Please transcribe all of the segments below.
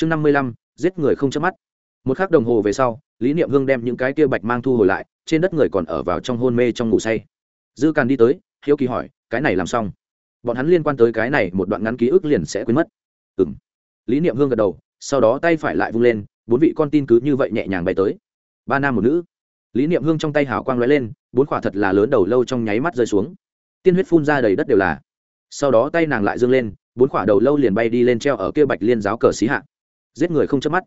chương năm mươi lăm, giết người không chớp mắt. Một k h ắ c đồng hồ về sau, lý niệm hương đem những cái kia bạch mang thu hồi lại, trên đất người còn ở vào trong hôn mê trong ngủ say. Dư càn đi tới, hiếu kỳ hỏi, cái này làm xong? Bọn hắn liên quan tới cái này một đoạn ngắn ký ức liền sẽ quên mất. Ừ m lý niệm hương gật đầu, sau đó tay phải lại vung lên, bốn vị con tin cứ như vậy nhẹ nhàng bay tới. Ba nam một nữ. Lý niệm hương trong tay hào quang lóe lên, bốn quả thật là lớn đầu lâu trong nháy mắt rơi xuống. Tiên huyết phun ra đầy đất đều là. Sau đó tay nàng lại dâng lên, bốn quả đầu lâu liền bay đi lên treo ở kia bạch liên giáo cờ xí hạ giết người không chớp mắt.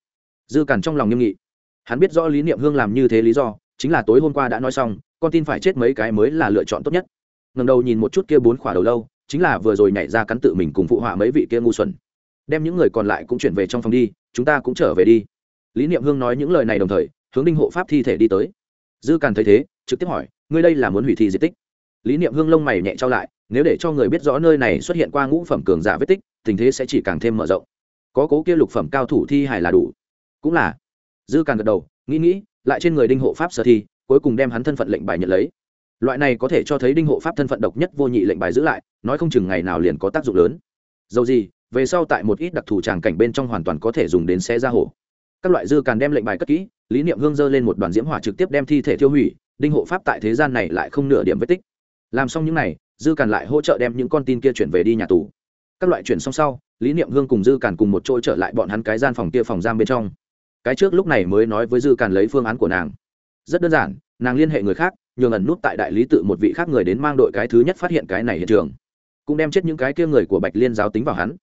Dư cản trong lòng nghiêm nghị. Hắn biết rõ lý niệm hương làm như thế lý do, chính là tối hôm qua đã nói xong, con tin phải chết mấy cái mới là lựa chọn tốt nhất. Ngẩng đầu nhìn một chút kia bốn quả đầu lâu, chính là vừa rồi nhảy ra cắn tự mình cùng phụ họa mấy vị kia ngu xuẩn. Đem những người còn lại cũng chuyển về trong phòng đi, chúng ta cũng trở về đi. Lý niệm hương nói những lời này đồng thời, hướng đinh hộ pháp thi thể đi tới. Dư càn thấy thế, trực tiếp hỏi, ngươi đây là muốn hủy thi di tích? Lý niệm hương lông mày nhẹ trao lại, nếu để cho người biết rõ nơi này xuất hiện qua ngũ phẩm cường giả vết tích, tình thế sẽ chỉ càng thêm mở rộng có cố kia lục phẩm cao thủ thi hài là đủ. Cũng là. Dư càn gật đầu, nghĩ nghĩ, lại trên người đinh hộ pháp sở thi, cuối cùng đem hắn thân phận lệnh bài nhận lấy. Loại này có thể cho thấy đinh hộ pháp thân phận độc nhất vô nhị lệnh bài giữ lại, nói không chừng ngày nào liền có tác dụng lớn. Dầu gì, về sau tại một ít đặc thù tràng cảnh bên trong hoàn toàn có thể dùng đến xe ra hổ. Các loại dư càn đem lệnh bài cất kỹ, lý niệm hương dơ lên một đoàn diễm hỏa trực tiếp đem thi thể tiêu hủy, đinh hộ pháp tại thế gian này lại không nửa điểm vết tích. Làm xong những n à y dư càn lại hỗ trợ đem những con tin kia chuyển về đi nhà tù các loại chuyển xong sau, lý niệm hương cùng dư càn cùng một chỗ trở lại bọn hắn cái gian phòng kia phòng giam bên trong. Cái trước lúc này mới nói với dư càn lấy phương án của nàng. Rất đơn giản, nàng liên hệ người khác, nhường ẩn nút tại đại lý tự một vị khác người đến mang đội cái thứ nhất phát hiện cái này hiện trường. Cũng đem chết những cái kia người của bạch liên giáo tính vào hắn.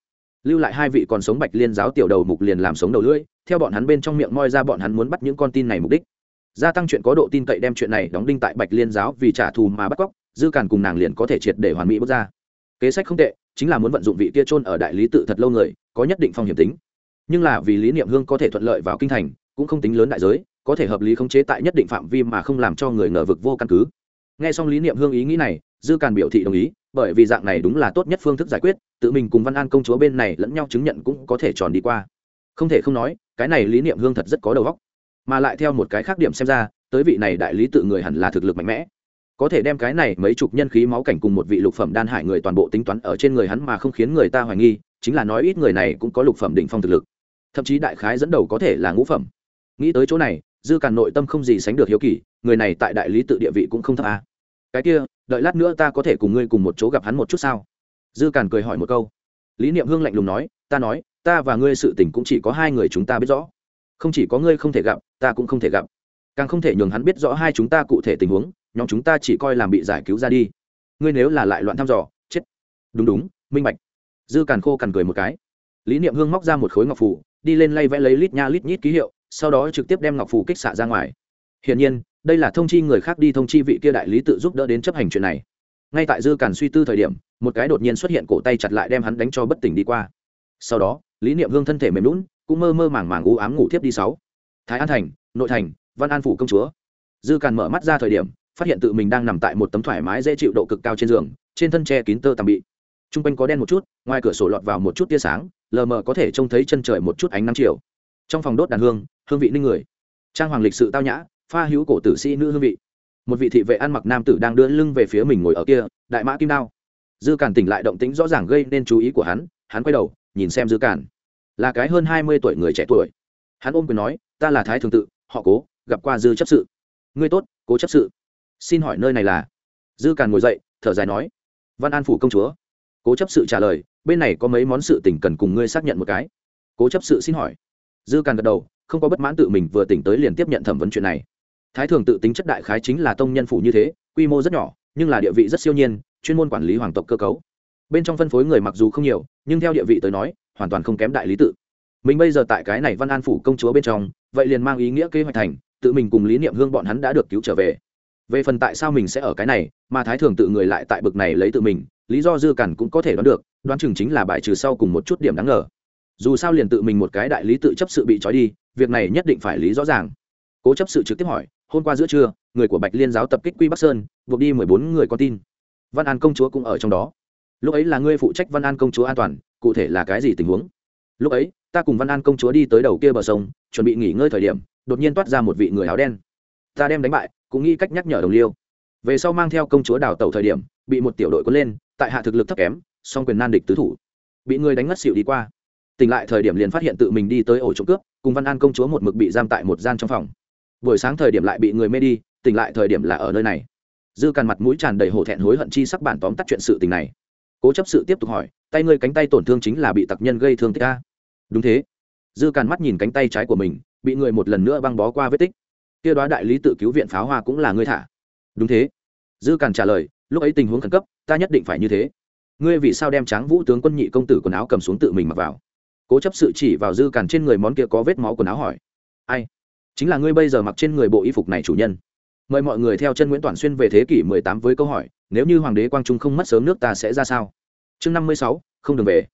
Lưu lại hai vị còn sống bạch liên giáo tiểu đầu mục liền làm sống đầu lưỡi, theo bọn hắn bên trong miệng moi ra bọn hắn muốn bắt những con tin này mục đích. Gia tăng chuyện có độ tin cậy đem chuyện này đóng đinh tại bạch liên giáo vì trả thù mà bắt cóc, dư càn cùng nàng liền có thể triệt để hoàn mỹ bước ra kế sách không tệ, chính là muốn vận dụng vị kia trôn ở đại lý tự thật lâu người, có nhất định phong hiểm tính. Nhưng là vì lý niệm hương có thể thuận lợi vào kinh thành, cũng không tính lớn đại giới, có thể hợp lý khống chế tại nhất định phạm vi mà không làm cho người ngờ vực vô căn cứ. Nghe xong lý niệm hương ý nghĩ này, dư càn biểu thị đồng ý, bởi vì dạng này đúng là tốt nhất phương thức giải quyết, tự mình cùng văn an công chúa bên này lẫn nhau chứng nhận cũng có thể tròn đi qua. Không thể không nói, cái này lý niệm hương thật rất có đầu óc. Mà lại theo một cái khác điểm xem ra, tới vị này đại lý tự người hẳn là thực lực mạnh mẽ có thể đem cái này mấy chục nhân khí máu cảnh cùng một vị lục phẩm đan hải người toàn bộ tính toán ở trên người hắn mà không khiến người ta hoài nghi, chính là nói ít người này cũng có lục phẩm đỉnh phong thực lực. Thậm chí đại khái dẫn đầu có thể là ngũ phẩm. Nghĩ tới chỗ này, dư càn nội tâm không gì sánh được hiếu kỳ, người này tại đại lý tự địa vị cũng không thấp à. cái kia, đợi lát nữa ta có thể cùng ngươi cùng một chỗ gặp hắn một chút sao? Dư càn cười hỏi một câu. Lý niệm hương lạnh lùng nói, ta nói, ta và ngươi sự tình cũng chỉ có hai người chúng ta biết rõ. Không chỉ có ngươi không thể gặp, ta cũng không thể gặp. Càng không thể nhường hắn biết rõ hai chúng ta cụ thể tình huống nhóm chúng ta chỉ coi làm bị giải cứu ra đi. Ngươi nếu là lại loạn thăm dò, chết. Đúng đúng, minh bạch. Dư càn khô cằn cười một cái. Lý niệm hương móc ra một khối ngọc phủ, đi lên lay vẽ lấy lít nha lít nhít ký hiệu, sau đó trực tiếp đem ngọc phủ kích xạ ra ngoài. Hiển nhiên, đây là thông chi người khác đi thông chi vị kia đại lý tự giúp đỡ đến chấp hành chuyện này. Ngay tại dư càn suy tư thời điểm, một cái đột nhiên xuất hiện cổ tay chặt lại đem hắn đánh cho bất tỉnh đi qua. Sau đó, lý niệm hương thân thể mềm lún cũng mơ mơ màng màng u ám ngủ thiếp đi sáu. Thái an thành, nội thành, văn an phủ công chúa. Dư càn mở mắt ra thời điểm phát hiện tự mình đang nằm tại một tấm thoải mái dễ chịu độ cực cao trên giường trên thân tre kín tơ tằm bị. T r u n g quanh có đen một chút ngoài cửa sổ lọt vào một chút tia sáng lờ mờ có thể trông thấy chân trời một chút ánh nắng chiều. Trong phòng đốt đàn hương hương vị ninh người. Trang hoàng lịch sự tao nhã pha hữu cổ tử sĩ nữ hương vị. Một vị thị vệ ăn mặc nam tử đang đưa lưng về phía mình ngồi ở kia đại mã kim đao. Dư cản tỉnh lại động tĩnh rõ ràng gây nên chú ý của hắn hắn quay đầu nhìn xem dư cản, là cái hơn hai mươi tuổi người trẻ tuổi. Hắn ôm quyền nói ta là thái thường tự họ cố gặp qua dư chấp sự. Ngươi tốt cố chấp sự xin hỏi nơi này là? Dư càn ngồi dậy, thở dài nói, văn an phủ công chúa. Cố chấp sự trả lời, bên này có mấy món sự tỉnh cần cùng ngươi xác nhận một cái. Cố chấp sự xin hỏi. Dư càn gật đầu, không có bất mãn tự mình vừa tỉnh tới liền tiếp nhận thẩm vấn chuyện này. Thái thường tự tính chất đại khái chính là tông nhân phủ như thế, quy mô rất nhỏ, nhưng là địa vị rất siêu nhiên, chuyên môn quản lý hoàng tộc cơ cấu. Bên trong phân phối người mặc dù không nhiều, nhưng theo địa vị tới nói, hoàn toàn không kém đại lý tự. Mình bây giờ tại cái này văn an phủ công chúa bên trong, vậy liền mang ý nghĩa kế hoạch thành, tự mình cùng lý niệm hương bọn hắn đã được cứu trở về về phần tại sao mình sẽ ở cái này, mà thái thường tự người lại tại bực này lấy tự mình, lý do dư cản cũng có thể đoán được, đoán chừng chính là bài trừ sau cùng một chút điểm đáng ngờ. Dù sao liền tự mình một cái đại lý tự chấp sự bị trói đi, việc này nhất định phải lý rõ ràng. Cố chấp sự trực tiếp hỏi, hôm qua giữa trưa, người của bạch liên giáo tập kích quy bắc sơn, buộc đi mười bốn người con tin. Văn an công chúa cũng ở trong đó. Lúc ấy là ngươi phụ trách văn an công chúa an toàn, cụ thể là cái gì tình huống? Lúc ấy, ta cùng văn an công chúa đi tới đầu kia bờ sông, chuẩn bị nghỉ ngơi thời điểm, đột nhiên toát ra một vị người áo đen ta đem đánh bại, cũng nghĩ cách nhắc nhở đồng liêu. Về sau mang theo công chúa đào tẩu thời điểm, bị một tiểu đội quân lên, tại hạ thực lực thấp kém, song quyền nan địch tứ thủ. Bị người đánh ngất xịu đi qua. Tỉnh lại thời điểm liền phát hiện tự mình đi tới ổ trộm cướp, cùng văn an công chúa một mực bị giam tại một gian trong phòng. Buổi sáng thời điểm lại bị người mê đi, tỉnh lại thời điểm là ở nơi này. Dư càn mặt mũi tràn đầy hổ thẹn hối hận chi sắc bản tóm tắt chuyện sự tình này. Cố chấp sự tiếp tục hỏi, tay ngươi cánh tay tổn thương chính là bị tặc nhân gây thương tích a? Đúng thế. Dư càn mắt nhìn cánh tay trái của mình, bị người một lần nữa băng bó qua vết tích kia đoá đại lý tự cứu viện pháo hoa cũng là ngươi thả. Đúng thế. Dư càn trả lời lúc ấy tình huống khẩn cấp ta nhất định phải như thế. Ngươi vì sao đem tráng vũ tướng quân nhị công tử quần áo cầm xuống tự mình mặc vào? Cố chấp sự chỉ vào dư càn trên người món kia có vết máu quần áo hỏi. Ai? Chính là ngươi bây giờ mặc trên người bộ y phục này chủ nhân. Mời mọi người theo chân nguyễn toàn xuyên về thế kỷ 18 với câu hỏi nếu như hoàng đế quang trung không mất sớm nước ta sẽ ra sao? Chương 56, không đường về.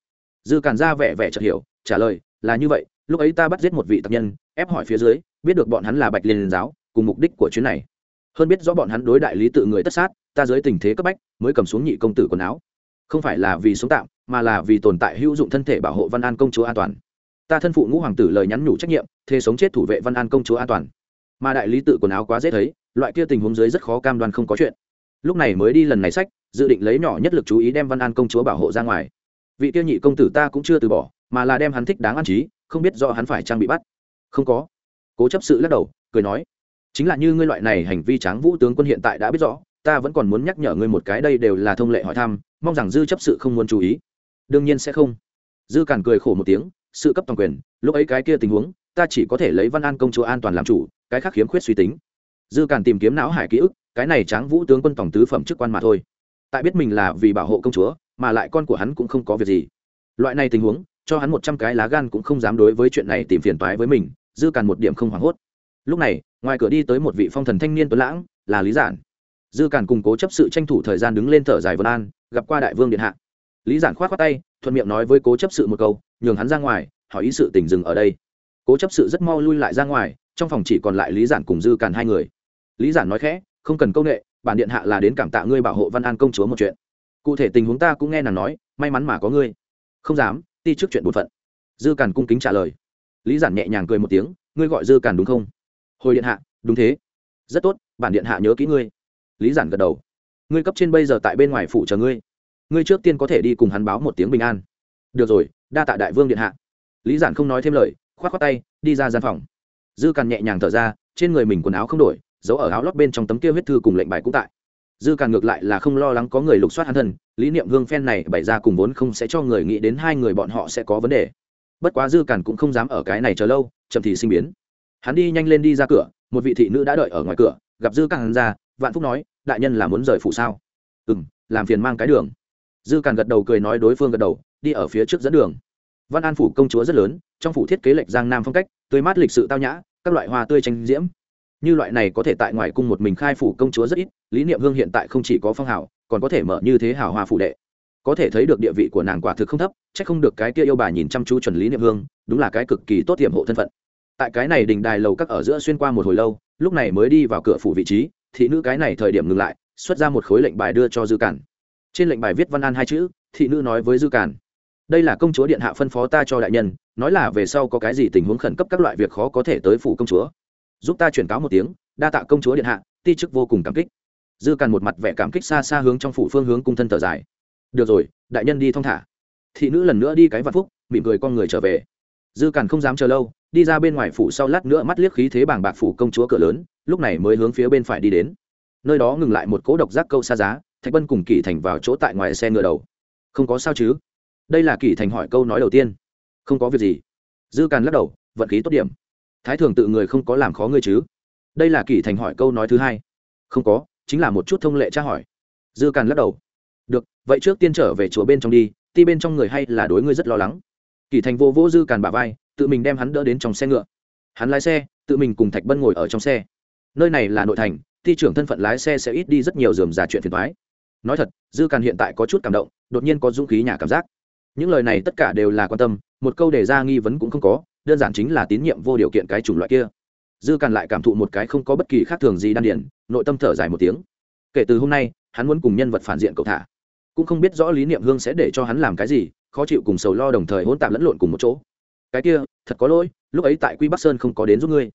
Dư càn ra vẻ vẻ chợt hiểu trả lời là như vậy lúc ấy ta bắt giết một vị tập nhân ép hỏi phía dưới biết được bọn hắn là bạch liên giáo, cùng mục đích của chuyến này. Hơn biết rõ bọn hắn đối đại lý tự người tất sát, ta dưới tình thế cấp bách, mới cầm xuống nhị công tử quần áo. Không phải là vì sống tạm, mà là vì tồn tại hữu dụng thân thể bảo hộ văn an công chúa an toàn. Ta thân phụ ngũ hoàng tử lời nhắn nhủ trách nhiệm thế sống chết thủ vệ văn an công chúa an toàn. Mà đại lý tự quần áo quá dễ thấy, loại kia tình huống dưới rất khó cam đoan không có chuyện. Lúc này mới đi lần này sách, dự định lấy nhỏ nhất lực chú ý đem văn an công chúa bảo hộ ra ngoài. Vị kia nhị công tử ta cũng chưa từ bỏ, mà là đem hắn thích đáng an trí, không biết do hắn phải trang bị bắt. Không có cố chấp sự lắc đầu, cười nói, chính là như ngươi loại này hành vi tráng vũ tướng quân hiện tại đã biết rõ, ta vẫn còn muốn nhắc nhở ngươi một cái đây đều là thông lệ hỏi thăm, mong rằng dư chấp sự không muốn chú ý. Đương nhiên sẽ không. Dư càn cười khổ một tiếng, sự cấp toàn quyền, lúc ấy cái kia tình huống, ta chỉ có thể lấy văn an công chúa an toàn làm chủ, cái khác khiếm khuyết suy tính. Dư càn tìm kiếm não hải ký ức, cái này tráng vũ tướng quân tổng tứ phẩm chức quan mà thôi. Tại biết mình là vì bảo hộ công chúa, mà lại con của hắn cũng không có việc gì. Loại này tình huống, cho hắn một trăm cái lá gan cũng không dám đối với chuyện này tìm phiền toái với mình dư càn một điểm không hoảng hốt. Lúc này, ngoài cửa đi tới một vị phong thần thanh niên tuấn lãng, là lý giản. Dư càn cùng cố chấp sự tranh thủ thời gian đứng lên thở dài vân an, gặp qua đại vương điện hạ. Lý giản k h o á t khoác tay, thuận miệng nói với cố chấp sự một câu, nhường hắn ra ngoài, hỏi ý sự tình dừng ở đây. Cố chấp sự rất mau lui lại ra ngoài, trong phòng chỉ còn lại lý giản cùng dư càn hai người. Lý giản nói khẽ, không cần công nghệ bản điện hạ là đến cảm tạ ngươi bảo hộ văn an công chúa một chuyện. Cụ thể tình huống ta cũng nghe nàng nói, may mắn mà có ngươi. Không dám, ti trước chuyện bột phận. Dư càn cung kính trả lời lý giản nhẹ nhàng cười một tiếng, ngươi gọi dư càn đúng không? Hồi điện hạ, đúng thế. Rất tốt, bản điện hạ nhớ kỹ ngươi. Lý giản gật đầu. Ngươi cấp trên bây giờ tại bên ngoài phủ chờ ngươi. Ngươi trước tiên có thể đi cùng hắn báo một tiếng bình an. Được rồi, đa tạ đại vương điện hạ. Lý giản không nói thêm lời k h o á t k tay, đi ra gian phòng. Dư càn nhẹ nhàng thở ra, trên người mình quần áo không đổi, giấu ở áo lót bên trong tấm kia huyết thư cùng lệnh bài cũng tại. Dư càn ngược lại là không lo lắng có người lục soát hắn thân, lý niệm hương phen này bày ra cùng vốn không sẽ cho người nghĩ đến hai người bọn họ sẽ có vấn đề bất quá dư cản cũng không dám ở cái này chờ lâu, chậm thì sinh biến. Hắn đi nhanh lên đi ra cửa, một vị thị nữ đã đợi ở ngoài cửa, gặp dư cản ra, vạn phúc nói, đại nhân là muốn rời phủ sao? Ừ m làm phiền mang cái đường. Dư cản gật đầu cười nói đối phương gật đầu, đi ở phía trước dẫn đường. Văn an phủ công chúa rất lớn, trong phủ thiết kế lệch giang nam phong cách, tươi mát lịch sự tao nhã, các loại hoa tươi tranh diễm. Như loại này có thể tại ngoài cung một mình khai phủ công chúa rất ít, lý niệm hương hiện tại không chỉ có phong hào, còn có thể mở như thế hào hoa phủ đệ có thể thấy được địa vị của nàng quả thực không thấp c h ắ c không được cái kia yêu bà nhìn chăm chú chuẩn lý niệm hương, đúng là cái cực kỳ tốt tiềm hộ thân phận. Tại cái này đình đài lầu các ở giữa xuyên qua một hồi lâu, lúc này mới đi vào cửa phủ vị trí, thị nữ cái này thời điểm ngừng lại, xuất ra một khối lệnh bài đưa cho dư cản. Trên lệnh bài viết văn an hai chữ, thị nữ nói với dư cản, đây là công chúa điện hạ phân phó ta cho đại nhân, nói là về sau có cái gì tình huống khẩn cấp các loại việc khó có thể tới phủ công chúa. Giúp ta chuyển cáo một tiếng, đa tạ công chúa điện hạ, ti chức vô cùng cảm kích. Dư càn một mặt vẻ cảm kích xa xa hướng trong phủ phương hướng cung thân thở dài được rồi, đại nhân đi thong thả. Thị nữ lần nữa đi cái vạn phúc, mỉm cười con người trở về. Dư càn không dám chờ lâu, đi ra bên ngoài phủ sau lát nữa mắt liếc khí thế bảng bạc phủ công chúa cửa lớn, lúc này mới hướng phía bên phải đi đến. Nơi đó ngừng lại một cỗ độc giác câu xa giá, thạch bân cùng kỳ thành vào chỗ tại ngoài xe ngựa đầu. Không có sao chứ? Đây là kỳ thành hỏi câu nói đầu tiên. Không có việc gì. Dư càn lắc đầu, vận khí tốt điểm. Thái thường tự người không có làm khó ngươi chứ? Đây là kỳ thành hỏi câu nói thứ hai. Không có, chính là một chút thông lệ tra hỏi. Dư càn lắc đầu được, vậy trước tiên trở về chùa bên trong đi, ti bên trong người hay là đối ngươi rất lo lắng. Kỳ thành vô vô dư càn bà vai, tự mình đem hắn đỡ đến trong xe ngựa. Hắn lái xe, tự mình cùng thạch bân ngồi ở trong xe. Nơi này là nội thành, ti trưởng thân phận lái xe sẽ ít đi rất nhiều dườm giả chuyện phiền thoái nói thật, dư càn hiện tại có chút cảm động, đột nhiên có dũng khí nhà cảm giác. Những lời này tất cả đều là quan tâm, một câu đề ra nghi vấn cũng không có, đơn giản chính là tín nhiệm vô điều kiện cái chủng loại kia. Dư càn lại cảm thụ một cái không có bất kỳ khác thường gì đan điển nội tâm thở dài một tiếng. Kể từ hôm nay, hắn muốn cùng nhân vật phản diện cậu thả cũng không biết rõ lý niệm hương sẽ để cho hắn làm cái gì, khó chịu cùng sầu lo đồng thời hỗn tạp lẫn lộn cùng một chỗ. Cái kia, thật có lỗi, lúc ấy tại quy bắc sơn không có đến giúp ngươi.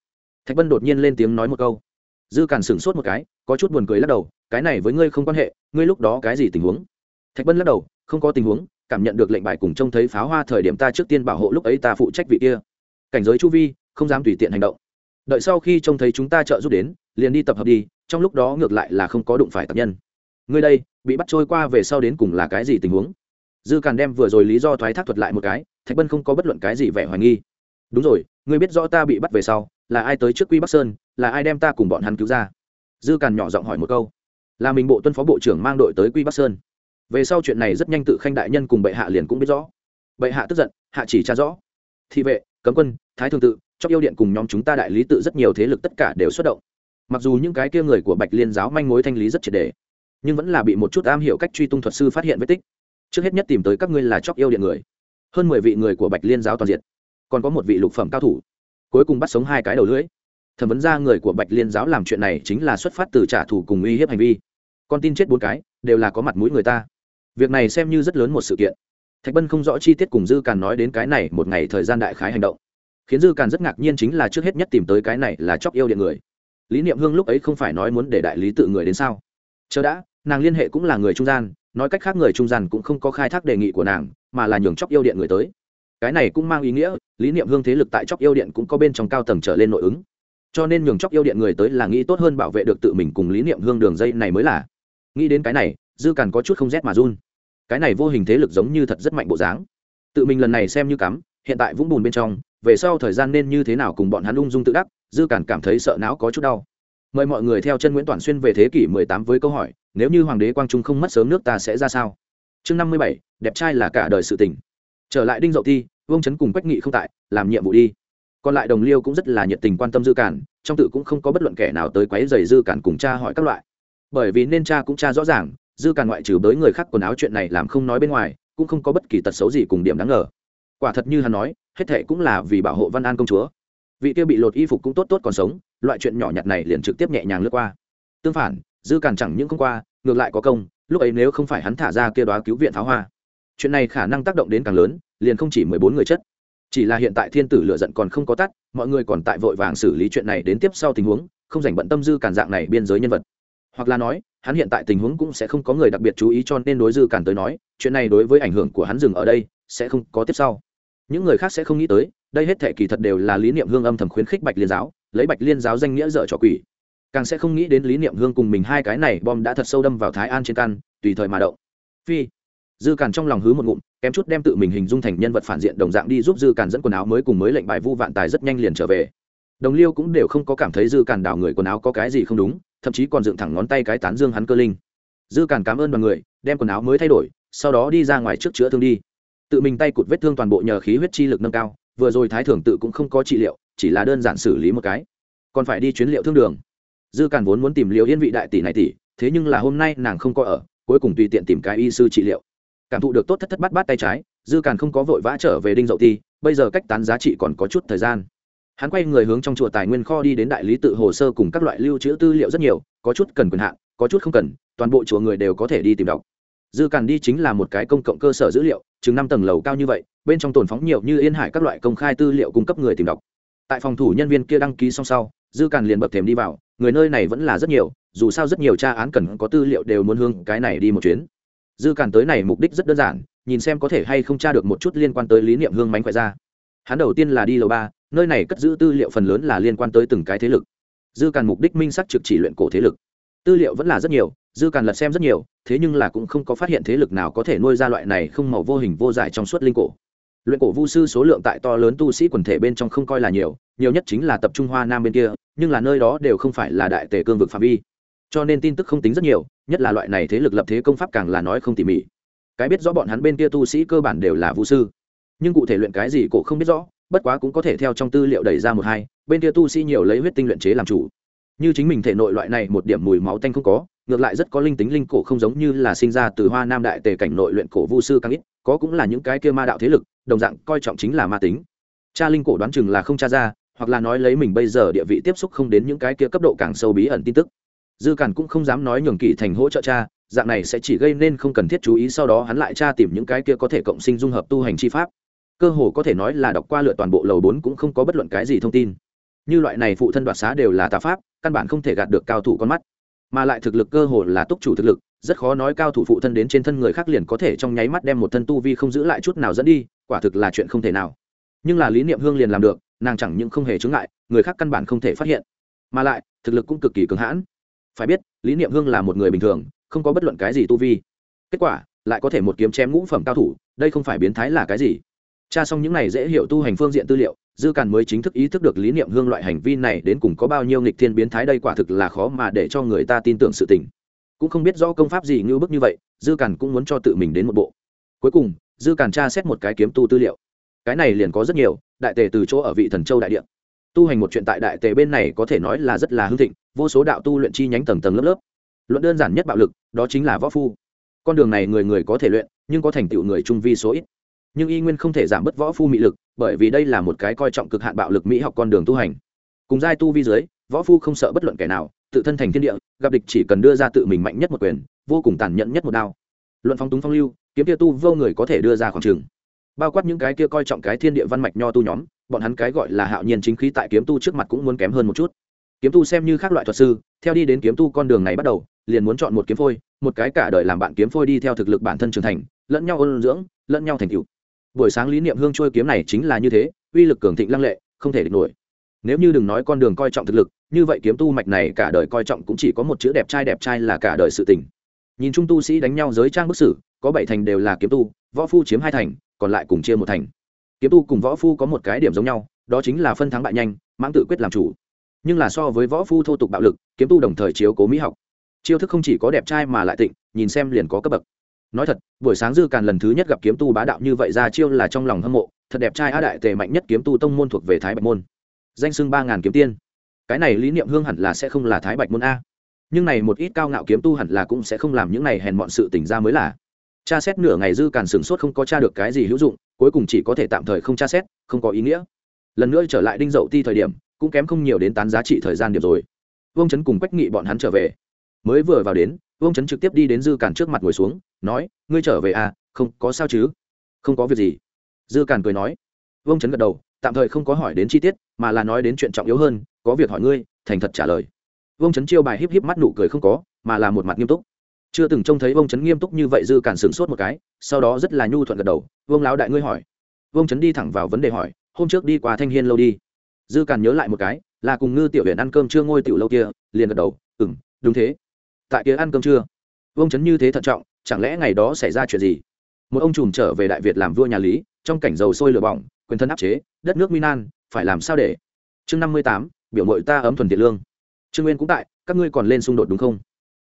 Thạch bân đột nhiên lên tiếng nói một câu. Dư càn sửng sốt một cái, có chút buồn cười lắc đầu, cái này với ngươi không quan hệ, ngươi lúc đó cái gì tình huống? Thạch bân lắc đầu, không có tình huống, cảm nhận được lệnh bài cùng trông thấy pháo hoa thời điểm ta trước tiên bảo hộ lúc ấy ta phụ trách vị kia. Cảnh giới chu vi, không dám tùy tiện hành động. Đợi sau khi trông thấy chúng ta trợ giúp đến, liền đi tập hợp đi, trong lúc đó ngược lại là không có đụng phải tập nhân ngươi đây, bị bắt trôi qua về sau đến cùng là cái gì tình huống? Dư càn đem vừa rồi lý do thoái thác thuật lại một cái, thạch bân không có bất luận cái gì vẻ hoài nghi. Đúng rồi, ngươi biết rõ ta bị bắt về sau, là ai tới trước quy bắc sơn, là ai đem ta cùng bọn hắn cứu ra? Dư càn nhỏ giọng hỏi một câu. Là mình bộ tuân phó bộ trưởng mang đội tới quy bắc sơn. Về sau chuyện này rất nhanh tự khanh đại nhân cùng bệ hạ liền cũng biết rõ. Bệ hạ tức giận, hạ chỉ tra rõ. Thị vệ, cấm quân, thái thường tự trong yêu điện cùng nhóm chúng ta đại lý tự rất nhiều thế lực tất cả đều xuất động. Mặc dù những cái kia người của bạch liên giáo manh mối thanh lý rất triệt đề nhưng vẫn là bị một chút am hiểu cách truy tung thuật sư phát hiện vết tích. Trước hết nhất tìm tới các ngươi là chóc yêu điện người. Hơn mười vị người của bạch liên giáo toàn diện. Còn có một vị lục phẩm cao thủ. Cuối cùng bắt sống hai cái đầu lưỡi. Thẩm vấn ra người của bạch liên giáo làm chuyện này chính là xuất phát từ trả thù cùng uy hiếp hành vi. Con tin chết bốn cái, đều là có mặt mũi người ta. Việc này xem như rất lớn một sự kiện. Thạch bân không rõ chi tiết cùng dư càn nói đến cái này một ngày thời gian đại khái hành động. Khiến dư càn rất ngạc nhiên chính là trước hết nhất tìm tới cái này là chóc yêu điện người. Lý niệm hương lúc ấy không phải nói muốn để đại lý tự người đến sao? Chờ đã nàng liên hệ cũng là người trung gian, nói cách khác người trung gian cũng không có khai thác đề nghị của nàng, mà là nhường chóc yêu điện người tới. Cái này cũng mang ý nghĩa, lý niệm hương thế lực tại chóc yêu điện cũng có bên trong cao tầng trở lên nội ứng. Cho nên nhường chóc yêu điện người tới là nghĩ tốt hơn bảo vệ được tự mình cùng lý niệm hương đường dây này mới là. Nghĩ đến cái này, dư càn có chút không rét mà run. Cái này vô hình thế lực giống như thật rất mạnh bộ dáng. Tự mình lần này xem như cắm, hiện tại vũng bùn bên trong, về sau thời gian nên như thế nào cùng bọn hắn ung dung tự đắc, dư càn cảm thấy sợ não có chút đau mời mọi người theo chân nguyễn toàn xuyên về thế kỷ 18 với câu hỏi nếu như hoàng đế quang trung không mất sớm nước ta sẽ ra sao? Chương 57, đẹp trai là cả đời sự tình. Trở lại đinh dậu thi vương chấn cùng quách nghị không tại làm nhiệm vụ đi. Còn lại đồng liêu cũng rất là nhiệt tình quan tâm dư cản trong tự cũng không có bất luận kẻ nào tới quấy giày dư cản cùng cha hỏi các loại. Bởi vì nên cha cũng cha rõ ràng dư cản ngoại trừ bới người khác quần áo chuyện này làm không nói bên ngoài cũng không có bất kỳ tật xấu gì cùng điểm đáng ngờ. Quả thật như hắn nói hết thệ cũng là vì bảo hộ văn an công chúa. Vị kia bị lột y phục cũng tốt tốt còn sống loại chuyện nhỏ nhặt này liền trực tiếp nhẹ nhàng lướt qua. Tương phản, dư cản chẳng những không qua, ngược lại có công, lúc ấy nếu không phải hắn thả ra kia đoá cứu viện pháo hoa, chuyện này khả năng tác động đến càng lớn, liền không chỉ mười bốn người chất. Chỉ là hiện tại thiên tử lựa giận còn không có tắt, mọi người còn tại vội vàng xử lý chuyện này đến tiếp sau tình huống, không dành bận tâm dư cản dạng này biên giới nhân vật. Hoặc là nói, hắn hiện tại tình huống cũng sẽ không có người đặc biệt chú ý cho nên đối dư cản tới nói, chuyện này đối với ảnh hưởng của hắn dừng ở đây, sẽ không có tiếp sau. Những người khác sẽ không nghĩ tới, đây hết thể kỳ thật đều là lý niệm hương âm thầm khuyến khích bạch liên giáo lấy bạch liên giáo danh nghĩa dở trò quỷ. Càng sẽ không nghĩ đến lý niệm hương cùng mình hai cái này bom đã thật sâu đâm vào thái an trên căn, tùy thời mà động. Phi. Dư càn trong lòng hứ một ngụm, kém chút đem tự mình hình dung thành nhân vật phản diện đồng dạng đi giúp dư càn dẫn quần áo mới cùng mới lệnh bài vu vạn tài rất nhanh liền trở về. Đồng liêu cũng đều không có cảm thấy dư càn đào người quần áo có cái gì không đúng, thậm chí còn dựng thẳng ngón tay cái tán dương hắn cơ linh. Dư càn cảm ơn đoàn người, đem quần áo mới thay đổi, sau đó đi ra ngoài trước chữa thương đi. Tự mình tay cụt vết thương toàn bộ nhờ khí huyết chi lực nâng cao, vừa rồi thái thưởng tự cũng không có trị liệu chỉ là đơn giản xử lý một cái. Còn phải đi chuyến liệu thương đường. Dư càn vốn muốn tìm liệu yên vị đại tỷ này tỷ, thế nhưng là hôm nay nàng không có ở, cuối cùng tùy tiện tìm cái y sư trị liệu. Cảm thụ được tốt thất thất bát bát tay trái, dư càn không có vội vã trở về đinh dậu ti, bây giờ cách tán giá trị còn có chút thời gian. Hắn quay người hướng trong chùa tài nguyên kho đi đến đại lý tự hồ sơ cùng các loại lưu trữ tư liệu rất nhiều, có chút cần quyền hạn, có chút không cần, toàn bộ chùa người đều có thể đi tìm đọc. Dư càn đi chính là một cái công cộng cơ sở dữ liệu, chừng năm tầng lầu cao như vậy, bên trong tồn phóng nhiều như yên hải các loại công khai tư liệu cung cấp người tìm đọc tại phòng thủ nhân viên kia đăng ký xong sau, dư càn liền bập thềm đi vào, người nơi này vẫn là rất nhiều, dù sao rất nhiều tra án cần có tư liệu đều muốn hướng cái này đi một chuyến. Dư càn tới này mục đích rất đơn giản, nhìn xem có thể hay không tra được một chút liên quan tới lý niệm hương mánh khỏe ra hắn đầu tiên là đi lầu ba, nơi này cất giữ tư liệu phần lớn là liên quan tới từng cái thế lực. Dư càn mục đích minh sắc trực chỉ luyện cổ thế lực. Tư liệu vẫn là rất nhiều, dư càn lật xem rất nhiều, thế nhưng là cũng không có phát hiện thế lực nào có thể nuôi ra loại này không màu vô hình vô giải trong suốt linh cổ luyện cổ vu sư số lượng tại to lớn tu sĩ quần thể bên trong không coi là nhiều nhiều nhất chính là tập trung hoa nam bên kia, nhưng là nơi đó đều không phải là đại tề cương vực phạm vi. Cho nên tin tức không tính rất nhiều, nhất là loại này thế lực lập thế công pháp càng là nói không tỉ mỉ. Cái biết rõ bọn hắn bên kia tu sĩ cơ bản đều là vũ sư. Nhưng cụ thể luyện cái gì cổ không biết rõ, bất quá cũng có thể theo trong tư liệu đẩy ra một hai, bên kia tu sĩ nhiều lấy huyết tinh luyện chế làm chủ như chính mình thể nội loại này một điểm mùi máu tanh không có, ngược lại rất có linh tính linh cổ không giống như là sinh ra từ hoa nam đại tề cảnh nội luyện cổ vu sư càng ít, có cũng là những cái kia ma đạo thế lực, đồng dạng coi trọng chính là ma tính. Cha linh cổ đoán chừng là không cha ra, hoặc là nói lấy mình bây giờ địa vị tiếp xúc không đến những cái kia cấp độ càng sâu bí ẩn tin tức. Dư càn cũng không dám nói nhường kỳ thành hỗ trợ cha, dạng này sẽ chỉ gây nên không cần thiết chú ý, sau đó hắn lại tra tìm những cái kia có thể cộng sinh dung hợp tu hành chi pháp. Cơ hồ có thể nói là đọc qua lựa toàn bộ lầu bốn cũng không có bất luận cái gì thông tin như loại này phụ thân đoạt xá đều là tà pháp, căn bản không thể gạt được cao thủ con mắt. Mà lại thực lực cơ hồ là túc chủ thực lực, rất khó nói cao thủ phụ thân đến trên thân người khác liền có thể trong nháy mắt đem một thân tu vi không giữ lại chút nào dẫn đi, quả thực là chuyện không thể nào. Nhưng là lý niệm hương liền làm được, nàng chẳng những không hề chứng ngại, người khác căn bản không thể phát hiện. Mà lại, thực lực cũng cực kỳ cứng hãn. Phải biết, lý niệm hương là một người bình thường, không có bất luận cái gì tu vi. Kết quả, lại có thể một kiếm chém ngũ phẩm cao thủ, đây không phải biến thái là cái gì? Tra xong những này dễ hiểu tu hành phương diện tư liệu, dư càn mới chính thức ý thức được lý niệm hương loại hành vi này đến cùng có bao nhiêu nghịch thiên biến thái đây quả thực là khó mà để cho người ta tin tưởng sự tình. Cũng không biết rõ công pháp gì ngưu bức như vậy, dư càn cũng muốn cho tự mình đến một bộ. Cuối cùng, dư càn tra xét một cái kiếm tu tư liệu. Cái này liền có rất nhiều, đại tề từ chỗ ở vị thần châu đại địa. Tu hành một chuyện tại đại tề bên này có thể nói là rất là hưng thịnh, vô số đạo tu luyện chi nhánh tầng tầng lớp lớp. Luận đơn giản nhất bạo lực, đó chính là võ phu. Con đường này người người có thể luyện, nhưng có thành tựu người trung vi số ít nhưng y nguyên không thể giảm bớt võ phu mị lực, bởi vì đây là một cái coi trọng cực hạn bạo lực mỹ học con đường tu hành. Cùng giai tu vi dưới, võ phu không sợ bất luận kẻ nào, tự thân thành thiên địa, gặp địch chỉ cần đưa ra tự mình mạnh nhất một quyền, vô cùng tàn nhẫn nhất một đao. Luận phong túng phong lưu, kiếm kia tu vô người có thể đưa ra khoảng trường. Bao quát những cái kia coi trọng cái thiên địa văn mạch nho tu nhóm, bọn hắn cái gọi là hạo nhiên chính khí tại kiếm tu trước mặt cũng muốn kém hơn một chút. Kiếm tu xem như các loại thuật sư, theo đi đến kiếm tu con đường này bắt đầu, liền muốn chọn một kiếm phôi, một cái cả đời làm bạn kiếm phôi đi theo thực lực bản thân trưởng thành, lẫn nhau ôn dưỡng, lẫn nhau thành tựu buổi sáng lý niệm hương trôi kiếm này chính là như thế, uy lực cường thịnh lăng lệ, không thể địch nổi. Nếu như đừng nói con đường coi trọng thực lực, như vậy kiếm tu mạch này cả đời coi trọng cũng chỉ có một chữ đẹp trai đẹp trai là cả đời sự tình. Nhìn chung tu sĩ đánh nhau giới trang bức sử, có bảy thành đều là kiếm tu, võ phu chiếm hai thành, còn lại cùng chia một thành. Kiếm tu cùng võ phu có một cái điểm giống nhau, đó chính là phân thắng bại nhanh, mãng tự quyết làm chủ. Nhưng là so với võ phu thô tục bạo lực, kiếm tu đồng thời chiếu cố mỹ học. Chiêu thức không chỉ có đẹp trai mà lại tịnh, nhìn xem liền có cấp bậc nói thật, buổi sáng dư càn lần thứ nhất gặp kiếm tu bá đạo như vậy ra chiêu là trong lòng hâm mộ, thật đẹp trai a đại tề mạnh nhất kiếm tu tông môn thuộc về thái bạch môn. Danh xưng ba ngàn kiếm tiên. Cái này lý niệm hương hẳn là sẽ không là thái bạch môn a. Nhưng này một ít cao ngạo kiếm tu hẳn là cũng sẽ không làm những này hèn mọn sự tỉnh ra mới là. Tra xét nửa ngày dư càn sửng sốt không có tra được cái gì hữu dụng, cuối cùng chỉ có thể tạm thời không tra xét, không có ý nghĩa. Lần nữa trở lại đinh dậu ti thời điểm, cũng kém không nhiều đến tán giá trị thời gian điểm rồi. Vương chấn cùng quách nghị bọn hắn trở về. Mới vừa vào đến, vương chấn trực tiếp đi đến dư càn trước mặt ngồi xuống nói, ngươi trở về à không có sao chứ? Không có việc gì. Dư càn cười nói. Vương chấn gật đầu, tạm thời không có hỏi đến chi tiết, mà là nói đến chuyện trọng yếu hơn, có việc hỏi ngươi, thành thật trả lời. Vương chấn chiêu bài híp híp mắt nụ cười không có, mà là một mặt nghiêm túc. Chưa từng trông thấy vương chấn nghiêm túc như vậy, dư càn sửng sốt một cái, sau đó rất là nhu thuận gật đầu. Vương lão đại ngươi hỏi. Vương chấn đi thẳng vào vấn đề hỏi, hôm trước đi qua thanh hiên lâu đi? Dư càn nhớ lại một cái, là cùng ngư tiểu huyện ăn cơm chưa ngôi tiểu lâu kia. Liền gật đầu ừng đúng thế. Tại kia ăn cơm chưa vương chấn như thế thận trọng chẳng lẽ ngày đó xảy ra chuyện gì? Một ông trùm trở về đại việt làm vua nhà lý, trong cảnh dầu sôi lửa bỏng, quyền thân áp chế, đất nước minan phải làm sao để? Chương năm mươi tám, biểu mội ta ấm thuần tiện lương. Trương nguyên cũng tại, các ngươi còn lên xung đột đúng không?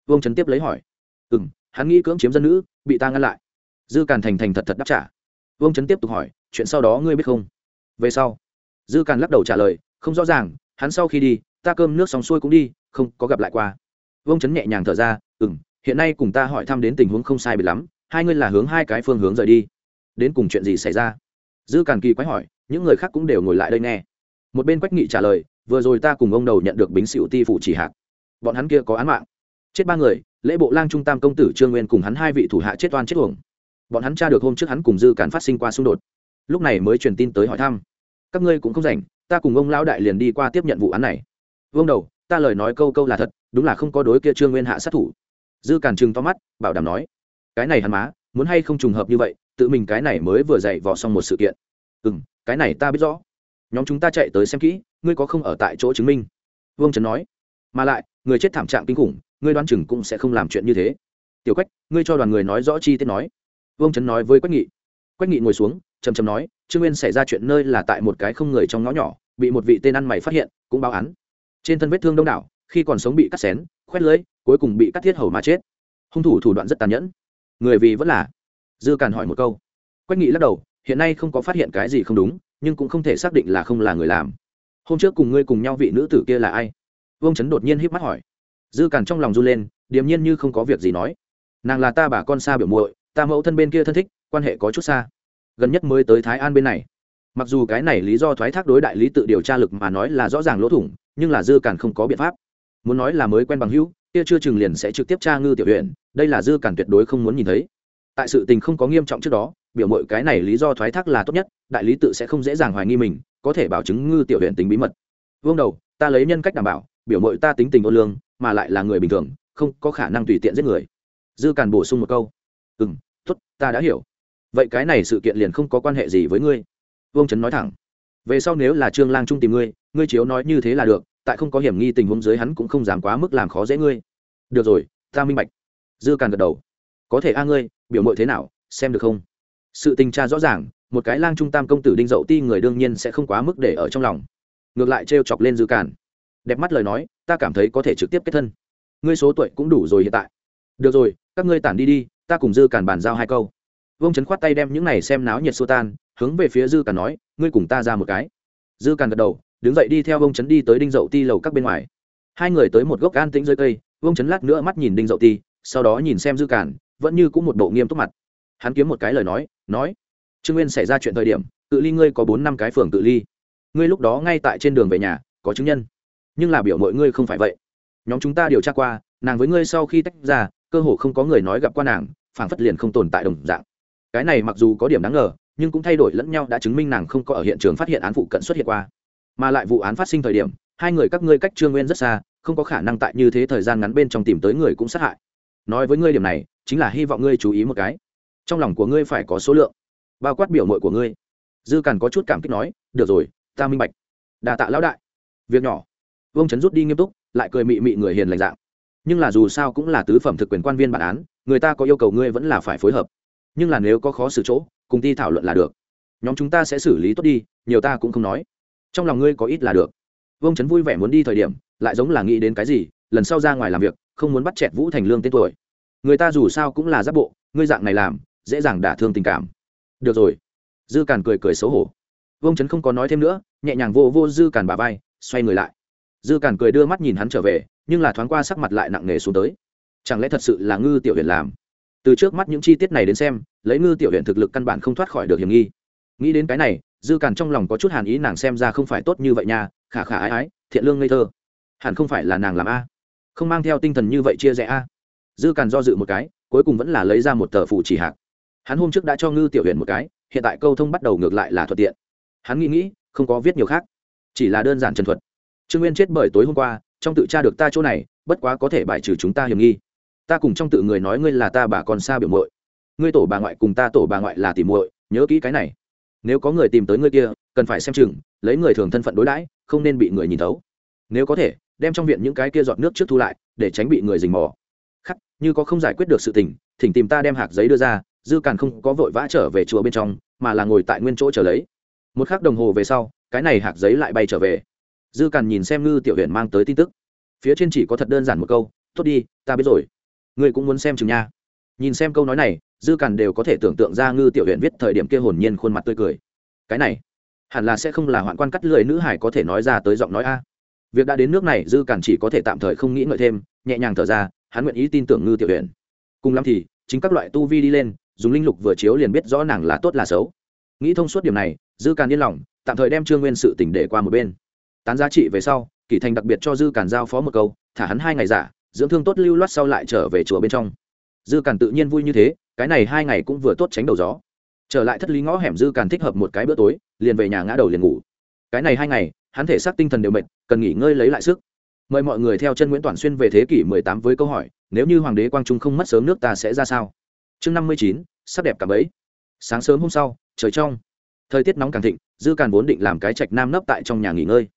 Vương trấn tiếp lấy hỏi. Ừ m hắn nghĩ cưỡng chiếm dân nữ, bị ta ngăn lại. Dư càn thành thành thật thật đáp trả. Vương trấn tiếp tục hỏi, chuyện sau đó ngươi biết không? Về sau. Dư càn lắc đầu trả lời, không rõ ràng, hắn sau khi đi, ta cơm nước xong xuôi cũng đi, không có gặp lại qua. Vương trấn nhẹ nhàng thở ra ừ m hiện nay cùng ta hỏi thăm đến tình huống không sai biệt lắm, hai ngươi là hướng hai cái phương hướng rời đi. Đến cùng chuyện gì xảy ra? Dư càn kỳ quái hỏi, những người khác cũng đều ngồi lại đây nghe. Một bên quách nghị trả lời, vừa rồi ta cùng ông đầu nhận được bính xịu ti phụ chỉ hạc. Bọn hắn kia có án mạng. Chết ba người, lễ bộ lang trung tam công tử trương nguyên cùng hắn hai vị thủ hạ chết oan chết uổng. Bọn hắn tra được hôm trước hắn cùng dư càn phát sinh qua xung đột. Lúc này mới truyền tin tới hỏi thăm. Các ngươi cũng không rảnh, ta cùng ông lão đại liền đi qua tiếp nhận vụ án này. Vương đầu, ta lời nói câu câu là thật, đúng là không có đối kia trương nguyên hạ sát thủ dư càn trừng to mắt, bảo đảm nói, cái này hắn má, muốn hay không trùng hợp như vậy, tự mình cái này mới vừa dạy vò xong một sự kiện. Ừ m cái này ta biết rõ. Nhóm chúng ta chạy tới xem kỹ, ngươi có không ở tại chỗ chứng minh? Vương trấn nói. Mà lại, người chết thảm trạng kinh khủng, ngươi đoán chừng cũng sẽ không làm chuyện như thế. Tiểu quách, ngươi cho đoàn người nói rõ chi tiết nói. Vương trấn nói với quách nghị. Quách nghị ngồi xuống chầm chầm nói, trương nguyên xảy ra chuyện nơi là tại một cái không người trong ngõ nhỏ, bị một vị tên ăn mày phát hiện, cũng báo án. Trên thân vết thương đông đảo khi còn sống bị cắt xén, khoét lưới, cuối cùng bị cắt thiết hầu mà chết. Hung thủ thủ đoạn rất tàn nhẫn. Người vì vẫn là? Dư càn hỏi một câu. Quách nghị lắc đầu, hiện nay không có phát hiện cái gì không đúng, nhưng cũng không thể xác định là không là người làm. Hôm trước cùng ngươi cùng nhau vị nữ tử kia là ai? Vương chấn đột nhiên híp mắt hỏi. Dư càn trong lòng run lên, điềm nhiên như không có việc gì nói. Nàng là ta bà con xa biểu muội, ta mẫu thân bên kia thân thích, quan hệ có chút xa. Gần nhất mới tới thái an bên này. Mặc dù cái này lý do thoái thác đối đại lý tự điều tra lực mà nói là rõ ràng lỗ thủng, nhưng là dư càn không có biện pháp muốn nói là mới quen bằng hữu, kia chưa chừng liền sẽ trực tiếp tra ngư tiểu huyện đây là dư càn tuyệt đối không muốn nhìn thấy. Tại sự tình không có nghiêm trọng trước đó, biểu mội cái này lý do thoái thác là tốt nhất, đại lý tự sẽ không dễ dàng hoài nghi mình, có thể bảo chứng ngư tiểu huyện tính bí mật. Vương đầu, ta lấy nhân cách đảm bảo, biểu mội ta tính tình ô lương, mà lại là người bình thường, không có khả năng tùy tiện giết người. Dư càn bổ sung một câu. Ừ m t ố t ta đã hiểu. Vậy cái này sự kiện liền không có quan hệ gì với ngươi. Vương trấn nói thẳng. Về sau nếu là trương lang trung tìm ngươi ngươi chiếu nói như thế là được tại không có hiểm nghi tình huống dưới hắn cũng không dám quá mức làm khó dễ ngươi. Được rồi, ta minh bạch. Dư càn gật đầu. Có thể a à ngươi, biểu mội thế nào, xem được không? Sự tình tra rõ ràng, một cái lang trung tam công tử đinh dậu ti người đương nhiên sẽ không quá mức để ở trong lòng. Ngược lại trêu chọc lên dư càn. Đẹp mắt lời nói, ta cảm thấy có thể trực tiếp kết thân. Ngươi số tuổi cũng đủ rồi hiện tại. Được rồi, các ngươi tản đi đi, ta cùng dư càn bàn giao hai câu. Vương trấn khoát tay đem những này xem náo nhiệt xô tan, hướng về phía dư càn nói, ngươi cùng ta ra một cái. Dư càn gật đầu đứng dậy đi theo vông trấn đi tới đinh dậu ti lầu các bên ngoài. Hai người tới một gốc an tĩnh dưới cây vông trấn lát nữa mắt nhìn đinh dậu ti sau đó nhìn xem dư cản, vẫn như cũng một bộ nghiêm túc mặt. Hắn kiếm một cái lời nói nói trương nguyên xảy ra chuyện thời điểm tự ly ngươi có bốn năm cái phường tự ly. Ngươi lúc đó ngay tại trên đường về nhà có chứng nhân. Nhưng là biểu mọi ngươi không phải vậy. Nhóm chúng ta điều tra qua nàng với ngươi sau khi tách ra cơ hồ không có người nói gặp qua nàng phảng phất liền không tồn tại đồng dạng. Cái này mặc dù có điểm đáng ngờ nhưng cũng thay đổi lẫn nhau đã chứng minh nàng không có ở hiện trường phát hiện án phụ cận xuất hiện qua mà lại vụ án phát sinh thời điểm, hai người các ngươi cách trương nguyên rất xa, không có khả năng tại như thế thời gian ngắn bên trong tìm tới người cũng sát hại. Nói với ngươi điểm này, chính là hy vọng ngươi chú ý một cái. Trong lòng của ngươi phải có số lượng. Bao quát biểu mội của ngươi. Dư càn có chút cảm kích nói, được rồi, ta minh bạch. Đà tạ lão đại. Việc nhỏ. Vương trấn rút đi nghiêm túc, lại cười mị mị người hiền lành dạng. Nhưng là dù sao cũng là tứ phẩm thực quyền quan viên bản án, người ta có yêu cầu ngươi vẫn là phải phối hợp. Nhưng là nếu có khó xử chỗ, cùng ti thảo luận là được. Nhóm chúng ta sẽ xử lý tốt đi, nhiều ta cũng không nói trong lòng ngươi có ít là được. Vương trấn vui vẻ muốn đi thời điểm, lại giống là nghĩ đến cái gì, lần sau ra ngoài làm việc, không muốn bắt chẹt vũ thành lương tên tuổi. Người ta dù sao cũng là giáp bộ, ngươi dạng này làm, dễ dàng đả thương tình cảm. Được rồi. Dư càn cười cười xấu hổ. Vương trấn không có nói thêm nữa, nhẹ nhàng vô vô dư càn bà vai, xoay người lại. Dư càn cười đưa mắt nhìn hắn trở về, nhưng là thoáng qua sắc mặt lại nặng nề xuống tới. Chẳng lẽ thật sự là ngư tiểu huyện làm? Từ trước mắt những chi tiết này đến xem, lấy ngư tiểu huyện thực lực căn bản không thoát khỏi được hiểm nghi. Nghĩ đến cái này dư càn trong lòng có chút hàn ý nàng xem ra không phải tốt như vậy nha, khả khả ái ái, thiện lương ngây thơ. Hẳn không phải là nàng làm a. Không mang theo tinh thần như vậy chia rẽ a. Dư càn do dự một cái, cuối cùng vẫn là lấy ra một tờ phụ chỉ hạc. Hắn hôm trước đã cho ngư tiểu huyện một cái, hiện tại câu thông bắt đầu ngược lại là thuận tiện. Hắn nghĩ nghĩ, không có viết nhiều khác, chỉ là đơn giản trần thuật. Trương nguyên chết bởi tối hôm qua, trong tự tra được ta chỗ này, bất quá có thể bài trừ chúng ta hiểm nghi. Ta cùng trong tự người nói ngươi là ta bà con xa biểu muội. Ngươi tổ bà ngoại cùng ta tổ bà ngoại là tỉ muội, nhớ kỹ cái này nếu có người tìm tới ngươi kia, cần phải xem chừng, lấy người thường thân phận đối đãi, không nên bị người nhìn thấu. Nếu có thể, đem trong viện những cái kia giọt nước trước thu lại, để tránh bị người dình mò. Khắc, như có không giải quyết được sự tình, thỉnh tìm ta đem hạt giấy đưa ra, dư càn không có vội vã trở về chùa bên trong, mà là ngồi tại nguyên chỗ chờ lấy. Một khắc đồng hồ về sau, cái này hạt giấy lại bay trở về. Dư càn nhìn xem ngư tiểu huyện mang tới tin tức. Phía trên chỉ có thật đơn giản một câu, tốt đi, ta biết rồi. Ngươi cũng muốn xem chừng nha nhìn xem câu nói này, dư càn đều có thể tưởng tượng ra ngư tiểu huyện viết thời điểm kia hồn nhiên khuôn mặt tươi cười. Cái này, hẳn là sẽ không là hoạn quan cắt lười nữ hải có thể nói ra tới giọng nói a. Việc đã đến nước này, dư càn chỉ có thể tạm thời không nghĩ ngợi thêm, nhẹ nhàng thở ra, hắn nguyện ý tin tưởng ngư tiểu huyện cùng lắm thì, chính các loại tu vi đi lên, dùng linh lục vừa chiếu liền biết rõ nàng là tốt là xấu. Nghĩ thông suốt điểm này, dư càn yên lòng, tạm thời đem trương nguyên sự tỉnh để qua một bên. Tán giá trị về sau, kỷ thành đặc biệt cho dư càn giao phó một câu, thả hắn hai ngày giả, dưỡng thương tốt lưu loát sau lại trở về chùa bên trong dư càn tự nhiên vui như thế cái này hai ngày cũng vừa tốt tránh đầu gió. Trở lại thất lý ngõ hẻm dư càn thích hợp một cái bữa tối liền về nhà ngã đầu liền ngủ. Cái này hai ngày hắn thể xác tinh thần đều mệt cần nghỉ ngơi lấy lại sức. Mời mọi người theo chân nguyễn toàn xuyên về thế kỷ 18 với câu hỏi nếu như hoàng đế quang trung không mất sớm nước ta sẽ ra sao? Chương 59, sắc đẹp cả bấy. Sáng sớm hôm sau trời trong. Thời tiết nóng càng thịnh dư càn vốn định làm cái trạch nam nấp tại trong nhà nghỉ ngơi.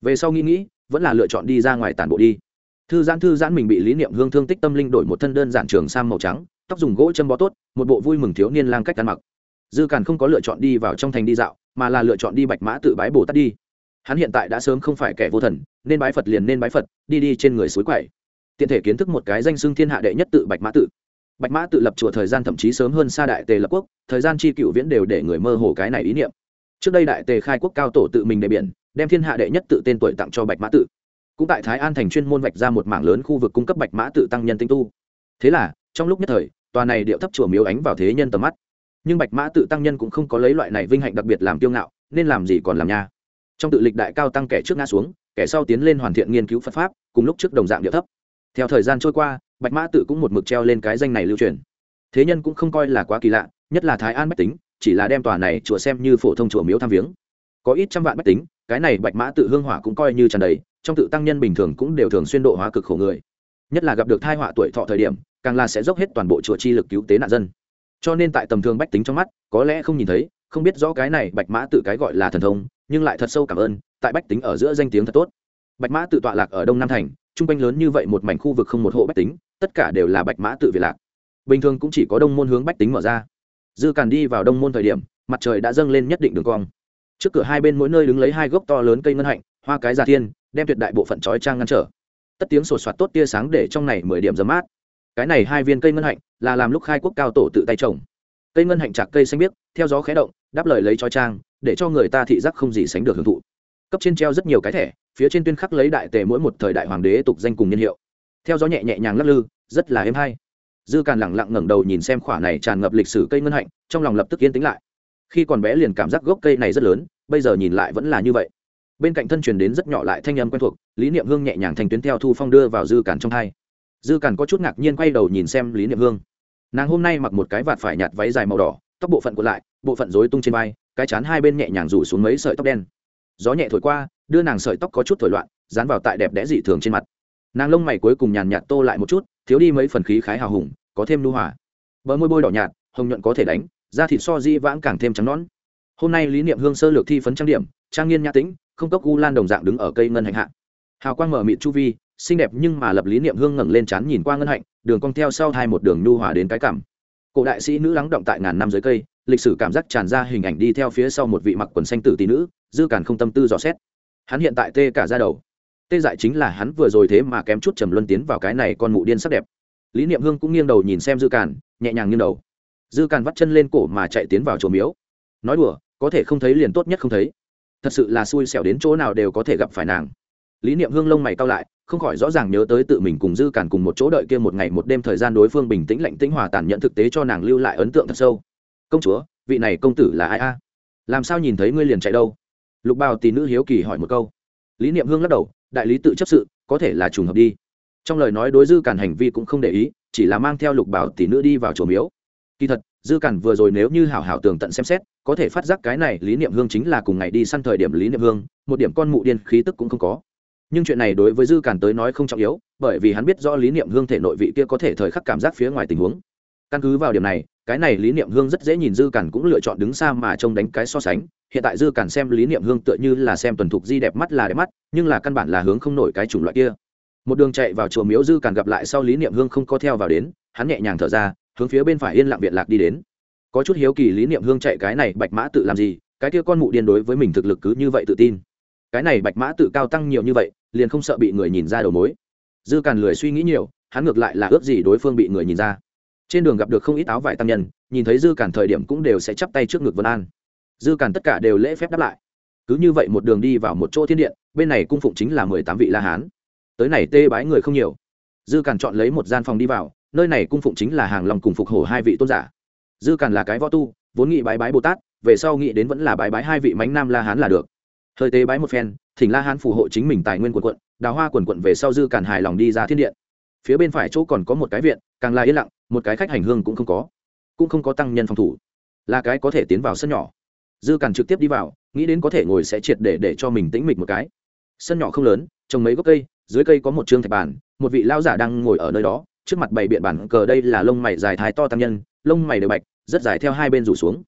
Về sau nghĩ nghĩ vẫn là lựa chọn đi ra ngoài tản bộ đi thư giãn thư giãn mình bị lý niệm hương thương tích tâm linh đổi một thân đơn giản trường sam màu trắng, tóc dùng gỗ châm bó tốt, một bộ vui mừng thiếu niên lang cách ăn mặc. Dư càn không có lựa chọn đi vào trong thành đi dạo, mà là lựa chọn đi bạch mã tự bái bồ tát đi. Hắn hiện tại đã sớm không phải kẻ vô thần, nên bái phật liền nên bái phật, đi đi trên người suối quậy. Tiện thể kiến thức một cái danh xưng thiên hạ đệ nhất tự bạch mã tự. Bạch mã tự lập chùa thời gian thậm chí sớm hơn xa đại tề lập quốc, thời gian chi cựu viễn đều để người mơ hồ cái này ý niệm. Trước đây đại tề khai quốc cao tổ tự mình đề biển, đem thiên hạ đệ nhất tự tên tuổi tặng cho bạch mã tự cũng tại thái an thành chuyên môn vạch ra một mảng lớn khu vực cung cấp bạch mã tự tăng nhân tinh tu. Thế là, trong lúc nhất thời, tòa này điệu thấp chùa miếu ánh vào thế nhân tầm mắt. Nhưng bạch mã tự tăng nhân cũng không có lấy loại này vinh hạnh đặc biệt làm kiêu ngạo, nên làm gì còn làm nha. Trong tự lịch đại cao tăng kẻ trước ngã xuống, kẻ sau tiến lên hoàn thiện nghiên cứu phật pháp, cùng lúc trước đồng dạng điệu thấp. Theo thời gian trôi qua, bạch mã tự cũng một mực treo lên cái danh này lưu truyền. Thế nhân cũng không coi là quá kỳ lạ, nhất là thái an bách tính, chỉ là đem tòa này chùa xem như phổ thông chùa miếu tham viếng. Có ít trăm vạn bách tính, cái này bạch mã tự hương hỏa cũng coi như tràn đầy trong tự tăng nhân bình thường cũng đều thường xuyên độ hóa cực khổ người. Nhất là gặp được thai họa tuổi thọ thời điểm, càng là sẽ dốc hết toàn bộ chùa chi lực cứu tế nạn dân. Cho nên tại tầm thường bách tính trong mắt, có lẽ không nhìn thấy, không biết rõ cái này bạch mã tự cái gọi là thần thông, nhưng lại thật sâu cảm ơn, tại bách tính ở giữa danh tiếng thật tốt. Bạch mã tự tọa lạc ở đông nam thành, trung quanh lớn như vậy một mảnh khu vực không một hộ bách tính, tất cả đều là bạch mã tự việt lạc. Bình thường cũng chỉ có đông môn hướng bách tính mở ra. Dư càn đi vào đông môn thời điểm, mặt trời đã dâng lên nhất định đường cong. Trước cửa hai bên mỗi nơi đứng lấy hai gốc to lớn cây ngân hạnh, hoa cái già thiên đem tuyệt đại bộ phận trói trang ngăn trở. Tất tiếng sột soạt tốt tia sáng để trong này mười điểm dấm mát. Cái này hai viên cây ngân hạnh là làm lúc khai quốc cao tổ tự tay trồng. Cây ngân hạnh chạc cây xanh biếc, theo gió khé động, đáp lời lấy trói trang, để cho người ta thị giác không gì sánh được hưởng thụ. Cấp trên treo rất nhiều cái thẻ, phía trên tuyên khắc lấy đại tề mỗi một thời đại hoàng đế tục danh cùng niên hiệu. Theo gió nhẹ nhẹ nhàng lắc lư, rất là êm hay. Dư càn lẳng lặng ngẩng đầu nhìn xem khỏa này tràn ngập lịch sử cây ngân hạnh, trong lòng lập tức yên tĩnh lại. Khi còn bé liền cảm giác gốc cây này rất lớn, bây giờ nhìn lại vẫn là như vậy bên cạnh thân truyền đến rất nhỏ lại thanh âm quen thuộc, lý niệm hương nhẹ nhàng thành tuyến theo thu phong đưa vào dư cản trong hai dư cản có chút ngạc nhiên quay đầu nhìn xem lý niệm hương. Nàng hôm nay mặc một cái vạt phải nhạt váy dài màu đỏ, tóc bộ phận còn lại, bộ phận rối tung trên vai, cái chán hai bên nhẹ nhàng rủ xuống mấy sợi tóc đen. Gió nhẹ thổi qua, đưa nàng sợi tóc có chút thổi loạn, dán vào tại đẹp đẽ dị thường trên mặt. Nàng lông mày cuối cùng nhàn nhạt tô lại một chút, thiếu đi mấy phần khí khái hào hùng, có thêm nu hòa. Bờ môi bôi đỏ nhạt, hồng nhuận có thể đánh, da thịt so di vãng càng thêm trắng nón hôm nay lý niệm hương sơ lược thi phấn trang điểm, trang nghiên nhã tĩnh không cốc u lan đồng dạng đứng ở cây ngân hạnh hạ. Hào quang mở mịt chu vi, xinh đẹp nhưng mà lập lý niệm hương ngẩng lên chán nhìn qua ngân hạnh, đường cong theo sau hai một đường nhu hòa đến cái cảm. Cổ đại sĩ nữ lắng động tại ngàn năm dưới cây, lịch sử cảm giác tràn ra hình ảnh đi theo phía sau một vị mặc quần xanh tử tỷ nữ, dư càn không tâm tư dò xét. Hắn hiện tại tê cả ra đầu. Tê dại chính là hắn vừa rồi thế mà kém chút trầm luân tiến vào cái này con mụ điên sắc đẹp. Lý niệm hương cũng nghiêng đầu nhìn xem dư càn, nhẹ nhàng nghiêng đầu. Dư càn vắt chân lên cổ mà chạy tiến vào chỗ miếu. Nói đùa, có thể không thấy liền tốt nhất không thấy thật sự là xui xẻo đến chỗ nào đều có thể gặp phải nàng. Lý niệm hương lông mày cao lại, không khỏi rõ ràng nhớ tới tự mình cùng dư cản cùng một chỗ đợi kia một ngày một đêm thời gian đối phương bình tĩnh lạnh tĩnh hòa tàn nhận thực tế cho nàng lưu lại ấn tượng thật sâu. Công chúa, vị này công tử là ai a? Làm sao nhìn thấy ngươi liền chạy đâu? Lục bào tỷ nữ hiếu kỳ hỏi một câu. Lý niệm hương lắc đầu, đại lý tự chấp sự, có thể là trùng hợp đi. Trong lời nói đối dư cản hành vi cũng không để ý, chỉ là mang theo lục bảo tỷ nữ đi vào chùa miếu. Kỳ thật dư cản vừa rồi nếu như hảo hảo tường tận xem xét, có thể phát giác cái này lý niệm hương chính là cùng ngày đi săn thời điểm lý niệm hương, một điểm con mụ điên khí tức cũng không có. Nhưng chuyện này đối với dư cản tới nói không trọng yếu, bởi vì hắn biết rõ lý niệm hương thể nội vị kia có thể thời khắc cảm giác phía ngoài tình huống. Căn cứ vào điểm này, cái này lý niệm hương rất dễ nhìn dư cản cũng lựa chọn đứng xa mà trông đánh cái so sánh. Hiện tại dư cản xem lý niệm hương tựa như là xem tuần thục di đẹp mắt là đẹp mắt, nhưng là căn bản là hướng không nổi cái chủng loại kia. Một đường chạy vào chùa miếu dư cản gặp lại sau lý niệm hương không có theo vào đến, hắn nhẹ nhàng thở ra hướng phía bên phải yên lặng viện lạc đi đến. Có chút hiếu kỳ lý niệm hương chạy cái này bạch mã tự làm gì, cái kia con mụ điên đối với mình thực lực cứ như vậy tự tin. Cái này bạch mã tự cao tăng nhiều như vậy, liền không sợ bị người nhìn ra đầu mối. Dư càn lười suy nghĩ nhiều, hắn ngược lại là ước gì đối phương bị người nhìn ra. Trên đường gặp được không ít áo vải tăng nhân, nhìn thấy dư càn thời điểm cũng đều sẽ chắp tay trước ngực vân an. Dư càn tất cả đều lễ phép đáp lại. Cứ như vậy một đường đi vào một chỗ thiên điện, bên này cung phụng chính là mười tám vị la hán. Tới này tê bái người không nhiều. Dư càn chọn lấy một gian phòng đi vào nơi này cung phụng chính là hàng lòng cùng phục hổ hai vị tôn giả. Dư càn là cái võ tu, vốn nghĩ bái bái bồ tát, về sau nghĩ đến vẫn là bái bái hai vị mánh nam la hán là được. Hơi tế bái một phen, thỉnh la hán phù hộ chính mình tài nguyên quần quận, đào hoa quần quận về sau dư càn hài lòng đi ra thiên điện. Phía bên phải chỗ còn có một cái viện, càng là yên lặng, một cái khách hành hương cũng không có, cũng không có tăng nhân phòng thủ. Là cái có thể tiến vào sân nhỏ. Dư càn trực tiếp đi vào, nghĩ đến có thể ngồi sẽ triệt để để cho mình tĩnh mịch một cái. Sân nhỏ không lớn, trồng mấy gốc cây, dưới cây có một trương thạch bàn, một vị lao giả đang ngồi ở nơi đó trước mặt bày biện bản cờ đây là lông mày dài thái to tăng nhân, lông mày đều bạch, rất dài theo hai bên rủ xuống.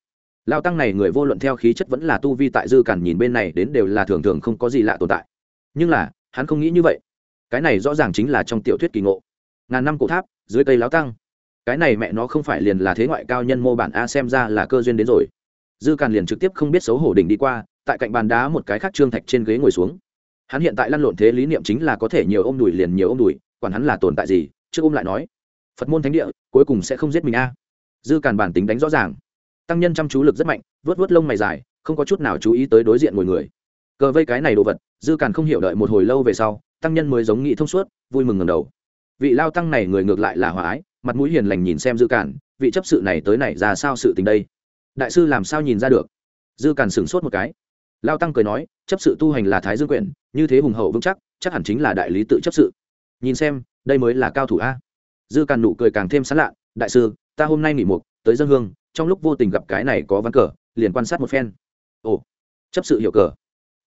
Lao tăng này người vô luận theo khí chất vẫn là tu vi tại dư cản nhìn bên này đến đều là thường thường không có gì lạ tồn tại. Nhưng là, hắn không nghĩ như vậy. Cái này rõ ràng chính là trong tiểu thuyết kỳ ngộ. Ngàn năm cổ tháp, dưới cây lão tăng. Cái này mẹ nó không phải liền là thế ngoại cao nhân mô bản a xem ra là cơ duyên đến rồi. Dư càn liền trực tiếp không biết xấu hổ đỉnh đi qua, tại cạnh bàn đá một cái khác trương thạch trên ghế ngồi xuống. Hắn hiện tại lăn lộn thế lý niệm chính là có thể nhiều ôm đùi liền nhiều ôm đùi còn hắn là tồn tại gì trước ôm lại nói, phật môn thánh địa, cuối cùng sẽ không giết mình a. Dư càn bản tính đánh rõ ràng. Tăng nhân chăm chú lực rất mạnh vớt vớt lông mày dài, không có chút nào chú ý tới đối diện ngồi người. Cờ vây cái này đồ vật, dư càn không hiểu đợi một hồi lâu về sau, tăng nhân mới giống nghĩ thông suốt, vui mừng ngầm đầu. Vị lao tăng này người ngược lại là hòa ái, mặt mũi hiền lành nhìn xem dư càn, vị chấp sự này tới này ra sao sự tình đây? Đại sư làm sao nhìn ra được? Dư càn sửng sốt một cái. Lao tăng cười nói, chấp sự tu hành là thái dương quyển, như thế hùng hậu vững chắc chắc hẳn chính là đại lý tự chấp sự. Nhìn xem đây mới là cao thủ a. Dư càn nụ cười càng thêm sán lạ, đại sư, ta hôm nay nghỉ mục, tới dân hương, trong lúc vô tình gặp cái này có ván cờ, liền quan sát một phen. Ồ, chấp sự hiểu cờ.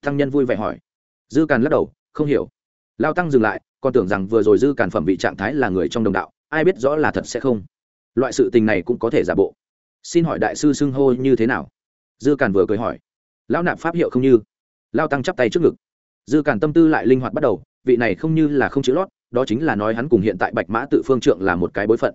Tăng nhân vui vẻ hỏi. Dư càn lắc đầu, không hiểu. Lao tăng dừng lại, còn tưởng rằng vừa rồi dư càn phẩm vị trạng thái là người trong đồng đạo, ai biết rõ là thật sẽ không. Loại sự tình này cũng có thể giả bộ. Xin hỏi đại sư xưng hô như thế nào? Dư càn vừa cười hỏi. Lão nạp pháp hiệu không như. Lao tăng chắp tay trước ngực. Dư càn tâm tư lại linh hoạt bắt đầu, vị này không như là không chữ lót đó chính là nói hắn cùng hiện tại bạch mã tự phương trượng là một cái bối phận.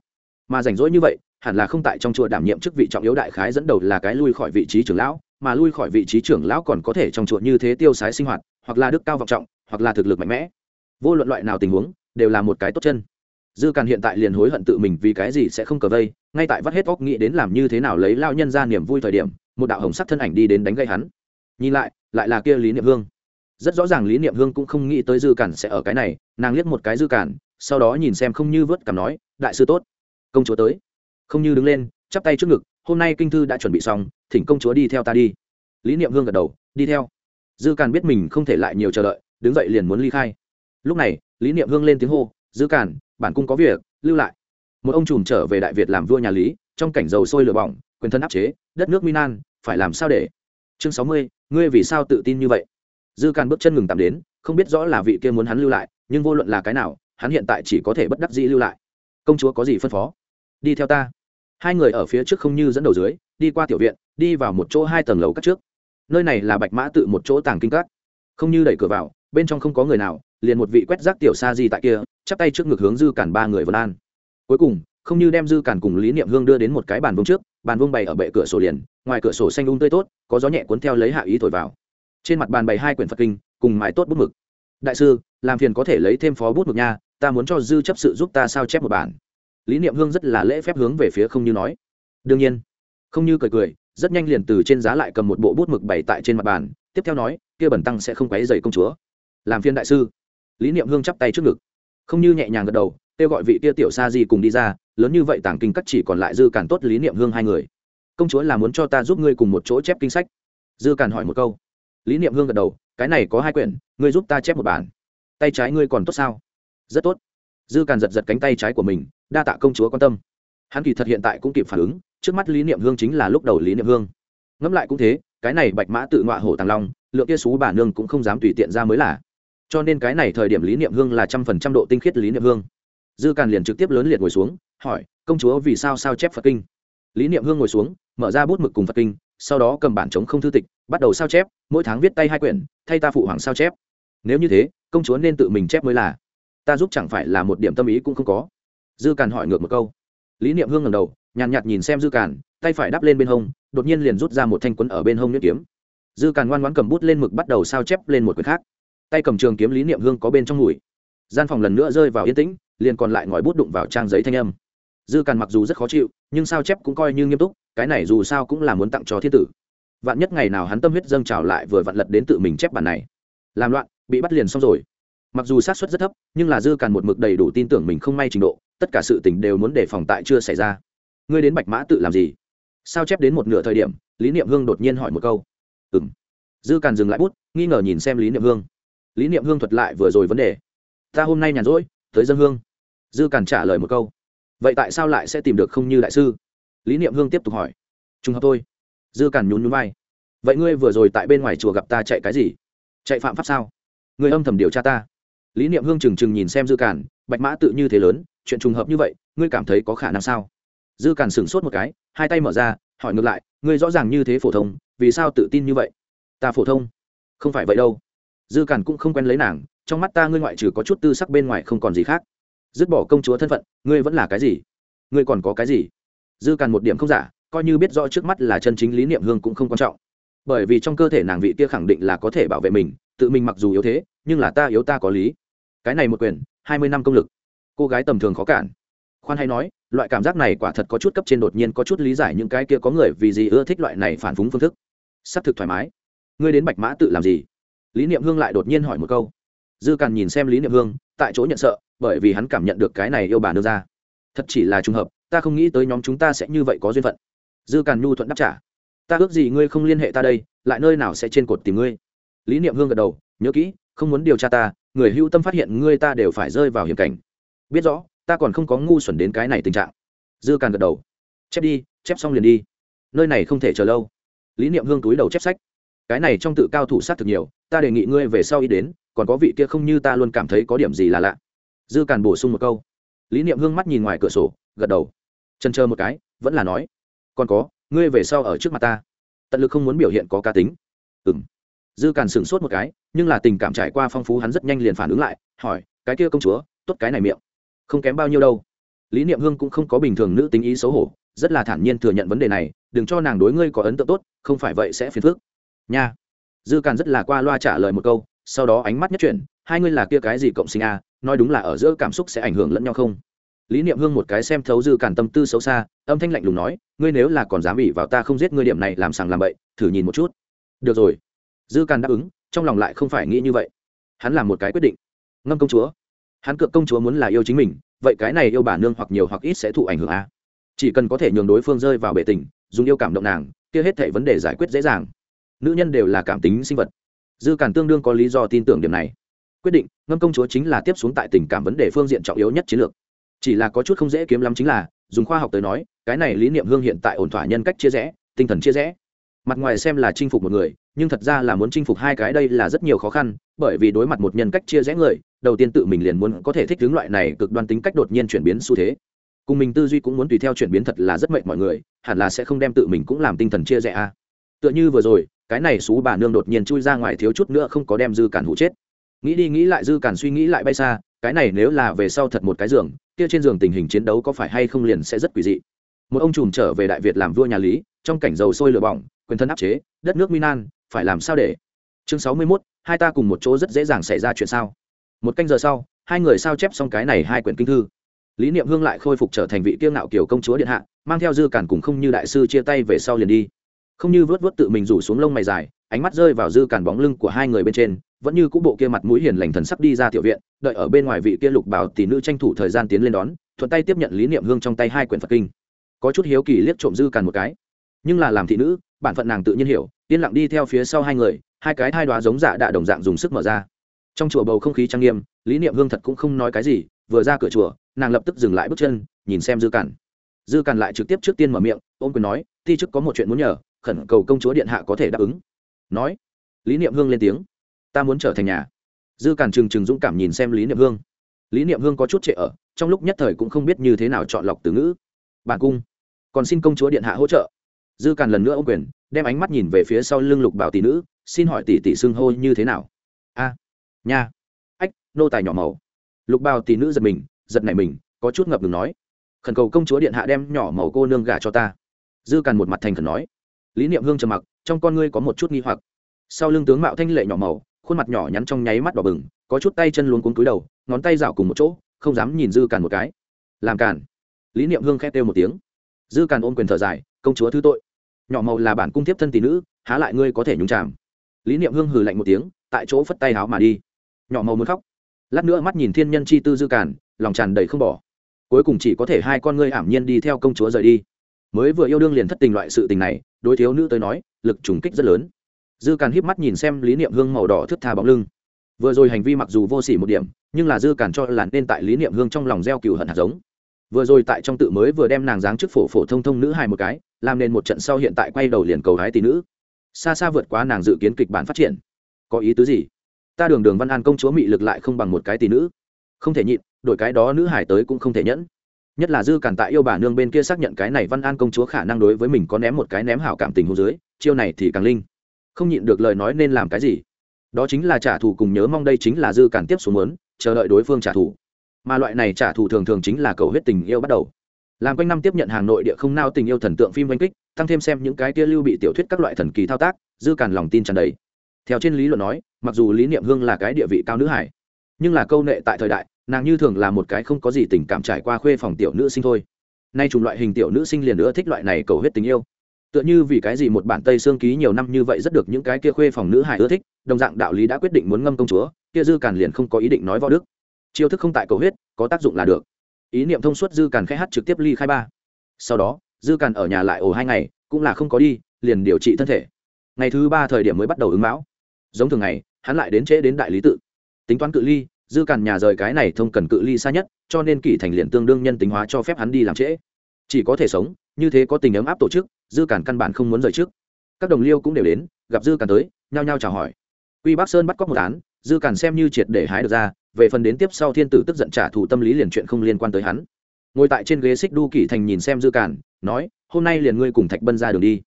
Mà rảnh rỗi như vậy, hẳn là không tại trong chùa đảm nhiệm chức vị trọng yếu đại khái dẫn đầu là cái lui khỏi vị trí trưởng lão, mà lui khỏi vị trí trưởng lão còn có thể trong chùa như thế tiêu sái sinh hoạt, hoặc là đức cao vọng trọng, hoặc là thực lực mạnh mẽ. Vô luận loại nào tình huống, đều là một cái tốt chân. Dư càn hiện tại liền hối hận tự mình vì cái gì sẽ không cờ vây, ngay tại vắt hết óc nghĩ đến làm như thế nào lấy lao nhân ra niềm vui thời điểm, một đạo hồng sắc thân ảnh đi đến đánh gây hắn. Nhìn lại lại là kia lý niệm hương rất rõ ràng lý niệm hương cũng không nghĩ tới dư cản sẽ ở cái này nàng liếc một cái dư cản sau đó nhìn xem không như vớt cảm nói đại sư tốt công chúa tới. Không như đứng lên chắp tay trước ngực hôm nay kinh thư đã chuẩn bị xong thỉnh công chúa đi theo ta đi. Lý niệm hương gật đầu đi theo. Dư Cản biết mình không thể lại nhiều chờ đợi đứng dậy liền muốn ly khai. Lúc này lý niệm hương lên tiếng hô dư cản, bản cung có việc lưu lại. Một ông trùm trở về đại việt làm vua nhà lý trong cảnh dầu sôi lửa bỏng quyền thân áp chế đất nước minan phải làm sao để? Chương sáu mươi ngươi vì sao tự tin như vậy? Dư càn bước chân ngừng tạm đến, không biết rõ là vị kia muốn hắn lưu lại, nhưng vô luận là cái nào, hắn hiện tại chỉ có thể bất đắc dĩ lưu lại. Công chúa có gì phân phó? Đi theo ta. Hai người ở phía trước không như dẫn đầu dưới, đi qua tiểu viện, đi vào một chỗ hai tầng lầu cắt trước. Nơi này là bạch mã tự một chỗ tàng kinh cắt không như đẩy cửa vào, bên trong không có người nào, liền một vị quét rác tiểu sa di tại kia, chắp tay trước ngực hướng dư cản ba người vân an. Cuối cùng, không như đem dư cản cùng lý niệm hương đưa đến một cái bàn vương trước, bàn vương bày ở bệ cửa sổ liền, ngoài cửa sổ xanh ung um tươi tốt, có gió nhẹ cuốn theo lấy hạ ý thổi vào trên mặt bàn bày hai quyển phật kinh, cùng mãi tốt bút mực. Đại sư, làm phiền có thể lấy thêm phó bút mực nha, ta muốn cho dư chấp sự giúp ta sao chép một bản. Lý niệm hương rất là lễ phép hướng về phía không như nói. Đương nhiên, không như cười cười, rất nhanh liền từ trên giá lại cầm một bộ bút mực bày tại trên mặt bàn, tiếp theo nói, kia bẩn tăng sẽ không quấy dày công chúa. Làm phiên đại sư. Lý niệm hương chắp tay trước ngực. Không như nhẹ nhàng gật đầu, kêu gọi vị tia tiểu sa di cùng đi ra, lớn như vậy tảng kinh cắt chỉ còn lại dư càn tốt lý niệm hương hai người. Công chúa là muốn cho ta giúp ngươi cùng một chỗ chép kinh sách. Dư càn hỏi một câu lý niệm hương gật đầu, cái này có hai quyển, ngươi giúp ta chép một bản. Tay trái ngươi còn tốt sao? Rất tốt. Dư càn giật giật cánh tay trái của mình, đa tạ công chúa quan tâm. Hắn kỳ thật hiện tại cũng kịp phản ứng, trước mắt lý niệm hương chính là lúc đầu lý niệm hương. Ngẫm lại cũng thế, cái này bạch mã tự ngọa hổ tàng long, lượng kia xú bà nương cũng không dám tùy tiện ra mới là. Cho nên cái này thời điểm lý niệm hương là trăm phần trăm độ tinh khiết lý niệm hương. Dư càn liền trực tiếp lớn liệt ngồi xuống, hỏi, công chúa vì sao sao chép phật kinh? Lý niệm hương ngồi xuống, mở ra bút mực cùng phật kinh sau đó cầm bản chống không thư tịch, bắt đầu sao chép, mỗi tháng viết tay hai quyển, thay ta phụ hoàng sao chép. Nếu như thế, công chúa nên tự mình chép mới là. Ta giúp chẳng phải là một điểm tâm ý cũng không có. Dư càn hỏi ngược một câu. Lý niệm hương ngầm đầu, nhàn nhạt nhìn xem dư càn, tay phải đắp lên bên hông, đột nhiên liền rút ra một thanh quấn ở bên hông nhuyễn kiếm. Dư càn ngoan ngoãn cầm bút lên mực bắt đầu sao chép lên một quyển khác. Tay cầm trường kiếm lý niệm hương có bên trong mùi gian phòng lần nữa rơi vào yên tĩnh, liền còn lại ngòi bút đụng vào trang giấy thanh âm. Dư càn mặc dù rất khó chịu, nhưng sao chép cũng coi như nghiêm túc cái này dù sao cũng là muốn tặng cho thiên tử. Vạn nhất ngày nào hắn tâm huyết dâng trào lại vừa vặn lật đến tự mình chép bản này. Làm loạn, bị bắt liền xong rồi. Mặc dù sát suất rất thấp, nhưng là dư càn một mực đầy đủ tin tưởng mình không may trình độ, tất cả sự tình đều muốn đề phòng tại chưa xảy ra. Ngươi đến bạch mã tự làm gì? Sao chép đến một nửa thời điểm, lý niệm hương đột nhiên hỏi một câu. Ừ m dư càn dừng lại bút, nghi ngờ nhìn xem lý niệm hương. Lý niệm hương thuật lại vừa rồi vấn đề. Ta hôm nay nhàn rỗi, tới dân hương. Dư càn trả lời một câu. Vậy tại sao lại sẽ tìm được không như đại sư? Lý niệm hương tiếp tục hỏi. Trùng hợp tôi dư cản nhún nhún vai. Vậy ngươi vừa rồi tại bên ngoài chùa gặp ta chạy cái gì? Chạy phạm pháp sao? Người âm thầm điều tra ta. Lý niệm hương trừng trừng nhìn xem dư cản, bạch mã tự như thế lớn, chuyện trùng hợp như vậy, ngươi cảm thấy có khả năng sao? Dư cản sửng sốt một cái, hai tay mở ra, hỏi ngược lại, ngươi rõ ràng như thế phổ thông, vì sao tự tin như vậy? Ta phổ thông? Không phải vậy đâu. Dư cản cũng không quen lấy nàng, trong mắt ta ngươi ngoại trừ có chút tư sắc bên ngoài không còn gì khác. Dứt bỏ công chúa thân phận, ngươi vẫn là cái gì? Ngươi còn có cái gì? Dư càn một điểm không giả, coi như biết rõ trước mắt là chân chính lý niệm hương cũng không quan trọng. Bởi vì trong cơ thể nàng vị kia khẳng định là có thể bảo vệ mình, tự mình mặc dù yếu thế, nhưng là ta yếu ta có lý. Cái này một quyền, hai mươi năm công lực. Cô gái tầm thường khó cản. Khoan hay nói, loại cảm giác này quả thật có chút cấp trên đột nhiên có chút lý giải những cái kia có người vì gì ưa thích loại này phản phúng phương thức. S ắ c thực thoải mái. Ngươi đến bạch mã tự làm gì? Lý niệm hương lại đột nhiên hỏi một câu. Dư càn nhìn xem lý niệm hương, tại chỗ nhận sợ, bởi vì hắn cảm nhận được cái này yêu bà nương ra. Thật chỉ là trùng hợp ta không nghĩ tới nhóm chúng ta sẽ như vậy có duyên phận. Dư càn nhu thuận đáp trả. Ta ước gì ngươi không liên hệ ta đây, lại nơi nào sẽ trên cột tìm ngươi? Lý niệm hương gật đầu, nhớ kỹ, không muốn điều tra ta, người hưu tâm phát hiện ngươi ta đều phải rơi vào hiểm cảnh. Biết rõ, ta còn không có ngu xuẩn đến cái này tình trạng. Dư càn gật đầu. Chép đi, chép xong liền đi. Nơi này không thể chờ lâu. Lý niệm hương túi đầu chép sách. Cái này trong tự cao thủ sát thực nhiều, ta đề nghị ngươi về sau ý đến, còn có vị kia không như ta luôn cảm thấy có điểm gì là lạ. Dư càn bổ sung một câu. Lý niệm hương mắt nhìn ngoài cửa sổ, gật đầu chân chờ một cái, vẫn là nói, còn có, ngươi về sau ở trước mặt ta. Tận lực không muốn biểu hiện có cá tính. Ừng dư càn sửng sốt một cái, nhưng là tình cảm trải qua phong phú hắn rất nhanh liền phản ứng lại, hỏi, cái kia công chúa, tốt cái này miệng, không kém bao nhiêu đâu. Lý niệm hương cũng không có bình thường nữ tính ý xấu hổ, rất là thản nhiên thừa nhận vấn đề này, đừng cho nàng đối ngươi có ấn tượng tốt, không phải vậy sẽ phiền phức. Nha. Dư càn rất là qua loa trả lời một câu, sau đó ánh mắt nhất chuyển, hai ngươi là kia cái gì cộng sinh a, nói đúng là ở giữa cảm xúc sẽ ảnh hưởng lẫn nhau không? Lý niệm hương một cái xem thấu dư càn tâm tư xấu xa, âm thanh lạnh lùng nói, ngươi nếu là còn dám ỉ vào ta không giết ngươi điểm này làm sàng làm bậy, thử nhìn một chút. Được rồi. Dư càn đáp ứng, trong lòng lại không phải nghĩ như vậy. Hắn làm một cái quyết định. Ngâm công chúa. Hắn cược công chúa muốn là yêu chính mình, vậy cái này yêu bà nương hoặc nhiều hoặc ít sẽ thụ ảnh hưởng a. Chỉ cần có thể nhường đối phương rơi vào bệ tình, dùng yêu cảm động nàng, kia hết thảy vấn đề giải quyết dễ dàng. Nữ nhân đều là cảm tính sinh vật. Dư càn tương đương có lý do tin tưởng điểm này. Quyết định, ngâm công chúa chính là tiếp xuống tại tình cảm vấn đề phương diện trọng yếu nhất chiến lược chỉ là có chút không dễ kiếm lắm chính là, dùng khoa học tới nói, cái này lý niệm hương hiện tại ổn thỏa nhân cách chia rẽ, tinh thần chia rẽ. Mặt ngoài xem là chinh phục một người, nhưng thật ra là muốn chinh phục hai cái đây là rất nhiều khó khăn, bởi vì đối mặt một nhân cách chia rẽ người, đầu tiên tự mình liền muốn có thể thích hướng loại này cực đoan tính cách đột nhiên chuyển biến xu thế. Cùng mình tư duy cũng muốn tùy theo chuyển biến thật là rất mệnh mọi người, hẳn là sẽ không đem tự mình cũng làm tinh thần chia rẽ a. Tựa như vừa rồi, cái này xú bà nương đột nhiên chui ra ngoài thiếu chút nữa không có đem dư cản hụ chết. Nghĩ đi nghĩ lại dư cản suy nghĩ lại bay xa, cái này nếu là về sau thật một cái giường kia trên giường tình hình chiến đấu có phải hay không liền sẽ rất quỷ dị. Một ông trùm trở về đại việt làm vua nhà lý trong cảnh dầu sôi lửa bỏng quyền thân áp chế đất nước minan phải làm sao để? Chương sáu mươi 61, hai ta cùng một chỗ rất dễ dàng xảy ra chuyện sao? Một canh giờ sau hai người sao chép xong cái này hai quyển kinh thư. Lý niệm hương lại khôi phục trở thành vị kiêu ngạo kiều công chúa điện hạ mang theo dư cản cùng không như đại sư chia tay về sau liền đi. Không như vớt vớt tự mình rủ xuống lông mày dài ánh mắt rơi vào dư cản bóng lưng của hai người bên trên, vẫn như cũ bộ kia mặt mũi hiền lành thần sắp đi ra tiểu viện, đợi ở bên ngoài vị kia lục bảo tỷ nữ tranh thủ thời gian tiến lên đón, thuận tay tiếp nhận lý niệm hương trong tay hai quyển phật kinh. Có chút hiếu kỳ liếc trộm dư cản một cái. Nhưng là làm thị nữ, bản phận nàng tự nhiên hiểu, yên lặng đi theo phía sau hai người, hai cái thai đoá giống dạ đạ đồng dạng dùng sức mở ra. Trong chùa bầu không khí trang nghiêm, lý niệm hương thật cũng không nói cái gì, vừa ra cửa chùa, nàng lập tức dừng lại bước chân, nhìn xem dư cản dư cản lại trực tiếp trước tiên mở miệng ôm quyền nói thi chức có một chuyện muốn nhờ, khẩn cầu công chúa điện hạ có thể đáp ứng nói, lý niệm hương lên tiếng, ta muốn trở thành nhà. Dư Càn trừng trừng dũng cảm nhìn xem lý niệm hương. Lý niệm hương có chút trệ ở, trong lúc nhất thời cũng không biết như thế nào chọn lọc từ ngữ. Bản cung, còn xin công chúa điện hạ hỗ trợ. Dư càn lần nữa ô quyền, đem ánh mắt nhìn về phía sau lưng lục bảo tỷ nữ, xin hỏi tỷ tỷ xưng hô như thế nào? A, nha. Ách, nô tài nhỏ màu. Lục bảo tỷ nữ giật mình, giật nảy mình, có chút ngập ngừng nói, khẩn cầu công chúa điện hạ đem nhỏ màu cô nương gả cho ta. Dư càn một mặt thành khẩn nói lý niệm hương trầm mặc, trong con ngươi có một chút nghi hoặc. Sau lưng tướng mạo thanh lệ nhỏ màu, khuôn mặt nhỏ nhắn trong nháy mắt đỏ bừng, có chút tay chân luống cuống túi đầu, ngón tay rảo cùng một chỗ, không dám nhìn dư càn một cái. Làm càn. Lý niệm hương khét kêu một tiếng. Dư càn ôm quyền thở dài, công chúa thứ tội. Nhỏ màu là bản cung tiếp thân tỷ nữ, há lại ngươi có thể nhúng chàm. Lý niệm hương hừ lạnh một tiếng, tại chỗ phất tay háo mà đi. Nhỏ màu muốn khóc. Lát nữa mắt nhìn thiên nhân chi tư dư càn, lòng tràn đầy không bỏ. Cuối cùng chỉ có thể hai con ngươi ảm nhiên đi theo công chúa rời đi mới vừa yêu đương liền thất tình loại sự tình này, đối thiếu nữ tới nói, lực trùng kích rất lớn. Dư càn híp mắt nhìn xem lý niệm hương màu đỏ thức tha bóng lưng. Vừa rồi hành vi mặc dù vô s ỉ một điểm, nhưng là dư càn cho là nên tại lý niệm hương trong lòng gieo cừu hận hạt giống. Vừa rồi tại trong tự mới vừa đem nàng dáng trước phổ phổ thông thông nữ hài một cái, làm nên một trận sau hiện tại quay đầu liền cầu hái tỷ nữ. Xa xa vượt quá nàng dự kiến kịch bản phát triển. Có ý tứ gì? Ta đường đường văn an công chúa mị lực lại không bằng một cái tỷ nữ. Không thể nhịn, đổi cái đó nữ hải tới cũng không thể nhẫn nhất là dư cản tại yêu bà nương bên kia xác nhận cái này văn an công chúa khả năng đối với mình có ném một cái ném hảo cảm tình hồ dưới chiêu này thì càng linh. Không nhịn được lời nói nên làm cái gì? Đó chính là trả thù cùng nhớ mong đây chính là dư cản tiếp xuống muốn, chờ đợi đối phương trả thù. Mà loại này trả thù thường thường chính là cầu huyết tình yêu bắt đầu. Làm quanh năm tiếp nhận hàng nội địa không nao tình yêu thần tượng phim oanh kích, tăng thêm xem những cái kia lưu bị tiểu thuyết các loại thần kỳ thao tác, dư cản lòng tin tràn đầy. Theo trên lý luận nói, mặc dù lý niệm hương là cái địa vị cao nữ hải, nhưng là câu nệ tại thời đại nàng như thường là một cái không có gì tình cảm trải qua khuê phòng tiểu nữ sinh thôi. Nay chủng loại hình tiểu nữ sinh liền nữa thích loại này cầu huyết tình yêu. Tựa như vì cái gì một bản tây xương ký nhiều năm như vậy rất được những cái kia khuê phòng nữ hải ưa thích, đồng dạng đạo lý đã quyết định muốn ngâm công chúa, kia dư càn liền không có ý định nói võ đức. Chiêu thức không tại cầu huyết, có tác dụng là được. Ý niệm thông suốt dư càn khai hát trực tiếp ly khai ba. Sau đó, dư càn ở nhà lại ổ hai ngày, cũng là không có đi, liền điều trị thân thể. Ngày thứ ba thời điểm mới bắt đầu ứng mão. Giống thường ngày, hắn lại đến trễ đến đại lý tự. Tính toán cự ly dư càn nhà rời cái này thông cần cự ly xa nhất, cho nên kỷ thành liền tương đương nhân tính hóa cho phép hắn đi làm trễ. Chỉ có thể sống, như thế có tình ấm áp tổ chức, dư càn căn bản không muốn rời trước. Các đồng liêu cũng đều đến, gặp dư càn tới, nhao nhao chào hỏi. Quy bắc sơn bắt cóc một án, dư càn xem như triệt để hái được ra, về phần đến tiếp sau thiên tử tức giận trả thù tâm lý liền chuyện không liên quan tới hắn. Ngồi tại trên ghế xích đu kỷ thành nhìn xem dư cản nói, hôm nay liền ngươi cùng thạch bân ra đường đi.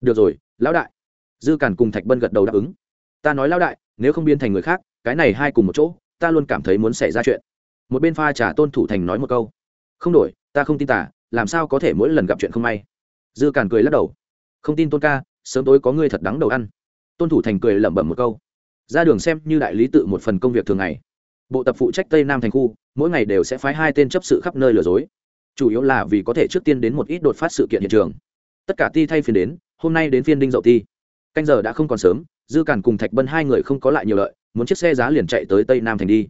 Được rồi, lão đại. Dư cản cùng thạch bân gật đầu đáp ứng. Ta nói lão đại, nếu không biến thành người khác, cái này hai cùng một chỗ ta luôn cảm thấy muốn xảy ra chuyện. Một bên pha trà tôn thủ thành nói một câu. Không đổi, ta không tin tả làm sao có thể mỗi lần gặp chuyện không may? Dư càn cười lắc đầu. Không tin tôn ca, sớm tối có ngươi thật đắng đầu ăn. Tôn thủ thành cười lẩm bẩm một câu. Ra đường xem như đại lý tự một phần công việc thường ngày. Bộ tập phụ trách tây nam thành khu, mỗi ngày đều sẽ phái hai tên chấp sự khắp nơi lừa dối. Chủ yếu là vì có thể trước tiên đến một ít đột phát sự kiện hiện trường. Tất cả ti thay phiên đến, hôm nay đến phiên đinh dậu ti. Canh giờ đã không còn sớm dư càn cùng thạch bân hai người không có lại nhiều lợi, muốn chiếc xe giá liền chạy tới tây nam thành đi.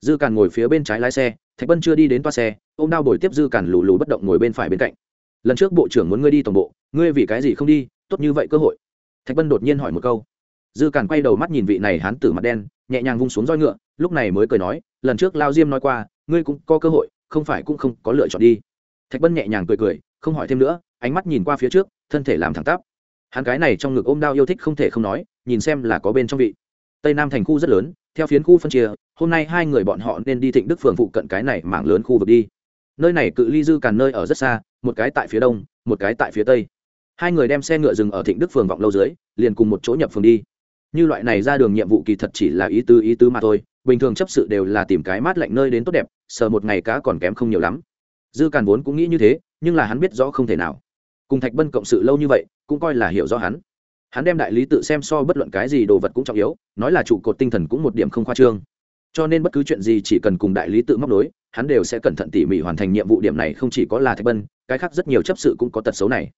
Dư càn ngồi phía bên trái lái xe, thạch bân chưa đi đến toa xe ô m đao bồi tiếp dư càn lù lù bất động ngồi bên phải bên cạnh. Lần trước bộ trưởng muốn ngươi đi tổng bộ, ngươi vì cái gì không đi, tốt như vậy cơ hội. Thạch bân đột nhiên hỏi một câu. Dư càn quay đầu mắt nhìn vị này hán tử mặt đen, nhẹ nhàng vung xuống roi ngựa, lúc này mới cười nói, lần trước lao diêm nói qua, ngươi cũng có cơ hội, không phải cũng không có lựa chọn đi. Thạch bân nhẹ nhàng cười cười, không hỏi thêm nữa, ánh mắt nhìn qua phía trước, thân thể làm thẳng tắp. Hắn cái này trong ngực ôm đao yêu thích không thể không nói nhìn xem là có bên trong vị. Tây nam thành khu rất lớn, theo phiến khu phân chia, hôm nay hai người bọn họ nên đi thịnh đức phường phụ cận cái này mảng lớn khu vực đi. Nơi này cự ly dư càn nơi ở rất xa, một cái tại phía đông, một cái tại phía tây. Hai người đem xe ngựa dừng ở thịnh đức phường vọng lâu dưới, liền cùng một chỗ nhập phường đi. Như loại này ra đường nhiệm vụ kỳ thật chỉ là ý tứ ý tứ mà thôi, bình thường chấp sự đều là tìm cái mát lạnh nơi đến tốt đẹp, sờ một ngày cá còn kém không nhiều lắm. Dư càn vốn cũng nghĩ như thế, nhưng là hắn biết rõ không thể nào. Cùng thạch bân cộng sự lâu như vậy, cũng coi là hiểu rõ hắn hắn đem đại lý tự xem so bất luận cái gì đồ vật cũng trọng yếu, nói là trụ cột tinh thần cũng một điểm không khoa trương. Cho nên bất cứ chuyện gì chỉ cần cùng đại lý tự móc đối hắn đều sẽ cẩn thận tỉ mỉ hoàn thành nhiệm vụ điểm này, không chỉ có là thạch bân, cái khác rất nhiều chấp sự cũng có tật xấu này.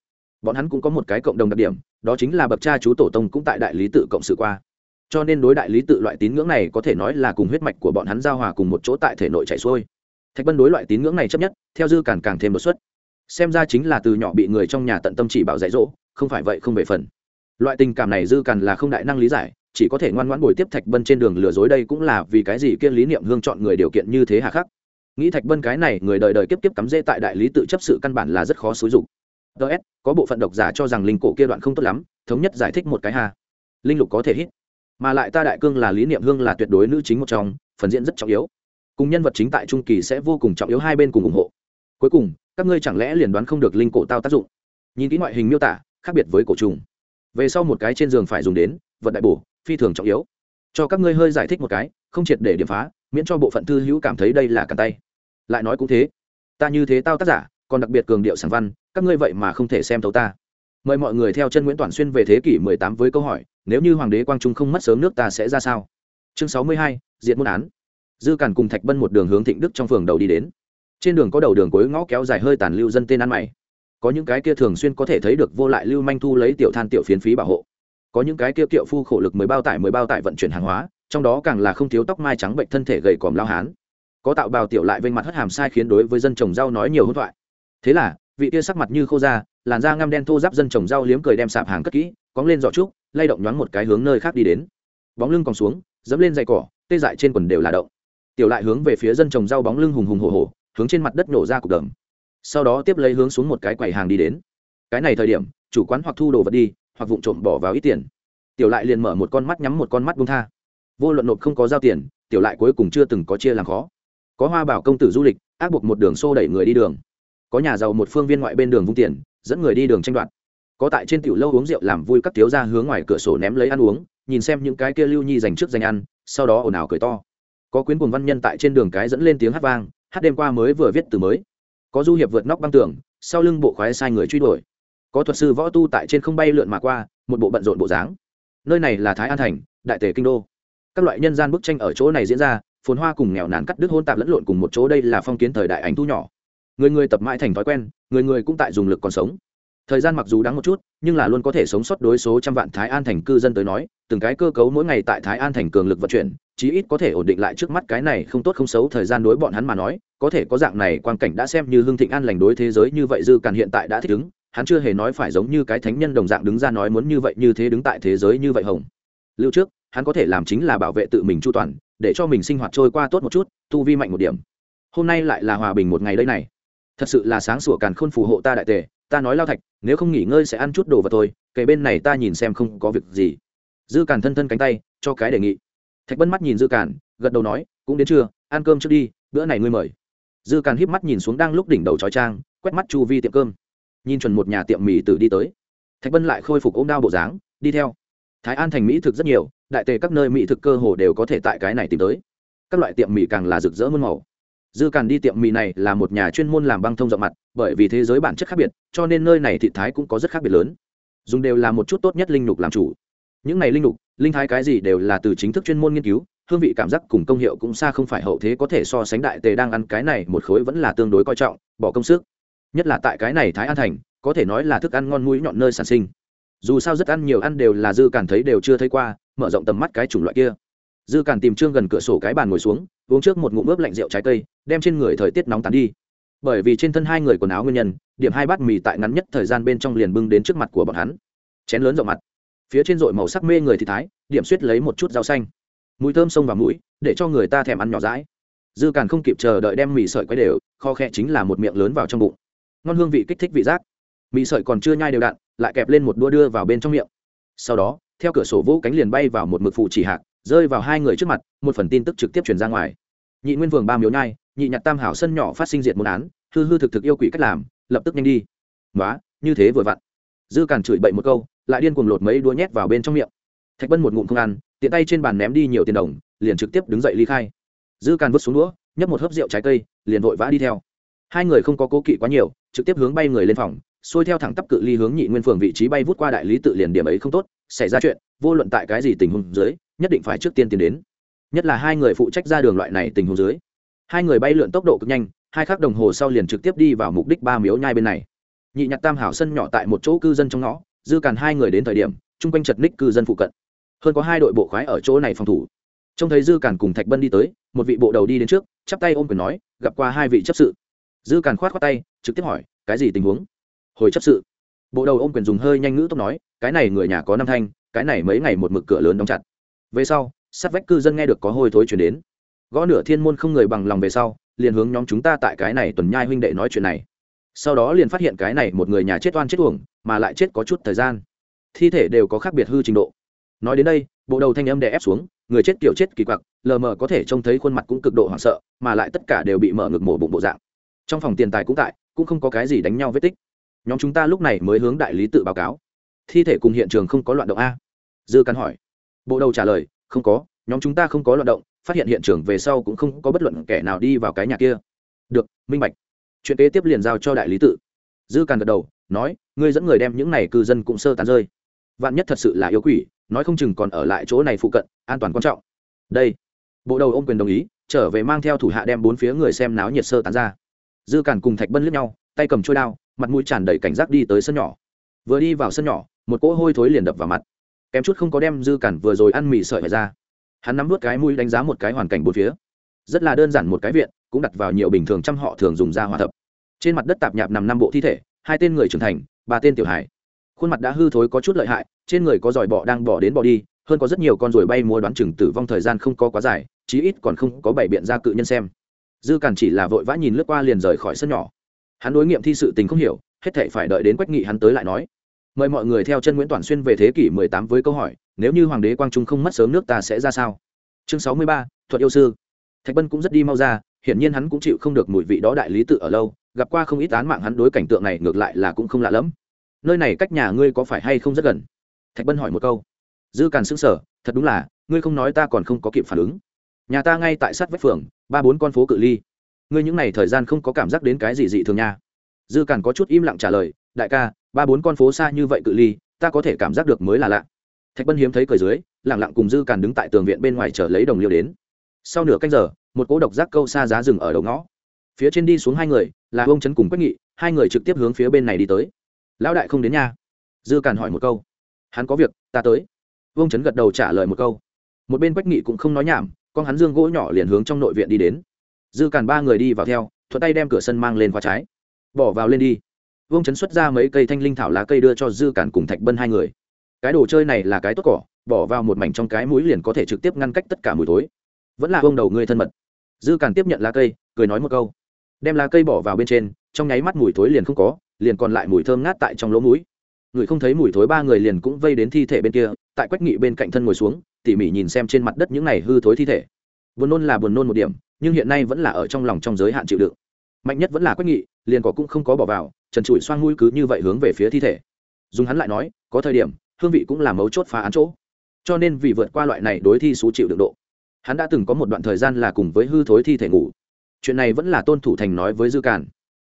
Bọn hắn cũng có một cái cộng đồng đặc điểm, đó chính là bậc cha chú tổ tông cũng tại đại lý tự cộng sự qua. Cho nên đối đại lý tự loại tín ngưỡng này có thể nói là cùng huyết mạch của bọn hắn giao hòa cùng một chỗ tại thể nội chảy xuôi. Thạch bân đối loại tín ngưỡng này chấp nhất, theo dư càng càng thêm đột xuất. Xem ra chính là từ nhỏ bị người trong nhà tận tâm chỉ bảo dạy dỗ, không phải vậy không về phần loại tình cảm này dư cằn là không đại năng lý giải, chỉ có thể ngoan ngoãn bồi tiếp thạch bân trên đường lừa dối đây cũng là vì cái gì kiên lý niệm hương chọn người điều kiện như thế hà khắc. Nghĩ thạch bân cái này, người đời đời kiếp kiếp cắm rễ tại đại lý tự chấp sự căn bản là rất khó xúi dụng. ts có bộ phận độc giả cho rằng linh cổ kia đoạn không tốt lắm, thống nhất giải thích một cái hà linh lục có thể hít. Mà lại ta đại cương là lý niệm hương là tuyệt đối nữ chính một trong, phần diễn rất trọng yếu. Cùng nhân vật chính tại trung kỳ sẽ vô cùng trọng yếu hai bên cùng ủng hộ. Cuối cùng, các ngươi chẳng lẽ liền đoán không được linh cổ tao tác dụng? Nhìn kỹ ngoại hình miêu tả, khác biệt với cổ trùng về sau một cái trên giường phải dùng đến vật đại bổ phi thường trọng yếu. Cho các ngươi hơi giải thích một cái không triệt để điểm phá miễn cho bộ phận thư hữu cảm thấy đây là càn tay. Lại nói cũng thế. Ta như thế tao tác giả còn đặc biệt cường điệu sản văn các ngươi vậy mà không thể xem thấu ta. Mời mọi người theo chân nguyễn toàn xuyên về thế kỷ 18 với câu hỏi nếu như hoàng đế quang trung không mất sớm nước ta sẽ ra sao? Chương 62, diện môn án. Dư cản cùng thạch bân một đường hướng thịnh đức trong phường đầu đi đến. Trên đường có đầu đường cuối ngõ kéo dài hơi tàn lưu dân tên ăn mày có những cái kia thường xuyên có thể thấy được vô lại lưu manh thu lấy tiểu than tiểu phiến phí bảo hộ. Có những cái kia kiệu phu khổ lực mười bao tải mười bao tải vận chuyển hàng hóa, trong đó càng là không thiếu tóc mai trắng bệnh thân thể gầy còm lao hán. Có tạo bào tiểu lại vênh mặt hất hàm sai khiến đối với dân trồng rau nói nhiều hỗn thoại. Thế là, vị kia sắc mặt như khô da, làn da ngăm đen thô giáp dân trồng rau liếm cười đem sạp hàng cất kỹ, cóng lên giỏ trúc, lay động nhoáng một cái hướng nơi khác đi đến. Bóng lưng còn xuống, dẫm lên dây cỏ, tê dại trên quần đều là động. Tiểu lại hướng về phía dân trồng rau bóng lưng hùng hùng hổ hổ, hướng trên mặt đất nổ ra cục đầm sau đó tiếp lấy hướng xuống một cái quầy hàng đi đến. Cái này thời điểm, chủ quán hoặc thu đồ vật đi, hoặc vụng trộm bỏ vào ít tiền. Tiểu lại liền mở một con mắt nhắm một con mắt bung tha. Vô luận nộp không có giao tiền, tiểu lại cuối cùng chưa từng có chia làm khó. Có hoa bảo công tử du lịch, ác buộc một đường xô đẩy người đi đường. Có nhà giàu một phương viên ngoại bên đường vung tiền, dẫn người đi đường tranh đoạt. Có tại trên tiểu lâu uống rượu làm vui các thiếu ra hướng ngoài cửa sổ ném lấy ăn uống, nhìn xem những cái kia lưu nhi dành trước dành ăn, sau đó ồn ào cười to. Có quyến cùng văn nhân tại trên đường cái dẫn lên tiếng hát vang, hát đêm qua mới vừa viết từ mới có du hiệp vượt nóc băng tường, sau lưng bộ khoái sai người truy đuổi. Có thuật sư võ tu tại trên không bay lượn mà qua, một bộ bận rộn bộ dáng. Nơi này là thái an thành, đại tề kinh đô. Các loại nhân gian bức tranh ở chỗ này diễn ra, phồn hoa cùng nghèo nàn cắt đứt hôn tạp lẫn lộn cùng một chỗ đây là phong kiến thời đại ảnh thu nhỏ. Người người tập mãi thành thói quen, người người cũng tại dùng lực còn sống. Thời gian mặc dù đáng một chút, nhưng là luôn có thể sống sót đối số trăm vạn thái an thành cư dân tới nói, từng cái cơ cấu mỗi ngày tại thái an thành cường lực vận chuyển chí ít có thể ổn định lại trước mắt cái này không tốt không xấu thời gian đối bọn hắn mà nói, có thể có dạng này quan cảnh đã xem như hương thịnh an lành đối thế giới như vậy dư càn hiện tại đã thích ứng, hắn chưa hề nói phải giống như cái thánh nhân đồng dạng đứng ra nói muốn như vậy như thế đứng tại thế giới như vậy hồng. Lưu trước, hắn có thể làm chính là bảo vệ tự mình chu toàn, để cho mình sinh hoạt trôi qua tốt một chút, tu vi mạnh một điểm. Hôm nay lại là hòa bình một ngày đây này. Thật sự là sáng sủa càn khôn phù hộ ta đại tề, ta nói lao thạch, nếu không nghỉ ngơi sẽ ăn chút đồ vào thôi kể bên này ta nhìn xem không có việc gì. Dư càn thân thân cánh tay, cho cái đề nghị thạch bân mắt nhìn dư càn, gật đầu nói, cũng đến trưa, ăn cơm trước đi, bữa này ngươi mời. Dư càn híp mắt nhìn xuống đang lúc đỉnh đầu trói trang, quét mắt chu vi tiệm cơm. Nhìn chuẩn một nhà tiệm mì tử đi tới. Thạch bân lại khôi phục ôm đao bộ dáng, đi theo. Thái an thành mỹ thực rất nhiều, đại tề các nơi mỹ thực cơ hồ đều có thể tại cái này tìm tới. Các loại tiệm mì càng là rực rỡ muôn màu. Dư càn đi tiệm mì này là một nhà chuyên môn làm băng thông rộng mặt, bởi vì thế giới bản chất khác biệt, cho nên nơi này thị thái cũng có rất khác biệt lớn. Dùng đều là một chút tốt nhất linh lục làm chủ. Những này linh lục linh thái cái gì đều là từ chính thức chuyên môn nghiên cứu, hương vị cảm giác cùng công hiệu cũng xa không phải hậu thế có thể so sánh đại tề đang ăn cái này một khối vẫn là tương đối coi trọng, bỏ công sức. Nhất là tại cái này thái an thành, có thể nói là thức ăn ngon mũi nhọn nơi sản sinh. Dù sao rất ăn nhiều ăn đều là dư càn thấy đều chưa thấy qua, mở rộng tầm mắt cái chủng loại kia. Dư càn tìm trương gần cửa sổ cái bàn ngồi xuống, uống trước một ngụm ướp lạnh rượu trái cây, đem trên người thời tiết nóng tán đi. Bởi vì trên thân hai người quần áo nguyên nhân, điểm hai bát mì tại ngắn nhất thời gian bên trong liền bưng đến trước mặt của bọn hắn. Chén lớn rộng mặt phía trên dội màu sắc mê người thì thái, điểm suýt lấy một chút rau xanh. Mùi thơm sông vào mũi, để cho người ta thèm ăn nhỏ rãi dư càn không kịp chờ đợi đem mì sợi quấy đều, kho khe chính là một miệng lớn vào trong bụng. Ngon hương vị kích thích vị giác. Mì sợi còn chưa nhai đều đặn, lại kẹp lên một đua đưa vào bên trong miệng. Sau đó, theo cửa sổ vũ cánh liền bay vào một mực phụ chỉ hạc, rơi vào hai người trước mặt, một phần tin tức trực tiếp truyền ra ngoài. Nhị nguyên vương ba miếu nhai, nhị nhặt tam hảo sân nhỏ phát sinh diệt môn án, hư hư thực thực yêu quỷ cách làm, lập tức nhanh đi. Nói như thế vừa vặn. Dư càn chửi bậy một câu lại điên cuồng lột mấy đũa nhét vào bên trong miệng. Thạch bân một ngụm không ăn, tiện tay trên bàn ném đi nhiều tiền đồng, liền trực tiếp đứng dậy ly khai. Dư càn vứt xuống đũa, nhấp một hớp rượu trái cây, liền vội vã đi theo. Hai người không có cố kỵ quá nhiều, trực tiếp hướng bay người lên phòng, xuôi theo thẳng tắp cự ly hướng nhị nguyên phường vị trí bay vút qua đại lý tự liền điểm ấy không tốt, xảy ra chuyện, vô luận tại cái gì tình huống dưới, nhất định phải trước tiên tiến đến. Nhất là hai người phụ trách ra đường loại này tình huống dưới. Hai người bay lượn tốc độ cực nhanh, hai khắc đồng hồ sau liền trực tiếp đi vào mục đích ba miếu nhai bên này. Nhị nhặt tam hảo sân nhỏ tại một chỗ cư dân trong ngõ dư càn hai người đến thời điểm, chung quanh chật ních cư dân phụ cận. Hơn có hai đội bộ khoái ở chỗ này phòng thủ. Trông thấy dư càn cùng thạch bân đi tới, một vị bộ đầu đi đến trước, chắp tay ôm quyền nói, gặp qua hai vị chấp sự. Dư càn khoát khoát tay, trực tiếp hỏi, cái gì tình huống? Hồi chấp sự. Bộ đầu ôm quyền dùng hơi nhanh ngữ tốc nói, cái này người nhà có năm thanh, cái này mấy ngày một mực cửa lớn đóng chặt. Về sau, sát vách cư dân nghe được có hôi thối chuyển đến. Gõ nửa thiên môn không người bằng lòng về sau, liền hướng nhóm chúng ta tại cái này tuần nhai huynh đệ nói chuyện này sau đó liền phát hiện cái này một người nhà chết oan chết uổng, mà lại chết có chút thời gian. Thi thể đều có khác biệt hư trình độ. Nói đến đây, bộ đầu thanh âm đè ép xuống, người chết kiểu chết kỳ quặc, lờ mờ có thể trông thấy khuôn mặt cũng cực độ hoảng sợ, mà lại tất cả đều bị mở ngực mổ bụng bộ dạng. Trong phòng tiền tài cũng tại, cũng không có cái gì đánh nhau vết tích. Nhóm chúng ta lúc này mới hướng đại lý tự báo cáo. Thi thể cùng hiện trường không có loạn động a. Dư căn hỏi. Bộ đầu trả lời, không có, nhóm chúng ta không có loạn động, phát hiện hiện trường về sau cũng không có bất luận kẻ nào đi vào cái nhà kia. Được, minh bạch chuyện kế tiếp liền giao cho đại lý tự. Dư càn gật đầu, nói, ngươi dẫn người đem những này cư dân cũng sơ tán rơi. Vạn nhất thật sự là yêu quỷ, nói không chừng còn ở lại chỗ này phụ cận, an toàn quan trọng. Đây. Bộ đầu ôm quyền đồng ý, trở về mang theo thủ hạ đem bốn phía người xem náo nhiệt sơ tán ra. Dư càn cùng thạch bân lướt nhau, tay cầm trôi đao, mặt mũi tràn đầy cảnh giác đi tới sân nhỏ. Vừa đi vào sân nhỏ, một cỗ hôi thối liền đập vào mặt. Kém chút không có đem dư cản vừa rồi ăn mì sợi ra. Hắn nắm vớt cái mũi đánh giá một cái hoàn cảnh bốn phía. Rất là đơn giản một cái viện cũng đặt vào nhiều bình thường trăm họ thường dùng ra hòa thập. Trên mặt đất tạp nhạp nằm năm bộ thi thể hai tên người trưởng thành ba tên tiểu hải khuôn mặt đã hư thối có chút lợi hại trên người có giỏi bọ đang bỏ đến bỏ đi hơn có rất nhiều con ruồi bay mua đoán chừng tử vong thời gian không có quá dài chí ít còn không có bảy biện ra cự nhân xem. Dư cản chỉ là vội vã nhìn lướt qua liền rời khỏi sân nhỏ. Hắn đối nghiệm thi sự tình không hiểu hết thể phải đợi đến quách nghị hắn tới lại nói. Mời mọi người theo chân nguyễn toàn xuyên về thế kỷ 18 với câu hỏi nếu như hoàng đế quang trung không mất sớm nước ta sẽ ra sao? Chương 63, thuật yêu sư. Thạch bân cũng rất đi mau ra hiển nhiên hắn cũng chịu không được mùi vị đó đại lý tự ở lâu, gặp qua không ít án mạng hắn đối cảnh tượng này ngược lại là cũng không lạ lắm nơi này cách nhà ngươi có phải hay không rất gần? Thạch bân hỏi một câu. Dư càn xứng sở thật đúng là, ngươi không nói ta còn không có kịp phản ứng. Nhà ta ngay tại sát vách phường, ba bốn con phố cự ly. Ngươi những n à y thời gian không có cảm giác đến cái gì dị thường nha. Dư càn có chút im lặng trả lời, đại ca, ba bốn con phố xa như vậy cự ly, ta có thể cảm giác được mới là lạ. Thạch bân hiếm thấy cười dưới lẳng lặng cùng dư càn đứng tại tường viện bên ngoài chờ lấy đồng liêu đến. Sau nửa canh giờ một cỗ độc giác câu xa giá rừng ở đầu ngõ. Phía trên đi xuống hai người, là ông trấn cùng quách nghị, hai người trực tiếp hướng phía bên này đi tới. Lão đại không đến nhà? Dư càn hỏi một câu. Hắn có việc, ta tới. Vương trấn gật đầu trả lời một câu. Một bên quách nghị cũng không nói nhảm, con hắn dương gỗ nhỏ liền hướng trong nội viện đi đến. Dư càn ba người đi vào theo, thuận tay đem cửa sân mang lên khóa trái. Bỏ vào lên đi. Vương chấn xuất ra mấy cây thanh linh thảo lá cây đưa cho dư cản cùng thạch bân hai người. Cái đồ chơi này là cái tốt cỏ, bỏ vào một mảnh trong cái mũi liền có thể trực tiếp ngăn cách tất cả mùi tối vẫn là vương đầu người thân mật dư càn tiếp nhận lá cây, cười nói một câu. Đem lá cây bỏ vào bên trên, trong nháy mắt mùi thối liền không có, liền còn lại mùi thơm ngát tại trong lỗ mũi. Người không thấy mùi thối ba người liền cũng vây đến thi thể bên kia, tại quách nghị bên cạnh thân ngồi xuống, tỉ mỉ nhìn xem trên mặt đất những này hư thối thi thể. Buồn nôn là buồn nôn một điểm, nhưng hiện nay vẫn là ở trong lòng trong giới hạn chịu đựng. Mạnh nhất vẫn là quách nghị, liền cỏ cũng không có bỏ vào, trần trụi xoang mũi cứ như vậy hướng về phía thi thể. Dùng hắn lại nói, có thời điểm, hương vị cũng là mấu chốt phá án chỗ. Cho nên vì vượt qua loại này đối thi số chịu đựng độ hắn đã từng có một đoạn thời gian là cùng với hư thối thi thể ngủ. Chuyện này vẫn là tôn thủ thành nói với dư cản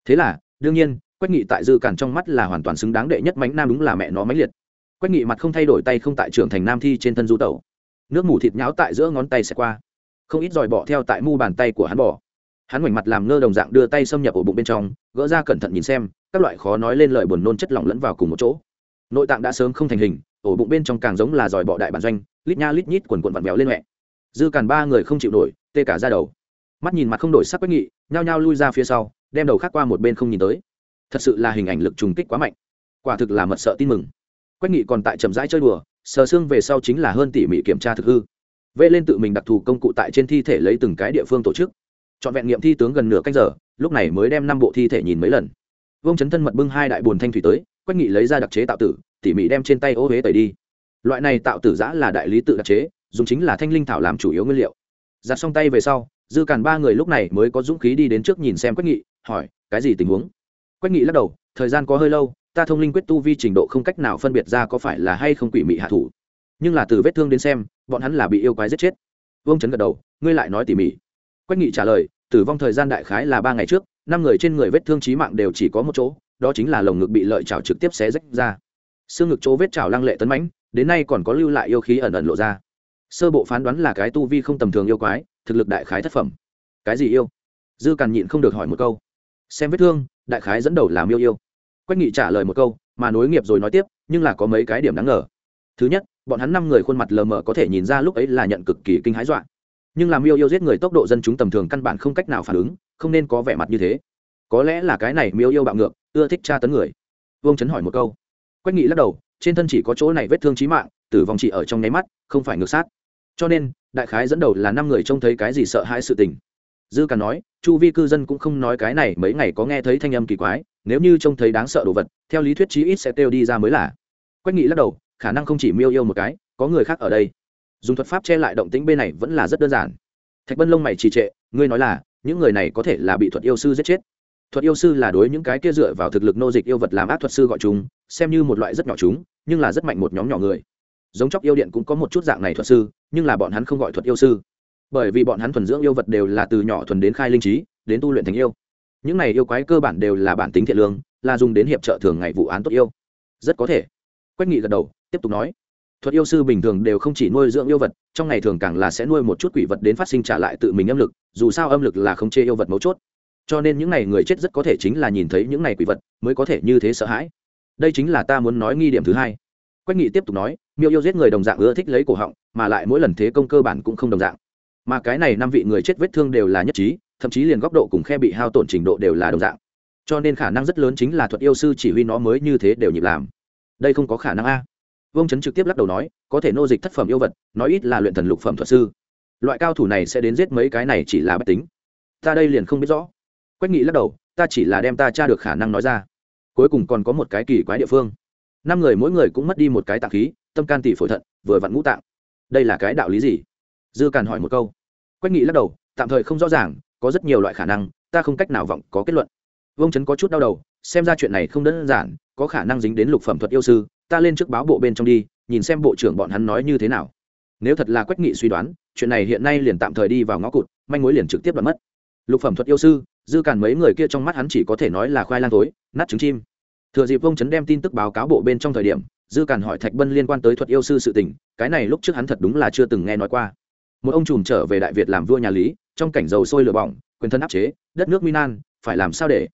thế là, đương nhiên, quách nghị tại dư cản trong mắt là hoàn toàn xứng đáng đệ nhất mánh nam đúng là mẹ nó mánh liệt. Quách nghị mặt không thay đổi tay không tại trưởng thành nam thi trên thân du tẩu. Nước mủ thịt nháo tại giữa ngón tay xẹt qua. Không ít dòi bỏ theo tại mu bàn tay của hắn bỏ hắn ngoảnh mặt làm ngơ đồng dạng đưa tay xâm nhập ổ bụng bên trong, gỡ ra cẩn thận nhìn xem, các loại khó nói lên lời buồn nôn chất lỏng lẫn vào cùng một chỗ. Nội tạng đã sớm không thành hình, ổ bụng bên trong càng giống là dòi bọ đại bản doanh, lít nha lít nhít quần quần vặn béo lên mẹ dư càn ba người không chịu nổi, tê cả ra đầu. Mắt nhìn mặt không đổi sắc quách nghị, nhao nhao lui ra phía sau, đem đầu khác qua một bên không nhìn tới. Thật sự là hình ảnh lực trùng kích quá mạnh. Quả thực là mật sợ tin mừng. Quách nghị còn tại chậm rãi chơi đùa, sờ xương về sau chính là hơn tỉ mỉ kiểm tra thực hư. Vẽ lên tự mình đặc thù công cụ tại trên thi thể lấy từng cái địa phương tổ chức. Trọn vẹn nghiệm thi tướng gần nửa canh giờ, lúc này mới đem năm bộ thi thể nhìn mấy lần. Vông chấn thân mật bưng hai đại bồn thanh thủy tới, quách nghị lấy ra đặc chế tạo tử, tỉ mỉ đem trên tay ô huế tẩy đi. Loại này tạo tử giã là đại lý tự đặc chế dùng chính là thanh linh thảo làm chủ yếu nguyên liệu. Giặt xong tay về sau, dư càn ba người lúc này mới có dũng khí đi đến trước nhìn xem quách nghị, hỏi, cái gì tình huống? Quách nghị lắc đầu, thời gian có hơi lâu, ta thông linh quyết tu vi trình độ không cách nào phân biệt ra có phải là hay không quỷ mị hạ thủ. Nhưng là từ vết thương đến xem, bọn hắn là bị yêu quái giết chết. Vương Trấn gật đầu, ngươi lại nói tỉ mỉ. Quách nghị trả lời, tử vong thời gian đại khái là ba ngày trước, năm người trên người vết thương trí mạng đều chỉ có một chỗ, đó chính là lồng ngực bị lợi chảo trực tiếp xé rách ra. Xương ngực chỗ vết chảo lăng lệ tấn mãnh, đến nay còn có lưu lại yêu khí ẩn ẩn lộ ra sơ bộ phán đoán là cái tu vi không tầm thường yêu quái, thực lực đại khái thất phẩm. Cái gì yêu? Dư càn nhịn không được hỏi một câu. Xem vết thương, đại khái dẫn đầu làm yêu yêu. Quách nghị trả lời một câu, mà nối nghiệp rồi nói tiếp, nhưng là có mấy cái điểm đáng ngờ. Thứ nhất, bọn hắn năm người khuôn mặt lờ mờ có thể nhìn ra lúc ấy là nhận cực kỳ kinh hãi dọa. Nhưng làm yêu yêu giết người tốc độ dân chúng tầm thường căn bản không cách nào phản ứng, không nên có vẻ mặt như thế. Có lẽ là cái này miêu yêu bạo ngược, ưa thích tra tấn người. Vương chấn hỏi một câu. Quách nghị lắc đầu, trên thân chỉ có chỗ này vết thương trí mạng, tử vong chỉ ở trong nháy mắt, không phải ngược sát cho nên, đại khái dẫn đầu là năm người trông thấy cái gì sợ hãi sự tình. Dư cả nói, chu vi cư dân cũng không nói cái này, mấy ngày có nghe thấy thanh âm kỳ quái, nếu như trông thấy đáng sợ đồ vật, theo lý thuyết chí ít sẽ kêu đi ra mới là. Quách nghị lắc đầu, khả năng không chỉ miêu yêu một cái, có người khác ở đây. Dùng thuật pháp che lại động tĩnh bên này vẫn là rất đơn giản. Thạch bân lông mày trì trệ, ngươi nói là, những người này có thể là bị thuật yêu sư giết chết. Thuật yêu sư là đối những cái kia dựa vào thực lực nô dịch yêu vật làm ác thuật sư gọi chúng, xem như một loại rất nhỏ chúng, nhưng là rất mạnh một nhóm nhỏ người. Giống chóc yêu điện cũng có một chút dạng này thuật sư nhưng là bọn hắn không gọi thuật yêu sư. Bởi vì bọn hắn thuần dưỡng yêu vật đều là từ nhỏ thuần đến khai linh trí, đến tu luyện thành yêu. Những này yêu quái cơ bản đều là bản tính thiện lương, là dùng đến hiệp trợ thường ngày vụ án tốt yêu. Rất có thể. Quách nghị gật đầu, tiếp tục nói. Thuật yêu sư bình thường đều không chỉ nuôi dưỡng yêu vật, trong ngày thường càng là sẽ nuôi một chút quỷ vật đến phát sinh trả lại tự mình âm lực, dù sao âm lực là không chê yêu vật mấu chốt. Cho nên những n à y người chết rất có thể chính là nhìn thấy những n à y quỷ vật, mới có thể như thế sợ hãi. Đây chính là ta muốn nói nghi điểm thứ hai. Quách nghị tiếp tục nói miêu yêu giết người đồng dạng ưa thích lấy cổ họng, mà lại mỗi lần thế công cơ bản cũng không đồng dạng. Mà cái này năm vị người chết vết thương đều là nhất trí, thậm chí liền góc độ cùng khe bị hao tổn trình độ đều là đồng dạng. Cho nên khả năng rất lớn chính là thuật yêu sư chỉ huy nó mới như thế đều nhịp làm. Đây không có khả năng a. Vương trấn trực tiếp lắc đầu nói, có thể nô dịch thất phẩm yêu vật nói ít là luyện thần lục phẩm thuật sư. Loại cao thủ này sẽ đến giết mấy cái này chỉ là bất tính. Ta đây liền không biết rõ. Quách nghị lắc đầu, ta chỉ là đem ta tra được khả năng nói ra. Cuối cùng còn có một cái kỳ quái địa phương năm người mỗi người cũng mất đi một cái tạng khí, tâm can tỷ phổi thận, vừa vặn ngũ tạng. Đây là cái đạo lý gì? Dư càn hỏi một câu. Quách nghị lắc đầu, tạm thời không rõ ràng, có rất nhiều loại khả năng, ta không cách nào vọng có kết luận. Vông trấn có chút đau đầu, xem ra chuyện này không đơn giản, có khả năng dính đến lục phẩm thuật yêu sư, ta lên trước báo bộ bên trong đi, nhìn xem bộ trưởng bọn hắn nói như thế nào. Nếu thật là quách nghị suy đoán, chuyện này hiện nay liền tạm thời đi vào ngõ cụt, manh mối liền trực tiếp đoạt mất. Lục phẩm thuật yêu sư, dư Càn mấy người kia trong mắt hắn chỉ có thể nói là khoai lang tối nát trứng chim thừa dịp vông chấn đem tin tức báo cáo bộ bên trong thời điểm dư càn hỏi thạch bân liên quan tới thuật yêu sư sự tình cái này lúc trước hắn thật đúng là chưa từng nghe nói qua. Một ông trùm trở về đại việt làm vua nhà lý trong cảnh dầu sôi lửa bỏng quyền thân áp chế đất nước minan phải làm sao để?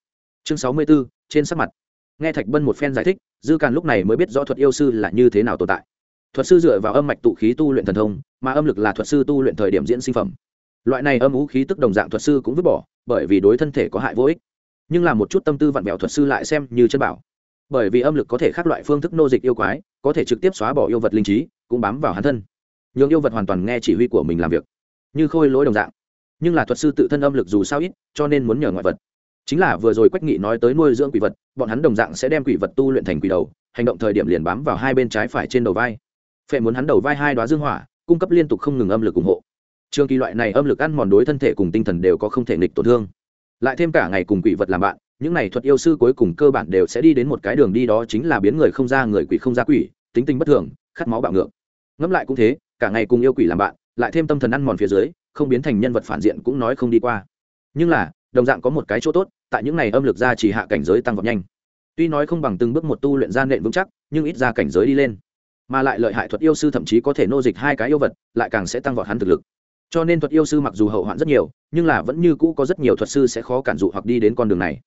Chương sáu mươi 64, trên sắc mặt. Nghe thạch bân một phen giải thích dư càn lúc này mới biết rõ thuật yêu sư là như thế nào tồn tại. Thuật sư dựa vào âm mạch tụ khí tu luyện thần thông mà âm lực là thuật sư tu luyện thời điểm diễn sinh phẩm. Loại này âm ú khí tức đồng dạng thuật sư cũng vứt bỏ bởi vì đối thân thể có hại vô ích. Nhưng là một chút tâm tư vặn vẹo thuật sư lại xem như chân bảo bởi vì âm lực có thể khác loại phương thức nô dịch yêu quái, có thể trực tiếp xóa bỏ yêu vật linh trí, cũng bám vào hắn thân. Nhường yêu vật hoàn toàn nghe chỉ huy của mình làm việc. Như khôi lỗi đồng dạng. Nhưng là thuật sư tự thân âm lực dù sao ít, cho nên muốn nhờ ngoại vật. Chính là vừa rồi quách nghị nói tới nuôi dưỡng quỷ vật, bọn hắn đồng dạng sẽ đem quỷ vật tu luyện thành quỷ đầu, hành động thời điểm liền bám vào hai bên trái phải trên đầu vai. Phệ muốn hắn đầu vai hai đoá dương hỏa, cung cấp liên tục không ngừng âm lực ủng hộ. Trường kỳ loại này âm lực ăn mòn đối thân thể cùng tinh thần đều có không thể nghịch tổn thương. Lại thêm cả ngày cùng quỷ vật làm bạn những này thuật yêu sư cuối cùng cơ bản đều sẽ đi đến một cái đường đi đó chính là biến người không ra người quỷ không ra quỷ, tính tình bất thường, khát máu bạo ngược. Ngẫm lại cũng thế, cả ngày cùng yêu quỷ làm bạn, lại thêm tâm thần ăn mòn phía dưới, không biến thành nhân vật phản diện cũng nói không đi qua. Nhưng là, đồng dạng có một cái chỗ tốt, tại những này âm lực ra chỉ hạ cảnh giới tăng vọt nhanh. Tuy nói không bằng từng bước một tu luyện gian nện vững chắc, nhưng ít ra cảnh giới đi lên. Mà lại lợi hại thuật yêu sư thậm chí có thể nô dịch hai cái yêu vật, lại càng sẽ tăng vọt hắn thực lực. Cho nên thuật yêu sư mặc dù hậu hoạn rất nhiều, nhưng là vẫn như cũ có rất nhiều thuật sư sẽ khó cản dụ hoặc đi đến con đường này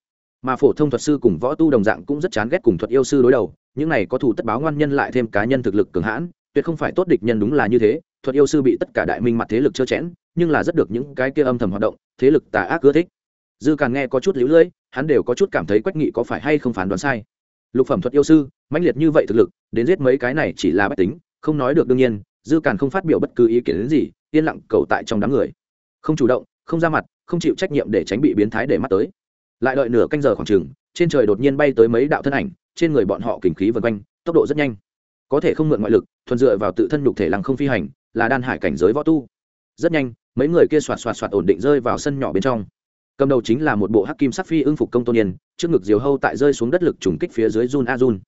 mà phổ thông thuật sư cùng võ tu đồng dạng cũng rất chán ghét cùng thuật yêu sư đối đầu, những này có thủ tất báo ngoan nhân lại thêm cá nhân thực lực cường hãn, tuyệt không phải tốt địch nhân đúng là như thế, thuật yêu sư bị tất cả đại minh mặt thế lực trơ chẽn, nhưng là rất được những cái kia âm thầm hoạt động, thế lực tà ác ưa thích. Dư càng nghe có chút lũ lưỡi, hắn đều có chút cảm thấy quách nghị có phải hay không phán đoán sai. Lục phẩm thuật yêu sư, mãnh liệt như vậy thực lực, đến giết mấy cái này chỉ là bách tính, không nói được đương nhiên, dư càn không phát biểu bất cứ ý kiến đến gì, yên lặng cầu tại trong đám người. Không chủ động, không ra mặt, không chịu trách nhiệm để tránh bị biến thái để mắt tới lại đợi nửa canh giờ khoảng chừng, trên trời đột nhiên bay tới mấy đạo thân ảnh, trên người bọn họ kình khí vần quanh, tốc độ rất nhanh. Có thể không mượn ngoại lực, thuần dựa vào tự thân nhục thể lăng không phi hành, là đan hải cảnh giới võ tu. Rất nhanh, mấy người kia xoạt xoạt xoạt ổn định rơi vào sân nhỏ bên trong. Cầm đầu chính là một bộ hắc kim sắc phi ưng phục công tôn yên trước ngực diều hâu tại rơi xuống đất lực trùng kích phía dưới run a run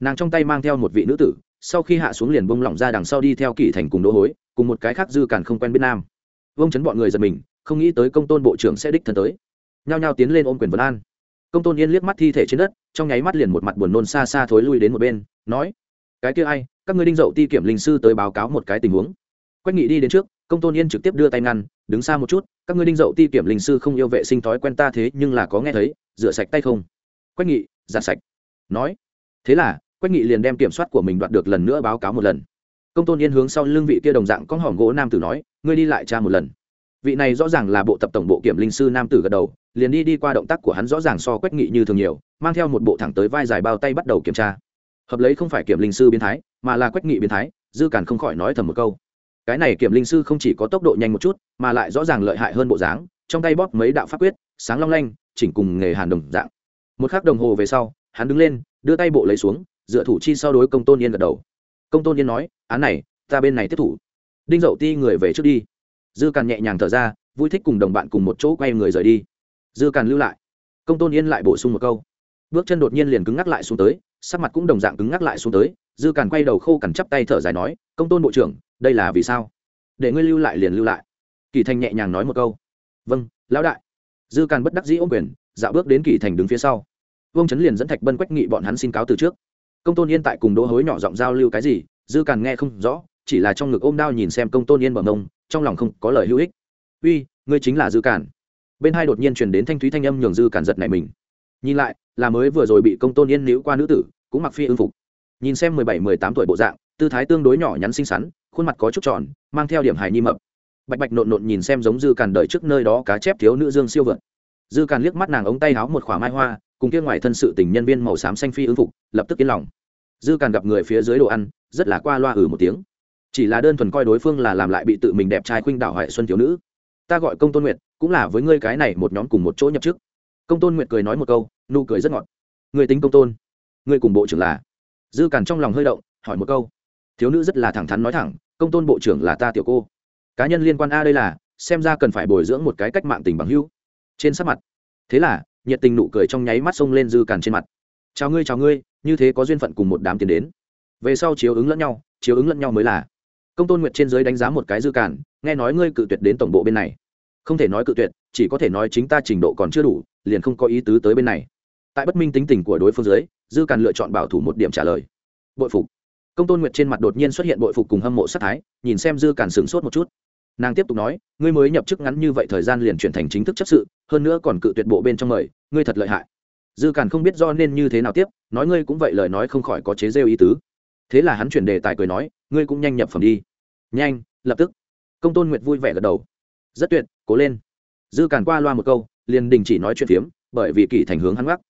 nàng trong tay mang theo một vị nữ tử, sau khi hạ xuống liền bông lỏng ra đằng sau đi theo kỷ thành cùng đỗ hối, cùng một cái khác dư càn không quen biết nam. Vông chấn bọn người giật mình, không nghĩ tới công tôn bộ trưởng sẽ đích thân tới nhao nhao tiến lên ôm quyền vấn an. Công tôn yên liếc mắt thi thể trên đất, trong nháy mắt liền một mặt buồn nôn xa xa thối lui đến một bên, nói, cái kia ai, các ngươi đinh dậu ti kiểm linh sư tới báo cáo một cái tình huống. Quách nghị đi đến trước, công tôn yên trực tiếp đưa tay ngăn, đứng xa một chút, các ngươi đinh dậu ti kiểm linh sư không yêu vệ sinh thói quen ta thế, nhưng là có nghe thấy, rửa sạch tay không? Quách nghị, giặt sạch. Nói, thế là, quách nghị liền đem kiểm soát của mình đoạt được lần nữa báo cáo một lần. Công tôn yên hướng sau lưng vị kia đồng dạng có hòm gỗ nam tử nói, ngươi đi lại cha một lần vị này rõ ràng là bộ tập tổng bộ kiểm linh sư nam tử gật đầu, liền đi đi qua động tác của hắn rõ ràng so quách nghị như thường nhiều, mang theo một bộ thẳng tới vai dài bao tay bắt đầu kiểm tra. Hợp lấy không phải kiểm linh sư biến thái, mà là quách nghị biến thái, dư càn không khỏi nói thầm một câu. Cái này kiểm linh sư không chỉ có tốc độ nhanh một chút, mà lại rõ ràng lợi hại hơn bộ dáng, trong tay bóp mấy đạo pháp quyết, sáng long lanh, chỉnh cùng nghề hàn đồng dạng. Một k h ắ c đồng hồ về sau, hắn đứng lên, đưa tay bộ lấy xuống, dựa thủ chi sau đối công tôn yên gật đầu. Công tôn yên nói, án này, ta bên này tiếp thủ. Đinh dậu ti người về trước đi dư càn nhẹ nhàng thở ra, vui thích cùng đồng bạn cùng một chỗ quay người rời đi. Dư càn lưu lại. Công tôn yên lại bổ sung một câu. Bước chân đột nhiên liền cứng ngắc lại xuống tới, sắc mặt cũng đồng dạng cứng ngắc lại xuống tới. Dư càn quay đầu khô cằn chắp tay thở dài nói, công tôn bộ trưởng, đây là vì sao? Để ngươi lưu lại liền lưu lại. Kỳ thành nhẹ nhàng nói một câu. Vâng lão đại. Dư càn bất đắc dĩ ôm quyền dạo bước đến kỳ thành đứng phía sau. Vương chấn liền dẫn thạch bân quách nghị bọn hắn xin cáo từ trước. Công tôn yên tại cùng đỗ hối nhỏ giọng giao lưu cái gì, dư càn nghe không rõ, chỉ là trong ngực ôm đao nhìn xem công tôn yên bằng mông trong lòng không có lời hữu ích. Uy, ngươi chính là dư cản. bên hai đột nhiên truyền đến thanh thúy thanh âm nhường dư cản giật này mình. Nhìn lại, là mới vừa rồi bị công tôn yên níu qua nữ tử, cũng mặc phi ưng phục. Nhìn xem mười bảy, mười tám tuổi bộ dạng, tư thái tương đối nhỏ nhắn xinh xắn, khuôn mặt có chút tròn, mang theo điểm hài nhi mập. Bạch bạch nộn nộn nhìn xem giống dư càn đợi trước nơi đó cá chép thiếu nữ dương siêu vượt. Dư càn liếc mắt nàng ống tay háo một khỏa mai hoa, cùng kia ngoài thân sự tình nhân viên màu xám xanh phi ứng phục, lập tức yên lòng. Dư càn gặp người phía dưới đồ ăn, rất là qua loa ử một tiếng chỉ là đơn thuần coi đối phương là làm lại bị tự mình đẹp trai khuynh đảo hoại xuân thiếu nữ. Ta gọi công tôn nguyệt, cũng là với ngươi cái này một nhóm cùng một chỗ nhập chức. Công tôn nguyệt cười nói một câu, nụ cười rất ngọt. Người tính công tôn. Người cùng bộ trưởng là? Dư càn trong lòng hơi động, hỏi một câu. Thiếu nữ rất là thẳng thắn nói thẳng, công tôn bộ trưởng là ta tiểu cô. Cá nhân liên quan a đây là, xem ra cần phải bồi dưỡng một cái cách mạng tình bằng hữu. Trên sắc mặt. Thế là, nhiệt tình nụ cười trong nháy mắt xông lên dư càn trên mặt. Chào ngươi chào ngươi, như thế có duyên phận cùng một đám tiền đến. Về sau chiếu ứng lẫn nhau, chiếu ứng lẫn nhau mới là công tôn nguyệt trên giới đánh giá một cái dư cản, nghe nói ngươi cự tuyệt đến tổng bộ bên này. Không thể nói cự tuyệt chỉ có thể nói chính ta trình độ còn chưa đủ liền không có ý tứ tới bên này. Tại bất minh tính tình của đối phương dưới dư cản lựa chọn bảo thủ một điểm trả lời. Bội phục. Công tôn nguyệt trên mặt đột nhiên xuất hiện bội phục cùng hâm mộ sát thái nhìn xem dư cản sửng sốt một chút. Nàng tiếp tục nói ngươi mới nhập chức ngắn như vậy thời gian liền chuyển thành chính thức chấp sự hơn nữa còn cự tuyệt bộ bên trong mời ngươi thật lợi hại. Dư cản không biết do nên như thế nào tiếp nói ngươi cũng vậy lời nói không khỏi có chế rêu ý tứ thế là hắn chuyển đề tài cười nói, ngươi cũng nhanh nhập phẩm đi. Nhanh, lập tức. Công tôn nguyệt vui vẻ gật đầu. Rất tuyệt, cố lên. Dư càn qua loa một câu, liền đình chỉ nói chuyện phiếm, bởi vì kỳ thành hướng hắn gác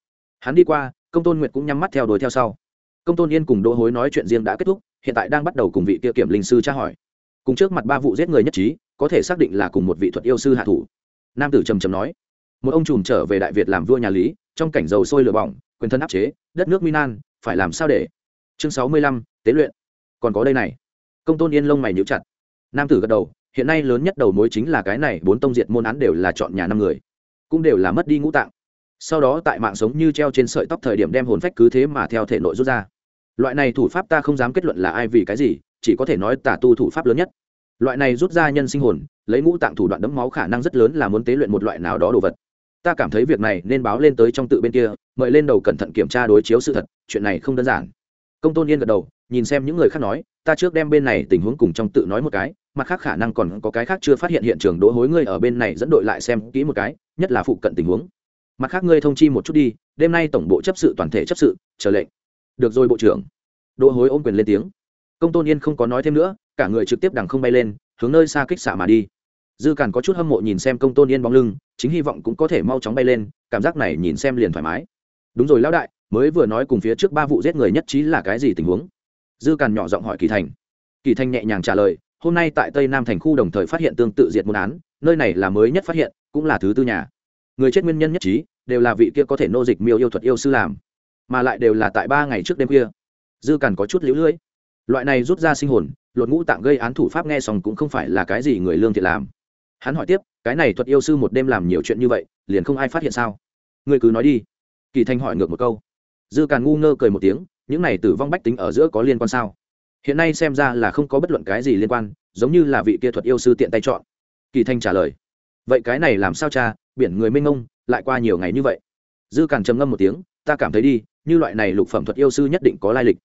hắn đi qua, công tôn nguyệt cũng nhắm mắt theo đuổi theo sau. Công tôn yên cùng đỗ hối nói chuyện riêng đã kết thúc, hiện tại đang bắt đầu cùng vị kia kiểm linh sư tra hỏi. Cùng trước mặt ba vụ giết người nhất trí, có thể xác định là cùng một vị thuật yêu sư hạ thủ. Nam tử trầm trầm nói, một ông trùm trở về đại việt làm vua nhà lý, trong cảnh dầu sôi lửa bỏng, quyền thân áp chế, đất nước minan phải làm sao để chương sáu mươi lăm, tế luyện. Còn có đây này. Công tôn yên lông mày nhíu chặt. Nam tử gật đầu, hiện nay lớn nhất đầu mối chính là cái này, bốn tông diệt môn án đều là chọn nhà năm người, cũng đều là mất đi ngũ tạng. Sau đó tại mạng sống như treo trên sợi tóc thời điểm đem hồn phách cứ thế mà theo thể nội rút ra. Loại này thủ pháp ta không dám kết luận là ai vì cái gì, chỉ có thể nói tả tu thủ pháp lớn nhất. Loại này rút ra nhân sinh hồn, lấy ngũ tạng thủ đoạn đấm máu khả năng rất lớn là muốn tế luyện một loại nào đó đồ vật. Ta cảm thấy việc này nên báo lên tới trong tự bên kia, mời lên đầu cẩn thận kiểm tra đối chiếu sự thật, chuyện này không đơn giản công tôn yên gật đầu, nhìn xem những người khác nói, ta trước đem bên này tình huống cùng trong tự nói một cái, mặt khác khả năng còn có cái khác chưa phát hiện hiện trường đỗ hối ngươi ở bên này dẫn đội lại xem kỹ một cái, nhất là phụ cận tình huống. Mặt khác ngươi thông chi một chút đi, đêm nay tổng bộ chấp sự toàn thể chấp sự, chờ lệnh. Được rồi, bộ trưởng. Đỗ hối ôm quyền lên tiếng. Công tôn yên không có nói thêm nữa, cả người trực tiếp đằng không bay lên, hướng nơi xa kích xạ mà đi. Dư càn có chút hâm mộ nhìn xem công tôn yên bóng lưng, chính hy vọng cũng có thể mau chóng bay lên, cảm giác này nhìn xem liền thoải mái. Đúng rồi, lão đại mới vừa nói cùng phía trước ba vụ giết người nhất trí là cái gì tình huống? Dư càn nhỏ giọng hỏi kỳ thành. Kỳ thành nhẹ nhàng trả lời, hôm nay tại tây nam thành khu đồng thời phát hiện tương tự diệt môn án, nơi này là mới nhất phát hiện, cũng là thứ tư nhà. Người chết nguyên nhân nhất trí, đều là vị kia có thể nô dịch miêu yêu thuật yêu sư làm, mà lại đều là tại ba ngày trước đêm kia dư càn có chút lũ lưỡi. Loại này rút ra sinh hồn, lột ngũ tạng gây án thủ pháp nghe xong cũng không phải là cái gì người lương thiện làm. Hắn hỏi tiếp, cái này thuật yêu sư một đêm làm nhiều chuyện như vậy, liền không ai phát hiện sao? Người cứ nói đi. Kỳ thanh hỏi ngược một câu dư càn ngu ngơ cười một tiếng, những này tử vong bách tính ở giữa có liên quan sao? Hiện nay xem ra là không có bất luận cái gì liên quan, giống như là vị kia thuật yêu sư tiện tay chọn. Kỳ thanh trả lời, vậy cái này làm sao cha, biển người mênh mông, lại qua nhiều ngày như vậy? Dư càn trầm ngâm một tiếng, ta cảm thấy đi, như loại này lục phẩm thuật yêu sư nhất định có lai lịch.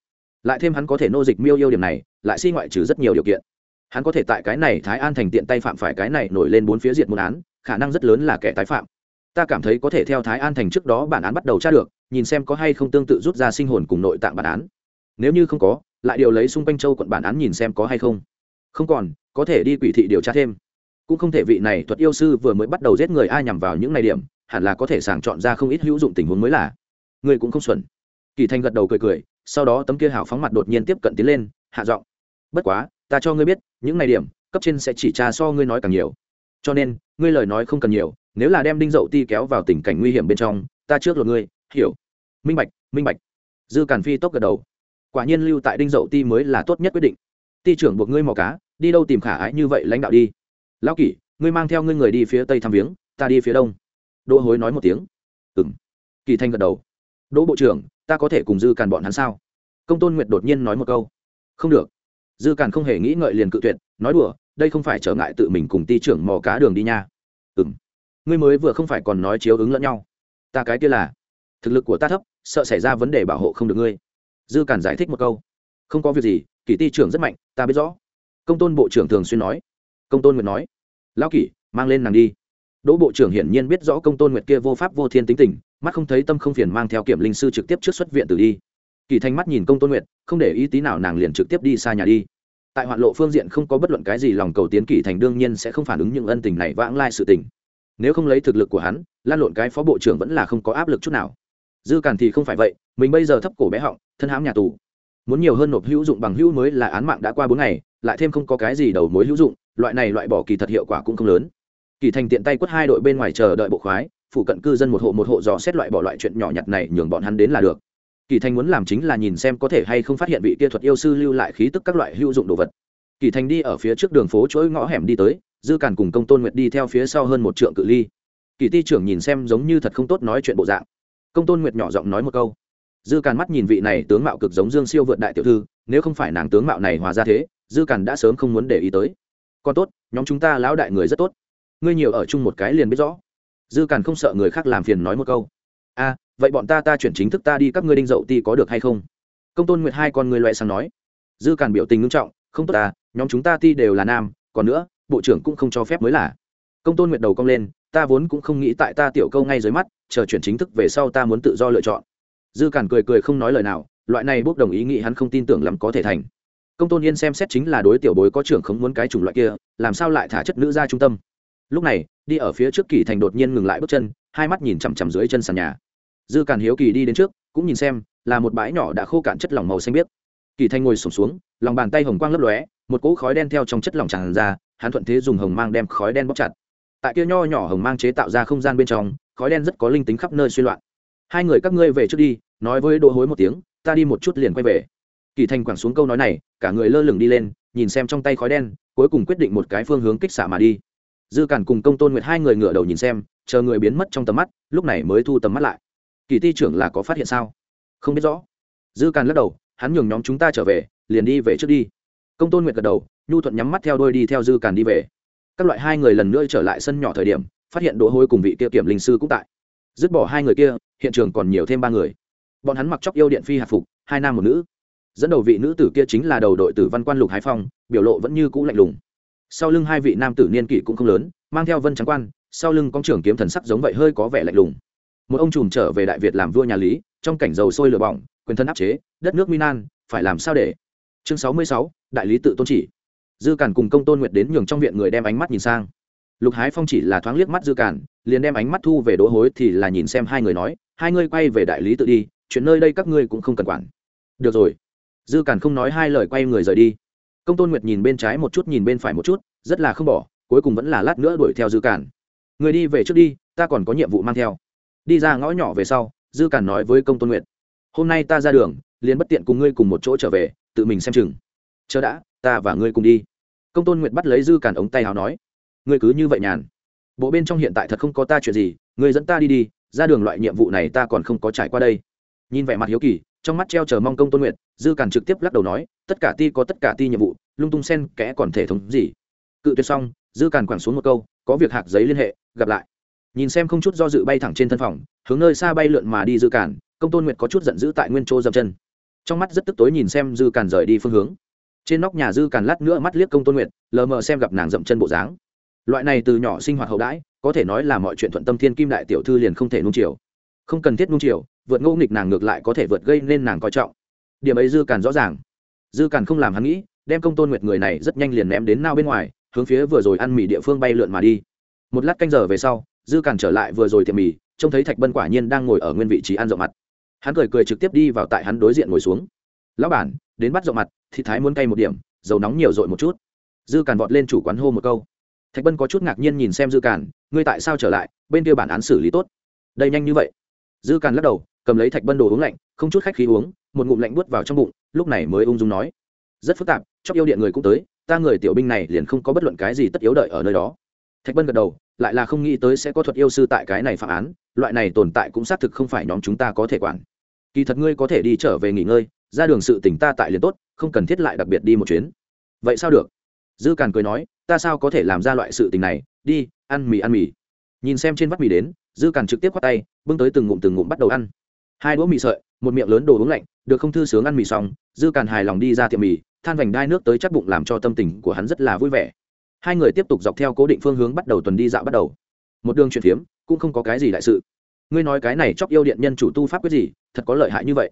Lại thêm hắn có thể nô dịch miêu yêu điểm này, lại si ngoại trừ rất nhiều điều kiện. Hắn có thể tại cái này thái an thành tiện tay phạm phải cái này nổi lên bốn phía diện một án, khả năng rất lớn là kẻ tái phạm. Ta cảm thấy có thể theo thái an thành trước đó bản án bắt đầu tra được nhìn xem có hay không tương tự rút ra sinh hồn cùng nội tạng bản án. Nếu như không có, lại điều lấy xung quanh châu quận bản án nhìn xem có hay không. Không còn, có thể đi quỷ thị điều tra thêm. Cũng không thể vị này thuật yêu sư vừa mới bắt đầu giết người ai nhằm vào những ngày điểm, hẳn là có thể sàng chọn ra không ít hữu dụng tình huống mới là. Người cũng không xuẩn. Kỳ thanh gật đầu cười cười, sau đó tấm kia hảo phóng mặt đột nhiên tiếp cận tiến lên, hạ giọng. Bất quá, ta cho ngươi biết, những ngày điểm, cấp trên sẽ chỉ tra so ngươi nói càng nhiều. Cho nên, ngươi lời nói không cần nhiều, nếu là đem đinh dậu ti kéo vào tình cảnh nguy hiểm bên trong, ta trước luật ngươi, hiểu? Minh bạch minh bạch. Dư càn phi tốc gật đầu. Quả nhiên lưu tại đinh dậu ti mới là tốt nhất quyết định. Ti trưởng buộc ngươi mò cá, đi đâu tìm khả ái như vậy lãnh đạo đi. Lão kỷ, ngươi mang theo ngươi người đi phía tây thăm viếng, ta đi phía đông. Đỗ hối nói một tiếng. Ừng kỳ thanh gật đầu. Đỗ bộ trưởng, ta có thể cùng dư càn bọn hắn sao? Công tôn nguyệt đột nhiên nói một câu. Không được. Dư càn không hề nghĩ ngợi liền cự tuyệt, nói đùa, đây không phải trở ngại tự mình cùng ti trưởng mò cá đường đi nha. Ừng ngươi mới vừa không phải còn nói chiếu ứng lẫn nhau. Ta cái kia là thực lực của ta thấp, sợ xảy ra vấn đề bảo hộ không được ngươi. Dư cản giải thích một câu. Không có việc gì, kỷ ti trưởng rất mạnh, ta biết rõ. Công tôn bộ trưởng thường xuyên nói. Công tôn nguyệt nói. Lão kỷ, mang lên nàng đi. Đỗ bộ trưởng hiển nhiên biết rõ công tôn nguyệt kia vô pháp vô thiên tính tình, mắt không thấy tâm không phiền mang theo kiểm linh sư trực tiếp trước xuất viện từ đi. Kỳ thanh mắt nhìn công tôn nguyệt, không để ý tí nào nàng liền trực tiếp đi xa nhà đi. Tại hoạn lộ phương diện không có bất luận cái gì lòng cầu tiến kỳ thành đương nhiên sẽ không phản ứng những ân tình này vãng lai sự tình. Nếu không lấy thực lực của hắn, lan lộn cái phó bộ trưởng vẫn là không có áp lực chút nào dư cản thì không phải vậy, mình bây giờ thấp cổ bé họng, thân hãm nhà tù. Muốn nhiều hơn nộp hữu dụng bằng hữu mới là án mạng đã qua bốn ngày, lại thêm không có cái gì đầu mối hữu dụng, loại này loại bỏ kỳ thật hiệu quả cũng không lớn. Kỳ thành tiện tay quất hai đội bên ngoài chờ đợi bộ khoái, phụ cận cư dân một hộ một hộ dò xét loại bỏ loại chuyện nhỏ nhặt này nhường bọn hắn đến là được. Kỳ thành muốn làm chính là nhìn xem có thể hay không phát hiện vị kia thuật yêu sư lưu lại khí tức các loại hữu dụng đồ vật. Kỳ thành đi ở phía trước đường phố chuỗi ngõ hẻm đi tới, dư càn cùng công tôn nguyệt đi theo phía sau hơn một trượng cự ly. Kỳ ti trưởng nhìn xem giống như thật không tốt nói chuyện bộ dạng công tôn nguyệt nhỏ giọng nói một câu. Dư càn mắt nhìn vị này tướng mạo cực giống dương siêu vượt đại tiểu thư, nếu không phải nàng tướng mạo này hòa ra thế, dư càn đã sớm không muốn để ý tới. Còn tốt, nhóm chúng ta lão đại người rất tốt. Ngươi nhiều ở chung một cái liền biết rõ. Dư càn không sợ người khác làm phiền nói một câu. A vậy bọn ta ta chuyển chính thức ta đi các ngươi đinh dậu ti có được hay không? Công tôn nguyệt hai con người loại sang nói. Dư càn biểu tình ngưng trọng, không tốt ta nhóm chúng ta ti đều là nam, còn nữa, bộ trưởng cũng không cho phép mới là. Công tôn nguyệt đầu cong lên ta vốn cũng không nghĩ tại ta tiểu câu ngay dưới mắt, chờ chuyển chính thức về sau ta muốn tự do lựa chọn. Dư cản cười cười không nói lời nào, loại này bốc đồng ý nghĩ hắn không tin tưởng lắm có thể thành. Công tôn yên xem xét chính là đối tiểu bối có trưởng không muốn cái chủng loại kia, làm sao lại thả chất nữ ra trung tâm. Lúc này, đi ở phía trước kỳ thành đột nhiên ngừng lại bước chân, hai mắt nhìn chằm chằm dưới chân sàn nhà. Dư càn hiếu kỳ đi đến trước, cũng nhìn xem, là một bãi nhỏ đã khô cạn chất lỏng màu xanh biếc. Kỳ thanh ngồi sổm xuống, lòng bàn tay hồng quang lấp lóe, một cỗ khói đen theo trong chất lỏng tràn ra, hắn thuận thế dùng hồng mang đem khói đen bóc chặt tại kia nho nhỏ hồng mang chế tạo ra không gian bên trong, khói đen rất có linh tính khắp nơi suy loạn. Hai người các ngươi về trước đi, nói với đỗ hối một tiếng, ta đi một chút liền quay về. Kỳ thanh quẳng xuống câu nói này, cả người lơ lửng đi lên, nhìn xem trong tay khói đen, cuối cùng quyết định một cái phương hướng kích xạ mà đi. Dư cản cùng công tôn nguyệt hai người ngửa đầu nhìn xem, chờ người biến mất trong tầm mắt, lúc này mới thu tầm mắt lại. Kỳ ti trưởng là có phát hiện sao? Không biết rõ. Dư càn lắc đầu, hắn nhường nhóm chúng ta trở về, liền đi về trước đi. Công tôn nguyệt gật đầu, nhu thuận nhắm mắt theo đôi đi theo dư càn đi về các loại hai người lần nữa trở lại sân nhỏ thời điểm, phát hiện đỗ hôi cùng vị kia kiểm linh sư cũng tại. Dứt bỏ hai người kia, hiện trường còn nhiều thêm ba người. Bọn hắn mặc chóc yêu điện phi hạt phục, hai nam một nữ. Dẫn đầu vị nữ tử kia chính là đầu đội tử văn quan lục hải phong, biểu lộ vẫn như cũ lạnh lùng. Sau lưng hai vị nam tử niên kỷ cũng không lớn, mang theo vân trắng quan, sau lưng con trưởng kiếm thần sắc giống vậy hơi có vẻ lạnh lùng. Một ông trùm trở về đại việt làm vua nhà lý, trong cảnh dầu sôi lửa bỏng, quyền thân áp chế, đất nước minan phải làm sao để? Chương sáu mươi sáu, đại lý tự tôn chỉ dư cản cùng công tôn nguyệt đến nhường trong viện người đem ánh mắt nhìn sang. Lục hái phong chỉ là thoáng liếc mắt dư cản liền đem ánh mắt thu về đỗ hối thì là nhìn xem hai người nói, hai ngươi quay về đại lý tự đi, chuyện nơi đây các ngươi cũng không cần quản. Được rồi. Dư cản không nói hai lời quay người rời đi. Công tôn nguyệt nhìn bên trái một chút, nhìn bên phải một chút, rất là không bỏ, cuối cùng vẫn là lát nữa đuổi theo dư cản người đi về trước đi, ta còn có nhiệm vụ mang theo. Đi ra ngõ nhỏ về sau, dư cản nói với công tôn nguyệt, hôm nay ta ra đường, liền bất tiện cùng ngươi cùng một chỗ trở về, tự mình xem chừng. Chờ đã ta và ngươi cùng đi. Công tôn nguyệt bắt lấy dư cản ống tay hào nói, ngươi cứ như vậy nhàn. Bộ bên trong hiện tại thật không có ta chuyện gì, ngươi dẫn ta đi đi, ra đường loại nhiệm vụ này ta còn không có trải qua đây. Nhìn vẻ mặt hiếu kỳ, trong mắt treo chờ mong công tôn nguyệt, dư cản trực tiếp lắc đầu nói, tất cả ti có tất cả ti nhiệm vụ, lung tung sen kẽ còn thể thống gì. Cự tuyệt xong, dư cản quẳng xuống một câu, có việc hạc giấy liên hệ, gặp lại. Nhìn xem không chút do dự bay thẳng trên thân phòng, hướng nơi xa bay lượn mà đi dư cản công tôn nguyệt có chút giận dữ tại nguyên chỗ dậm chân. Trong mắt rất tức tối nhìn xem dư cản rời đi phương hướng trên nóc nhà dư càn lát nữa mắt liếc công tôn nguyệt, lờ mờ xem gặp nàng dậm chân bộ dáng. Loại này từ nhỏ sinh hoạt hậu đãi, có thể nói là mọi chuyện thuận tâm thiên kim đại tiểu thư liền không thể nung chiều. Không cần thiết nung chiều, vượt ngô nghịch nàng ngược lại có thể vượt gây nên nàng coi trọng. Điểm ấy dư càn rõ ràng. Dư càn không làm hắn nghĩ, đem công tôn nguyệt người này rất nhanh liền ném đến nao bên ngoài, hướng phía vừa rồi ăn mì địa phương bay lượn mà đi. Một lát canh giờ về sau, dư càn trở lại vừa rồi tiệm mì, trông thấy thạch bân quả nhiên đang ngồi ở nguyên vị trí ăn rộng mặt. Hắn cười cười trực tiếp đi vào tại hắn đối diện ngồi xuống. Lão bản, đến bắt rộng mặt thì thái muốn cay một điểm, dầu nóng nhiều dội một chút. Dư càn vọt lên chủ quán hô một câu. Thạch bân có chút ngạc nhiên nhìn xem dư càn, ngươi tại sao trở lại, bên kia bản án xử lý tốt. Đây nhanh như vậy. Dư càn lắc đầu, cầm lấy thạch bân đồ uống lạnh, không chút khách khí uống, một ngụm lạnh buốt vào trong bụng, lúc này mới ung dung nói. Rất phức tạp, chóc yêu điện người cũng tới, ta người tiểu binh này liền không có bất luận cái gì tất yếu đợi ở nơi đó. Thạch bân gật đầu, lại là không nghĩ tới sẽ có thuật yêu sư tại cái này phạm án, loại này tồn tại cũng xác thực không phải nhóm chúng ta có thể quản. Kỳ thật ngươi có thể đi trở về nghỉ ngơi, ra đường sự tỉnh ta tại liền tốt không cần thiết lại đặc biệt đi một chuyến. Vậy sao được? Dư càn cười nói, ta sao có thể làm ra loại sự tình này? Đi, ăn mì ăn mì. Nhìn xem trên vắt mì đến, dư càn trực tiếp khoác tay, bưng tới từng ngụm từng ngụm bắt đầu ăn. Hai đũa mì sợi, một miệng lớn đồ uống lạnh, được không thư sướng ăn mì xong, dư càn hài lòng đi ra tiệm mì, than vành đai nước tới chắc bụng làm cho tâm tình của hắn rất là vui vẻ. Hai người tiếp tục dọc theo cố định phương hướng bắt đầu tuần đi dạo bắt đầu. Một đường chuyển phiếm, cũng không có cái gì đại sự. Ngươi nói cái này chóc yêu điện nhân chủ tu pháp quyết gì, thật có lợi hại như vậy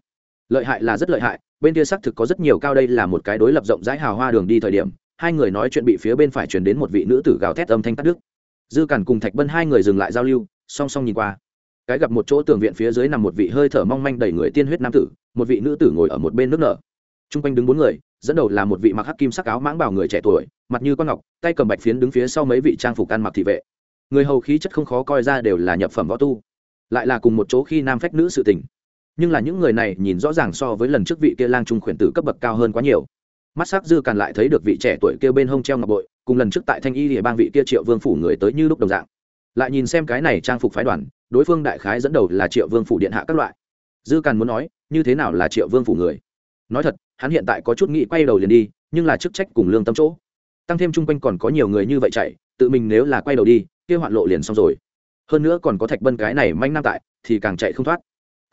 lợi hại là rất lợi hại, bên kia xác thực có rất nhiều cao đây là một cái đối lập rộng rãi hào hoa đường đi thời điểm, hai người nói chuyện bị phía bên phải chuyển đến một vị nữ tử gào thét âm thanh tắt đức dư cản cùng thạch bân hai người dừng lại giao lưu, song song nhìn qua. Cái gặp một chỗ tường viện phía dưới nằm một vị hơi thở mong manh đầy người tiên huyết nam tử, một vị nữ tử ngồi ở một bên nước nở. T r u n g quanh đứng bốn người, dẫn đầu là một vị mặc hắc kim sắc áo mãng bảo người trẻ tuổi, mặt như con ngọc, tay cầm bạch phiến đứng phía sau mấy vị trang phục ăn mặc thị vệ. Người hầu khí chất không khó coi ra đều là nhập phẩm võ tu. Lại là cùng một chỗ khi nam phách nữ sự tình nhưng là những người này nhìn rõ ràng so với lần trước vị kia lang trung khuyển tử cấp bậc cao hơn quá nhiều. Mắt s ắ c dư càn lại thấy được vị trẻ tuổi kia bên hông treo ngọc bội, cùng lần trước tại thanh y địa bang vị kia triệu vương phủ người tới như lúc đồng dạng. Lại nhìn xem cái này trang phục phái đoàn, đối phương đại khái dẫn đầu là triệu vương phủ điện hạ các loại. Dư càn muốn nói, như thế nào là triệu vương phủ người? Nói thật, hắn hiện tại có chút nghĩ quay đầu liền đi, nhưng là chức trách cùng lương tâm chỗ. Tăng thêm chung quanh còn có nhiều người như vậy chạy, tự mình nếu là quay đầu đi, kia hoạn lộ liền xong rồi. Hơn nữa còn có thạch bân cái này manh nam tại, thì càng chạy không thoát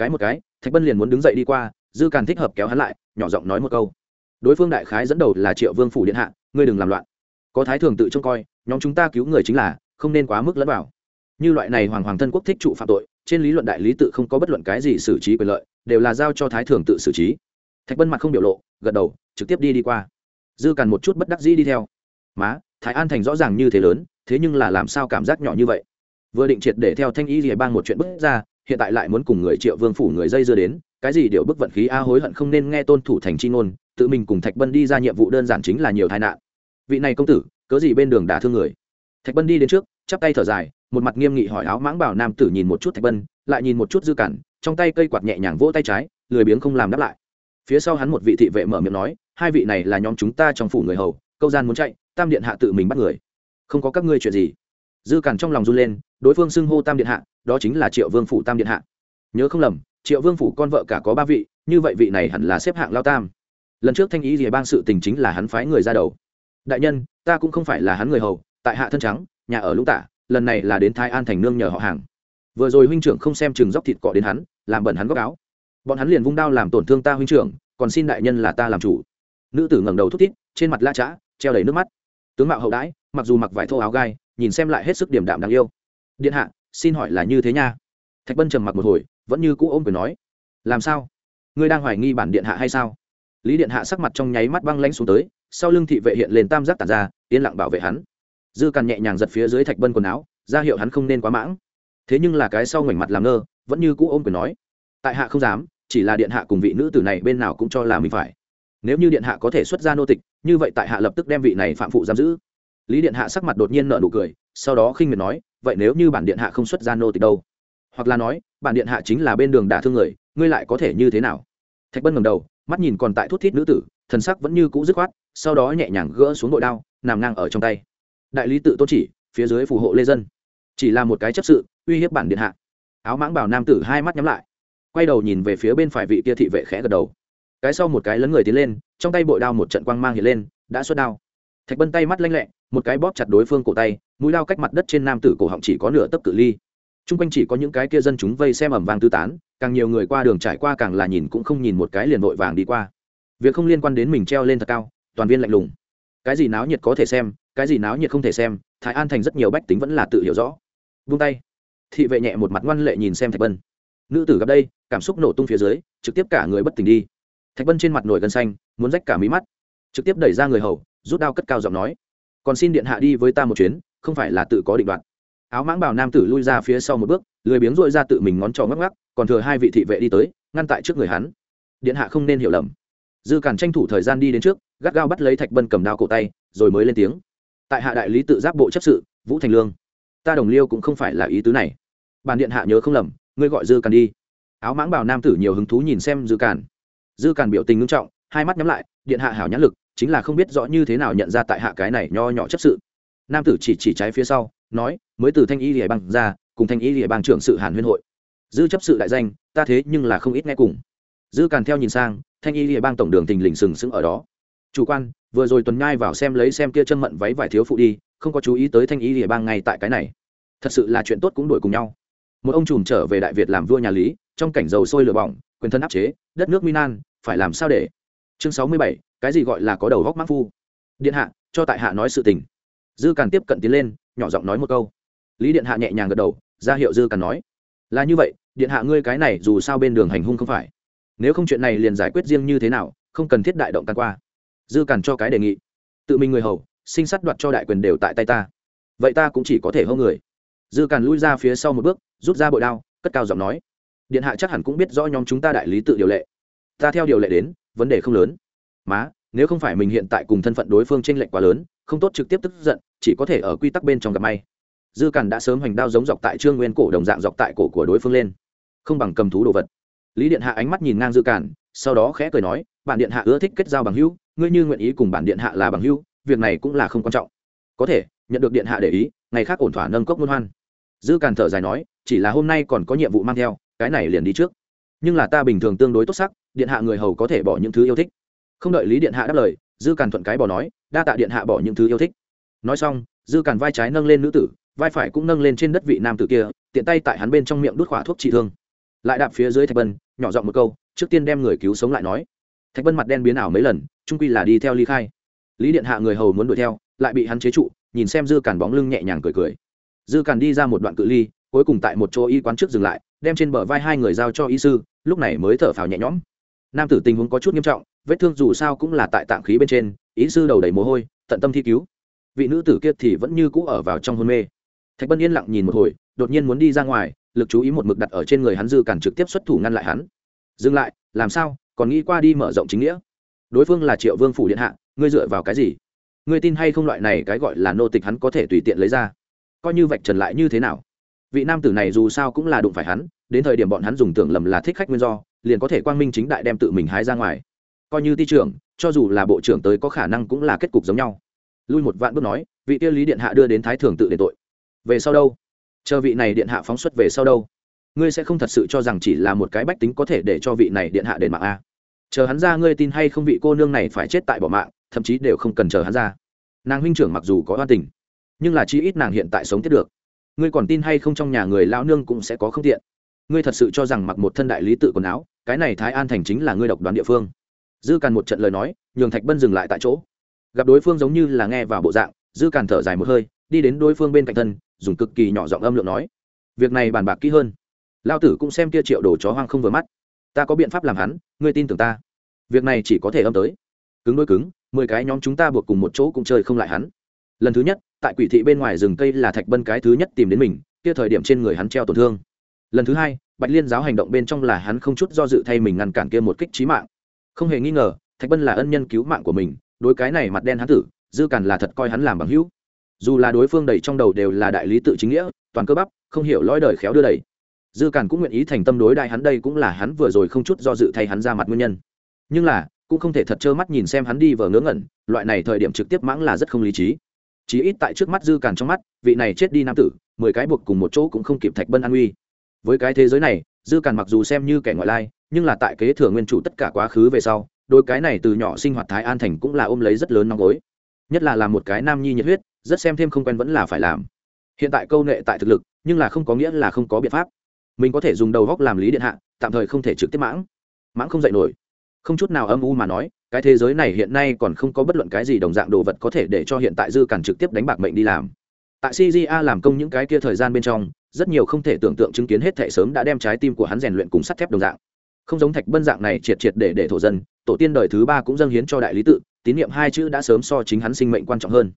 cái một cái, thạch bân liền muốn đứng dậy đi qua, dư càn thích hợp kéo hắn lại, nhỏ giọng nói một câu. Đối phương đại khái dẫn đầu là triệu vương phủ điện hạ, ngươi đừng làm loạn. Có thái thường tự trông coi, nhóm chúng ta cứu người chính là, không nên quá mức lẫn vào. Như loại này hoàng hoàng thân quốc thích trụ phạm tội, trên lý luận đại lý tự không có bất luận cái gì xử trí quyền lợi, đều là giao cho thái thường tự xử trí. Thạch bân mặt không biểu lộ, gật đầu, trực tiếp đi đi qua. Dư càn một chút bất đắc dĩ đi theo. Má, thái an thành rõ ràng như thế lớn, thế nhưng là làm sao cảm giác nhỏ như vậy? Vừa định triệt để theo thanh y rìa bang một chuyện bước ra hiện tại lại muốn cùng người triệu vương phủ người dây dưa đến, cái gì đều bức vận khí a hối hận không nên nghe tôn thủ thành chi ngôn, tự mình cùng thạch bân đi ra nhiệm vụ đơn giản chính là nhiều tai nạn. Vị này công tử, cớ gì bên đường đả thương người? Thạch bân đi đến trước, chắp tay thở dài, một mặt nghiêm nghị hỏi áo mãng bảo nam tử nhìn một chút thạch bân, lại nhìn một chút dư cản, trong tay cây quạt nhẹ nhàng vỗ tay trái, lười biếng không làm đáp lại. Phía sau hắn một vị thị vệ mở miệng nói, hai vị này là nhóm chúng ta trong phủ người hầu, câu gian muốn chạy, tam điện hạ tự mình bắt người. Không có các ngươi chuyện gì. Dư cản trong lòng run lên, đối phương xưng hô tam điện hạ đó chính là triệu vương phủ tam điện hạ. Nhớ không lầm, triệu vương phủ con vợ cả có ba vị, như vậy vị này hẳn là xếp hạng lao tam. Lần trước thanh ý gì bang sự tình chính là hắn phái người ra đầu. Đại nhân, ta cũng không phải là hắn người hầu, tại hạ thân trắng, nhà ở lũng tả, lần này là đến thái an thành nương nhờ họ hàng. Vừa rồi huynh trưởng không xem chừng dốc thịt cọ đến hắn, làm bẩn hắn góc áo. Bọn hắn liền vung đao làm tổn thương ta huynh trưởng, còn xin đại nhân là ta làm chủ. Nữ tử ngẩng đầu thút tít trên mặt la trã treo đầy nước mắt. Tướng mạo hậu đãi, mặc dù mặc vải thô áo gai, nhìn xem lại hết sức điểm đạm đáng yêu. Điện hạ xin hỏi là như thế nha. Thạch bân trầm mặc một hồi, vẫn như cũ ôm quyền nói, làm sao? Ngươi đang hoài nghi bản điện hạ hay sao? Lý điện hạ sắc mặt trong nháy mắt băng lãnh xuống tới, sau lưng thị vệ hiện lên tam giác tàn ra, yên lặng bảo vệ hắn. Dư càn nhẹ nhàng giật phía dưới thạch bân quần áo, ra hiệu hắn không nên quá mãng. Thế nhưng là cái sau ngoảnh mặt làm ngơ, vẫn như cũ ôm quyền nói, tại hạ không dám, chỉ là điện hạ cùng vị nữ tử này bên nào cũng cho là mình phải. Nếu như điện hạ có thể xuất ra nô tịch, như vậy tại hạ lập tức đem vị này phạm phụ giam giữ lý điện hạ sắc mặt đột nhiên nợ nụ cười, sau đó khinh miệt nói, vậy nếu như bản điện hạ không xuất ra nô tịch đâu? Hoặc là nói, bản điện hạ chính là bên đường đả thương người, ngươi lại có thể như thế nào? Thạch bân ngầm đầu, mắt nhìn còn tại thút thít nữ tử, thần sắc vẫn như cũ dứt khoát, sau đó nhẹ nhàng gỡ xuống nội đao, nằm ngang ở trong tay. Đại lý tự tôn chỉ, phía dưới phù hộ lê dân. Chỉ là một cái chấp sự, uy hiếp bản điện hạ. Áo mãng bảo nam tử hai mắt nhắm lại, quay đầu nhìn về phía bên phải vị kia thị vệ khẽ gật đầu. Cái sau một cái lấn người tiến lên, trong tay bội đao một trận quang mang hiện lên, đã xuất đao. Thạch bân tay mắt lanh lẹ một cái bóp chặt đối phương cổ tay, mũi lao cách mặt đất trên nam tử cổ họng chỉ có nửa tấc cự ly. T r u n g quanh chỉ có những cái kia dân chúng vây xem ẩm vàng tư tán, càng nhiều người qua đường trải qua càng là nhìn cũng không nhìn một cái liền vội vàng đi qua. Việc không liên quan đến mình treo lên thật cao, toàn viên lạnh lùng. Cái gì náo nhiệt có thể xem, cái gì náo nhiệt không thể xem, thái an thành rất nhiều bách tính vẫn là tự hiểu rõ. Vung tay. Thị vệ nhẹ một mặt ngoan lệ nhìn xem thạch bân. Nữ tử gặp đây, cảm xúc nổ tung phía dưới, trực tiếp cả người bất tỉnh đi. Thạch bân trên mặt nổi gân xanh, muốn rách cả mí mắt. Trực tiếp đẩy ra người hầu, rút đao cất cao giọng nói còn xin điện hạ đi với ta một chuyến, không phải là tự có định đoạt. Áo mãng bảo nam tử lui ra phía sau một bước, lười biếng dội ra tự mình ngón trỏ ngắc ngắc, còn thừa hai vị thị vệ đi tới, ngăn tại trước người hắn. Điện hạ không nên hiểu lầm. Dư cản tranh thủ thời gian đi đến trước, gắt gao bắt lấy thạch bân cầm đao cổ tay, rồi mới lên tiếng. Tại hạ đại lý tự giáp bộ chấp sự, vũ thành lương. Ta đồng liêu cũng không phải là ý tứ này. Bàn điện hạ nhớ không lầm, ngươi gọi dư cản đi. Áo mãng bảo nam tử nhiều hứng thú nhìn xem dư cản. Dư cản biểu tình nghiêm trọng, hai mắt nhắm lại, điện hạ hảo nhãn lực chính là không biết rõ như thế nào nhận ra tại hạ cái này nho nhỏ chấp sự. Nam tử chỉ chỉ trái phía sau, nói, mới từ thanh y lìa bang ra, cùng thanh y lìa bang trưởng sự hàn huyên hội. Dư chấp sự đại danh, ta thế nhưng là không ít nghe cùng. Dư càn theo nhìn sang, thanh y lìa bang tổng đường tình lình sừng sững ở đó. Chủ quan, vừa rồi tuần nhai vào xem lấy xem kia chân mận váy vải thiếu phụ đi, không có chú ý tới thanh y lìa bang ngay tại cái này. Thật sự là chuyện tốt cũng đổi cùng nhau. Một ông trùm trở về đại việt làm vua nhà lý, trong cảnh dầu sôi lửa bỏng, quyền thân áp chế, đất nước minan phải làm sao để? Chương sáu mươi bảy cái gì gọi là có đầu góc mắc phu? Điện hạ, cho tại hạ nói sự tình. Dư càn tiếp cận tiến lên, nhỏ giọng nói một câu. Lý điện hạ nhẹ nhàng gật đầu, ra hiệu dư càn nói. Là như vậy, điện hạ ngươi cái này dù sao bên đường hành hung không phải. Nếu không chuyện này liền giải quyết riêng như thế nào, không cần thiết đại động can qua. Dư càn cho cái đề nghị. Tự mình người hầu, sinh sát đoạt cho đại quyền đều tại tay ta. Vậy ta cũng chỉ có thể hô người. Dư càn lui ra phía sau một bước, rút ra bội đao, cất cao giọng nói. Điện hạ chắc hẳn cũng biết rõ nhóm chúng ta đại lý tự điều lệ. Ta theo điều lệ đến, vấn đề không lớn má, nếu không phải mình hiện tại cùng thân phận đối phương tranh lệch quá lớn, không tốt trực tiếp tức giận, chỉ có thể ở quy tắc bên trong gặp may. Dư càn đã sớm hoành đao giống dọc tại trương nguyên cổ đồng dạng dọc tại cổ của đối phương lên. Không bằng cầm thú đồ vật. Lý điện hạ ánh mắt nhìn ngang dư càn sau đó khẽ cười nói, bản điện hạ ưa thích kết giao bằng hữu, ngươi như nguyện ý cùng bản điện hạ là bằng hữu, việc này cũng là không quan trọng. Có thể, nhận được điện hạ để ý, ngày khác ổn thỏa nâng cốc muôn hoan. Dư càn thở dài nói, chỉ là hôm nay còn có nhiệm vụ mang theo, cái này liền đi trước. Nhưng là ta bình thường tương đối tốt sắc, điện hạ người hầu có thể bỏ những thứ yêu thích không đợi lý điện hạ đáp lời, dư càn thuận cái bỏ nói, đa tạ điện hạ bỏ những thứ yêu thích. Nói xong, dư càn vai trái nâng lên nữ tử, vai phải cũng nâng lên trên đất vị nam tử kia, tiện tay tại hắn bên trong miệng đút khỏa thuốc trị thương. Lại đạp phía dưới thạch bân, nhỏ giọng một câu, trước tiên đem người cứu sống lại nói. Thạch bân mặt đen biến ảo mấy lần trung quy là đi theo ly khai. Lý điện hạ người hầu muốn đuổi theo, lại bị hắn chế trụ, nhìn xem dư càn bóng lưng nhẹ nhàng cười cười. Dư càn đi ra một đoạn cự ly, cuối cùng tại một chỗ y quán trước dừng lại, đem trên bờ vai hai người giao cho y sư, lúc này mới thở phào nhẹ nhõm nam tử tình huống có chút nghiêm trọng, vết thương dù sao cũng là tại tạng khí bên trên, ý sư đầu đầy mồ hôi, tận tâm thi cứu. Vị nữ tử kia thì vẫn như cũ ở vào trong hôn mê. Thạch bân yên lặng nhìn một hồi, đột nhiên muốn đi ra ngoài, lực chú ý một mực đặt ở trên người hắn dư cản trực tiếp xuất thủ ngăn lại hắn. Dừng lại, làm sao? Còn nghĩ qua đi mở rộng chính nghĩa? Đối phương là triệu vương phủ điện hạ, ngươi dựa vào cái gì? Ngươi tin hay không loại này cái gọi là nô tịch hắn có thể tùy tiện lấy ra? Coi như vạch trần lại như thế nào? Vị nam tử này dù sao cũng là đụng phải hắn, đến thời điểm bọn hắn dùng tưởng lầm là thích khách nguyên do liền có thể quang minh chính đại đem tự mình hái ra ngoài. Coi như ti trưởng, cho dù là bộ trưởng tới có khả năng cũng là kết cục giống nhau. Lui một vạn bước nói, vị tiêu lý điện hạ đưa đến thái thường tự để tội. Về sau đâu? Chờ vị này điện hạ phóng xuất về sau đâu? Ngươi sẽ không thật sự cho rằng chỉ là một cái bách tính có thể để cho vị này điện hạ đền mạng a chờ hắn ra, ngươi tin hay không vị cô nương này phải chết tại bỏ mạng, thậm chí đều không cần chờ hắn ra. Nàng huynh trưởng mặc dù có oan tình, nhưng là chi ít nàng hiện tại sống tiếp được. Ngươi còn tin hay không trong nhà người lão nương cũng sẽ có không tiện. Ngươi thật sự cho rằng mặc một thân đại lý tự quần áo cái này thái an thành chính là ngươi độc đoán địa phương. Dư càn một trận lời nói, nhường thạch bân dừng lại tại chỗ. Gặp đối phương giống như là nghe vào bộ dạng, dư càn thở dài một hơi, đi đến đối phương bên cạnh thân, dùng cực kỳ nhỏ giọng âm lượng nói, việc này bàn bạc kỹ hơn. Lao tử cũng xem kia triệu đồ chó hoang không vừa mắt. Ta có biện pháp làm hắn, ngươi tin tưởng ta. Việc này chỉ có thể âm tới. Cứng đôi cứng, mười cái nhóm chúng ta buộc cùng một chỗ cũng chơi không lại hắn. Lần thứ nhất, tại quỷ thị bên ngoài rừng cây là thạch bân cái thứ nhất tìm đến mình, kia thời điểm trên người hắn treo tổn thương. Lần thứ hai bạch liên giáo hành động bên trong là hắn không chút do dự thay mình ngăn cản kia một kích trí mạng. Không hề nghi ngờ, thạch bân là ân nhân cứu mạng của mình, đối cái này mặt đen hắn tử, dư càn là thật coi hắn làm bằng hữu. Dù là đối phương đầy trong đầu đều là đại lý tự chính nghĩa, toàn cơ bắp, không hiểu lõi đời khéo đưa đẩy. Dư càn cũng nguyện ý thành tâm đối đại hắn đây cũng là hắn vừa rồi không chút do dự thay hắn ra mặt nguyên nhân. Nhưng là, cũng không thể thật trơ mắt nhìn xem hắn đi vờ ngớ ngẩn, loại này thời điểm trực tiếp mãng là rất không lý trí. Chí ít tại trước mắt dư càn trong mắt, vị này chết đi nam tử, mười cái buộc cùng một chỗ cũng không kịp thạch bân an uy với cái thế giới này, dư càn mặc dù xem như kẻ ngoại lai, nhưng là tại kế thừa nguyên chủ tất cả quá khứ về sau, đôi cái này từ nhỏ sinh hoạt thái an thành cũng là ôm lấy rất lớn nóng gối. Nhất là làm một cái nam nhi nhiệt huyết, rất xem thêm không quen vẫn là phải làm. Hiện tại câu nệ tại thực lực, nhưng là không có nghĩa là không có biện pháp. Mình có thể dùng đầu góc làm lý điện hạ, tạm thời không thể trực tiếp mãng. Mãng không dạy nổi. Không chút nào âm u mà nói, cái thế giới này hiện nay còn không có bất luận cái gì đồng dạng đồ vật có thể để cho hiện tại dư càn trực tiếp đánh bạc mệnh đi làm tại CJA làm công những cái kia thời gian bên trong, rất nhiều không thể tưởng tượng chứng kiến hết thể sớm đã đem trái tim của hắn rèn luyện cùng sắt thép đồng dạng. Không giống thạch bân dạng này triệt triệt để để thổ dân, tổ tiên đời thứ ba cũng dâng hiến cho đại lý tự, tín nhiệm hai chữ đã sớm so chính hắn sinh mệnh quan trọng hơn.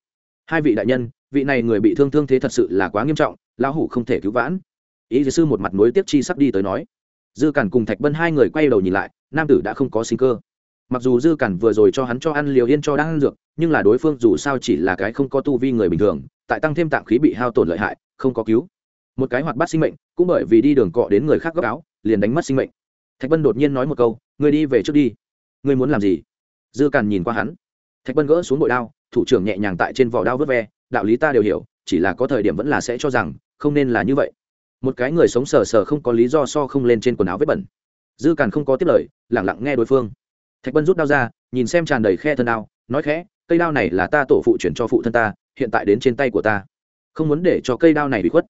Hai vị đại nhân, vị này người bị thương thương thế thật sự là quá nghiêm trọng, lão hủ không thể cứu vãn. Ý sư một mặt nối tiếp chi sắp đi tới nói. Dư cản cùng thạch bân hai người quay đầu nhìn lại, nam tử đã không có sinh cơ. Mặc dù dư cản vừa rồi cho hắn cho ăn liều yên cho đang ăn dược, nhưng là đối phương dù sao chỉ là cái không có tu vi người bình thường tại tăng thêm tạng khí bị hao tổn lợi hại, không có cứu. Một cái hoạt bát sinh mệnh, cũng bởi vì đi đường cọ đến người khác góc áo, liền đánh mất sinh mệnh. Thạch bân đột nhiên nói một câu người đi về trước đi. Ngươi muốn làm gì? Dư càn nhìn qua hắn. Thạch bân gỡ xuống bội đao, thủ trưởng nhẹ nhàng tại trên vỏ đao vớt ve, đạo lý ta đều hiểu, chỉ là có thời điểm vẫn là sẽ cho rằng, không nên là như vậy. Một cái người sống sờ sờ không có lý do so không lên trên quần áo vết bẩn. Dư càn không có tiếp lời lẳng lặng nghe đối phương. Thạch bân rút đao ra, nhìn xem tràn đầy khe thân đao, nói khẽ, cây đao này là ta tổ phụ chuyển cho phụ thân ta hiện tại đến trên tay của ta. Không muốn để cho cây đao này bị khuất.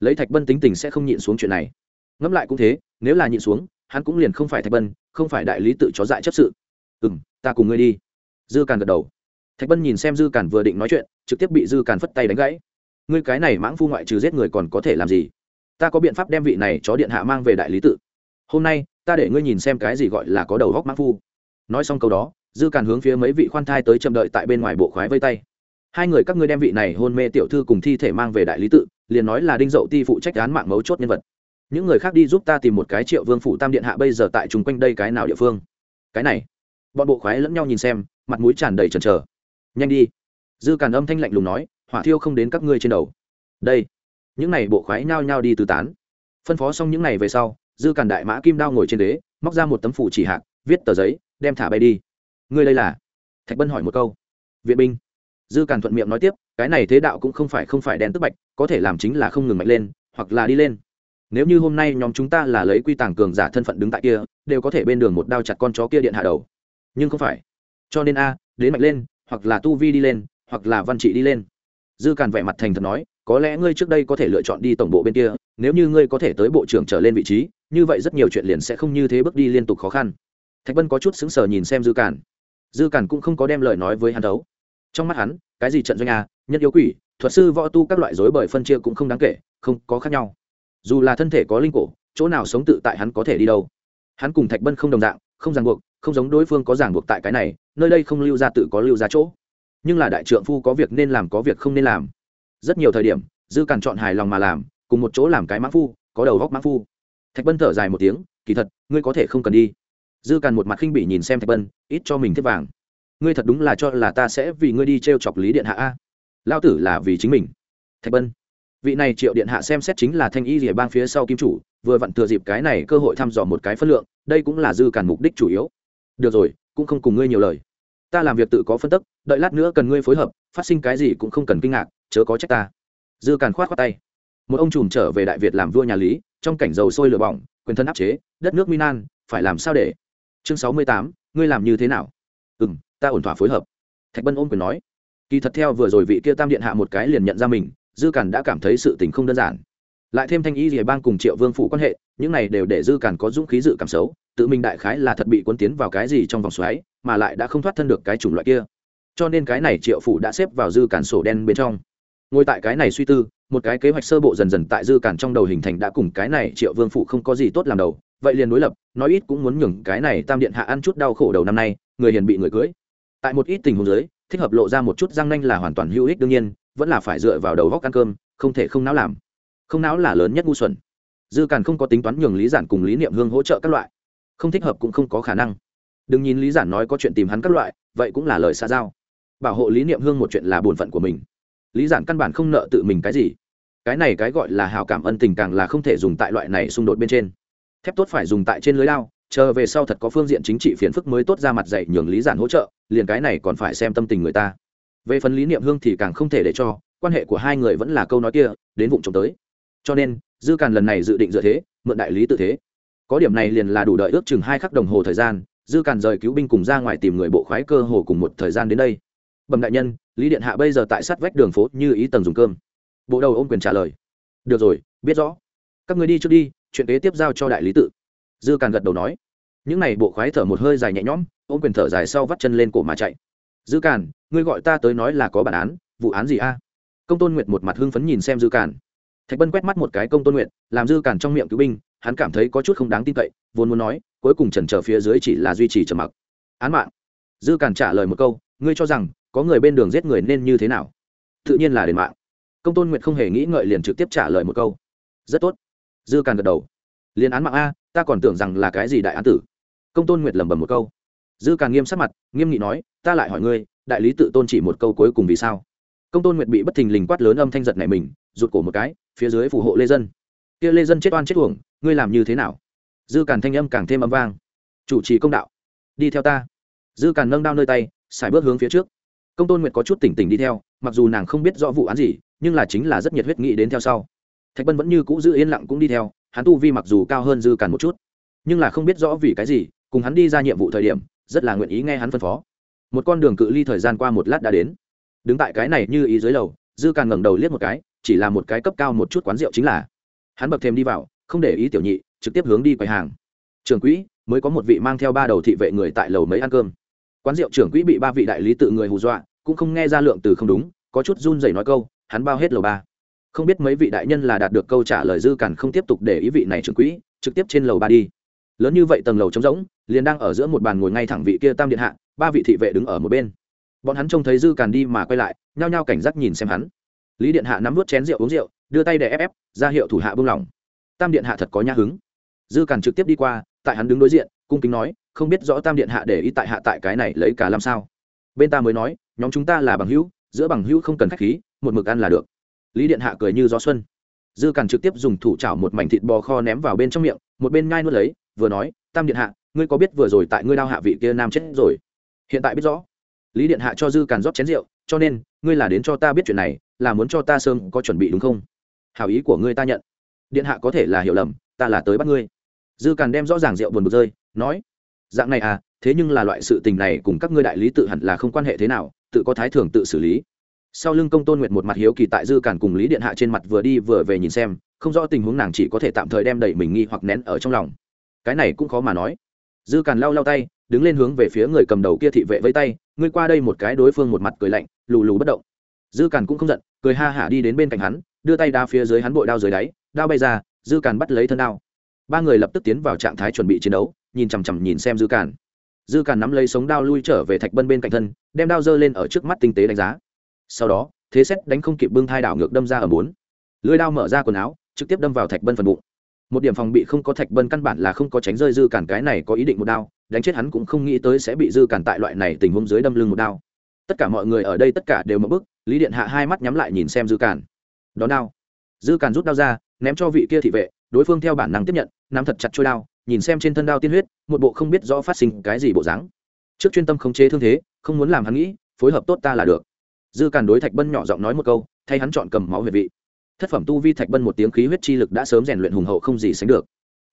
Lấy thạch bân tính tình sẽ không nhịn xuống chuyện này. Ngẫm lại cũng thế, nếu là nhịn xuống, hắn cũng liền không phải thạch bân, không phải đại lý tự chó dại chấp sự. Ừ m ta cùng ngươi đi. Dư càn gật đầu. Thạch bân nhìn xem dư càn vừa định nói chuyện, trực tiếp bị dư càn phất tay đánh gãy. Ngươi cái này mãng phu ngoại trừ giết người còn có thể làm gì? Ta có biện pháp đem vị này chó điện hạ mang về đại lý tự. Hôm nay, ta để ngươi nhìn xem cái gì gọi là có đầu góc mãng phu. Nói xong câu đó, dư càn hướng phía mấy vị khoan thai tới chậm đợi tại bên ngoài bộ khoái vây tay hai người các ngươi đem vị này hôn mê tiểu thư cùng thi thể mang về đại lý tự, liền nói là đinh dậu ti phụ trách án mạng mấu chốt nhân vật. Những người khác đi giúp ta tìm một cái triệu vương phủ tam điện hạ bây giờ tại chung quanh đây cái nào địa phương? Cái này. Bọn bộ khoái lẫn nhau nhìn xem, mặt mũi tràn đầy trần trờ nhanh đi. Dư càn âm thanh lạnh lùng nói, hỏa thiêu không đến các ngươi trên đầu. Đây. Những này bộ khoái nhao nhao đi từ tán. Phân phó xong những này về sau, dư càn đại mã kim đao ngồi trên đế móc ra một tấm phủ chỉ hạc, viết tờ giấy, đem thả bay đi. Ngươi đây là? Thạch bân hỏi một câu. Viện binh dư càn thuận miệng nói tiếp, cái này thế đạo cũng không phải không phải đen tức bạch, có thể làm chính là không ngừng mạnh lên, hoặc là đi lên. Nếu như hôm nay nhóm chúng ta là lấy quy tàng cường giả thân phận đứng tại kia, đều có thể bên đường một đao chặt con chó kia điện hạ đầu. Nhưng không phải. Cho nên a, đến mạnh lên, hoặc là tu vi đi lên, hoặc là văn trị đi lên. Dư càn vẻ mặt thành thật nói, có lẽ ngươi trước đây có thể lựa chọn đi tổng bộ bên kia, nếu như ngươi có thể tới bộ trưởng trở lên vị trí, như vậy rất nhiều chuyện liền sẽ không như thế bước đi liên tục khó khăn. Thạch bân có chút sững sờ nhìn xem dư càn. Dư càn cũng không có đem lời nói với hắn đấu trong mắt hắn, cái gì trận doanh a nhân yêu quỷ, thuật sư võ tu các loại dối bởi phân chia cũng không đáng kể, không có khác nhau. Dù là thân thể có linh cổ, chỗ nào sống tự tại hắn có thể đi đâu. Hắn cùng thạch bân không đồng dạng, không ràng buộc, không giống đối phương có ràng buộc tại cái này, nơi đây không lưu ra tự có lưu ra chỗ. Nhưng là đại trượng phu có việc nên làm có việc không nên làm. Rất nhiều thời điểm, dư càn chọn hài lòng mà làm, cùng một chỗ làm cái mã phu, có đầu góc mã phu. Thạch bân thở dài một tiếng, kỳ thật, ngươi có thể không cần đi. Dư càn một mặt khinh bỉ nhìn xem thạch bân, ít cho mình thiết vàng ngươi thật đúng là cho là ta sẽ vì ngươi đi t r e o chọc lý điện hạ a. Lao tử là vì chính mình. Thạch bân. Vị này triệu điện hạ xem xét chính là thanh y rỉa bang phía sau kim chủ, vừa vặn thừa dịp cái này cơ hội thăm dò một cái phân lượng, đây cũng là dư cản mục đích chủ yếu. Được rồi, cũng không cùng ngươi nhiều lời. Ta làm việc tự có phân tức, đợi lát nữa cần ngươi phối hợp, phát sinh cái gì cũng không cần kinh ngạc, chớ có trách ta. Dư càn khoát khoát tay. Một ông trùm trở về đại việt làm vua nhà lý, trong cảnh dầu sôi lửa bỏng, quyền thân áp chế, đất nước minan phải làm sao để? Chương sáu mươi tám, ngươi làm như thế nào? Ừ m ta ổn thỏa phối hợp. Thạch bân ôm quyền nói. Kỳ thật theo vừa rồi vị kia tam điện hạ một cái liền nhận ra mình, dư cản đã cảm thấy sự tình không đơn giản. Lại thêm thanh y rìa bang cùng triệu vương phụ quan hệ, những này đều để dư cản có dũng khí dự cảm xấu, tự mình đại khái là thật bị cuốn tiến vào cái gì trong vòng xoáy, mà lại đã không thoát thân được cái chủng loại kia. Cho nên cái này triệu phủ đã xếp vào dư cản sổ đen bên trong. Ngồi tại cái này suy tư, một cái kế hoạch sơ bộ dần dần tại dư cản trong đầu hình thành đã cùng cái này triệu vương phụ không có gì tốt làm đầu, vậy liền đối lập, nói ít cũng muốn nhường cái này tam điện hạ ăn chút đau khổ đầu năm nay, người hiền bị người cưới tại một ít tình huống giới thích hợp lộ ra một chút răng nanh là hoàn toàn hữu ích đương nhiên, vẫn là phải dựa vào đầu góc ăn cơm, không thể không não làm. Không não là lớn nhất ngu xuẩn. Dư càn không có tính toán nhường lý giản cùng lý niệm hương hỗ trợ các loại. Không thích hợp cũng không có khả năng. Đừng nhìn lý giản nói có chuyện tìm hắn các loại, vậy cũng là lời xa giao. Bảo hộ lý niệm hương một chuyện là bổn phận của mình. Lý giản căn bản không nợ tự mình cái gì. Cái này cái gọi là hào cảm ân tình càng là không thể dùng tại loại này xung đột bên trên. Thép tốt phải dùng tại trên lưới lao, chờ về sau thật có phương diện chính trị phiền phức mới tốt ra mặt dạy nhường lý giản hỗ trợ liền cái này còn phải xem tâm tình người ta. Về phần lý niệm hương thì càng không thể để cho, quan hệ của hai người vẫn là câu nói kia, đến vụ trộm tới. Cho nên, dư càn lần này dự định dựa thế, mượn đại lý tự thế. Có điểm này liền là đủ đợi ước chừng hai khắc đồng hồ thời gian, dư càn rời cứu binh cùng ra ngoài tìm người bộ khoái cơ hồ cùng một thời gian đến đây. Bẩm đại nhân, lý điện hạ bây giờ tại sát vách đường phố như ý tầng dùng cơm. Bộ đầu ôm quyền trả lời. Được rồi, biết rõ. Các người đi trước đi, chuyện kế tiếp giao cho đại lý tự. Dư càn gật đầu nói những này bộ khoái thở một hơi dài nhẹ nhõm, ôm quyền thở dài sau vắt chân lên cổ mà chạy. Dư cản ngươi gọi ta tới nói là có bản án, vụ án gì a? Công tôn nguyệt một mặt hưng phấn nhìn xem dư cản thạch bân quét mắt một cái công tôn nguyệt, làm dư cản trong miệng cứu binh, hắn cảm thấy có chút không đáng tin cậy, vốn muốn nói, cuối cùng trần trở phía dưới chỉ là duy trì trầm mặc. Án mạng. Dư cản trả lời một câu, ngươi cho rằng, có người bên đường giết người nên như thế nào? Tự nhiên là đền mạng. Công tôn nguyệt không hề nghĩ ngợi liền trực tiếp trả lời một câu. Rất tốt. Dư cản gật đầu. Liền án mạng a, ta còn tưởng rằng là cái gì đại án tử công tôn nguyệt lẩm bẩm một câu. Dư càn nghiêm sắc mặt, nghiêm nghị nói, ta lại hỏi ngươi, đại lý tự tôn chỉ một câu cuối cùng vì sao? Công tôn nguyệt bị bất thình lình quát lớn âm thanh giật này mình, rụt cổ một cái, phía dưới phù hộ lê dân. Kia lê dân chết oan chết uổng, ngươi làm như thế nào? Dư càn thanh âm càng thêm âm vang. Chủ trì công đạo, đi theo ta. Dư càn nâng đao nơi tay xài bước hướng phía trước. Công tôn nguyệt có chút tỉnh tỉnh đi theo, mặc dù nàng không biết rõ vụ án gì, nhưng là chính là rất nhiệt huyết nghị đến theo sau. Thạch bân vẫn như cũ giữ yên lặng cũng đi theo, hắn tu vi mặc dù cao hơn dư càn một chút, nhưng là không biết rõ vì cái gì cùng hắn đi ra nhiệm vụ thời điểm, rất là nguyện ý nghe hắn phân phó. Một con đường cự ly thời gian qua một lát đã đến. Đứng tại cái này như ý dưới lầu, dư càn ngẩng đầu liếc một cái, chỉ là một cái cấp cao một chút quán rượu chính là. Hắn bậc thêm đi vào, không để ý tiểu nhị, trực tiếp hướng đi quầy hàng. Trưởng quỹ, mới có một vị mang theo ba đầu thị vệ người tại lầu mấy ăn cơm. Quán rượu trưởng quỹ bị ba vị đại lý tự người hù dọa, cũng không nghe ra lượng từ không đúng, có chút run rẩy nói câu, hắn bao hết lầu ba. Không biết mấy vị đại nhân là đạt được câu trả lời dư càn không tiếp tục để ý vị này trưởng quỹ, trực tiếp trên lầu ba đi lớn như vậy tầng lầu trống rỗng, liền đang ở giữa một bàn ngồi ngay thẳng vị kia tam điện hạ, ba vị thị vệ đứng ở một bên. Bọn hắn trông thấy dư càn đi mà quay lại, nhao nhao cảnh giác nhìn xem hắn. Lý điện hạ nắm vút chén rượu uống rượu, đưa tay để ép ép, ra hiệu thủ hạ buông lỏng. Tam điện hạ thật có nhã hứng. Dư càn trực tiếp đi qua, tại hắn đứng đối diện, cung kính nói, không biết rõ tam điện hạ để ý tại hạ tại cái này lấy cả làm sao? Bên ta mới nói, nhóm chúng ta là bằng hữu, giữa bằng hữu không cần khách khí, một mực ăn là được. Lý điện hạ cười như gió xuân. Dư càn trực tiếp dùng thủ chảo một mảnh thịt bò kho ném vào bên trong miệng, một bên ngai nuốt lấy vừa nói, tam điện hạ, ngươi có biết vừa rồi tại ngươi đao hạ vị kia nam chết rồi? Hiện tại biết rõ. Lý điện hạ cho dư càn rót chén rượu, cho nên, ngươi là đến cho ta biết chuyện này, là muốn cho ta sớm có chuẩn bị đúng không? Hảo ý của ngươi ta nhận. Điện hạ có thể là hiểu lầm, ta là tới bắt ngươi. Dư càn đem rõ ràng rượu buồn bực rơi, nói, dạng này à thế nhưng là loại sự tình này cùng các ngươi đại lý tự hẳn là không quan hệ thế nào, tự có thái thường tự xử lý. Sau lưng công tôn nguyệt một mặt hiếu kỳ tại dư càn cùng lý điện hạ trên mặt vừa đi vừa về nhìn xem, không rõ tình huống nàng chỉ có thể tạm thời đem đẩy mình nghi hoặc nén ở trong lòng cái này cũng khó mà nói. Dư càn lau lau tay, đứng lên hướng về phía người cầm đầu kia thị vệ với tay, ngươi qua đây một cái đối phương một mặt cười lạnh, lù lù bất động. Dư càn cũng không giận, cười ha hả đi đến bên cạnh hắn, đưa tay đao phía dưới hắn bội đao dưới đáy, đao bay ra, dư càn bắt lấy thân đao. Ba người lập tức tiến vào trạng thái chuẩn bị chiến đấu, nhìn chằm chằm nhìn xem dư càn. Dư càn nắm lấy sống đao lui trở về thạch bân bên cạnh thân, đem đao dơ lên ở trước mắt tinh tế đánh giá. Sau đó, thế xét đánh không kịp bưng thai đảo ngược đâm ra ở bốn. Lưới đao mở ra quần áo, trực tiếp đâm vào thạch bân phần bụng một điểm phòng bị không có thạch bân căn bản là không có tránh rơi dư cản cái này có ý định một đao, đánh chết hắn cũng không nghĩ tới sẽ bị dư cản tại loại này tình huống dưới đâm lưng một đao. Tất cả mọi người ở đây tất cả đều mất bức lý điện hạ hai mắt nhắm lại nhìn xem dư cản. Đó đao. Dư cản rút đao ra, ném cho vị kia thị vệ, đối phương theo bản năng tiếp nhận, nắm thật chặt trôi đao, nhìn xem trên thân đao tiên huyết, một bộ không biết rõ phát sinh cái gì bộ dáng. Trước chuyên tâm khống chế thương thế, không muốn làm hắn nghĩ, phối hợp tốt ta là được. Dư cản đối thạch bân nhỏ giọng nói một câu, thay hắn chọn cầm máu huyệt vị thất phẩm tu vi thạch bân một tiếng khí huyết chi lực đã sớm rèn luyện hùng hậu không gì sánh được.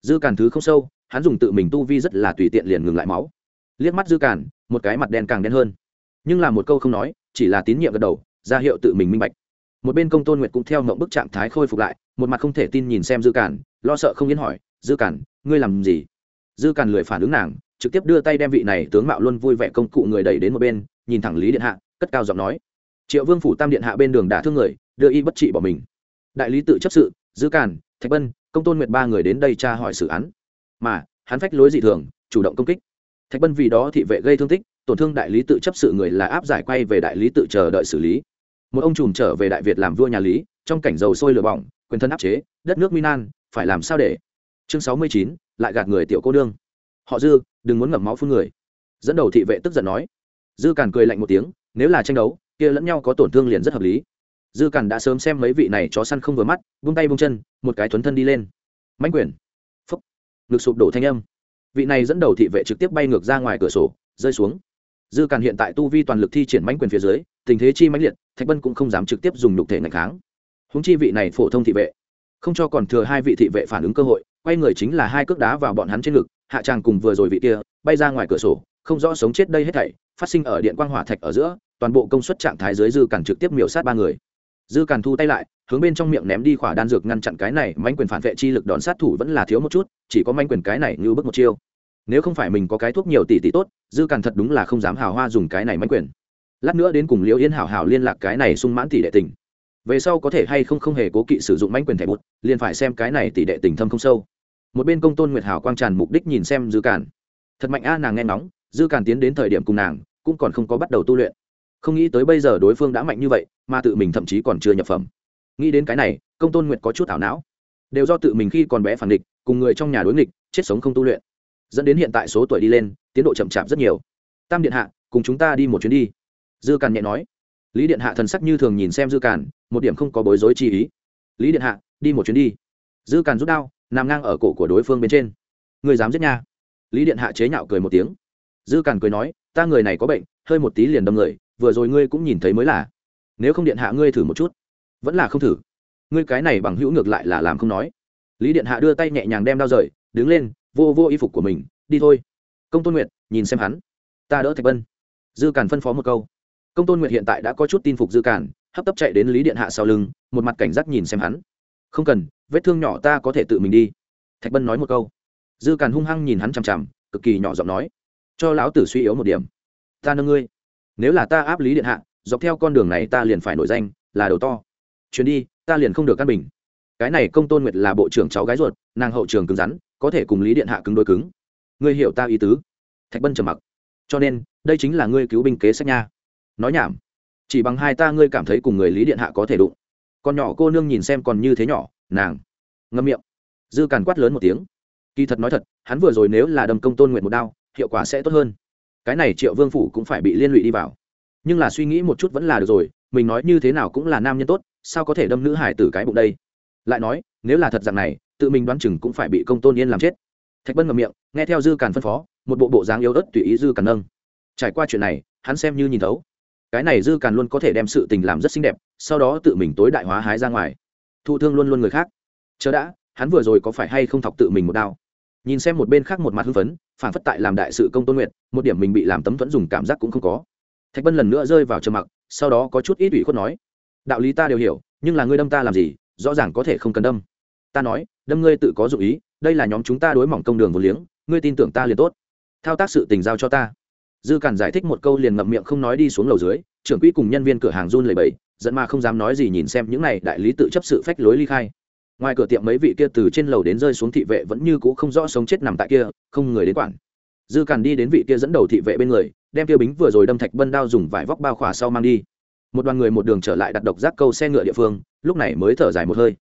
Dư càn thứ không sâu, hắn dùng tự mình tu vi rất là tùy tiện liền ngừng lại máu. Liếc mắt dư càn, một cái mặt đen càng đen hơn. Nhưng là một câu không nói, chỉ là tín nhiệm gật đầu, ra hiệu tự mình minh bạch. Một bên công tôn nguyệt cũng theo mộng bức trạng thái khôi phục lại, một mặt không thể tin nhìn xem dư càn, lo sợ không yên hỏi, dư càn, ngươi làm gì? Dư càn lười phản ứng nàng, trực tiếp đưa tay đem vị này tướng mạo luôn vui vẻ công cụ người đẩy đến một bên, nhìn thẳng lý điện hạ, cất cao giọng nói, triệu vương phủ tam điện hạ bên đường đả thương người, đưa y bất trị bỏ mình đại lý tự chấp sự dư cản, thạch bân công tôn nguyệt ba người đến đây tra hỏi xử án. Mà hắn phách lối dị thường chủ động công kích. Thạch bân vì đó thị vệ gây thương tích tổn thương đại lý tự chấp sự người là áp giải quay về đại lý tự chờ đợi xử lý. Một ông trùm trở về đại việt làm vua nhà lý trong cảnh dầu sôi lửa bỏng quyền thân áp chế đất nước minan phải làm sao để? Chương sáu mươi chín lại gạt người tiểu cô đương họ dư đừng muốn ngậm máu phương người. Dẫn đầu thị vệ tức giận nói. Dư càn cười lạnh một tiếng nếu là tranh đấu kia lẫn nhau có tổn thương liền rất hợp lý dư cản đã sớm xem mấy vị này chó săn không vừa mắt, vung tay vung chân, một cái thuấn thân đi lên. Mãnh quyền. Phúc. Ngực sụp đổ thanh âm. Vị này dẫn đầu thị vệ trực tiếp bay ngược ra ngoài cửa sổ, rơi xuống. Dư cản hiện tại tu vi toàn lực thi triển mãnh quyền phía dưới, tình thế chi mãnh liệt, thạch bân cũng không dám trực tiếp dùng nhục thể ngạch kháng. Húng chi vị này phổ thông thị vệ, không cho còn thừa hai vị thị vệ phản ứng cơ hội, quay người chính là hai cước đá vào bọn hắn trên ngực, hạ tràng cùng vừa rồi vị kia, bay ra ngoài cửa sổ, không rõ sống chết đây hết thảy, phát sinh ở điện quang hỏa thạch ở giữa, toàn bộ công suất trạng thái dưới dư cản trực tiếp miểu sát ba người dư càn thu tay lại, hướng bên trong miệng ném đi khỏa đan dược ngăn chặn cái này mánh quyền phản vệ chi lực đòn sát thủ vẫn là thiếu một chút, chỉ có mánh quyền cái này như bước một chiêu. Nếu không phải mình có cái thuốc nhiều tỷ tỷ tốt, dư càn thật đúng là không dám hào hoa dùng cái này mánh quyền. Lát nữa đến cùng liễu yên hảo hảo liên lạc cái này sung mãn tỷ đệ tình. Về sau có thể hay không không hề cố kỵ sử dụng mánh quyền thẻ bút, liền phải xem cái này tỷ đệ tình thâm không sâu. Một bên công tôn nguyệt hảo quang tràn mục đích nhìn xem dư càn. Thật mạnh a, nàng nghe ngóng, dư càn tiến đến thời điểm cùng nàng, cũng còn không có bắt đầu tu luyện không nghĩ tới bây giờ đối phương đã mạnh như vậy, mà tự mình thậm chí còn chưa nhập phẩm. Nghĩ đến cái này, công tôn nguyệt có chút ảo não. Đều do tự mình khi còn bé phản địch cùng người trong nhà đối nghịch, chết sống không tu luyện. Dẫn đến hiện tại số tuổi đi lên, tiến độ chậm chạp rất nhiều. Tam điện hạ, cùng chúng ta đi một chuyến đi. Dư càn nhẹ nói. Lý điện hạ thần sắc như thường nhìn xem dư càn, một điểm không có bối rối chi ý. Lý điện hạ, đi một chuyến đi. Dư càn rút đao, nằm ngang ở cổ của đối phương bên trên. Người dám giết nha. Lý điện hạ chế nhạo cười một tiếng. Dư càn cười nói, ta người này có bệnh, hơi một tí liền đâm người vừa rồi ngươi cũng nhìn thấy mới là. Nếu không điện hạ ngươi thử một chút. Vẫn là không thử. Ngươi cái này bằng hữu ngược lại là làm không nói. Lý điện hạ đưa tay nhẹ nhàng đem đao rời, đứng lên, vô vô y phục của mình, đi thôi. Công tôn nguyệt, nhìn xem hắn. Ta đỡ thạch bân dư càn phân phó một câu. Công tôn nguyệt hiện tại đã có chút tin phục dư càn, hấp tấp chạy đến lý điện hạ sau lưng, một mặt cảnh giác nhìn xem hắn. Không cần, vết thương nhỏ ta có thể tự mình đi. Thạch bân nói một câu. Dư càn hung hăng nhìn hắn chằm chằm, cực kỳ nhỏ giọng nói. Cho lão tử suy yếu một điểm. Ta nâng ngươi nếu là ta áp lý điện hạ, dọc theo con đường này ta liền phải nổi danh, là đầu to. Chuyến đi, ta liền không được căn bình. Cái này công tôn nguyệt là bộ trưởng cháu gái ruột, nàng hậu trường cứng rắn, có thể cùng lý điện hạ cứng đôi cứng. Ngươi hiểu ta ý tứ. Thạch bân trầm mặc. Cho nên, đây chính là ngươi cứu binh kế sách nha. Nói nhảm. Chỉ bằng hai ta ngươi cảm thấy cùng người lý điện hạ có thể đụng. Con nhỏ cô nương nhìn xem còn như thế nhỏ, nàng. Ngâm miệng. Dư càn quát lớn một tiếng. Kỳ thật nói thật, hắn vừa rồi nếu là đâm công tôn nguyện một đao, hiệu quả sẽ tốt hơn cái này triệu vương phủ cũng phải bị liên lụy đi vào. Nhưng là suy nghĩ một chút vẫn là được rồi, mình nói như thế nào cũng là nam nhân tốt, sao có thể đâm nữ hải tử cái bụng đây? Lại nói, nếu là thật dạng này, tự mình đoán chừng cũng phải bị công tôn yên làm chết. Thạch bân ngậm miệng, nghe theo dư càn phân phó, một bộ bộ dáng yếu ớt tùy ý dư càn nâng. Trải qua chuyện này, hắn xem như nhìn thấu. Cái này dư càn luôn có thể đem sự tình làm rất xinh đẹp, sau đó tự mình tối đại hóa hái ra ngoài. Thụ thương luôn luôn người khác. Chớ đã, hắn vừa rồi có phải hay không thọc tự mình một đao? Nhìn xem một bên khác một mặt hưng phấn phản phất tại làm đại sự công tôn nguyện một điểm mình bị làm tấm thuẫn dùng cảm giác cũng không có. Thạch bân lần nữa rơi vào trầm mặc, sau đó có chút ít ủy khuất nói, đạo lý ta đều hiểu, nhưng là ngươi đâm ta làm gì, rõ ràng có thể không cần đâm. Ta nói, đâm ngươi tự có dụng ý, đây là nhóm chúng ta đối mỏng công đường vô liếng, ngươi tin tưởng ta liền tốt. Thao tác sự tình giao cho ta. Dư cản giải thích một câu liền ngậm miệng không nói đi xuống lầu dưới, trưởng quỹ cùng nhân viên cửa hàng run lẩy bẩy dẫn mà không dám nói gì nhìn xem những này đại lý tự chấp sự phách lối ly khai ngoài cửa tiệm mấy vị kia từ trên lầu đến rơi xuống thị vệ vẫn như cũ không rõ sống chết nằm tại kia, không người đến quản. Dư càn đi đến vị kia dẫn đầu thị vệ bên người, đem kia bính vừa rồi đâm thạch bân đao dùng vải vóc bao khỏa sau mang đi. Một đoàn người một đường trở lại đặt độc giác câu xe ngựa địa phương, lúc này mới thở dài một hơi.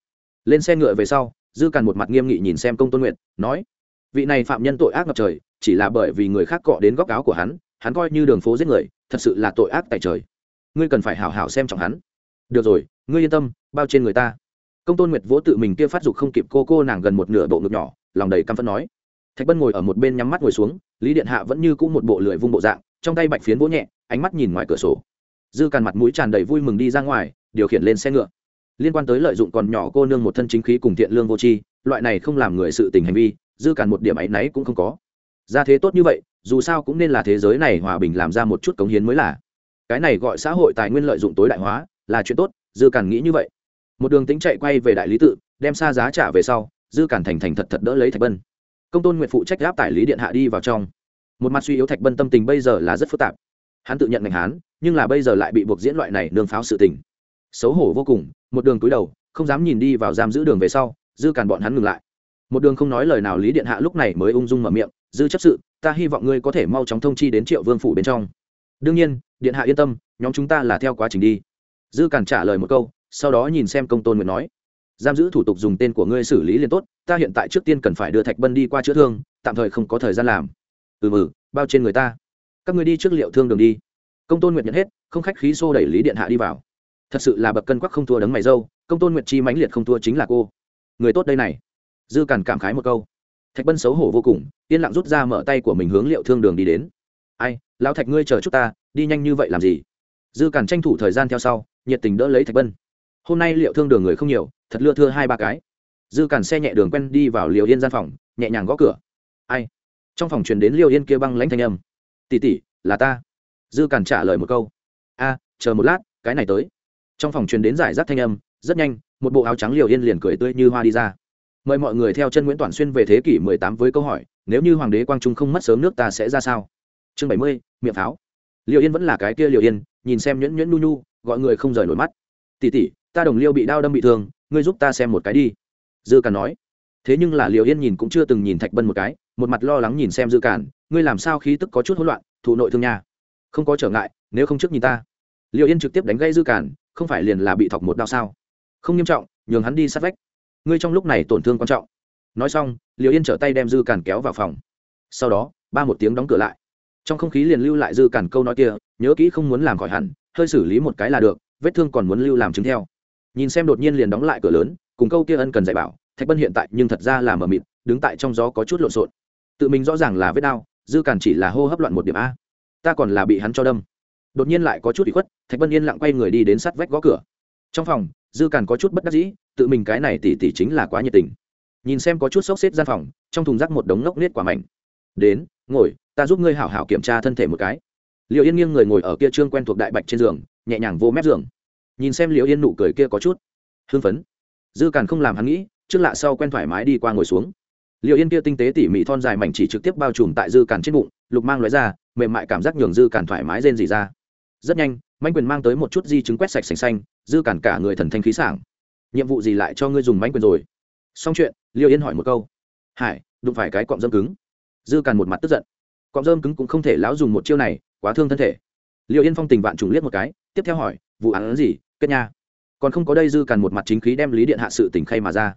Lên xe ngựa về sau, dư càn một mặt nghiêm nghị nhìn xem công tôn nguyện nói, vị này phạm nhân tội ác ngập trời, chỉ là bởi vì người khác cọ đến góc áo của hắn hắn coi như đường phố giết người, thật sự là tội ác tại trời. Ngươi cần phải hảo hảo xem trọng hắn. Được rồi, ngươi yên tâm, bao trên người ta công tôn nguyệt vỗ tự mình kia phát dục không kịp cô cô nàng gần một nửa bộ ngực nhỏ, lòng đầy căm phẫn nói. Thạch bân ngồi ở một bên nhắm mắt ngồi xuống, lý điện hạ vẫn như cũ một bộ lưỡi vung bộ dạng, trong tay bạch phiến vỗ nhẹ, ánh mắt nhìn ngoài cửa sổ. Dư càn mặt mũi tràn đầy vui mừng đi ra ngoài, điều khiển lên xe ngựa. Liên quan tới lợi dụng còn nhỏ cô nương một thân chính khí cùng thiện lương vô tri, loại này không làm người sự tình hành vi, dư càn một điểm áy náy cũng không có. Ra thế tốt như vậy, dù sao cũng nên là thế giới này hòa bình làm ra một chút cống hiến mới là. Cái này gọi xã hội tài nguyên lợi dụng tối đại hóa, là chuyện tốt, dư càn nghĩ như vậy một đường tính chạy quay về đại lý tự, đem xa giá trả về sau, dư cản thành thành thật thật đỡ lấy thạch bân. Công tôn nguyện phụ trách gáp tải lý điện hạ đi vào trong. Một mặt suy yếu thạch bân tâm tình bây giờ là rất phức tạp. Hắn tự nhận ngành hán, nhưng là bây giờ lại bị buộc diễn loại này nương pháo sự tình. Xấu hổ vô cùng, một đường túi đầu, không dám nhìn đi vào giam giữ đường về sau, dư cản bọn hắn ngừng lại. Một đường không nói lời nào lý điện hạ lúc này mới ung dung mở miệng, dư chấp sự, ta hy vọng ngươi có thể mau chóng thông chi đến triệu vương phủ bên trong. Đương nhiên, điện hạ yên tâm, nhóm chúng ta là theo quá trình đi. Dư cản trả lời một câu sau đó nhìn xem công tôn nguyện nói, giam giữ thủ tục dùng tên của ngươi xử lý liền tốt, ta hiện tại trước tiên cần phải đưa thạch bân đi qua chữa thương, tạm thời không có thời gian làm. Ừ mừ bao trên người ta. Các ngươi đi trước liệu thương đường đi. Công tôn nguyện nhận hết, không khách khí xô đẩy lý điện hạ đi vào. Thật sự là bậc cân quắc không thua đấng mày dâu, công tôn nguyện chi mãnh liệt không thua chính là cô. Người tốt đây này. Dư càn cảm khái một câu. Thạch bân xấu hổ vô cùng, yên lặng rút ra mở tay của mình hướng liệu thương đường đi đến. Ai, lão thạch ngươi chờ chút ta, đi nhanh như vậy làm gì? Dư càn tranh thủ thời gian theo sau, nhiệt tình đỡ lấy thạch bân hôm nay liệu thương đường người không nhiều thật lưa thưa hai ba cái. Dư cản xe nhẹ đường quen đi vào liều yên gian phòng nhẹ nhàng gõ cửa. Ai? Trong phòng truyền đến liều yên kia băng lãnh thanh âm. Tỉ tỉ là ta. Dư cản trả lời một câu. A chờ một lát cái này tới. Trong phòng truyền đến giải rác thanh âm rất nhanh một bộ áo trắng liều yên liền cười tươi như hoa đi ra. Mời mọi người theo chân nguyễn toàn xuyên về thế kỷ 18 với câu hỏi nếu như hoàng đế quang trung không mất sớm nước ta sẽ ra sao? Chương 70, miệng pháo. Liều yên vẫn là cái kia liều yên nhìn xem nhuyễn nhuyễn nu nu gọi người không rời nổi mắt. Tỉ tỉ ta đồng liêu bị đao đâm bị thương, ngươi giúp ta xem một cái đi. Dư càn nói. Thế nhưng là liệu yên nhìn cũng chưa từng nhìn thạch bân một cái, một mặt lo lắng nhìn xem dư càn, ngươi làm sao khí tức có chút hỗn loạn, thụ nội thương nha. Không có trở ngại, nếu không trước nhìn ta. Liệu yên trực tiếp đánh gây dư càn, không phải liền là bị thọc một đau sao? Không nghiêm trọng, nhường hắn đi sát vách. Ngươi trong lúc này tổn thương quan trọng. Nói xong liệu yên trở tay đem dư càn kéo vào phòng. Sau đó, ba một tiếng đóng cửa lại. Trong không khí liền lưu lại dư càn câu nói kia, nhớ kỹ không muốn làm khỏi hẳn, hơi xử lý một cái là được, vết thương còn muốn lưu làm chứng theo nhìn xem đột nhiên liền đóng lại cửa lớn, cùng câu kia ân cần dạy bảo, thạch bân hiện tại nhưng thật ra là mờ mịt, đứng tại trong gió có chút lộn xộn. Tự mình rõ ràng là vết đau, dư càn chỉ là hô hấp loạn một điểm a. Ta còn là bị hắn cho đâm. Đột nhiên lại có chút bị khuất, thạch bân yên lặng quay người đi đến sát vách gõ cửa. Trong phòng, dư càn có chút bất đắc dĩ, tự mình cái này tỉ tỉ chính là quá nhiệt tình. Nhìn xem có chút sốc xếp gian phòng, trong thùng rác một đống ngốc nết quả mảnh. Đến, ngồi, ta giúp ngươi hảo hảo kiểm tra thân thể một cái. Liệu yên nghiêng người ngồi ở kia trương quen thuộc đại bạch trên giường, nhẹ nhàng vô mép giường nhìn xem liệu yên nụ cười kia có chút hưng phấn. Dư càn không làm hắn nghĩ, trước lạ sau quen thoải mái đi qua ngồi xuống. Liệu yên kia tinh tế tỉ mỉ thon dài mảnh chỉ trực tiếp bao trùm tại dư càn trên bụng, lục mang loại ra, mềm mại cảm giác nhường dư càn thoải mái rên dỉ ra. Rất nhanh mạnh quyền mang tới một chút di chứng quét sạch sành xanh, dư càn cả người thần thanh khí sảng. Nhiệm vụ gì lại cho ngươi dùng mạnh quyền rồi? Xong chuyện liệu yên hỏi một câu. Hải, đụng phải cái cọng dâm cứng. Dư càn một mặt tức giận. Cọng dơm cứng cũng không thể lão dùng một chiêu này, quá thương thân thể liệu yên phong tình vạn trùng liếc một cái, tiếp theo hỏi, vụ án gì, kết nha? Còn không có đây dư càn một mặt chính khí đem lý điện hạ sự tỉnh khay mà ra.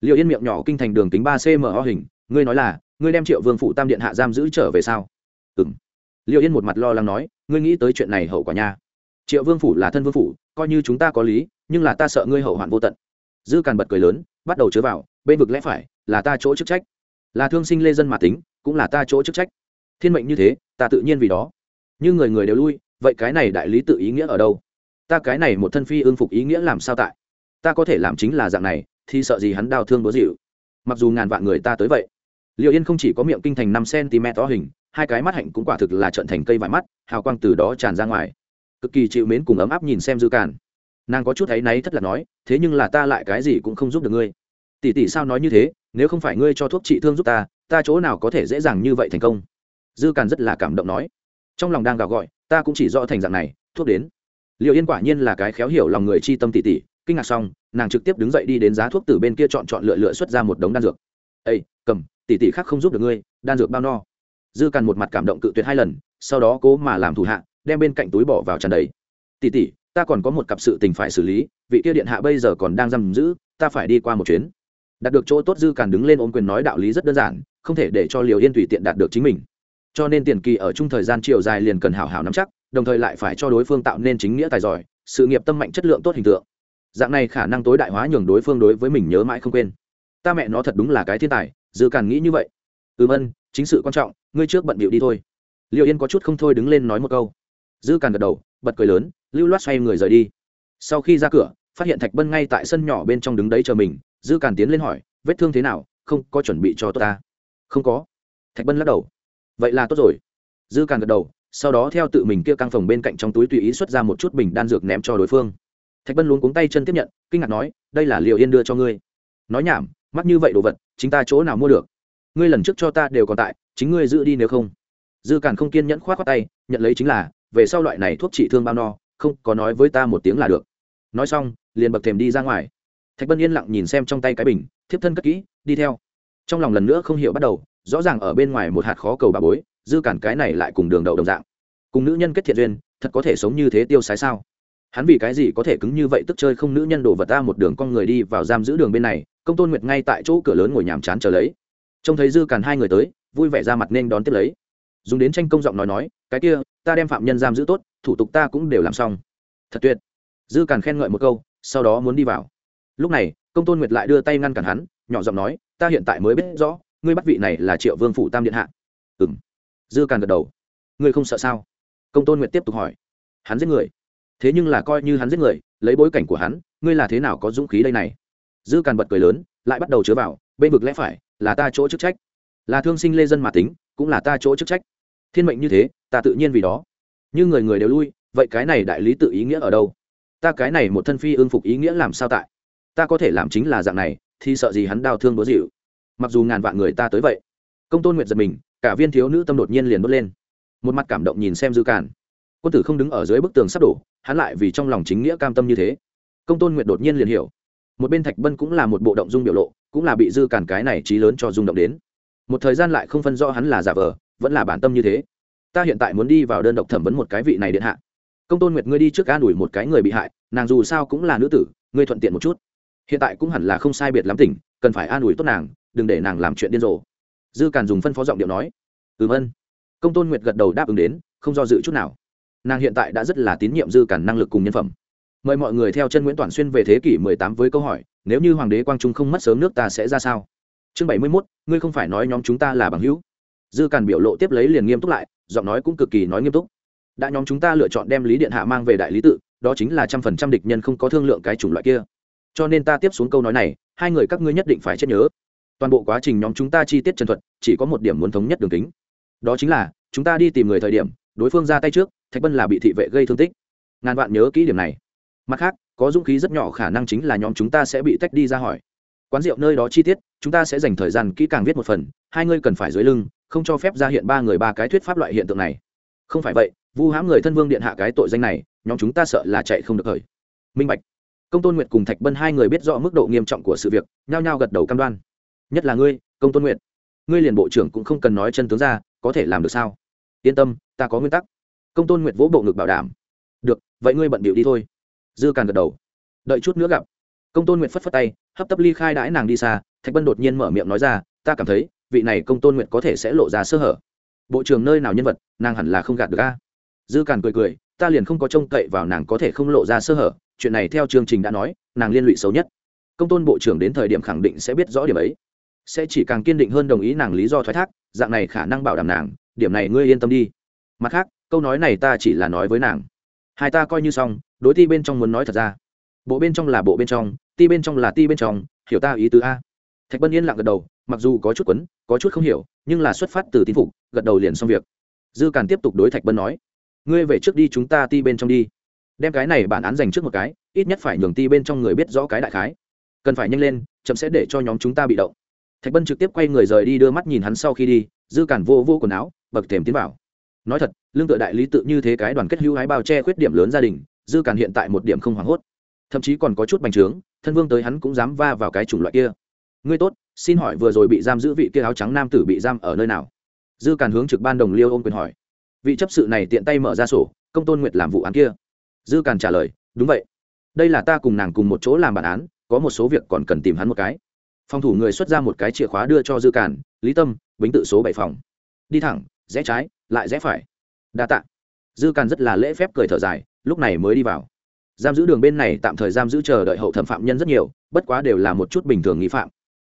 Liệu yên miệng nhỏ kinh thành đường kính ba cm ho hình, ngươi nói là, ngươi đem triệu vương phụ tam điện hạ giam giữ trở về sao? Ừ m liệu yên một mặt lo lắng nói, ngươi nghĩ tới chuyện này hậu quả nha. Triệu vương phủ là thân vương phủ coi như chúng ta có lý, nhưng là ta sợ ngươi hậu hoạn vô tận. Dư càn bật cười lớn, bắt đầu chứa vào, bên vực lẽ phải, là ta chỗ chức trách. Là thương sinh lê dân mà tính, cũng là ta chỗ chức trách. Thiên mệnh như thế, ta tự nhiên vì đó. Như người người đều lui vậy cái này đại lý tự ý nghĩa ở đâu? Ta cái này một thân phi ương phục ý nghĩa làm sao tại? Ta có thể làm chính là dạng này, thì sợ gì hắn đau thương bố dịu. Mặc dù ngàn vạn người ta tới vậy liệu yên không chỉ có miệng kinh thành năm cm to hình, hai cái mắt hạnh cũng quả thực là trận thành cây vải mắt, hào quang từ đó tràn ra ngoài. Cực kỳ chịu mến cùng ấm áp nhìn xem dư càn. Nàng có chút thấy náy thất là nói, thế nhưng là ta lại cái gì cũng không giúp được ngươi. Tỷ tỷ sao nói như thế? Nếu không phải ngươi cho thuốc trị thương giúp ta ta chỗ nào có thể dễ dàng như vậy thành công? Dư càn rất là cảm động nói trong lòng đang gào gọi, ta cũng chỉ rõ thành dạng này, thuốc đến. Liệu yên quả nhiên là cái khéo hiểu lòng người chi tâm tỷ tỷ kinh ngạc xong, nàng trực tiếp đứng dậy đi đến giá thuốc từ bên kia chọn chọn lựa lựa xuất ra một đống đan dược. Ây cầm tỷ tỷ khác không giúp được ngươi, đan dược bao no. Dư càn một mặt cảm động cự tuyệt hai lần, sau đó cố mà làm thủ hạ, đem bên cạnh túi bỏ vào tràn đầy. Tỷ tỷ ta còn có một cặp sự tình phải xử lý, vị kia điện hạ bây giờ còn đang giam giữ, ta phải đi qua một chuyến. Đạt được chỗ tốt, dư càn đứng lên ôm quyền nói đạo lý rất đơn giản, không thể để cho liều yên tùy tiện đạt được chính mình cho nên tiền kỳ ở chung thời gian chiều dài liền cần hảo hảo nắm chắc, đồng thời lại phải cho đối phương tạo nên chính nghĩa tài giỏi, sự nghiệp tâm mạnh chất lượng tốt hình tượng. Dạng này khả năng tối đại hóa nhường đối phương đối với mình nhớ mãi không quên. Ta mẹ nó thật đúng là cái thiên tài, dư càn nghĩ như vậy. Ừ vân, chính sự quan trọng, ngươi trước bận bịu đi thôi. Liệu yên có chút không thôi đứng lên nói một câu. Dư càn gật đầu, bật cười lớn, lưu loát xoay người rời đi. Sau khi ra cửa, phát hiện thạch bân ngay tại sân nhỏ bên trong đứng đấy chờ mình, dư càn tiến lên hỏi, vết thương thế nào? Không có chuẩn bị cho tôi ta? Không có. Thạch bân lắc đầu vậy là tốt rồi. Dư càn gật đầu, sau đó theo tự mình kia căng phòng bên cạnh trong túi tùy ý xuất ra một chút bình đan dược ném cho đối phương. Thạch bân luống cuống tay chân tiếp nhận, kinh ngạc nói, đây là liệu yên đưa cho ngươi. Nói nhảm, mắc như vậy đồ vật, chính ta chỗ nào mua được? Ngươi lần trước cho ta đều còn tại, chính ngươi giữ đi nếu không. Dư càn không kiên nhẫn k h o á t khoác tay, nhận lấy chính là, về sau loại này thuốc trị thương bao no, không có nói với ta một tiếng là được. Nói xong, liền bậc thềm đi ra ngoài. Thạch bân yên lặng nhìn xem trong tay cái bình, thiếp thân cất kỹ, đi theo. Trong lòng lần nữa không hiểu bắt đầu rõ ràng ở bên ngoài một hạt khó cầu bà bối, dư cản cái này lại cùng đường đậu đồng dạng. Cùng nữ nhân kết thiện duyên, thật có thể sống như thế tiêu sái sao? Hắn vì cái gì có thể cứng như vậy tức chơi không nữ nhân đổ vật ta một đường con người đi vào giam giữ đường bên này, công tôn nguyệt ngay tại chỗ cửa lớn ngồi nhàm chán chờ lấy. Trông thấy dư càn hai người tới, vui vẻ ra mặt nên đón tiếp lấy. Dùng đến tranh công giọng nói nói, cái kia, ta đem phạm nhân giam giữ tốt, thủ tục ta cũng đều làm xong. Thật tuyệt. Dư càn khen ngợi một câu, sau đó muốn đi vào. Lúc này, công tôn nguyệt lại đưa tay ngăn cản hắn, nhỏ giọng nói, ta hiện tại mới biết rõ ngươi bắt vị này là triệu vương phủ tam điện hạ ừ m dư càn gật đầu ngươi không sợ sao công tôn nguyệt tiếp tục hỏi hắn giết người thế nhưng là coi như hắn giết người lấy bối cảnh của hắn ngươi là thế nào có dũng khí đây này dư càn bật cười lớn lại bắt đầu chứa vào bên vực lẽ phải là ta chỗ chức trách là thương sinh lê dân mà tính cũng là ta chỗ chức trách thiên mệnh như thế ta tự nhiên vì đó như người người đều lui vậy cái này đại lý tự ý nghĩa ở đâu ta cái này một thân phi ương phục ý nghĩa làm sao tại ta có thể làm chính là dạng này thì sợ gì hắn đau thương bố dịu mặc dù ngàn vạn người ta tới vậy công tôn nguyệt giật mình cả viên thiếu nữ tâm đột nhiên liền bớt lên. Một mặt cảm động nhìn xem dư cản, quân tử không đứng ở dưới bức tường sắp đổ hắn lại vì trong lòng chính nghĩa cam tâm như thế. Công tôn nguyệt đột nhiên liền hiểu một bên thạch bân cũng là một bộ động dung biểu lộ cũng là bị dư cản cái này trí lớn cho rung động đến. Một thời gian lại không phân rõ hắn là giả vờ vẫn là bản tâm như thế. Ta hiện tại muốn đi vào đơn độc thẩm vấn một cái vị này điện hạ. Công tôn nguyệt ngươi đi trước an ủi một cái người bị hại nàng dù sao cũng là nữ tử ngươi thuận tiện một chút. Hiện tại cũng hẳn là không sai biệt lắm tỉnh cần phải an ủi tốt nàng đừng để nàng làm chuyện điên rồ. Dư càn dùng phân phó giọng điệu nói ừ vân công tôn nguyệt gật đầu đáp ứng đến không do dự chút nào. Nàng hiện tại đã rất là tín nhiệm dư càn năng lực cùng nhân phẩm. Mời mọi người theo chân nguyễn toàn xuyên về thế kỷ 18 với câu hỏi nếu như hoàng đế quang trung không mất sớm nước ta sẽ ra sao? Chương 71, ngươi không phải nói nhóm chúng ta là bằng hữu. Dư càn biểu lộ tiếp lấy liền nghiêm túc lại giọng nói cũng cực kỳ nói nghiêm túc. Đã nhóm chúng ta lựa chọn đem lý điện hạ mang về đại lý tự đó chính là trăm phần trăm địch nhân không có thương lượng cái chủng loại kia. Cho nên ta tiếp xuống câu nói này hai người các ngươi nhất định phải chết nhớ toàn bộ quá trình nhóm chúng ta chi tiết chân thuật, chỉ có một điểm muốn thống nhất đường kính. Đó chính là, chúng ta đi tìm người thời điểm, đối phương ra tay trước, thạch bân là bị thị vệ gây thương tích. Ngàn vạn nhớ kỹ điểm này. Mặt khác, có dũng khí rất nhỏ khả năng chính là nhóm chúng ta sẽ bị tách đi ra hỏi. Quán rượu nơi đó chi tiết, chúng ta sẽ dành thời gian kỹ càng viết một phần, hai ngươi cần phải dưới lưng, không cho phép ra hiện ba người ba cái thuyết pháp loại hiện tượng này. Không phải vậy, vu hãm người thân vương điện hạ cái tội danh này, nhóm chúng ta sợ là chạy không được thời. Minh bạch. Công tôn nguyệt cùng thạch bân hai người biết rõ mức độ nghiêm trọng của sự việc, nhao nhao gật đầu cam đoan nhất là ngươi công tôn nguyện, ngươi liền bộ trưởng cũng không cần nói chân tướng ra có thể làm được sao? Yên tâm ta có nguyên tắc. Công tôn nguyện vỗ bộ ngực bảo đảm. Được vậy ngươi bận bịu đi thôi. Dư càn gật đầu. Đợi chút nữa gặp. Công tôn nguyện phất phất tay hấp tấp ly khai đãi nàng đi xa thạch bân đột nhiên mở miệng nói ra ta cảm thấy vị này công tôn nguyện có thể sẽ lộ ra sơ hở. Bộ trưởng nơi nào nhân vật nàng hẳn là không gạt được a. Dư càn cười cười ta liền không có trông cậy vào nàng có thể không lộ ra sơ hở chuyện này theo chương trình đã nói nàng liên lụy xấu nhất. Công tôn bộ trưởng đến thời điểm khẳng định sẽ biết rõ điểm ấy sẽ chỉ càng kiên định hơn đồng ý nàng lý do thoái thác, dạng này khả năng bảo đảm nàng, điểm này ngươi yên tâm đi. Mặt khác, câu nói này ta chỉ là nói với nàng. Hai ta coi như xong, đối ti bên trong muốn nói thật ra. Bộ bên trong là bộ bên trong, ti bên trong là ti bên trong, hiểu ta ý tứ a. Thạch bân yên lặng gật đầu, mặc dù có chút quấn, có chút không hiểu, nhưng là xuất phát từ tín phục, gật đầu liền xong việc. Dư càn tiếp tục đối thạch bân nói, ngươi về trước đi chúng ta ti bên trong đi. Đem cái này bản án dành trước một cái, ít nhất phải nhường ti bên trong người biết rõ cái đại khái. Cần phải nhanh lên, chậm sẽ để cho nhóm chúng ta bị động thạch bân trực tiếp quay người rời đi, đưa mắt nhìn hắn sau khi đi, dư cản vô vô quần áo, bậc thềm tiến vào. Nói thật, lương tựa đại lý tự như thế cái đoàn kết hữu hái bao che khuyết điểm lớn gia đình, dư cản hiện tại một điểm không hoảng hốt. Thậm chí còn có chút bành trướng, thân vương tới hắn cũng dám va vào cái chủng loại kia. Ngươi tốt, xin hỏi vừa rồi bị giam giữ vị kia áo trắng nam tử bị giam ở nơi nào? Dư cản hướng trực ban đồng liêu ôm quyền hỏi. Vị chấp sự này tiện tay mở ra sổ, công tôn nguyệt làm vụ án kia. Dư cản trả lời, đúng vậy. Đây là ta cùng nàng cùng một chỗ làm bản án, có một số việc còn cần tìm hắn một cái phòng thủ người xuất ra một cái chìa khóa đưa cho dư cản lý tâm, bính tự số bảy phòng. Đi thẳng, rẽ trái, lại rẽ phải. Đa tạ. Dư càn rất là lễ phép cười thở dài, lúc này mới đi vào. Giam giữ đường bên này tạm thời giam giữ chờ đợi hậu thẩm phạm nhân rất nhiều, bất quá đều là một chút bình thường nghi phạm.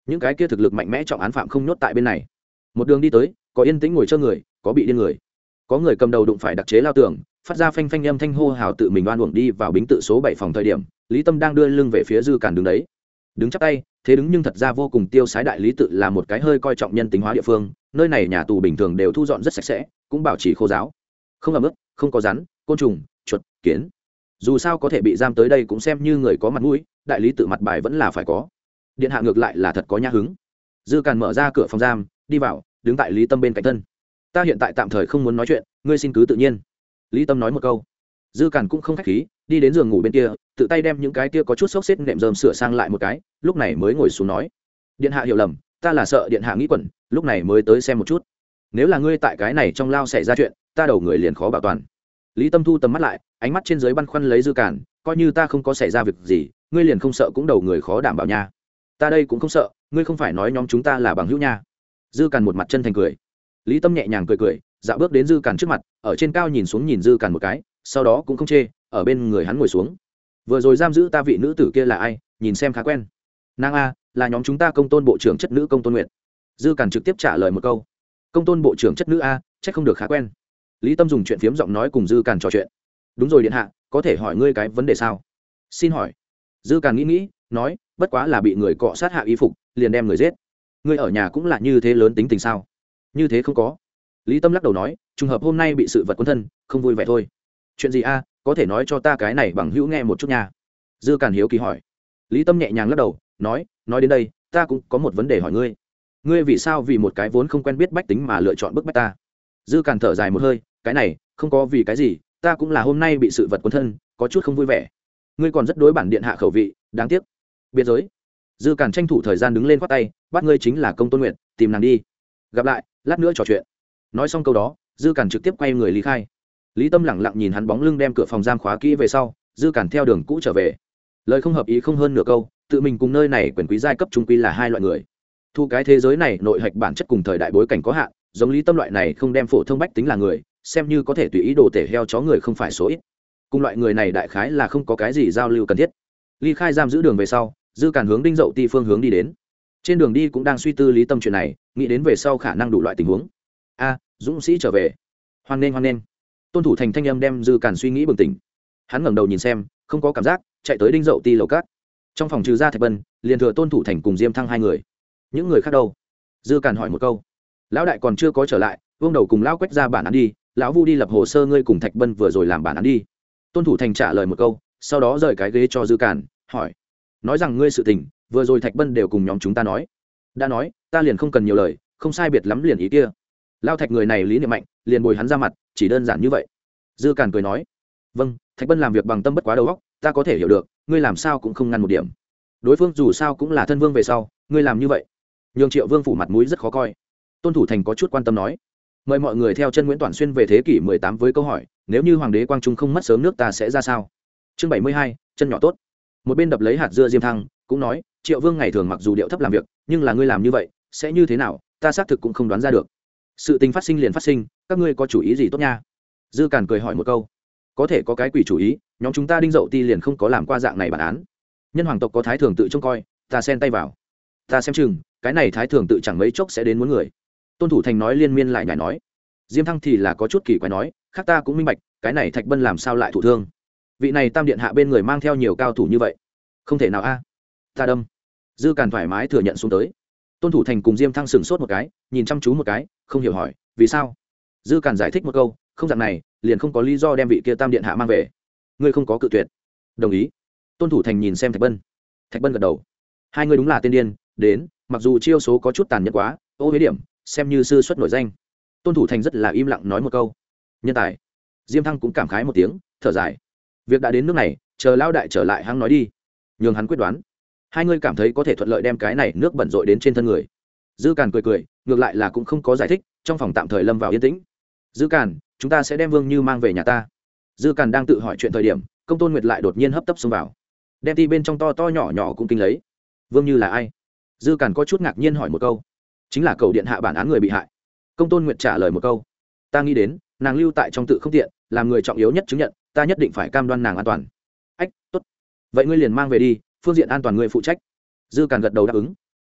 Những cái kia thực lực mạnh mẽ trọng án phạm không nhốt tại bên này. Một đường đi tới, có yên tĩnh ngồi chơi người, có bị điên người. Có người cầm đầu đụng phải đặc chế lao tường, phát ra phanh phanh âm thanh hô hào tự mình oan uổng đi vào bính tự số bảy phòng thời điểm, lý tâm đang đưa lưng về phía dư cản đứng đấy. Đứng chắp tay thế đứng nhưng thật ra vô cùng tiêu sái đại lý tự là một cái hơi coi trọng nhân tính hóa địa phương, nơi này nhà tù bình thường đều thu dọn rất sạch sẽ, cũng bảo trì khô giáo. Không ẩm ướt, không có rắn, côn trùng, chuột, kiến. Dù sao có thể bị giam tới đây cũng xem như người có mặt mũi, đại lý tự mặt bài vẫn là phải có. Điện hạ ngược lại là thật có nhã hứng. Dư càn mở ra cửa phòng giam, đi vào, đứng tại lý tâm bên cạnh thân. Ta hiện tại tạm thời không muốn nói chuyện, ngươi xin cứ tự nhiên. Lý tâm nói một câu. Dư càn cũng không k h á c h khí đi đến giường ngủ bên kia, tự tay đem những cái kia có chút xốc xếp nệm rơm sửa sang lại một cái, lúc này mới ngồi xuống nói, điện hạ hiểu lầm, ta là sợ điện hạ nghĩ quẩn, lúc này mới tới xem một chút. Nếu là ngươi tại cái này trong lao xảy ra chuyện, ta đầu người liền khó bảo toàn. Lý tâm thu tầm mắt lại, ánh mắt trên dưới băn khoăn lấy dư cản, coi như ta không có xảy ra việc gì, ngươi liền không sợ cũng đầu người khó đảm bảo nha. Ta đây cũng không sợ, ngươi không phải nói nhóm chúng ta là bằng hữu nha. Dư cản một mặt chân thành cười. Lý tâm nhẹ nhàng cười cười dạo bước đến dư cản trước mặt, ở trên cao nhìn xuống nhìn dư cản một cái, sau đó cũng không chê ở bên người hắn ngồi xuống. Vừa rồi giam giữ ta vị nữ tử kia là ai, nhìn xem khá quen. Nàng a, là nhóm chúng ta công tôn bộ trưởng chất nữ công tôn nguyệt. Dư càn trực tiếp trả lời một câu. Công tôn bộ trưởng chất nữ a, chắc không được khá quen. Lý tâm dùng chuyện phiếm giọng nói cùng dư càn trò chuyện. Đúng rồi điện hạ, có thể hỏi ngươi cái vấn đề sao? Xin hỏi. Dư càn nghĩ nghĩ, nói, bất quá là bị người cọ sát hạ y phục, liền đem người giết. Ngươi ở nhà cũng là như thế lớn tính tình sao? Như thế không có. Lý tâm lắc đầu nói, trùng hợp hôm nay bị sự vật quân thân, không vui vẻ thôi chuyện gì a, có thể nói cho ta cái này bằng hữu nghe một chút nha. Dư càn hiếu kỳ hỏi. Lý tâm nhẹ nhàng lắc đầu, nói nói đến đây, ta cũng có một vấn đề hỏi ngươi. Ngươi vì sao vì một cái vốn không quen biết bách tính mà lựa chọn bức bách ta? Dư càn thở dài một hơi, cái này, không có vì cái gì, ta cũng là hôm nay bị sự vật quân thân, có chút không vui vẻ. Ngươi còn rất đối bản điện hạ khẩu vị, đáng tiếc. Biệt giới. Dư càn tranh thủ thời gian đứng lên khoác tay, bắt ngươi chính là công tôn nguyện tìm nàng đi. Gặp lại, lát nữa trò chuyện. Nói xong câu đó, dư càn trực tiếp quay người lý khai lý tâm lẳng lặng nhìn hắn bóng lưng đem cửa phòng giam khóa kỹ về sau, dư cản theo đường cũ trở về. Lời không hợp ý không hơn nửa câu, tự mình cùng nơi này quyền quý giai cấp trung quy là hai loại người. Thu cái thế giới này, nội hạch bản chất cùng thời đại bối cảnh có hạn, giống lý tâm loại này không đem phổ thông bách tính là người, xem như có thể tùy ý đồ tể heo chó người không phải số ít. Cùng loại người này đại khái là không có cái gì giao lưu cần thiết. Ly khai giam giữ đường về sau, dư cản hướng đinh dậu ti phương hướng đi đến. Trên đường đi cũng đang suy tư lý tâm chuyện này, nghĩ đến về sau khả năng đủ loại tình huống. A, dũng sĩ trở về. Hoan nghênh hoan nghênh tôn thủ thành thanh âm đem dư càn suy nghĩ bừng tỉnh. Hắn ngẩng đầu nhìn xem, không có cảm giác, chạy tới đinh dậu ti lầu cát. Trong phòng trừ ra thạch bân liền thừa tôn thủ thành cùng diêm thăng hai người. Những người khác đâu? Dư càn hỏi một câu. Lão đại còn chưa có trở lại, vương đầu cùng lão quét ra bản án đi, lão vu đi lập hồ sơ ngươi cùng thạch bân vừa rồi làm bản án đi. Tôn thủ thành trả lời một câu, sau đó rời cái ghế cho dư càn, hỏi. Nói rằng ngươi sự tình, vừa rồi thạch bân đều cùng nhóm chúng ta nói. Đã nói, ta liền không cần nhiều lời, không sai biệt lắm liền ý kia lao thạch người này lý niệm mạnh liền bồi hắn ra mặt chỉ đơn giản như vậy. Dư càn cười nói vâng thạch bân làm việc bằng tâm bất quá đầu óc ta có thể hiểu được ngươi làm sao cũng không ngăn một điểm. Đối phương dù sao cũng là thân vương về sau ngươi làm như vậy nhường triệu vương phủ mặt mũi rất khó coi. Tôn thủ thành có chút quan tâm nói mời mọi người theo chân nguyễn toàn xuyên về thế kỷ 18 với câu hỏi nếu như hoàng đế quang trung không mất sớm nước ta sẽ ra sao? Chương 72, chân nhỏ tốt. Một bên đập lấy hạt dưa diêm thăng cũng nói triệu vương ngày thường mặc dù điệu thấp làm việc nhưng là ngươi làm như vậy sẽ như thế nào ta xác thực cũng không đoán ra được sự tình phát sinh liền phát sinh, các ngươi có chủ ý gì tốt nha? Dư càn cười hỏi một câu. Có thể có cái quỷ chủ ý, nhóm chúng ta đinh dậu ti liền không có làm qua dạng này bản án. Nhân hoàng tộc có thái thường tự trông coi, ta xen tay vào. Ta xem chừng, cái này thái thường tự chẳng mấy chốc sẽ đến muốn người. Tôn thủ thành nói liên miên lại nhảy nói. Diêm thăng thì là có chút kỳ quái nói, khác ta cũng minh bạch, cái này thạch bân làm sao lại thủ thương? Vị này tam điện hạ bên người mang theo nhiều cao thủ như vậy, không thể nào a. Ta đâm. Dư càn thoải mái thừa nhận xuống tới tôn thủ thành cùng diêm thăng sửng sốt một cái, nhìn chăm chú một cái, không hiểu hỏi, vì sao? Dư càn giải thích một câu, không dạng này, liền không có lý do đem vị kia tam điện hạ mang về. Ngươi không có cự tuyệt. Đồng ý. Tôn thủ thành nhìn xem thạch bân. Thạch bân gật đầu. Hai người đúng là tiên điên, đến, mặc dù chiêu số có chút tàn nhẫn quá, ô huế điểm, xem như sư xuất nổi danh. Tôn thủ thành rất là im lặng nói một câu. Nhân tài. Diêm thăng cũng cảm khái một tiếng, thở dài. Việc đã đến nước này, chờ lao đại trở lại hắn nói đi. Nhường hắn quyết đoán hai người cảm thấy có thể thuận lợi đem cái này nước bẩn rội đến trên thân người. Dư càn cười cười, ngược lại là cũng không có giải thích, trong phòng tạm thời lâm vào yên tĩnh. Dư càn, chúng ta sẽ đem vương như mang về nhà ta. Dư càn đang tự hỏi chuyện thời điểm, công tôn nguyệt lại đột nhiên hấp tấp xông vào. Đem ti bên trong to to nhỏ nhỏ cũng kinh lấy. Vương như là ai? Dư càn có chút ngạc nhiên hỏi một câu. Chính là cầu điện hạ bản án người bị hại. Công tôn nguyệt trả lời một câu. Ta nghĩ đến, nàng lưu tại trong tự không tiện, làm người trọng yếu nhất chứng nhận, ta nhất định phải cam đoan nàng an toàn. Ách, tốt. Vậy ngươi liền mang về đi phương diện an toàn người phụ trách. Dư càn gật đầu đáp ứng.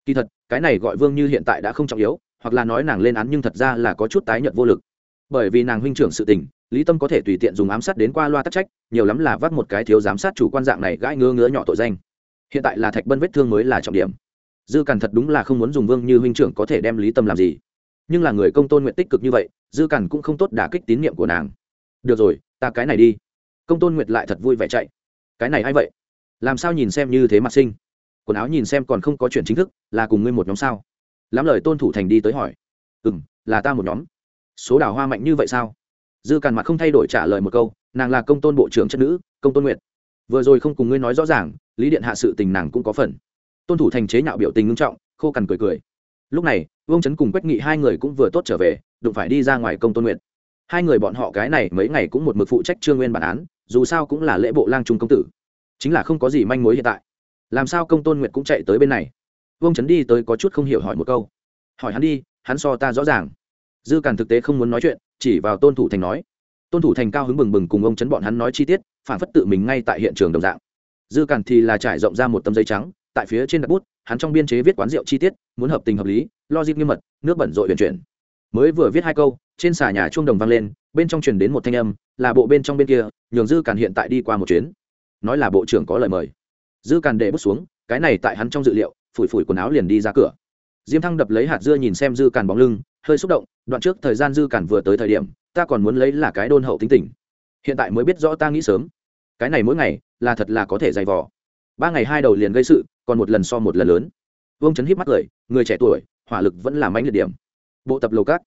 Kỳ thật, cái này gọi vương như hiện tại đã không trọng yếu, hoặc là nói nàng lên án nhưng thật ra là có chút tái nhận vô lực. Bởi vì nàng huynh trưởng sự tình, lý tâm có thể tùy tiện dùng ám sát đến qua loa tắc trách, nhiều lắm là vác một cái thiếu giám sát chủ quan dạng này gãi ngứa ngứa nhỏ tội danh. Hiện tại là thạch bân vết thương mới là trọng điểm. Dư càn thật đúng là không muốn dùng vương như huynh trưởng có thể đem lý tâm làm gì. Nhưng là người công tôn nguyện tích cực như vậy, dư càn cũng không tốt đả kích tín nhiệm của nàng. Được rồi, ta cái này đi. Công tôn nguyệt lại thật vui vẻ chạy. Cái này a i vậy làm sao nhìn xem như thế mặt sinh quần áo nhìn xem còn không có chuyện chính thức, là cùng ngươi một nhóm sao? Lắm lời tôn thủ thành đi tới hỏi. Ừ m là ta một nhóm. Số đào hoa mạnh như vậy sao? Dư càn mặt không thay đổi trả lời một câu, nàng là công tôn bộ trưởng chất nữ, công tôn nguyệt. Vừa rồi không cùng ngươi nói rõ ràng, lý điện hạ sự tình nàng cũng có phần. Tôn thủ thành chế nhạo biểu tình ngưng trọng, khô cằn cười cười. Lúc này, vương chấn cùng quách nghị hai người cũng vừa tốt trở về, đụng phải đi ra ngoài công tôn nguyện hai người bọn họ cái này mấy ngày cũng một mực phụ trách trương nguyên bản án, dù sao cũng là lễ bộ lang trung công tử chính là không có gì manh mối hiện tại. Làm sao công tôn nguyệt cũng chạy tới bên này? Vương chấn đi tới có chút không hiểu hỏi một câu. Hỏi hắn đi, hắn so ta rõ ràng. Dư càn thực tế không muốn nói chuyện, chỉ vào tôn thủ thành nói. Tôn thủ thành cao hứng bừng bừng cùng ông chấn bọn hắn nói chi tiết, phản phất tự mình ngay tại hiện trường đồng dạng. Dư càn thì là trải rộng ra một tấm giấy trắng, tại phía trên đặt bút, hắn trong biên chế viết quán rượu chi tiết, muốn hợp tình hợp lý, logic nghiêm mật, nước bẩn rội huyền chuyển. Mới vừa viết hai câu, trên xà nhà chuông đồng vang lên, bên trong truyền đến một thanh âm, là bộ bên trong bên kia, nhường dư càn hiện tại đi qua một chuyến nói là bộ trưởng có lời mời. Dư càn để bút xuống, cái này tại hắn trong dự liệu, phủi phủi quần áo liền đi ra cửa. Diêm thăng đập lấy hạt dưa nhìn xem dư càn bóng lưng, hơi xúc động, đoạn trước thời gian dư càn vừa tới thời điểm, ta còn muốn lấy là cái đôn hậu tính tình. Hiện tại mới biết rõ ta nghĩ sớm. Cái này mỗi ngày, là thật là có thể dày vò. Ba ngày hai đầu liền gây sự, còn một lần so một lần lớn. Vương chấn híp mắt cười, người trẻ tuổi, hỏa lực vẫn là mãnh liệt điểm. Bộ tập lầu cát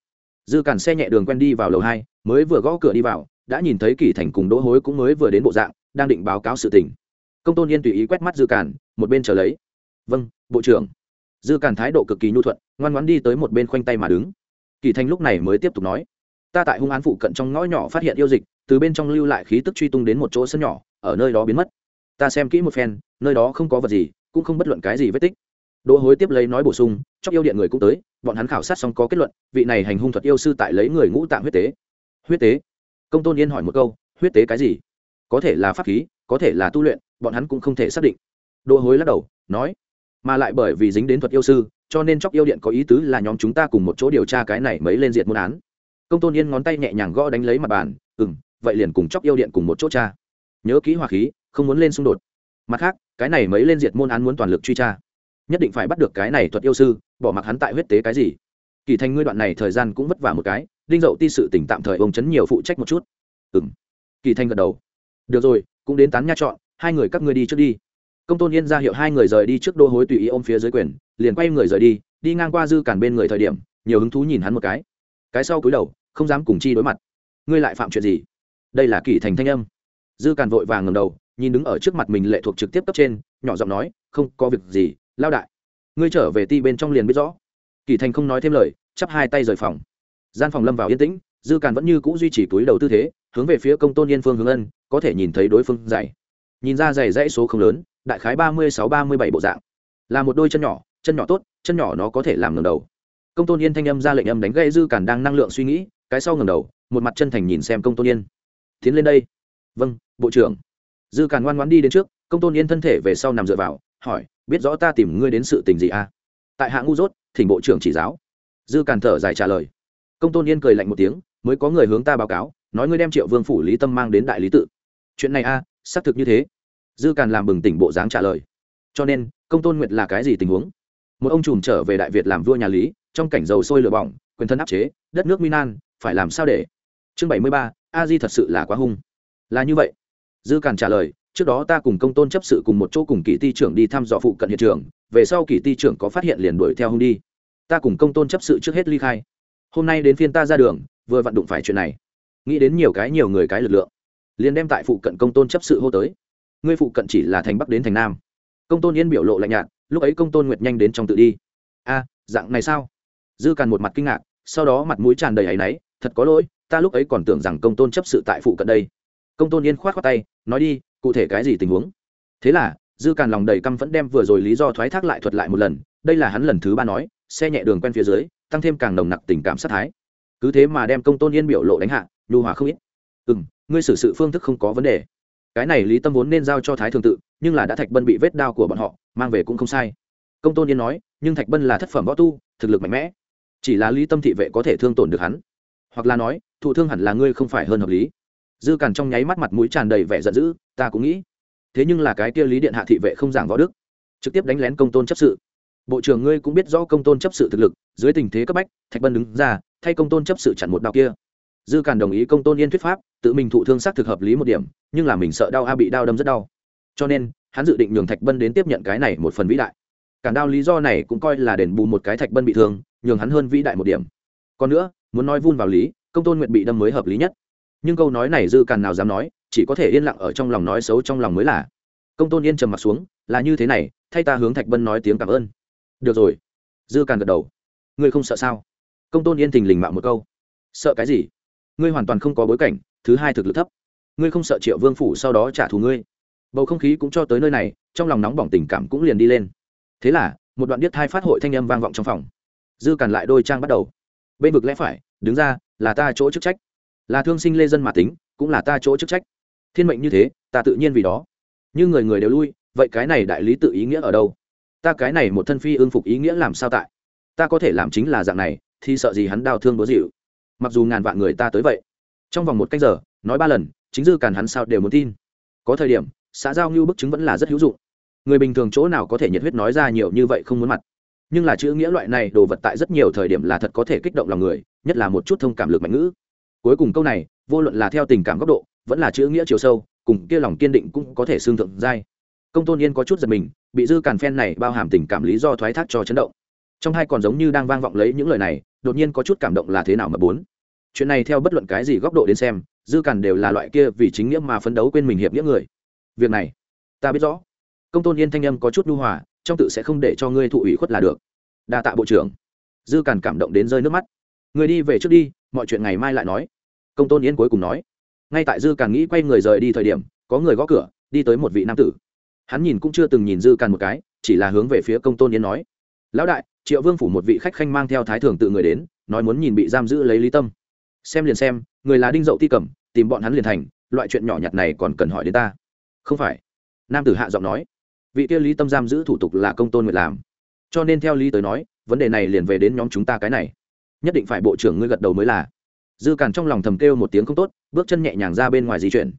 dư càn xe nhẹ đường quen đi vào lầu hai, mới vừa gõ cửa đi vào, đã nhìn thấy kỳ thành cùng đỗ hối cũng mới vừa đến bộ dạng đang định báo cáo sự tình. Công tôn yên tùy ý quét mắt dư cản một bên chờ lấy. Vâng bộ trưởng. Dư cản thái độ cực kỳ nhu thuận, ngoan ngoãn đi tới một bên khoanh tay mà đứng. Kỳ thanh lúc này mới tiếp tục nói, ta tại hung án phụ cận trong ngõ nhỏ phát hiện yêu dịch, từ bên trong lưu lại khí tức truy tung đến một chỗ sân nhỏ, ở nơi đó biến mất. Ta xem kỹ một phen, nơi đó không có vật gì, cũng không bất luận cái gì vết tích. Đỗ hối tiếp lấy nói bổ sung, chóc yêu điện người cũng tới, bọn hắn khảo sát xong có kết luận, vị này hành hung thuật yêu sư tại lấy người ngũ tạng huyết tế. Huyết tế? Công tôn yên hỏi một câu, huyết tế cái gì? Có thể là pháp khí, có thể là tu luyện, bọn hắn cũng không thể xác định. Đỗ hối lắc đầu, nói, mà lại bởi vì dính đến thuật yêu sư, cho nên chóc yêu điện có ý tứ là nhóm chúng ta cùng một chỗ điều tra cái này mới lên diệt môn án. Công tôn yên ngón tay nhẹ nhàng gõ đánh lấy mặt bàn ừ m vậy liền cùng chóc yêu điện cùng một chỗ cha nhớ kỹ hòa khí, không muốn lên xung đột. Mặt khác, cái này mới lên diệt môn án muốn toàn lực truy tra. Nhất định phải bắt được cái này thuật yêu sư, bỏ mặc hắn tại huyết tế cái gì. Kỳ thành ngươi đoạn này thời gian cũng vất vả một cái, đinh dậu ti sự tỉnh tạm thời ông chấn nhiều phụ trách một chút. Ừ m kỳ thanh gật đầu được rồi, cũng đến tán nha chọn, hai người các ngươi đi trước đi. Công tôn yên ra hiệu hai người rời đi trước đô hối tùy ý ôm phía dưới quyền, liền quay người rời đi đi ngang qua dư cản bên người thời điểm, nhiều hứng thú nhìn hắn một cái. Cái sau cúi đầu, không dám cùng chi đối mặt. Ngươi lại phạm chuyện gì? Đây là kỷ thành thanh âm. Dư cản vội vàng ngầm đầu, nhìn đứng ở trước mặt mình lệ thuộc trực tiếp cấp trên, nhỏ giọng nói, không, có việc gì, lao đại. Ngươi trở về ti bên trong liền biết rõ. Kỷ thành không nói thêm lời, chắp hai tay rời phòng. Gian phòng lâm vào yên tĩnh dư càn vẫn như c ũ duy trì túi đầu tư thế, hướng về phía công tôn yên phương hướng ân, có thể nhìn thấy đối phương dày. Nhìn ra dày dãy số không lớn, đại khái ba mươi sáu ba mươi bảy bộ dạng. Là một đôi chân nhỏ chân nhỏ tốt, chân nhỏ nó có thể làm ngầm đầu. Công tôn yên thanh âm ra lệnh âm đánh gây dư càn đang năng lượng suy nghĩ, cái sau ngầm đầu, một mặt chân thành nhìn xem công tôn yên. Tiến lên đây. Vâng bộ trưởng. Dư càn ngoan ngoan đi đến trước, công tôn yên thân thể về sau nằm dựa vào, hỏi, biết rõ ta tìm ngươi đến sự tình gì à? Tại hạ ngu dốt, thỉnh bộ trưởng chỉ giáo. Dư càn thở dài trả lời công tôn yên cười lạnh một tiếng mới có người hướng ta báo cáo nói ngươi đem triệu vương phủ lý tâm mang đến đại lý tự. Chuyện này a à, xác thực như thế. Dư càn làm bừng tỉnh bộ dáng trả lời. Cho nên công tôn nguyệt là cái gì tình huống? Một ông trùm trở về đại việt làm vua nhà lý trong cảnh dầu sôi lửa bỏng quyền thân áp chế đất nước minan phải làm sao để? Chương bảy mươi ba a di thật sự là quá hung. Là như vậy. Dư càn trả lời trước đó ta cùng công tôn chấp sự cùng một chỗ cùng kỳ ti trưởng đi thăm dò phụ cận hiện trường về sau kỳ ti trưởng có phát hiện liền đuổi theo hung đi. Ta cùng công tôn chấp sự trước hết ly khai hôm nay đến phiên ta ra đường, vừa vặn đụng phải chuyện này. Nghĩ đến nhiều cái nhiều người cái lực lượng, liền đem tại phụ cận công tôn chấp sự hô tới. Ngươi phụ cận chỉ là thành bắc đến thành nam. Công tôn yên biểu lộ lạnh nhạt, lúc ấy công tôn nguyệt nhanh đến trong tự đi. A, dạng này sao? Dư càn một mặt kinh ngạc, sau đó mặt mũi tràn đầy áy náy, thật có lỗi, ta lúc ấy còn tưởng rằng công tôn chấp sự tại phụ cận đây. Công tôn yên k h o á t khoác tay, nói đi, cụ thể cái gì tình huống? Thế là, dư càn lòng đầy căm vẫn đem vừa rồi lý do thoái thác lại thuật lại một lần, đây là hắn lần thứ ba nói, xe nhẹ đường quen phía dưới tăng thêm càng nồng nặc tình cảm sát thái. Cứ thế mà đem công tôn yên biểu lộ đánh hạ, nhu hòa không ít. Ừ m ngươi xử sự phương thức không có vấn đề. Cái này lý tâm vốn nên giao cho thái thường tự, nhưng là đã thạch bân bị vết đao của bọn họ, mang về cũng không sai. Công tôn yên nói, nhưng thạch bân là thất phẩm võ tu, thực lực mạnh mẽ. Chỉ là lý tâm thị vệ có thể thương tổn được hắn. Hoặc là nói, thụ thương hẳn là ngươi không phải hơn hợp lý. Dư càn trong nháy mắt mặt mũi tràn đầy vẻ giận dữ, ta cũng nghĩ. Thế nhưng là cái kia lý điện hạ thị vệ không giảng võ đức, trực tiếp đánh lén công tôn chấp sự bộ trưởng ngươi cũng biết rõ công tôn chấp sự thực lực, dưới tình thế cấp bách, thạch bân đứng ra, thay công tôn chấp sự chặn một đạo kia. Dư càn đồng ý công tôn yên thuyết pháp, tự mình thụ thương xác thực hợp lý một điểm, nhưng là mình sợ đau a bị đau đâm rất đau. Cho nên, hắn dự định nhường thạch bân đến tiếp nhận cái này một phần vĩ đại. Cản đau lý do này cũng coi là đền bù một cái thạch bân bị thương, nhường hắn hơn vĩ đại một điểm. Còn nữa, muốn nói vun vào lý, công tôn nguyện bị đâm mới hợp lý nhất. Nhưng câu nói này dư càn nào dám nói, chỉ có thể yên lặng ở trong lòng nói xấu trong lòng mới là. Công tôn yên trầm m ặ t xuống, là như thế này, thay ta hướng thạch bân nói tiếng cảm ơn được rồi. Dư càn gật đầu. Ngươi không sợ sao? Công tôn yên thình lình mạo một câu. Sợ cái gì? Ngươi hoàn toàn không có bối cảnh, thứ hai thực lực thấp. Ngươi không sợ triệu vương phủ sau đó trả thù ngươi. Bầu không khí cũng cho tới nơi này, trong lòng nóng bỏng tình cảm cũng liền đi lên. Thế là, một đoạn điếc thai phát hội thanh âm vang vọng trong phòng. Dư càn lại đôi trang bắt đầu. Bên vực lẽ phải, đứng ra, là ta chỗ chức trách. Là thương sinh lê dân mà tính, cũng là ta chỗ chức trách. Thiên mệnh như thế, ta tự nhiên vì đó. Như người người đều lui, vậy cái này đại lý tự ý nghĩa ở đâu? Ta cái này một thân phi ương phục ý nghĩa làm sao tại? Ta có thể làm chính là dạng này, thì sợ gì hắn đau thương đố dịu. Mặc dù ngàn vạn người ta tới vậy, trong vòng một cách giờ, nói ba lần, chính dư càn hắn sao đều muốn tin. Có thời điểm, xã giao như bức chứng vẫn là rất hữu dụng. Người bình thường chỗ nào có thể nhiệt huyết nói ra nhiều như vậy không muốn mặt. Nhưng là chữ nghĩa loại này đồ vật tại rất nhiều thời điểm là thật có thể kích động lòng người, nhất là một chút thông cảm lực mạnh ngữ. Cuối cùng câu này, vô luận là theo tình cảm góc độ, vẫn là chữ nghĩa chiều sâu, cùng kia lòng kiên định cũng có thể xương thượng dai công tôn yên có chút giật mình bị dư càn phen này bao hàm tình cảm lý do thoái thác cho chấn động. Trong hai còn giống như đang vang vọng lấy những lời này, đột nhiên có chút cảm động là thế nào mà bốn. Chuyện này theo bất luận cái gì góc độ đến xem, dư càn đều là loại kia vì chính nghĩa mà phấn đấu quên mình hiệp nghĩa người. Việc này, ta biết rõ. Công tôn yên thanh âm có chút nhu hòa, trong tự sẽ không để cho ngươi thụ ủy khuất là được. Đa tạ bộ trưởng. Dư càn cảm động đến rơi nước mắt. Người đi về trước đi, mọi chuyện ngày mai lại nói. Công tôn yên cuối cùng nói. Ngay tại dư càn nghĩ quay người rời đi thời điểm, có người gõ cửa, đi tới một vị nam tử hắn nhìn cũng chưa từng nhìn dư càn một cái, chỉ là hướng về phía công tôn yên nói. Lão đại, triệu vương phủ một vị khách khanh mang theo thái thường tự người đến, nói muốn nhìn bị giam giữ lấy lý tâm. Xem liền xem, người là đinh dậu ti cẩm, tìm bọn hắn liền thành, loại chuyện nhỏ nhặt này còn cần hỏi đến ta. Không phải. Nam tử hạ giọng nói. Vị kia lý tâm giam giữ thủ tục là công tôn nguyệt làm. Cho nên theo lý tới nói, vấn đề này liền về đến nhóm chúng ta cái này. Nhất định phải bộ trưởng ngươi gật đầu mới là. Dư càn trong lòng thầm kêu một tiếng không tốt, bước chân nhẹ nhàng ra bên ngoài di chuyển.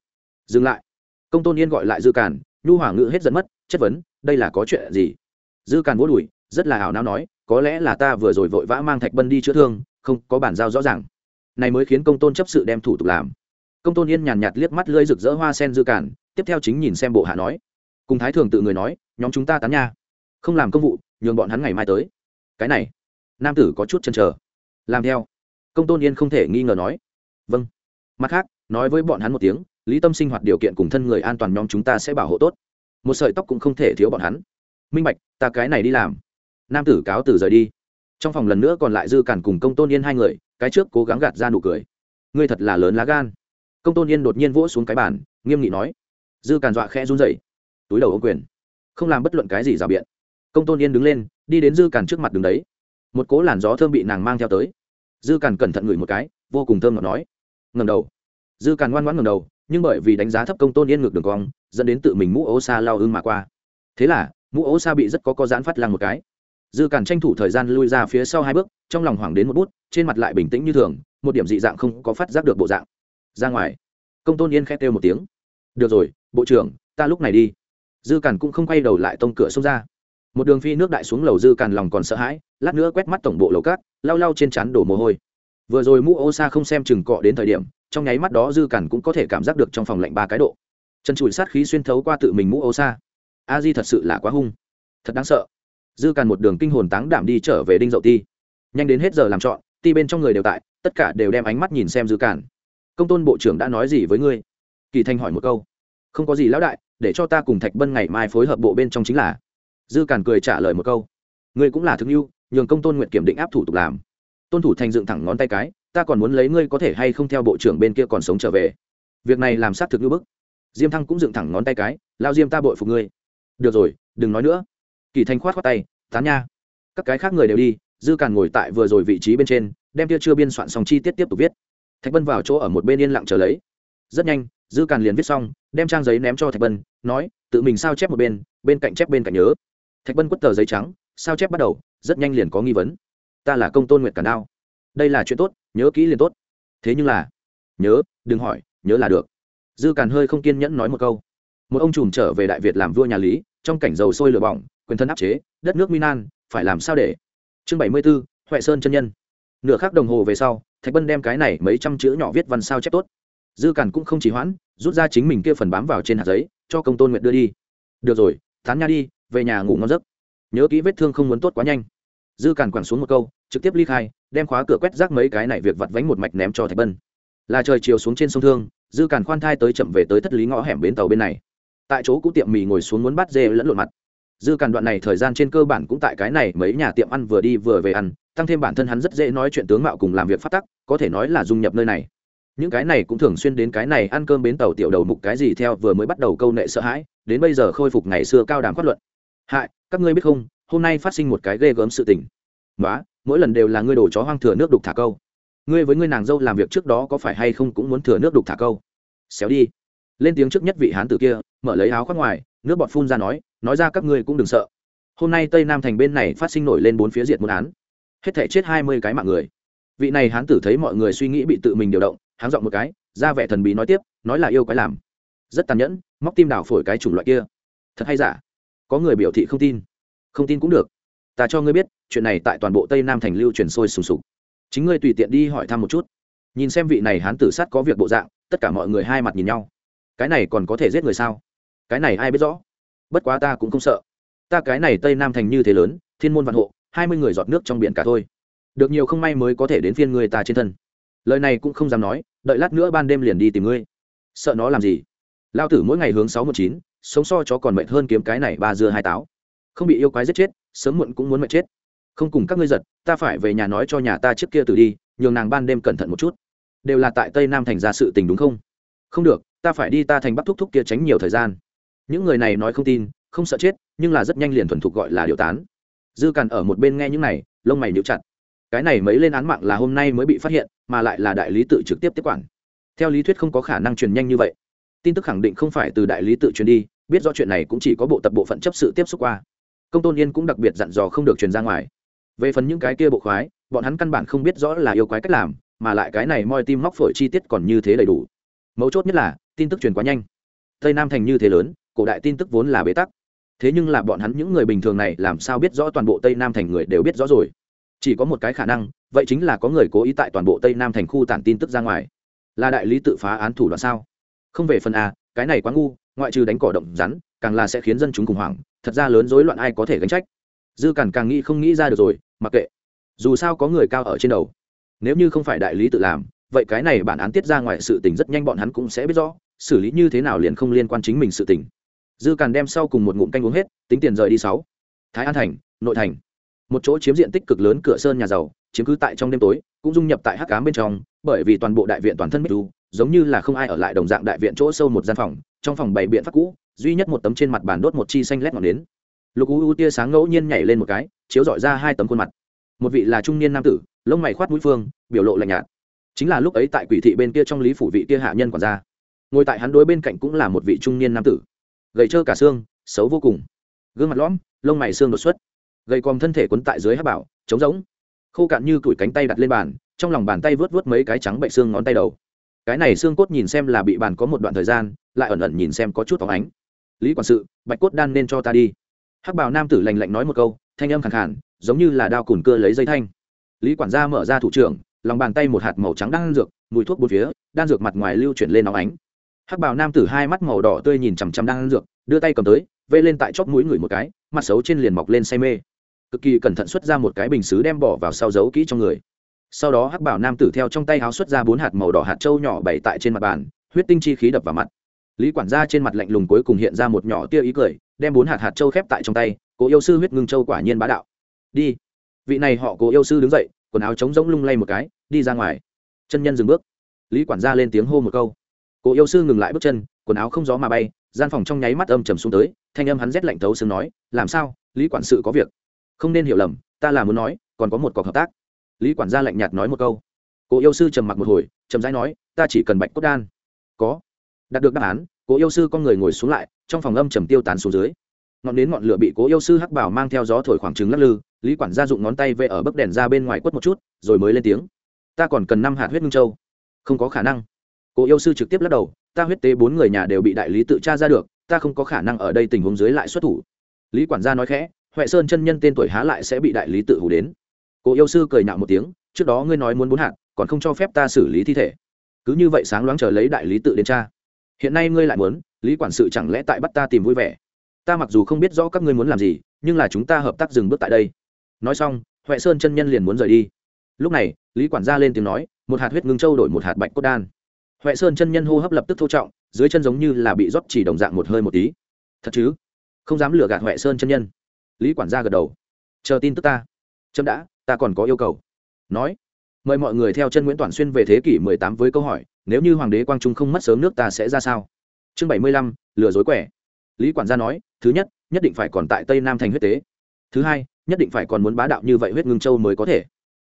Dừng lại. Công tôn yên gọi lại dư càn nhu hỏa ngự hết dẫn mất, chất vấn, đây là có chuyện gì? Dư càn vỗ đùi, rất là ảo não nói, có lẽ là ta vừa rồi vội vã mang thạch bân đi chữa thương, không có bản giao rõ ràng. Này mới khiến công tôn chấp sự đem thủ tục làm. Công tôn yên nhàn nhạt liếc mắt lưỡi rực rỡ hoa sen dư cản tiếp theo chính nhìn xem bộ hạ nói, cùng thái thường tự người nói, nhóm chúng ta tán nha. Không làm công vụ, nhường bọn hắn ngày mai tới. Cái này, nam tử có chút chần chờ. Làm theo. Công tôn yên không thể nghi ngờ nói vâng. Mặt khác, nói với bọn hắn một tiếng lý tâm sinh hoạt điều kiện cùng thân người an toàn nhóm chúng ta sẽ bảo hộ tốt. Một sợi tóc cũng không thể thiếu bọn hắn. Minh bạch, ta cái này đi làm. Nam tử cáo từ rời đi. Trong phòng lần nữa còn lại dư cản cùng công tôn yên hai người, cái trước cố gắng gạt ra nụ cười. Ngươi thật là lớn lá gan. Công tôn yên đột nhiên vỗ xuống cái bàn, nghiêm nghị nói. Dư càn dọa khẽ run dậy túi đầu ô quyền. Không làm bất luận cái gì rào biện. Công tôn yên đứng lên, đi đến dư càn trước mặt đường đấy. Một cố làn gió thơm bị nàng mang theo tới. Dư càn cẩn thận ngửi một cái, vô cùng thơm ngọt nói. Ngầm đầu. Dư càn ngoan ngoãn ngầm đầu nhưng bởi vì đánh giá thấp công tôn yên ngược đường cong, dẫn đến tự mình mũ ố xa lao ưng mà qua. Thế là, mũ ố xa bị rất có có giãn phát lăng một cái. Dư cản tranh thủ thời gian lui ra phía sau hai bước, trong lòng hoảng đến một bút, trên mặt lại bình tĩnh như thường, một điểm dị dạng không có phát giác được bộ dạng. Ra ngoài. Công tôn yên khét kêu một tiếng. Được rồi, bộ trưởng, ta lúc này đi. Dư cản cũng không quay đầu lại tông cửa xông ra. Một đường phi nước đại xuống lầu dư càn lòng còn sợ hãi, lát nữa quét mắt tổng bộ lầu cát lau lau trên chắn đổ mồ hôi. Vừa rồi mũ ô xa không xem chừng cọ đến thời điểm trong nháy mắt đó dư cản cũng có thể cảm giác được trong phòng lạnh ba cái độ. Chân chùi sát khí xuyên thấu qua tự mình mũ ô xa. A di thật sự là quá hung. Thật đáng sợ. Dư càn một đường kinh hồn táng đảm đi trở về đinh dậu ti. Nhanh đến hết giờ làm chọn ti bên trong người đều tại, tất cả đều đem ánh mắt nhìn xem dư càn công tôn bộ trưởng đã nói gì với ngươi? Kỳ thanh hỏi một câu. Không có gì lão đại, để cho ta cùng thạch bân ngày mai phối hợp bộ bên trong chính là. Dư càn cười trả lời một câu. Ngươi cũng là thương yêu nhường công tôn nguyện kiểm định áp thủ tục làm. Tôn thủ thành dựng thẳng ngón tay cái ta còn muốn lấy ngươi có thể hay không theo bộ trưởng bên kia còn sống trở về. Việc này làm sát thực như bức. Diêm thăng cũng dựng thẳng ngón tay cái, lao diêm ta bội phục ngươi. Được rồi, đừng nói nữa. Kỳ thanh khoát khoát tay, tán nha. Các cái khác người đều đi, dư càn ngồi tại vừa rồi vị trí bên trên, đem kia chưa biên soạn xong chi tiết tiếp tục viết. Thạch bân vào chỗ ở một bên yên lặng chờ lấy. Rất nhanh, dư càn liền viết xong, đem trang giấy ném cho thạch bân nói, tự mình sao chép một bên bên cạnh chép bên cạnh nhớ. Thạch bân quất tờ giấy trắng, sao chép bắt đầu, rất nhanh liền có nghi vấn. Ta là công tôn nguyệt cản đao đây là chuyện tốt, nhớ kỹ liền tốt. Thế nhưng là, nhớ, đừng hỏi, nhớ là được. Dư càn hơi không kiên nhẫn nói một câu. Một ông trùm trở về đại việt làm vua nhà lý, trong cảnh dầu sôi lửa bỏng, quyền thân áp chế, đất nước minan phải làm sao để? Chương bảy mươi b ố huệ sơn chân nhân. Nửa khắc đồng hồ về sau, thạch bân đem cái này mấy trăm chữ nhỏ viết văn sao chép tốt. Dư càn cũng không chỉ hoãn, rút ra chính mình kia phần bám vào trên hạt giấy, cho công tôn nguyện đưa đi. Được rồi tán nha đi, về nhà ngủ ngon giấc. Nhớ kỹ vết thương không muốn tốt quá nhanh. Dư càn quẳng xuống một câu trực tiếp ly khai, đem khóa cửa quét rác mấy cái này việc vặt vánh một mạch ném cho thạch bân. Là trời chiều xuống trên sông thương, dư càn khoan thai tới chậm về tới thất lý ngõ hẻm bến tàu bên này. Tại chỗ cũ tiệm mì ngồi xuống muốn bắt dê lẫn lộn mặt. Dư càn đoạn này thời gian trên cơ bản cũng tại cái này mấy nhà tiệm ăn vừa đi vừa về ăn, tăng thêm bản thân hắn rất dễ nói chuyện tướng mạo cùng làm việc phát tắc, có thể nói là dung nhập nơi này. Những cái này cũng thường xuyên đến cái này ăn cơm bến tàu tiểu đầu mục cái gì theo vừa mới bắt đầu câu nệ sợ hãi, đến bây giờ khôi phục ngày xưa cao đàm phát luận. Hại, các ngươi biết không, hôm nay phát sinh một cái ghê gớm sự tình nói mỗi lần đều là ngươi đổ chó hoang thừa nước đục thả câu. Ngươi với ngươi nàng dâu làm việc trước đó có phải hay không cũng muốn thừa nước đục thả câu? Xéo đi. Lên tiếng trước nhất vị hán tử kia, mở lấy áo khoác ngoài, nước bọt phun ra nói nói ra các ngươi cũng đừng sợ. Hôm nay tây nam thành bên này phát sinh nổi lên bốn phía diệt muốn án. Hết thể chết hai mươi cái mạng người. Vị này hán tử thấy mọi người suy nghĩ bị tự mình điều động hán dọn một cái, ra vẻ thần bí nói tiếp, nói là yêu cái làm. Rất tàn nhẫn, móc tim đảo phổi cái chủng loại kia. Thật hay giả? Có người biểu thị không tin. Không tin cũng được. Ta cho ngươi biết chuyện này tại toàn bộ tây nam thành lưu truyền sôi sùng sục. Chính ngươi tùy tiện đi hỏi thăm một chút. Nhìn xem vị này hán tử sát có việc bộ dạng, tất cả mọi người hai mặt nhìn nhau. Cái này còn có thể giết người sao? Cái này ai biết rõ? Bất quá ta cũng không sợ. Ta cái này tây nam thành như thế lớn, thiên môn vạn hộ, hai mươi người giọt nước trong biển cả thôi. Được nhiều không may mới có thể đến phiên người ta trên thân. Lời này cũng không dám nói, đợi lát nữa ban đêm liền đi tìm ngươi. Sợ nó làm gì? Lao tử mỗi ngày hướng sáu một chín, sống so chó còn mệt hơn kiếm cái này ba dưa hai táo. Không bị yêu quái giết chết, sớm muộn cũng muốn mệt chết không cùng các ngươi giật, ta phải về nhà nói cho nhà ta trước kia từ đi, nhường nàng ban đêm cẩn thận một chút. Đều là tại tây nam thành ra sự tình đúng không? Không được, ta phải đi ta thành bắc thúc thúc kia tránh nhiều thời gian. Những người này nói không tin, không sợ chết, nhưng là rất nhanh liền thuần thục gọi là điều tán. Dư càn ở một bên nghe những này, lông mày níu chặt. Cái này mấy lên án mạng là hôm nay mới bị phát hiện, mà lại là đại lý tự trực tiếp tiếp quản. Theo lý thuyết không có khả năng truyền nhanh như vậy. Tin tức khẳng định không phải từ đại lý tự truyền đi, biết rõ chuyện này cũng chỉ có bộ tập bộ phận chấp sự tiếp xúc qua. Công tôn yên cũng đặc biệt dặn dò không được truyền ra ngoài về phần những cái kia bộ khoái, bọn hắn căn bản không biết rõ là yêu quái cách làm, mà lại cái này moi tim móc phổi chi tiết còn như thế đầy đủ. Mấu chốt nhất là, tin tức truyền quá nhanh. Tây nam thành như thế lớn, cổ đại tin tức vốn là bế tắc. Thế nhưng là bọn hắn những người bình thường này làm sao biết rõ toàn bộ tây nam thành người đều biết rõ rồi? Chỉ có một cái khả năng, vậy chính là có người cố ý tại toàn bộ tây nam thành khu tản tin tức ra ngoài. Là đại lý tự phá án thủ đoạn sao? Không về phần a cái này quá ngu, ngoại trừ đánh cỏ động rắn, càng là sẽ khiến dân chúng khủng hoảng, thật ra lớn rối loạn ai có thể gánh trách? Dư cản càng nghĩ không nghĩ ra được rồi mặc kệ. Dù sao có người cao ở trên đầu. Nếu như không phải đại lý tự làm vậy cái này bản án tiết ra ngoài sự tình rất nhanh bọn hắn cũng sẽ biết rõ xử lý như thế nào liền không liên quan chính mình sự tình. Dư càn đem sau cùng một ngụm canh uống hết tính tiền rời đi sáu. Thái an thành nội thành. Một chỗ chiếm diện tích cực lớn cửa sơn nhà giàu chiếm cứ tại trong đêm tối cũng dung nhập tại hắc cám bên trong bởi vì toàn bộ đại viện toàn thân mít du, giống như là không ai ở lại đồng dạng đại viện chỗ sâu một gian phòng trong phòng bày biện pháp cũ duy nhất một tấm trên mặt bàn đốt một chi xanh lét ngọn nến lục u u tia sáng ngẫu nhiên nhảy lên một cái, chiếu dọi ra hai tấm khuôn mặt. Một vị là trung niên nam tử, lông mày khoát mũi phương, biểu lộ lạnh nhạt. Chính là lúc ấy tại quỷ thị bên kia trong lý phủ vị kia hạ nhân quản gia. Ngồi tại hắn đối bên cạnh cũng là một vị trung niên nam tử. Gầy trơ cả xương, xấu vô cùng. Gương mặt lõm, lông mày xương đột xuất. Gầy còm thân thể quấn tại dưới hát bảo, trống rỗng. Khô cạn như củi cánh tay đặt lên bàn, trong lòng bàn tay vớt vớt mấy cái trắng bệnh xương ngón tay đầu. Cái này xương cốt nhìn xem là bị bàn có một đoạn thời gian, lại ẩn ẩn nhìn xem có chút phóng ánh. Lý quản sự, bạch cốt đan nên cho ta đi hắc bảo nam tử lành lạnh nói một câu, thanh âm khẳng khản giống như là đao cùn cưa lấy dây thanh. Lý quản gia mở ra thủ trưởng, lòng bàn tay một hạt màu trắng đan dược, mùi thuốc bột phía, đan dược mặt ngoài lưu chuyển lên óng ánh. Hắc bảo nam tử hai mắt màu đỏ tươi nhìn chằm chằm đan dược, đưa tay cầm tới, vây lên tại chóp mũi người một cái, mặt xấu trên liền mọc lên say mê. Cực kỳ cẩn thận xuất ra một cái bình xứ đem bỏ vào sau giấu kỹ trong người. Sau đó hắc bảo nam tử theo trong tay háo xuất ra bốn hạt màu đỏ hạt trâu nhỏ bày tại trên mặt bàn, huyết tinh chi khí đập vào mặt lý quản gia trên mặt lạnh lùng cuối cùng hiện ra một nhỏ tia ý cười, đem bốn hạt hạt châu khép tại trong tay, cố yêu sư huyết ngưng châu quả nhiên bá đạo. Đi. Vị này họ cố yêu sư đứng dậy, quần áo trống rỗng lung lay một cái, đi ra ngoài. Chân nhân dừng bước. Lý quản gia lên tiếng hô một câu. Cố yêu sư ngừng lại bước chân, quần áo không gió mà bay, gian phòng trong nháy mắt âm trầm xuống tới, thanh âm hắn rét lạnh thấu xương nói, làm sao? Lý quản sự có việc. Không nên hiểu lầm, ta là muốn nói, còn có một cuộc hợp tác. Lý quản gia lạnh nhạt nói một câu. Cố yêu sư trầm mặc một hồi trầm rãi nói, ta chỉ cần bạch cốt đan. Có đạt được đáp án, cố yêu sư con người ngồi xuống lại, trong phòng âm trầm tiêu tán xuống dưới. Ngọn đến ngọn lửa bị cố yêu sư hắc bảo mang theo gió thổi khoảng trứng lắc lư, lý quản gia dụng ngón tay vệ ở bấc đèn ra bên ngoài quất một chút, rồi mới lên tiếng. Ta còn cần năm hạt huyết ngưng châu. Không có khả năng. Cố yêu sư trực tiếp lắc đầu, ta huyết tế bốn người nhà đều bị đại lý tự tra ra được, ta không có khả năng ở đây tình huống dưới lại xuất thủ. Lý quản gia nói khẽ, huệ sơn chân nhân tên tuổi há lại sẽ bị đại lý tự hủ đến. Cố yêu sư cười nạo một tiếng, trước đó ngươi nói muốn bốn hạt, còn không cho phép ta xử lý thi thể. Cứ như vậy sáng loáng chờ lấy đại lý tự đến cha hiện nay ngươi lại muốn, lý quản sự chẳng lẽ tại bắt ta tìm vui vẻ? Ta mặc dù không biết rõ các ngươi muốn làm gì, nhưng là chúng ta hợp tác dừng bước tại đây. Nói xong, huệ sơn chân nhân liền muốn rời đi. Lúc này, lý quản gia lên tiếng nói, một hạt huyết ngưng châu đổi một hạt bạch cốt đan. Huệ sơn chân nhân hô hấp lập tức thô trọng, dưới chân giống như là bị rót chỉ đồng dạng một hơi một tí. Thật chứ? Không dám lừa gạt huệ sơn chân nhân. Lý quản gia gật đầu. Chờ tin tức ta. Chậm đã, ta còn có yêu cầu. Nói mời mọi người theo chân nguyễn toàn xuyên về thế kỷ 18 với câu hỏi nếu như hoàng đế quang trung không mất sớm nước ta sẽ ra sao? Chương 75, lừa dối quẻ. Lý quản gia nói thứ nhất nhất định phải còn tại tây nam thành huyết tế. Thứ hai nhất định phải còn muốn bá đạo như vậy huyết ngưng châu mới có thể.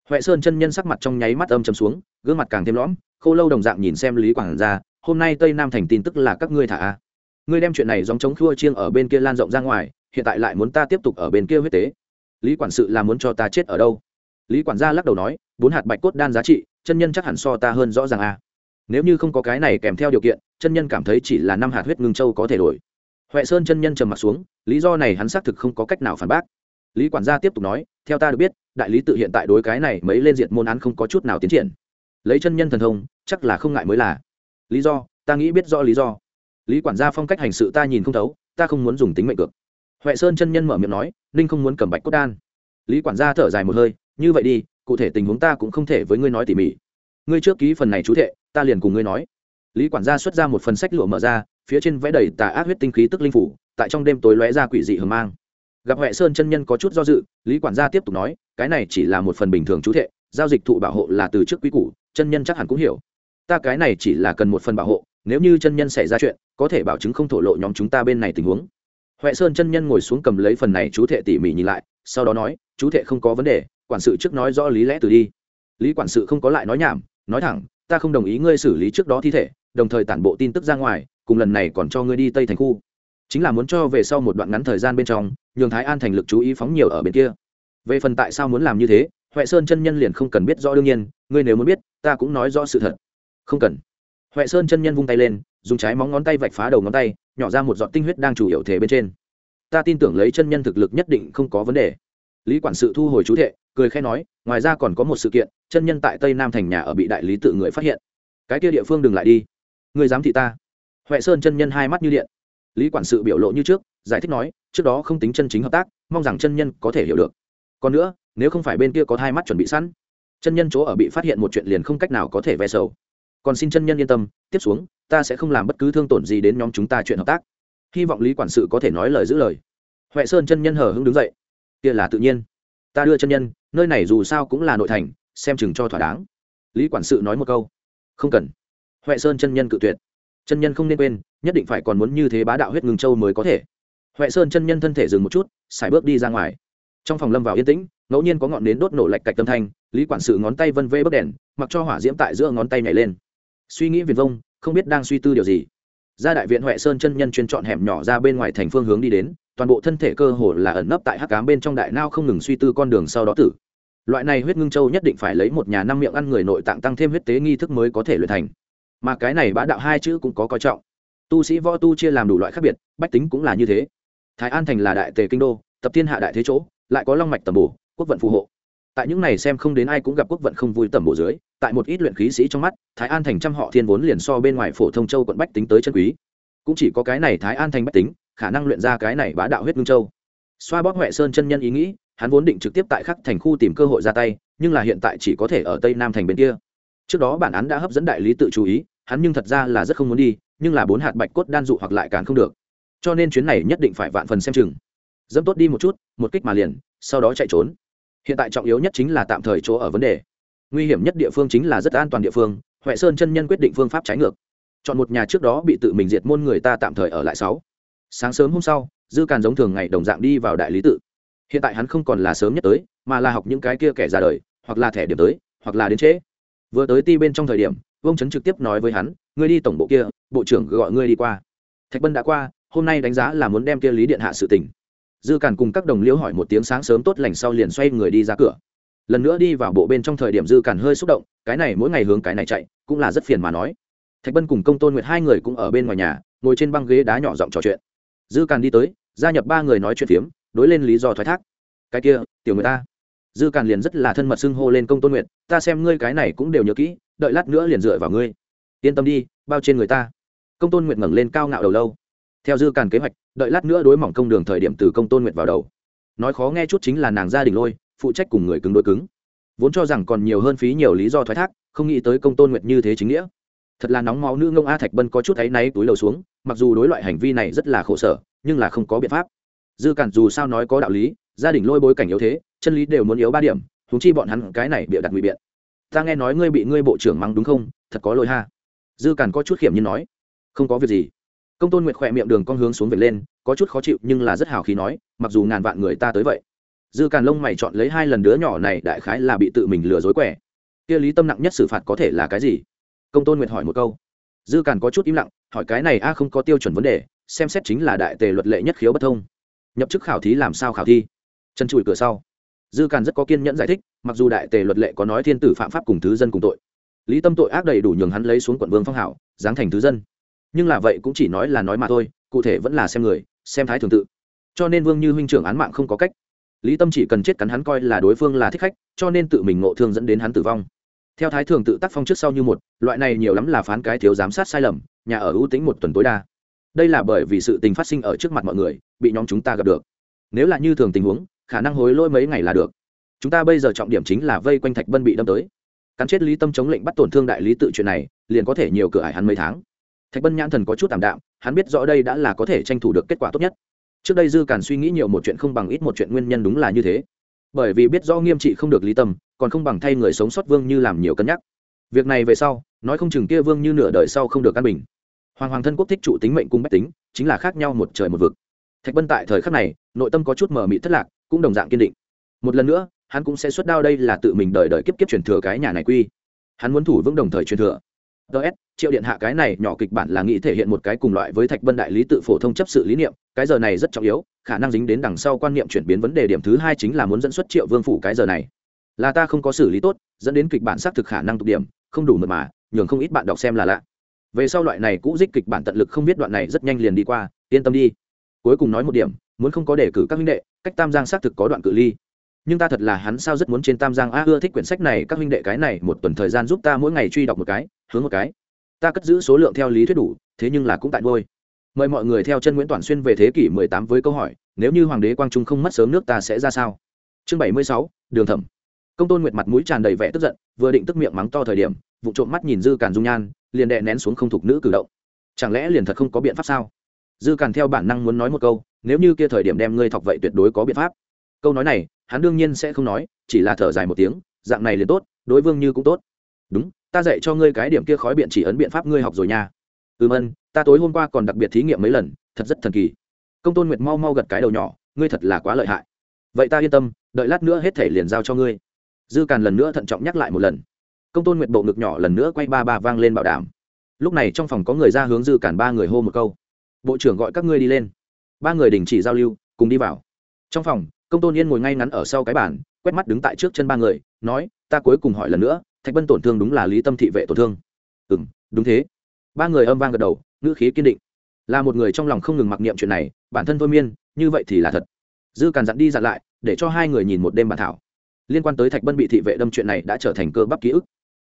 Huệ sơn chân nhân sắc mặt trong nháy mắt âm chầm xuống gương mặt càng thêm lõm khô lâu đồng dạng nhìn xem lý quản gia hôm nay tây nam thành tin tức là các ngươi thả a. Ngươi đem chuyện này dòng chống khua chiêng ở bên kia lan rộng ra ngoài hiện tại lại muốn ta tiếp tục ở bên kia huyết tế. Lý quản sự là muốn cho ta chết ở đâu? Lý quản gia lắc đầu nói, bốn hạt bạch cốt đan giá trị, chân nhân chắc hẳn so ta hơn rõ ràng a nếu như không có cái này kèm theo điều kiện, chân nhân cảm thấy chỉ là năm hạt huyết ngưng châu có thể đổi. Huệ sơn chân nhân trầm m ặ t xuống, lý do này hắn xác thực không có cách nào phản bác. Lý quản gia tiếp tục nói, theo ta được biết, đại lý tự hiện tại đối cái này mấy lên diện môn án không có chút nào tiến triển. Lấy chân nhân thần thông, chắc là không ngại mới là. Lý do, ta nghĩ biết rõ lý do. Lý quản gia phong cách hành sự ta nhìn không thấu, ta không muốn dùng tính mệnh cược. Huệ sơn chân nhân mở miệng nói, ninh không muốn cầm bạch cốt đan. Lý quản gia thở dài một hơi như vậy đi, cụ thể tình huống ta cũng không thể với ngươi nói tỉ mỉ. Ngươi trước ký phần này chú thệ, ta liền cùng ngươi nói. Lý quản gia xuất ra một phần sách lụa mở ra, phía trên vẽ đầy tà ác huyết tinh khí tức linh phủ, tại trong đêm tối lóe ra quỷ dị hờ mang. Gặp huệ sơn chân nhân có chút do dự, lý quản gia tiếp tục nói, cái này chỉ là một phần bình thường chú thệ, giao dịch thụ bảo hộ là từ trước quý củ, chân nhân chắc hẳn cũng hiểu. Ta cái này chỉ là cần một phần bảo hộ, nếu như chân nhân xảy ra chuyện, có thể bảo chứng không thổ lộ nhóm chúng ta bên này tình huống. Huệ sơn chân nhân ngồi xuống cầm lấy phần này chú thệ tỉ mỉ nhìn lại, sau đó nói, chú thệ không có vấn đề quản sự trước nói rõ lý lẽ từ đi. Lý quản sự không có lại nói nhảm, nói thẳng, ta không đồng ý ngươi xử lý trước đó thi thể, đồng thời tản bộ tin tức ra ngoài, cùng lần này còn cho ngươi đi tây thành khu. Chính là muốn cho về sau một đoạn ngắn thời gian bên trong, nhường thái an thành lực chú ý phóng nhiều ở bên kia. Về phần tại sao muốn làm như thế, huệ sơn chân nhân liền không cần biết rõ đương nhiên, ngươi nếu muốn biết, ta cũng nói rõ sự thật. Không cần. Huệ sơn chân nhân vung tay lên, dùng trái móng ngón tay vạch phá đầu ngón tay, nhỏ ra một giọt tinh huyết đang chủ yếu thể bên trên. Ta tin tưởng lấy chân nhân thực lực nhất định không có vấn đề. Lý quản sự thu hồi chú thệ cười khẽ nói, ngoài ra còn có một sự kiện, chân nhân tại tây nam thành nhà ở bị đại lý tự người phát hiện. Cái kia địa phương đừng lại đi. Người dám thị ta. Huệ sơn chân nhân hai mắt như điện. Lý quản sự biểu lộ như trước, giải thích nói, trước đó không tính chân chính hợp tác, mong rằng chân nhân có thể hiểu được. Còn nữa, nếu không phải bên kia có hai mắt chuẩn bị sẵn, chân nhân chỗ ở bị phát hiện một chuyện liền không cách nào có thể ve sầu. Còn xin chân nhân yên tâm, tiếp xuống, ta sẽ không làm bất cứ thương tổn gì đến nhóm chúng ta chuyện hợp tác. Hy vọng lý quản sự có thể nói lời giữ lời. Huệ sơn chân nhân hờ hững đứng dậy. Kia là tự nhiên ta đưa chân nhân, nơi này dù sao cũng là nội thành, xem chừng cho thỏa đáng. Lý quản sự nói một câu. Không cần. Huệ sơn chân nhân cự tuyệt. Chân nhân không nên quên, nhất định phải còn muốn như thế bá đạo huyết ngừng châu mới có thể. Huệ sơn chân nhân thân thể dừng một chút, xài bước đi ra ngoài. Trong phòng lâm vào yên tĩnh, ngẫu nhiên có ngọn nến đốt nổ lạch cạch tâm thanh, lý quản sự ngón tay vân vê bấc đèn, mặc cho hỏa diễm tại giữa ngón tay nhảy lên. Suy nghĩ viền vông, không biết đang suy tư điều gì. Ra đại viện huệ sơn chân nhân chuyên chọn hẻm nhỏ ra bên ngoài thành phương hướng đi đến toàn bộ thân thể cơ hồ là ẩn nấp tại hắc cám bên trong đại nao không ngừng suy tư con đường sau đó tử. Loại này huyết ngưng châu nhất định phải lấy một nhà năm miệng ăn người nội tạng tăng thêm huyết tế nghi thức mới có thể luyện thành. Mà cái này bá đạo hai chữ cũng có coi trọng. Tu sĩ võ tu chia làm đủ loại khác biệt, bách tính cũng là như thế. Thái an thành là đại tề kinh đô, tập thiên hạ đại thế chỗ, lại có long mạch tầm bổ, quốc vận phù hộ. Tại những này xem không đến ai cũng gặp quốc vận không vui tầm bổ dưới, tại một ít luyện khí sĩ trong mắt, thái an thành trăm họ thiên vốn liền so bên ngoài phổ thông châu quận bách tính tới chân quý. Cũng chỉ có cái này thái an thành bách tính khả năng luyện ra cái này bá đạo huyết ngưng châu. Xoa bóp huệ sơn chân nhân ý nghĩ, hắn vốn định trực tiếp tại khắc thành khu tìm cơ hội ra tay, nhưng là hiện tại chỉ có thể ở tây nam thành bên kia. Trước đó bản án đã hấp dẫn đại lý tự chú ý, hắn nhưng thật ra là rất không muốn đi, nhưng là bốn hạt bạch cốt đan dụ hoặc lại càng không được. Cho nên chuyến này nhất định phải vạn phần xem chừng. Dẫm tốt đi một chút, một kích mà liền, sau đó chạy trốn. Hiện tại trọng yếu nhất chính là tạm thời chỗ ở vấn đề. Nguy hiểm nhất địa phương chính là rất an toàn địa phương, huệ sơn chân nhân quyết định phương pháp trái ngược. Chọn một nhà trước đó bị tự mình diệt môn người ta tạm thời ở lại sáu sáng sớm hôm sau, dư càn giống thường ngày đồng dạng đi vào đại lý tự. Hiện tại hắn không còn là sớm nhất tới, mà là học những cái kia kẻ ra đời, hoặc là thẻ điểm tới, hoặc là đến trễ. Vừa tới ti bên trong thời điểm, vương trấn trực tiếp nói với hắn, ngươi đi tổng bộ kia, bộ trưởng gọi ngươi đi qua. Thạch bân đã qua, hôm nay đánh giá là muốn đem kia lý điện hạ sự tình. Dư càn cùng các đồng liễu hỏi một tiếng sáng sớm tốt lành sau liền xoay người đi ra cửa. Lần nữa đi vào bộ bên trong thời điểm dư càn hơi xúc động, cái này mỗi ngày hướng cái này chạy, cũng là rất phiền mà nói. Thạch bân cùng công tôn nguyệt hai người cũng ở bên ngoài nhà, ngồi trên băng ghế đá nhỏ giọng trò chuyện dư càn đi tới, gia nhập ba người nói chuyện phiếm, đối lên lý do thoái thác. Cái kia, tiểu người ta. Dư càn liền rất là thân mật xưng hô lên công tôn nguyệt ta xem ngươi cái này cũng đều nhớ kỹ, đợi lát nữa liền dựa vào ngươi. Yên tâm đi, bao trên người ta. Công tôn nguyệt ngẩng lên cao ngạo đầu lâu. Theo dư càn kế hoạch, đợi lát nữa đối mỏng công đường thời điểm từ công tôn nguyệt vào đầu. Nói khó nghe chút chính là nàng gia đình lôi, phụ trách cùng người cứng đối cứng. Vốn cho rằng còn nhiều hơn phí nhiều lý do thoái thác, không nghĩ tới công tôn nguyệt như thế chính nghĩa thật là nóng máu nữ ngông a thạch bân có chút áy náy túi lầu xuống, mặc dù đối loại hành vi này rất là khổ sở, nhưng là không có biện pháp. Dư cản dù sao nói có đạo lý, gia đình lôi bối cảnh yếu thế, chân lý đều muốn yếu ba điểm thúng chi bọn hắn cái này bịa đặt ngụy biện. Ta nghe nói ngươi bị ngươi bộ trưởng mắng đúng không? Thật có lỗi ha. Dư cản có chút khiểm nhiên nói. Không có việc gì. Công tôn nguyệt khỏe miệng đường con hướng xuống về lên, có chút khó chịu nhưng là rất hào khí nói, mặc dù ngàn vạn người ta tới vậy. Dư càn lông mày chọn lấy hai lần đứa nhỏ này đại khái là bị tự mình lừa dối quẻ. Kia lý tâm nặng nhất xử phạt có thể là cái gì? Công tôn nguyệt hỏi một câu. Dư càn có chút im lặng, hỏi cái này a không có tiêu chuẩn vấn đề, xem xét chính là đại tề luật lệ nhất khiếu bất thông. Nhập chức khảo thí làm sao khảo thi chân chùi cửa sau. Dư càn rất có kiên nhẫn giải thích, mặc dù đại tề luật lệ có nói thiên tử phạm pháp cùng thứ dân cùng tội. Lý tâm tội ác đầy đủ nhường hắn lấy xuống quận vương phong hảo, giáng thành thứ dân. Nhưng là vậy cũng chỉ nói là nói mà thôi, cụ thể vẫn là xem người, xem thái thường tự. Cho nên vương như huynh trưởng án mạng không có cách. Lý tâm chỉ cần chết cắn hắn coi là đối phương là thích khách, cho nên tự mình ngộ thương dẫn đến hắn tử vong theo thái thường tự tác phong trước sau như một, loại này nhiều lắm là phán cái thiếu giám sát sai lầm, nhà ở ưu tính một tuần tối đa. Đây là bởi vì sự tình phát sinh ở trước mặt mọi người, bị nhóm chúng ta gặp được. Nếu là như thường tình huống, khả năng hối lỗi mấy ngày là được. Chúng ta bây giờ trọng điểm chính là vây quanh thạch bân bị đâm tới. Cắn chết lý tâm chống lệnh bắt tổn thương đại lý tự chuyện này, liền có thể nhiều cửa ải hắn mấy tháng. Thạch bân nhãn thần có chút tạm đạm, hắn biết rõ đây đã là có thể tranh thủ được kết quả tốt nhất. Trước đây dư càn suy nghĩ nhiều một chuyện không bằng ít một chuyện nguyên nhân đúng là như thế bởi vì biết rõ nghiêm trị không được lý tâm, còn không bằng thay người sống sót vương như làm nhiều cân nhắc. Việc này về sau, nói không chừng kia vương như nửa đời sau không được căn bình. Hoàng hoàng thân quốc thích trụ tính mệnh cung bách tính, chính là khác nhau một trời một vực. Thạch bân tại thời khắc này, nội tâm có chút mờ mị thất lạc, cũng đồng dạng kiên định. Một lần nữa, hắn cũng sẽ xuất đao đây là tự mình đợi đợi kiếp kiếp truyền thừa cái nhà này quy. Hắn muốn thủ vững đồng thời truyền thừa. Ts triệu điện hạ cái này nhỏ kịch bản là nghĩ thể hiện một cái cùng loại với thạch bân đại lý tự phổ thông chấp sự lý niệm, cái giờ này rất trọng yếu khả năng dính đến đằng sau quan niệm chuyển biến vấn đề điểm thứ hai chính là muốn dẫn xuất triệu vương phủ cái giờ này. Là ta không có xử lý tốt, dẫn đến kịch bản xác thực khả năng tục điểm, không đủ mật mà, nhường không ít bạn đọc xem là lạ. Về sau loại này cũ dích kịch bản tận lực không biết đoạn này rất nhanh liền đi qua, yên tâm đi. Cuối cùng nói một điểm, muốn không có đề cử các huynh đệ, cách tam giang xác thực có đoạn cự ly. Nhưng ta thật là hắn sao rất muốn trên tam giang a ưa thích quyển sách này, các huynh đệ cái này một tuần thời gian giúp ta mỗi ngày truy đọc một cái, hướng một cái. Ta cất giữ số lượng theo lý thuyết đủ, thế nhưng là cũng tại ngôi mời mọi người theo chân nguyễn toàn xuyên về thế kỷ 18 với câu hỏi nếu như hoàng đế quang trung không mất sớm nước ta sẽ ra sao? Chương 76, đường thẩm. Công tôn nguyệt mặt mũi tràn đầy vẻ tức giận vừa định tức miệng mắng to thời điểm vụ trộm mắt nhìn dư càn dung nhan liền đè nén xuống không thục nữ cử động. Chẳng lẽ liền thật không có biện pháp sao? Dư càn theo bản năng muốn nói một câu nếu như kia thời điểm đem ngươi thọc vậy tuyệt đối có biện pháp. Câu nói này hắn đương nhiên sẽ không nói chỉ là thở dài một tiếng dạng này liền tốt đối vương như cũng tốt. Đúng ta dạy cho ngươi cái điểm kia khói biện chỉ ấn biện pháp ngươi học rồi nha ừm ân ta tối hôm qua còn đặc biệt thí nghiệm mấy lần, thật rất thần kỳ. Công tôn nguyệt mau mau gật cái đầu nhỏ, ngươi thật là quá lợi hại. Vậy ta yên tâm, đợi lát nữa hết thể liền giao cho ngươi. Dư càn lần nữa thận trọng nhắc lại một lần. Công tôn nguyệt bộ ngực nhỏ lần nữa quay ba ba vang lên bảo đảm. Lúc này trong phòng có người ra hướng dư càn ba người hô một câu. Bộ trưởng gọi các ngươi đi lên. Ba người đình chỉ giao lưu, cùng đi vào. Trong phòng, công tôn yên ngồi ngay ngắn ở sau cái bàn, quét mắt đứng tại trước chân ba người, nói, ta cuối cùng hỏi lần nữa, thạch bân tổn thương đúng là lý tâm thị vệ tổn thương. Ừ m đúng thế ba người âm vang gật đầu, ngữ khí kiên định. Là một người trong lòng không ngừng mặc niệm chuyện này, bản thân thôi miên, như vậy thì là thật. Dư càn dặn đi dặn lại, để cho hai người nhìn một đêm bản thảo. Liên quan tới thạch bân bị thị vệ đâm chuyện này đã trở thành cơ bắp ký ức.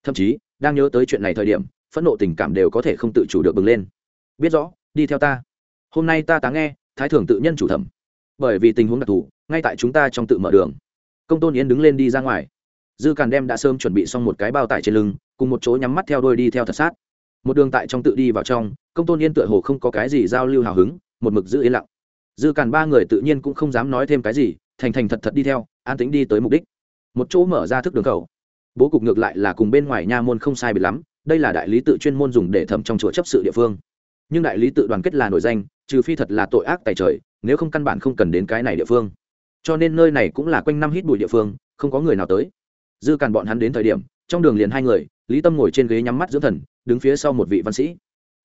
Thậm chí, đang nhớ tới chuyện này thời điểm, phẫn nộ tình cảm đều có thể không tự chủ được bừng lên. Biết rõ, đi theo ta. Hôm nay ta tá nghe, thái thường tự nhân chủ thẩm. Bởi vì tình huống đặc thù, ngay tại chúng ta trong tự mở đường. Công tôn yến đứng lên đi ra ngoài. Dư càn đem đã sớm chuẩn bị xong một cái bao tải trên lưng, cùng một chỗ nhắm mắt theo đôi đi theo thật sát một đường tại trong tự đi vào trong, công tôn yên tựa hồ không có cái gì giao lưu hào hứng, một mực giữ yên lặng. Dư càn ba người tự nhiên cũng không dám nói thêm cái gì, thành thành thật thật đi theo, an tính đi tới mục đích. Một chỗ mở ra thức đường khẩu bố cục ngược lại là cùng bên ngoài nha môn không sai biệt lắm, đây là đại lý tự chuyên môn dùng để thẩm trong chùa chấp sự địa phương. Nhưng đại lý tự đoàn kết là nổi danh, trừ phi thật là tội ác tài trời, nếu không căn bản không cần đến cái này địa phương. Cho nên nơi này cũng là quanh năm hít bụi địa phương, không có người nào tới. Dư càn bọn hắn đến thời điểm, trong đường liền hai người, lý tâm ngồi trên ghế nhắm mắt dưỡng thần đứng phía sau một vị văn sĩ.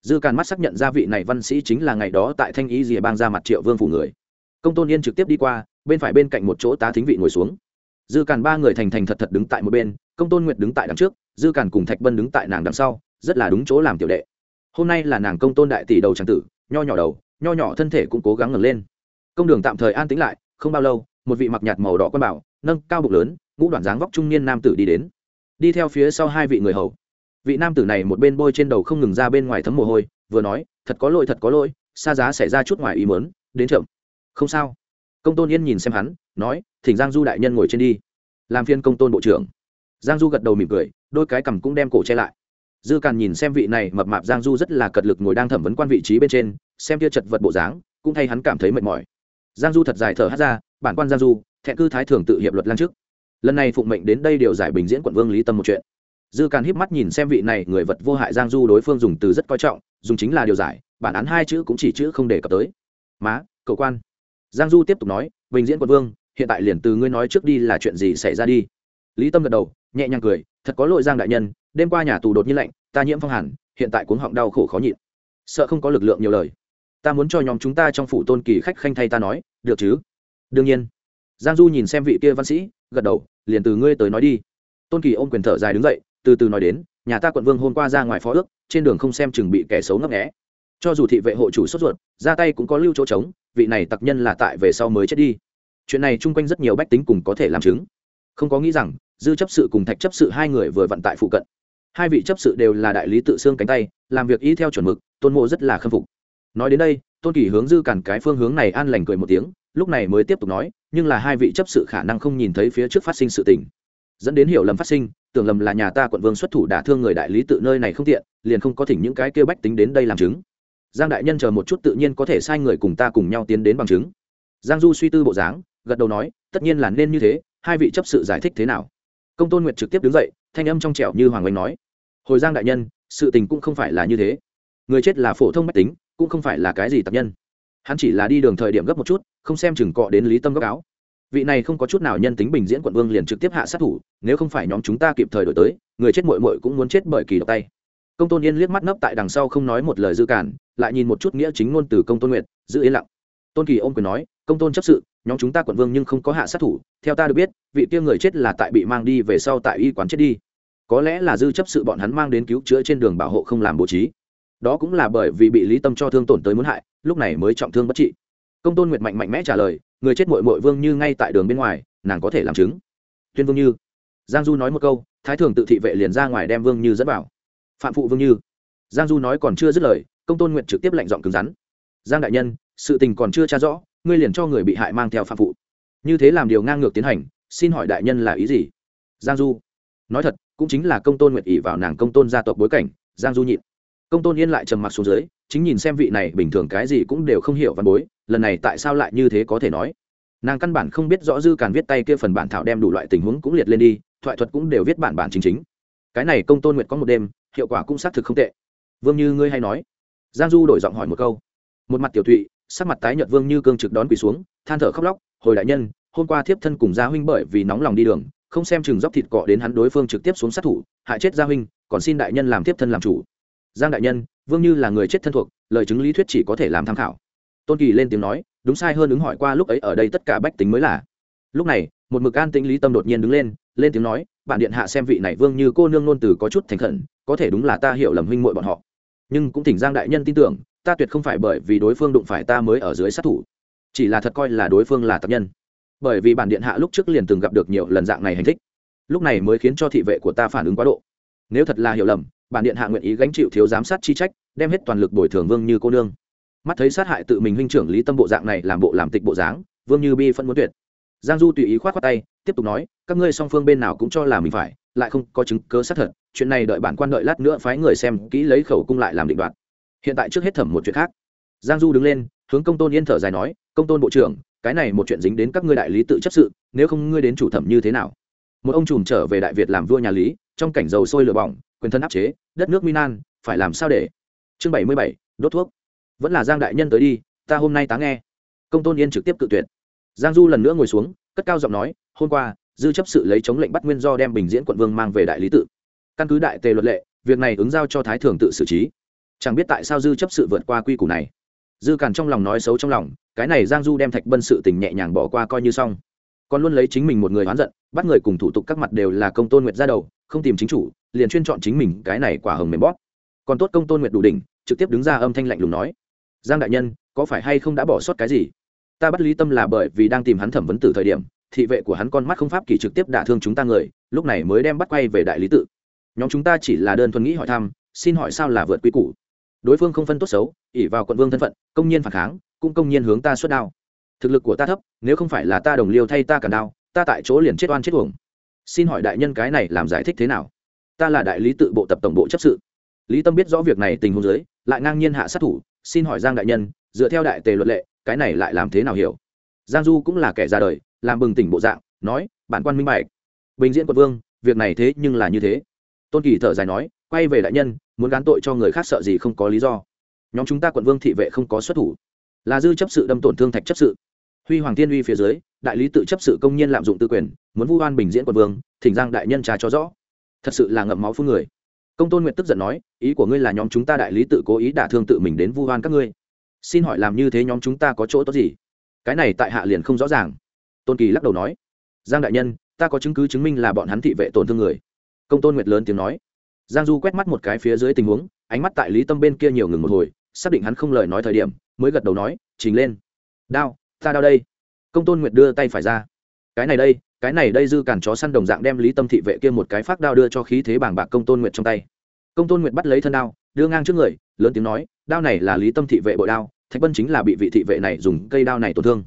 Dư càn mắt xác nhận ra vị này văn sĩ chính là ngày đó tại thanh ý rìa bang ra mặt triệu vương phủ người. Công tôn yên trực tiếp đi qua, bên phải bên cạnh một chỗ tá thính vị ngồi xuống. Dư càn ba người thành thành thật thật đứng tại một bên, công tôn nguyệt đứng tại đằng trước, dư càn cùng thạch bân đứng tại nàng đằng sau, rất là đúng chỗ làm tiểu đệ. Hôm nay là nàng công tôn đại tỷ đầu tràng tử, nho nhỏ đầu, nho nhỏ thân thể cũng cố gắng ngẩng lên. Công đường tạm thời an tĩnh lại, không bao lâu, một vị mặc nhạt màu đỏ quan bảo, nâng cao bụng lớn, ngũ đoạn dáng vóc trung niên nam tử đi đến. Đi theo phía sau hai vị người hầu vị nam tử này một bên bôi trên đầu không ngừng ra bên ngoài thấm mồ hôi, vừa nói, thật có lỗi, thật có lỗi, xa giá xảy ra chút ngoài ý mớn đến chậm. Không sao. Công tôn yên nhìn xem hắn, nói, thỉnh giang du đại nhân ngồi trên đi. Làm phiên công tôn bộ trưởng. Giang du gật đầu mỉm cười, đôi cái cằm cũng đem cổ che lại. Dư càn nhìn xem vị này mập mạp giang du rất là cật lực ngồi đang thẩm vấn quan vị trí bên trên, xem kia chật vật bộ dáng, cũng thay hắn cảm thấy mệt mỏi. Giang du thật dài thở hát ra, bản quan giang du, thẹn cư thái thường tự hiệp luật lan trước lần này phụng mệnh đến đây điều giải bình diễn quận vương lý tâm một chuyện dư càn híp mắt nhìn xem vị này người vật vô hại giang du đối phương dùng từ rất coi trọng, dùng chính là điều giải, bản án hai chữ cũng chỉ chữ không đề cập tới. Má cầu quan. Giang du tiếp tục nói, bình diễn quận vương, hiện tại liền từ ngươi nói trước đi là chuyện gì xảy ra đi. Lý tâm gật đầu, nhẹ nhàng cười, thật có lỗi giang đại nhân, đêm qua nhà tù đột nhiên lạnh, ta nhiễm phong hàn, hiện tại cuống họng đau khổ khó nhịn. Sợ không có lực lượng nhiều lời. Ta muốn cho nhóm chúng ta trong phủ tôn kỳ khách khanh thay ta nói, được chứ? Đương nhiên. Giang du nhìn xem vị kia văn sĩ, gật đầu, liền từ ngươi tới nói đi. Tôn kỳ ôm quyền thở dài đứng dậy từ từ nói đến, nhà ta quận vương hôm qua ra ngoài phó ước, trên đường không xem chừng bị kẻ xấu ngấp nghẽ cho dù thị vệ hộ chủ sốt ruột, ra tay cũng có lưu chỗ trống, vị này tặc nhân là tại về sau mới chết đi. Chuyện này chung quanh rất nhiều bách tính cùng có thể làm chứng. Không có nghĩ rằng, dư chấp sự cùng thạch chấp sự hai người vừa vận tại phụ cận. Hai vị chấp sự đều là đại lý tự xương cánh tay, làm việc ý theo chuẩn mực, tôn mộ rất là khâm phục. Nói đến đây, tôn kỳ hướng dư cản cái phương hướng này an lành cười một tiếng, lúc này mới tiếp tục nói, nhưng là hai vị chấp sự khả năng không nhìn thấy phía trước phát sinh sự tình. Dẫn đến hiểu lầm phát sinh tưởng lầm là nhà ta quận vương xuất thủ đả thương người đại lý tự nơi này không tiện, liền không có thỉnh những cái kêu bách tính đến đây làm chứng. Giang đại nhân chờ một chút tự nhiên có thể sai người cùng ta cùng nhau tiến đến bằng chứng. Giang du suy tư bộ dáng, gật đầu nói, tất nhiên là nên như thế, hai vị chấp sự giải thích thế nào? Công tôn nguyệt trực tiếp đứng dậy, thanh âm trong trẻo như hoàng oanh nói, hồi giang đại nhân, sự tình cũng không phải là như thế. Người chết là phổ thông mách tính, cũng không phải là cái gì tập nhân. Hắn chỉ là đi đường thời điểm gấp một chút, không xem chừng cọ đến lý tâm góc áo vị này không có chút nào nhân tính bình diễn quận vương liền trực tiếp hạ sát thủ, nếu không phải nhóm chúng ta kịp thời đổi tới, người chết mội mội cũng muốn chết bởi kỳ độc tay. Công tôn yên liếc mắt nấp tại đằng sau không nói một lời dư cản, lại nhìn một chút nghĩa chính ngôn từ công tôn nguyệt, giữ yên lặng. Tôn kỳ ôm quyền nói, công tôn chấp sự, nhóm chúng ta quận vương nhưng không có hạ sát thủ, theo ta được biết, vị kia người chết là tại bị mang đi về sau tại y quán chết đi. Có lẽ là dư chấp sự bọn hắn mang đến cứu chữa trên đường bảo hộ không làm bố trí. Đó cũng là bởi vì bị lý tâm cho thương tổn tới muốn hại, lúc này mới trọng thương bất trị công tôn nguyệt mạnh mạnh mẽ trả lời, người chết mội mội vương như ngay tại đường bên ngoài, nàng có thể làm chứng. Tuyên vương như. Giang du nói một câu, thái thường tự thị vệ liền ra ngoài đem vương như dẫn vào. Phạm phụ vương như. Giang du nói còn chưa dứt lời, công tôn nguyện trực tiếp lệnh giọng cứng rắn. Giang đại nhân, sự tình còn chưa tra rõ, ngươi liền cho người bị hại mang theo phạm phụ. Như thế làm điều ngang ngược tiến hành, xin hỏi đại nhân là ý gì? Giang du. Nói thật, cũng chính là công tôn nguyện ỉ vào nàng công tôn gia tộc bối cảnh, giang du nhịn. Công tôn yên lại trầm mặc xuống dưới, chính nhìn xem vị này bình thường cái gì cũng đều không hiểu văn bối lần này tại sao lại như thế có thể nói? Nàng căn bản không biết rõ dư càn viết tay kia phần bản thảo đem đủ loại tình huống cũng liệt lên đi, thoại thuật cũng đều viết bản bản chính chính. Cái này công tôn nguyệt có một đêm, hiệu quả cũng xác thực không tệ. Vương như ngươi hay nói. Giang du đổi giọng hỏi một câu. Một mặt tiểu thụy sắc mặt tái nhợt vương như cương trực đón quỳ xuống, than thở khóc lóc, hồi đại nhân, hôm qua thiếp thân cùng gia huynh bởi vì nóng lòng đi đường, không xem chừng dốc thịt cọ đến hắn đối phương trực tiếp xuống sát thủ, hại chết gia huynh, còn xin đại nhân làm thiếp thân làm chủ. Giang đại nhân, vương như là người chết thân thuộc, lời chứng lý thuyết chỉ có thể làm tham khảo tôn kỳ lên tiếng nói, đúng sai hơn ứng hỏi qua lúc ấy ở đây tất cả bách tính mới là. Lúc này, một mực an tĩnh lý tâm đột nhiên đứng lên lên tiếng nói, bạn điện hạ xem vị này vương như cô nương nôn từ có chút thành khẩn, có thể đúng là ta hiểu lầm huynh muội bọn họ. Nhưng cũng thỉnh giang đại nhân tin tưởng, ta tuyệt không phải bởi vì đối phương đụng phải ta mới ở dưới sát thủ. Chỉ là thật coi là đối phương là tập nhân. Bởi vì bản điện hạ lúc trước liền từng gặp được nhiều lần dạng này hành thích. Lúc này mới khiến cho thị vệ của ta phản ứng quá độ. Nếu thật là hiểu lầm bản điện hạ nguyện ý gánh chịu thiếu giám sát chi trách, đem hết toàn lực bồi thường vương như cô nương mắt thấy sát hại tự mình huynh trưởng lý tâm bộ dạng này làm bộ làm tịch bộ dáng, vương như bi phân muốn tuyệt. Giang du tùy ý k h o á t khoác tay, tiếp tục nói, các ngươi song phương bên nào cũng cho là mình phải, lại không có chứng cớ xác thật, chuyện này đợi bản quan đợi lát nữa phái người xem kỹ lấy khẩu cung lại làm định đoạt. Hiện tại trước hết thẩm một chuyện khác. Giang du đứng lên, hướng công tôn yên thở dài nói, công tôn bộ trưởng, cái này một chuyện dính đến các ngươi đại lý tự chấp sự, nếu không ngươi đến chủ thẩm như thế nào? Một ông trùm trở về đại việt làm vua nhà lý, trong cảnh dầu sôi lửa bỏng, quyền thân áp chế, đất nước minan phải làm sao để? Chương bảy mươi bảy, đốt thuốc vẫn là giang đại nhân tới đi, ta hôm nay tá nghe. Công tôn yên trực tiếp cự tuyệt. Giang du lần nữa ngồi xuống, cất cao giọng nói, hôm qua, dư chấp sự lấy chống lệnh bắt nguyên do đem bình diễn quận vương mang về đại lý tự. Căn cứ đại tề luật lệ, việc này ứng giao cho thái thường tự xử trí. Chẳng biết tại sao dư chấp sự vượt qua quy củ này. Dư càn trong lòng nói xấu trong lòng, cái này giang du đem thạch bân sự tình nhẹ nhàng bỏ qua coi như xong. Còn luôn lấy chính mình một người oán giận, bắt người cùng thủ tục các mặt đều là công tôn nguyệt ra đầu, không tìm chính chủ, liền chuyên chọn chính mình, cái này quả hồng mềm bóp. Còn tốt công tôn nguyệt đủ đỉnh, trực tiếp đứng ra âm thanh lạnh lùng nói giang đại nhân, có phải hay không đã bỏ sót cái gì? Ta bắt lý tâm là bởi vì đang tìm hắn thẩm vấn từ thời điểm, thị vệ của hắn con mắt không pháp kỳ trực tiếp đả thương chúng ta người, lúc này mới đem bắt quay về đại lý tự. Nhóm chúng ta chỉ là đơn thuần nghĩ hỏi thăm, xin hỏi sao là vượt quy củ. Đối phương không phân tốt xấu ỉ vào quận vương thân phận, công nhiên phản kháng, cũng công nhiên hướng ta xuất đao. Thực lực của ta thấp, nếu không phải là ta đồng liêu thay ta cả đao, ta tại chỗ liền chết oan chết uổng. Xin hỏi đại nhân cái này làm giải thích thế nào? Ta là đại lý tự bộ tập tổng bộ chấp sự. Lý tâm biết rõ việc này tình huống giới lại ngang nhiên hạ sát thủ xin hỏi giang đại nhân, dựa theo đại tề luật lệ, cái này lại làm thế nào hiểu? Giang du cũng là kẻ ra đời, làm bừng tỉnh bộ dạng, nói, bản quan minh bạch. Bình diễn quận vương, việc này thế nhưng là như thế. Tôn kỳ thở dài nói, quay về đại nhân, muốn gán tội cho người khác sợ gì không có lý do. Nhóm chúng ta quận vương thị vệ không có xuất thủ. Là dư chấp sự đâm tổn thương thạch chấp sự. Huy hoàng tiên uy phía dưới, đại lý tự chấp sự công nhân lạm dụng tư quyền, muốn vu oan bình diễn quận vương, thỉnh giang đại nhân trà cho rõ. Thật sự là ngậm máu phương người công tôn nguyện tức giận nói, ý của ngươi là nhóm chúng ta đại lý tự cố ý đả thương tự mình đến vu oan các ngươi. Xin hỏi làm như thế nhóm chúng ta có chỗ tốt gì? Cái này tại hạ liền không rõ ràng. Tôn kỳ lắc đầu nói, giang đại nhân, ta có chứng cứ chứng minh là bọn hắn thị vệ tổn thương người. Công tôn nguyệt lớn tiếng nói. Giang du quét mắt một cái phía dưới tình huống, ánh mắt tại lý tâm bên kia nhiều ngừng một hồi, xác định hắn không lời nói thời điểm, mới gật đầu nói, trình lên. Đao, ta đao đây. Công tôn nguyệt đưa tay phải ra cái này đây, cái này đây dư cản chó săn đồng dạng đem lý tâm thị vệ kia một cái phát đao đưa cho khí thế bảng bạc công tôn nguyệt trong tay. Công tôn nguyệt bắt lấy thân đao, đưa ngang trước người, lớn tiếng nói, đao này là lý tâm thị vệ bội đao, thạch bân chính là bị vị thị vệ này dùng cây đao này tổn thương.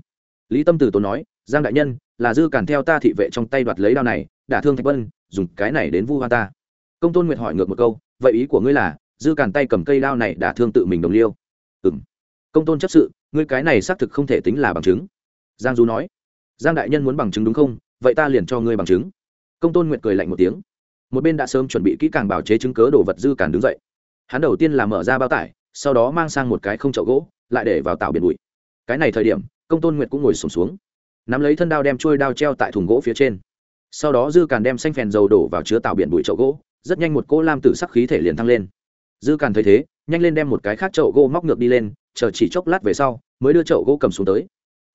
Lý tâm từ tốn nói, giang đại nhân, là dư cản theo ta thị vệ trong tay đoạt lấy đao này, đả thương thạch bân, dùng cái này đến vu hoa ta. Công tôn nguyệt hỏi ngược một câu, vậy ý của ngươi là, dư cản tay cầm cây đao này đả thương tự mình đồng liêu? Ừ m công tôn chấp sự, ngươi cái này xác thực không thể tính là bằng chứng. Giang du nói giang đại nhân muốn bằng chứng đúng không? Vậy ta liền cho ngươi bằng chứng. Công tôn nguyệt cười lạnh một tiếng. Một bên đã sớm chuẩn bị kỹ càng bảo chế chứng cớ đồ vật dư càn đứng dậy. Hắn đầu tiên là mở ra bao tải sau đó mang sang một cái không chậu gỗ lại để vào tạo biển bụi. Cái này thời điểm công tôn nguyệt cũng ngồi sùng xuống, xuống nắm lấy thân đao đem trôi đao treo tại thùng gỗ phía trên. Sau đó dư càn đem xanh phèn dầu đổ vào chứa tạo biển bụi chậu gỗ rất nhanh một cỗ lam tử sắc khí thể liền thăng lên. Dư càn thấy thế nhanh lên đem một cái khác chậu gỗ móc ngược đi lên chờ chỉ chốc lát về sau mới đưa chậu gỗ cầm xuống tới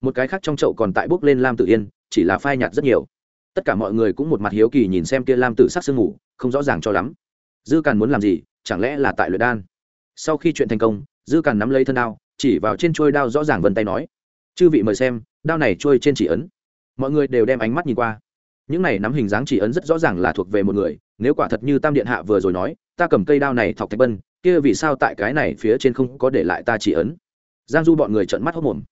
một cái khác trong chậu còn tại bốc lên lam tử yên, chỉ là phai nhạt rất nhiều. Tất cả mọi người cũng một mặt hiếu kỳ nhìn xem kia lam tử sắc sương ngủ không rõ ràng cho lắm. Dư càn muốn làm gì, chẳng lẽ là tại luyện đan? Sau khi chuyện thành công, dư càn nắm lấy thân đao, chỉ vào trên trôi đao rõ ràng vân tay nói, chư vị mời xem, đao này trôi trên chỉ ấn. Mọi người đều đem ánh mắt nhìn qua. Những này nắm hình dáng chỉ ấn rất rõ ràng là thuộc về một người, nếu quả thật như tam điện hạ vừa rồi nói, ta cầm cây đao này thọc thạch bân, kia vì sao tại cái này phía trên không có để lại ta chỉ ấn? Giang du bọn người trợn mắt hốc mồm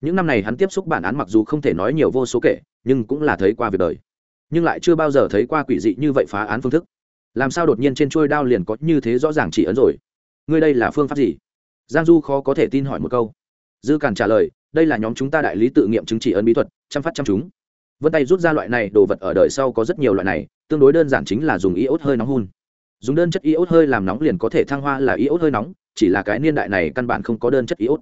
những năm này hắn tiếp xúc bản án mặc dù không thể nói nhiều vô số kể, nhưng cũng là thấy qua việc đời. Nhưng lại chưa bao giờ thấy qua quỷ dị như vậy phá án phương thức. Làm sao đột nhiên trên trôi đao liền có như thế rõ ràng chỉ ấn rồi? Ngươi đây là phương pháp gì? Giang du khó có thể tin hỏi một câu. Dư càn trả lời, đây là nhóm chúng ta đại lý tự nghiệm chứng chỉ ấn bí thuật chăm phát chăm chúng. Vân tay rút ra loại này đồ vật ở đời sau có rất nhiều loại này, tương đối đơn giản chính là dùng iốt hơi nóng hun. Dùng đơn chất iốt hơi làm nóng liền có thể thăng hoa là iốt hơi nóng, chỉ là cái niên đại này căn bản không có đơn chất iốt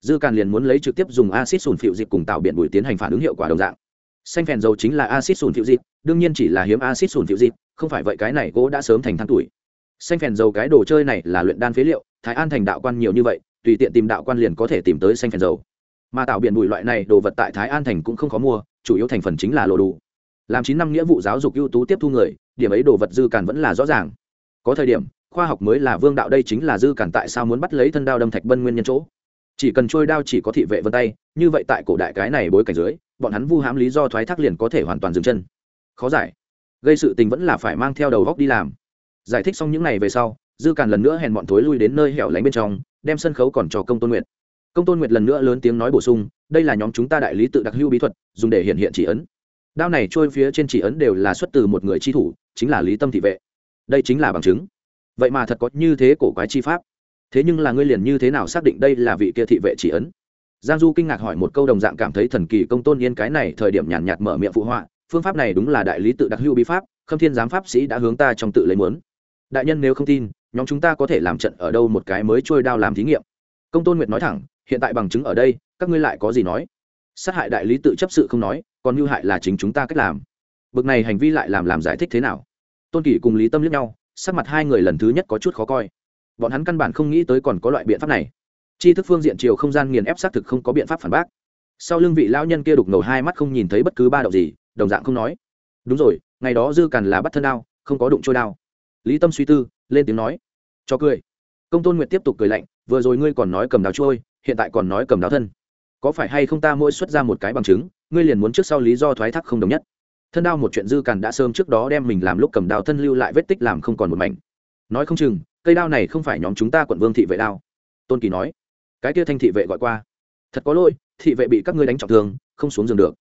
dư càn liền muốn lấy trực tiếp dùng acid sùn phịu dịp cùng tạo biện bụi tiến hành phản ứng hiệu quả đồng dạng. Xanh phèn dầu chính là acid sùn phịu dịp đương nhiên chỉ là hiếm acid sùn phịu dịp không phải vậy cái này gỗ đã sớm thành than tuổi. Xanh phèn dầu cái đồ chơi này là luyện đan phế liệu, thái an thành đạo quan nhiều như vậy, tùy tiện tìm đạo quan liền có thể tìm tới xanh phèn dầu. Mà tạo biện bụi loại này đồ vật tại thái an thành cũng không khó mua, chủ yếu thành phần chính là lộ đủ. Làm chín năm nghĩa vụ giáo dục ưu tú tiếp thu người, điểm ấy đồ vật dư càn vẫn là rõ ràng. Có thời điểm, khoa học mới là vương đạo đây chính là dư càn tại sao muốn bắt lấy thân đao đâm thạch bân nguyên nhân chỗ chỉ cần trôi đao chỉ có thị vệ vân tay, như vậy tại cổ đại cái này bối cảnh dưới, bọn hắn vu hãm lý do thoái thác liền có thể hoàn toàn dừng chân. Khó giải. Gây sự tình vẫn là phải mang theo đầu góc đi làm. Giải thích xong những này về sau, dư càn lần nữa hẹn bọn thối lui đến nơi hẻo lánh bên trong, đem sân khấu còn cho công tôn nguyệt. Công tôn nguyệt lần nữa lớn tiếng nói bổ sung, đây là nhóm chúng ta đại lý tự đặc hưu bí thuật, dùng để hiện hiện chỉ ấn. Đao này trôi phía trên chỉ ấn đều là xuất từ một người chi thủ, chính là lý tâm thị vệ. Đây chính là bằng chứng. Vậy mà thật có như thế cổ quái chi pháp thế nhưng là ngươi liền như thế nào xác định đây là vị kia thị vệ chỉ ấn? Giang du kinh ngạc hỏi một câu đồng dạng cảm thấy thần kỳ công tôn yên cái này thời điểm nhàn nhạt, mở miệng phụ họa phương pháp này đúng là đại lý tự đặc hữu bí pháp khâm thiên giám pháp sĩ đã hướng ta trong tự lấy muốn. Đại nhân nếu không tin nhóm chúng ta có thể làm trận ở đâu một cái mới trôi đao làm thí nghiệm. Công tôn nguyệt nói thẳng hiện tại bằng chứng ở đây các ngươi lại có gì nói? Sát hại đại lý tự chấp sự không nói còn mưu hại là chính chúng ta cách làm. Bực này hành vi lại làm làm giải thích thế nào? Tôn kỷ cùng lý tâm liếc nhau sắc mặt hai người lần thứ nhất có chút khó coi bọn hắn căn bản không nghĩ tới còn có loại biện pháp này. Chi thức phương diện chiều không gian nghiền ép xác thực không có biện pháp phản bác. Sau lưng vị lão nhân kia đục ngầu hai mắt không nhìn thấy bất cứ ba động gì, đồng dạng không nói. Đúng rồi, ngày đó dư càn là bắt thân đao, không có đụng trôi đao. Lý tâm suy tư, lên tiếng nói. Cho cười. Công tôn nguyệt tiếp tục cười lạnh, vừa rồi ngươi còn nói cầm đao trôi, hiện tại còn nói cầm đao thân. Có phải hay không ta mỗi xuất ra một cái bằng chứng, ngươi liền muốn trước sau lý do thoái thác không đồng nhất? Thân đao một chuyện dư càn đã sớm trước đó đem mình làm lúc cầm đao thân lưu lại vết tích làm không còn một mảnh. Nói không chừng cây đao này không phải nhóm chúng ta quận vương thị vệ đao. Tôn kỳ nói. Cái kia thanh thị vệ gọi qua. Thật có lỗi, thị vệ bị các ngươi đánh trọng thương, không xuống giường được.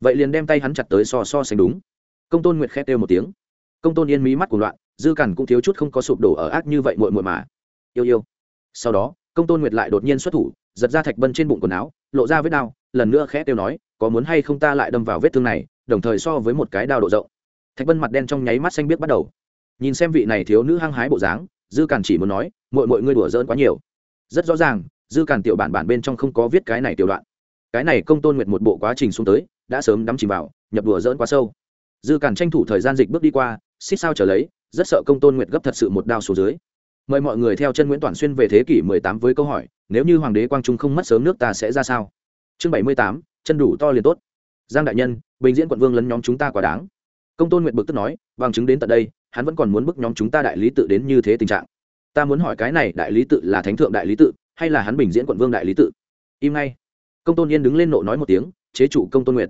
Vậy liền đem tay hắn chặt tới so so sánh đúng. Công tôn nguyệt khét kêu một tiếng. Công tôn yên mí mắt của loạn, dư cằn cũng thiếu chút không có sụp đổ ở ác như vậy muội muội mà. Yêu yêu. Sau đó, công tôn nguyệt lại đột nhiên xuất thủ, giật ra thạch bân trên bụng quần áo, lộ ra vết đao, lần nữa khẽ kêu nói, có muốn hay không ta lại đâm vào vết thương này, đồng thời so với một cái đao độ rộng. Thạch bân mặt đen trong nháy mắt xanh biết bắt đầu. Nhìn xem vị này thiếu nữ hăng hái bộ dáng dư càn chỉ muốn nói mọi mọi ngươi đùa dỡn quá nhiều. Rất rõ ràng dư càn tiểu bản bản bên trong không có viết cái này tiểu đoạn. Cái này công tôn nguyệt một bộ quá trình xuống tới đã sớm đắm chìm vào nhập đùa dỡn quá sâu. Dư càn tranh thủ thời gian dịch bước đi qua xích sao trở lấy rất sợ công tôn nguyệt gấp thật sự một đao xuống dưới. Mời mọi người theo chân nguyễn toàn xuyên về thế kỷ 18 với câu hỏi nếu như hoàng đế quang trung không mất sớm nước ta sẽ ra sao? Chương 78, chân đủ to liền tốt. Giang đại nhân bình diễn quận vương lấn nhóm chúng ta quá đáng. Công tôn nguyệt bực tức nói bằng chứng đến tận đây hắn vẫn còn muốn bức nhóm chúng ta đại lý tự đến như thế tình trạng. Ta muốn hỏi cái này, đại lý tự là thánh thượng đại lý tự, hay là hắn bình diễn quận vương đại lý tự? Im ngay. Công tôn yên đứng lên nộ nói một tiếng, chế chủ công tôn nguyệt.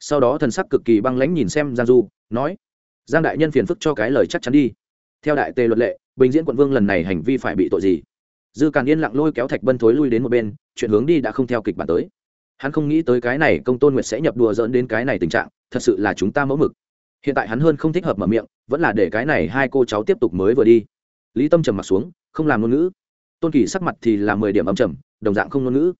Sau đó thần sắc cực kỳ băng lãnh nhìn xem giang du, nói, giang đại nhân phiền phức cho cái lời chắc chắn đi. Theo đại tề luật lệ, bình diễn quận vương lần này hành vi phải bị tội gì? Dư càn yên lặng lôi kéo thạch bân thối lui đến một bên, chuyện hướng đi đã không theo kịch bản tới. Hắn không nghĩ tới cái này công tôn nguyệt sẽ nhập đùa dỡn đến cái này tình trạng, thật sự là chúng ta mẫu mực hiện tại hắn hơn không thích hợp mở miệng, vẫn là để cái này hai cô cháu tiếp tục mới vừa đi. Lý tâm trầm mặt xuống, không làm ngôn ngữ. Tôn kỳ sắc mặt thì là mười điểm âm trầm, đồng dạng không ngôn ngữ.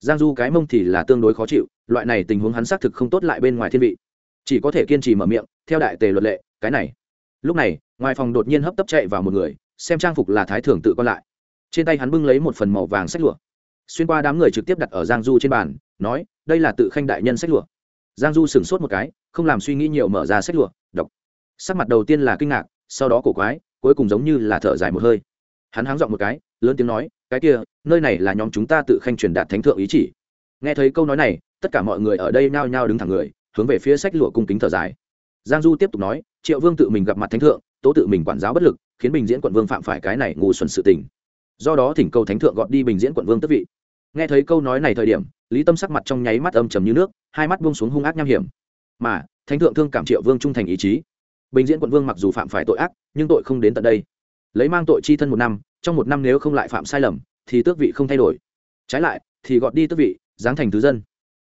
Giang du cái mông thì là tương đối khó chịu, loại này tình huống hắn xác thực không tốt lại bên ngoài thiên vị. Chỉ có thể kiên trì mở miệng, theo đại tề luật lệ, cái này. Lúc này, ngoài phòng đột nhiên hấp tấp chạy vào một người, xem trang phục là thái thường tự còn lại. Trên tay hắn bưng lấy một phần màu vàng sách lụa. Xuyên qua đám người trực tiếp đặt ở giang du trên bàn, nói, đây là tự khanh đại nhân sách lụa giang du sửng sốt một cái, không làm suy nghĩ nhiều mở ra sách lụa, đọc. Sắc mặt đầu tiên là kinh ngạc, sau đó cổ quái, cuối cùng giống như là thở dài một hơi. Hắn háng dọn một cái, lớn tiếng nói, cái kia, nơi này là nhóm chúng ta tự khanh truyền đạt thánh thượng ý chỉ. Nghe thấy câu nói này, tất cả mọi người ở đây nhao nhao đứng thẳng người, hướng về phía sách lụa cung kính thở dài. Giang du tiếp tục nói, triệu vương tự mình gặp mặt thánh thượng, tố tự mình quản giáo bất lực, khiến bình diễn quận vương phạm phải cái này ngu xuẩn sự tình. Do đó thỉnh cầu thánh thượng gọt đi bình diễn quận vương tức vị nghe thấy câu nói này thời điểm, lý tâm sắc mặt trong nháy mắt âm trầm như nước, hai mắt buông xuống hung ác nham hiểm. Mà, thánh thượng thương cảm triệu vương trung thành ý chí. Bình diễn quận vương mặc dù phạm phải tội ác, nhưng tội không đến tận đây. Lấy mang tội chi thân một năm, trong một năm nếu không lại phạm sai lầm, thì tước vị không thay đổi. Trái lại, thì gọt đi tước vị, giáng thành thứ dân.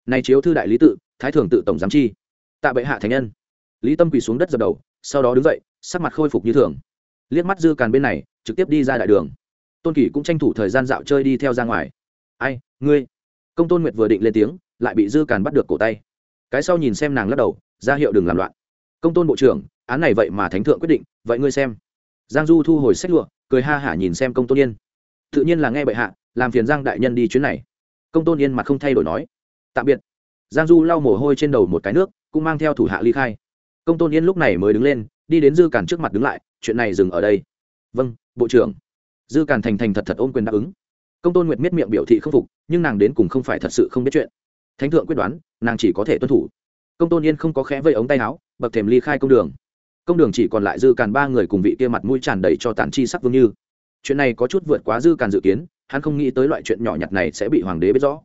Này chiếu thư đại lý tự, thái thường tự tổng giám chi. Tạ bệ hạ thánh nhân. Lý tâm quỳ xuống đất dập đầu, sau đó đứng dậy, sắc mặt khôi phục như thường. Liếc mắt dư càn bên này, trực tiếp đi ra đại đường. Tôn kỷ cũng tranh thủ thời gian dạo chơi đi theo ra ngoài ai, ngươi? Công tôn nguyệt vừa định lên tiếng, lại bị dư càn bắt được cổ tay. Cái sau nhìn xem nàng lắc đầu, ra hiệu đừng làm loạn. Công tôn bộ trưởng, án này vậy mà thánh thượng quyết định, vậy ngươi xem. Giang du thu hồi sách lụa, cười ha hả nhìn xem công tôn yên. Tự nhiên là nghe bệ hạ, làm phiền giang đại nhân đi chuyến này. Công tôn yên mặt không thay đổi nói. Tạm biệt. Giang du lau mồ hôi trên đầu một cái nước, cũng mang theo thủ hạ ly khai. Công tôn yên lúc này mới đứng lên, đi đến dư càn trước mặt đứng lại, chuyện này dừng ở đây. Vâng bộ trưởng. Dư càn thành thành thật thật ôm quyền đáp ứng công tôn nguyệt miết miệng biểu thị không phục nhưng nàng đến cùng không phải thật sự không biết chuyện. Thánh thượng quyết đoán nàng chỉ có thể tuân thủ. Công tôn yên không có khẽ vây ống tay áo bậc thềm ly khai công đường. Công đường chỉ còn lại dư càn ba người cùng vị kia mặt mũi tràn đầy cho tàn chi sắc vương như. Chuyện này có chút vượt quá dư càn dự kiến hắn không nghĩ tới loại chuyện nhỏ nhặt này sẽ bị hoàng đế biết rõ.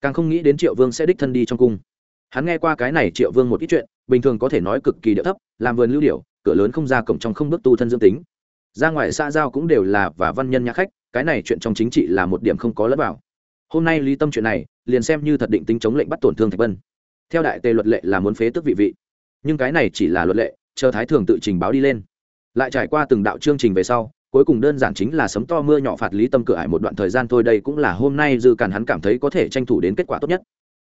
Càng không nghĩ đến triệu vương sẽ đích thân đi trong cung. Hắn nghe qua cái này triệu vương một ít chuyện bình thường có thể nói cực kỳ địa thấp làm vườn lưu điểu, cửa lớn không ra cổng trong không bước tu thân dương tính ra ngoài xa giao cũng đều là và văn nhân nhà khách, cái này chuyện trong chính trị là một điểm không có lẫn vào. Hôm nay lý tâm chuyện này, liền xem như thật định tính chống lệnh bắt tổn thương thạch vân theo đại tề luật lệ là muốn phế tước vị vị. Nhưng cái này chỉ là luật lệ, chờ thái thường tự trình báo đi lên. Lại trải qua từng đạo chương trình về sau, cuối cùng đơn giản chính là sấm to mưa nhỏ phạt lý tâm cửa ải một đoạn thời gian thôi, đây cũng là hôm nay dư càn hắn cảm thấy có thể tranh thủ đến kết quả tốt nhất.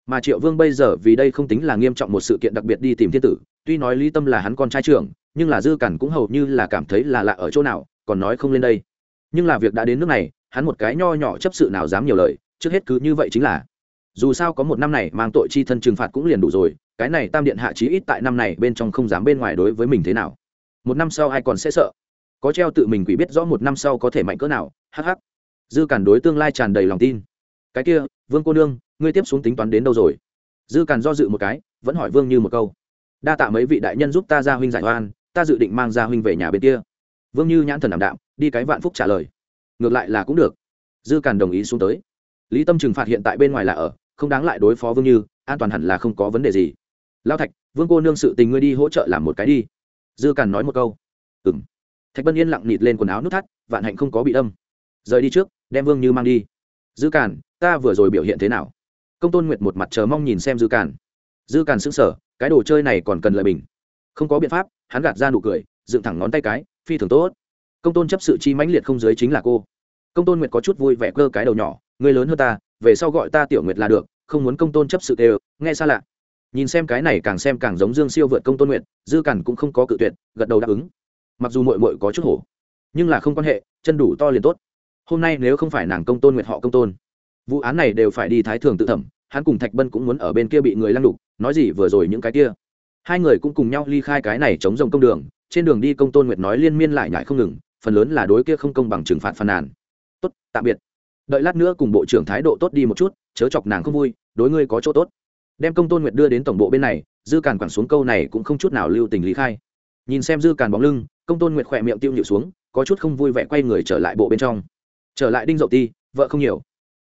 Mà triệu vương bây giờ vì đây không tính là nghiêm trọng một sự kiện đặc biệt đi tìm thiên tử, tuy nói lý tâm là hắn con trai trưởng nhưng là dư cản cũng hầu như là cảm thấy là lạ ở chỗ nào, còn nói không lên đây. Nhưng là việc đã đến nước này, hắn một cái nho nhỏ chấp sự nào dám nhiều lời, trước hết cứ như vậy chính là. Dù sao có một năm này mang tội chi thân trừng phạt cũng liền đủ rồi, cái này tam điện hạ chí ít tại năm này bên trong không dám bên ngoài đối với mình thế nào. Một năm sau ai còn sẽ sợ? Có treo tự mình quỷ biết rõ một năm sau có thể mạnh cỡ nào, hắc hắc. Dư cản đối tương lai tràn đầy lòng tin. Cái kia, vương cô nương, ngươi tiếp xuống tính toán đến đâu rồi? Dư càn do dự một cái, vẫn hỏi vương như một câu. Đa tạ mấy vị đại nhân giúp ta ra huynh giải oan ta dự định mang gia huynh về nhà bên kia. Vương như nhãn thần ảm đạm, đi cái vạn phúc trả lời. Ngược lại là cũng được. Dư càn đồng ý xuống tới. Lý tâm trừng phạt hiện tại bên ngoài là ở, không đáng lại đối phó vương như, an toàn hẳn là không có vấn đề gì. Lao thạch, vương cô nương sự tình ngươi đi hỗ trợ làm một cái đi. Dư càn nói một câu. Ừ m thạch bân yên lặng nịt lên quần áo nút thắt, vạn hạnh không có bị đâm. Rời đi trước, đem vương như mang đi. Dư càn, ta vừa rồi biểu hiện thế nào? Công tôn nguyệt một mặt chờ mong nhìn xem dư càn. Dư càn sững sờ, cái đồ chơi này còn cần lợi bình không có biện pháp, hắn gạt ra nụ cười, dựng thẳng ngón tay cái, phi thường tốt. Công tôn chấp sự chi mãnh liệt không giới chính là cô. Công tôn nguyệt có chút vui vẻ cơ cái đầu nhỏ, người lớn hơn ta, về sau gọi ta tiểu nguyệt là được, không muốn công tôn chấp sự đều, nghe xa lạ. Nhìn xem cái này càng xem càng giống dương siêu vượt công tôn nguyệt, dư cản cũng không có cự tuyệt, gật đầu đáp ứng. Mặc dù mội mội có chút hổ, nhưng là không quan hệ, chân đủ to liền tốt. Hôm nay nếu không phải nàng công tôn nguyệt họ công tôn, vụ án này đều phải đi thái thường tự thẩm, hắn cùng thạch bân cũng muốn ở bên kia bị người lăng đục, nói gì vừa rồi những cái kia hai người cũng cùng nhau ly khai cái này chống rồng công đường, trên đường đi công tôn nguyệt nói liên miên lại nhại không ngừng, phần lớn là đối kia không công bằng trừng phạt phàn nàn. Tốt, tạm biệt. Đợi lát nữa cùng bộ trưởng thái độ tốt đi một chút, chớ chọc nàng không vui, đối ngươi có chỗ tốt. Đem công tôn nguyệt đưa đến tổng bộ bên này, dư càn quẳng xuống câu này cũng không chút nào lưu tình lý khai. Nhìn xem dư càn bóng lưng, công tôn nguyệt khỏe miệng tiêu nhịu xuống, có chút không vui vẻ quay người trở lại bộ bên trong. Trở lại đinh dậu ti, vợ không nhiều.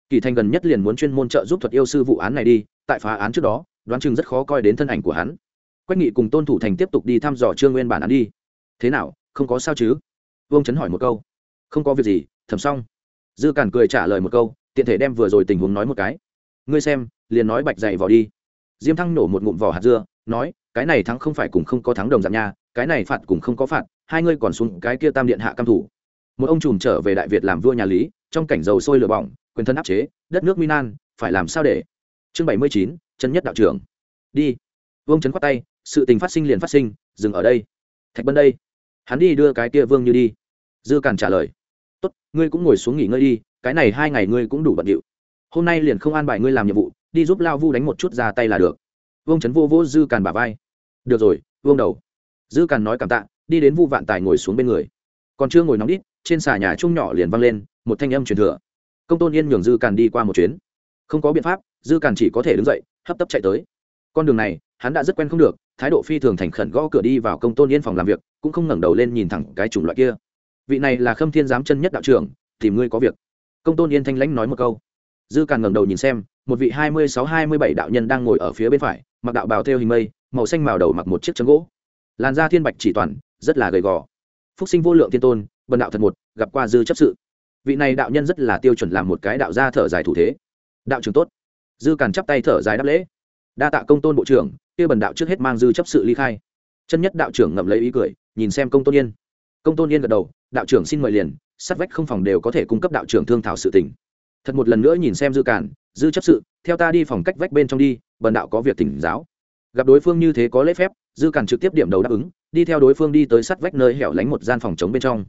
Kỳ thành gần nhất liền muốn chuyên môn trợ giúp thuật yêu sư vụ án này đi, tại phá án trước đó, đoán chừng rất khó coi đến thân ảnh của hắn quách nghị cùng tôn thủ thành tiếp tục đi thăm dò trương nguyên bản án đi. Thế nào, không có sao chứ? Vương chấn hỏi một câu. Không có việc gì thầm xong. Dư cản cười trả lời một câu, tiện thể đem vừa rồi tình huống nói một cái. Ngươi xem, liền nói bạch dày vỏ đi. Diêm thăng nổ một ngụm vỏ hạt dưa, nói, cái này thắng không phải cùng không có thắng đồng dạng nha, cái này phạt cùng không có phạt, hai ngươi còn xuống cái kia tam điện hạ cam thủ. Một ông trùm trở về đại việt làm vua nhà lý, trong cảnh dầu sôi lửa bỏng, quyền thân áp chế, đất nước minan phải làm sao để? Chương bảy mươi chín, chân nhất đạo trưởng. Đi. Vương trấn khoát tay sự tình phát sinh liền phát sinh, dừng ở đây. Thạch bân đây. Hắn đi đưa cái kia vương như đi. Dư càn trả lời. Tốt, ngươi cũng ngồi xuống nghỉ ngơi đi, cái này hai ngày ngươi cũng đủ bận điệu. Hôm nay liền không an bài ngươi làm nhiệm vụ, đi giúp lao vu đánh một chút ra tay là được. Vương trấn vô vô dư càn bà vai. Được rồi, vương đầu. Dư càn nói cảm tạ, đi đến vu vạn tài ngồi xuống bên người. Còn chưa ngồi nóng đít, trên xà nhà chung nhỏ liền văng lên, một thanh âm truyền thừa. Công tôn yên nhường dư càn đi qua một chuyến. Không có biện pháp, dư càn chỉ có thể đứng dậy, hấp tấp chạy tới. Con đường này, hắn đã rất quen không được thái độ phi thường thành khẩn gõ cửa đi vào công tôn yên phòng làm việc, cũng không ngẩng đầu lên nhìn thẳng cái chủng loại kia. Vị này là khâm thiên giám chân nhất đạo trưởng, tìm ngươi có việc. Công tôn yên thanh lãnh nói một câu. Dư càn ngẩng đầu nhìn xem, một vị hai mươi sáu hai mươi bảy đạo nhân đang ngồi ở phía bên phải, mặc đạo bào theo hình mây, màu xanh màu đầu mặc một chiếc chân gỗ. Làn da thiên bạch chỉ toàn, rất là gầy gò. Phúc sinh vô lượng thiên tôn, bần đạo thật một, gặp qua dư chấp sự. Vị này đạo nhân rất là tiêu chuẩn làm một cái đạo gia thở dài thủ thế. Đạo trưởng tốt. Dư càn chắp tay thở dài đáp lễ đa tạ công tôn bộ trưởng, kia bần đạo trước hết mang dư chấp sự ly khai. Chân nhất đạo trưởng ngậm lấy ý cười, nhìn xem công tôn yên. Công tôn yên gật đầu, đạo trưởng xin mời liền, sát vách không phòng đều có thể cung cấp đạo trưởng thương thảo sự tình. Thật một lần nữa nhìn xem dư cản, dư chấp sự, theo ta đi phòng cách vách bên trong đi, bần đạo có việc tỉnh giáo. Gặp đối phương như thế có lễ phép, dư cản trực tiếp điểm đầu đáp ứng, đi theo đối phương đi tới sát vách nơi hẻo lánh một gian phòng trống bên trong.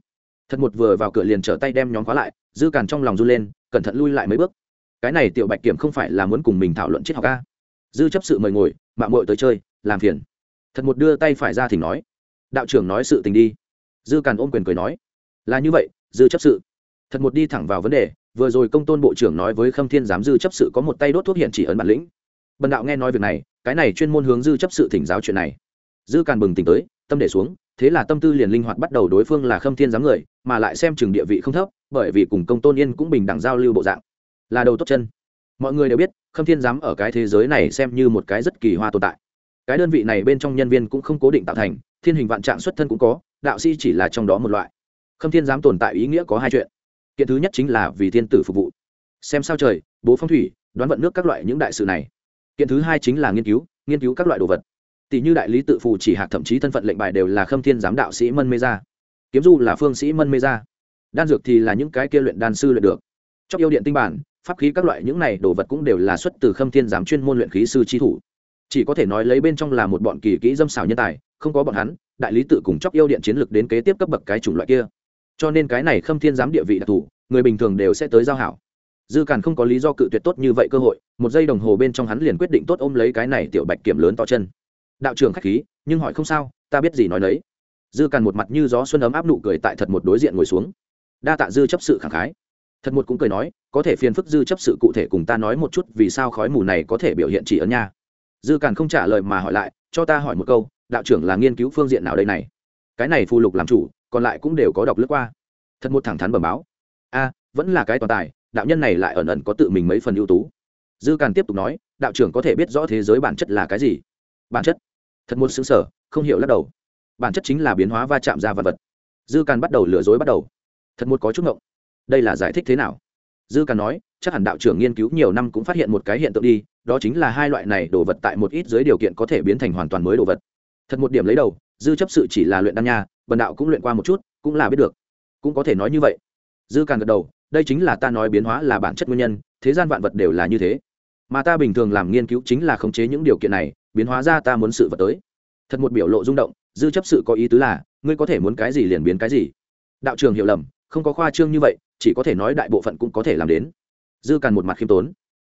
Thật một vừa vào cửa liền trở tay đem nhóm khóa lại, dư cản trong lòng run lên, cẩn thận lui lại mấy bước. Cái này tiểu bạch kiểm không phải là muốn cùng mình thảo luận triết học a? Dư chấp sự mời ngồi mạng mội tới chơi, làm phiền. Thật một đưa tay phải ra thỉnh nói. Đạo trưởng nói sự tình đi. Dư càn ôm quyền cười nói. Là như vậy, dư chấp sự. Thật một đi thẳng vào vấn đề, vừa rồi công tôn bộ trưởng nói với khâm thiên giám dư chấp sự có một tay đốt thuốc hiện chỉ ấn bản lĩnh. Bần đạo nghe nói việc này, cái này chuyên môn hướng dư chấp sự thỉnh giáo chuyện này. Dư càn bừng tỉnh tới, tâm để xuống, thế là tâm tư liền linh hoạt bắt đầu đối phương là khâm thiên giám người, mà lại xem chừng địa vị không thấp, bởi vì cùng công tôn yên cũng bình đẳng giao lưu bộ dạng. Là đầu tốt chân. Mọi người đều biết khâm thiên giám ở cái thế giới này xem như một cái rất kỳ hoa tồn tại. Cái đơn vị này bên trong nhân viên cũng không cố định tạo thành, thiên hình vạn trạng xuất thân cũng có, đạo sĩ chỉ là trong đó một loại. Khâm thiên giám tồn tại ý nghĩa có hai chuyện. Kiện thứ nhất chính là vì thiên tử phục vụ. Xem sao trời, bố phong thủy, đoán vận nước các loại những đại sự này. Kiện thứ hai chính là nghiên cứu nghiên cứu các loại đồ vật. Tỷ như đại lý tự phù chỉ hạc thậm chí thân phận lệnh bài đều là khâm thiên giám đạo sĩ mân mê gia. Kiếm du là phương sĩ mân mê gia. Đan dược thì là những cái kia luyện đan sư luyện được. Trong yêu điện tinh bản pháp khí các loại những này đồ vật cũng đều là xuất từ khâm thiên giám chuyên môn luyện khí sư trí thủ. Chỉ có thể nói lấy bên trong là một bọn kỳ kỹ dâm xảo nhân tài, không có bọn hắn, đại lý tự cùng chóc yêu điện chiến lược đến kế tiếp cấp bậc cái chủng loại kia. Cho nên cái này khâm thiên giám địa vị đặc thù, người bình thường đều sẽ tới giao hảo. Dư càn không có lý do cự tuyệt tốt như vậy cơ hội, một giây đồng hồ bên trong hắn liền quyết định tốt ôm lấy cái này tiểu bạch kiểm lớn to chân. Đạo trưởng khách khí, nhưng hỏi không sao, ta biết gì nói đấy dư càn một mặt như gió xuân ấm áp nụ cười tại thật một đối diện ngồi xuống. Đa tạ dư chấp sự khẳng khái thật một cũng cười nói, có thể phiền phức dư chấp sự cụ thể cùng ta nói một chút vì sao khói mù này có thể biểu hiện chỉ ấn nha dư càn không trả lời mà hỏi lại, cho ta hỏi một câu, đạo trưởng là nghiên cứu phương diện nào đây này? Cái này phù lục làm chủ, còn lại cũng đều có đọc lướt qua. Thật một thẳng thắn bẩm báo. A, vẫn là cái toàn tài, đạo nhân này lại ẩn ẩn có tự mình mấy phần ưu tú. Dư càn tiếp tục nói, đạo trưởng có thể biết rõ thế giới bản chất là cái gì? Bản chất. Thật một xứng sở không hiểu lắc đầu. Bản chất chính là biến hóa va chạm ra vật vật. Dư càn bắt đầu lừa dối bắt đầu. Thật một có chút ngộng đây là giải thích thế nào? Dư càn nói, chắc hẳn đạo trưởng nghiên cứu nhiều năm cũng phát hiện một cái hiện tượng đi, đó chính là hai loại này đồ vật tại một ít dưới điều kiện có thể biến thành hoàn toàn mới đồ vật. Thật một điểm lấy đầu, dư chấp sự chỉ là luyện đan nha, bần đạo cũng luyện qua một chút, cũng là biết được. Cũng có thể nói như vậy. Dư càn gật đầu, đây chính là ta nói biến hóa là bản chất nguyên nhân, thế gian vạn vật đều là như thế. Mà ta bình thường làm nghiên cứu chính là khống chế những điều kiện này, biến hóa ra ta muốn sự vật tới. Thật một biểu lộ rung động, dư chấp sự có ý tứ là, ngươi có thể muốn cái gì liền biến cái gì. Đạo trường hiểu lầm, không có khoa trương như vậy chỉ có thể nói đại bộ phận cũng có thể làm đến. Dư càn một mặt khiêm tốn.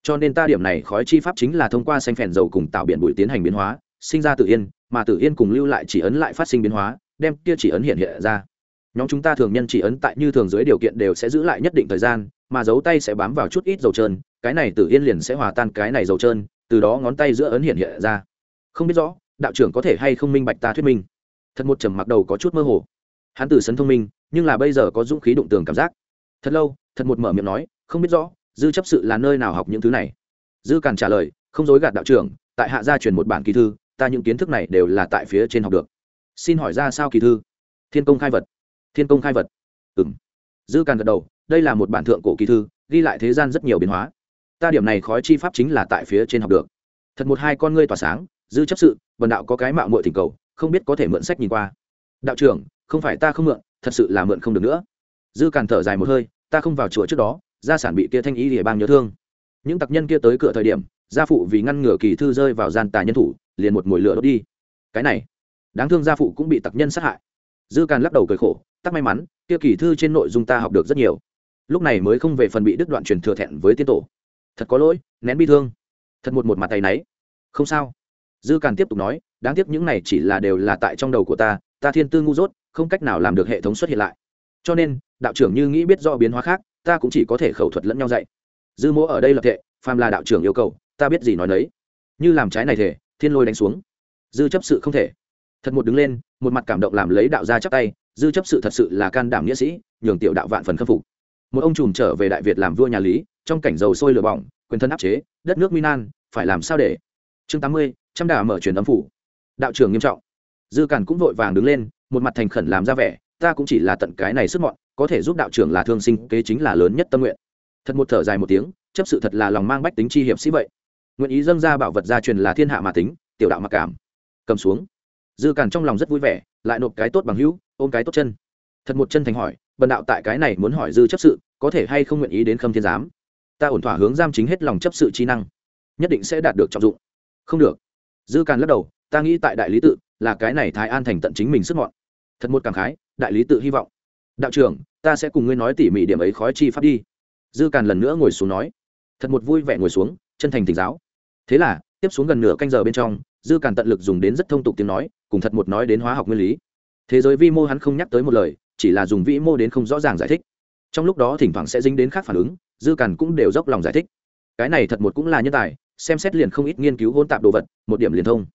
Cho nên ta điểm này khói chi pháp chính là thông qua xanh phèn dầu cùng tạo biển bụi tiến hành biến hóa, sinh ra tự yên, mà tự yên cùng lưu lại chỉ ấn lại phát sinh biến hóa, đem kia chỉ ấn hiện hiện ra. Nhóm chúng ta thường nhân chỉ ấn tại như thường dưới điều kiện đều sẽ giữ lại nhất định thời gian, mà dấu tay sẽ bám vào chút ít dầu trơn, cái này tự yên liền sẽ hòa tan cái này dầu trơn, từ đó ngón tay giữa ấn hiện hiện ra. Không biết rõ, đạo trưởng có thể hay không minh bạch ta thuyết minh. Thật một trầm mặc đầu có chút mơ hồ. Hắn từ sấn thông minh, nhưng là bây giờ có dũng khí đụng tường cảm giác thật lâu, thật một mở miệng nói, không biết rõ, dư chấp sự là nơi nào học những thứ này. Dư càn trả lời, không dối gạt đạo trưởng, tại hạ gia truyền một bản kỳ thư, ta những kiến thức này đều là tại phía trên học được. Xin hỏi ra sao kỳ thư? Thiên công khai vật. Thiên công khai vật. Ừ m dư càn gật đầu, đây là một bản thượng cổ kỳ thư, ghi lại thế gian rất nhiều biến hóa. Ta điểm này khói chi pháp chính là tại phía trên học được. Thật một hai con ngươi tỏa sáng, dư chấp sự, vần đạo có cái mạo mội thỉnh cầu, không biết có thể mượn sách nhìn qua. Đạo trưởng, không phải ta không mượn, thật sự là mượn không được nữa dư càn thở dài một hơi, ta không vào chùa trước đó, gia sản bị kia thanh ý địa bang nhớ thương. Những tặc nhân kia tới cửa thời điểm, gia phụ vì ngăn ngừa kỳ thư rơi vào gian tài nhân thủ, liền một mồi lửa đốt đi. Cái này, đáng thương gia phụ cũng bị tặc nhân sát hại. Dư càn lắc đầu cười khổ, tắc may mắn, kia kỳ thư trên nội dung ta học được rất nhiều. Lúc này mới không về phần bị đứt đoạn truyền thừa thẹn với tiên tổ. Thật có lỗi, nén bi thương. Thật một một mặt tay náy. Không sao. Dư càn tiếp tục nói, đáng tiếc những này chỉ là đều là tại trong đầu của ta ta thiên tư ngu dốt, không cách nào làm được hệ thống xuất hiện lại cho nên, đạo trưởng như nghĩ biết do biến hóa khác, ta cũng chỉ có thể khẩu thuật lẫn nhau dạy. Dư mỗ ở đây lập thệ, phàm là đạo trưởng yêu cầu, ta biết gì nói nấy. Như làm trái này thể, thiên lôi đánh xuống. Dư chấp sự không thể. Thật một đứng lên, một mặt cảm động làm lấy đạo gia chắp tay, dư chấp sự thật sự là can đảm nghĩa sĩ, nhường tiểu đạo vạn phần khâm phục. Một ông trùm trở về đại việt làm vua nhà lý, trong cảnh dầu sôi lửa bỏng, quyền thân áp chế, đất nước minan phải làm sao để? Chương tám mươi, trăm đà mở truyền âm phủ. Đạo trưởng nghiêm trọng. Dư càn cũng vội vàng đứng lên, một mặt thành khẩn làm ra vẻ ta cũng chỉ là tận cái này sức mọn, có thể giúp đạo trưởng là thương sinh, kế chính là lớn nhất tâm nguyện. Thật một thở dài một tiếng, chấp sự thật là lòng mang bách tính chi hiệp sĩ vậy. Nguyện ý dâng ra bảo vật gia truyền là thiên hạ mà tính, tiểu đạo mặc cảm. Cầm xuống. Dư càn trong lòng rất vui vẻ, lại nộp cái tốt bằng hữu, ôm cái tốt chân. Thật một chân thành hỏi, bần đạo tại cái này muốn hỏi dư chấp sự, có thể hay không nguyện ý đến khâm thiên giám? Ta ổn thỏa hướng giam chính hết lòng chấp sự chi năng, nhất định sẽ đạt được trọng dụng. Không được. Dư càn lắc đầu, ta nghĩ tại đại lý tự, là cái này thái an thành tận chính mình sức mọn. Thật một cảm khái đại lý tự hy vọng. Đạo trưởng, ta sẽ cùng ngươi nói tỉ mỉ điểm ấy khói chi pháp đi. Dư càn lần nữa ngồi xuống nói. Thật một vui vẻ ngồi xuống, chân thành tỉnh giáo. Thế là, tiếp xuống gần nửa canh giờ bên trong, dư càn tận lực dùng đến rất thông tục tiếng nói, cùng thật một nói đến hóa học nguyên lý. Thế giới vi mô hắn không nhắc tới một lời, chỉ là dùng vĩ mô đến không rõ ràng giải thích. Trong lúc đó thỉnh thoảng sẽ dính đến khác phản ứng, dư càn cũng đều dốc lòng giải thích. Cái này thật một cũng là nhân tài, xem xét liền không ít nghiên cứu hôn tạp đồ vật, một điểm liền thông.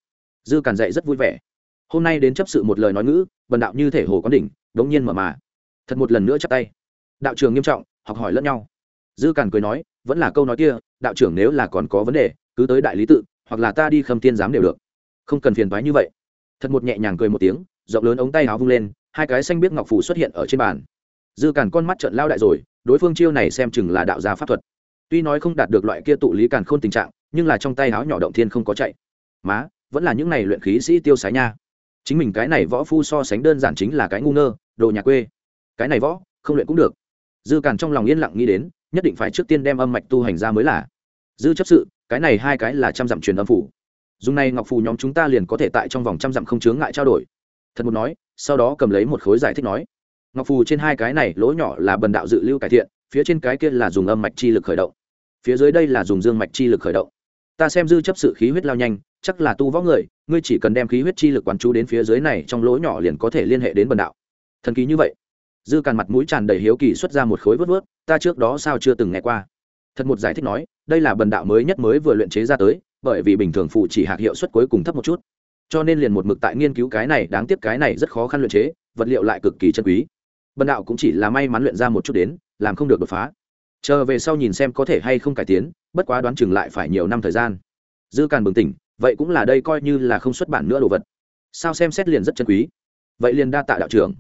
Dư càn dạy rất vui vẻ hôm nay đến chấp sự một lời nói ngữ bần đạo như thể hồ có đỉnh, đống nhiên mở mà. Thật một lần nữa chắp tay. Đạo trường nghiêm trọng, học hỏi lẫn nhau. Dư càn cười nói, vẫn là câu nói kia, đạo trưởng nếu là còn có vấn đề, cứ tới đại lý tự, hoặc là ta đi khâm tiên giám đều được. Không cần phiền thoái như vậy. Thật một nhẹ nhàng cười một tiếng, rộng lớn ống tay áo vung lên, hai cái xanh biết ngọc phủ xuất hiện ở trên bàn. Dư càn con mắt trận lao đại rồi, đối phương chiêu này xem chừng là đạo gia pháp thuật. Tuy nói không đạt được loại kia tụ lý càn khôn tình trạng, nhưng là trong tay áo nhỏ động thiên không có chạy. Má, vẫn là những này luyện khí sĩ tiêu sái nha chính mình cái này võ phu so sánh đơn giản chính là cái ngu ngơ, đồ nhà quê. Cái này võ, không luyện cũng được. Dư càn trong lòng yên lặng nghĩ đến, nhất định phải trước tiên đem âm mạch tu hành ra mới là. Dư chấp sự, cái này hai cái là trăm dặm truyền âm phủ. Dùng này ngọc phù nhóm chúng ta liền có thể tại trong vòng trăm dặm không chướng ngại trao đổi. Thật một nói, sau đó cầm lấy một khối giải thích nói. Ngọc phù trên hai cái này lỗ nhỏ là bần đạo dự lưu cải thiện, phía trên cái kia là dùng âm mạch chi lực khởi động. Phía dưới đây là dùng dương mạch chi lực khởi động. Ta xem dư chấp sự khí huyết lao nhanh chắc là tu võ người, ngươi chỉ cần đem khí huyết chi lực quán chú đến phía dưới này trong lỗ nhỏ liền có thể liên hệ đến bần đạo. Thần ký như vậy. Dư càn mặt mũi tràn đầy hiếu kỳ xuất ra một khối vớt vớt, ta trước đó sao chưa từng nghe qua. Thật một giải thích nói, đây là bần đạo mới nhất mới vừa luyện chế ra tới, bởi vì bình thường phụ chỉ hạt hiệu suất cuối cùng thấp một chút. Cho nên liền một mực tại nghiên cứu cái này, đáng tiếc cái này rất khó khăn luyện chế, vật liệu lại cực kỳ chân quý. Bần đạo cũng chỉ là may mắn luyện ra một chút đến, làm không được đột phá. Chờ về sau nhìn xem có thể hay không cải tiến, bất quá đoán chừng lại phải nhiều năm thời gian. Dư càn bừng tỉnh vậy cũng là đây coi như là không xuất bản nữa đồ vật. Sao xem xét liền rất chân quý. Vậy liền đa tạ đạo trưởng.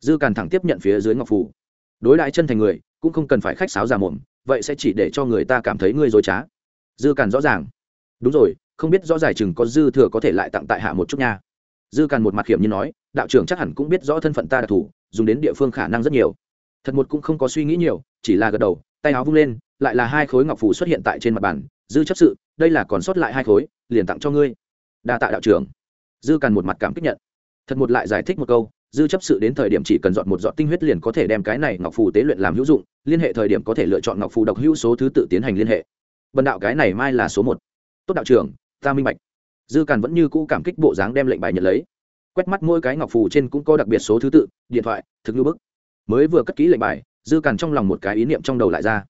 Dư càn thẳng tiếp nhận phía dưới ngọc phủ đối đại chân thành người, cũng không cần phải khách sáo già mồm, vậy sẽ chỉ để cho người ta cảm thấy ngươi dối trá. Dư càn rõ ràng. Đúng rồi, không biết rõ giải chừng có dư thừa có thể lại tặng tại hạ một chút nha. Dư càn một mặt hiểm như nói, đạo trưởng chắc hẳn cũng biết rõ thân phận ta đặc thù, dùng đến địa phương khả năng rất nhiều. Thật một cũng không có suy nghĩ nhiều, chỉ là gật đầu, tay áo vung lên, lại là hai khối ngọc phủ xuất hiện tại trên mặt bàn dư chấp sự, đây là còn sót lại hai khối, liền tặng cho ngươi. Đa tạ đạo trưởng. Dư càn một mặt cảm kích nhận. Thật một lại giải thích một câu, dư chấp sự đến thời điểm chỉ cần dọn một dọn tinh huyết liền có thể đem cái này ngọc phù tế luyện làm hữu dụng, liên hệ thời điểm có thể lựa chọn ngọc phù độc hữu số thứ tự tiến hành liên hệ. Bần đạo cái này mai là số một. Tốt đạo trưởng, ta minh bạch. Dư càn vẫn như cũ cảm kích bộ dáng đem lệnh bài nhận lấy. Quét mắt mỗi cái ngọc phù trên cũng có đặc biệt số thứ tự, điện thoại, thực như bức. Mới vừa cất kỹ lệnh bài, dư càn trong lòng một cái ý niệm trong đầu lại ra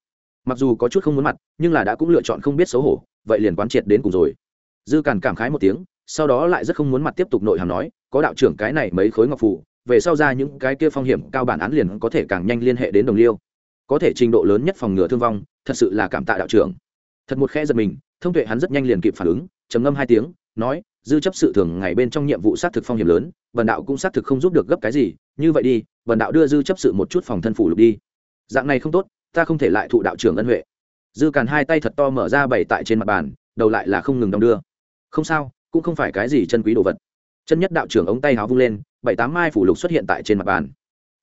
mặc dù có chút không muốn mặt nhưng là đã cũng lựa chọn không biết xấu hổ vậy liền quán triệt đến cùng rồi. Dư càn cảm khái một tiếng sau đó lại rất không muốn mặt tiếp tục nội hàm nói có đạo trưởng cái này mấy khối ngọc phủ, về sau ra những cái kia phong hiểm cao bản án liền có thể càng nhanh liên hệ đến đồng liêu. Có thể trình độ lớn nhất phòng ngừa thương vong thật sự là cảm tạ đạo trưởng. Thật một khẽ giật mình thông tuệ hắn rất nhanh liền kịp phản ứng trầm ngâm hai tiếng nói dư chấp sự thường ngày bên trong nhiệm vụ xác thực phong hiểm lớn vần đạo cũng xác thực không giúp được gấp cái gì như vậy đi vần đạo đưa dư chấp sự một chút phòng thân phủ lục đi. Dạng này không tốt ta không thể lại thụ đạo trưởng ân huệ. Dư càn hai tay thật to mở ra bày tại trên mặt bàn, đầu lại là không ngừng đong đưa. Không sao, cũng không phải cái gì chân quý đồ vật. Chân nhất đạo trưởng ống tay háo vung lên, bảy tám mai phủ lục xuất hiện tại trên mặt bàn.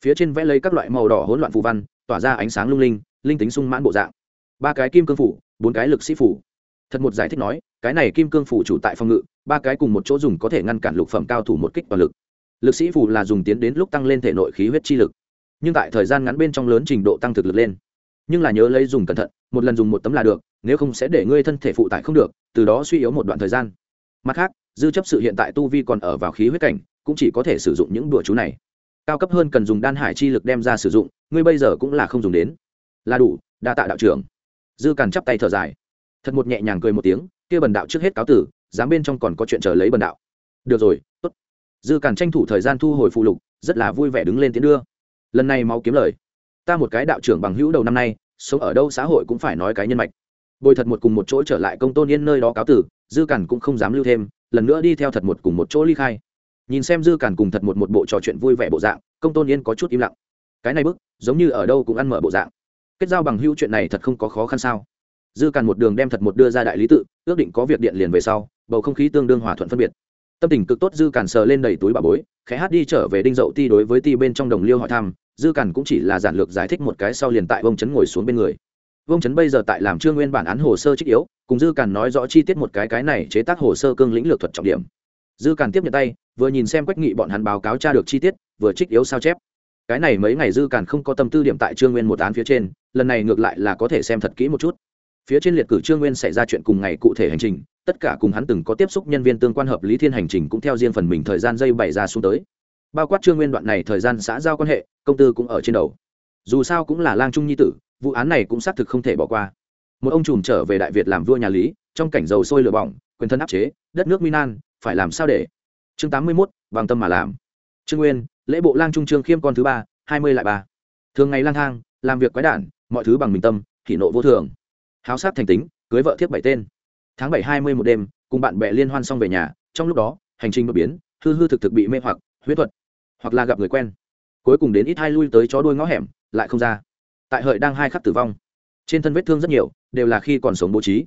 Phía trên vẽ lấy các loại màu đỏ hỗn loạn phù văn, tỏa ra ánh sáng lung linh linh tính sung mãn bộ dạng. Ba cái kim cương phủ, bốn cái lực sĩ phủ. Thật một giải thích nói, cái này kim cương phủ chủ tại phòng ngự, ba cái cùng một chỗ dùng có thể ngăn cản lục phẩm cao thủ một kích toàn lực. Lực sĩ phủ là dùng tiến đến lúc tăng lên thể nội khí huyết chi lực. Nhưng tại thời gian ngắn bên trong lớn trình độ tăng thực lực lên nhưng là nhớ lấy dùng cẩn thận, một lần dùng một tấm là được, nếu không sẽ để ngươi thân thể phụ tải không được, từ đó suy yếu một đoạn thời gian. Mặt khác, dư chấp sự hiện tại tu vi còn ở vào khí huyết cảnh, cũng chỉ có thể sử dụng những đùa chú này. Cao cấp hơn cần dùng đan hải chi lực đem ra sử dụng, ngươi bây giờ cũng là không dùng đến. Là đủ, đa tạ đạo trưởng. Dư càn chắp tay thở dài. Thật một nhẹ nhàng cười một tiếng, kia bần đạo trước hết cáo tử, dám bên trong còn có chuyện chờ lấy bần đạo. Được rồi, tốt. Dư càn tranh thủ thời gian thu hồi phụ lục, rất là vui vẻ đứng lên tiến đưa. Lần này máu kiếm lời ta một cái đạo trưởng bằng hữu đầu năm nay, sống ở đâu xã hội cũng phải nói cái nhân mạch. Bồi thật một cùng một chỗ trở lại công tôn yên nơi đó cáo tử, dư cản cũng không dám lưu thêm, lần nữa đi theo thật một cùng một chỗ ly khai. Nhìn xem dư cản cùng thật một một bộ trò chuyện vui vẻ bộ dạng, công tôn yên có chút im lặng. Cái này bức, giống như ở đâu cũng ăn mở bộ dạng. Kết giao bằng hữu chuyện này thật không có khó khăn sao? Dư cản một đường đem thật một đưa ra đại lý tự, ước định có việc điện liền về sau, bầu không khí tương đương hòa thuận phân biệt. Tâm tình cực tốt, dư cản sờ lên đầy túi bà bối, khẽ hát đi trở về đinh dậu ti đối với ti bên trong đồng liêu hỏi thăm dư càn cũng chỉ là giản lược giải thích một cái sau liền tại vông chấn ngồi xuống bên người. Vương chấn bây giờ tại làm trương nguyên bản án hồ sơ trích yếu, cùng dư càn nói rõ chi tiết một cái cái này chế tác hồ sơ cương lĩnh lược thuật trọng điểm. Dư càn tiếp nhận tay, vừa nhìn xem quách nghị bọn hắn báo cáo tra được chi tiết, vừa trích yếu sao chép. Cái này mấy ngày dư càn không có tâm tư điểm tại trương nguyên một án phía trên, lần này ngược lại là có thể xem thật kỹ một chút. Phía trên liệt cử trương nguyên xảy ra chuyện cùng ngày cụ thể hành trình, tất cả cùng hắn từng có tiếp xúc nhân viên tương quan hợp lý thiên hành trình cũng theo riêng phần mình thời gian dây bày ra xuống tới bao quát trương nguyên đoạn này thời gian xã giao quan hệ, công tư cũng ở trên đầu. Dù sao cũng là lang trung nhi tử, vụ án này cũng xác thực không thể bỏ qua. Một ông trùm trở về đại việt làm vua nhà lý, trong cảnh dầu sôi lửa bỏng, quyền thân áp chế, đất nước minan, phải làm sao để? Chương tám mươi mốt bằng tâm mà làm. Trương nguyên, lễ bộ lang trung trương khiêm con thứ ba, hai mươi lại ba. Thường ngày lang thang, làm việc quái đản, mọi thứ bằng mình tâm thị nộ vô thường. Háo sát thành tính, cưới vợ thiếp bảy tên. Tháng bảy hai mươi một đêm, cùng bạn bè liên hoan xong về nhà, trong lúc đó, hành trình đột biến, hư hư thực thực bị mê hoặc, huyết thuật hoặc là gặp người quen. Cuối cùng đến ít hai lui tới chó đuôi ngõ hẻm, lại không ra. Tại hợi đang hai khắc tử vong. Trên thân vết thương rất nhiều, đều là khi còn sống bố trí.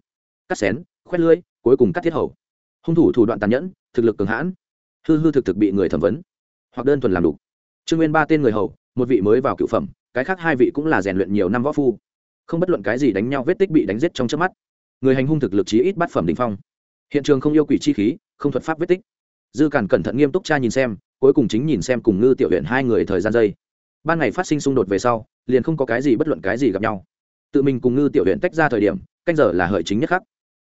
Cắt xén, khoét lưỡi, cuối cùng cắt thiết hầu. Hung thủ thủ đoạn tàn nhẫn, thực lực cường hãn. Hư hư thực thực bị người thẩm vấn. Hoặc đơn thuần làm đủ trương nguyên ba tên người hầu, một vị mới vào cựu phẩm, cái khác hai vị cũng là rèn luyện nhiều năm võ phu. Không bất luận cái gì đánh nhau vết tích bị đánh giết trong trước mắt. Người hành hung thực lực chí ít bát phẩm đình phong. Hiện trường không yêu quỷ chi khí, không thuật pháp vết tích. Dư cản cẩn thận nghiêm túc tra nhìn xem cuối cùng chính nhìn xem cùng ngư tiểu huyện hai người thời gian giây. Ban ngày phát sinh xung đột về sau, liền không có cái gì bất luận cái gì gặp nhau. Tự mình cùng ngư tiểu huyện tách ra thời điểm, canh giờ là hợi chính nhất khắc.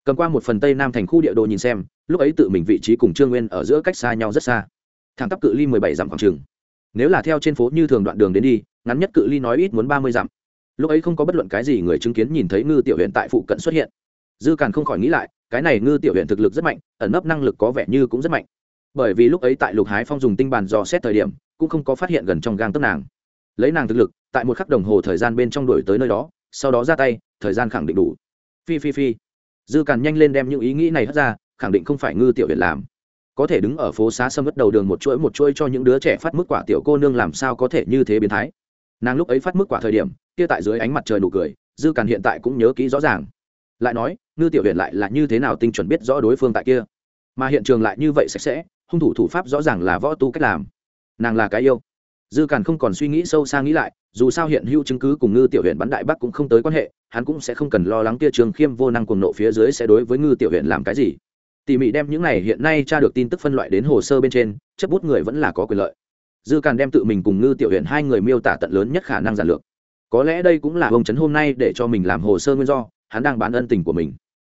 Cầm qua một phần tây nam thành khu địa đồ nhìn xem, lúc ấy tự mình vị trí cùng trương nguyên ở giữa cách xa nhau rất xa. Thẳng tắp cự ly mười bảy dặm khoảng trường. Nếu là theo trên phố như thường đoạn đường đến đi, ngắn nhất cự ly nói ít muốn ba mươi dặm. Lúc ấy không có bất luận cái gì người chứng kiến nhìn thấy ngư tiểu huyện tại phụ cận xuất hiện. Dư càn không khỏi nghĩ lại, cái này ngư tiểu huyện thực lực rất mạnh, ẩn nấp năng lực có vẻ như cũng rất mạnh bởi vì lúc ấy tại lục hái phong dùng tinh bàn dò xét thời điểm, cũng không có phát hiện gần trong gang tấc nàng. Lấy nàng thực lực, tại một khắc đồng hồ thời gian bên trong đuổi tới nơi đó, sau đó ra tay, thời gian khẳng định đủ. Phi phi phi. Dư càn nhanh lên đem những ý nghĩ này hất ra, khẳng định không phải ngư tiểu huyện làm. Có thể đứng ở phố xá sâm vất đầu đường một chuỗi một chuỗi cho những đứa trẻ phát mức quả tiểu cô nương làm sao có thể như thế biến thái. Nàng lúc ấy phát mức quả thời điểm, kia tại dưới ánh mặt trời nụ cười, dư càn hiện tại cũng nhớ kỹ rõ ràng. Lại nói, ngư tiểu huyện lại là như thế nào tinh chuẩn biết rõ đối phương tại kia? Mà hiện trường lại như vậy sạch sẽ hung thủ thủ pháp rõ ràng là võ tu cách làm. Nàng là cái yêu. Dư càn không còn suy nghĩ sâu xa nghĩ lại, dù sao hiện hữu chứng cứ cùng ngư tiểu huyện bắn đại bắc cũng không tới quan hệ, hắn cũng sẽ không cần lo lắng kia trường khiêm vô năng cuồng nộ phía dưới sẽ đối với ngư tiểu huyện làm cái gì. Tỉ mỉ đem những này hiện nay tra được tin tức phân loại đến hồ sơ bên trên, chấp bút người vẫn là có quyền lợi. Dư càn đem tự mình cùng ngư tiểu huyện hai người miêu tả tận lớn nhất khả năng giản lược. Có lẽ đây cũng là ông trấn hôm nay để cho mình làm hồ sơ nguyên do, hắn đang bán ân tình của mình.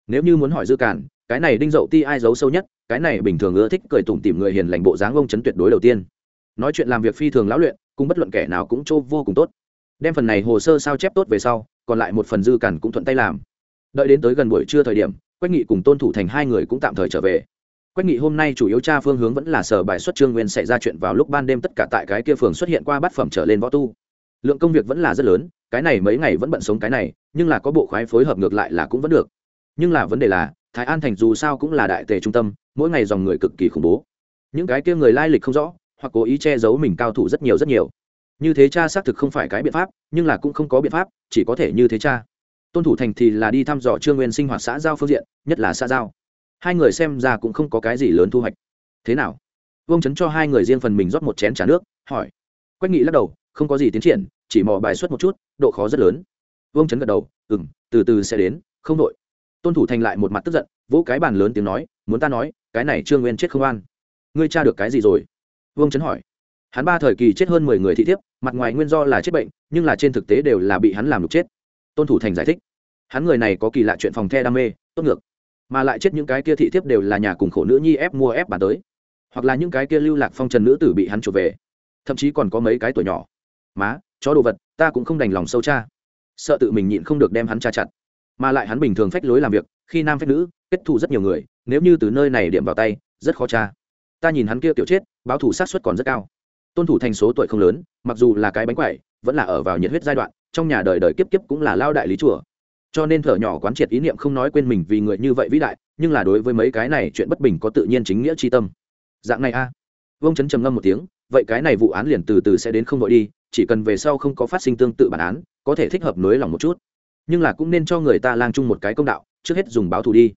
Nếu như muốn hỏi dư càn, cái này đinh dậu ti ai giấu sâu nhất cái này bình thường ưa thích cười tủm tìm người hiền lành bộ dáng ông trấn tuyệt đối đầu tiên. Nói chuyện làm việc phi thường lão luyện, cùng bất luận kẻ nào cũng trô vô cùng tốt. Đem phần này hồ sơ sao chép tốt về sau, còn lại một phần dư càn cũng thuận tay làm. Đợi đến tới gần buổi trưa thời điểm, quách nghị cùng tôn thủ thành hai người cũng tạm thời trở về. Quách nghị hôm nay chủ yếu tra phương hướng vẫn là sở bài xuất trương nguyên xảy ra chuyện vào lúc ban đêm tất cả tại cái kia phường xuất hiện qua bát phẩm trở lên võ tu. Lượng công việc vẫn là rất lớn, cái này mấy ngày vẫn bận sống cái này, nhưng là có bộ khoái phối hợp ngược lại là cũng vẫn được. Nhưng là vấn đề là thái an thành dù sao cũng là đại tề trung tâm, mỗi ngày dòng người cực kỳ khủng bố. Những cái kia người lai lịch không rõ, hoặc cố ý che giấu mình cao thủ rất nhiều rất nhiều. Như thế cha xác thực không phải cái biện pháp, nhưng là cũng không có biện pháp, chỉ có thể như thế cha. Tôn thủ thành thì là đi thăm dò trương nguyên sinh hoạt xã giao phương diện, nhất là xã giao. Hai người xem ra cũng không có cái gì lớn thu hoạch. Thế nào? Vương chấn cho hai người riêng phần mình rót một chén t r à nước, hỏi. Quách nghị lắc đầu, không có gì tiến triển, chỉ mò bài xuất một chút, độ khó rất lớn. Vương chấn gật đầu ừ m từ từ sẽ đến, không đội tôn thủ thành lại một mặt tức giận, vỗ cái bàn lớn tiếng nói, muốn ta nói, cái này trương nguyên chết không an. Ngươi tra được cái gì rồi? Vương chấn hỏi. Hắn ba thời kỳ chết hơn mười người thị thiếp, mặt ngoài nguyên do là chết bệnh, nhưng là trên thực tế đều là bị hắn làm đục chết. Tôn thủ thành giải thích. Hắn người này có kỳ lạ chuyện phòng the đam mê, tốt ngược. Mà lại chết những cái kia thị thiếp đều là nhà cùng khổ nữ nhi ép mua ép bà tới. Hoặc là những cái kia lưu lạc phong trần nữ tử bị hắn trộm về. Thậm chí còn có mấy cái tuổi nhỏ. Má, chó đồ vật, ta cũng không đành lòng sâu cha. Sợ tự mình nhịn không được đem hắn cha chặt mà lại hắn bình thường phách lối làm việc, khi nam phách nữ, kết thù rất nhiều người, nếu như từ nơi này điểm vào tay, rất khó cha ta nhìn hắn kia tiểu chết, báo thủ sát xuất còn rất cao. Tôn thủ thành số tuổi không lớn, mặc dù là cái bánh quẩy, vẫn là ở vào nhiệt huyết giai đoạn, trong nhà đời đời kiếp kiếp cũng là lao đại lý chùa. Cho nên thở nhỏ quán triệt ý niệm không nói quên mình vì người như vậy vĩ đại, nhưng là đối với mấy cái này chuyện bất bình có tự nhiên chính nghĩa tri tâm. Dạng này a. À. chấn trầm ngâm một tiếng, vậy cái này vụ án liền từ từ sẽ đến không vội đi, chỉ cần về sau không có phát sinh tương tự bản án, có thể thích hợp nới lòng một chút nhưng là cũng nên cho người ta lang chung một cái công đạo, trước hết dùng báo thù đi.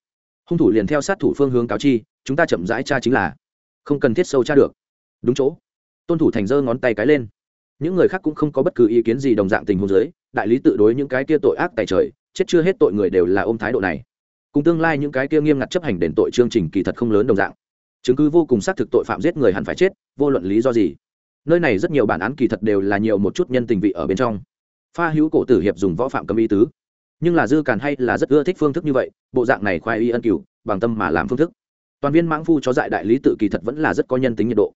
Hung thủ liền theo sát thủ phương hướng cáo chi, chúng ta chậm rãi cha chính là không cần thiết sâu cha được. Đúng chỗ. Tôn thủ thành giơ ngón tay cái lên. Những người khác cũng không có bất cứ ý kiến gì đồng dạng tình huống giới đại lý tự đối những cái kia tội ác tại trời, chết chưa hết tội người đều là ôm thái độ này. Cùng tương lai những cái kia nghiêm ngặt chấp hành đền tội chương trình kỳ thật không lớn đồng dạng. Chứng cứ vô cùng xác thực tội phạm giết người hẳn phải chết, vô luận lý do gì. Nơi này rất nhiều bản án kỳ thật đều là nhiều một chút nhân tình vị ở bên trong. Pha hữu cổ tử hiệp dùng võ phạm cầm y tứ nhưng là dư càn hay là rất ưa thích phương thức như vậy, bộ dạng này khoai y ân cửu, bằng tâm mà làm phương thức. Toàn viên mãng phu cho dại đại lý tự kỳ thật vẫn là rất có nhân tính nhiệt độ.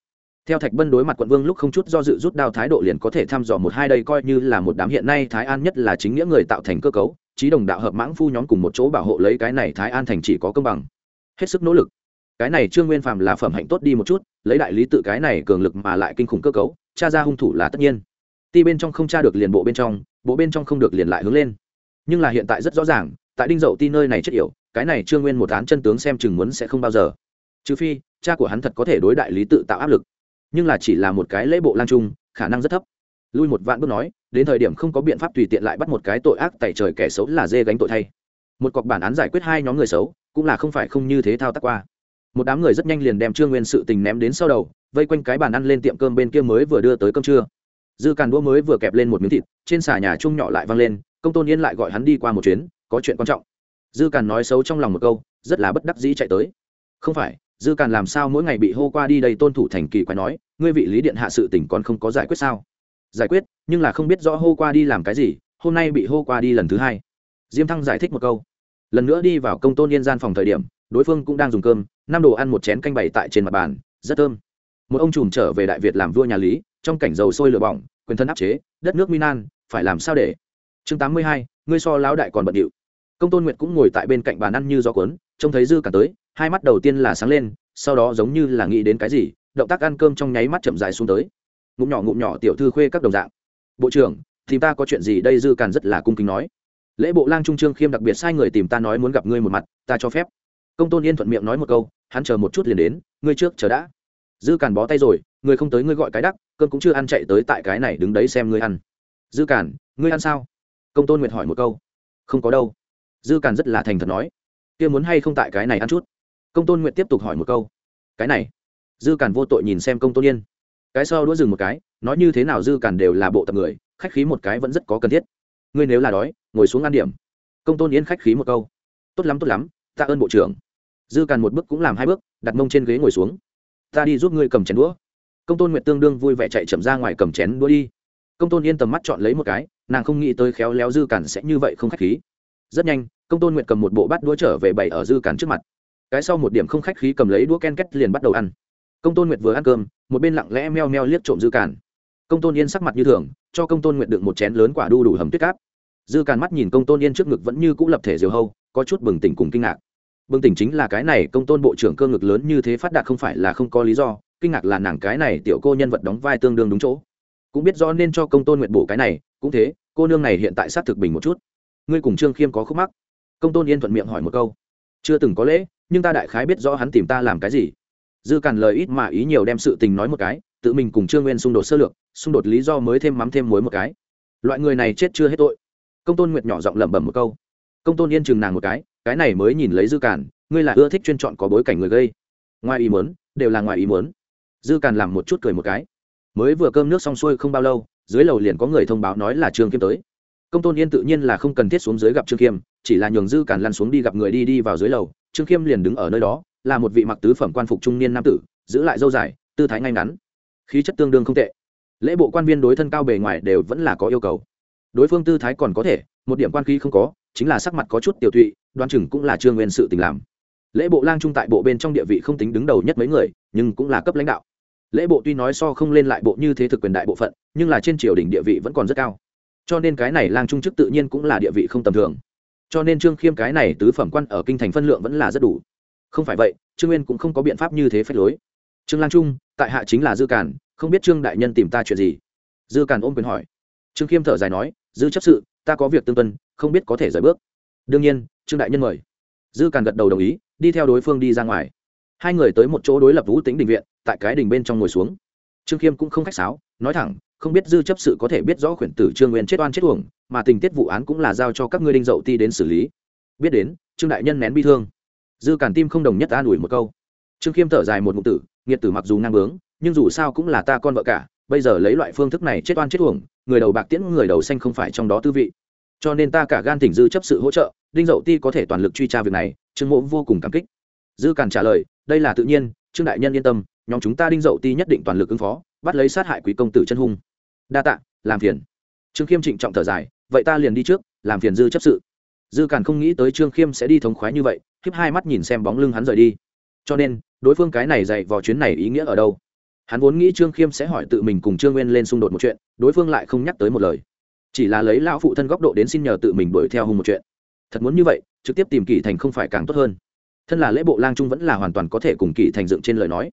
Theo thạch bân đối mặt quận vương lúc không chút do dự rút đao thái độ liền có thể thăm dò một hai đây coi như là một đám hiện nay thái an nhất là chính nghĩa người tạo thành cơ cấu trí đồng đạo hợp mãng phu nhóm cùng một chỗ bảo hộ lấy cái này thái an thành chỉ có công bằng. Hết sức nỗ lực. Cái này trương nguyên phàm là phẩm hạnh tốt đi một chút, lấy đại lý tự cái này cường lực mà lại kinh khủng cơ cấu, cha ra hung thủ là tất nhiên. Ti bên trong không tra được liền bộ bên trong, bộ bên trong không được liền lại hướng lên nhưng là hiện tại rất rõ ràng, tại đinh dậu ti nơi này chết yểu, cái này trương nguyên một án chân tướng xem chừng muốn sẽ không bao giờ. Trừ phi, cha của hắn thật có thể đối đại lý tự tạo áp lực. Nhưng là chỉ là một cái lễ bộ lang trung, khả năng rất thấp. Lui một vạn bước nói, đến thời điểm không có biện pháp tùy tiện lại bắt một cái tội ác tại trời kẻ xấu là dê gánh tội thay. Một cọc bản án giải quyết hai nhóm người xấu, cũng là không phải không như thế thao tác qua. Một đám người rất nhanh liền đem trương nguyên sự tình ném đến sau đầu, vây quanh cái bàn ăn lên tiệm cơm bên kia mới vừa đưa tới cơm trưa. Dư càn đũa mới vừa kẹp lên một miếng thịt, trên xà nhà chung nhỏ lại văng lên công tôn yên lại gọi hắn đi qua một chuyến, có chuyện quan trọng. Dư càn nói xấu trong lòng một câu, rất là bất đắc dĩ chạy tới. Không phải, dư càn làm sao mỗi ngày bị hô qua đi đây tôn thủ thành kỳ quái nói, ngươi vị lý điện hạ sự tỉnh còn không có giải quyết sao? Giải quyết, nhưng là không biết rõ hô qua đi làm cái gì, hôm nay bị hô qua đi lần thứ hai. Diêm thăng giải thích một câu. Lần nữa đi vào công tôn yên gian phòng thời điểm, đối phương cũng đang dùng cơm, năm đồ ăn một chén canh bày tại trên mặt bàn, rất thơm. Một ông trùm trở về đại việt làm vua nhà lý, trong cảnh dầu sôi lửa bỏng, quyền thân áp chế, đất nước minan phải làm sao để chương tám mươi hai, ngươi so lão đại còn bận điệu. Công tôn nguyệt cũng ngồi tại bên cạnh bàn ăn như gió cuốn, trông thấy dư cả tới, hai mắt đầu tiên là sáng lên, sau đó giống như là nghĩ đến cái gì, động tác ăn cơm trong nháy mắt chậm dài xuống tới. Ngụm nhỏ ngụm nhỏ tiểu thư khuê các đồng dạng. Bộ trưởng, thì ta có chuyện gì đây? Dư càn rất là cung kính nói. Lễ bộ lang trung trương khiêm đặc biệt sai người tìm ta nói muốn gặp ngươi một mặt, ta cho phép. Công tôn yên thuận miệng nói một câu, hắn chờ một chút liền đến, ngươi trước chờ đã. Dư càn bó tay rồi, ngươi không tới ngươi gọi cái đắc, cơm cũng chưa ăn, chạy tới tại cái này đứng đấy xem ngươi ăn. Dư càn, ngươi ăn sao? Công tôn nguyệt hỏi một câu. Không có đâu. Dư càn rất là thành thật nói. Kia muốn hay không tại cái này ăn chút? Công tôn nguyệt tiếp tục hỏi một câu. Cái này. Dư càn vô tội nhìn xem công tôn yên. Cái sau đũa dừng một cái, nói như thế nào dư càn đều là bộ tập người, khách khí một cái vẫn rất có cần thiết. Ngươi nếu là đói, ngồi xuống ăn điểm. Công tôn yên khách khí một câu. Tốt lắm tốt lắm, tạ ơn bộ trưởng. Dư càn một bước cũng làm hai bước, đặt mông trên ghế ngồi xuống. Ta đi giúp ngươi cầm chén đũa. Công tôn nguyệt tương đương vui vẻ chạy chậm ra ngoài cầm chén đũa đi. Công tôn yên tầm mắt chọn lấy một cái nàng không nghĩ tới khéo léo dư cản sẽ như vậy không khách khí. Rất nhanh, công tôn nguyệt cầm một bộ bát đũa trở về bày ở dư cản trước mặt. Cái sau một điểm không khách khí cầm lấy đũa ken két liền bắt đầu ăn. Công tôn nguyệt vừa ăn cơm, một bên lặng lẽ meo meo liếc trộm dư cản. công tôn yên sắc mặt như thường, cho công tôn nguyệt đựng một chén lớn quả đu đủ hầm tuyết cáp. Dư càn mắt nhìn công tôn yên trước ngực vẫn như c ũ lập thể diều hâu, có chút bừng tỉnh cùng kinh ngạc. Bừng tỉnh chính là cái này, công tôn bộ trưởng cơ ngực lớn như thế phát đạt không phải là không có lý do, kinh ngạc là nàng cái này tiểu cô nhân vật đóng vai tương đương đúng chỗ cũng biết rõ nên cho công tôn nguyện bổ cái này, cũng thế, cô nương này hiện tại sát thực bình một chút. Ngươi cùng trương khiêm có khúc mắc? Công tôn yên thuận miệng hỏi một câu. Chưa từng có lễ, nhưng ta đại khái biết rõ hắn tìm ta làm cái gì. Dư càn lời ít mà ý nhiều đem sự tình nói một cái, tự mình cùng trương nguyên xung đột sơ lược, xung đột lý do mới thêm mắm thêm muối một cái. Loại người này chết chưa hết tội. Công tôn nguyệt nhỏ giọng lẩm bẩm một câu. Công tôn yên chừng nàng một cái cái này mới nhìn lấy dư càn, ngươi là ưa thích chuyên chọn có bối cảnh người gây. Ngoài ý muốn, đều là ngoài ý muốn. Dư càn làm một chút cười một cái mới vừa cơm nước xong xuôi không bao lâu, dưới lầu liền có người thông báo nói là trương kiêm tới. Công tôn yên tự nhiên là không cần thiết xuống dưới gặp trương kiêm, chỉ là nhường dư càn lăn xuống đi gặp người đi đi vào dưới lầu, trương kiêm liền đứng ở nơi đó, là một vị mặc tứ phẩm quan phục trung niên nam tử, giữ lại dâu dài, tư thái ngay ngắn. Khí chất tương đương không tệ. Lễ bộ quan viên đối thân cao bề ngoài đều vẫn là có yêu cầu. Đối phương tư thái còn có thể, một điểm quan khí không có, chính là sắc mặt có chút tiểu thụy đoan chừng cũng là trương nguyên sự tình làm. Lễ bộ lang trung tại bộ bên trong địa vị không tính đứng đầu nhất mấy người, nhưng cũng là cấp lãnh đạo lễ bộ tuy nói so không lên lại bộ như thế thực quyền đại bộ phận, nhưng là trên triều đình địa vị vẫn còn rất cao. Cho nên cái này lang trung chức tự nhiên cũng là địa vị không tầm thường. Cho nên trương khiêm cái này tứ phẩm quan ở kinh thành phân lượng vẫn là rất đủ. Không phải vậy, trương nguyên cũng không có biện pháp như thế phép lối. Trương lang trung, tại hạ chính là dư cản không biết trương đại nhân tìm ta chuyện gì? Dư cản ôm quyền hỏi. Trương khiêm thở dài nói, dư chấp sự, ta có việc tương tuân, không biết có thể rời bước. Đương nhiên, trương đại nhân mời. Dư cản gật đầu đồng ý, đi theo đối phương đi ra ngoài hai người tới một chỗ đối lập vũ tính đình viện, tại cái đình bên trong ngồi xuống. Trương khiêm cũng không khách sáo, nói thẳng, không biết dư chấp sự có thể biết rõ khuyển tử trương nguyên chết oan chết uổng, mà tình tiết vụ án cũng là giao cho các ngươi đinh dậu ti đến xử lý. Biết đến, trương đại nhân nén bi thương. Dư cản tim không đồng nhất an ủi một câu. Trương khiêm thở dài một ngụ tử, nghiệt tử mặc dù ngang bướng, nhưng dù sao cũng là ta con vợ cả, bây giờ lấy loại phương thức này chết oan chết uổng, người đầu bạc tiễn, người đầu xanh không phải trong đó tư vị. Cho nên ta cả gan thỉnh dư chấp sự hỗ trợ, đinh dậu ti có thể toàn lực truy tra việc này, trương mộ vô cùng cảm kích. Dư cản trả lời đây là tự nhiên, trương đại nhân yên tâm, nhóm chúng ta đinh dậu ti nhất định toàn lực ứng phó, bắt lấy sát hại quý công tử chân hung. Đa tạ, làm phiền. Trương khiêm trịnh trọng thở dài, vậy ta liền đi trước, làm phiền dư chấp sự. Dư càn không nghĩ tới trương khiêm sẽ đi thống khoái như vậy, khiếp hai mắt nhìn xem bóng lưng hắn rời đi. Cho nên, đối phương cái này dạy vào chuyến này ý nghĩa ở đâu? Hắn vốn nghĩ trương khiêm sẽ hỏi tự mình cùng trương nguyên lên xung đột một chuyện, đối phương lại không nhắc tới một lời. Chỉ là lấy lão phụ thân góc độ đến xin nhờ tự mình đuổi theo hung một chuyện. Thật muốn như vậy, trực tiếp tìm kỷ thành không phải càng tốt hơn thân là lễ bộ lang trung vẫn là hoàn toàn có thể cùng kỳ thành dựng trên lời nói.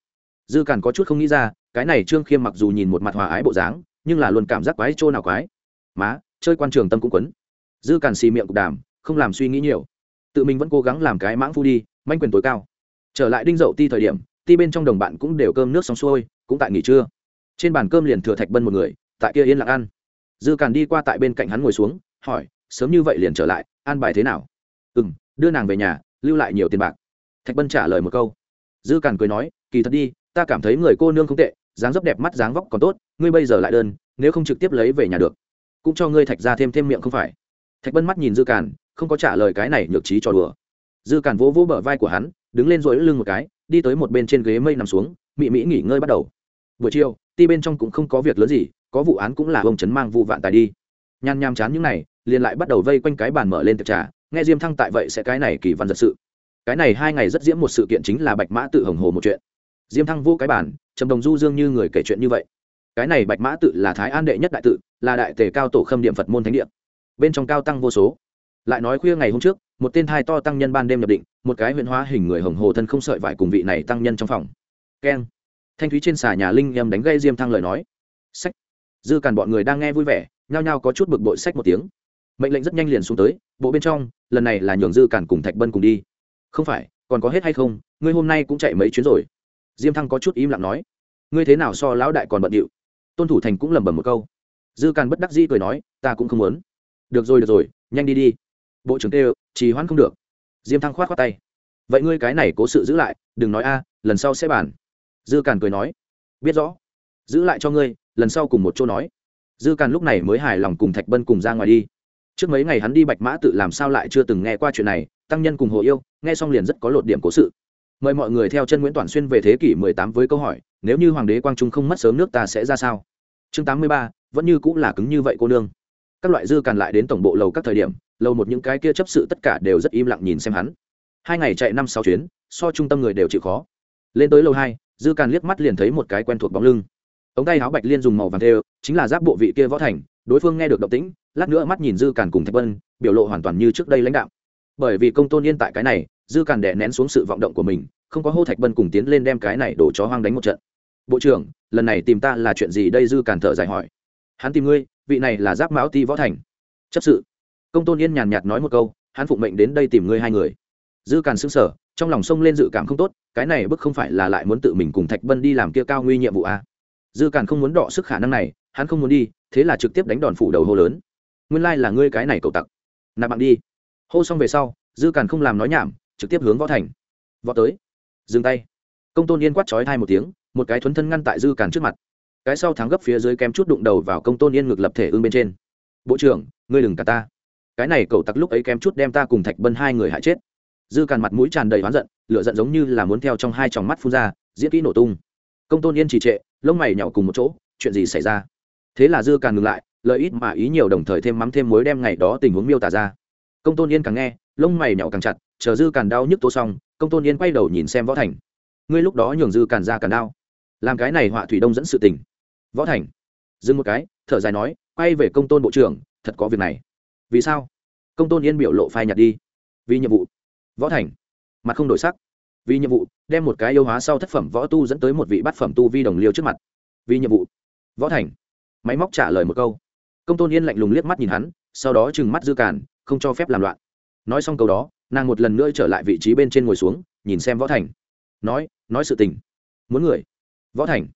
Dư càn có chút không nghĩ ra, cái này trương khiêm mặc dù nhìn một mặt hòa ái bộ dáng, nhưng là luôn cảm giác quái trô nào quái. Má, chơi quan trường tâm cũng quấn. Dư càn xì miệng cục đàm, không làm suy nghĩ nhiều. Tự mình vẫn cố gắng làm cái mãng phu đi, manh quyền tối cao. Trở lại đinh dậu ti thời điểm, ti bên trong đồng bạn cũng đều cơm nước xong xuôi, cũng tại nghỉ trưa. Trên bàn cơm liền thừa thạch bân một người, tại kia yên lặng ăn. Dư càn đi qua tại bên cạnh hắn ngồi xuống, hỏi, sớm như vậy liền trở lại an bài thế nào? Ừ m đưa nàng về nhà, lưu lại nhiều tiền bạc thạch bân trả lời một câu. Dư càn cười nói, kỳ thật đi, ta cảm thấy người cô nương không tệ, dáng dấp đẹp, mắt dáng vóc còn tốt, ngươi bây giờ lại đơn, nếu không trực tiếp lấy về nhà được, cũng cho ngươi thạch ra thêm thêm miệng không phải. Thạch bân mắt nhìn dư càn, không có trả lời cái này nhược trí cho đùa. Dư càn vỗ vỗ bờ vai của hắn, đứng lên rồi lưng một cái, đi tới một bên trên ghế mây nằm xuống, mị mỹ nghỉ ngơi bắt đầu. Buổi chiều, ti bên trong cũng không có việc lớn gì, có vụ án cũng là ông trấn mang vụ vạn tài đi. Nhàn nham chán những này, liền lại bắt đầu vây quanh cái bàn mở lên tiệc trà, nghe diêm thăng tại vậy sẽ cái này kỳ văn giật sự cái này hai ngày rất diễm một sự kiện chính là bạch mã tự hồng hồ một chuyện. Diêm thăng vô cái bản, trầm đồng du dương như người kể chuyện như vậy. Cái này bạch mã tự là thái an đệ nhất đại tự, là đại tề cao tổ khâm điểm phật môn thánh địa. Bên trong cao tăng vô số. Lại nói khuya ngày hôm trước, một tên thai to tăng nhân ban đêm nhập định, một cái huyện hóa hình người hồng hồ thân không sợi vải cùng vị này tăng nhân trong phòng. Keng. Thanh thúy trên xà nhà linh em đánh gây diêm thăng lời nói. Sách. Dư càn bọn người đang nghe vui vẻ, nhao nhao có chút bực bội sách một tiếng. Mệnh lệnh rất nhanh liền xuống tới, bộ bên trong, lần này là nhường dư càn cùng thạch bân cùng đi không phải, còn có hết hay không? Ngươi hôm nay cũng chạy mấy chuyến rồi? Diêm thăng có chút im lặng nói. Ngươi thế nào so lão đại còn bận điệu? Tôn thủ thành cũng lẩm bẩm một câu. Dư càn bất đắc dĩ cười nói, ta cũng không muốn. Được rồi được rồi, nhanh đi đi. Bộ trưởng tê trì hoãn không được. Diêm thăng khoát khoát tay. Vậy ngươi cái này cố sự giữ lại, đừng nói a, lần sau sẽ bàn. Dư càn cười nói. Biết rõ. Giữ lại cho ngươi, lần sau cùng một chỗ nói. Dư càn lúc này mới hài lòng cùng thạch bân cùng ra ngoài đi. Trước mấy ngày hắn đi bạch mã tự làm sao lại chưa từng nghe qua chuyện này tăng nhân cùng hồ yêu nghe xong liền rất có lột điểm cố sự. Mời mọi người theo chân nguyễn toàn xuyên về thế kỷ 18 với câu hỏi nếu như hoàng đế quang trung không mất sớm nước ta sẽ ra sao? Chương 83, vẫn như cũng là cứng như vậy cô nương. Các loại dư càn lại đến tổng bộ lầu các thời điểm lầu một những cái kia chấp sự tất cả đều rất im lặng nhìn xem hắn. Hai ngày chạy năm sáu chuyến so trung tâm người đều chịu khó. Lên tới lầu hai dư càn liếc mắt liền thấy một cái quen thuộc bóng lưng. Ống tay áo bạch liên dùng màu vàng thêu chính là giáp bộ vị kia võ thành đối phương nghe được động tĩnh lát nữa mắt nhìn dư càn cùng thạch vân biểu lộ hoàn toàn như trước đây lãnh đạo bởi vì công tôn yên tại cái này, dư càn đè nén xuống sự vọng động của mình, không có hô thạch vân cùng tiến lên đem cái này đổ chó hoang đánh một trận. Bộ trưởng, lần này tìm ta là chuyện gì đây? Dư càn thở dài hỏi. Hắn tìm ngươi, vị này là giáp mão ti võ thành. Chấp sự. Công tôn yên nhàn nhạt nói một câu, hắn phụng mệnh đến đây tìm ngươi hai người. Dư càn xứng sở trong lòng sông lên dự cảm không tốt, cái này bức không phải là lại muốn tự mình cùng thạch bân đi làm kia cao nguy nhiệm vụ à? dư càn không muốn đọ sức khả năng này, hắn không muốn đi, thế là trực tiếp đánh đòn phủ đầu hô lớn. Nguyên lai là ngươi cái này cậu tặc. Nạp bạn đi hô xong về sau, dư càn không làm nói nhảm, trực tiếp hướng võ thành. Võ tới. Dừng tay. Công tôn yên quát trói thai một tiếng, một cái thuấn thân ngăn tại dư càn trước mặt. Cái sau thắng gấp phía dưới kém chút đụng đầu vào công tôn yên ngực lập thể ương bên trên. Bộ trưởng, ngươi đừng cả ta. Cái này cậu tặc lúc ấy kém chút đem ta cùng thạch bân hai người hại chết. Dư càn mặt mũi tràn đầy oán giận, lửa giận giống như là muốn theo trong hai tròng mắt phun ra, diễn kỹ nổ tung. Công tôn yên trì trệ, lông mày nhỏ cùng một chỗ, chuyện gì xảy ra? Thế là dư càn ngừng lại, lợi ít mà ý nhiều đồng thời thêm mắm thêm mối đem ngày đó tình huống miêu tả ra công tôn yên càng nghe, lông mày nhậu càng chặt, chờ dư càn đau nhức tô xong, công tôn yên quay đầu nhìn xem võ thành. Ngươi lúc đó nhường dư càn ra càn đau làm cái này họa thủy đông dẫn sự tình. Võ thành, dừng một cái, thở dài nói, quay về công tôn bộ trưởng, thật có việc này. Vì sao? Công tôn yên biểu lộ phai nhạt đi. Vì nhiệm vụ. Võ thành, mặt không đổi sắc. Vì nhiệm vụ, đem một cái yêu hóa sau thất phẩm võ tu dẫn tới một vị bát phẩm tu vi đồng liêu trước mặt. Vì nhiệm vụ. Võ thành, máy móc trả lời một câu. Công tôn yên lạnh lùng liếc mắt nhìn hắn sau đó trừng mắt dư càn, không cho phép làm loạn. Nói xong câu đó, nàng một lần nữa trở lại vị trí bên trên ngồi xuống, nhìn xem võ thành. Nói nói sự tình. Muốn người. Võ thành.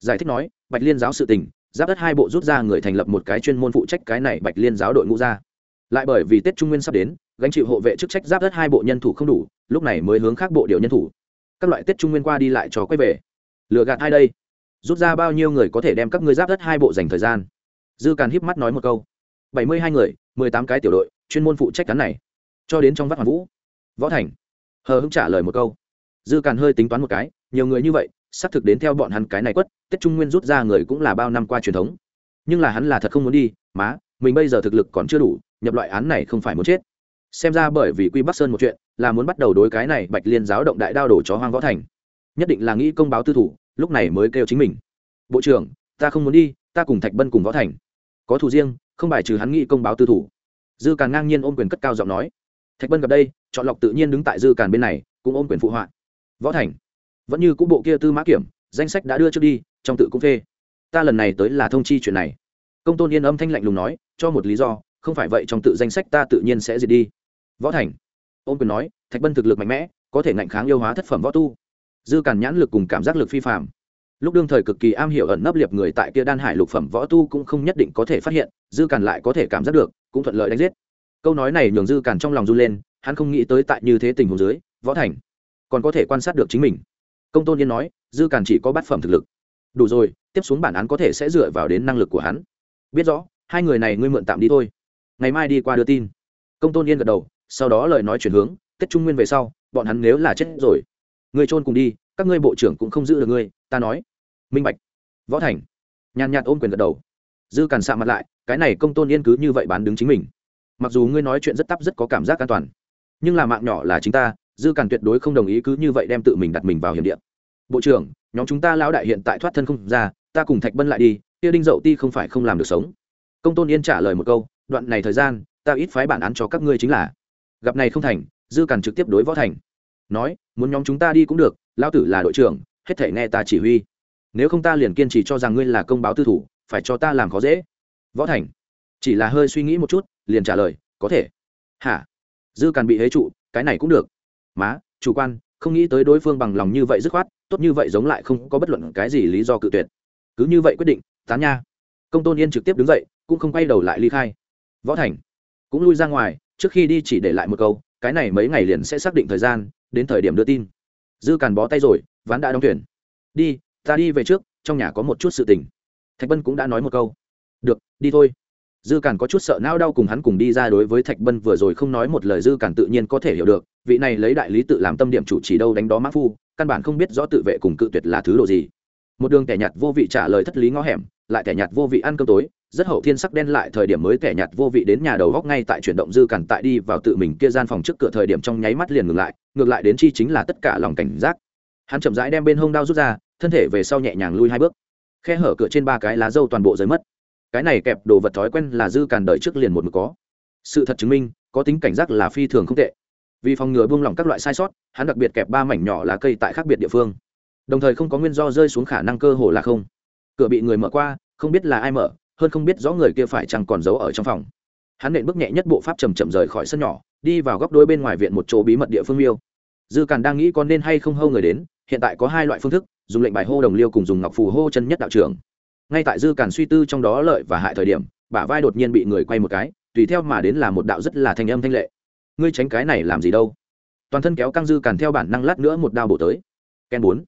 Giải thích nói, bạch liên giáo sự tình, giáp đất hai bộ rút ra người thành lập một cái chuyên môn phụ trách cái này bạch liên giáo đội ngũ ra. Lại bởi vì tết trung nguyên sắp đến, gánh chịu hộ vệ chức trách giáp đất hai bộ nhân thủ không đủ, lúc này mới hướng khác bộ điều nhân thủ. Các loại tết trung nguyên qua đi lại cho quay về. Lừa gạt hai đây? Rút ra bao nhiêu người có thể đem các ngươi giáp đất hai bộ dành thời gian? Dư càn híp mắt nói một câu bảy mươi hai người, mười tám cái tiểu đội, chuyên môn phụ trách cán này. Cho đến trong vắt hoàng vũ. Võ thành. Hờ hững trả lời một câu. Dư càn hơi tính toán một cái, nhiều người như vậy, xác thực đến theo bọn hắn cái này quất, tết trung nguyên rút ra người cũng là bao năm qua truyền thống. Nhưng là hắn là thật không muốn đi, má, mình bây giờ thực lực còn chưa đủ, nhập loại án này không phải muốn chết. Xem ra bởi vì quy bắc sơn một chuyện, là muốn bắt đầu đối cái này bạch liên giáo động đại đao đổ chó hoang võ thành. Nhất định là nghĩ công báo tư thủ, lúc này mới kêu chính mình. Bộ trưởng, ta không muốn đi, ta cùng thạch bân cùng võ thành. Có thù riêng không bài trừ hắn nghĩ công báo tư thủ. Dư càn ngang nhiên ôm quyền cất cao giọng nói. Thạch bân gặp đây, chọn lọc tự nhiên đứng tại dư càn bên này, cũng ôm quyền phụ họa. Võ thành, vẫn như cũ bộ kia tư mã kiểm, danh sách đã đưa trước đi, trong tự cũng phê. Ta lần này tới là thông chi chuyện này. Công tôn yên âm thanh lạnh lùng nói, cho một lý do, không phải vậy trong tự danh sách ta tự nhiên sẽ diệt đi. Võ thành, ôm quyền nói, thạch bân thực lực mạnh mẽ, có thể ngạnh kháng yêu hóa thất phẩm võ tu. Dư càn nhãn lực cùng cảm giác lực phi phạm lúc đương thời cực kỳ am hiểu ẩn nấp liệp người tại kia đan hải lục phẩm võ tu cũng không nhất định có thể phát hiện, dư càn lại có thể cảm giác được, cũng thuận lợi đánh giết. Câu nói này nhường dư càn trong lòng run lên, hắn không nghĩ tới tại như thế tình huống dưới, võ thành còn có thể quan sát được chính mình. Công tôn yên nói, dư càn chỉ có bát phẩm thực lực. Đủ rồi, tiếp xuống bản án có thể sẽ dựa vào đến năng lực của hắn. Biết rõ, hai người này ngươi mượn tạm đi thôi. Ngày mai đi qua đưa tin. Công tôn yên gật đầu, sau đó lời nói chuyển hướng, tết trung nguyên về sau, bọn hắn nếu là chết rồi người trôn cùng đi, các ngươi bộ trưởng cũng không giữ được ngươi, ta nói minh bạch. Võ thành. Nhàn nhạt ôm quyền gật đầu. Dư càn xạ mặt lại, cái này công tôn yên cứ như vậy bán đứng chính mình. Mặc dù ngươi nói chuyện rất tắp rất có cảm giác an toàn, nhưng là mạng nhỏ là chính ta, dư càn tuyệt đối không đồng ý cứ như vậy đem tự mình đặt mình vào hiểm địa. Bộ trưởng, nhóm chúng ta lão đại hiện tại thoát thân không ra, ta cùng thạch bân lại đi, kia đinh dậu ti không phải không làm được sống. Công tôn yên trả lời một câu, đoạn này thời gian, ta ít phái bản án cho các ngươi chính là. Gặp này không thành, dư càn trực tiếp đối võ thành. Nói, muốn nhóm chúng ta đi cũng được lao tử là đội trưởng, hết thể nghe ta chỉ huy nếu không ta liền kiên trì cho rằng ngươi là công báo tư thủ, phải cho ta làm khó dễ. Võ thành, chỉ là hơi suy nghĩ một chút, liền trả lời, có thể. Hả? Dư càn bị hế trụ, cái này cũng được. Má, chủ quan, không nghĩ tới đối phương bằng lòng như vậy dứt khoát, tốt như vậy giống lại không có bất luận cái gì lý do cự tuyệt. Cứ như vậy quyết định, tán nha. Công tôn yên trực tiếp đứng dậy, cũng không quay đầu lại ly khai. Võ thành, cũng lui ra ngoài, trước khi đi chỉ để lại một câu, cái này mấy ngày liền sẽ xác định thời gian, đến thời điểm đưa tin. Dư càn bó tay rồi, ván đã đóng tuyển. Đi ta đi về trước, trong nhà có một chút sự tình. Thạch bân cũng đã nói một câu. Được, đi thôi. Dư càn có chút sợ não đau cùng hắn cùng đi ra đối với thạch bân vừa rồi không nói một lời dư càn tự nhiên có thể hiểu được, vị này lấy đại lý tự làm tâm điểm chủ chỉ đâu đánh đó mã phu, căn bản không biết rõ tự vệ cùng cự tuyệt là thứ đồ gì. Một đường kẻ nhạt vô vị trả lời thất lý ngõ hẻm, lại kẻ nhạt vô vị ăn cơm tối, rất hậu thiên sắc đen lại thời điểm mới kẻ nhạt vô vị đến nhà đầu góc ngay tại chuyển động dư càn tại đi vào tự mình kia gian phòng trước cửa thời điểm trong nháy mắt liền ngừng lại, ngược lại đến chi chính là tất cả lòng cảnh giác. Hắn chậm rãi đem bên hông đao rút ra thân thể về sau nhẹ nhàng lui hai bước. Khe hở cửa trên ba cái lá dâu toàn bộ rơi mất. Cái này kẹp đồ vật thói quen là dư càn đợi trước liền một mực có. Sự thật chứng minh, có tính cảnh giác là phi thường không tệ. Vì phòng ngừa buông lỏng các loại sai sót, hắn đặc biệt kẹp ba mảnh nhỏ lá cây tại khác biệt địa phương. Đồng thời không có nguyên do rơi xuống khả năng cơ hồ là không. Cửa bị người mở qua, không biết là ai mở, hơn không biết rõ người kia phải chăng còn giấu ở trong phòng. Hắn nện bước nhẹ nhất bộ pháp chầm chậm rời khỏi sân nhỏ, đi vào góc đôi bên ngoài viện một chỗ bí mật địa phương miêu. Dư càn đang nghĩ có nên hay không hâu người đến, hiện tại có hai loại phương thức dùng lệnh bài hô đồng liêu cùng dùng ngọc phù hô chân nhất đạo trưởng. Ngay tại dư càn suy tư trong đó lợi và hại thời điểm, bả vai đột nhiên bị người quay một cái, tùy theo mà đến là một đạo rất là thanh âm thanh lệ. Ngươi tránh cái này làm gì đâu? Toàn thân kéo căng dư càn theo bản năng lát nữa một đao bổ tới. Ken bốn.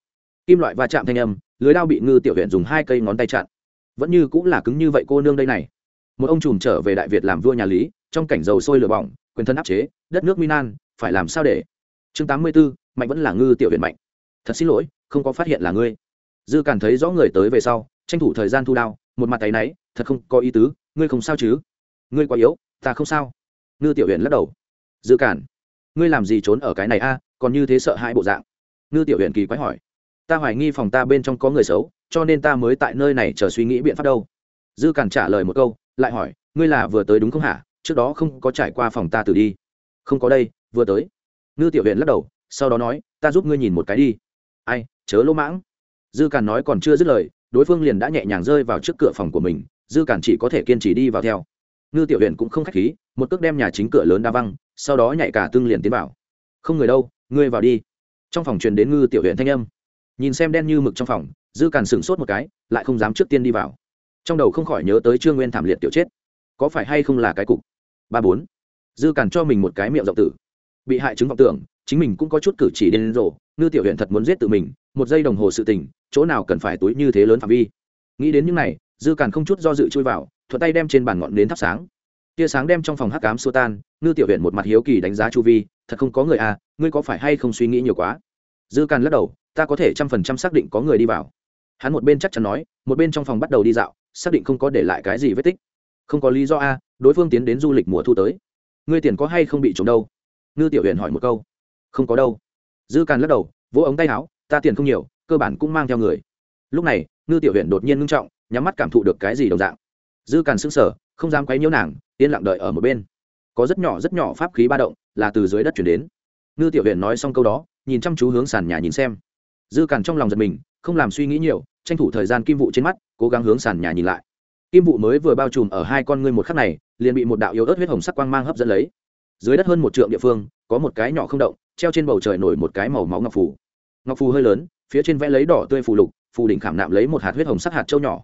Kim loại va chạm thanh âm, lưới đao bị ngư tiểu huyện dùng hai cây ngón tay chặn. Vẫn như cũng là cứng như vậy cô nương đây này. Một ông trùm trở về đại việt làm vua nhà lý, trong cảnh dầu sôi lửa bỏng, quyền thân áp chế, đất nước minan phải làm sao để? Chương tám mươi b ố mạnh vẫn là ngư tiểu huyện mạnh thật xin lỗi không có phát hiện là ngươi. Dư càn thấy rõ người tới về sau tranh thủ thời gian thu đao một mặt tay náy thật không có ý tứ ngươi không sao chứ? Ngươi quá yếu ta không sao. Ngư tiểu huyện lắc đầu. Dư cản, ngươi làm gì trốn ở cái này a còn như thế sợ hãi bộ dạng. Ngư tiểu huyện kỳ quái hỏi. Ta hoài nghi phòng ta bên trong có người xấu cho nên ta mới tại nơi này chờ suy nghĩ biện pháp đâu. Dư cản trả lời một câu lại hỏi ngươi là vừa tới đúng không hả? Trước đó không có trải qua phòng ta từ đi. Không có đây vừa tới. Ngư tiểu huyện lắc đầu sau đó nói ta giúp ngươi nhìn một cái đi ai, chớ lỗ mãng. Dư càn nói còn chưa dứt lời, đối phương liền đã nhẹ nhàng rơi vào trước cửa phòng của mình, dư càn chỉ có thể kiên trì đi vào theo. Ngư tiểu huyện cũng không k h á c h khí, một cước đem nhà chính cửa lớn đa văng, sau đó nhảy cả tương liền tiến vào. Không người đâu, ngươi vào đi. Trong phòng truyền đến ngư tiểu huyện thanh âm. Nhìn xem đen như mực trong phòng, dư càn sửng sốt một cái, lại không dám trước tiên đi vào. Trong đầu không khỏi nhớ tới trương nguyên thảm liệt tiểu chết. Có phải hay không là cái cục? Ba bốn. Dư càn cho mình một cái miệng rộng tử. Bị hại chứng vọng tưởng chính mình cũng có chút cử chỉ điên rồ, ngư tiểu huyện thật muốn giết tự mình một giây đồng hồ sự tình chỗ nào cần phải túi như thế lớn phạm vi. Nghĩ đến những này dư càn không chút do dự chui vào thuận tay đem trên bàn ngọn nến thắp sáng. Tia sáng đem trong phòng hắc cám xua tan ngư tiểu huyện một mặt hiếu kỳ đánh giá chu vi thật không có người à ngươi có phải hay không suy nghĩ nhiều quá? Dư càn lắc đầu ta có thể trăm phần trăm xác định có người đi vào. Hắn một bên chắc chắn nói một bên trong phòng bắt đầu đi dạo xác định không có để lại cái gì vết tích. Không có lý do a đối phương tiến đến du lịch mùa thu tới. Ngươi tiền có hay không bị trộm đâu? Ngư tiểu huyện hỏi một câu không có đâu. Dư càn lắc đầu, vỗ ống tay áo, ta tiền không nhiều, cơ bản cũng mang theo người. Lúc này, ngư tiểu huyện đột nhiên ngưng trọng, nhắm mắt cảm thụ được cái gì đồng dạng. Dư càn sững sờ, không dám quấy nhiễu nàng, yên lặng đợi ở một bên. Có rất nhỏ rất nhỏ pháp khí ba động, là từ dưới đất chuyển đến. Ngư tiểu huyện nói xong câu đó, nhìn chăm chú hướng sàn nhà nhìn xem. Dư càn trong lòng giật mình, không làm suy nghĩ nhiều, tranh thủ thời gian kim vụ trên mắt, cố gắng hướng sàn nhà nhìn lại. Kim vụ mới vừa bao trùm ở hai con ngươi một khắc này, liền bị một đạo yếu ớt huyết hồng sắc quang mang hấp dẫn lấy dưới đất hơn một trượng địa phương, có một cái nhỏ không động, treo trên bầu trời nổi một cái màu máu ngọc phù. Ngọc phù hơi lớn, phía trên vẽ lấy đỏ tươi phù lục, phù đỉnh khảm nạm lấy một hạt huyết hồng sắc hạt châu nhỏ.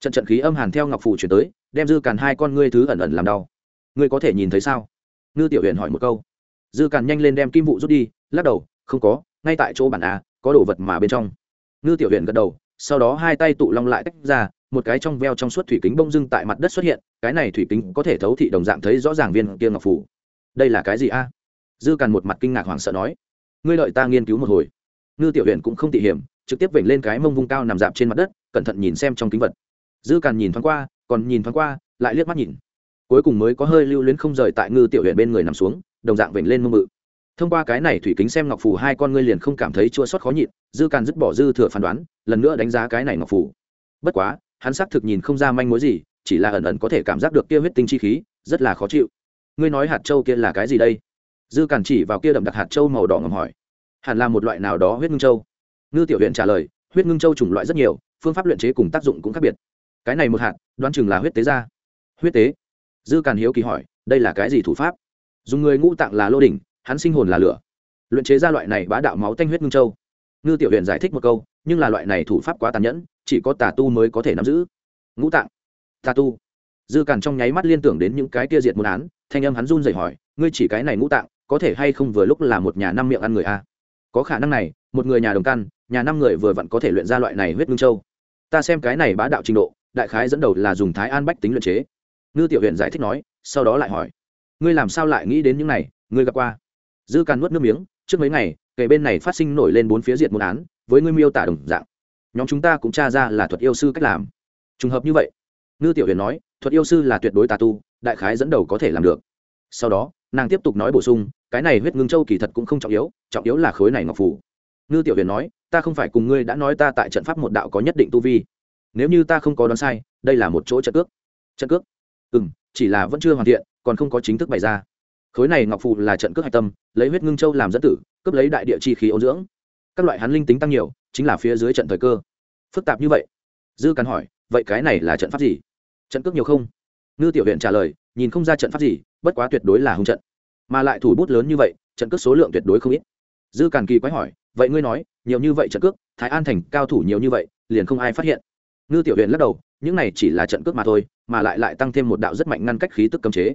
Trận trận khí âm hàn theo ngọc phù chuyển tới, đem dư càn hai con ngươi thứ ẩn ẩn làm đau. Ngươi có thể nhìn thấy sao? Ngư tiểu huyền hỏi một câu. Dư càn nhanh lên đem kim vụ rút đi, lắc đầu, không có, ngay tại chỗ bản a, có đồ vật mà bên trong. Ngư tiểu huyền gật đầu, sau đó hai tay tụ long lại tách ra, một cái trong veo trong suốt thủy kính bông dưng tại mặt đất xuất hiện, cái này thủy kính có thể thấu thị đồng dạng thấy rõ ràng viên kia ngọc phủ đây là cái gì a? Dư càn một mặt kinh ngạc hoảng sợ nói, ngươi đợi ta nghiên cứu một hồi. Ngư tiểu huyện cũng không tỉ hiểm, trực tiếp vểnh lên cái mông vung cao nằm dạp trên mặt đất, cẩn thận nhìn xem trong kính vật. Dư càn nhìn thoáng qua, còn nhìn thoáng qua, lại liếc mắt nhìn. Cuối cùng mới có hơi lưu luyến không rời tại ngư tiểu huyện bên người nằm xuống, đồng dạng vểnh lên mông mự thông qua cái này thủy kính xem ngọc phù hai con ngươi liền không cảm thấy chua sót khó nhịn, dư càn dứt bỏ dư thừa phán đoán, lần nữa đánh giá cái này ngọc phù. Bất quá, hắn xác thực nhìn không ra manh mối gì, chỉ là ẩn ẩn có thể cảm giác được kia huyết tinh chi khí, rất là khó chịu ngươi nói hạt châu kia là cái gì đây? Dư cản chỉ vào kia đậm đặc hạt châu màu đỏ ngầm hỏi. Hẳn là một loại nào đó huyết ngưng châu. Ngư tiểu huyện trả lời, huyết ngưng châu chủng loại rất nhiều, phương pháp luyện chế cùng tác dụng cũng khác biệt. Cái này một hạt, đoán chừng là huyết tế ra huyết tế? Dư càn hiếu kỳ hỏi, đây là cái gì thủ pháp? Dùng người ngũ tạng là lô đỉnh, hắn sinh hồn là lửa. Luyện chế ra loại này bá đạo máu tanh huyết ngưng châu. Ngư tiểu huyện giải thích một câu, nhưng là loại này thủ pháp quá tàn nhẫn, chỉ có tà tu mới có thể nắm giữ. Ngũ tạng. Tà tu dư càn trong nháy mắt liên tưởng đến những cái kia diệt môn án, thanh âm hắn run rẩy hỏi, ngươi chỉ cái này ngũ tạng, có thể hay không vừa lúc là một nhà năm miệng ăn người a? Có khả năng này, một người nhà đồng căn, nhà năm người vừa vặn có thể luyện ra loại này huyết ngưng châu. Ta xem cái này bá đạo trình độ, đại khái dẫn đầu là dùng thái an bách tính luyện chế. Ngư tiểu huyện giải thích nói, sau đó lại hỏi, ngươi làm sao lại nghĩ đến những này, ngươi gặp qua? Dư càn nuốt nước miếng, trước mấy ngày, kể bên này phát sinh nổi lên bốn phía diện môn án, với ngươi miêu tả đồng dạng. Nhóm chúng ta cũng tra ra là thuật yêu sư cách làm. Trùng hợp như vậy. Ngư tiểu huyền nói thuật yêu sư là tuyệt đối tà tu, đại khái dẫn đầu có thể làm được. Sau đó, nàng tiếp tục nói bổ sung, cái này huyết ngưng châu kỳ thật cũng không trọng yếu trọng yếu là khối này ngọc phủ. Ngư tiểu huyền nói, ta không phải cùng ngươi đã nói ta tại trận pháp một đạo có nhất định tu vi. Nếu như ta không có đoán sai, đây là một chỗ trận cước. Trận cước? Ừ m chỉ là vẫn chưa hoàn thiện, còn không có chính thức bày ra. Khối này ngọc phù là trận cước hạch tâm, lấy huyết ngưng châu làm dẫn tử, cướp lấy đại địa chi khí ô dưỡng. Các loại hắn linh tính tăng nhiều, chính là phía dưới trận thời cơ. Phức tạp như vậy. Dư càn hỏi, vậy cái này là trận pháp gì? Trận cước nhiều không? Ngư tiểu huyện trả lời, nhìn không ra trận pháp gì, bất quá tuyệt đối là hung trận. Mà lại thủ bút lớn như vậy, trận cước số lượng tuyệt đối không ít. Dư càn kỳ quái hỏi, vậy ngươi nói, nhiều như vậy trận cước, thái an thành cao thủ nhiều như vậy, liền không ai phát hiện? Ngư tiểu huyện lắc đầu, những này chỉ là trận cước mà thôi, mà lại lại tăng thêm một đạo rất mạnh ngăn cách khí tức cấm chế.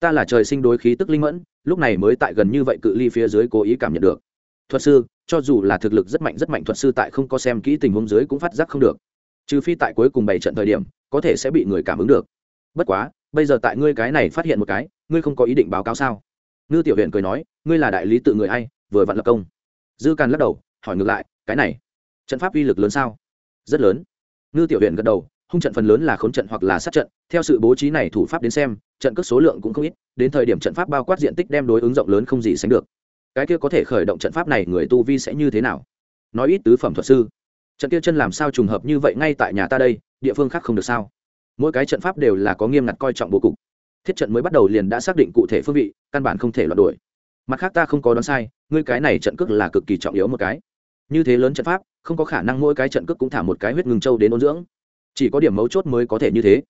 Ta là trời sinh đối khí tức linh mẫn, lúc này mới tại gần như vậy cự ly phía dưới cố ý cảm nhận được. Thuật sư, cho dù là thực lực rất mạnh rất mạnh thuật sư tại không có xem kỹ tình huống dưới cũng phát giác không được trừ phi tại cuối cùng bảy trận thời điểm, có thể sẽ bị người cảm ứng được. Bất quá, bây giờ tại ngươi cái này phát hiện một cái, ngươi không có ý định báo cáo sao? Ngư tiểu huyện cười nói, ngươi là đại lý tự người ai vừa vặn lập công? Dư càn lắc đầu, hỏi ngược lại, cái này, trận pháp uy lực lớn sao? Rất lớn. Ngư tiểu huyện gật đầu, hung trận phần lớn là khốn trận hoặc là sát trận, theo sự bố trí này thủ pháp đến xem, trận cất số lượng cũng không ít, đến thời điểm trận pháp bao quát diện tích đem đối ứng rộng lớn không gì sánh được. Cái kia có thể khởi động trận pháp này người tu vi sẽ như thế nào? Nói ít tứ phẩm thuật sư trận kia chân làm sao trùng hợp như vậy ngay tại nhà ta đây, địa phương khác không được sao? Mỗi cái trận pháp đều là có nghiêm ngặt coi trọng bố cục. Thiết trận mới bắt đầu liền đã xác định cụ thể phương vị, căn bản không thể loạt đuổi. Mặt khác ta không có đoán sai, ngươi cái này trận cước là cực kỳ trọng yếu một cái. Như thế lớn trận pháp, không có khả năng mỗi cái trận cước cũng thả một cái huyết ngừng châu đến ôn dưỡng. Chỉ có điểm mấu chốt mới có thể như thế.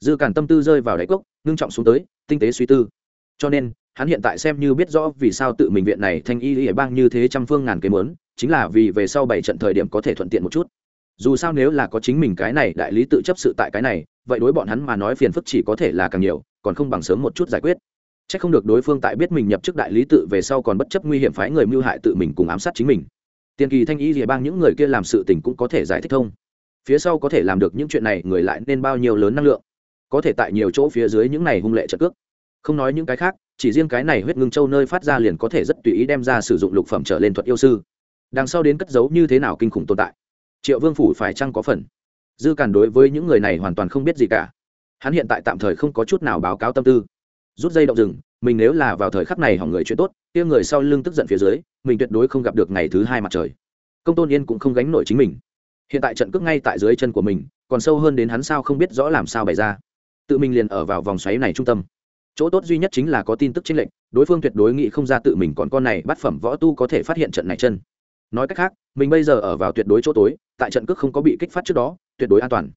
Dư cản tâm tư rơi vào đáy cốc, ngưng trọng xuống tới, tinh tế suy tư. Cho nên, hắn hiện tại xem như biết rõ vì sao tự mình viện này thanh y y bang như thế trăm phương ngàn kế mớn chính là vì về sau bảy trận thời điểm có thể thuận tiện một chút. Dù sao nếu là có chính mình cái này đại lý tự chấp sự tại cái này, vậy đối bọn hắn mà nói phiền phức chỉ có thể là càng nhiều, còn không bằng sớm một chút giải quyết. C h ắ c không được đối phương tại biết mình nhập chức đại lý tự về sau còn bất chấp nguy hiểm phái người mưu hại tự mình cùng ám sát chính mình. Tiền kỳ thanh y rìa bang những người kia làm sự tình cũng có thể giải thích thông. Phía sau có thể làm được những chuyện này, người lại nên bao nhiêu lớn năng lượng. Có thể tại nhiều chỗ phía dưới những này hung lệ trợ cước. Không nói những cái khác, chỉ riêng cái này huyết ngưng châu nơi phát ra liền có thể rất tùy ý đem ra sử dụng lục phẩm trở lên thuật yêu sư đằng sau đến cất giấu như thế nào kinh khủng tồn tại. Triệu vương phủ phải chăng có phần? Dư càn đối với những người này hoàn toàn không biết gì cả. Hắn hiện tại tạm thời không có chút nào báo cáo tâm tư. Rút dây động rừng, mình nếu là vào thời khắc này hỏng người chuyện tốt, kia người sau lưng tức giận phía dưới, mình tuyệt đối không gặp được ngày thứ hai mặt trời. Công tôn yên cũng không gánh nổi chính mình. Hiện tại trận cước ngay tại dưới chân của mình, còn sâu hơn đến hắn sao không biết rõ làm sao bày ra. Tự mình liền ở vào vòng xoáy này trung tâm. Chỗ tốt duy nhất chính là có tin tức chính lệnh đối phương tuyệt đối nghĩ không ra tự mình còn con này bắt phẩm võ tu có thể phát hiện trận này chân nói cách khác, mình bây giờ ở vào tuyệt đối chỗ tối, tại trận cước không có bị kích phát trước đó, tuyệt đối an toàn.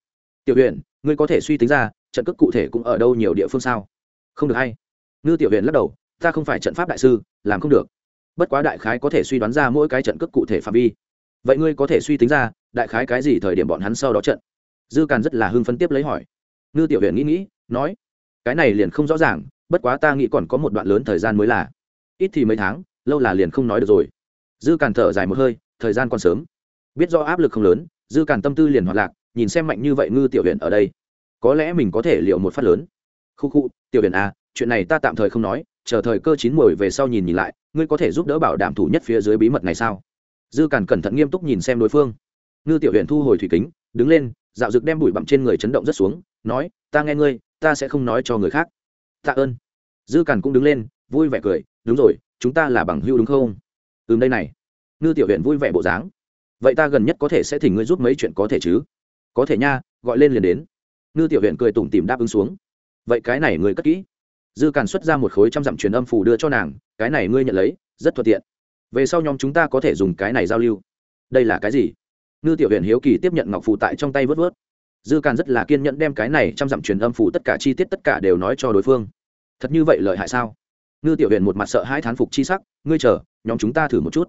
Tiểu huyện ngươi có thể suy tính ra, trận cước cụ thể cũng ở đâu nhiều địa phương sao? Không được hay. Ngư tiểu huyện lắc đầu, ta không phải trận pháp đại sư, làm không được. Bất quá đại khái có thể suy đoán ra mỗi cái trận cước cụ thể phạm vi. Vậy ngươi có thể suy tính ra, đại khái cái gì thời điểm bọn hắn sau đó trận? Dư càn rất là hưng phấn tiếp lấy hỏi. Ngư tiểu huyện nghĩ nghĩ, nói, cái này liền không rõ ràng, bất quá ta nghĩ còn có một đoạn lớn thời gian mới là. Ít thì mấy tháng, lâu là liền không nói được rồi dư càn thở dài một hơi, thời gian còn sớm. Biết do áp lực không lớn, dư càn tâm tư liền hoạt lạc, nhìn xem mạnh như vậy ngư tiểu huyện ở đây. Có lẽ mình có thể liệu một phát lớn. Khu khu, tiểu huyện à chuyện này ta tạm thời không nói, chờ thời cơ chín mồi về sau nhìn nhìn lại, ngươi có thể giúp đỡ bảo đảm thủ nhất phía dưới bí mật này sao? Dư càn cẩn thận nghiêm túc nhìn xem đối phương. Ngư tiểu huyện thu hồi thủy kính, đứng lên, dạo dực đem bụi bặm trên người chấn động rất xuống, nói, ta nghe ngươi, ta sẽ không nói cho người khác. Tạ ơn. Dư càn cũng đứng lên, vui vẻ cười, đúng rồi, chúng ta là bằng hưu đúng không? Ừm, đây này. Ngư tiểu huyện vui vẻ bộ dáng. Vậy ta gần nhất có thể sẽ thỉnh ngươi giúp mấy chuyện có thể chứ? Có thể nha, gọi lên liền đến. Ngư tiểu huyện cười tủm tìm đáp ứng xuống. Vậy cái này ngươi cất kỹ. Dư càn xuất ra một khối trăm dặm truyền âm phủ đưa cho nàng, cái này ngươi nhận lấy, rất thuận tiện. Về sau nhóm chúng ta có thể dùng cái này giao lưu. Đây là cái gì? Ngư tiểu huyện hiếu kỳ tiếp nhận ngọc phủ tại trong tay vớt vớt. Dư càn rất là kiên nhẫn đem cái này trăm dặm truyền âm phủ tất cả chi tiết tất cả đều nói cho đối phương. Thật như vậy lợi hại sao? Ngư tiểu huyện một mặt sợ hai thán phục chi sắc, ngươi chờ, nhóm chúng ta thử một chút.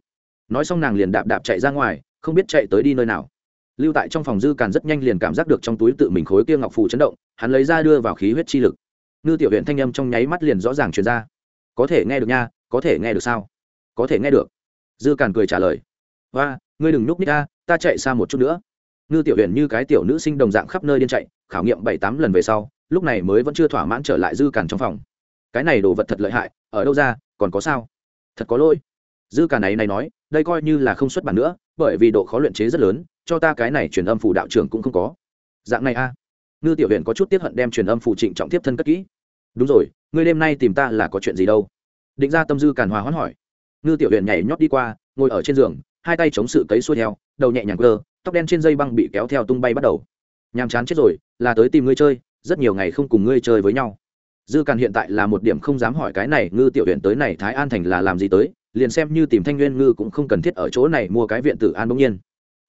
Nói xong nàng liền đạp đạp chạy ra ngoài, không biết chạy tới đi nơi nào. Lưu tại trong phòng dư càn rất nhanh liền cảm giác được trong túi tự mình khối kia ngọc phù chấn động, hắn lấy ra đưa vào khí huyết chi lực. Ngư tiểu huyện thanh âm trong nháy mắt liền rõ ràng truyền ra. Có thể nghe được nha, có thể nghe được sao? Có thể nghe được. Dư càn cười trả lời. Và ngươi đừng núp ních ta ta chạy xa một chút nữa. Ngư tiểu huyện như cái tiểu nữ sinh đồng dạng khắp nơi điên chạy, khảo nghiệm bảy tám lần về sau, lúc này mới vẫn chưa thỏa mãn trở lại dư càn trong phòng. Cái này đồ vật thật lợi hại ở đâu ra, còn có sao? Thật có lỗi. Dư cả này này nói, đây coi như là không xuất bản nữa, bởi vì độ khó luyện chế rất lớn, cho ta cái này truyền âm phủ đạo trưởng cũng không có. Dạng này a. Ngư tiểu huyện có chút tiếp hận đem truyền âm phủ trịnh trọng tiếp thân cất kỹ. Đúng rồi, ngươi đêm nay tìm ta là có chuyện gì đâu? Định ra tâm dư càn hòa hoãn hỏi. Ngư tiểu huyện nhảy nhót đi qua, ngồi ở trên giường, hai tay chống sự cấy xuôi theo, đầu nhẹ nhàng cơ tóc đen trên dây băng bị kéo theo tung bay bắt đầu. Nhàm chán chết rồi, là tới tìm ngươi chơi, rất nhiều ngày không cùng ngươi chơi với nhau dư càn hiện tại là một điểm không dám hỏi cái này, ngư tiểu huyện tới này thái an thành là làm gì tới, liền xem như tìm thanh nguyên ngư cũng không cần thiết ở chỗ này mua cái viện tử an bỗng nhiên.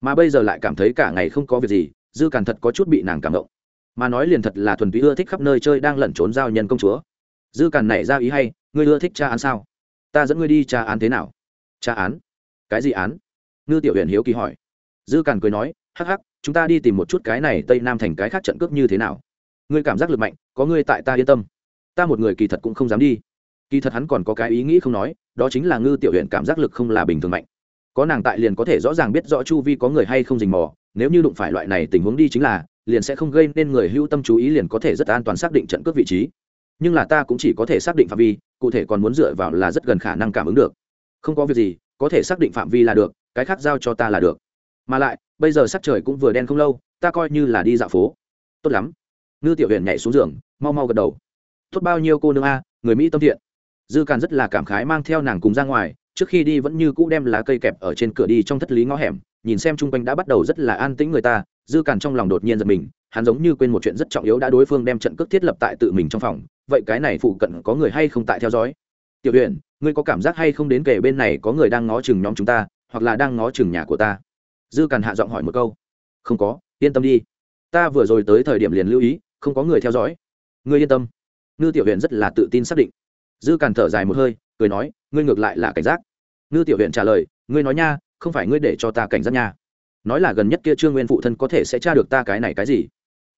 Mà bây giờ lại cảm thấy cả ngày không có việc gì, dư càn thật có chút bị nàng cảm động. Mà nói liền thật là thuần túy ưa thích khắp nơi chơi đang lẩn trốn giao nhân công chúa. Dư càn nảy ra ý hay, ngươi ưa thích tra án sao? Ta dẫn ngươi đi tra án thế nào? Tra án? Cái gì án? Ngư tiểu huyện hiếu kỳ hỏi. Dư càn cười nói, hắc hắc, chúng ta đi tìm một chút cái này tây nam thành cái khác trận cướp như thế nào? Ngươi cảm giác lực mạnh, có ngươi tại ta yên tâm ta một người kỳ thật cũng không dám đi. Kỳ thật hắn còn có cái ý nghĩ không nói, đó chính là ngư tiểu huyện cảm giác lực không là bình thường mạnh. Có nàng tại liền có thể rõ ràng biết rõ chu vi có người hay không dình mò, nếu như đụng phải loại này tình huống đi chính là, liền sẽ không gây nên người hưu tâm chú ý liền có thể rất an toàn xác định trận cướp vị trí. Nhưng là ta cũng chỉ có thể xác định phạm vi, cụ thể còn muốn dựa vào là rất gần khả năng cảm ứng được. Không có việc gì, có thể xác định phạm vi là được, cái khác giao cho ta là được. Mà lại, bây giờ sắc trời cũng vừa đen không lâu, ta coi như là đi dạo phố. Tốt lắm. Ngư tiểu huyện nhảy xuống giường, mau mau gật đầu tốt bao nhiêu cô nương a, người mỹ tâm thiện. Dư càn rất là cảm khái mang theo nàng cùng ra ngoài, trước khi đi vẫn như cũ đem lá cây kẹp ở trên cửa đi trong thất lý ngõ hẻm, nhìn xem chung quanh đã bắt đầu rất là an tĩnh người ta, dư càn trong lòng đột nhiên giật mình, hắn giống như quên một chuyện rất trọng yếu đã đối phương đem trận cước thiết lập tại tự mình trong phòng, vậy cái này phụ cận có người hay không tại theo dõi? Tiểu huyền ngươi có cảm giác hay không đến kể bên này có người đang ngó chừng nhóm chúng ta, hoặc là đang ngó chừng nhà của ta? Dư càn hạ giọng hỏi một câu. Không có, yên tâm đi. Ta vừa rồi tới thời điểm liền lưu ý, không có người theo dõi. Ngươi yên tâm ngư tiểu huyện rất là tự tin xác định. Dư càn thở dài một hơi, cười nói, ngươi ngược lại là cảnh giác. Ngư tiểu huyện trả lời, ngươi nói nha, không phải ngươi để cho ta cảnh giác nha. Nói là gần nhất kia trương nguyên phụ thân có thể sẽ tra được ta cái này cái gì?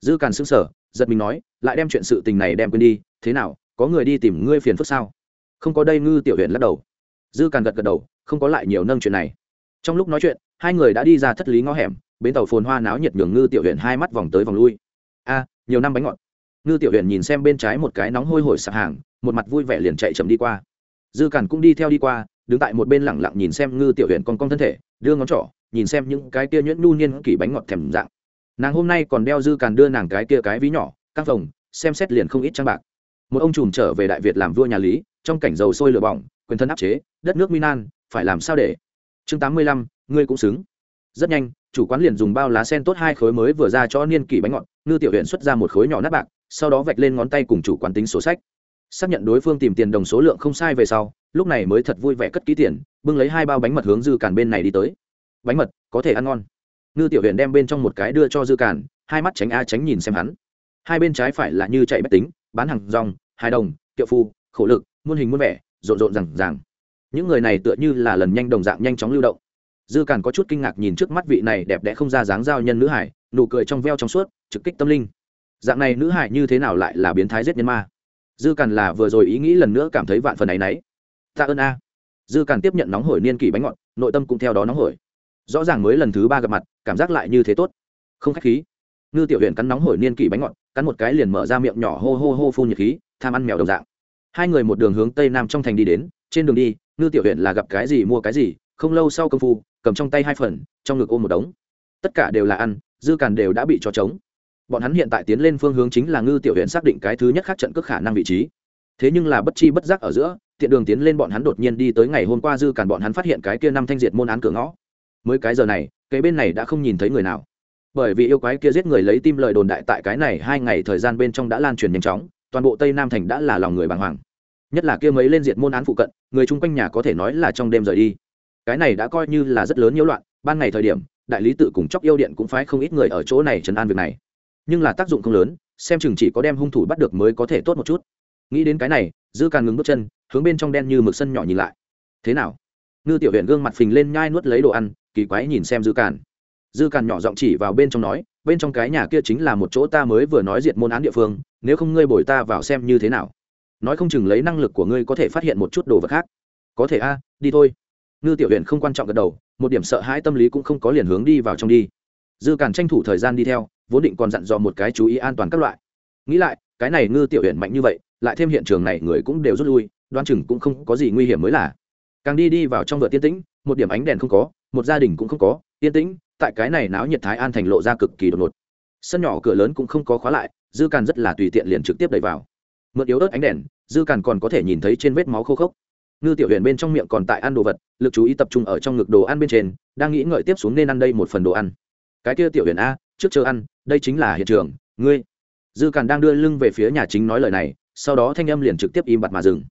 Dư càn xưng sở giật mình nói, lại đem chuyện sự tình này đem quên đi, thế nào, có người đi tìm ngươi phiền phức sao? Không có đây, ngư tiểu huyện lắc đầu. Dư càn gật gật đầu, không có lại nhiều nâng chuyện này. Trong lúc nói chuyện, hai người đã đi ra thất lý ngõ hẻm, bến tàu phồn hoa náo nhiệt nhường ngư tiểu huyện hai mắt vòng tới vòng lui. A, nhiều năm bánh ngọt ngư tiểu huyện nhìn xem bên trái một cái nóng hôi hổi sạp hàng, một mặt vui vẻ liền chạy chậm đi qua. Dư cản cũng đi theo đi qua, đứng tại một bên lẳng lặng nhìn xem ngư tiểu huyện con con thân thể, đưa ngón trỏ, nhìn xem những cái kia nhuyễn nhu niên kỷ bánh ngọt thèm dạng. Nàng hôm nay còn đeo dư càn đưa nàng cái kia cái ví nhỏ, căng phòng xem xét liền không ít trang bạc. Một ông trùm trở về đại việt làm vua nhà lý, trong cảnh dầu sôi lửa bỏng, quyền thân áp chế, đất nước minan, phải làm sao để? Chương tám mươi lăm, ngươi cũng xứng. Rất nhanh, chủ quán liền dùng bao lá sen tốt hai khối mới vừa ra cho niên kỷ bánh ngọt, ngư tiểu huyện xuất ra một khối nhỏ nát bạc sau đó vạch lên ngón tay cùng chủ quán tính sổ sách. Xác nhận đối phương tìm tiền đồng số lượng không sai về sau, lúc này mới thật vui vẻ cất ký tiền, bưng lấy hai bao bánh mật hướng dư càn bên này đi tới. Bánh mật, có thể ăn ngon. Ngư tiểu huyện đem bên trong một cái đưa cho dư càn, hai mắt tránh a tránh nhìn xem hắn. Hai bên trái phải là như chạy bách tính, bán hàng rong, hài đồng, kiệu phu, khổ lực, muôn hình muôn vẻ, rộn rộn rằng ràng. Những người này tựa như là lần nhanh đồng dạng nhanh chóng lưu động. Dư càn có chút kinh ngạc nhìn trước mắt vị này đẹp đẽ không ra dáng giao nhân nữ hải, nụ cười trong veo trong suốt, trực kích tâm linh dạng này nữ hải như thế nào lại là biến thái giết nhân ma? Dư càn là vừa rồi ý nghĩ lần nữa cảm thấy vạn phần ấ y n ấ y tạ ơn a. Dư càn tiếp nhận nóng hổi niên kỷ bánh ngọt, nội tâm cũng theo đó nóng hổi. Rõ ràng mới lần thứ ba gặp mặt, cảm giác lại như thế tốt. Không k h á c h khí. Ngư tiểu huyện cắn nóng hổi niên kỷ bánh ngọt, cắn một cái liền mở ra miệng nhỏ hô hô hô phun nhiệt khí, tham ăn mèo đồng dạng. Hai người một đường hướng tây nam trong thành đi đến, trên đường đi, ngư tiểu huyện là gặp cái gì mua cái gì, không lâu sau công phu, cầm trong tay hai phần, trong ngực ôm một đống. Tất cả đều là ăn, dư càn đều đã bị cho trống bọn hắn hiện tại tiến lên phương hướng chính là ngư tiểu huyện xác định cái thứ nhất khác trận cước khả năng vị trí. Thế nhưng là bất chi bất giác ở giữa, tiện đường tiến lên bọn hắn đột nhiên đi tới ngày hôm qua dư càn bọn hắn phát hiện cái kia năm thanh diệt môn án cửa ngõ. Mới cái giờ này, cái bên này đã không nhìn thấy người nào. Bởi vì yêu quái kia giết người lấy tim lời đồn đại tại cái này hai ngày thời gian bên trong đã lan truyền nhanh chóng, toàn bộ tây nam thành đã là lòng người bàng hoàng. Nhất là kia mấy lên diệt môn án phụ cận, người chung quanh nhà có thể nói là trong đêm rời đi. Cái này đã coi như là rất lớn nhiễu loạn, ban ngày thời điểm, đại lý tự cùng chóc yêu điện cũng phái không ít người ở chỗ này trấn an việc này nhưng là tác dụng không lớn, xem chừng chỉ có đem hung thủ bắt được mới có thể tốt một chút. Nghĩ đến cái này, dư càn ngừng bước chân, hướng bên trong đen như mực sân nhỏ nhìn lại. Thế nào? Ngư tiểu huyện gương mặt phình lên nhai nuốt lấy đồ ăn, kỳ quái nhìn xem dư càn. Dư càn nhỏ giọng chỉ vào bên trong nói, bên trong cái nhà kia chính là một chỗ ta mới vừa nói diệt môn án địa phương, nếu không ngươi bồi ta vào xem như thế nào. Nói không chừng lấy năng lực của ngươi có thể phát hiện một chút đồ vật khác. Có thể a, đi thôi. Ngư tiểu huyện không quan trọng gật đầu, một điểm sợ hãi tâm lý cũng không có liền hướng đi vào trong đi dư càn tranh thủ thời gian đi theo, vốn định còn dặn dò một cái chú ý an toàn các loại. Nghĩ lại, cái này ngư tiểu huyện mạnh như vậy, lại thêm hiện trường này người cũng đều rút lui đoan chừng cũng không có gì nguy hiểm mới là. Càng đi đi vào trong vựa tiên tĩnh, một điểm ánh đèn không có, một gia đình cũng không có tiên tĩnh, tại cái này náo nhiệt thái an thành lộ ra cực kỳ đột ngột. Sân nhỏ cửa lớn cũng không có khóa lại, dư càn rất là tùy tiện liền trực tiếp đẩy vào. Mượn yếu ớt ánh đèn, dư càn còn có thể nhìn thấy trên vết máu khô khốc. Ngư tiểu huyền bên trong miệng còn tại ăn đồ vật, lực chú ý tập trung ở trong ngực đồ ăn bên trên, đang nghĩ ngợi tiếp xuống nên ăn đây một phần đồ ăn cái kia tiểu huyền a, trước chờ ăn, đây chính là hiện trường, ngươi. Dư càn đang đưa lưng về phía nhà chính nói lời này, sau đó thanh âm liền trực tiếp im bặt mà dừng.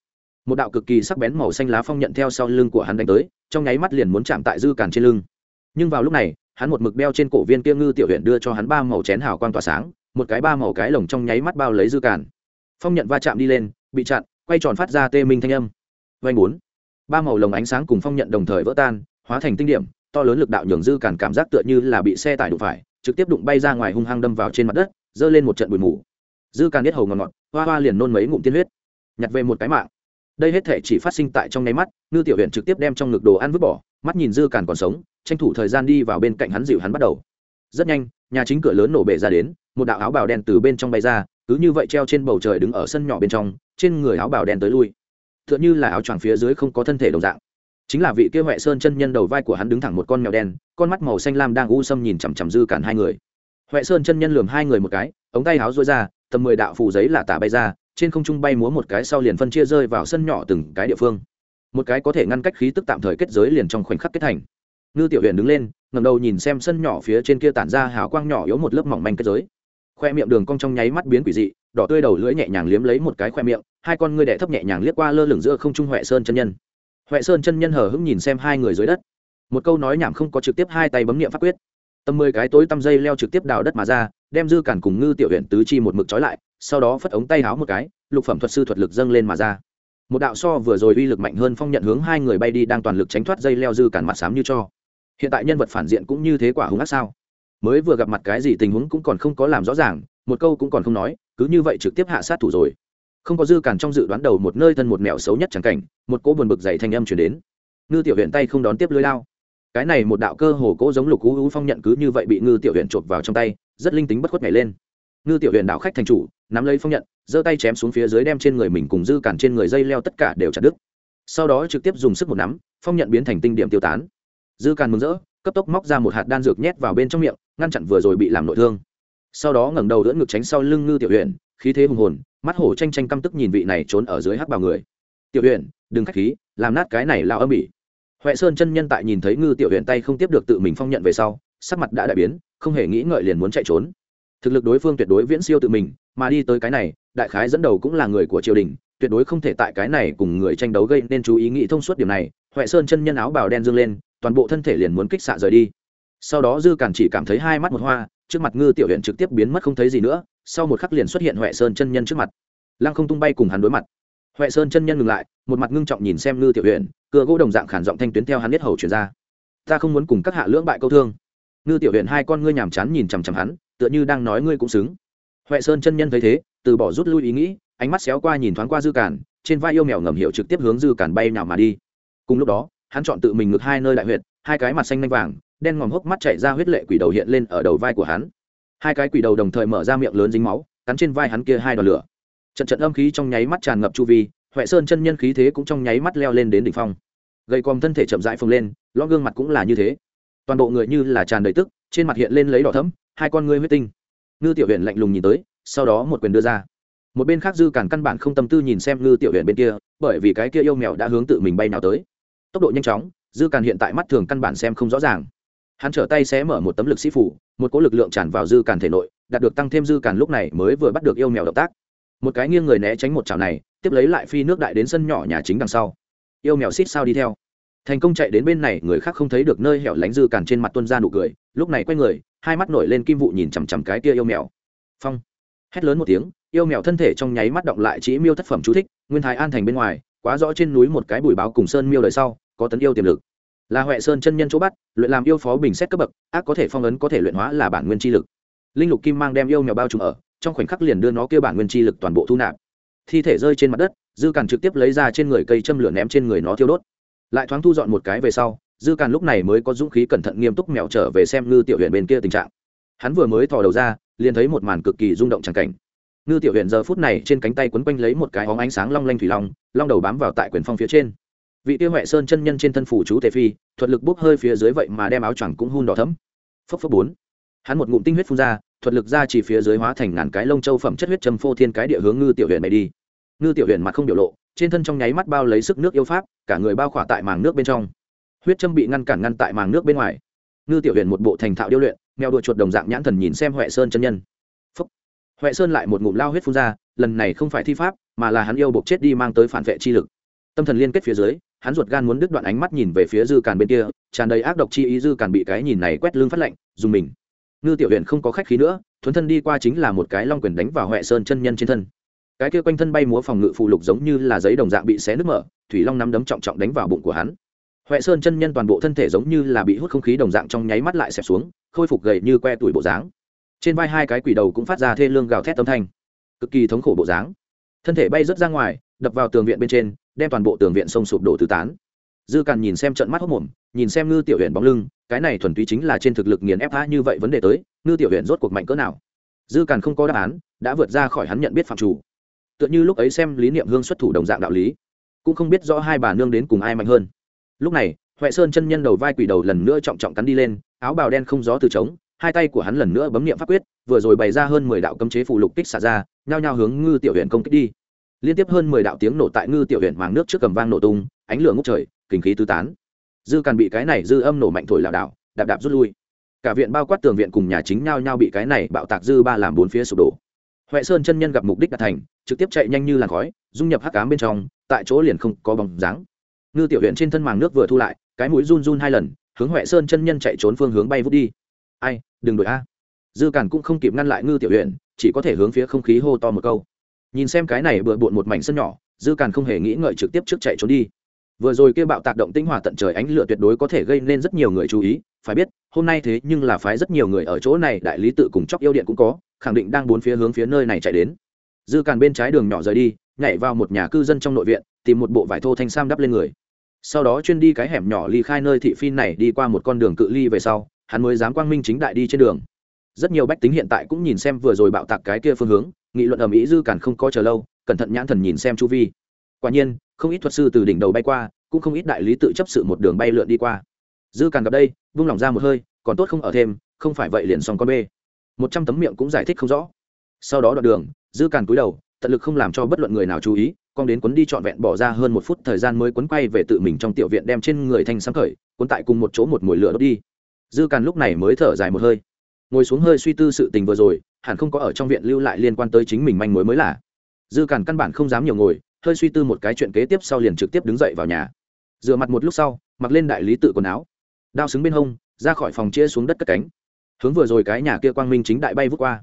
Một đạo cực kỳ sắc bén màu xanh lá phong nhận theo sau lưng của hắn đánh tới, trong nháy mắt liền muốn chạm tại dư càn trên lưng. Nhưng vào lúc này, hắn một mực đeo trên cổ viên kia ngư tiểu huyện đưa cho hắn ba màu chén hào quang tỏa sáng, một cái ba màu cái lồng trong nháy mắt bao lấy dư càn. Phong nhận va chạm đi lên, bị chặn, quay tròn phát ra tê minh thanh âm. Vanh bốn. Ba màu lồng ánh sáng cùng phong nhận đồng thời vỡ tan, hóa thành tinh điểm to lớn lực đạo nhường dư càn cảm giác tựa như là bị xe tải đụng phải, trực tiếp đụng bay ra ngoài hung hăng đâm vào trên mặt đất, giơ lên một trận bụi mù. Dư càn biết hầu ngọt ngọt hoa hoa liền nôn mấy ngụm tiên huyết. Nhặt về một cái mạng. Đây hết thể chỉ phát sinh tại trong nháy mắt, ngư tiểu huyện trực tiếp đem trong ngực đồ ăn vứt bỏ, mắt nhìn dư càn còn sống, tranh thủ thời gian đi vào bên cạnh hắn dịu hắn bắt đầu. Rất nhanh, nhà chính cửa lớn nổ bể ra đến, một đạo áo bào đen từ bên trong bay ra, cứ như vậy treo trên bầu trời đứng ở sân nhỏ bên trong, trên người áo bào đen tới lui. T h ư ợ n h ư là áo choàng phía dưới không có thân thể đồng dạng chính là vị kia huệ sơn chân nhân đầu vai của hắn đứng thẳng một con mèo đen, con mắt màu xanh lam đang u sâm nhìn chằm chằm dư cản hai người. Huệ sơn chân nhân lườm hai người một cái, ống tay áo rối ra, tầm mười đạo phù giấy là tả bay ra, trên không trung bay múa một cái sau liền phân chia rơi vào sân nhỏ từng cái địa phương. Một cái có thể ngăn cách khí tức tạm thời kết giới liền trong khoảnh khắc kết thành. Ngư tiểu huyền đứng lên ngầm đầu nhìn xem sân nhỏ phía trên kia tản ra hào quang nhỏ yếu một lớp mỏng manh kết giới. Khoe miệng đường cong trong nháy mắt biến quỷ dị, đỏ tươi đầu lưỡi nhẹ nhàng liếm lấy một cái khoe miệng, hai con ngươi đẻ thấp nhẹ nhàng liếc qua lơ lửng giữa không trung huệ sơn chân nhân huệ sơn chân nhân hở hững nhìn xem hai người dưới đất. Một câu nói nhảm không có trực tiếp hai tay bấm niệm pháp quyết. Tầm mười cái tối tăm dây leo trực tiếp đào đất mà ra, đem dư cản cùng ngư tiểu huyện tứ chi một mực trói lại, sau đó phất ống tay háo một cái, lục phẩm thuật sư thuật lực dâng lên mà ra. Một đạo so vừa rồi uy lực mạnh hơn phong nhận hướng hai người bay đi đang toàn lực tránh thoát dây leo dư cản mặt xám như cho. Hiện tại nhân vật phản diện cũng như thế quả hung ác sao? Mới vừa gặp mặt cái gì tình huống cũng còn không có làm rõ ràng, một câu cũng còn không nói, cứ như vậy trực tiếp hạ sát thủ rồi không có dư cản trong dự đoán đầu một nơi thân một mẹo xấu nhất chẳng cảnh, một cỗ buồn bực dày thanh âm chuyển đến. Ngư tiểu huyện tay không đón tiếp lưới lao. Cái này một đạo cơ hồ cỗ giống lục cú phong nhận cứ như vậy bị ngư tiểu huyện chộp vào trong tay, rất linh tính bất khuất nhảy lên. Ngư tiểu huyện đạo khách thành chủ, nắm lấy phong nhận, giơ tay chém xuống phía dưới đem trên người mình cùng dư cản trên người dây leo tất cả đều chặt đứt. Sau đó trực tiếp dùng sức một nắm, phong nhận biến thành tinh điểm tiêu tán. Dư càn mừng rỡ, cấp tốc móc ra một hạt đan dược nhét vào bên trong miệng, ngăn chặn vừa rồi bị làm nội thương. Sau đó ngẩng đầu đỡ ngực tránh sau lưng ngư tiểu huyện khí thế hùng hồn, mắt hổ tranh tranh căm tức nhìn vị này trốn ở dưới hắc bào người. Tiểu huyện đừng khách khí, làm nát cái này lao âm ỉ huệ sơn chân nhân tại nhìn thấy ngư tiểu huyện tay không tiếp được tự mình phong nhận về sau, sắc mặt đã đại biến, không hề nghĩ ngợi liền muốn chạy trốn. Thực lực đối phương tuyệt đối viễn siêu tự mình, mà đi tới cái này, đại khái dẫn đầu cũng là người của triều đình, tuyệt đối không thể tại cái này cùng người tranh đấu gây nên chú ý nghĩ thông suốt điểm này. Huệ sơn chân nhân áo bào đen dương lên, toàn bộ thân thể liền muốn kích xạ rời đi. Sau đó dư cản chỉ cảm thấy hai mắt một hoa trước mặt ngư tiểu huyện trực tiếp biến mất không thấy gì nữa, sau một khắc liền xuất hiện huệ sơn chân nhân trước mặt. Lăng không tung bay cùng hắn đối mặt. Huệ sơn chân nhân ngừng lại, một mặt ngưng trọng nhìn xem ngư tiểu huyện cửa gỗ đồng dạng khản giọng thanh tuyến theo hắn biết hầu chuyển ra. Ta không muốn cùng các hạ lưỡng bại câu thương. Ngư tiểu huyện hai con ngươi nhàm chán nhìn chằm chằm hắn, tựa như đang nói ngươi cũng xứng. Huệ sơn chân nhân thấy thế, từ bỏ rút lui ý nghĩ, ánh mắt xéo qua nhìn thoáng qua dư cản, trên vai yêu mèo ngầm hiệu trực tiếp hướng dư cản bay nào mà đi. Cùng lúc đó, hắn chọn tự mình ngược hai nơi đại huyệt, hai cái mặt xanh nanh vàng đen ngòm hốc mắt chảy ra huyết lệ quỷ đầu hiện lên ở đầu vai của hắn. Hai cái quỷ đầu đồng thời mở ra miệng lớn dính máu, cắn trên vai hắn kia hai đoàn lửa. Trận trận âm khí trong nháy mắt tràn ngập chu vi, huệ sơn chân nhân khí thế cũng trong nháy mắt leo lên đến đỉnh phong. Gầy còm thân thể chậm rãi phồng lên lõm gương mặt cũng là như thế. Toàn bộ người như là tràn đầy tức, trên mặt hiện lên lấy đỏ thấm hai con ngươi huyết tinh. Ngư tiểu huyện lạnh lùng nhìn tới, sau đó một quyền đưa ra. Một bên khác dư cản căn bản không tâm tư nhìn xem ngư tiểu huyện bên kia, bởi vì cái kia yêu mèo đã hướng tự mình bay nào tới. Tốc độ nhanh chóng, dư cản hiện tại mắt thường căn bản xem không rõ ràng hắn trở tay xé mở một tấm lực sĩ phủ, một cỗ lực lượng tràn vào dư càn thể nội, đạt được tăng thêm dư càn lúc này mới vừa bắt được yêu mèo động tác. Một cái nghiêng người né tránh một chảo này, tiếp lấy lại phi nước đại đến sân nhỏ nhà chính đằng sau. Yêu mèo xít sao đi theo. Thành công chạy đến bên này, người khác không thấy được nơi hẻo lánh dư càn trên mặt tuân ra nụ cười, lúc này quay người, hai mắt nổi lên kim vụ nhìn chằm chằm cái kia yêu mèo. Phong. Hét lớn một tiếng, yêu mèo thân thể trong nháy mắt động lại chỉ miêu thất phẩm chú thích, nguyên thái an thành bên ngoài, quá rõ trên núi một cái bùi báo cùng sơn miêu đời sau, có tấn yêu tiềm lực là huệ sơn chân nhân chỗ bắt, luyện làm yêu phó bình xét cấp bậc, ác có thể phong ấn có thể luyện hóa là bản nguyên chi lực. Linh lục kim mang đem yêu mèo bao trùm ở, trong khoảnh khắc liền đưa nó kêu bản nguyên chi lực toàn bộ thu nạp. Thi thể rơi trên mặt đất, dư càn trực tiếp lấy ra trên người cây châm lửa ném trên người nó thiêu đốt. Lại thoáng thu dọn một cái về sau, dư càn lúc này mới có dũng khí cẩn thận nghiêm túc mèo trở về xem ngư tiểu huyện bên kia tình trạng. Hắn vừa mới thò đầu ra, liền thấy một màn cực kỳ rung động tràng cảnh. Ngư tiểu huyện giờ phút này trên cánh tay quấn quanh lấy một cái hóng ánh sáng long lanh thủy long long đầu bám vào tại quyền phong phía trên vị tiêu huệ sơn chân nhân trên thân phủ chú tề phi, thuật lực bốc hơi phía dưới vậy mà đem áo choàng cũng hun đỏ thấm phấp phấp bốn. Hắn một ngụm tinh huyết phun ra, thuật lực ra chỉ phía dưới hóa thành ngàn cái lông châu phẩm chất huyết châm phô thiên cái địa hướng ngư tiểu huyện mày đi. Ngư tiểu huyện mặt không biểu lộ, trên thân trong nháy mắt bao lấy sức nước yêu pháp, cả người bao khỏa tại màng nước bên trong. Huyết châm bị ngăn cản ngăn tại màng nước bên ngoài. Ngư tiểu huyện một bộ thành thạo điêu luyện, mèo đuôi chuột đồng dạng nhãn thần nhìn xem huệ sơn chân nhân. Phúc huệ sơn lại một ngụm lao huyết phun ra, lần này không phải thi pháp, mà là hắn yêu buộc chết đi mang tới phản vệ chi lực. Tâm thần liên kết phía dưới hắn ruột gan muốn đứt đoạn ánh mắt nhìn về phía dư càn bên kia, tràn đầy ác độc chi ý dư càn bị cái nhìn này quét lưng phát lạnh, dùng mình. Ngư tiểu huyện không có khách khí nữa, thuấn thân đi qua chính là một cái long quyền đánh vào huệ sơn chân nhân trên thân. Cái kia quanh thân bay múa phòng ngự phụ lục giống như là giấy đồng dạng bị xé nứt mở, thủy long nắm đấm trọng trọng đánh vào bụng của hắn. Huệ sơn chân nhân toàn bộ thân thể giống như là bị hút không khí đồng dạng trong nháy mắt lại xẹp xuống, khôi phục gầy như que tuổi bộ dáng. Trên vai hai cái quỷ đầu cũng phát ra thê lương gào thét âm thanh. Cực kỳ thống khổ bộ dáng. Thân thể bay rớt ra ngoài đập vào tường viện bên trên, đem toàn bộ tường viện sông sụp đổ tứ tán. Dư càn nhìn xem trận mắt hốc mồm, nhìn xem ngư tiểu huyện bóng lưng, cái này thuần túy chính là trên thực lực nghiền ép phá như vậy vấn đề tới, ngư tiểu huyện rốt cuộc mạnh cỡ nào? Dư càn không có đáp án, đã vượt ra khỏi hắn nhận biết phạm chủ tựa như lúc ấy xem lý niệm hương xuất thủ đồng dạng đạo lý, cũng không biết rõ hai bà nương đến cùng ai mạnh hơn. Lúc này, huệ sơn chân nhân đầu vai quỷ đầu lần nữa trọng trọng cắn đi lên, áo bào đen không gió từ trống, hai tay của hắn lần nữa bấm niệm pháp quyết, vừa rồi bày ra hơn mười đạo cấm chế phụ lục kích xả ra, nhao nhao hướng ngư tiểu huyện công kích đi liên tiếp hơn mười đạo tiếng nổ tại ngư tiểu huyện màng nước trước cầm vang nổ tung, ánh lửa ngốc trời, kinh khí tứ tán. Dư càn bị cái này dư âm nổ mạnh thổi lảo đảo, đạp đạp rút lui. Cả viện bao quát tường viện cùng nhà chính nhau nhau bị cái này bạo tạc dư ba làm bốn phía sụp đổ. Huệ sơn chân nhân gặp mục đích đạt thành, trực tiếp chạy nhanh như làn khói, dung nhập hắc cám bên trong, tại chỗ liền không có bóng dáng. Ngư tiểu huyện trên thân màng nước vừa thu lại, cái mũi run run hai lần, hướng huệ sơn chân nhân chạy trốn phương hướng bay vút đi. Ai, đừng đổi a. Dư càn cũng không kịp ngăn lại ngư tiểu huyện chỉ có thể hướng phía không khí hô to một câu nhìn xem cái này bừa bộn một mảnh sân nhỏ, dư càn không hề nghĩ ngợi trực tiếp trước chạy trốn đi. Vừa rồi kêu bạo tạc động tinh hỏa tận trời ánh lửa tuyệt đối có thể gây nên rất nhiều người chú ý, phải biết, hôm nay thế nhưng là phái rất nhiều người ở chỗ này, đại lý tự cùng chóc yêu điện cũng có, khẳng định đang bốn phía hướng phía nơi này chạy đến. Dư càn bên trái đường nhỏ rời đi, nhảy vào một nhà cư dân trong nội viện, tìm một bộ vải thô thanh sam đắp lên người. Sau đó chuyên đi cái hẻm nhỏ ly khai nơi thị phi này đi qua một con đường cự ly về sau, hắn mới dám quang minh chính đại đi trên đường. Rất nhiều bách tính hiện tại cũng nhìn xem vừa rồi bạo tạc cái kia phương hướng nghị luận ầm ĩ dư càn không có chờ lâu, cẩn thận nhãn thần nhìn xem chu vi. Quả nhiên, không ít thuật sư từ đỉnh đầu bay qua, cũng không ít đại lý tự chấp sự một đường bay lượn đi qua. Dư càn gặp đây, vung lòng ra một hơi, còn tốt không ở thêm, không phải vậy liền xong con bê. Một trăm tấm miệng cũng giải thích không rõ. Sau đó đoạn đường, dư càn cúi đầu, tận lực không làm cho bất luận người nào chú ý, con đến quấn đi trọn vẹn bỏ ra hơn một phút thời gian mới quấn quay về tự mình trong tiểu viện đem trên người thanh sáng khởi quấn tại cùng một chỗ một mồi lửa đốt đi. Dư càn lúc này mới thở dài một hơi. Ngồi xuống hơi suy tư sự tình vừa rồi hẳn không có ở trong viện lưu lại liên quan tới chính mình manh mối mới là. Dư cản căn bản không dám nhiều ngồi, hơi suy tư một cái chuyện kế tiếp sau liền trực tiếp đứng dậy vào nhà. Rửa mặt một lúc sau, mặc lên đại lý tự quần áo. Đao xứng bên hông, ra khỏi phòng chia xuống đất cất cánh. Hướng vừa rồi cái nhà kia quang minh chính đại bay vút qua.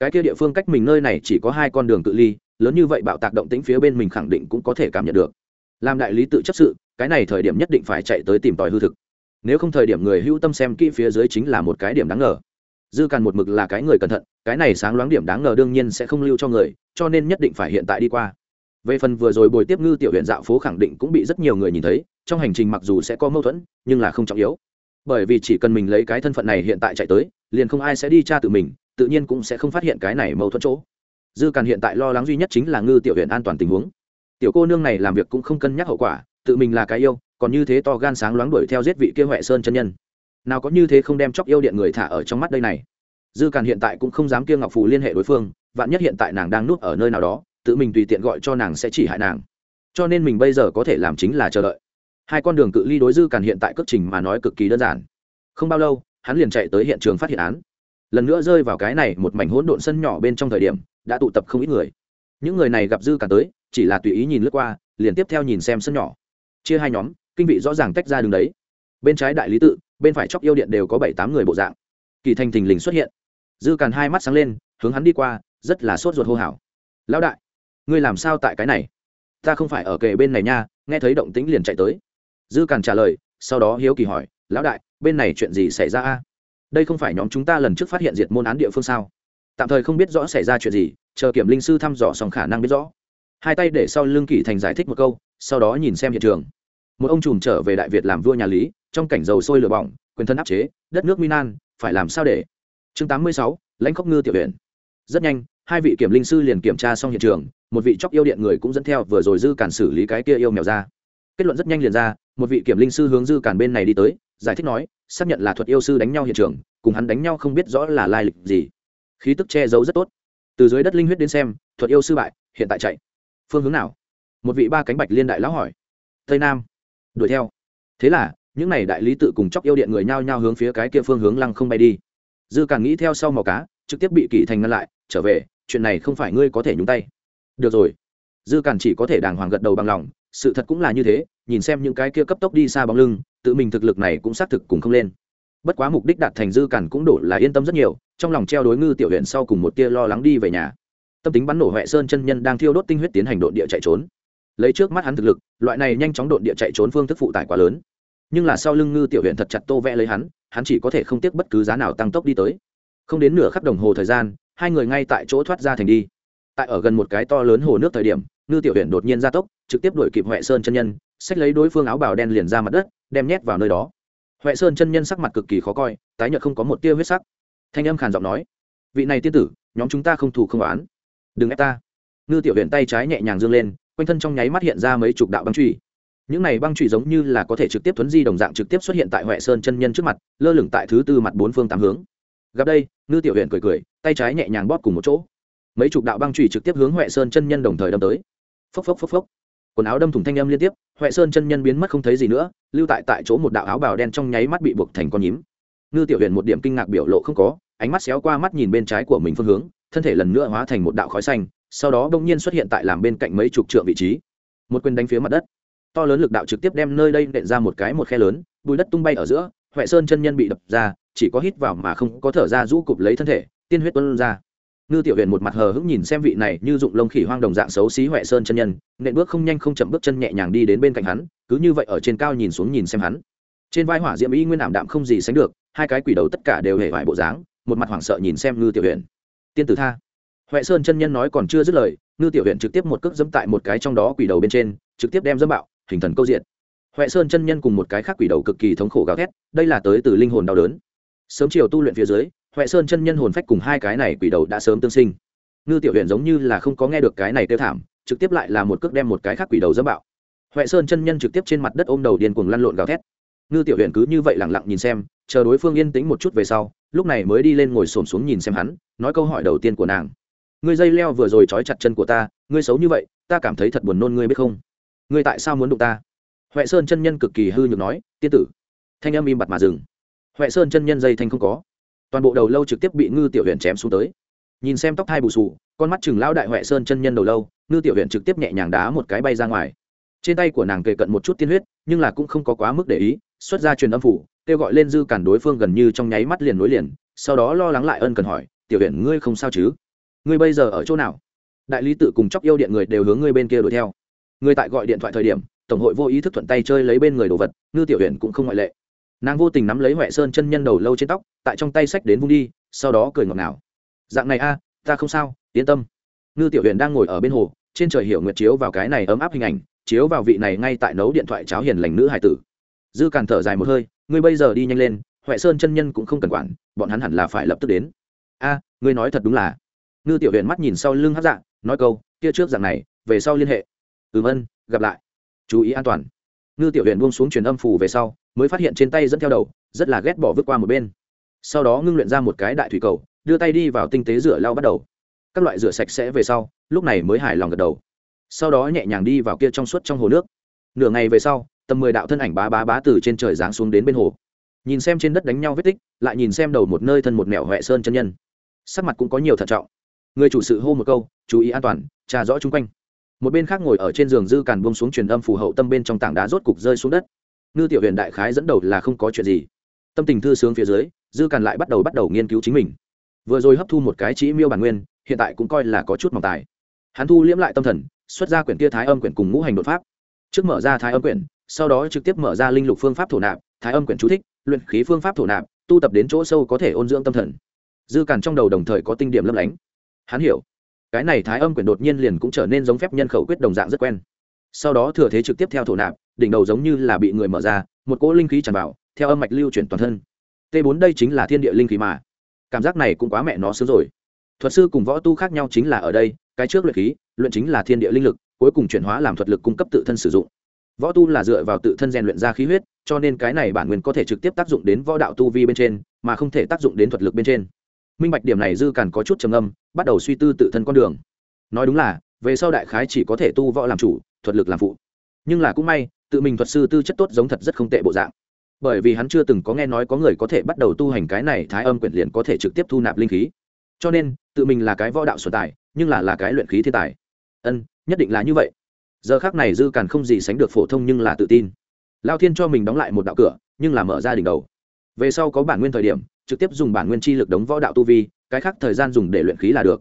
Cái kia địa phương cách mình nơi này chỉ có hai con đường cự ly, lớn như vậy bạo tạc động tĩnh phía bên mình khẳng định cũng có thể cảm nhận được. Làm đại lý tự chấp sự, cái này thời điểm nhất định phải chạy tới tìm tòi hư thực. Nếu không thời điểm người hữu tâm xem kỹ phía dưới chính là một cái điểm đáng ngờ dư càn một mực là cái người cẩn thận, cái này sáng loáng điểm đáng ngờ đương nhiên sẽ không lưu cho người, cho nên nhất định phải hiện tại đi qua. Về phần vừa rồi bồi tiếp ngư tiểu huyện dạo phố khẳng định cũng bị rất nhiều người nhìn thấy, trong hành trình mặc dù sẽ có mâu thuẫn, nhưng là không trọng yếu. Bởi vì chỉ cần mình lấy cái thân phận này hiện tại chạy tới, liền không ai sẽ đi tra tự mình, tự nhiên cũng sẽ không phát hiện cái này mâu thuẫn chỗ. Dư càn hiện tại lo lắng duy nhất chính là ngư tiểu huyện an toàn tình huống. Tiểu cô nương này làm việc cũng không cân nhắc hậu quả, tự mình là cái yêu, còn như thế to gan sáng loáng đuổi theo giết vị kia huệ sơn chân nhân nào có như thế không đem chóc yêu điện người thả ở trong mắt đây này. Dư càn hiện tại cũng không dám kia ngọc phù liên hệ đối phương, vạn nhất hiện tại nàng đang núp ở nơi nào đó, tự mình tùy tiện gọi cho nàng sẽ chỉ hại nàng. Cho nên mình bây giờ có thể làm chính là chờ đợi. Hai con đường cự ly đối dư càn hiện tại cất trình mà nói cực kỳ đơn giản. Không bao lâu, hắn liền chạy tới hiện trường phát hiện án. Lần nữa rơi vào cái này một mảnh hỗn độn sân nhỏ bên trong thời điểm, đã tụ tập không ít người. Những người này gặp dư càn tới, chỉ là tùy ý nhìn lướt qua, liền tiếp theo nhìn xem sân nhỏ. Chia hai nhóm, kinh vị rõ ràng tách ra đường đấy. Bên trái đại lý tự bên phải chóc yêu điện đều có bảy tám người bộ dạng. Kỳ thanh thình lình xuất hiện. Dư càn hai mắt sáng lên, hướng hắn đi qua, rất là sốt ruột hô hào. Lão đại, ngươi làm sao tại cái này? Ta không phải ở kề bên này nha, nghe thấy động tĩnh liền chạy tới. Dư càn trả lời, sau đó hiếu kỳ hỏi, lão đại, bên này chuyện gì xảy ra a? Đây không phải nhóm chúng ta lần trước phát hiện diệt môn án địa phương sao? Tạm thời không biết rõ xảy ra chuyện gì, chờ kiểm linh sư thăm dò xong khả năng biết rõ. Hai tay để sau lưng kỳ thành giải thích một câu, sau đó nhìn xem hiện trường một ông trùm trở về đại việt làm vua nhà lý, trong cảnh dầu sôi lửa bỏng, quyền thân áp chế, đất nước minan phải làm sao để? Chương tám mươi sáu, lãnh khốc ngư tiểu huyện. Rất nhanh, hai vị kiểm linh sư liền kiểm tra xong hiện trường, một vị chóc yêu điện người cũng dẫn theo vừa rồi dư cản xử lý cái kia yêu mèo ra. Kết luận rất nhanh liền ra, một vị kiểm linh sư hướng dư cản bên này đi tới, giải thích nói, xác nhận là thuật yêu sư đánh nhau hiện trường, cùng hắn đánh nhau không biết rõ là lai lịch gì. Khí tức che giấu rất tốt. Từ dưới đất linh huyết đến xem, thuật yêu sư bại, hiện tại chạy. Phương hướng nào? Một vị ba cánh bạch liên đại lão hỏi. Tây nam đuổi theo. Thế là, những n à y đại lý tự cùng chóc yêu điện người nhao nhao hướng phía cái kia phương hướng lăng không bay đi. Dư càng nghĩ theo sau màu cá, trực tiếp bị kỷ thành ngăn lại, trở về, chuyện này không phải ngươi có thể nhúng tay. Được rồi. Dư càn chỉ có thể đàng hoàng gật đầu bằng lòng, sự thật cũng là như thế, nhìn xem những cái kia cấp tốc đi xa bóng lưng, tự mình thực lực này cũng xác thực cùng không lên. Bất quá mục đích đạt thành dư càn cũng đổ là yên tâm rất nhiều, trong lòng treo đối ngư tiểu huyện sau cùng một tia lo lắng đi về nhà. Tâm tính bắn nổ huệ sơn chân nhân đang thiêu đốt tinh huyết tiến hành đội địa chạy trốn lấy trước mắt hắn thực lực, loại này nhanh chóng độn địa chạy trốn phương thức phụ tải quá lớn. Nhưng là sau lưng ngư tiểu huyện thật chặt tô vẽ lấy hắn hắn chỉ có thể không tiếc bất cứ giá nào tăng tốc đi tới. Không đến nửa khắp đồng hồ thời gian, hai người ngay tại chỗ thoát ra thành đi. Tại ở gần một cái to lớn hồ nước thời điểm, ngư tiểu huyện đột nhiên ra tốc, trực tiếp đuổi kịp huệ sơn chân nhân, xách lấy đối phương áo bào đen liền ra mặt đất, đem nhét vào nơi đó. Huệ sơn chân nhân sắc mặt cực kỳ khó coi, tái nhợt không có một tia huyết sắc. Thanh âm khàn giọng nói, vị này tiên tử, nhóm chúng ta không thù không oán. Đừng ép ta. Ngư tiểu huyện tay trái nhẹ nhàng dương lên quanh thân trong nháy mắt hiện ra mấy chục đạo băng truy những này băng truy giống như là có thể trực tiếp thuấn di đồng dạng trực tiếp xuất hiện tại huệ sơn chân nhân trước mặt, lơ lửng tại thứ tư mặt bốn phương tám hướng. Gặp đây, ngư tiểu huyện cười cười, tay trái nhẹ nhàng bóp cùng một chỗ. Mấy chục đạo băng truy trực tiếp hướng huệ sơn chân nhân đồng thời đâm tới. Phốc phốc phốc phốc. Quần áo đâm thủng thanh âm liên tiếp, huệ sơn chân nhân biến mất không thấy gì nữa, lưu tại tại chỗ một đạo áo bào đen trong nháy mắt bị buộc thành con nhím. Ngư tiểu huyện một điểm kinh ngạc biểu lộ không có, ánh mắt xéo qua mắt nhìn bên trái của mình phương hướng, thân thể lần nữa hóa thành một đạo khói xanh sau đó bỗng nhiên xuất hiện tại làm bên cạnh mấy chục trượng vị trí. Một quyền đánh phía mặt đất. To lớn lực đạo trực tiếp đem nơi đây nện ra một cái một khe lớn, bùi đất tung bay ở giữa, huệ sơn chân nhân bị đập ra, chỉ có hít vào mà không có thở ra rũ cụp lấy thân thể, tiên huyết tuân ra. Ngư tiểu huyền một mặt hờ hững nhìn xem vị này như dụng lông khỉ hoang đồng dạng xấu xí huệ sơn chân nhân, nện bước không nhanh không chậm bước chân nhẹ nhàng đi đến bên cạnh hắn, cứ như vậy ở trên cao nhìn xuống nhìn xem hắn. Trên vai hỏa diễm y nguyên ảm đạm không gì sánh được, hai cái quỷ đầu tất cả đều hề vải bộ dáng, một mặt hoảng sợ nhìn xem ngư tiểu huyền. Tiên tử tha huệ sơn chân nhân nói còn chưa dứt lời, ngư tiểu huyện trực tiếp một cước dẫm tại một cái trong đó quỷ đầu bên trên, trực tiếp đem dẫm bạo, hình thần câu diện. Huệ sơn chân nhân cùng một cái khác quỷ đầu cực kỳ thống khổ gào thét, đây là tới từ linh hồn đau đớn. Sớm chiều tu luyện phía dưới, huệ sơn chân nhân hồn phách cùng hai cái này quỷ đầu đã sớm tương sinh. Ngư tiểu huyện giống như là không có nghe được cái này tiêu thảm, trực tiếp lại là một cước đem một cái khác quỷ đầu dẫm bạo. Huệ sơn chân nhân trực tiếp trên mặt đất ôm đầu điên cuồng lăn lộn gào thét. Ngư tiểu huyện cứ như vậy lẳng lặng nhìn xem, chờ đối phương yên tĩnh một chút về sau, lúc này mới đi lên ngồi xổm xuống nhìn xem hắn, nói câu hỏi đầu tiên của nàng ngươi dây leo vừa rồi trói chặt chân của ta, ngươi xấu như vậy, ta cảm thấy thật buồn nôn, ngươi biết không? Ngươi tại sao muốn đụng ta? Huệ sơn chân nhân cực kỳ hư nhược nói, tiên tử. Thanh âm im bặt mà dừng. Huệ sơn chân nhân dây thanh không có. Toàn bộ đầu lâu trực tiếp bị ngư tiểu huyện chém xuống tới. Nhìn xem tóc thai bù sù con mắt chừng lão đại huệ sơn chân nhân đầu lâu, ngư tiểu huyện trực tiếp nhẹ nhàng đá một cái bay ra ngoài. Trên tay của nàng kề cận một chút tiên huyết, nhưng là cũng không có quá mức để ý, xuất ra truyền âm phủ, kêu gọi lên dư cản đối phương gần như trong nháy mắt liền nối liền, sau đó lo lắng lại ân cần hỏi, tiểu huyện ngươi không sao chứ? Ngươi bây giờ ở chỗ nào? Đại lý tự cùng chóc yêu điện người đều hướng ngươi bên kia đuổi theo. Ngươi tại gọi điện thoại thời điểm, tổng hội vô ý thức thuận tay chơi lấy bên người đồ vật, ngư tiểu huyện cũng không ngoại lệ. Nàng vô tình nắm lấy huệ sơn chân nhân đầu lâu trên tóc, tại trong tay sách đến vung đi, sau đó cười ngọt ngào. Dạng này a à, ta không sao, yên tâm. Ngư tiểu huyền đang ngồi ở bên hồ, trên trời hiểu nguyệt chiếu vào cái này ấm áp hình ảnh, chiếu vào vị này ngay tại nấu điện thoại cháo hiền lành nữ hải tử. Dư càn thở dài một hơi, ngươi bây giờ đi nhanh lên, huệ sơn chân nhân cũng không cần quản, bọn hắn hẳn là phải lập tức đến. A, ngươi nói thật đúng là ngư tiểu huyện mắt nhìn sau lưng hát dạng nói câu, kia trước dạng này, về sau liên hệ. Ừm ân, gặp lại. Chú ý an toàn. Ngư tiểu huyện buông xuống truyền âm phủ về sau, mới phát hiện trên tay dẫn theo đầu, rất là ghét bỏ vứt qua một bên. Sau đó ngưng luyện ra một cái đại thủy cầu, đưa tay đi vào tinh tế rửa lau bắt đầu. Các loại rửa sạch sẽ về sau, lúc này mới hài lòng gật đầu. Sau đó nhẹ nhàng đi vào kia trong suốt trong hồ nước. Nửa ngày về sau, tầm mười đạo thân ảnh bá bá bá từ trên trời giáng xuống đến bên hồ. Nhìn xem trên đất đánh nhau vết tích, lại nhìn xem đầu một nơi thân một mẹo huệ sơn chân nhân. Sắc mặt cũng có nhiều thận trọng người chủ sự hô một câu, chú ý an toàn trà rõ chung quanh. Một bên khác ngồi ở trên giường dư càn buông xuống truyền âm phù hậu tâm bên trong tảng đá rốt cục rơi xuống đất. Ngư tiểu huyền đại khái dẫn đầu là không có chuyện gì. Tâm tình thư sướng phía dưới, dư càn lại bắt đầu bắt đầu nghiên cứu chính mình. Vừa rồi hấp thu một cái chỉ miêu bản nguyên, hiện tại cũng coi là có chút mỏng tài. Hắn thu liễm lại tâm thần, xuất ra quyển kia thái âm quyển cùng ngũ hành đột pháp. Trước mở ra thái âm quyển, sau đó trực tiếp mở ra linh lục phương pháp thổ nạp, thái âm quyển chú thích, luyện khí phương pháp thổ nạp, tu tập đến chỗ sâu có thể ôn dưỡng tâm thần. Dư càn trong đầu đồng thời có tinh điểm lấp lánh hắn hiểu. Cái này thái âm quyển đột nhiên liền cũng trở nên giống phép nhân khẩu quyết đồng dạng rất quen. Sau đó thừa thế trực tiếp theo thổ nạp, đỉnh đầu giống như là bị người mở ra, một cỗ linh khí tràn vào, theo âm mạch lưu chuyển toàn thân. T 4 đây chính là thiên địa linh khí mà. Cảm giác này cũng quá mẹ nó sướng rồi. Thuật sư cùng võ tu khác nhau chính là ở đây, cái trước luyện khí, luyện chính là thiên địa linh lực, cuối cùng chuyển hóa làm thuật lực cung cấp tự thân sử dụng. Võ tu là dựa vào tự thân rèn luyện ra khí huyết, cho nên cái này bản nguyên có thể trực tiếp tác dụng đến võ đạo tu vi bên trên, mà không thể tác dụng đến thuật lực bên trên minh bạch điểm này dư càn có chút trầm âm bắt đầu suy tư tự thân con đường. Nói đúng là, về sau đại khái chỉ có thể tu võ làm chủ, thuật lực làm phụ. Nhưng là cũng may, tự mình thuật sư tư chất tốt giống thật rất không tệ bộ dạng. Bởi vì hắn chưa từng có nghe nói có người có thể bắt đầu tu hành cái này thái âm quyển liền có thể trực tiếp thu nạp linh khí. Cho nên, tự mình là cái võ đạo sở tài, nhưng là là cái luyện khí thiên tài. Ân, nhất định là như vậy. Giờ khác này dư càn không gì sánh được phổ thông nhưng là tự tin. Lao thiên cho mình đóng lại một đạo cửa, nhưng là mở ra đỉnh đầu. Về sau có bản nguyên thời điểm trực tiếp dùng bản nguyên chi lực đống võ đạo tu vi, cái khác thời gian dùng để luyện khí là được.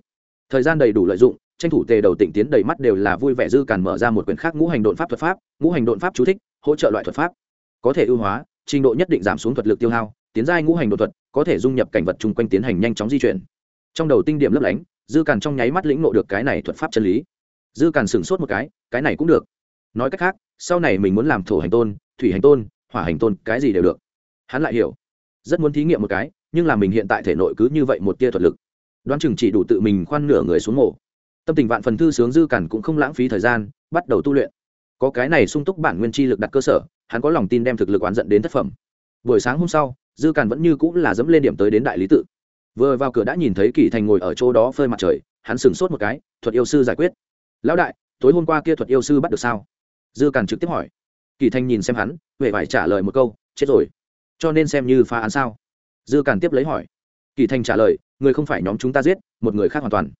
Thời gian đầy đủ lợi dụng, tranh thủ tề đầu tỉnh tiến đầy mắt đều là vui vẻ dư càn mở ra một quyển khác ngũ hành đột pháp thuật pháp, ngũ hành đột pháp chú thích, hỗ trợ loại thuật pháp. Có thể ưu hóa, trình độ nhất định giảm xuống thuật lực tiêu hao, tiến giai ngũ hành đột thuật, có thể dung nhập cảnh vật chung quanh tiến hành nhanh chóng di chuyển. Trong đầu tinh điểm lấp lánh, dư càn trong nháy mắt lĩnh ngộ được cái này thuật pháp chân lý. Dư càn sửng sốt một cái cái này cũng được. Nói cách khác, sau này mình muốn làm thổ hành tôn, thủy hành tôn, hỏa hành tôn, cái gì đều được. Hắn lại hiểu. Rất muốn thí nghiệm một cái nhưng là mình hiện tại thể nội cứ như vậy một tia thuật lực. Đoán chừng chỉ đủ tự mình khoan nửa người xuống mổ tâm tình vạn phần thư sướng dư cản cũng không lãng phí thời gian, bắt đầu tu luyện. Có cái này sung túc bản nguyên chi lực đặt cơ sở, hắn có lòng tin đem thực lực oán dẫn đến thất phẩm. Buổi sáng hôm sau, dư cản vẫn như cũng là dẫm lên điểm tới đến đại lý tự. Vừa vào cửa đã nhìn thấy kỳ thành ngồi ở chỗ đó phơi mặt trời, hắn sửng sốt một cái, thuật yêu sư giải quyết. Lão đại, tối hôm qua kia thuật yêu sư bắt được sao? Dư cản trực tiếp hỏi. Kỳ thành nhìn xem hắn huệ phải trả lời một câu, chết rồi. Cho nên xem như phá án sao? Dư càn tiếp lấy hỏi. Kỳ thành trả lời, người không phải nhóm chúng ta giết, một người khác hoàn toàn.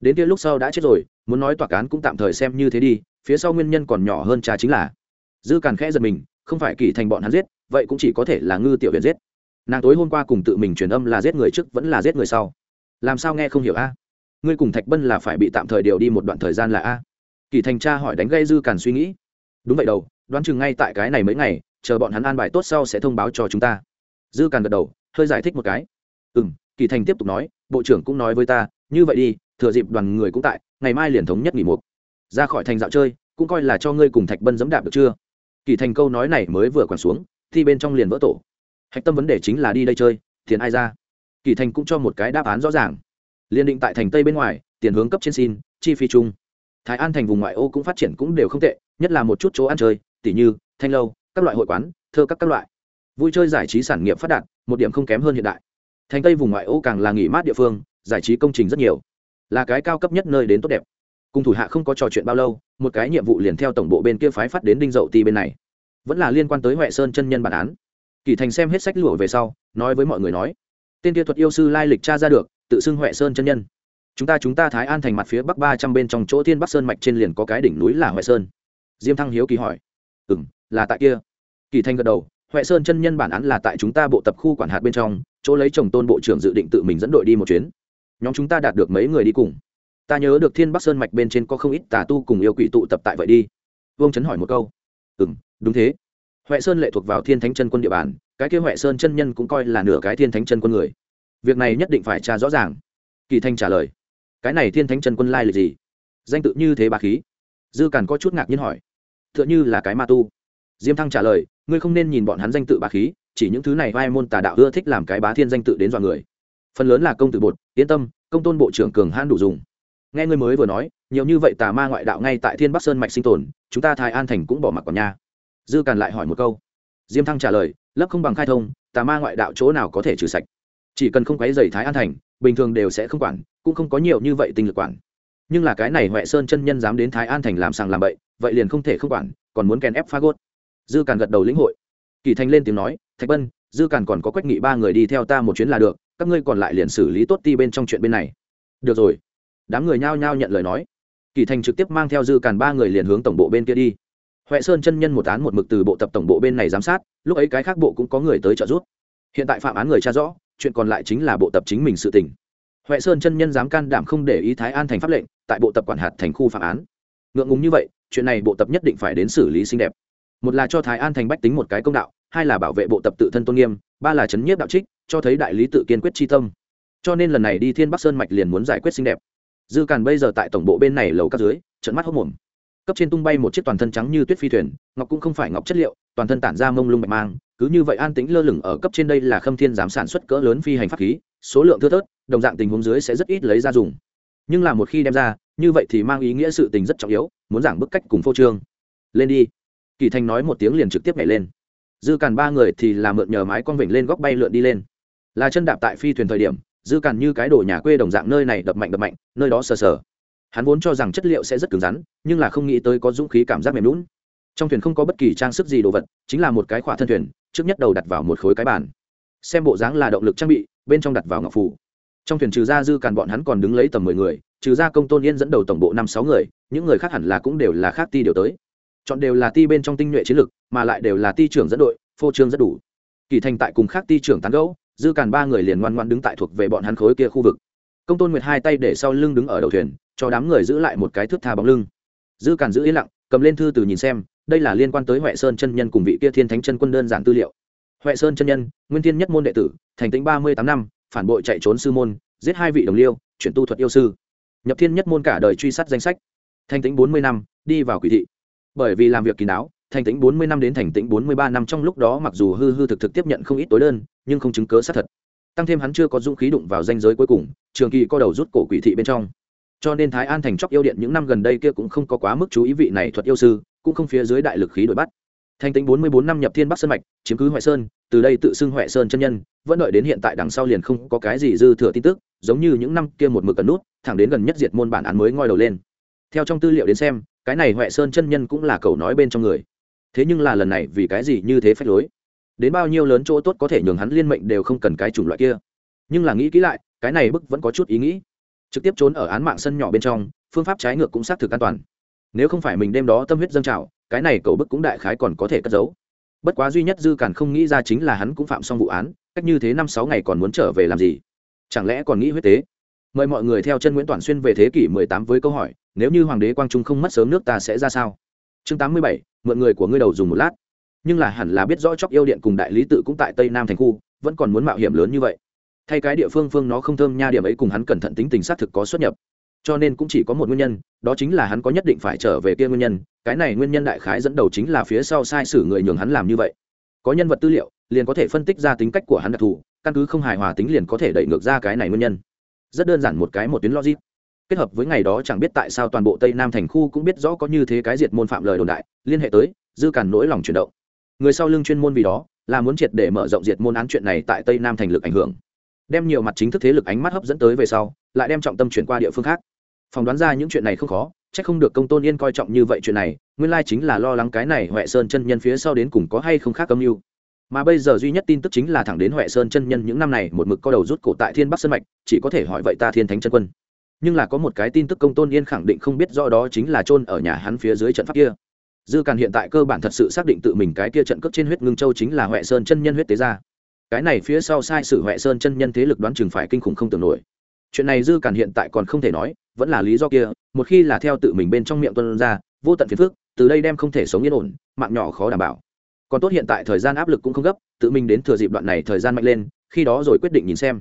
Đến kia lúc sau đã chết rồi, muốn nói tòa cán cũng tạm thời xem như thế đi, phía sau nguyên nhân còn nhỏ hơn cha chính là. Dư càn khẽ giật mình, không phải kỳ thành bọn hắn giết, vậy cũng chỉ có thể là ngư tiểu huyện giết. Nàng tối hôm qua cùng tự mình truyền âm là giết người trước, vẫn là giết người sau. Làm sao nghe không hiểu a? À? Ngươi cùng thạch bân là phải bị tạm thời điều đi một đoạn thời gian là a? À? Kỳ thành cha hỏi đánh gây dư càn suy nghĩ. Đúng vậy đâu đoán chừng ngay tại cái này mấy ngày, chờ bọn hắn an bài tốt sau sẽ thông báo cho chúng ta. Dư càn gật đầu hơi giải thích một cái. Ừ m kỳ thành tiếp tục nói, bộ trưởng cũng nói với ta, như vậy đi, thừa dịp đoàn người cũng tại, ngày mai liền thống nhất nghỉ mục. Ra khỏi thành dạo chơi, cũng coi là cho ngươi cùng thạch bân dẫm đạp được chưa? Kỳ thành câu nói này mới vừa quẳng xuống, thì bên trong liền vỡ tổ. Hạch tâm vấn đề chính là đi đây chơi, tiền ai ra? Kỳ thành cũng cho một cái đáp án rõ ràng. Liên định tại thành tây bên ngoài, tiền hướng cấp trên xin, chi phí chung. Thái an thành vùng ngoại ô cũng phát triển cũng đều không tệ, nhất là một chút chỗ ăn chơi, tỉ như, thanh lâu, các loại hội quán, thơ các các loại vui chơi giải trí sản nghiệp phát đạt, một điểm không kém hơn hiện đại. Thành tây vùng ngoại ô càng là nghỉ mát địa phương, giải trí công trình rất nhiều. Là cái cao cấp nhất nơi đến tốt đẹp. Cùng thủ hạ không có trò chuyện bao lâu, một cái nhiệm vụ liền theo tổng bộ bên kia phái phát đến đinh dậu ti bên này. Vẫn là liên quan tới huệ sơn chân nhân bản án. Kỳ thành xem hết sách lụa về sau, nói với mọi người nói, tên kia thuật yêu sư lai lịch cha ra được, tự xưng huệ sơn chân nhân. Chúng ta chúng ta thái an thành mặt phía bắc ba trăm bên trong chỗ thiên bắc sơn mạch trên liền có cái đỉnh núi là huệ sơn. Diêm thăng hiếu kỳ hỏi ừ m là tại kia. Kỳ thanh gật đầu huệ sơn chân nhân bản án là tại chúng ta bộ tập khu quản hạt bên trong, chỗ lấy chồng tôn bộ trưởng dự định tự mình dẫn đội đi một chuyến. Nhóm chúng ta đạt được mấy người đi cùng. Ta nhớ được thiên bắc sơn mạch bên trên có không ít tà tu cùng yêu quỷ tụ tập tại vậy đi. Vương chấn hỏi một câu. Ừ m đúng thế. Huệ sơn lệ thuộc vào thiên thánh chân quân địa bàn, cái kia huệ sơn chân nhân cũng coi là nửa cái thiên thánh chân quân người. Việc này nhất định phải tra rõ ràng. Kỳ thanh trả lời. Cái này thiên thánh chân quân lai lịch gì? Danh tự như thế bà khí. Dư càn có chút ngạc nhiên hỏi. T h ư ợ n h ư là cái ma tu. Diêm thăng trả lời ngươi không nên nhìn bọn hắn danh tự bá khí, chỉ những thứ này vai môn tà đạo ưa thích làm cái bá thiên danh tự đến dọa người. Phần lớn là công tử bột, yên tâm, công tôn bộ trưởng cường hãn đủ dùng. Nghe ngươi mới vừa nói, nhiều như vậy tà ma ngoại đạo ngay tại thiên bắc sơn mạch sinh tồn, chúng ta thái an thành cũng bỏ mặc còn nha. Dư càn lại hỏi một câu. Diêm thăng trả lời lấp không bằng khai thông, tà ma ngoại đạo chỗ nào có thể trừ sạch. Chỉ cần không quấy dày thái an thành, bình thường đều sẽ không quản, cũng không có nhiều như vậy tinh lực quản. Nhưng là cái này huệ sơn chân nhân dám đến thái an thành làm sàng làm bậy, vậy liền không thể không quản, còn muốn kèn ép phá gốt dư càn gật đầu lĩnh hội. Kỳ thành lên tiếng nói, thạch bân, dư càn còn có quách nghị ba người đi theo ta một chuyến là được, các ngươi còn lại liền xử lý tốt ti bên trong chuyện bên này. Được rồi. Đám người nhao nhao nhận lời nói. Kỳ thành trực tiếp mang theo dư càn ba người liền hướng tổng bộ bên kia đi. Huệ sơn chân nhân một án một mực từ bộ tập tổng bộ bên này giám sát, lúc ấy cái khác bộ cũng có người tới trợ giúp. Hiện tại phạm án người tra rõ, chuyện còn lại chính là bộ tập chính mình sự tỉnh huệ sơn chân nhân dám can đảm không để ý thái an thành pháp lệnh, tại bộ tập quản hạt thành khu phạm án. Ngượng ngùng như vậy, chuyện này bộ tập nhất định phải đến xử lý xinh đẹp một là cho thái an thành bách tính một cái công đạo, hai là bảo vệ bộ tập tự thân tôn nghiêm, ba là chấn nhiếp đạo trích, cho thấy đại lý tự kiên quyết chi tâm. Cho nên lần này đi thiên bắc sơn mạch liền muốn giải quyết xinh đẹp. Dư càn bây giờ tại tổng bộ bên này lầu các dưới trận mắt hốc mồm. Cấp trên tung bay một chiếc toàn thân trắng như tuyết phi thuyền, ngọc cũng không phải ngọc chất liệu, toàn thân tản ra mông lung bạch mang, cứ như vậy an tĩnh lơ lửng ở cấp trên đây là khâm thiên giám sản xuất cỡ lớn phi hành pháp khí, số lượng thưa thớt, đồng dạng tình huống dưới sẽ rất ít lấy ra dùng. Nhưng là một khi đem ra, như vậy thì mang ý nghĩa sự tình rất trọng yếu, muốn giảng bức cách cùng phô trương. Lên đi kỳ thanh nói một tiếng liền trực tiếp nhảy lên. Dư càn ba người thì là mượn nhờ mái con vịnh lên góc bay lượn đi lên. Là chân đạp tại phi thuyền thời điểm, dư càn như cái đồ nhà quê đồng dạng nơi này đập mạnh đập mạnh, nơi đó sờ sờ. Hắn vốn cho rằng chất liệu sẽ rất cứng rắn, nhưng là không nghĩ tới có dũng khí cảm giác mềm lún trong thuyền không có bất kỳ trang sức gì đồ vật, chính là một cái khỏa thân thuyền, trước nhất đầu đặt vào một khối cái bàn. Xem bộ dáng là động lực trang bị, bên trong đặt vào ngọc phủ trong thuyền trừ ra dư càn bọn hắn còn đứng lấy tầm mười người, trừ ra công tôn yên dẫn đầu tổng bộ năm sáu người, những người khác hẳn là cũng đều là khác ti đều tới chọn đều là ti bên trong tinh nhuệ chiến lực mà lại đều là ti trưởng dẫn đội, phô trương rất đủ. Kỳ thành tại cùng khác ti trưởng tán gẫu, dư càn ba người liền ngoan ngoan đứng tại thuộc về bọn hắn khối kia khu vực. Công tôn nguyệt hai tay để sau lưng đứng ở đầu thuyền, cho đám người giữ lại một cái thước tha bóng lưng. Dư càn giữ yên lặng, cầm lên thư từ nhìn xem, đây là liên quan tới huệ sơn chân nhân cùng vị kia thiên thánh chân quân đơn giản tư liệu. Huệ sơn chân nhân, nguyên thiên nhất môn đệ tử, thành tính ba mươi tám năm, phản bội chạy trốn sư môn, giết hai vị đồng liêu, chuyển tu thuật yêu sư. Nhập thiên nhất môn cả đời truy sát danh sách. Thành tính bốn mươi năm, đi vào quỷ thị bởi vì làm việc kín đáo, thành tĩnh bốn mươi năm đến thành tĩnh bốn mươi ba năm trong lúc đó mặc dù hư hư thực thực tiếp nhận không ít tối đơn, nhưng không chứng cớ xác thật. Tăng thêm hắn chưa có dũng khí đụng vào danh giới cuối cùng, trường kỳ co đầu rút cổ quỷ thị bên trong. Cho nên thái an thành chóc yêu điện những năm gần đây kia cũng không có quá mức chú ý vị này thuật yêu sư, cũng không phía dưới đại lực khí đuổi bắt. Thành tính bốn mươi bốn năm nhập thiên bắc sơn mạch, chiếm cứ huệ sơn, từ đây tự xưng huệ sơn chân nhân, vẫn đợi đến hiện tại đằng sau liền không có cái gì dư thừa tin tức, giống như những năm kia một mực cần nút, thẳng đến gần nhất diệt môn bản án mới ngoi đầu lên. Theo trong tư liệu đến xem cái này huệ sơn chân nhân cũng là cầu nói bên trong người. Thế nhưng là lần này vì cái gì như thế phách lối? Đến bao nhiêu lớn chỗ tốt có thể nhường hắn liên mệnh đều không cần cái chủng loại kia. Nhưng là nghĩ kỹ lại, cái này bức vẫn có chút ý nghĩ. Trực tiếp trốn ở án mạng sân nhỏ bên trong, phương pháp trái ngược cũng xác thực an toàn. Nếu không phải mình đêm đó tâm huyết dâng trào, cái này cầu bức cũng đại khái còn có thể cất giấu. Bất quá duy nhất dư càn không nghĩ ra chính là hắn cũng phạm xong vụ án, cách như thế năm sáu ngày còn muốn trở về làm gì? Chẳng lẽ còn nghĩ huyết tế? Mời mọi người theo chân nguyễn toàn xuyên về thế kỷ mười tám với câu hỏi nếu như hoàng đế quang trung không mất sớm nước ta sẽ ra sao? Chương tám mươi bảy, mượn người của ngươi đầu dùng một lát. Nhưng là hẳn là biết rõ chóc yêu điện cùng đại lý tự cũng tại tây nam thành khu, vẫn còn muốn mạo hiểm lớn như vậy. Thay cái địa phương phương nó không thơm nha điểm ấy cùng hắn cẩn thận tính tình xác thực có xuất nhập. Cho nên cũng chỉ có một nguyên nhân, đó chính là hắn có nhất định phải trở về kia nguyên nhân. Cái này nguyên nhân đại khái dẫn đầu chính là phía sau sai sử người nhường hắn làm như vậy. Có nhân vật tư liệu, liền có thể phân tích ra tính cách của hắn đặc thù, căn cứ không hài hòa tính liền có thể đẩy ngược ra cái này nguyên nhân. Rất đơn giản một cái một tuyến logic kết hợp với ngày đó chẳng biết tại sao toàn bộ tây nam thành khu cũng biết rõ có như thế cái diệt môn phạm lời đồn đại, liên hệ tới, dư càn nỗi lòng chuyển động. Người sau lưng chuyên môn vì đó, là muốn triệt để mở rộng diệt môn án chuyện này tại tây nam thành lực ảnh hưởng. Đem nhiều mặt chính thức thế lực ánh mắt hấp dẫn tới về sau, lại đem trọng tâm chuyển qua địa phương khác. Phỏng đoán ra những chuyện này không khó c h ắ c không được công tôn yên coi trọng như vậy chuyện này, nguyên lai chính là lo lắng cái này huệ sơn chân nhân phía sau đến cùng có hay không khác âm mưu. Mà bây giờ duy nhất tin tức chính là thẳng đến huệ sơn chân nhân những năm này một mực co đầu rút cổ tại thiên bắc sơn mạch, chỉ có thể hỏi vậy ta thiên thánh chân quân nhưng là có một cái tin tức công tôn yên khẳng định không biết rõ đó chính là chôn ở nhà hắn phía dưới trận pháp kia. Dư càn hiện tại cơ bản thật sự xác định tự mình cái kia trận cướp trên huyết ngưng châu chính là huệ sơn chân nhân huyết tế ra cái này phía sau sai sự huệ sơn chân nhân thế lực đoán chừng phải kinh khủng không tưởng nổi. Chuyện này dư càn hiện tại còn không thể nói, vẫn là lý do kia, một khi là theo tự mình bên trong miệng tuân ra, vô tận phiền phước từ đây đem không thể sống yên ổn, mạng nhỏ khó đảm bảo. Còn tốt hiện tại thời gian áp lực cũng không gấp, tự mình đến thừa dịp đoạn này thời gian mạnh lên, khi đó rồi quyết định nhìn xem.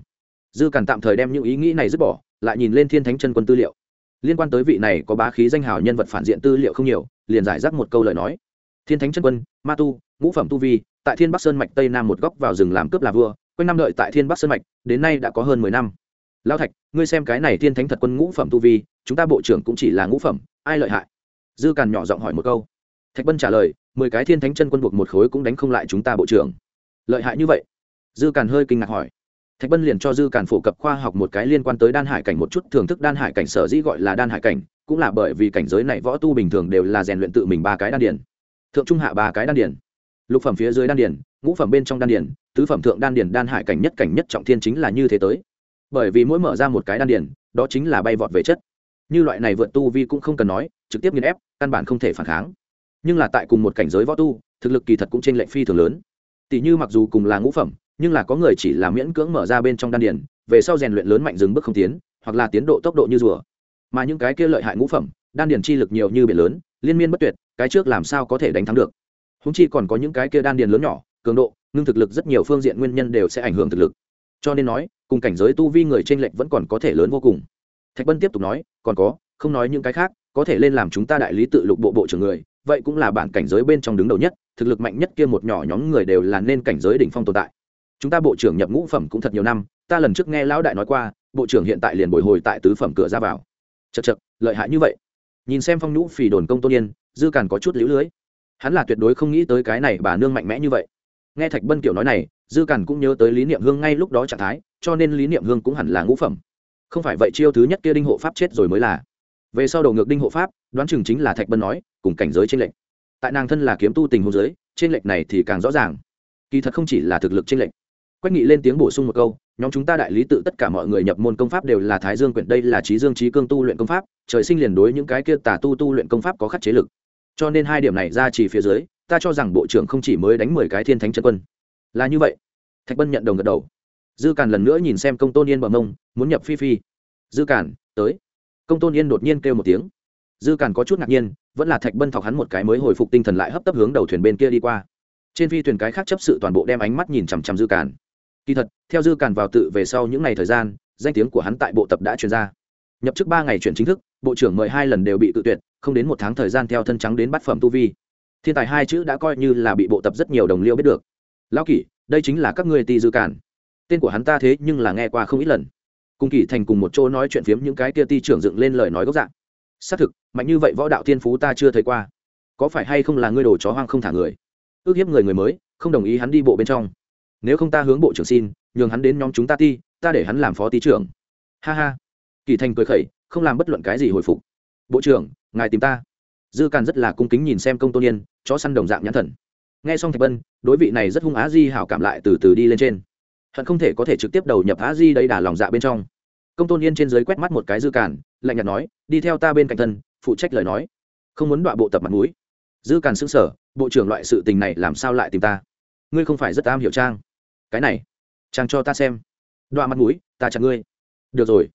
Dư càn tạm thời đem những ý nghĩ này dứt bỏ lại nhìn lên thiên thánh chân quân tư liệu. Liên quan tới vị này có bá khí danh hào nhân vật phản diện tư liệu không nhiều, liền giải rác một câu lời nói. Thiên thánh chân quân, ma tu, ngũ phẩm tu vi, tại thiên bắc sơn mạch tây nam một góc vào rừng làm cướp là vua, quanh năm đợi tại thiên bắc sơn mạch, đến nay đã có hơn mười năm. Lão thạch, ngươi xem cái này thiên thánh thật quân ngũ phẩm tu vi, chúng ta bộ trưởng cũng chỉ là ngũ phẩm, ai lợi hại? Dư càn nhỏ giọng hỏi một câu. Thạch bân trả lời, mười cái thiên thánh chân quân buộc một khối cũng đánh không lại chúng ta bộ trưởng. Lợi hại như vậy? Dư càn hơi kinh ngạc hỏi thạch bân liền cho dư càn phổ cập khoa học một cái liên quan tới đan hải cảnh một chút, thưởng thức đan hải cảnh sở dĩ gọi là đan hải cảnh, cũng là bởi vì cảnh giới này võ tu bình thường đều là rèn luyện tự mình ba cái đan điển thượng trung hạ ba cái đan điển lục phẩm phía dưới đan điển ngũ phẩm bên trong đan điền, tứ phẩm thượng đan điền đan hải cảnh nhất cảnh nhất trọng thiên chính là như thế tới. Bởi vì mỗi mở ra một cái đan điền, đó chính là bay vọt về chất. Như loại này vượt tu vi cũng không cần nói, trực tiếp nghiền ép, căn bản không thể phản kháng. Nhưng là tại cùng một cảnh giới võ tu, thực lực kỳ thật cũng trên lệnh phi thường lớn. Tỷ như mặc dù cùng là ngũ phẩm nhưng là có người chỉ là miễn cưỡng mở ra bên trong đan điền, về sau rèn luyện lớn mạnh dừng bước không tiến, hoặc là tiến độ tốc độ như rùa. Mà những cái kia lợi hại ngũ phẩm, đan điền chi lực nhiều như biển lớn, liên miên bất tuyệt, cái trước làm sao có thể đánh thắng được? Húng chi còn có những cái kia đan điền lớn nhỏ, cường độ, ngưng thực lực rất nhiều phương diện nguyên nhân đều sẽ ảnh hưởng thực lực. Cho nên nói, cùng cảnh giới tu vi người t r ê n lệch vẫn còn có thể lớn vô cùng. Thạch bân tiếp tục nói, còn có, không nói những cái khác, có thể lên làm chúng ta đại lý tự lục bộ bộ trưởng người, vậy cũng là bản cảnh giới bên trong đứng đầu nhất, thực lực mạnh nhất kia một nhỏ nhóm người đều là nên cảnh giới đỉnh phong tồn tại chúng ta bộ trưởng nhập ngũ phẩm cũng thật nhiều năm, ta lần trước nghe lão đại nói qua, bộ trưởng hiện tại liền bồi hồi tại tứ phẩm cửa ra vào. Chật chật lợi hại như vậy. Nhìn xem phong nhũ phỉ đồn công tôn yên, dư càn có chút lũ lưới. Hắn là tuyệt đối không nghĩ tới cái này bà nương mạnh mẽ như vậy. Nghe thạch bân kiểu nói này, dư càn cũng nhớ tới lý niệm hương ngay lúc đó trạng thái, cho nên lý niệm hương cũng hẳn là ngũ phẩm. Không phải vậy chiêu thứ nhất kia đinh hộ pháp chết rồi mới là. Về sau đầu ngược đinh hộ pháp, đoán chừng chính là thạch bân nói, cùng cảnh giới trên lệnh tại nàng thân là kiếm tu tình hôn giới trên lệnh này thì càng rõ ràng. Kỳ thật không chỉ là thực lực trên lệnh quách nghị lên tiếng bổ sung một câu, nhóm chúng ta đại lý tự tất cả mọi người nhập môn công pháp đều là thái dương quyển, đây là trí dương trí cương tu luyện công pháp, trời sinh liền đối những cái kia tà tu tu luyện công pháp có khắc chế lực. Cho nên hai điểm này ra chỉ phía dưới, ta cho rằng bộ trưởng không chỉ mới đánh mười cái thiên thánh chân quân. Là như vậy. Thạch bân nhận đồng gật đầu. Dư càn lần nữa nhìn xem công tôn yên bờ mông, muốn nhập phi phi. Dư càn, tới. Công tôn yên đột nhiên kêu một tiếng. Dư càn có chút ngạc nhiên, vẫn là thạch bân thọc hắn một cái mới hồi phục tinh thần lại hấp tấp hướng đầu thuyền bên kia đi qua. Trên phi thuyền cái khác chấp sự toàn bộ đem ánh mắt nhìn chằm chằm dư càn kỳ thật, theo dư càn vào tự về sau những ngày thời gian, danh tiếng của hắn tại bộ tập đã truyền ra. Nhập chức ba ngày chuyển chính thức, bộ trưởng mời hai lần đều bị tự tuyệt, không đến một tháng thời gian theo thân trắng đến bát phẩm tu vi. Thiên tài hai chữ đã coi như là bị bộ tập rất nhiều đồng liêu biết được. Lão kỷ, đây chính là các ngươi ti dư cản tên của hắn ta thế nhưng là nghe qua không ít lần. Cùng kỷ thành cùng một chỗ nói chuyện phiếm những cái kia ti trưởng dựng lên lời nói gốc dạng xác thực, mạnh như vậy võ đạo thiên phú ta chưa thấy qua. Có phải hay không là ngươi đồ chó hoang không thả người? Ước hiếp người người mới, không đồng ý hắn đi bộ bên trong nếu không ta hướng bộ trưởng xin, nhường hắn đến nhóm chúng ta ti, ta để hắn làm phó tý trưởng. Ha ha. Kỳ thành cười khẩy, không làm bất luận cái gì hồi phục. Bộ trưởng, ngài tìm ta. Dư càn rất là cung kính nhìn xem công tôn yên, chó săn đồng dạng nhãn thần. Nghe xong thạch bân đối vị này rất hung á di hảo cảm lại từ từ đi lên trên. Hận không thể có thể trực tiếp đầu nhập á di đầy đà lòng dạ bên trong. Công tôn yên trên dưới quét mắt một cái dư càn, lạnh nhạt nói, đi theo ta bên cạnh thân, phụ trách lời nói. Không muốn đoạn bộ tập mặt mũi. Dư càn xứng sở bộ trưởng, loại sự tình này làm sao lại tìm ta? Ngươi không phải rất am hiểu trang cái này trang cho ta xem. Đoạn mặt mũi, ta chặt ngươi. Được rồi.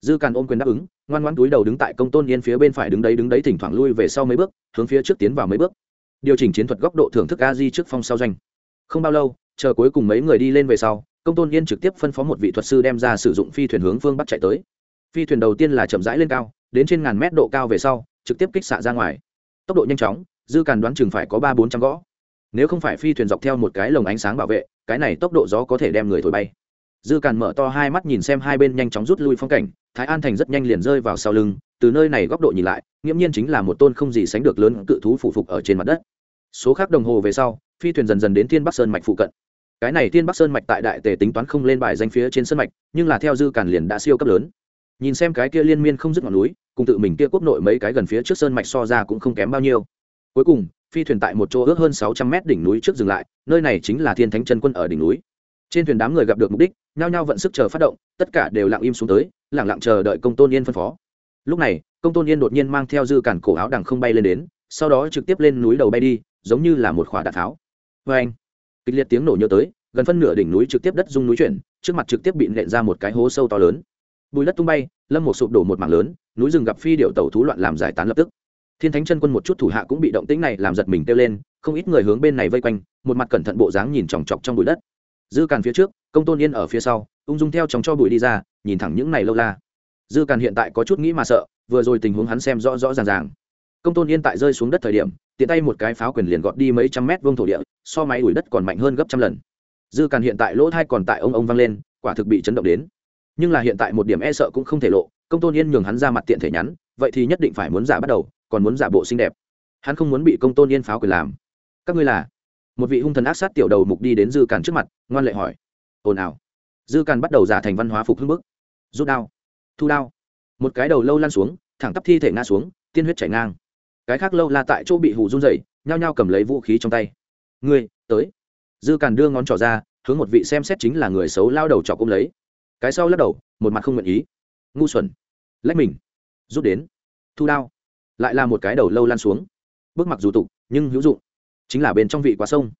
Dư càn ôm quyền đáp ứng, ngoan ngoan túi đầu đứng tại công tôn yên phía bên phải đứng đấy đứng đấy thỉnh thoảng lui về sau mấy bước, hướng phía trước tiến vào mấy bước. Điều chỉnh chiến thuật góc độ thưởng thức a di trước phong sau doanh. Không bao lâu, chờ cuối cùng mấy người đi lên về sau, công tôn yên trực tiếp phân phó một vị thuật sư đem ra sử dụng phi thuyền hướng phương bắc chạy tới. Phi thuyền đầu tiên là chậm rãi lên cao, đến trên ngàn mét độ cao về sau, trực tiếp kích xạ ra ngoài. Tốc độ nhanh chóng, dư càn đoán chừng phải có ba bốn trăm gõ. Nếu không phải phi thuyền dọc theo một cái lồng ánh sáng bảo vệ cái này tốc độ gió có thể đem người thổi bay. Dư càn mở to hai mắt nhìn xem hai bên nhanh chóng rút lui phong cảnh, thái an thành rất nhanh liền rơi vào sau lưng, từ nơi này góc độ nhìn lại, nghiễm nhiên chính là một tôn không gì sánh được lớn cự thú phụ phục ở trên mặt đất. Số khác đồng hồ về sau, phi thuyền dần dần đến thiên bắc sơn mạch phụ cận. Cái này thiên bắc sơn mạch tại đại tề tính toán không lên bài danh phía trên sơn mạch, nhưng là theo dư càn liền đã siêu cấp lớn. Nhìn xem cái kia liên miên không dứt ngọn núi, cùng tự mình kia quốc nội mấy cái gần phía trước sơn mạch so ra cũng không kém bao nhiêu. Cuối cùng phi thuyền tại một chỗ ước hơn sáu trăm mét đỉnh núi trước dừng lại, nơi này chính là thiên thánh chân quân ở đỉnh núi. Trên thuyền đám người gặp được mục đích, nhao nhao vận sức chờ phát động, tất cả đều lặng im xuống tới, lặng lặng chờ đợi công tôn yên phân phó. Lúc này, công tôn yên đột nhiên mang theo dư cản cổ áo đằng không bay lên đến, sau đó trực tiếp lên núi đầu bay đi, giống như là một khỏa đạn tháo. Vê anh, kịch liệt tiếng nổ nhớ tới, gần phân nửa đỉnh núi trực tiếp đất rung núi chuyển, trước mặt trực tiếp bị nện ra một cái hố sâu to lớn. Bùi đất tung bay, lâm một sụp đổ một mảng lớn, núi rừng gặp phi điệu tàu thú loạn làm giải tán lập tức thiên thánh chân quân một chút thủ hạ cũng bị động tĩnh này làm giật mình kêu lên, không ít người hướng bên này vây quanh, một mặt cẩn thận bộ dáng nhìn chòng chọc trong bụi đất. Dư càn phía trước, công tôn yên ở phía sau, ung dung theo chóng cho bụi đi ra, nhìn thẳng những này lâu la. Dư càn hiện tại có chút nghĩ mà sợ, vừa rồi tình huống hắn xem rõ rõ ràng ràng. Công tôn yên tại rơi xuống đất thời điểm, tiện tay một cái pháo quyền liền gọt đi mấy trăm mét vuông thổ địa, so máy ủi đất còn mạnh hơn gấp trăm lần. Dư càn hiện tại lỗ thai còn tại ông ông vang lên, quả thực bị chấn động đến. Nhưng là hiện tại một điểm e sợ cũng không thể lộ, công tôn yên nhường hắn ra mặt tiện thể nhắn, vậy thì nhất định phải muốn giả bắt đầu còn muốn giả bộ xinh đẹp. Hắn không muốn bị công tôn yên pháo quyền làm. Các ngươi là? Một vị hung thần ác sát tiểu đầu mục đi đến dư càn trước mặt, ngoan lệ hỏi. Ồn ào. Dư càn bắt đầu giả thành văn hóa phục hưng bức. Rút đao. Thu đao. Một cái đầu lâu lan xuống, thẳng tắp thi thể ngã xuống, tiên huyết chảy ngang. Cái khác lâu la tại chỗ bị hù run dậy nhao nhao cầm lấy vũ khí trong tay. Ngươi, tới. Dư càn đưa ngón trỏ ra, hướng một vị xem xét chính là người xấu lao đầu chọc ôm lấy. Cái sau lắc đầu, một mặt không nguyện ý. Ngu xuẩn. Lách mình. Rút đến. Thu đao lại là một cái đầu lâu lan xuống. Bước mặc dù tục, nhưng hữu dụng. Chính là bên trong vị quá sông.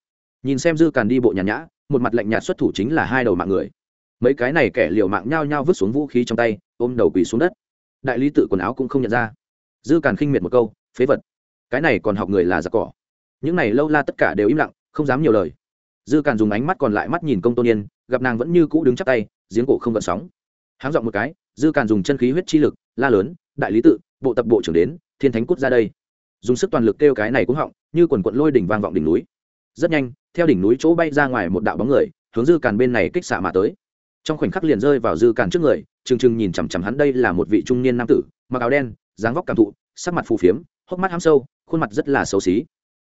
Nhìn xem dư càn đi bộ nhàn nhã, một mặt lạnh nhạt xuất thủ chính là hai đầu mạng người. Mấy cái này kẻ liều mạng nhao nhao vứt xuống vũ khí trong tay, ôm đầu quỳ xuống đất. Đại lý tự quần áo cũng không nhận ra. Dư càn khinh miệt một câu, phế vật, cái này còn học người là giặc cỏ. Những này lâu la tất cả đều im lặng, không dám nhiều lời. Dư càn dùng ánh mắt còn lại mắt nhìn công tôn yên, gặp nàng vẫn như cũ đứng chắc tay, giếng cổ không gợn sóng. Háng dọn một cái, dư càn dùng chân khí huyết chi lực, la lớn, đại lý tự, bộ tập bộ trưởng đến thiên thánh cút ra đây. Dùng sức toàn lực kêu cái này cũng họng, như quần quận lôi đỉnh vang vọng đỉnh núi. Rất nhanh, theo đỉnh núi chỗ bay ra ngoài một đạo bóng người, hướng dư càn bên này kích xạ mà tới. Trong khoảnh khắc liền rơi vào dư càn trước người, trừng trừng nhìn chằm chằm hắn đây là một vị trung niên nam tử, mặc áo đen, dáng vóc cảm thụ, sắc mặt phù phiếm, hốc mắt hăm sâu, khuôn mặt rất là xấu xí.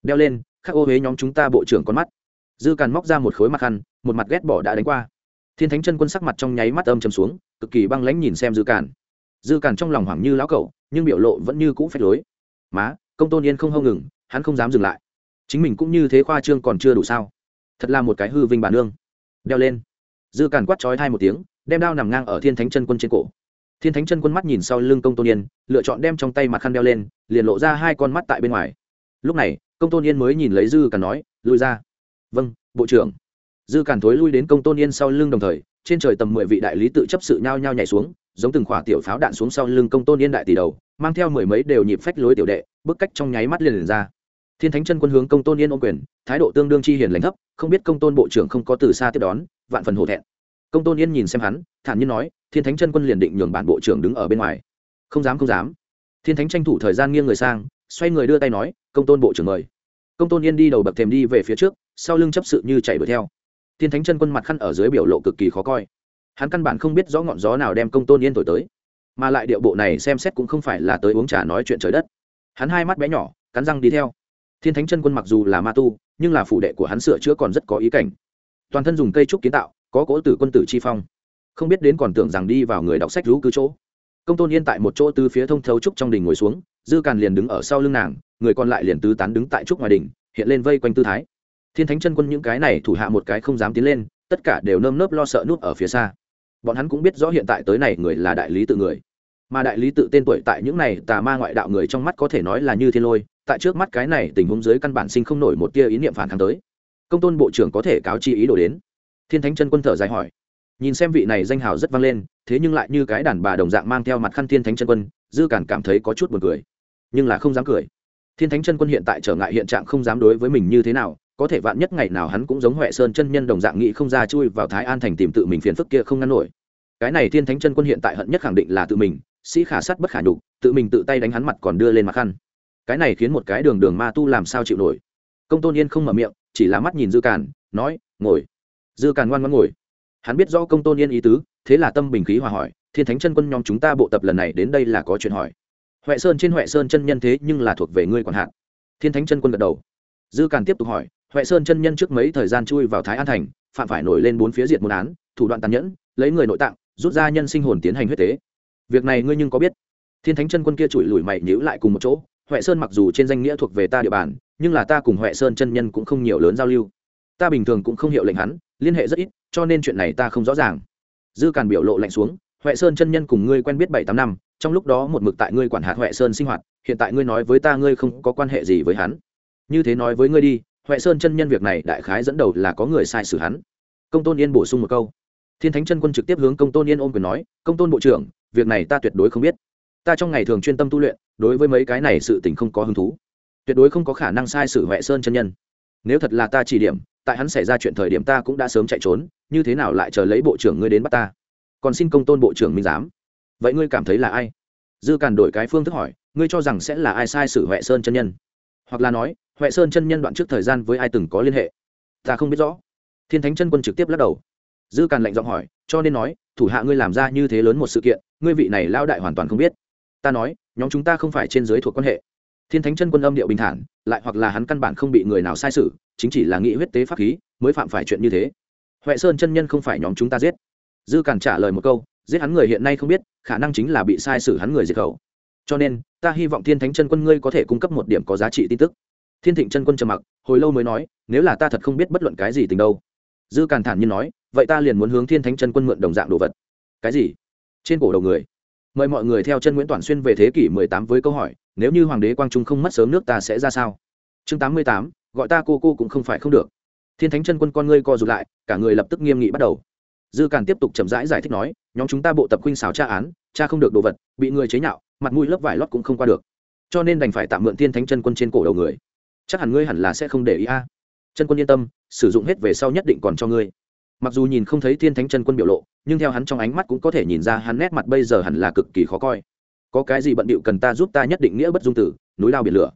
Đeo lên, khắc ô huế nhóm chúng ta bộ trưởng con mắt. Dư càn móc ra một khối mặt khăn, một mặt ghét bỏ đã đánh qua. Thiên thánh chân quân sắc mặt trong nháy mắt âm chầm xuống, cực kỳ băng lãnh nhìn xem dư càn dư càn trong lòng hoảng như lão cẩu, nhưng biểu lộ vẫn như cũ phách lối. Má, công tôn yên không hâu ngừng, hắn không dám dừng lại. Chính mình cũng như thế khoa trương còn chưa đủ sao? Thật là một cái hư vinh bản nương. Đeo lên. Dư càn quát trói thai một tiếng, đem đao nằm ngang ở thiên thánh chân quân trên cổ. Thiên thánh chân quân mắt nhìn sau lưng công tôn yên, lựa chọn đem trong tay mặt khăn đeo lên, liền lộ ra hai con mắt tại bên ngoài. Lúc này, công tôn yên mới nhìn lấy dư càn nói, lui ra. Vâng bộ trưởng. Dư càn thối lui đến công tôn yên sau lưng đồng thời, trên trời tầm mười vị đại lý tự chấp sự nhao nhao nhảy xuống giống từng khỏa tiểu pháo đạn xuống sau lưng công tôn yên đại tỷ đầu mang theo mười mấy đều nhịp phách lối tiểu đệ bức cách trong nháy mắt liền, liền ra. Thiên thánh chân quân hướng công tôn yên ô quyền thái độ tương đương chi hiền lãnh thấp không biết công tôn bộ trưởng không có từ xa tiếp đón vạn phần hổ thẹn. Công tôn yên nhìn xem hắn thản nhiên nói thiên thánh chân quân liền định nhường bản bộ trưởng đứng ở bên ngoài. Không dám không dám. Thiên thánh tranh thủ thời gian nghiêng người sang xoay người đưa tay nói công tôn bộ trưởng mời. Công tôn yên đi đầu bậc thềm đi về phía trước sau lưng chấp sự như chạy đuổi theo. Thiên thánh chân quân mặt khăn ở dưới biểu lộ cực kỳ khó coi hắn căn bản không biết rõ ngọn gió nào đem công tôn yên thổi tới, mà lại điệu bộ này xem xét cũng không phải là tới uống trà nói chuyện trời đất. Hắn hai mắt bé nhỏ, cắn răng đi theo. Thiên thánh chân quân mặc dù là ma tu, nhưng là phủ đệ của hắn sửa chữa còn rất có ý cảnh. Toàn thân dùng cây trúc kiến tạo, có cỗ tử quân tử chi phong. Không biết đến còn tưởng rằng đi vào người đọc sách rú cứ chỗ. Công tôn yên tại một chỗ từ phía thông thấu trúc trong đình ngồi xuống, dư càn liền đứng ở sau lưng nàng, người còn lại liền tứ tán đứng tại trúc ngoài đình, hiện lên vây quanh tư thái. Thiên thánh chân quân những cái này thủ hạ một cái không dám tiến lên, tất cả đều nơm nớp lo sợ núp ở phía xa bọn hắn cũng biết rõ hiện tại tới này người là đại lý tự người. Mà đại lý tự tên tuổi tại những này tà ma ngoại đạo người trong mắt có thể nói là như thiên lôi, tại trước mắt cái này tình huống dưới căn bản sinh không nổi một tia ý niệm phản kháng tới. Công tôn bộ trưởng có thể cáo chi ý đồ đến? Thiên thánh chân quân thở dài hỏi. Nhìn xem vị này danh hào rất vang lên, thế nhưng lại như cái đàn bà đồng dạng mang theo mặt khăn thiên thánh chân quân, dư cản cảm thấy có chút buồn cười. Nhưng là không dám cười. Thiên thánh chân quân hiện tại trở ngại hiện trạng không dám đối với mình như thế nào có thể vạn nhất ngày nào hắn cũng giống huệ sơn chân nhân đồng dạng nghĩ không ra chui vào thái an thành tìm tự mình phiền phức kia không ngăn nổi. Cái này thiên thánh chân quân hiện tại hận nhất khẳng định là tự mình, sĩ khả sắt bất khả nhục, tự mình tự tay đánh hắn mặt còn đưa lên mặt khăn. Cái này khiến một cái đường đường ma tu làm sao chịu nổi. Công tôn yên không mở miệng, chỉ là mắt nhìn dư càn, nói, ngồi. Dư càn ngoan ngoan ngồi. Hắn biết rõ công tôn yên ý tứ, thế là tâm bình khí hòa hỏi, thiên thánh chân quân nhóm chúng ta bộ tập lần này đến đây là có chuyện hỏi. Huệ sơn trên huệ sơn chân nhân thế nhưng là thuộc về ngươi còn hạn thiên thánh chân quân gật đầu. Dư càn tiếp tục hỏi huệ sơn chân nhân trước mấy thời gian chui vào thái an thành, phạm phải nổi lên bốn phía diệt môn án, thủ đoạn tàn nhẫn, lấy người nội tạng, rút ra nhân sinh hồn tiến hành huyết tế. Việc này ngươi nhưng có biết. Thiên thánh chân quân kia chùi lùi mày nhữ lại cùng một chỗ, huệ sơn mặc dù trên danh nghĩa thuộc về ta địa bàn, nhưng là ta cùng huệ sơn chân nhân cũng không nhiều lớn giao lưu. Ta bình thường cũng không hiểu lệnh hắn, liên hệ rất ít, cho nên chuyện này ta không rõ ràng. Dư càn biểu lộ lạnh xuống, huệ sơn chân nhân cùng ngươi quen biết bảy tám năm, trong lúc đó một mực tại ngươi quản hạt huệ sơn sinh hoạt, hiện tại ngươi nói với ta ngươi không có quan hệ gì với hắn. Như thế nói với ngươi đi huệ sơn chân nhân việc này đại khái dẫn đầu là có người sai sử hắn. Công tôn yên bổ sung một câu. Thiên thánh chân quân trực tiếp hướng công tôn yên ôm quyền nói, công tôn bộ trưởng, việc này ta tuyệt đối không biết. Ta trong ngày thường chuyên tâm tu luyện, đối với mấy cái này sự tình không có hứng thú. Tuyệt đối không có khả năng sai sử huệ sơn chân nhân. Nếu thật là ta chỉ điểm, tại hắn xảy ra chuyện thời điểm ta cũng đã sớm chạy trốn, như thế nào lại chờ lấy bộ trưởng ngươi đến bắt ta? Còn xin công tôn bộ trưởng minh giám. Vậy ngươi cảm thấy là ai? Dư càn đổi cái phương thức hỏi, ngươi cho rằng sẽ là ai sai sử huệ sơn chân nhân? Hoặc là nói huệ sơn chân nhân đoạn trước thời gian với ai từng có liên hệ? Ta không biết rõ. Thiên thánh chân quân trực tiếp lắc đầu. Dư càn lệnh giọng hỏi, cho nên nói, thủ hạ ngươi làm ra như thế lớn một sự kiện, ngươi vị này lao đại hoàn toàn không biết. Ta nói, nhóm chúng ta không phải trên giới thuộc quan hệ. Thiên thánh chân quân âm điệu bình thản, lại hoặc là hắn căn bản không bị người nào sai sự, chính chỉ là nghị huyết tế pháp khí, mới phạm phải chuyện như thế. Huệ sơn chân nhân không phải nhóm chúng ta giết. Dư càn trả lời một câu, giết hắn người hiện nay không biết, khả năng chính là bị sai sử hắn người diệt khẩu. Cho nên, ta hy vọng thiên thánh chân quân ngươi có thể cung cấp một điểm có giá trị tin tức thiên thịnh chân quân trầm mặc hồi lâu mới nói nếu là ta thật không biết bất luận cái gì tình đâu. Dư càn thản nhiên nói vậy ta liền muốn hướng thiên thánh chân quân mượn đồng dạng đồ vật. Cái gì? Trên cổ đầu người. Mời mọi người theo chân nguyễn toàn xuyên về thế kỷ 18 với câu hỏi nếu như hoàng đế quang trung không mất sớm nước ta sẽ ra sao? Chương 88, gọi ta cô cô cũng không phải không được. Thiên thánh chân quân con ngươi co rụt lại cả người lập tức nghiêm nghị bắt đầu. Dư càn tiếp tục chậm rãi giải, giải thích nói nhóm chúng ta bộ tập khuynh xào tra án cha không được đồ vật bị người chế nhạo mặt mũi lớp vải lót cũng không qua được. Cho nên đành phải tạm mượn thiên thánh chân quân trên cổ đầu người chắc hẳn ngươi hẳn là sẽ không để ý a. Chân quân yên tâm, sử dụng hết về sau nhất định còn cho ngươi. Mặc dù nhìn không thấy thiên thánh chân quân biểu lộ, nhưng theo hắn trong ánh mắt cũng có thể nhìn ra hắn nét mặt bây giờ hẳn là cực kỳ khó coi. Có cái gì bận bịu cần ta giúp ta nhất định nghĩa bất dung tử, núi lao biển lửa.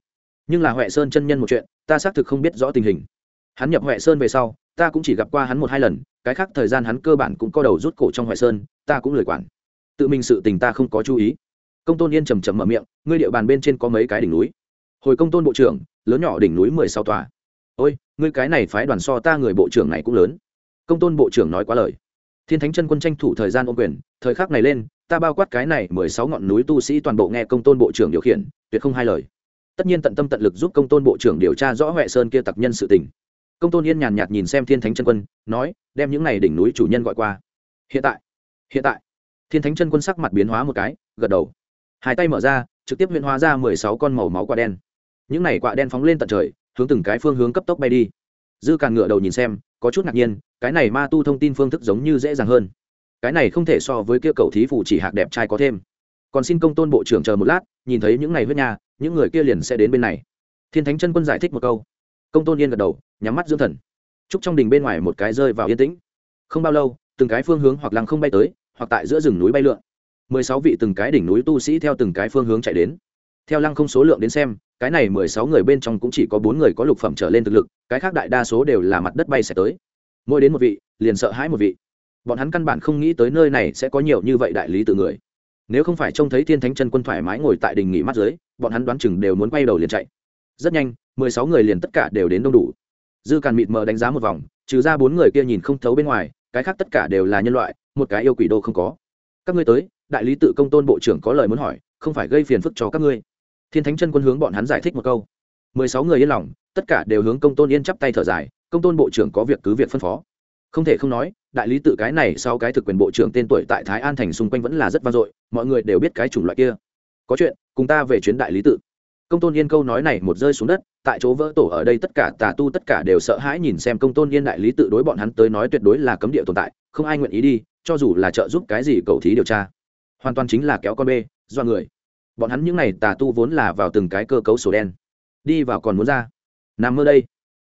Nhưng là huệ sơn chân nhân một chuyện, ta xác thực không biết rõ tình hình. Hắn nhập huệ sơn về sau, ta cũng chỉ gặp qua hắn một hai lần, cái khác thời gian hắn cơ bản cũng co đầu rút cổ trong huệ sơn, ta cũng lười quản. Tự mình sự tình ta không có chú ý. Công tôn yên trầm trầm mở miệng, ngươi địa bàn bên trên có mấy cái đỉnh núi? Hồi công tôn bộ trưởng lớn nhỏ đỉnh núi mười sáu tòa. Ôi, ngươi cái này phái đoàn so ta người bộ trưởng này cũng lớn. Công tôn bộ trưởng nói quá lời. Thiên thánh chân quân tranh thủ thời gian ôm quyền, thời khắc này lên, ta bao quát cái này mười sáu ngọn núi tu sĩ toàn bộ nghe công tôn bộ trưởng điều khiển, tuyệt không hai lời. Tất nhiên tận tâm tận lực giúp công tôn bộ trưởng điều tra rõ huệ sơn kia tặc nhân sự tình. Công tôn yên nhàn nhạt nhìn xem thiên thánh chân quân, nói, đem những này đỉnh núi chủ nhân gọi qua. Hiện tại hiện tại. Thiên thánh chân quân sắc mặt biến hóa một cái, gật đầu. Hai tay mở ra, trực tiếp huyện hóa ra mười sáu con màu máu quả đen những này quả đen phóng lên tận trời, hướng từng cái phương hướng cấp tốc bay đi. Dư càn ngựa đầu nhìn xem, có chút ngạc nhiên, cái này ma tu thông tin phương thức giống như dễ dàng hơn. Cái này không thể so với kia cầu thí phụ chỉ hạc đẹp trai có thêm. Còn xin công tôn bộ trưởng chờ một lát, nhìn thấy những này huyết nhà những người kia liền sẽ đến bên này. Thiên thánh chân quân giải thích một câu. Công tôn yên gật đầu, nhắm mắt dưỡng thần. Trúc trong đình bên ngoài một cái rơi vào yên tĩnh. Không bao lâu, từng cái phương hướng hoặc lăng không bay tới, hoặc tại giữa rừng núi bay lượn. Mười sáu vị từng cái đỉnh núi tu sĩ theo từng cái phương hướng chạy đến theo lăng không số lượng đến xem, cái này mười sáu người bên trong cũng chỉ có bốn người có lục phẩm trở lên thực lực, cái khác đại đa số đều là mặt đất bay sẽ tới. Mỗi đến một vị, liền sợ hãi một vị. Bọn hắn căn bản không nghĩ tới nơi này sẽ có nhiều như vậy đại lý tự người. Nếu không phải trông thấy thiên thánh chân quân thoải mái ngồi tại đình nghỉ mắt dưới, bọn hắn đoán chừng đều muốn quay đầu liền chạy. Rất nhanh, mười sáu người liền tất cả đều đến đông đủ. Dư càn mịt mờ đánh giá một vòng, trừ ra bốn người kia nhìn không thấu bên ngoài, cái khác tất cả đều là nhân loại, một cái yêu quỷ đô không có. Các ngươi tới, đại lý tự công tôn bộ trưởng có lời muốn hỏi, không phải gây phiền phức cho các ngươi thiên thánh chân quân hướng bọn hắn giải thích một câu. Mười sáu người yên lòng, tất cả đều hướng công tôn yên chắp tay thở dài, công tôn bộ trưởng có việc cứ việc phân phó. Không thể không nói, đại lý tự cái này sau cái thực quyền bộ trưởng tên tuổi tại thái an thành xung quanh vẫn là rất vang dội, mọi người đều biết cái chủng loại kia. Có chuyện, cùng ta về chuyến đại lý tự. Công tôn yên câu nói này một rơi xuống đất, tại chỗ vỡ tổ ở đây tất cả tà tu tất cả đều sợ hãi nhìn xem công tôn yên đại lý tự đối bọn hắn tới nói tuyệt đối là cấm địa tồn tại, không ai nguyện ý đi, cho dù là trợ giúp cái gì cầu thí điều tra. Hoàn toàn chính là kéo con bê do người bọn hắn những n à y tà tu vốn là vào từng cái cơ cấu sổ đen. Đi vào còn muốn ra. Nằm mơ đây.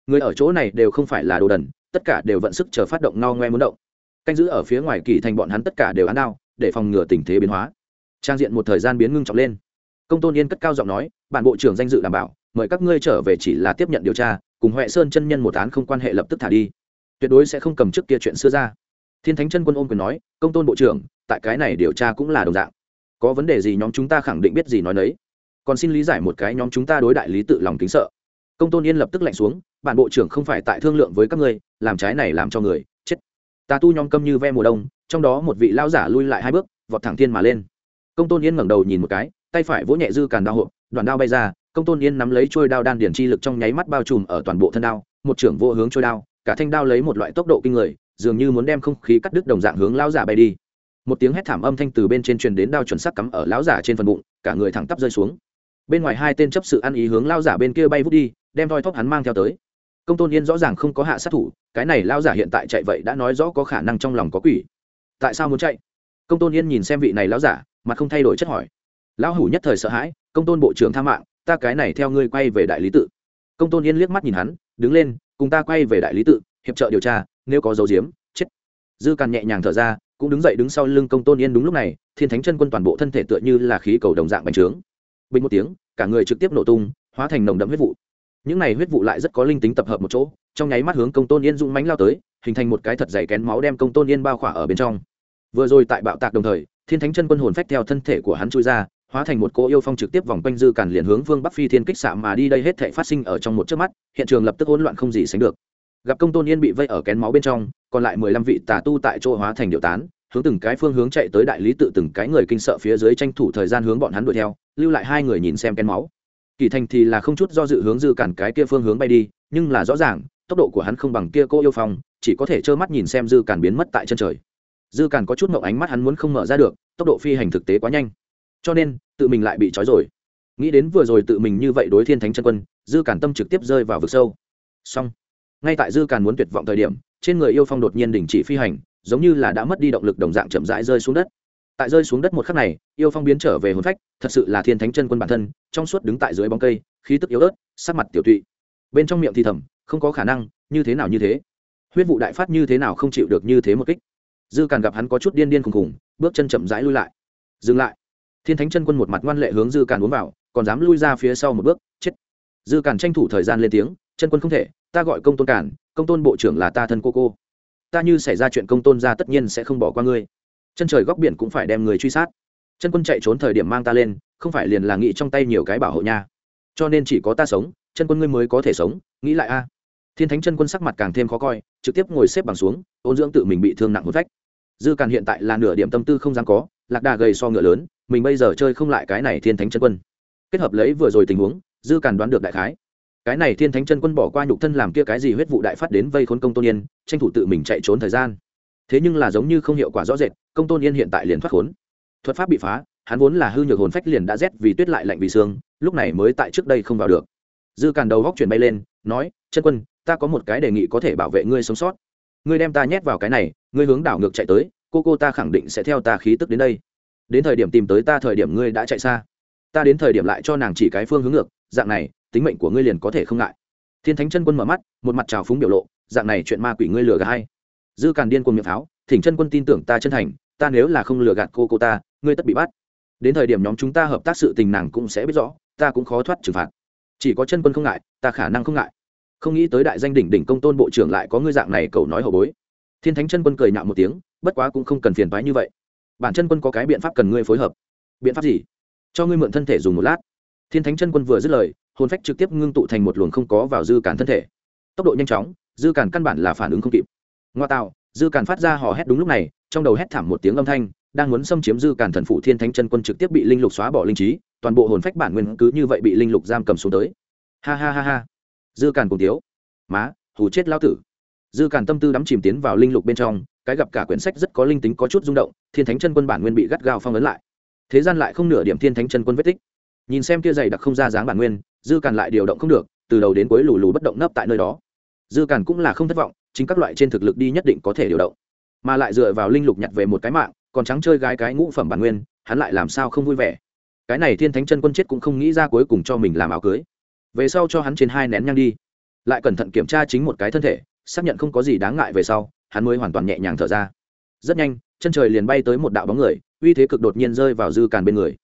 Người ở chỗ này đều không phải là đồ đần, tất cả đều vận sức chờ phát động no ngoe muốn động. Canh giữ ở phía ngoài kỳ thành bọn hắn tất cả đều án đao, để phòng ngừa tình thế biến hóa. Trang diện một thời gian biến ngưng trọng lên. Công tôn yên cất cao giọng nói, bản bộ trưởng danh dự đảm bảo, mời các ngươi trở về chỉ là tiếp nhận điều tra, cùng huệ sơn chân nhân một án không quan hệ lập tức thả đi. Tuyệt đối sẽ không cầm trước kia chuyện xưa ra. Thiên thánh chân quân ôm quyền nói, công tôn bộ trưởng, tại cái này điều tra cũng là đồng dạng có vấn đề gì nhóm chúng ta khẳng định biết gì nói nấy. Còn xin lý giải một cái nhóm chúng ta đối đại lý tự lòng kính sợ. Công tôn yên lập tức lạnh xuống, bản bộ trưởng không phải tại thương lượng với các ngươi, làm trái này làm cho người, chết. Tà tu nhóm câm như ve mùa đông, trong đó một vị lao giả lui lại hai bước, vọt thẳng thiên mà lên. Công tôn yên ngẩng đầu nhìn một cái, tay phải vỗ nhẹ dư càn đao hộp đoàn đao bay ra, công tôn yên nắm lấy trôi đao đan điển chi lực trong nháy mắt bao trùm ở toàn bộ thân đao, một trưởng vô hướng trôi đao, cả thanh đao lấy một loại tốc độ kinh người, dường như muốn đem không khí cắt đứt đồng dạng hướng lao giả bay đi một tiếng hét thảm âm thanh từ bên trên truyền đến đao chuẩn sắc cắm ở lão giả trên phần bụng, cả người thẳng tắp rơi xuống. Bên ngoài hai tên chấp sự ăn ý hướng lao giả bên kia bay vút đi, đem thoi thóp hắn mang theo tới. Công tôn yên rõ ràng không có hạ sát thủ, cái này lao giả hiện tại chạy vậy đã nói rõ có khả năng trong lòng có quỷ. Tại sao muốn chạy? Công tôn yên nhìn xem vị này lao giả mà không thay đổi chất hỏi. Lão hủ nhất thời sợ hãi, công tôn bộ trưởng tha mạng, ta cái này theo ngươi quay về đại lý tự. Công tôn yên liếc mắt nhìn hắn, đứng lên, cùng ta quay về đại lý tự, hiệp trợ điều tra, nếu có dấu diếm, chết. Dư càn nhẹ nhàng thở ra cũng đứng dậy đứng sau lưng công tôn yên đúng lúc này, thiên thánh chân quân toàn bộ thân thể tựa như là khí cầu đồng dạng bành trướng. Bình một tiếng, cả người trực tiếp nổ tung, hóa thành nồng đậm huyết vụ. Những này huyết vụ lại rất có linh tính tập hợp một chỗ, trong nháy mắt hướng công tôn yên dũng mánh lao tới, hình thành một cái thật dày kén máu đem công tôn yên bao khỏa ở bên trong. Vừa rồi tại bạo tạc đồng thời, thiên thánh chân quân hồn phách theo thân thể của hắn chui ra, hóa thành một cỗ yêu phong trực tiếp vòng quanh dư càn liền hướng vương bắc phi thiên kích xạ mà đi đây hết thể phát sinh ở trong một chớp mắt, hiện trường lập tức hỗn loạn không gì sánh được gặp công tôn yên bị vây ở kén máu bên trong, còn lại mười lăm vị tà tu tại chỗ hóa thành điệu tán, hướng từng cái phương hướng chạy tới đại lý tự từng cái người kinh sợ phía dưới tranh thủ thời gian hướng bọn hắn đuổi theo, lưu lại hai người nhìn xem kén máu. Kỳ thành thì là không chút do dự hướng dư cản cái kia phương hướng bay đi, nhưng là rõ ràng, tốc độ của hắn không bằng kia cô yêu phong, chỉ có thể trơ mắt nhìn xem dư cản biến mất tại chân trời. Dư cản có chút mậu ánh mắt hắn muốn không mở ra được, tốc độ phi hành thực tế quá nhanh. Cho nên, tự mình lại bị trói rồi. Nghĩ đến vừa rồi tự mình như vậy đối thiên thánh chân quân, dư cản tâm trực tiếp rơi vào vực sâu. Xong ngay tại dư càn muốn tuyệt vọng thời điểm, trên người yêu phong đột nhiên đình chỉ phi hành, giống như là đã mất đi động lực đồng dạng chậm rãi rơi xuống đất. Tại rơi xuống đất một khắc này, yêu phong biến trở về hồn phách, thật sự là thiên thánh chân quân bản thân, trong suốt đứng tại dưới bóng cây, khí tức yếu ớt, sắc mặt tiểu tụy. Bên trong miệng thì thầm, không có khả năng, như thế nào như thế? Huyết vụ đại phát như thế nào không chịu được như thế một kích. Dư càn gặp hắn có chút điên điên khùng khùng, bước chân chậm rãi lui lại. Dừng lại. Thiên thánh chân quân một mặt ngoan lệ hướng dư càn uống vào, còn dám lui ra phía sau một bước, chết. Dư càn tranh thủ thời gian lên tiếng, chân quân không thể ta gọi công tôn cản, công tôn bộ trưởng là ta thân cô cô. Ta như xảy ra chuyện công tôn ra tất nhiên sẽ không bỏ qua ngươi. Chân trời góc biển cũng phải đem người truy sát. Chân quân chạy trốn thời điểm mang ta lên, không phải liền là nghĩ trong tay nhiều cái bảo hộ nha. Cho nên chỉ có ta sống, chân quân ngươi mới có thể sống, nghĩ lại a. À. Thiên thánh chân quân sắc mặt càng thêm khó coi, trực tiếp ngồi xếp bằng xuống, ôn dưỡng tự mình bị thương nặng một vách. Dư càn hiện tại là nửa điểm tâm tư không dám có, lạc đà gầy so ngựa lớn, mình bây giờ chơi không lại cái này thiên thánh chân quân. Kết hợp lấy vừa rồi tình huống, dư càn đoán được đại khái cái này thiên thánh chân quân bỏ qua nhục thân làm kia cái gì huyết vụ đại phát đến vây khốn công tôn yên, tranh thủ tự mình chạy trốn thời gian. Thế nhưng là giống như không hiệu quả rõ rệt, công tôn yên hiện tại liền thoát khốn. Thuật pháp bị phá, hắn vốn là hư nhược hồn phách liền đã rét vì tuyết lại lạnh vì xương, lúc này mới tại trước đây không vào được. Dư càn đầu góc chuyển bay lên, nói, chân quân, ta có một cái đề nghị có thể bảo vệ ngươi sống sót. Ngươi đem ta nhét vào cái này, ngươi hướng đảo ngược chạy tới, cô cô ta khẳng định sẽ theo ta khí tức đến đây. Đến thời điểm tìm tới ta thời điểm ngươi đã chạy xa. Ta đến thời điểm lại cho nàng chỉ cái phương hướng ngược, dạng này tính mệnh của ngươi liền có thể không ngại. Thiên thánh chân quân mở mắt, một mặt trào phúng biểu lộ, dạng này chuyện ma quỷ ngươi lừa gạt hay? Dư càn điên cuồng miệng pháo, thỉnh chân quân tin tưởng ta chân thành, ta nếu là không lừa gạt cô cô ta, ngươi tất bị bắt. Đến thời điểm nhóm chúng ta hợp tác sự tình nàng cũng sẽ biết rõ, ta cũng khó thoát trừng phạt. Chỉ có chân quân không ngại, ta khả năng không ngại. Không nghĩ tới đại danh đỉnh đỉnh công tôn bộ trưởng lại có ngươi dạng này cầu nói hậu bối. Thiên thánh chân quân cười nhạo một tiếng, bất quá cũng không cần phiền phái như vậy. Bản chân quân có cái biện pháp cần ngươi phối hợp. Biện pháp gì? Cho ngươi mượn thân thể dùng một lát thiên thánh chân quân vừa dứt lời, hồn phách trực tiếp ngưng tụ thành một luồng không có vào dư cản thân thể. Tốc độ nhanh chóng, dư cản căn bản là phản ứng không kịp. Ngoa tạo, dư cản phát ra hò hét đúng lúc này, trong đầu hét thảm một tiếng âm thanh, đang muốn xâm chiếm dư cản thần phụ thiên thánh chân quân trực tiếp bị linh lục xóa bỏ linh trí, toàn bộ hồn phách bản nguyên cứ như vậy bị linh lục giam cầm xuống tới. Ha ha ha ha. Dư cản cùng tiếu. Má, hù chết lao tử. Dư cản tâm tư đắm chìm tiến vào linh lục bên trong, cái gặp cả quyển sách rất có linh tính có chút rung động, thiên thánh chân quân bản nguyên bị gắt gao phong ấn lại. Thế gian lại không nửa điểm thiên thánh chân quân vết tích nhìn xem kia dày đặc không ra dáng bản nguyên, dư càn lại điều động không được, từ đầu đến cuối lù lù bất động nấp tại nơi đó. Dư càn cũng là không thất vọng, chính các loại trên thực lực đi nhất định có thể điều động. Mà lại dựa vào linh lục nhặt về một cái mạng, còn trắng chơi gái cái ngũ phẩm bản nguyên, hắn lại làm sao không vui vẻ? Cái này thiên thánh chân quân chết cũng không nghĩ ra cuối cùng cho mình làm áo cưới. Về sau cho hắn trên hai nén nhang đi. Lại cẩn thận kiểm tra chính một cái thân thể, xác nhận không có gì đáng ngại về sau, hắn mới hoàn toàn nhẹ nhàng thở ra. Rất nhanh, chân trời liền bay tới một đạo bóng người, uy thế cực đột nhiên rơi vào dư càn bên người.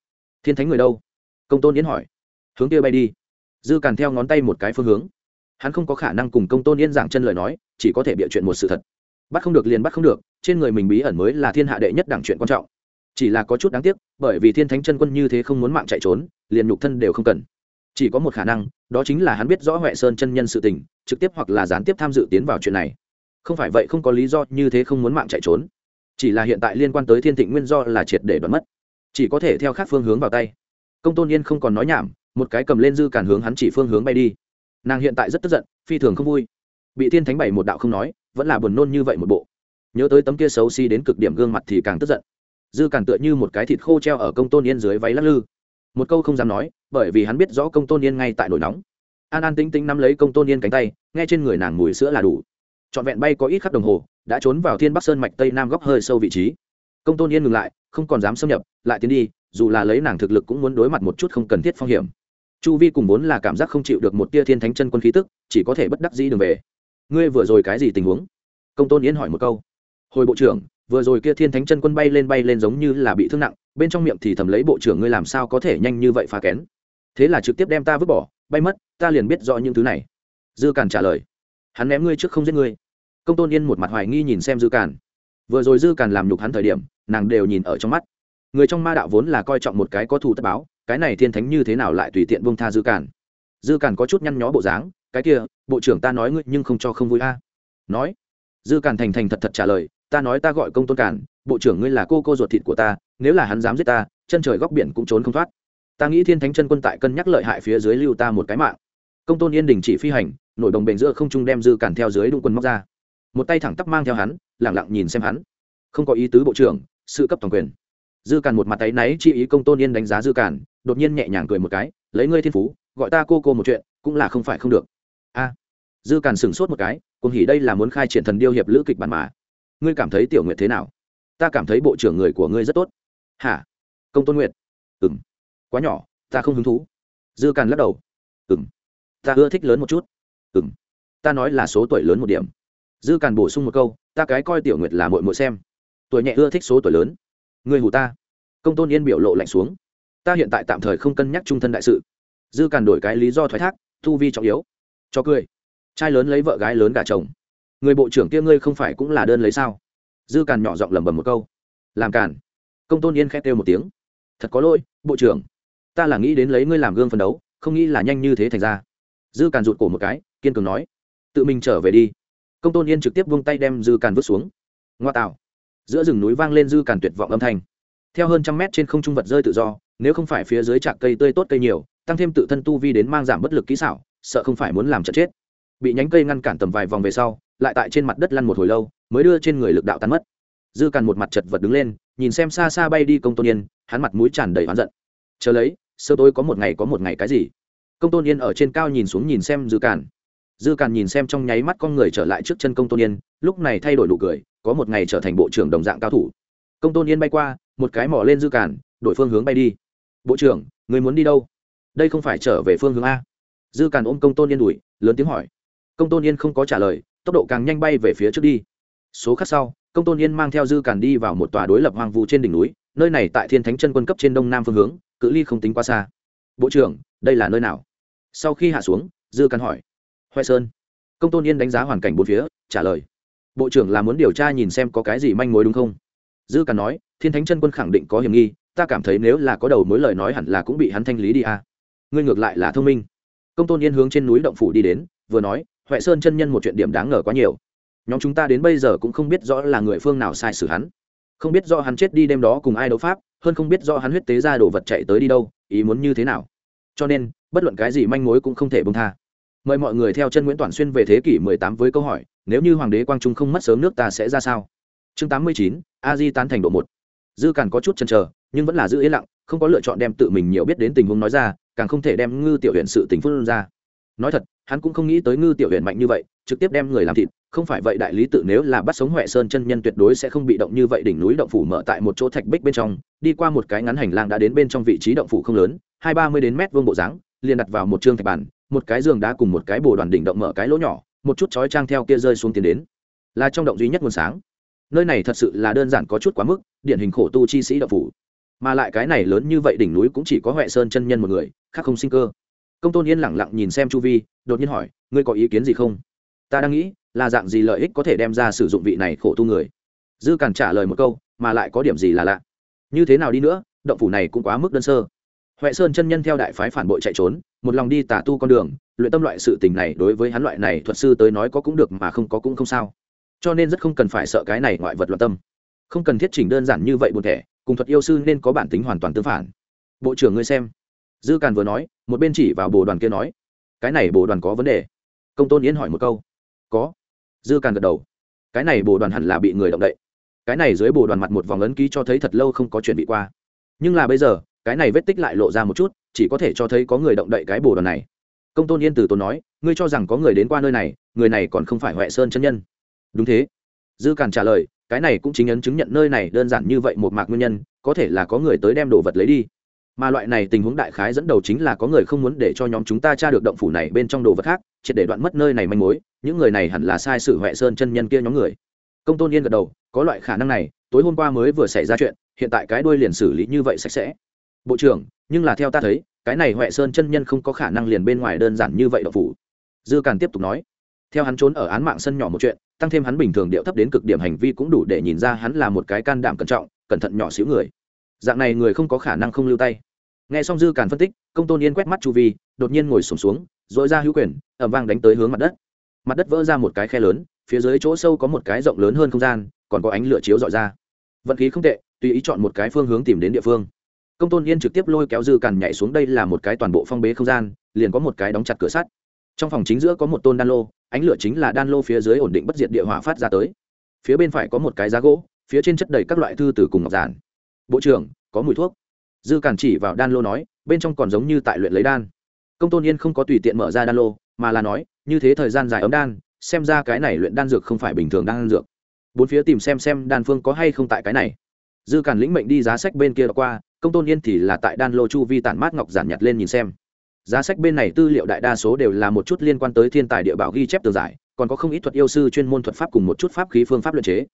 Thiên thánh người đâu? Công tôn yến hỏi. Hướng kia bay đi. Dư càn theo ngón tay một cái phương hướng. Hắn không có khả năng cùng công tôn yên giảng chân lời nói, chỉ có thể bịa chuyện một sự thật. Bắt không được liền bắt không được, trên người mình bí ẩn mới là thiên hạ đệ nhất đảng chuyện quan trọng. Chỉ là có chút đáng tiếc, bởi vì thiên thánh chân quân như thế không muốn mạng chạy trốn, liền nhục thân đều không cần. Chỉ có một khả năng, đó chính là hắn biết rõ huệ sơn chân nhân sự tình, trực tiếp hoặc là gián tiếp tham dự tiến vào chuyện này. Không phải vậy không có lý do như thế không muốn mạng chạy trốn. Chỉ là hiện tại liên quan tới thiên thịnh nguyên do là triệt để đoán mất. Chỉ có thể theo khác phương hướng vào tay công tôn yên không còn nói nhảm, một cái cầm lên dư cản hướng hắn chỉ phương hướng bay đi. Nàng hiện tại rất tức giận, phi thường không vui. Bị thiên thánh bảy một đạo không nói, vẫn là buồn nôn như vậy một bộ. Nhớ tới tấm kia xấu xí đến cực điểm gương mặt thì càng tức giận. Dư cản tựa như một cái thịt khô treo ở công tôn yên dưới váy lắc lư. Một câu không dám nói, bởi vì hắn biết rõ công tôn yên ngay tại nổi nóng. An an tính tính nắm lấy công tôn yên cánh tay, nghe trên người nàng mùi sữa là đủ. Trọn vẹn bay có ít khắc đồng hồ, đã trốn vào thiên bắc sơn mạch tây nam góc hơi sâu vị trí. Công tôn yên ngừng lại, không còn dám xâm nhập, lại tiến đi dù là lấy nàng thực lực cũng muốn đối mặt một chút không cần thiết phong hiểm. Chu vi cùng vốn là cảm giác không chịu được một tia thiên thánh chân quân khí tức, chỉ có thể bất đắc dĩ đường về. Ngươi vừa rồi cái gì tình huống? Công tôn yến hỏi một câu. Hồi bộ trưởng, vừa rồi kia thiên thánh chân quân bay lên bay lên giống như là bị thương nặng, bên trong miệng thì thầm lấy bộ trưởng ngươi làm sao có thể nhanh như vậy phá kén? Thế là trực tiếp đem ta vứt bỏ, bay mất, ta liền biết rõ những thứ này. Dư càn trả lời. Hắn ném ngươi trước không giết ngươi. Công tôn yên một mặt hoài nghi nhìn xem dư càn. Vừa rồi dư càn làm nhục hắn thời điểm, nàng đều nhìn ở trong mắt người trong ma đạo vốn là coi trọng một cái có thù tất báo cái này thiên thánh như thế nào lại tùy tiện buông tha dư cản. dư cản có chút nhăn nhó bộ dáng cái kia bộ trưởng ta nói ngươi nhưng không cho không vui a. Nói. Dư cản thành thành thật thật trả lời ta nói ta gọi công tôn cản, bộ trưởng ngươi là cô cô ruột thịt của ta nếu là hắn dám giết ta chân trời góc biển cũng trốn không thoát. Ta nghĩ thiên thánh chân quân tại cân nhắc lợi hại phía dưới lưu ta một cái mạng. Công tôn yên đình chỉ phi hành nổi đồng bền giữa không trung đem dư cản theo dưới đụng quân móc ra. Một tay thẳng tắp mang theo hắn lẳng lặng nhìn xem hắn. Không có ý tứ bộ trưởng sự cấp toàn quyền dư Càn một mặt tay náy chi ý công tôn yên đánh giá dư Càn, đột nhiên nhẹ nhàng cười một cái lấy ngươi thiên phú gọi ta cô cô một chuyện cũng là không phải không được. A. Dư Càn sửng sốt một cái cùng hỉ đây là muốn khai triển thần điêu hiệp lữ kịch bản mà. Ngươi cảm thấy tiểu nguyệt thế nào? Ta cảm thấy bộ trưởng người của ngươi rất tốt. Hả? Công tôn nguyệt. Ừ m quá nhỏ ta không hứng thú. Dư càn lắc đầu. Ừ m ta ưa thích lớn một chút. Ừ m ta nói là số tuổi lớn một điểm. Dư càn bổ sung một câu ta cái coi tiểu nguyệt là mội mội xem. Tuổi nhẹ ưa thích số tuổi lớn người hù ta. Công tôn yên biểu lộ lạnh xuống. Ta hiện tại tạm thời không cân nhắc trung thân đại sự. Dư càn đổi cái lý do thoái thác, thu vi trọng yếu. Cho cười. Trai lớn lấy vợ gái lớn gà chồng. Người bộ trưởng kia ngươi không phải cũng là đơn lấy sao? Dư càn nhỏ giọng lẩm bẩm một câu. Làm càn. Công tôn yên khét kêu một tiếng. Thật có lỗi, bộ trưởng. Ta là nghĩ đến lấy ngươi làm gương phấn đấu, không nghĩ là nhanh như thế thành ra. Dư càn rụt cổ một cái, kiên cường nói. Tự mình trở về đi. Công tôn yên trực tiếp vung tay đem dư càn vứt xuống. Ngoa tạo giữa rừng núi vang lên dư càn tuyệt vọng âm thanh. Theo hơn trăm mét trên không trung vật rơi tự do, nếu không phải phía dưới trạc cây tươi tốt cây nhiều, tăng thêm tự thân tu vi đến mang giảm bất lực kỹ xảo, sợ không phải muốn làm chật chết. Bị nhánh cây ngăn cản tầm vài vòng về sau, lại tại trên mặt đất lăn một hồi lâu, mới đưa trên người lực đạo tan mất. Dư càn một mặt chật vật đứng lên, nhìn xem xa xa bay đi công tôn yên, hắn mặt mũi tràn đầy oán giận. Chờ lấy, sơ tối có một ngày có một ngày cái gì? Công tôn yên ở trên cao nhìn xuống nhìn xem dư càn. Dư càn nhìn xem trong nháy mắt con người trở lại trước chân công tôn yên, lúc này thay đổi nụ cười có một ngày trở thành bộ trưởng đồng dạng cao thủ. Công tôn yên bay qua một cái mỏ lên dư cản, đổi phương hướng bay đi. Bộ trưởng người muốn đi đâu? Đây không phải trở về phương hướng a. Dư càn ôm công tôn yên đuổi lớn tiếng hỏi. Công tôn yên không có trả lời tốc độ càng nhanh bay về phía trước đi. Số khác sau công tôn yên mang theo dư càn đi vào một tòa đối lập hoang vu trên đỉnh núi nơi này tại thiên thánh chân quân cấp trên đông nam phương hướng cự ly không tính quá xa. Bộ trưởng đây là nơi nào? Sau khi hạ xuống dư càn hỏi. Huệ sơn. Công tôn yên đánh giá hoàn cảnh bốn phía trả lời bộ trưởng là muốn điều tra nhìn xem có cái gì manh mối đúng không? Dư càn nói, thiên thánh chân quân khẳng định có hiểm nghi, ta cảm thấy nếu là có đầu mối lời nói hẳn là cũng bị hắn thanh lý đi à. ngươi ngược lại là thông minh. Công tôn yên hướng trên núi động phủ đi đến, vừa nói, huệ sơn chân nhân một chuyện điểm đáng ngờ quá nhiều. Nhóm chúng ta đến bây giờ cũng không biết rõ là người phương nào sai xử hắn. Không biết do hắn chết đi đêm đó cùng ai đấu pháp, hơn không biết do hắn huyết tế ra đồ vật chạy tới đi đâu, ý muốn như thế nào. Cho nên, bất luận cái gì manh mối cũng không thể bông tha. Mời mọi người theo chân nguyễn toàn xuyên về thế kỷ 18 với câu hỏi nếu như hoàng đế quang trung không mất sớm nước ta sẽ ra sao? Chương 89, a di tán thành độ một. Dư càn có chút chần chờ nhưng vẫn là giữ yên lặng không có lựa chọn đem tự mình nhiều biết đến tình huống nói ra càng không thể đem ngư tiểu huyện sự tình phun ra. Nói thật hắn cũng không nghĩ tới ngư tiểu huyện mạnh như vậy trực tiếp đem người làm thịt không phải vậy đại lý tự nếu là bắt sống huệ sơn chân nhân tuyệt đối sẽ không bị động như vậy đỉnh núi động phủ mở tại một chỗ thạch bích bên trong đi qua một cái ngắn hành lang đã đến bên trong vị trí động phủ không lớn hai ba mươi đến mét vuông bộ dáng liền đặt vào một trương thạch bàn một cái giường đá cùng một cái bồ đoàn đỉnh động mở cái lỗ nhỏ một chút chói trang theo kia rơi xuống tiến đến. Là trong động duy nhất nguồn sáng. Nơi này thật sự là đơn giản có chút quá mức, điển hình khổ tu chi sĩ đạo phủ. Mà lại cái này lớn như vậy đỉnh núi cũng chỉ có huệ sơn chân nhân một người, khác không sinh cơ. Công tôn yên lẳng lặng nhìn xem chu vi, đột nhiên hỏi, ngươi có ý kiến gì không? Ta đang nghĩ, là dạng gì lợi ích có thể đem ra sử dụng vị này khổ tu người? Dư càn trả lời một câu, mà lại có điểm gì là lạ? Như thế nào đi nữa, động phủ này cũng quá mức đơn sơ. Huệ sơn chân nhân theo đại phái phản bội chạy trốn, một lòng đi tả tu con đường luyện tâm loại sự tình này đối với hắn loại này thuật sư tới nói có cũng được mà không có cũng không sao. Cho nên rất không cần phải sợ cái này ngoại vật loạn tâm. Không cần thiết chỉnh đơn giản như vậy buồn thẻ, cùng thuật yêu sư nên có bản tính hoàn toàn tương phản. Bộ trưởng ngươi xem. Dư càn vừa nói, một bên chỉ vào bồ đoàn kia nói, cái này bồ đoàn có vấn đề. Công tôn yến hỏi một câu, có. Dư càn gật đầu, cái này bồ đoàn hẳn là bị người động đậy. Cái này dưới bồ đoàn mặt một vòng ấn ký cho thấy thật lâu không có chuyện bị qua. Nhưng là bây giờ, cái này vết tích lại lộ ra một chút, chỉ có thể cho thấy có người động đậy cái bồ đoàn này công tôn yên từ tốn nói, ngươi cho rằng có người đến qua nơi này, người này còn không phải huệ sơn chân nhân. Đúng thế. Dư càn trả lời, cái này cũng chính ấn chứng nhận nơi này đơn giản như vậy một mạc nguyên nhân, có thể là có người tới đem đồ vật lấy đi. Mà loại này tình huống đại khái dẫn đầu chính là có người không muốn để cho nhóm chúng ta tra được động phủ này bên trong đồ vật khác, triệt để đoạn mất nơi này manh mối, những người này hẳn là sai sự huệ sơn chân nhân kia nhóm người. Công tôn yên gật đầu, có loại khả năng này, tối hôm qua mới vừa xảy ra chuyện, hiện tại cái đuôi liền xử lý như vậy sạch sẽ. Bộ trưởng, nhưng là theo ta thấy cái này huệ sơn chân nhân không có khả năng liền bên ngoài đơn giản như vậy động phủ. Dư càn tiếp tục nói theo hắn trốn ở án mạng sân nhỏ một chuyện tăng thêm hắn bình thường điệu thấp đến cực điểm hành vi cũng đủ để nhìn ra hắn là một cái can đảm cẩn trọng cẩn thận nhỏ xíu người. Dạng này người không có khả năng không lưu tay. Nghe xong dư càn phân tích công tôn yên quét mắt chu vi đột nhiên ngồi sùng xuống, xuống dội ra hữu quyền ẩm vang đánh tới hướng mặt đất. Mặt đất vỡ ra một cái khe lớn phía dưới chỗ sâu có một cái rộng lớn hơn không gian còn có ánh lửa chiếu dọi ra. Vận khí không tệ tùy ý chọn một cái phương hướng tìm đến địa phương công tôn yên trực tiếp lôi kéo dư càn nhảy xuống, đây là một cái toàn bộ phong bế không gian, liền có một cái đóng chặt cửa sắt. Trong phòng chính giữa có một tôn đan lô, ánh lửa chính là đan lô phía dưới ổn định bất diệt địa hỏa phát ra tới. Phía bên phải có một cái giá gỗ, phía trên chất đầy các loại thư từ cùng ngọc giản. Bộ trưởng, có mùi thuốc. Dư càn chỉ vào đan lô nói, bên trong còn giống như tại luyện lấy đan. Công tôn yên không có tùy tiện mở ra đan lô, mà là nói, như thế thời gian dài ấm đan, xem ra cái này luyện đan dược không phải bình thường đan dược. Bốn phía tìm xem xem đan phương có hay không tại cái này. Dư càn lĩnh mệnh đi giá sách bên kia qua công tôn yên thì là tại đan lô chu vi tản mát ngọc giản nhặt lên nhìn xem. Giá sách bên này tư liệu đại đa số đều là một chút liên quan tới thiên tài địa bảo ghi chép tường giải, còn có không ít thuật yêu sư chuyên môn thuật pháp cùng một chút pháp khí phương pháp luyện chế.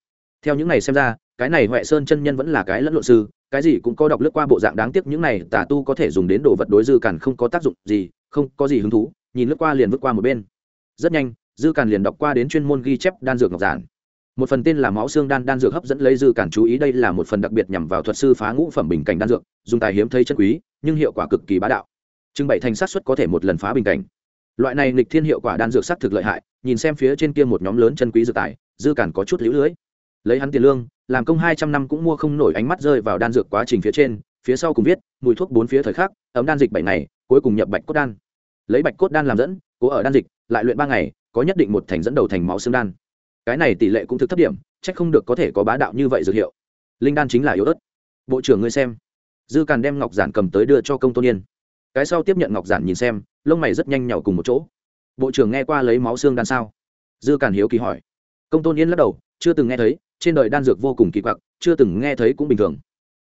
Theo những này xem ra, cái này huệ sơn chân nhân vẫn là cái lẫn lộn sư, cái gì cũng có đọc lướt qua bộ dạng đáng tiếc, những này tà tu có thể dùng đến đồ vật đối dư càn không có tác dụng gì, không có gì hứng thú, nhìn lướt qua liền vứt qua một bên. Rất nhanh, dư càn liền đọc qua đến chuyên môn ghi chép đan dược ngọc giản một phần tên là máu xương đan đan dược hấp dẫn lấy dư cản chú ý, đây là một phần đặc biệt nhằm vào thuật sư phá ngũ phẩm bình cảnh đan dược, dùng tài hiếm thấy chân quý, nhưng hiệu quả cực kỳ bá đạo. Trưng bày thành sát xuất có thể một lần phá bình cảnh. Loại này nghịch thiên hiệu quả đan dược sắc thực lợi hại, nhìn xem phía trên kia một nhóm lớn chân quý dược tài, dư cản có chút lũ lưới. Lấy hắn tiền lương, làm công hai trăm năm cũng mua không nổi ánh mắt rơi vào đan dược quá trình phía trên, phía sau cùng viết, mùi thuốc bốn phía thời khắc, ấm đan dịch bảy ngày, cuối cùng nhập bạch cốt đan. Lấy bạch cốt đan làm dẫn, cố ở đan dịch, lại luyện ba ngày, có nhất định một thành dẫn đầu thành máu xương đan cái này tỷ lệ cũng thực thấp điểm trách không được có thể có bá đạo như vậy dược hiệu. Linh đan chính là yếu ớt. Bộ trưởng ngươi xem. Dư càn đem ngọc giản cầm tới đưa cho công tôn yên. Cái sau tiếp nhận ngọc giản nhìn xem, lông mày rất nhanh nhỏ cùng một chỗ. Bộ trưởng nghe qua lấy máu xương đan sao? Dư càn hiếu kỳ hỏi. Công tôn yên lắc đầu, chưa từng nghe thấy, trên đời đan dược vô cùng kỳ quặc, chưa từng nghe thấy cũng bình thường.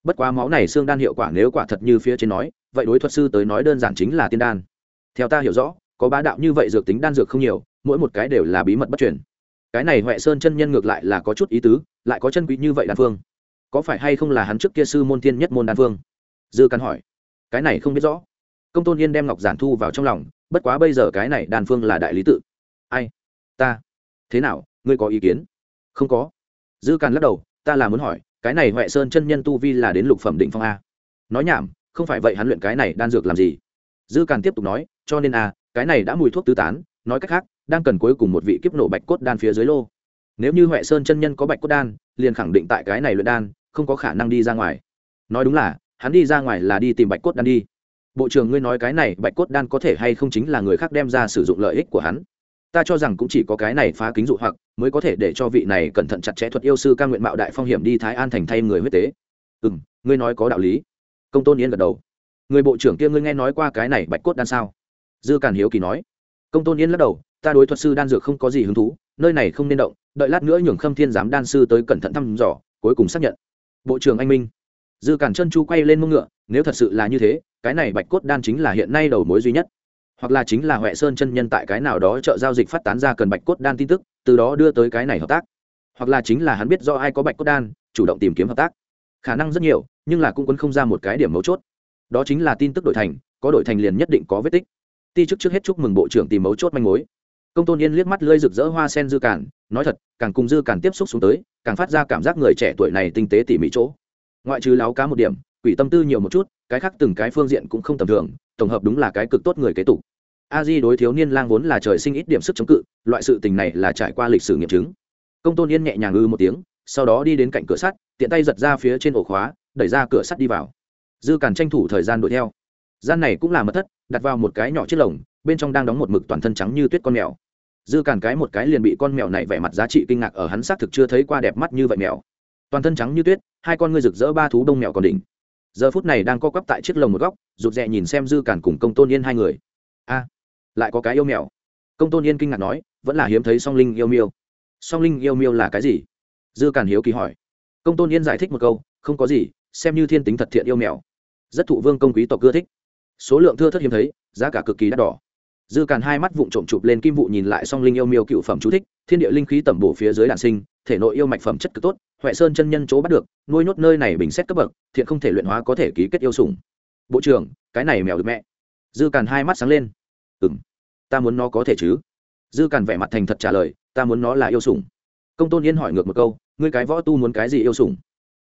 Bất quá máu này xương đan hiệu quả nếu quả thật như phía trên nói, vậy đối thuật sư tới nói đơn giản chính là tiên đan. Theo ta hiểu rõ, có bá đạo như vậy dược tính đan dược không nhiều, mỗi một cái đều là bí mật bất truyền cái này huệ sơn chân nhân ngược lại là có chút ý tứ, lại có chân quý như vậy đan phương có phải hay không là hắn trước kia sư môn tiên nhất môn đan phương dư cắn hỏi. Cái này không biết rõ. Công tôn yên đem ngọc giản thu vào trong lòng, bất quá bây giờ cái này đan phương là đại lý tự. Ai? Ta. Thế nào? Ngươi có ý kiến? Không có. Dư càn lắc đầu, ta là muốn hỏi, cái này huệ sơn chân nhân tu vi là đến lục phẩm định phong a? Nói nhảm, không phải vậy hắn luyện cái này đan dược làm gì? Dư càn tiếp tục nói, cho nên a, cái này đã mùi thuốc tứ tán, nói cách khác đang cần cuối cùng một vị kiếp nổ bạch cốt đan phía dưới lô. Nếu như huệ sơn chân nhân có bạch cốt đan, liền khẳng định tại cái này luyện đan, không có khả năng đi ra ngoài. Nói đúng là, hắn đi ra ngoài là đi tìm bạch cốt đan đi. Bộ trưởng ngươi nói cái này bạch cốt đan có thể hay không chính là người khác đem ra sử dụng lợi ích của hắn? Ta cho rằng cũng chỉ có cái này phá kính dụ hoặc, mới có thể để cho vị này cẩn thận chặt chẽ thuật yêu sư ca nguyện mạo đại phong hiểm đi thái an thành thay người huyết tế. Ừ m ngươi nói có đạo lý. Công tôn yên gật đầu. Người bộ trưởng kia ngươi nghe nói qua cái này bạch cốt đan sao? Dư càn hiếu kỳ nói. Công tôn yên lắc đầu ta đối thuật sư đan dược không có gì hứng thú, nơi này không nên động, đợi lát nữa nhường khâm thiên giám đan sư tới cẩn thận thăm dò, cuối cùng xác nhận. Bộ trưởng anh minh. Dư cản chân chu quay lên mông ngựa, nếu thật sự là như thế, cái này bạch cốt đan chính là hiện nay đầu mối duy nhất. Hoặc là chính là huệ sơn chân nhân tại cái nào đó chợ giao dịch phát tán ra cần bạch cốt đan tin tức, từ đó đưa tới cái này hợp tác. Hoặc là chính là hắn biết do ai có bạch cốt đan, chủ động tìm kiếm hợp tác. Khả năng rất nhiều, nhưng là cũng quấn không ra một cái điểm mấu chốt. Đó chính là tin tức đổi thành, có đổi thành liền nhất định có vết tích. Ti chức trước hết chúc mừng bộ trưởng tìm mấu chốt manh mối công tôn yên liếc mắt lơi rực rỡ hoa sen dư cản, nói thật, càng cùng dư cản tiếp xúc xuống tới, càng phát ra cảm giác người trẻ tuổi này tinh tế tỉ mỉ chỗ. Ngoại trừ láo cá một điểm, quỷ tâm tư nhiều một chút, cái khác từng cái phương diện cũng không tầm thường, tổng hợp đúng là cái cực tốt người kế tục. A di đối thiếu niên lang vốn là trời sinh ít điểm sức chống cự, loại sự tình này là trải qua lịch sử nghiệm chứng. Công tôn yên nhẹ nhàng ư một tiếng, sau đó đi đến cạnh cửa sắt, tiện tay giật ra phía trên ổ khóa, đẩy ra cửa sắt đi vào. Dư càn tranh thủ thời gian đuổi theo. Gian này cũng là mật thất, đặt vào một cái nhỏ chiếc lồng, bên trong đang đóng một mực toàn thân trắng như tuyết con mèo dư càn cái một cái liền bị con mèo này vẻ mặt giá trị kinh ngạc ở hắn xác thực chưa thấy qua đẹp mắt như vậy mèo. Toàn thân trắng như tuyết, hai con ngươi rực rỡ ba thú đông mèo còn đỉnh. Giờ phút này đang co quắp tại chiếc lồng một góc, rụt rè nhìn xem dư càn cùng công tôn yên hai người. A, lại có cái yêu mèo. Công tôn yên kinh ngạc nói, vẫn là hiếm thấy song linh yêu miêu. Song linh yêu miêu là cái gì? Dư càn hiếu kỳ hỏi. Công tôn yên giải thích một câu, không có gì, xem như thiên tính thật thiện yêu mèo. Rất thụ vương công quý tộc ưa thích. Số lượng thưa thất hiếm thấy, giá cả cực kỳ đắt đỏ dư càn hai mắt vụng trộm chụp lên kim vụ nhìn lại song linh yêu miêu cựu phẩm chú thích, thiên địa linh khí tẩm bổ phía dưới đạn sinh, thể nội yêu mạch phẩm chất cực tốt, huệ sơn chân nhân chỗ bắt được, nuôi nhốt nơi này bình xét cấp bậc, thiện không thể luyện hóa có thể ký kết yêu sủng. Bộ trưởng, cái này mèo được mẹ. Dư càn hai mắt sáng lên. Ừ m ta muốn nó có thể chứ? Dư càn vẻ mặt thành thật trả lời, ta muốn nó là yêu sủng. Công tôn yên hỏi ngược một câu, ngươi cái võ tu muốn cái gì yêu sủng?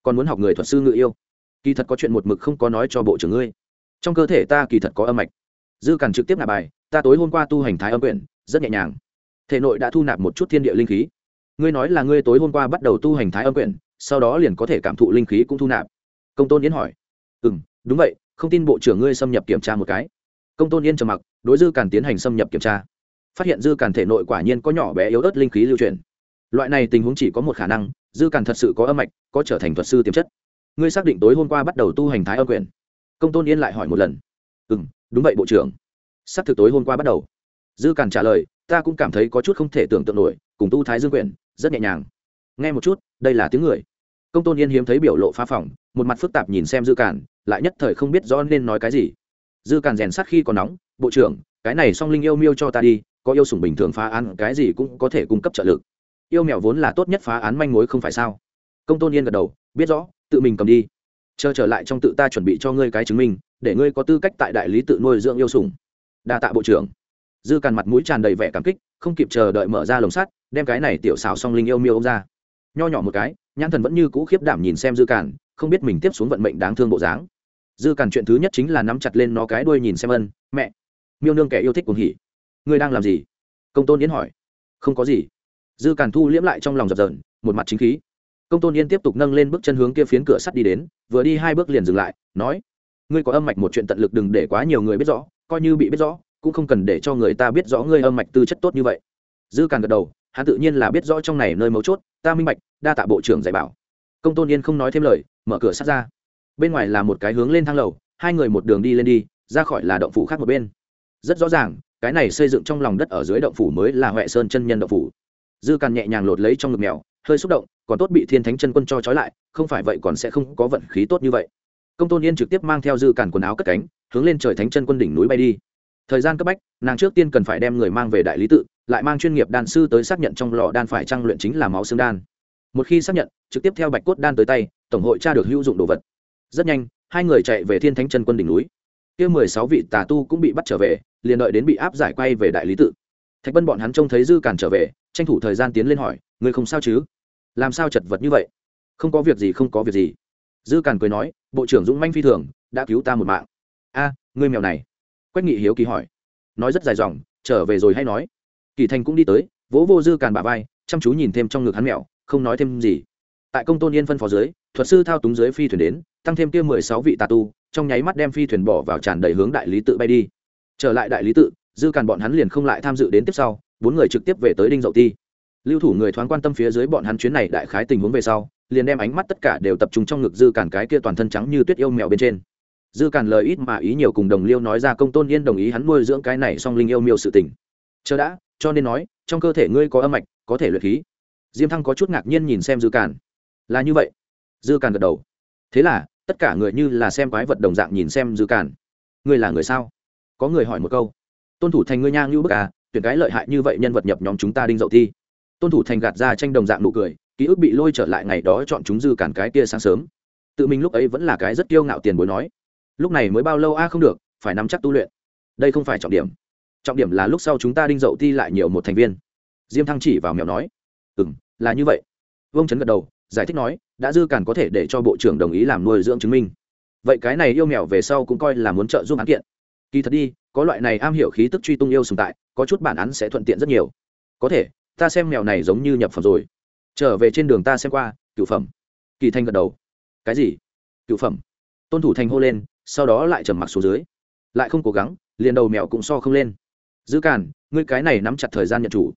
Còn muốn học người thuật sư ngự yêu. Kỳ thật có chuyện một mực không có nói cho bộ trưởng ngươi. Trong cơ thể ta kỳ thật có âm mạch dư càn trực tiếp nạp bài, ta tối hôm qua tu hành thái âm quyển, rất nhẹ nhàng. Thể nội đã thu nạp một chút thiên địa linh khí. Ngươi nói là ngươi tối hôm qua bắt đầu tu hành thái âm quyển, sau đó liền có thể cảm thụ linh khí cũng thu nạp. Công tôn yến hỏi. Ừ m đúng vậy, không tin bộ trưởng ngươi xâm nhập kiểm tra một cái. Công tôn yên trầm mặc, đối dư càn tiến hành xâm nhập kiểm tra. Phát hiện dư càn thể nội quả nhiên có nhỏ bé yếu ớt linh khí lưu truyền. Loại này tình huống chỉ có một khả năng, dư càn thật sự có âm mạch, có trở thành thuật sư tiềm chất. Ngươi xác định tối hôm qua bắt đầu tu hành thái âm quyền công tôn yên lại hỏi một lần. Ừ m đúng vậy, bộ trưởng. Sắp thực tối hôm qua bắt đầu. Dư càn trả lời, ta cũng cảm thấy có chút không thể tưởng tượng nổi, cùng tu thái dương quyển, rất nhẹ nhàng. Nghe một chút, đây là tiếng người. Công tôn yên hiếm thấy biểu lộ phá phỏng, một mặt phức tạp nhìn xem dư càn lại nhất thời không biết rõ nên nói cái gì. Dư càn rèn sát khi còn nóng, bộ trưởng, cái này song linh yêu miêu cho ta đi, có yêu sủng bình thường phá án, cái gì cũng có thể cung cấp trợ lực. Yêu mèo vốn là tốt nhất phá án manh mối không phải sao? Công tôn yên gật đầu, biết rõ, tự mình cầm đi. Chờ trở lại trong tự ta chuẩn bị cho ngươi cái chứng minh để ngươi có tư cách tại đại lý tự nuôi dưỡng yêu sủng. Đa tạ bộ trưởng. Dư càn mặt mũi tràn đầy vẻ cảm kích, không kịp chờ đợi mở ra lồng sắt, đem cái này tiểu xào song linh yêu miêu ông ra. Nho nhỏ một cái, nhãn thần vẫn như cũ khiếp đảm nhìn xem dư càn, không biết mình tiếp xuống vận mệnh đáng thương bộ dáng. Dư càn chuyện thứ nhất chính là nắm chặt lên nó cái đuôi nhìn xem ân, mẹ, miêu nương kẻ yêu thích cuồng hỉ. Ngươi đang làm gì? Công tôn yến hỏi. Không có gì. Dư càn thu liễm lại trong lòng dập dờn một mặt chính khí. Công tôn yên tiếp tục nâng lên bước chân hướng kia phiến cửa sắt đi đến, vừa đi hai bước liền dừng lại, nói ngươi có âm mạch một chuyện tận lực đừng để quá nhiều người biết rõ, coi như bị biết rõ, cũng không cần để cho người ta biết rõ ngươi âm mạch tư chất tốt như vậy. Dư càn gật đầu, hắn tự nhiên là biết rõ trong này nơi mấu chốt, ta minh bạch, đa tạ bộ trưởng dạy bảo. Công tôn yên không nói thêm lời, mở cửa sát ra. Bên ngoài là một cái hướng lên thang lầu, hai người một đường đi lên đi, ra khỏi là động phủ khác một bên. Rất rõ ràng, cái này xây dựng trong lòng đất ở dưới động phủ mới là huệ sơn chân nhân động phủ. Dư càn nhẹ nhàng lột lấy trong ngực mèo, hơi xúc động, còn tốt bị thiên thánh chân quân cho trói lại, không phải vậy còn sẽ không có vận khí tốt như vậy công tôn yên trực tiếp mang theo dư cản quần áo cất cánh, hướng lên trời thánh chân quân đỉnh núi bay đi. Thời gian cấp bách, nàng trước tiên cần phải đem người mang về đại lý tự, lại mang chuyên nghiệp đan sư tới xác nhận trong lò đan phải trang luyện chính là máu xương đan. Một khi xác nhận, trực tiếp theo bạch cốt đan tới tay, tổng hội tra được hữu dụng đồ vật. Rất nhanh, hai người chạy về thiên thánh chân quân đỉnh núi. Kia mười sáu vị tà tu cũng bị bắt trở về, liền đợi đến bị áp giải quay về đại lý tự. Thạch bân bọn hắn trông thấy dư cản trở về, tranh thủ thời gian tiến lên hỏi người không sao chứ? Làm sao chật vật như vậy? Không có việc gì, không có việc gì dư càn cười nói bộ trưởng dũng manh phi thường đã cứu ta một mạng. A à, ngươi mèo này. Quách nghị hiếu kỳ hỏi. Nói rất dài dòng trở về rồi hay nói. Kỳ thành cũng đi tới vỗ vô dư càn bà vai chăm chú nhìn thêm trong ngực hắn mèo không nói thêm gì. Tại công tôn yên phân phó dưới thuật sư thao túng dưới phi thuyền đến tăng thêm kia mười sáu vị tà tu trong nháy mắt đem phi thuyền bỏ vào tràn đầy hướng đại lý tự bay đi. Trở lại đại lý tự dư càn bọn hắn liền không lại tham dự đến tiếp sau bốn người trực tiếp về tới đinh dậu ti. Lưu thủ người thoáng quan tâm phía dưới bọn hắn chuyến này đại khái tình huống về sau liền đem ánh mắt tất cả đều tập trung trong ngực dư càn cái kia toàn thân trắng như tuyết yêu mèo bên trên. Dư càn lời ít mà ý nhiều cùng đồng liêu nói ra công tôn yên đồng ý hắn nuôi dưỡng cái này song linh yêu miêu sự tình. Chờ đã, cho nên nói, trong cơ thể ngươi có âm mạch, có thể luyện khí. Diêm thăng có chút ngạc nhiên nhìn xem dư càn. Là như vậy. Dư càn gật đầu. Thế là, tất cả người như là xem quái vật đồng dạng nhìn xem dư càn. Ngươi là người sao? Có người hỏi một câu. Tôn thủ thành ngươi nhang như bức à tuyển cái lợi hại như vậy nhân vật nhập nhóm chúng ta đinh dậu thi. Tôn thủ thành gạt ra tranh đồng dạng nụ cười ký ức bị lôi trở lại ngày đó chọn chúng dư cản cái kia sáng sớm. Tự mình lúc ấy vẫn là cái rất kiêu ngạo tiền bối nói, lúc này mới bao lâu a, không được, phải nắm chắc tu luyện. Đây không phải trọng điểm. Trọng điểm là lúc sau chúng ta đinh dậu thi lại nhiều một thành viên. Diêm thăng chỉ vào mèo nói ừ m là như vậy. Vương chấn gật đầu, giải thích nói, đã dư cản có thể để cho bộ trưởng đồng ý làm nuôi dưỡng chứng minh. Vậy cái này yêu mèo về sau cũng coi là muốn trợ giúp án kiện. Kỳ thật đi, có loại này am hiểu khí tức truy tung yêu sùng tại, có chút bản án sẽ thuận tiện rất nhiều. Có thể, ta xem mèo này giống như nhập phẩm rồi trở về trên đường ta xem qua, cựu phẩm. Kỳ thanh gật đầu. Cái gì? Cựu phẩm. Tôn thủ thành hô lên, sau đó lại trầm mặc xuống dưới. Lại không cố gắng, liền đầu mèo cũng so không lên. Giữ càn, ngươi cái này nắm chặt thời gian nhận chủ.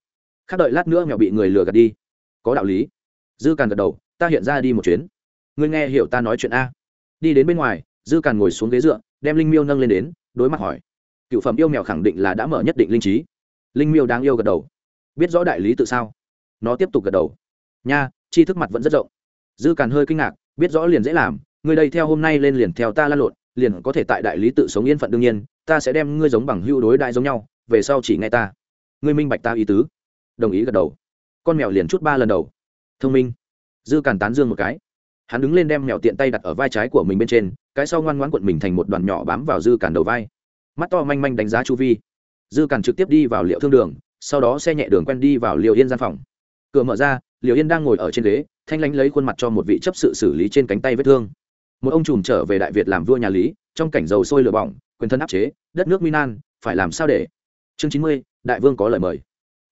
Khác đợi lát nữa mèo bị người lừa gạt đi. Có đạo lý. Dư càn gật đầu, ta hiện ra đi một chuyến. Ngươi nghe hiểu ta nói chuyện a. Đi đến bên ngoài, dư càn ngồi xuống ghế dựa, đem linh miêu nâng lên đến, đối mặt hỏi. Cựu phẩm yêu mèo khẳng định là đã mở nhất định linh trí. Linh miêu đáng yêu gật đầu. Biết rõ đại lý tự sao? Nó tiếp tục gật đầu nha chi thức mặt vẫn rất rộng. Dư càn hơi kinh ngạc, biết rõ liền dễ làm người đây theo hôm nay lên liền theo ta lan lộn, liền có thể tại đại lý tự sống yên phận đương nhiên, ta sẽ đem ngươi giống bằng hưu đối đại giống nhau, về sau chỉ nghe ta. Ngươi minh bạch ta ý tứ. Đồng ý gật đầu. Con mèo liền chút ba lần đầu. Thông minh. Dư càn tán dương một cái. Hắn đứng lên đem mèo tiện tay đặt ở vai trái của mình bên trên, cái sau ngoan ngoãn cuộn mình thành một đoàn nhỏ bám vào dư càn đầu vai. Mắt to manh manh đánh giá chu vi. Dư càn trực tiếp đi vào liệu thương đường, sau đó xe nhẹ đường quen đi vào liệu yên gian phòng. Cửa mở ra liều yên đang ngồi ở trên ghế, thanh lánh lấy khuôn mặt cho một vị chấp sự xử lý trên cánh tay vết thương. Một ông trùm trở về đại việt làm vua nhà lý, trong cảnh dầu sôi lửa bỏng, quyền thân áp chế, đất nước minan, phải làm sao để? Chương chín mươi, đại vương có lời mời.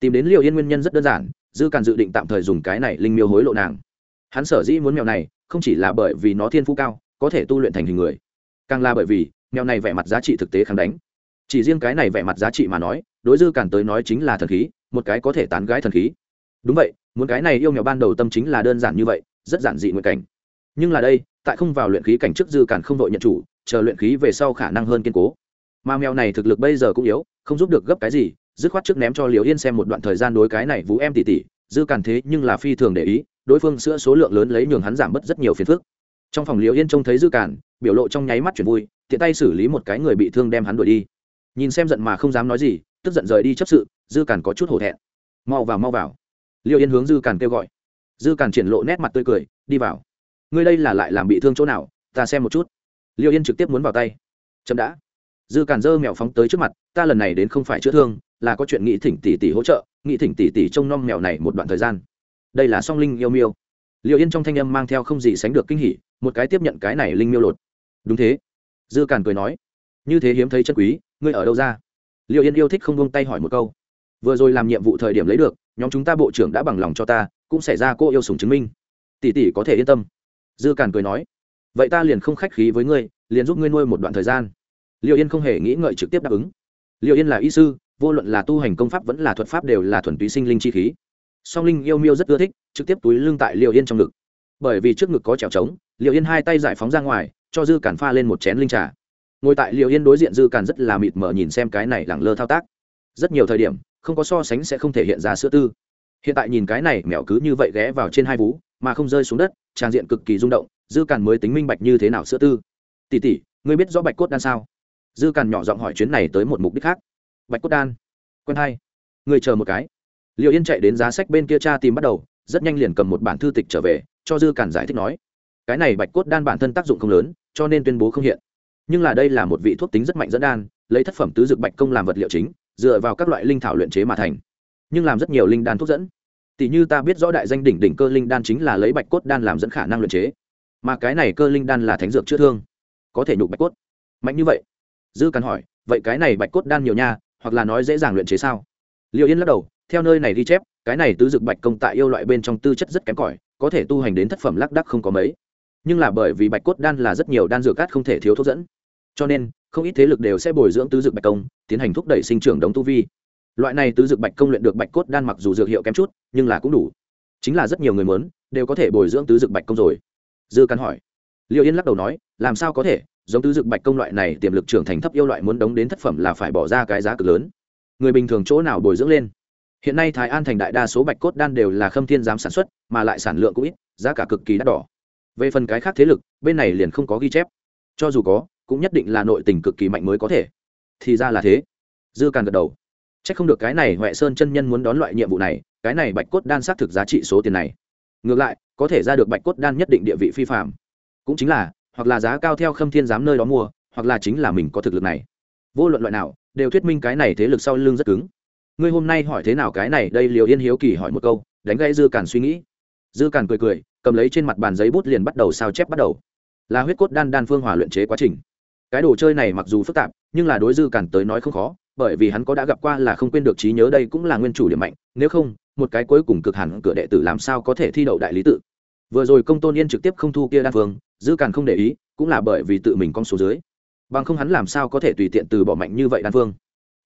Tìm đến liều yên nguyên nhân rất đơn giản, dư càn dự định tạm thời dùng cái này linh miêu hối lộ nàng. Hắn sở dĩ muốn mèo này, không chỉ là bởi vì nó thiên phú cao, có thể tu luyện thành hình người, càng là bởi vì mèo này vẻ mặt giá trị thực tế kháng đánh. Chỉ riêng cái này vẻ mặt giá trị mà nói, đối dư càn tới nói chính là thần khí, một cái có thể tán gái thần khí. Đúng vậy muốn cái này yêu mèo ban đầu tâm chính là đơn giản như vậy, rất giản dị nguyện cảnh. Nhưng là đây, tại không vào luyện khí cảnh trước dư cản không đội nhận chủ, chờ luyện khí về sau khả năng hơn kiên cố. Mà mèo này thực lực bây giờ cũng yếu, không giúp được gấp cái gì, dứt khoát trước ném cho liều yên xem một đoạn thời gian đối cái này vũ em tỉ tỉ dư cản thế nhưng là phi thường để ý, đối phương sữa số lượng lớn lấy nhường hắn giảm bớt rất nhiều phiền phức. Trong phòng liều yên trông thấy dư cản, biểu lộ trong nháy mắt chuyển vui, tiện tay xử lý một cái người bị thương đem hắn đuổi đi. Nhìn xem giận mà không dám nói gì, tức giận rời đi chấp sự, dư cản có chút hổ thẹn. Mau vào mau vào liêu yên hướng dư càn kêu gọi. Dư càn triển lộ nét mặt tươi cười, đi vào. Ngươi đây là lại làm bị thương chỗ nào, ta xem một chút. Liêu yên trực tiếp muốn vào tay. Chậm đã. Dư càn dơ mèo phóng tới trước mặt, ta lần này đến không phải chữa thương, là có chuyện nghị thỉnh tỷ tỷ hỗ trợ, nghị thỉnh tỷ tỷ trông nom mèo này một đoạn thời gian. Đây là song linh yêu miêu. Liệu yên trong thanh âm mang theo không gì sánh được kinh hỉ, một cái tiếp nhận cái này linh miêu lột. Đúng thế. Dư càn cười nói. Như thế hiếm thấy chân quý, ngươi ở đâu ra? Liệu yên yêu thích không buông tay hỏi một câu. Vừa rồi làm nhiệm vụ thời điểm lấy được nhóm chúng ta bộ trưởng đã bằng lòng cho ta, cũng xảy ra cô yêu sùng chứng minh. Tỷ tỷ có thể yên tâm. Dư càn cười nói. Vậy ta liền không khách khí với ngươi, liền giúp ngươi nuôi một đoạn thời gian. Liệu yên không hề nghĩ ngợi trực tiếp đáp ứng. Liệu yên là y sư, vô luận là tu hành công pháp vẫn là thuật pháp đều là thuần túy sinh linh chi khí. Song linh yêu miêu rất ưa thích, trực tiếp túi lưng tại liệu yên trong ngực. Bởi vì trước ngực có trèo trống liệu yên hai tay giải phóng ra ngoài, cho dư cản pha lên một chén linh trà. Ngồi tại liệu yên đối diện dư cản rất là mịt mờ nhìn xem cái này lẳng lơ thao tác. Rất nhiều thời điểm không có so sánh sẽ không thể hiện ra sữa tư. Hiện tại nhìn cái này, mèo cứ như vậy ghé vào trên hai vú, mà không rơi xuống đất trang diện cực kỳ rung động, dư càn mới tính minh bạch như thế nào sữa tư. Tỷ tỷ, ngươi biết rõ bạch cốt đan sao? Dư càn nhỏ giọng hỏi chuyến này tới một mục đích khác. Bạch cốt đan quen hai người chờ một cái. Liệu yên chạy đến giá sách bên kia cha tìm bắt đầu, rất nhanh liền cầm một bản thư tịch trở về, cho dư càn giải thích nói, cái này bạch cốt đan bản thân tác dụng không lớn, cho nên tuyên bố không hiện. Nhưng là đây là một vị thuốc tính rất mạnh dẫn đan, lấy thất phẩm tứ dược bạch công làm vật liệu chính dựa vào các loại linh thảo luyện chế mà thành. Nhưng làm rất nhiều linh đan thuốc dẫn. Tỷ như ta biết rõ đại danh đỉnh đỉnh cơ linh đan chính là lấy bạch cốt đan làm dẫn khả năng luyện chế. Mà cái này cơ linh đan là thánh dược chữa thương. Có thể nhục bạch cốt. Mạnh như vậy. Dư cắn hỏi, vậy cái này bạch cốt đan nhiều nha, hoặc là nói dễ dàng luyện chế sao? Liệu yên lắc đầu, theo nơi này ghi chép, cái này tứ dực bạch công tại yêu loại bên trong tư chất rất kém cỏi, có thể tu hành đến thất phẩm lác đắc không có mấy. Nhưng là bởi vì bạch cốt đan là rất nhiều đan dược cát không thể thiếu thuốc dẫn cho nên, không ít thế lực đều sẽ bồi dưỡng tứ dược bạch công, tiến hành thúc đẩy sinh trưởng đống tu vi. Loại này tứ dược bạch công luyện được bạch cốt đan mặc dù dược hiệu kém chút, nhưng là cũng đủ. Chính là rất nhiều người muốn, đều có thể bồi dưỡng tứ dược bạch công rồi. Dư căn hỏi. Liệu yên lắc đầu nói, làm sao có thể? Giống tứ dược bạch công loại này, tiềm lực trưởng thành thấp yêu loại muốn đóng đến thất phẩm là phải bỏ ra cái giá cực lớn. Người bình thường chỗ nào bồi dưỡng lên? Hiện nay thái an thành đại đa số bạch cốt đan đều là khâm thiên giám sản xuất, mà lại sản lượng cũng ít, giá cả cực kỳ đắt đỏ. Về phần cái khác thế lực, bên này liền không có ghi chép. Cho dù có cũng nhất định là nội tình cực kỳ mạnh mới có thể. Thì ra là thế. Dư càn gật đầu. C h ắ c không được cái này huệ sơn chân nhân muốn đón loại nhiệm vụ này, cái này bạch cốt đan xác thực giá trị số tiền này. Ngược lại, có thể ra được bạch cốt đan nhất định địa vị phi phạm. Cũng chính là, hoặc là giá cao theo khâm thiên giám nơi đó mua, hoặc là chính là mình có thực lực này. Vô luận loại nào, đều thuyết minh cái này thế lực sau lưng rất cứng. Ngươi hôm nay hỏi thế nào cái này, đây liều yên hiếu kỳ hỏi một câu, đánh gãy dư càn suy nghĩ. Dư càn cười cười, cầm lấy trên mặt bàn giấy bút liền bắt đầu sao chép bắt đầu. Là huyết cốt đan đan phương hòa luyện chế quá trình cái đồ chơi này mặc dù phức tạp, nhưng là đối dư cản tới nói không khó, bởi vì hắn có đã gặp qua là không quên được trí nhớ đây cũng là nguyên chủ điểm mạnh, nếu không, một cái cuối cùng cực hẳn cửa đệ tử làm sao có thể thi đậu đại lý tự. Vừa rồi công tôn yên trực tiếp không thu kia đan phương dư cản không để ý, cũng là bởi vì tự mình con số dưới. Bằng không hắn làm sao có thể tùy tiện từ bỏ mạnh như vậy đan phương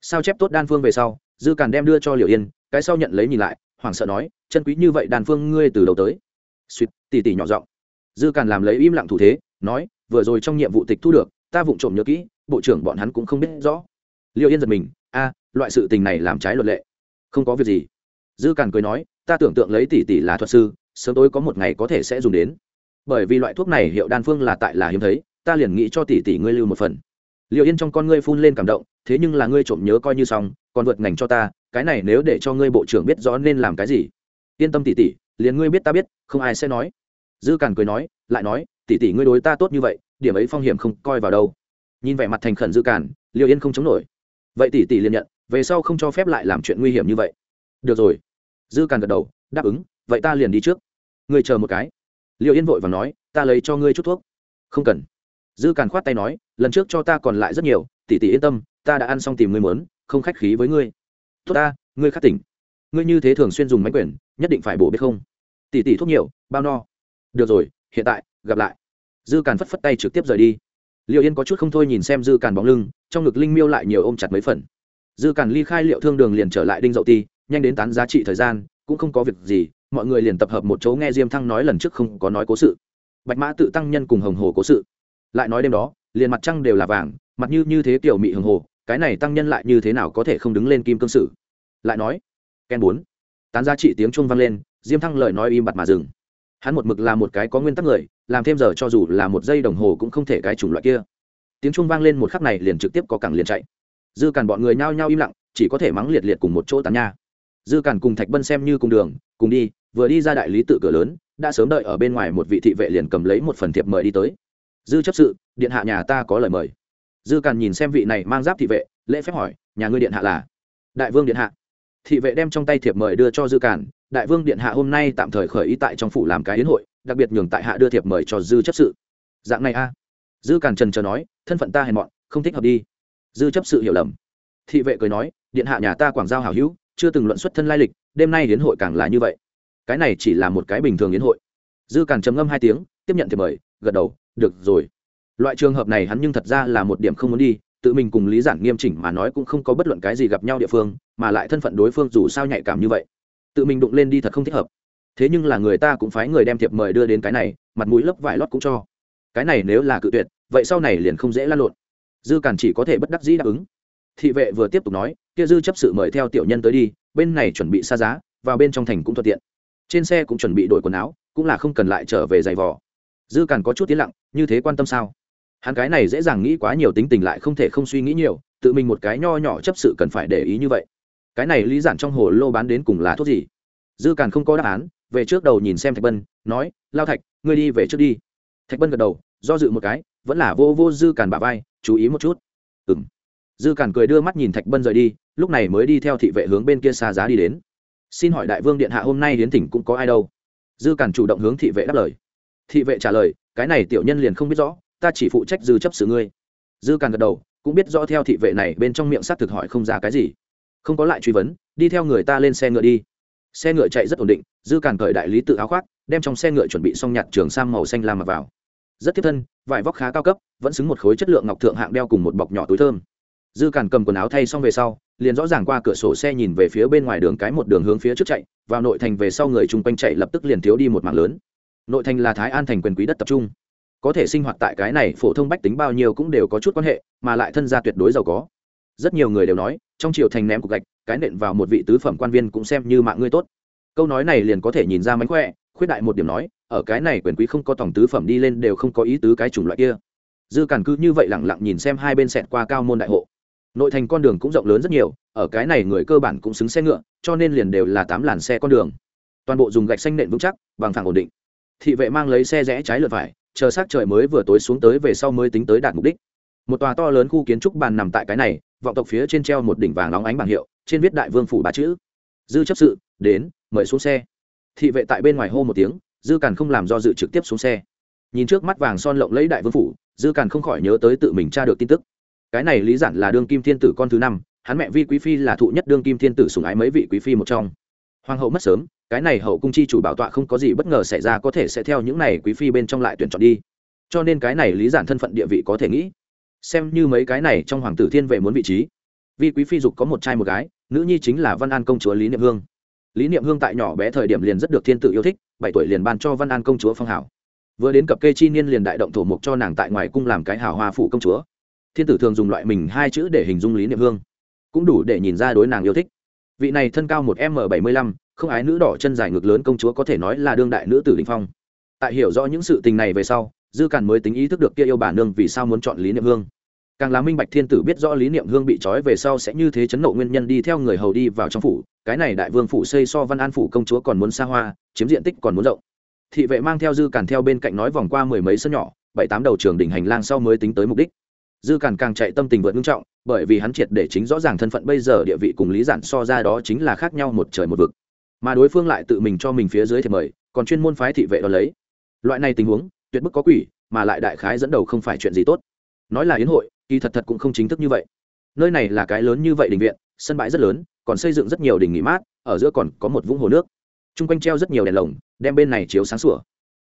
sao chép tốt đan phương về sau, dư càn đem đưa cho liệu yên, cái sau nhận lấy nhìn lại, hoảng sợ nói, chân quý như vậy đan phương ngươi từ đầu tới. Suýt, tỉ tỉ nhỏ giọng. Dư càn làm lấy im lặng thủ thế, nói, vừa rồi trong nhiệm vụ tịch thu được ta vụng trộm nhớ kỹ, bộ trưởng bọn hắn cũng không biết rõ. Liệu yên giật mình, a, loại sự tình này làm trái luật lệ. Không có việc gì. Dư càn cười nói, ta tưởng tượng lấy tỷ tỷ là thuật sư, sớm tối có một ngày có thể sẽ dùng đến. Bởi vì loại thuốc này hiệu đan phương là tại là hiếm thấy, ta liền nghĩ cho tỷ tỷ ngươi lưu một phần. Liệu yên trong con ngươi phun lên cảm động, thế nhưng là ngươi trộm nhớ coi như xong, còn vượt ngành cho ta, cái này nếu để cho ngươi bộ trưởng biết rõ nên làm cái gì? Yên tâm tỷ tỷ, liền ngươi biết ta biết, không ai sẽ nói. Dư càn cười nói, lại nói tỷ tỷ ngươi đối ta tốt như vậy điểm ấy phong hiểm không coi vào đâu. Nhìn vẻ mặt thành khẩn dư cản, Liêu yên không chống nổi. Vậy tỷ tỷ liền nhận về sau không cho phép lại làm chuyện nguy hiểm như vậy. Được rồi. Dư càn gật đầu đáp ứng vậy ta liền đi trước. Ngươi chờ một cái. Liêu yên vội và nói ta lấy cho ngươi chút thuốc. Không cần. Dư càn khoát tay nói lần trước cho ta còn lại rất nhiều tỷ tỷ yên tâm ta đã ăn xong tìm ngươi muốn không khách khí với ngươi. Tốt ta ngươi khắc tỉnh. Ngươi như thế thường xuyên dùng máy quyền nhất định phải bổ biết không? Tỷ tỷ thuốc nhiều bao no. Được rồi hiện tại gặp lại. Dư càn phất phất tay trực tiếp rời đi. Liệu yên có chút không thôi nhìn xem dư càn bóng lưng, trong ngực linh miêu lại nhiều ôm chặt mấy phần. Dư càn ly khai liệu thương đường liền trở lại đinh dậu ti, nhanh đến tán giá trị thời gian, cũng không có việc gì, mọi người liền tập hợp một chỗ nghe diêm thăng nói lần trước không có nói cố sự. Bạch mã tự tăng nhân cùng hồng hồ cố sự. Lại nói đêm đó, liền mặt trăng đều là vàng, mặt như như thế tiểu mị hồng hồ, cái này tăng nhân lại như thế nào có thể không đứng lên kim cương sử? Lại nói, ken bốn. Tán giá trị tiếng chuông vang lên, diêm thăng lời nói im bặt mà dừng hắn một mực là một cái có nguyên tắc người, làm thêm giờ cho dù là một giây đồng hồ cũng không thể cái chủng loại kia. Tiếng chuông vang lên một khắc này liền trực tiếp có cẳng liền chạy. Dư càn bọn người nhao nhao im lặng, chỉ có thể mắng liệt liệt cùng một chỗ tán nha. Dư càn cùng thạch bân xem như cùng đường, cùng đi, vừa đi ra đại lý tự cửa lớn, đã sớm đợi ở bên ngoài một vị thị vệ liền cầm lấy một phần thiệp mời đi tới. Dư chấp sự, điện hạ nhà ta có lời mời. Dư càn nhìn xem vị này mang giáp thị vệ, lễ phép hỏi, nhà ngươi điện hạ là? Đại vương điện hạ. Thị vệ đem trong tay thiệp mời đưa cho dư càn đại vương điện hạ hôm nay tạm thời khởi ý tại trong phủ làm cái hiến hội, đặc biệt nhường tại hạ đưa thiệp mời cho dư chấp sự. Dạng này a. Dư càn trần chờ nói, thân phận ta hèn mọn, không thích hợp đi. Dư chấp sự hiểu lầm. Thị vệ cười nói, điện hạ nhà ta quảng giao hảo hữu, chưa từng luận xuất thân lai lịch, đêm nay hiến hội càng là như vậy. Cái này chỉ là một cái bình thường hiến hội. Dư càn trầm ngâm hai tiếng, tiếp nhận thiệp mời, gật đầu, được rồi. Loại trường hợp này hắn nhưng thật ra là một điểm không muốn đi, tự mình cùng lý giản nghiêm chỉnh mà nói cũng không có bất luận cái gì gặp nhau địa phương, mà lại thân phận đối phương dù sao nhạy cảm như vậy tự mình đụng lên đi thật không thích hợp. Thế nhưng là người ta cũng phái người đem thiệp mời đưa đến cái này, mặt mũi lấp vải lót cũng cho. Cái này nếu là cự tuyệt, vậy sau này liền không dễ lan lộn. Dư càn chỉ có thể bất đắc dĩ đáp ứng. Thị vệ vừa tiếp tục nói, kia dư chấp sự mời theo tiểu nhân tới đi, bên này chuẩn bị xa giá, vào bên trong thành cũng thuận tiện. Trên xe cũng chuẩn bị đổi quần áo, cũng là không cần lại trở về giày vò. Dư càn có chút tiến lặng, như thế quan tâm sao? Hắn cái này dễ dàng nghĩ quá nhiều tính tình lại không thể không suy nghĩ nhiều, tự mình một cái nho nhỏ chấp sự cần phải để ý như vậy cái này lý giản trong hồ lô bán đến cùng là thuốc gì? Dư càn không có đáp án, về trước đầu nhìn xem thạch bân, nói, lao thạch, ngươi đi về trước đi. Thạch bân gật đầu, do dự một cái, vẫn là vô vô dư càn bà vai, chú ý một chút. Ừ m dư càn cười đưa mắt nhìn thạch bân rời đi, lúc này mới đi theo thị vệ hướng bên kia xa giá đi đến. Xin hỏi đại vương điện hạ hôm nay đến tỉnh cũng có ai đâu? Dư càn chủ động hướng thị vệ đáp lời. Thị vệ trả lời, cái này tiểu nhân liền không biết rõ, ta chỉ phụ trách dư chấp sự ngươi. Dư càn gật đầu, cũng biết rõ theo thị vệ này bên trong miệng xác thực hỏi không ra cái gì không có lại truy vấn, đi theo người ta lên xe ngựa đi. Xe ngựa chạy rất ổn định, dư càn cởi đại lý tự áo khoác, đem trong xe ngựa chuẩn bị xong nhặt trường sang màu xanh lam mặc vào. Rất thiết thân, vải vóc khá cao cấp, vẫn xứng một khối chất lượng ngọc thượng hạng đeo cùng một bọc nhỏ túi thơm. Dư càn cầm quần áo thay xong về sau, liền rõ ràng qua cửa sổ xe nhìn về phía bên ngoài đường cái một đường hướng phía trước chạy, vào nội thành về sau người chung quanh chạy lập tức liền thiếu đi một mảng lớn. Nội thành là thái an thành quyền quý đất tập trung. Có thể sinh hoạt tại cái này phổ thông bách tính bao nhiêu cũng đều có chút quan hệ, mà lại thân gia tuyệt đối giàu có. Rất nhiều người đều nói trong triều thành ném cục gạch, cái nện vào một vị tứ phẩm quan viên cũng xem như mạng ngươi tốt. Câu nói này liền có thể nhìn ra mánh khỏe, khuyết đại một điểm nói, ở cái này quyền quý không có tổng tứ phẩm đi lên đều không có ý tứ cái chủng loại kia. Dư cản cư như vậy lẳng lặng nhìn xem hai bên xẹt qua cao môn đại hộ. Nội thành con đường cũng rộng lớn rất nhiều, ở cái này người cơ bản cũng xứng xe ngựa, cho nên liền đều là tám làn xe con đường. Toàn bộ dùng gạch xanh nện vững chắc, bằng phẳng ổn định. Thị vệ mang lấy xe rẽ trái lượt phải, chờ s trời mới vừa tối xuống tới về sau mới tính tới đạt mục đích. Một tòa to lớn khu kiến trúc bàn nằm tại cái này vọng tộc phía trên treo một đỉnh vàng nóng ánh bảng hiệu, trên viết đại vương phủ ba chữ. Dư chấp sự, đến, mời xuống xe. Thị vệ tại bên ngoài hô một tiếng, dư càn không làm do dự trực tiếp xuống xe. Nhìn trước mắt vàng son lộng lấy đại vương phủ, dư càn không khỏi nhớ tới tự mình tra được tin tức. Cái này lý giản là đương kim thiên tử con thứ năm, hắn mẹ vi quý phi là thụ nhất đương kim thiên tử sùng ái mấy vị quý phi một trong. Hoàng hậu mất sớm, cái này hậu cung chi chủ bảo tọa không có gì bất ngờ xảy ra có thể sẽ theo những này quý phi bên trong lại tuyển chọn đi. Cho nên cái này lý giản thân phận địa vị có thể nghĩ xem như mấy cái này trong hoàng tử thiên vệ muốn vị trí. Vì quý phi dục có một trai một gái, nữ nhi chính là văn an công chúa lý niệm hương. Lý niệm hương tại nhỏ bé thời điểm liền rất được thiên tử yêu thích, bảy tuổi liền ban cho văn an công chúa phong hảo. Vừa đến cặp kê chi niên liền đại động thổ mục cho nàng tại ngoài cung làm cái hào hoa phủ công chúa. Thiên tử thường dùng loại mình hai chữ để hình dung lý niệm hương. Cũng đủ để nhìn ra đối nàng yêu thích. Vị này thân cao một m bảy mươi lăm, không ái nữ đỏ chân dài ngực lớn công chúa có thể nói là đương đại nữ tử đình phong. Tại hiểu rõ những sự tình này về sau dư càn mới tính ý thức được kia yêu bà nương vì sao muốn chọn lý niệm hương. Càng là minh bạch thiên tử biết rõ lý niệm hương bị trói về sau sẽ như thế chấn nộ nguyên nhân đi theo người hầu đi vào trong phủ, cái này đại vương phủ xây so văn an phủ công chúa còn muốn xa hoa, chiếm diện tích còn muốn rộng. Thị vệ mang theo dư càn theo bên cạnh nói vòng qua mười mấy sân nhỏ, bảy tám đầu trường đỉnh hành lang sau mới tính tới mục đích. Dư càn càng chạy tâm tình vượt ngưng trọng, bởi vì hắn triệt để chính rõ ràng thân phận bây giờ địa vị cùng lý giản so ra đó chính là khác nhau một trời một vực. Mà đối phương lại tự mình cho mình phía dưới thì mời, còn chuyên môn phái thị vệ đó lấy. Loại này tình huống tuyệt bức có quỷ, mà lại đại khái dẫn đầu không phải chuyện gì tốt. Nói là yến hội, kỳ thật thật cũng không chính thức như vậy. Nơi này là cái lớn như vậy đình viện, sân bãi rất lớn, còn xây dựng rất nhiều đình nghỉ mát, ở giữa còn có một vũng hồ nước. T r u n g quanh treo rất nhiều đèn lồng, đem bên này chiếu sáng sủa.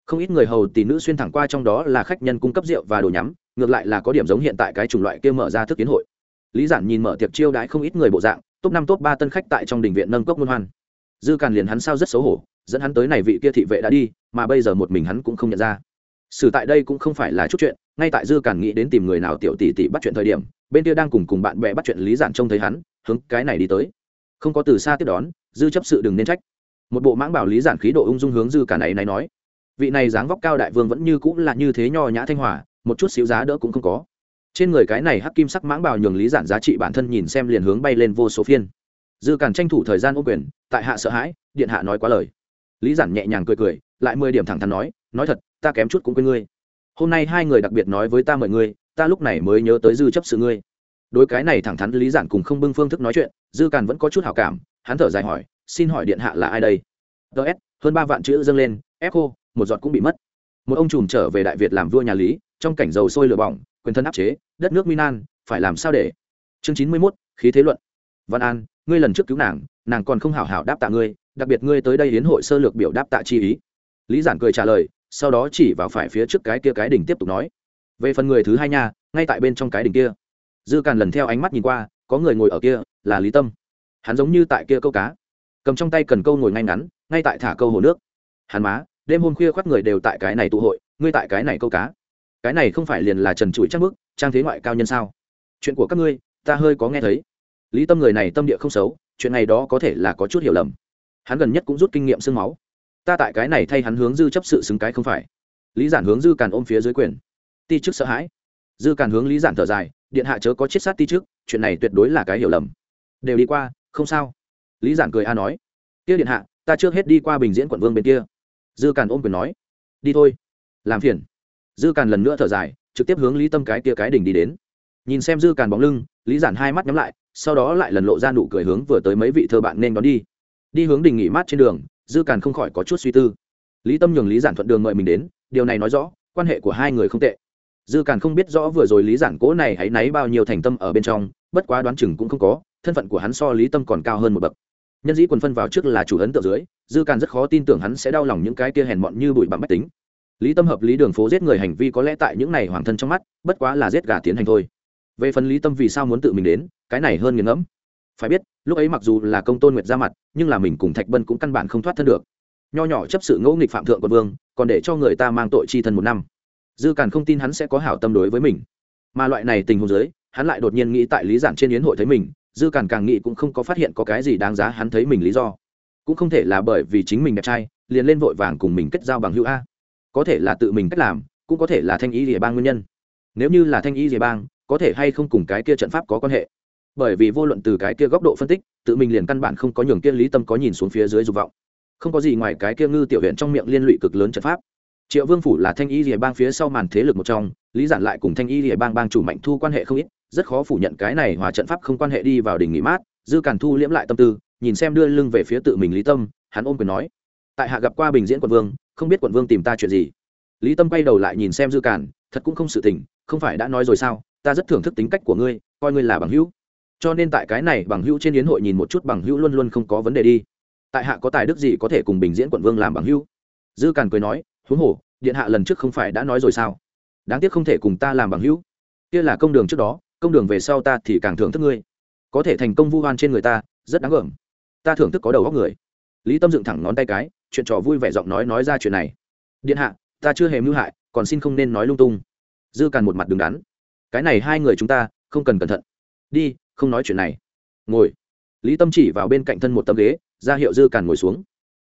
Không ít người hầu tỷ nữ xuyên thẳng qua trong đó là khách nhân cung cấp rượu và đồ nhắm, ngược lại là có điểm giống hiện tại cái chủng loại kia mở ra thức kiến hội. Lý giản nhìn mở tiệc chiêu đãi không ít người bộ dạng, top năm, top ba tân khách tại trong đình viện nâng cốc môn hoan. Dư càn liền hắn sao rất xấu hổ, dẫn hắn tới này vị kia thị vệ đã đi, mà bây giờ một mình hắn cũng không nhận ra xử tại đây cũng không phải là chút chuyện, ngay tại dư càn nghĩ đến tìm người nào tiểu tỷ tỷ bắt chuyện thời điểm, bên kia đang cùng cùng bạn bè bắt chuyện lý giản trông thấy hắn, hướng cái này đi tới. Không có từ xa tiếp đón, dư chấp sự đừng nên trách. Một bộ mãng bảo lý giản khí độ ung dung hướng dư càn này này nói. Vị này dáng vóc cao đại vương vẫn như cũng là như thế nho nhã thanh hòa, một chút xíu giá đỡ cũng không có. Trên người cái này hắc kim sắc mãng bảo nhường lý giản giá trị bản thân nhìn xem liền hướng bay lên vô số phiên. Dư càn tranh thủ thời gian ô quyền, tại hạ sợ hãi, điện hạ nói quá lời. Lý giản nhẹ nhàng cười cười, lại mười điểm thẳng thắn nói nói thật ta kém chút cũng quên ngươi. Hôm nay hai người đặc biệt nói với ta mời ngươi, ta lúc này mới nhớ tới dư chấp sự ngươi. Đối cái này thẳng thắn, lý giản cùng không bưng phương thức nói chuyện, dư càn vẫn có chút hảo cảm, hắn thở dài hỏi, xin hỏi điện hạ là ai đây? Ts hơn ba vạn chữ dâng lên ép khô một giọt cũng bị mất. Một ông trùm trở về đại việt làm vua nhà lý, trong cảnh dầu sôi lửa bỏng, quyền thân áp chế, đất nước minan, phải làm sao để? Chương chín mươi mốt, khí thế luận. Văn an, ngươi lần trước cứu nàng nàng còn không hảo hảo đáp tạ ngươi, đặc biệt ngươi tới đây hiến hội sơ lược biểu đáp tạ chi ý. Lý giản cười trả lời sau đó chỉ vào phải phía trước cái kia cái đỉnh tiếp tục nói. Về phần người thứ hai nha, ngay tại bên trong cái đỉnh kia. Dư càn lần theo ánh mắt nhìn qua, có người ngồi ở kia, là lý tâm. Hắn giống như tại kia câu cá. Cầm trong tay cần câu ngồi ngay ngắn, ngay tại thả câu hồ nước. Hắn má, đêm hôm khuya khoác người đều tại cái này tụ hội, ngươi tại cái này câu cá. Cái này không phải liền là trần trụi chắc mức trang thế ngoại cao nhân sao? Chuyện của các ngươi, ta hơi có nghe thấy. Lý tâm người này tâm địa không xấu, chuyện này đó có thể là có chút hiểu lầm. Hắn gần nhất cũng rút kinh nghiệm sương máu ta tại cái này thay hắn hướng dư chấp sự xứng cái không phải. Lý giản hướng dư càn ôm phía dưới quyền. Ti chức sợ hãi. Dư càn hướng lý giản thở dài điện hạ chớ có chết sát ti chức, chuyện này tuyệt đối là cái hiểu lầm. Đều đi qua không sao. Lý giản cười a nói. Kia điện hạ ta trước hết đi qua bình diễn quận vương bên kia. Dư càn ôm quyền nói. Đi thôi. Làm phiền. Dư càn lần nữa thở dài trực tiếp hướng lý tâm cái kia cái đỉnh đi đến. Nhìn xem dư càn bóng lưng lý giản hai mắt nhắm lại sau đó lại lần lộ ra nụ cười hướng vừa tới mấy vị thơ bạn nên đón đi. Đi hướng đình nghỉ mát trên đường dư càn không khỏi có chút suy tư. Lý tâm nhường lý giản thuận đường mời mình đến, điều này nói rõ, quan hệ của hai người không tệ. Dư càn không biết rõ vừa rồi lý giản cố này hãy náy bao nhiêu thành tâm ở bên trong, bất quá đoán chừng cũng không có, thân phận của hắn so lý tâm còn cao hơn một bậc. Nhân dĩ quần phân vào trước là chủ ấn tượng dưới, dư càn rất khó tin tưởng hắn sẽ đau lòng những cái kia hèn mọn như bụi bặm bách tính. Lý tâm hợp lý đường phố giết người hành vi có lẽ tại những này hoàng thân trong mắt, bất quá là giết gà tiến hành thôi. Về phần lý tâm vì sao muốn tự mình đến, cái này hơn nghiền ngẫm phải biết, lúc ấy mặc dù là công tôn nguyệt ra mặt, nhưng là mình cùng thạch bân cũng căn bản không thoát thân được. Nho nhỏ chấp sự ngẫu nghịch phạm thượng quân vương, còn để cho người ta mang tội chi thân một năm. Dư càn không tin hắn sẽ có hảo tâm đối với mình. Mà loại này tình huống giới hắn lại đột nhiên nghĩ tại lý giản trên yến hội thấy mình, dư càn càng nghĩ cũng không có phát hiện có cái gì đáng giá hắn thấy mình lý do. Cũng không thể là bởi vì chính mình đẹp trai, liền lên vội vàng cùng mình kết giao bằng hữu a. Có thể là tự mình cách làm, cũng có thể là thanh ý rìa bang nguyên nhân. Nếu như là thanh ý rìa bang, có thể hay không cùng cái kia trận pháp có quan hệ? Bởi vì vô luận từ cái kia góc độ phân tích, tự mình liền căn bản không có nhường kia lý tâm có nhìn xuống phía dưới dục vọng. Không có gì ngoài cái kia ngư tiểu huyện trong miệng liên lụy cực lớn trận pháp. Triệu vương phủ là thanh y rìa bang phía sau màn thế lực một trong, lý giản lại cùng thanh y rìa bang bang chủ mạnh thu quan hệ không ít, rất khó phủ nhận cái này hòa trận pháp không quan hệ đi vào đỉnh nghỉ mát, dư càn thu liễm lại tâm tư, nhìn xem đưa lưng về phía tự mình lý tâm, hắn ôm quyền nói, tại hạ gặp qua bình diễn quận vương, không biết quận vương tìm ta chuyện gì? Lý tâm quay đầu lại nhìn xem dư càn, thật cũng không sự tình, không phải đã nói rồi sao, ta rất thưởng thức tính cách của ngươi, coi ngươi là bằng hữu cho nên tại cái này bằng hữu trên yến hội nhìn một chút bằng hữu luôn luôn không có vấn đề đi. Tại hạ có tài đức gì có thể cùng bình diễn quận vương làm bằng hữu? Dư càn cười nói huống hồ, điện hạ lần trước không phải đã nói rồi sao? Đáng tiếc không thể cùng ta làm bằng hữu. Kia là công đường trước đó, công đường về sau ta thì càng thưởng thức ngươi. Có thể thành công vu hoan trên người ta, rất đáng gờm ta thưởng thức có đầu góc người. Lý tâm dựng thẳng ngón tay cái, chuyện trò vui vẻ giọng nói nói ra chuyện này. Điện hạ, ta chưa hề mưu hại, còn xin không nên nói lung tung. Dư càn một mặt đứng đắn. Cái này hai người chúng ta không cần cẩn thận. Đi không nói chuyện này. Ngồi. Lý tâm chỉ vào bên cạnh thân một tấm ghế, ra hiệu dư càn ngồi xuống.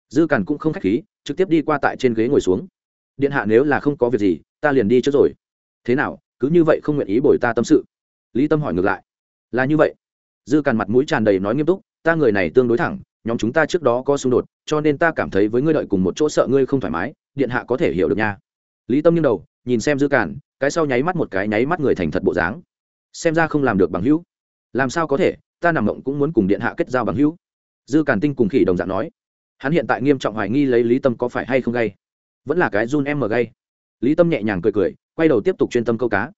Dư càn cũng không k h á c h khí, trực tiếp đi qua tại trên ghế ngồi xuống. Điện hạ nếu là không có việc gì, ta liền đi trước rồi. Thế nào, cứ như vậy không nguyện ý bồi ta tâm sự? Lý tâm hỏi ngược lại. Là như vậy. Dư càn mặt mũi tràn đầy nói nghiêm túc, ta người này tương đối thẳng, nhóm chúng ta trước đó có xung đột, cho nên ta cảm thấy với ngươi đợi cùng một chỗ sợ ngươi không thoải mái, điện hạ có thể hiểu được nha. Lý tâm nghiêng đầu, nhìn xem dư càn, cái sau nháy mắt một cái nháy mắt người thành thật bộ dáng. Xem ra không làm được bằng hữu làm sao có thể, ta nằm mộng cũng muốn cùng điện hạ kết giao bằng hữu. Dư càn tinh cùng khỉ đồng dạng nói. Hắn hiện tại nghiêm trọng hoài nghi lấy lý tâm có phải hay không gay. Vẫn là cái run em mờ gay. Lý tâm nhẹ nhàng cười cười, quay đầu tiếp tục chuyên tâm câu cá.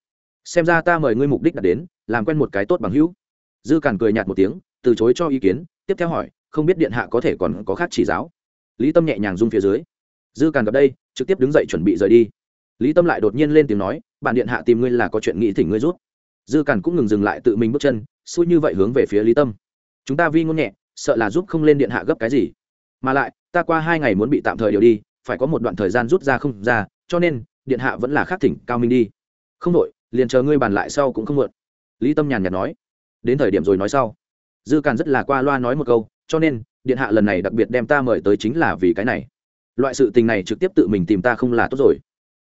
Xem ra ta mời ngươi mục đích đã đến, làm quen một cái tốt bằng hữu. Dư càn cười nhạt một tiếng, từ chối cho ý kiến, tiếp theo hỏi, không biết điện hạ có thể còn có khác chỉ giáo. Lý tâm nhẹ nhàng rung phía dưới. Dư càn gặp đây, trực tiếp đứng dậy chuẩn bị rời đi. Lý tâm lại đột nhiên lên tiếng nói, bản điện hạ tìm ngươi là có chuyện nghĩ thỉnh ngươi rút. Dư càn cũng ngừng dừng lại tự mình bước chân xui như vậy hướng về phía lý tâm. Chúng ta vi ngôn nhẹ, sợ là giúp không lên điện hạ gấp cái gì. Mà lại, ta qua hai ngày muốn bị tạm thời điều đi, phải có một đoạn thời gian rút ra không ra, cho nên, điện hạ vẫn là khắc thỉnh cao minh đi. Không đội liền chờ ngươi bàn lại sau cũng không muộn. Lý tâm nhàn nhạt nói. Đến thời điểm rồi nói sau. Dư càn rất là qua loa nói một câu, cho nên, điện hạ lần này đặc biệt đem ta mời tới chính là vì cái này. Loại sự tình này trực tiếp tự mình tìm ta không là tốt rồi.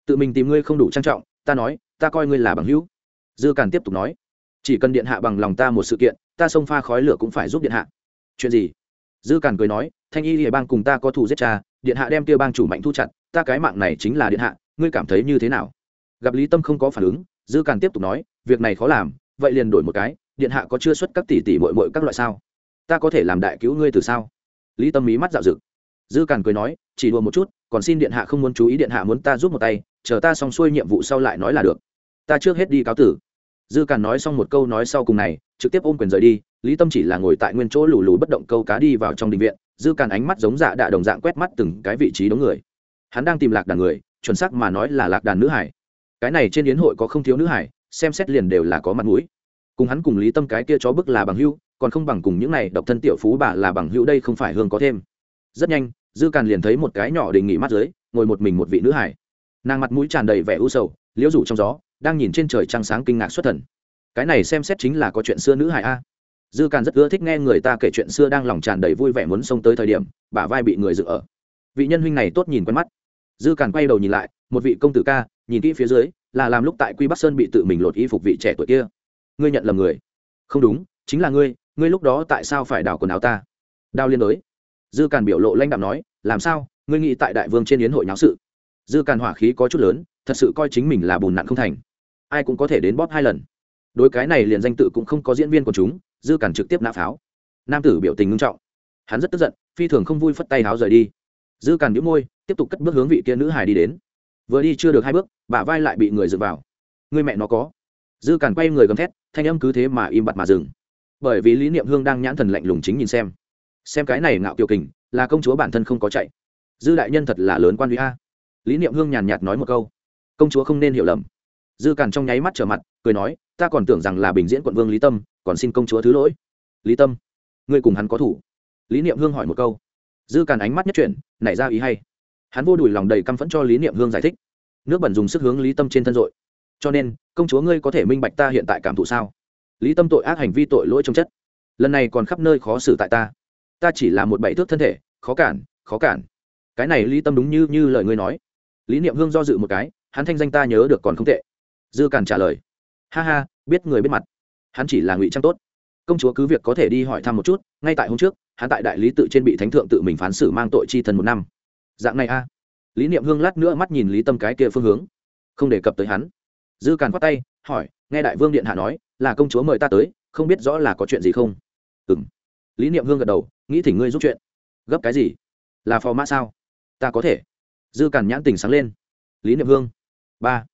Tự mình tìm ngươi không đủ trang trọng, ta nói, ta coi ngươi là bằng hữu. Dư càn tiếp tục nói chỉ cần điện hạ bằng lòng ta một sự kiện ta xông pha khói lửa cũng phải giúp điện hạ. Chuyện gì? Dư càn cười nói thanh y địa bang cùng ta có thù giết cha điện hạ đem kia bang chủ mạnh thu chặt ta cái mạng này chính là điện hạ ngươi cảm thấy như thế nào? Gặp lý tâm không có phản ứng dư càn tiếp tục nói việc này khó làm vậy liền đổi một cái điện hạ có chưa xuất các tỷ tỷ mội mội các loại sao? Ta có thể làm đại cứu ngươi từ sao? Lý tâm mí mắt dạo dực, dư càn cười nói chỉ đùa một chút còn xin điện hạ không muốn chú ý điện hạ muốn ta giúp một tay chờ ta xong xuôi nhiệm vụ sau lại nói là được. Ta trước hết đi cáo tử dư càn nói xong một câu nói sau cùng này, trực tiếp ôm quyền rời đi, lý tâm chỉ là ngồi tại nguyên chỗ lù lù bất động câu cá đi vào trong đình viện, dư càn ánh mắt giống dạ đạ đồng dạng quét mắt từng cái vị trí đống người. Hắn đang tìm lạc đàn người, chuẩn xác mà nói là lạc đàn nữ hải. Cái này trên yến hội có không thiếu nữ hải, xem xét liền đều là có mặt mũi. Cùng hắn cùng lý tâm cái kia chó bức là bằng hưu còn không bằng cùng những này độc thân tiểu phú bà là bằng hữu đây không phải hương có thêm. Rất nhanh, dư càn liền thấy một cái nhỏ đình nghỉ mắt dưới, ngồi một mình một vị nữ hải. Nàng mặt mũi tràn đầy vẻ u sầu, liễu rủ trong gió đang nhìn trên trời trăng sáng kinh ngạc xuất thần. Cái này xem xét chính là có chuyện xưa nữ hải a. Dư càn rất ưa thích nghe người ta kể chuyện xưa đang lòng tràn đầy vui vẻ muốn xông tới thời điểm, bả vai bị người dựng ở. Vị nhân huynh này tốt nhìn quen mắt. Dư càn quay đầu nhìn lại, một vị công tử ca, nhìn kỹ phía dưới, là làm lúc tại quy bắc sơn bị tự mình lột y phục vị trẻ tuổi kia. Ngươi nhận lầm người. Không đúng, chính là ngươi ngươi lúc đó tại sao phải đào quần áo ta? Đao liên đối. Dư càn biểu lộ lãnh đạm nói, làm sao, ngươi nghĩ tại đại vương trên yến hội nháo sự? Dư càn hỏa khí có chút lớn, thật sự coi chính mình là bùn nặn không thành ai cũng có thể đến bóp hai lần. Đối cái này liền danh tự cũng không có diễn viên của chúng, dư càn trực tiếp nã pháo. Nam tử biểu tình ngưng trọng. Hắn rất tức giận, phi thường không vui phất tay háo rời đi. Dư càn nhũ môi, tiếp tục cất bước hướng vị kia nữ hài đi đến. Vừa đi chưa được hai bước, bả vai lại bị người dựa vào. Người mẹ nó có. Dư càn quay người gầm thét, thanh âm cứ thế mà im bặt mà dừng. Bởi vì lý niệm hương đang nhãn thần lạnh lùng chính nhìn xem. Xem cái này ngạo kiều kình, là công chúa bản thân không có chạy. Dư đại nhân thật là lớn quan huy a. Lý niệm hương nhàn nhạt nói một câu. Công chúa không nên hiểu lầm dư càn trong nháy mắt trở mặt, cười nói, ta còn tưởng rằng là bình diễn quận vương lý tâm, còn xin công chúa thứ lỗi. Lý tâm, ngươi cùng hắn có thủ? Lý niệm hương hỏi một câu. Dư càn ánh mắt nhất chuyển, nảy ra ý hay. Hắn vô đùi lòng đầy căm phẫn cho lý niệm hương giải thích. Nước bẩn dùng sức hướng lý tâm trên thân dội cho nên, công chúa ngươi có thể minh bạch ta hiện tại cảm thụ sao? Lý tâm tội ác hành vi tội lỗi trong chất. Lần này còn khắp nơi khó xử tại ta. Ta chỉ là một bảy thước thân thể, khó cản khó cản. Cái này lý tâm đúng như như lời ngươi nói. Lý niệm hương do dự một cái, hắn thanh danh ta nhớ được còn không tệ dư Càn trả lời. Ha ha, biết người biết mặt. Hắn chỉ là ngụy trang tốt. Công chúa cứ việc có thể đi hỏi thăm một chút, ngay tại hôm trước, hắn tại đại lý tự trên bị thánh thượng tự mình phán xử mang tội chi thần một năm. Dạng này a. Lý niệm hương lát nữa mắt nhìn lý tâm cái kia phương hướng. Không đề cập tới hắn. Dư càn khoát tay, hỏi, nghe đại vương điện hạ nói, là công chúa mời ta tới, không biết rõ là có chuyện gì không? Ừ m lý niệm hương gật đầu, nghĩ thỉnh ngươi giúp chuyện. Gấp cái gì? Là phò mã sao? Ta có thể. Dư càn nhãn tình sáng lên. Lý niệm hương. Ba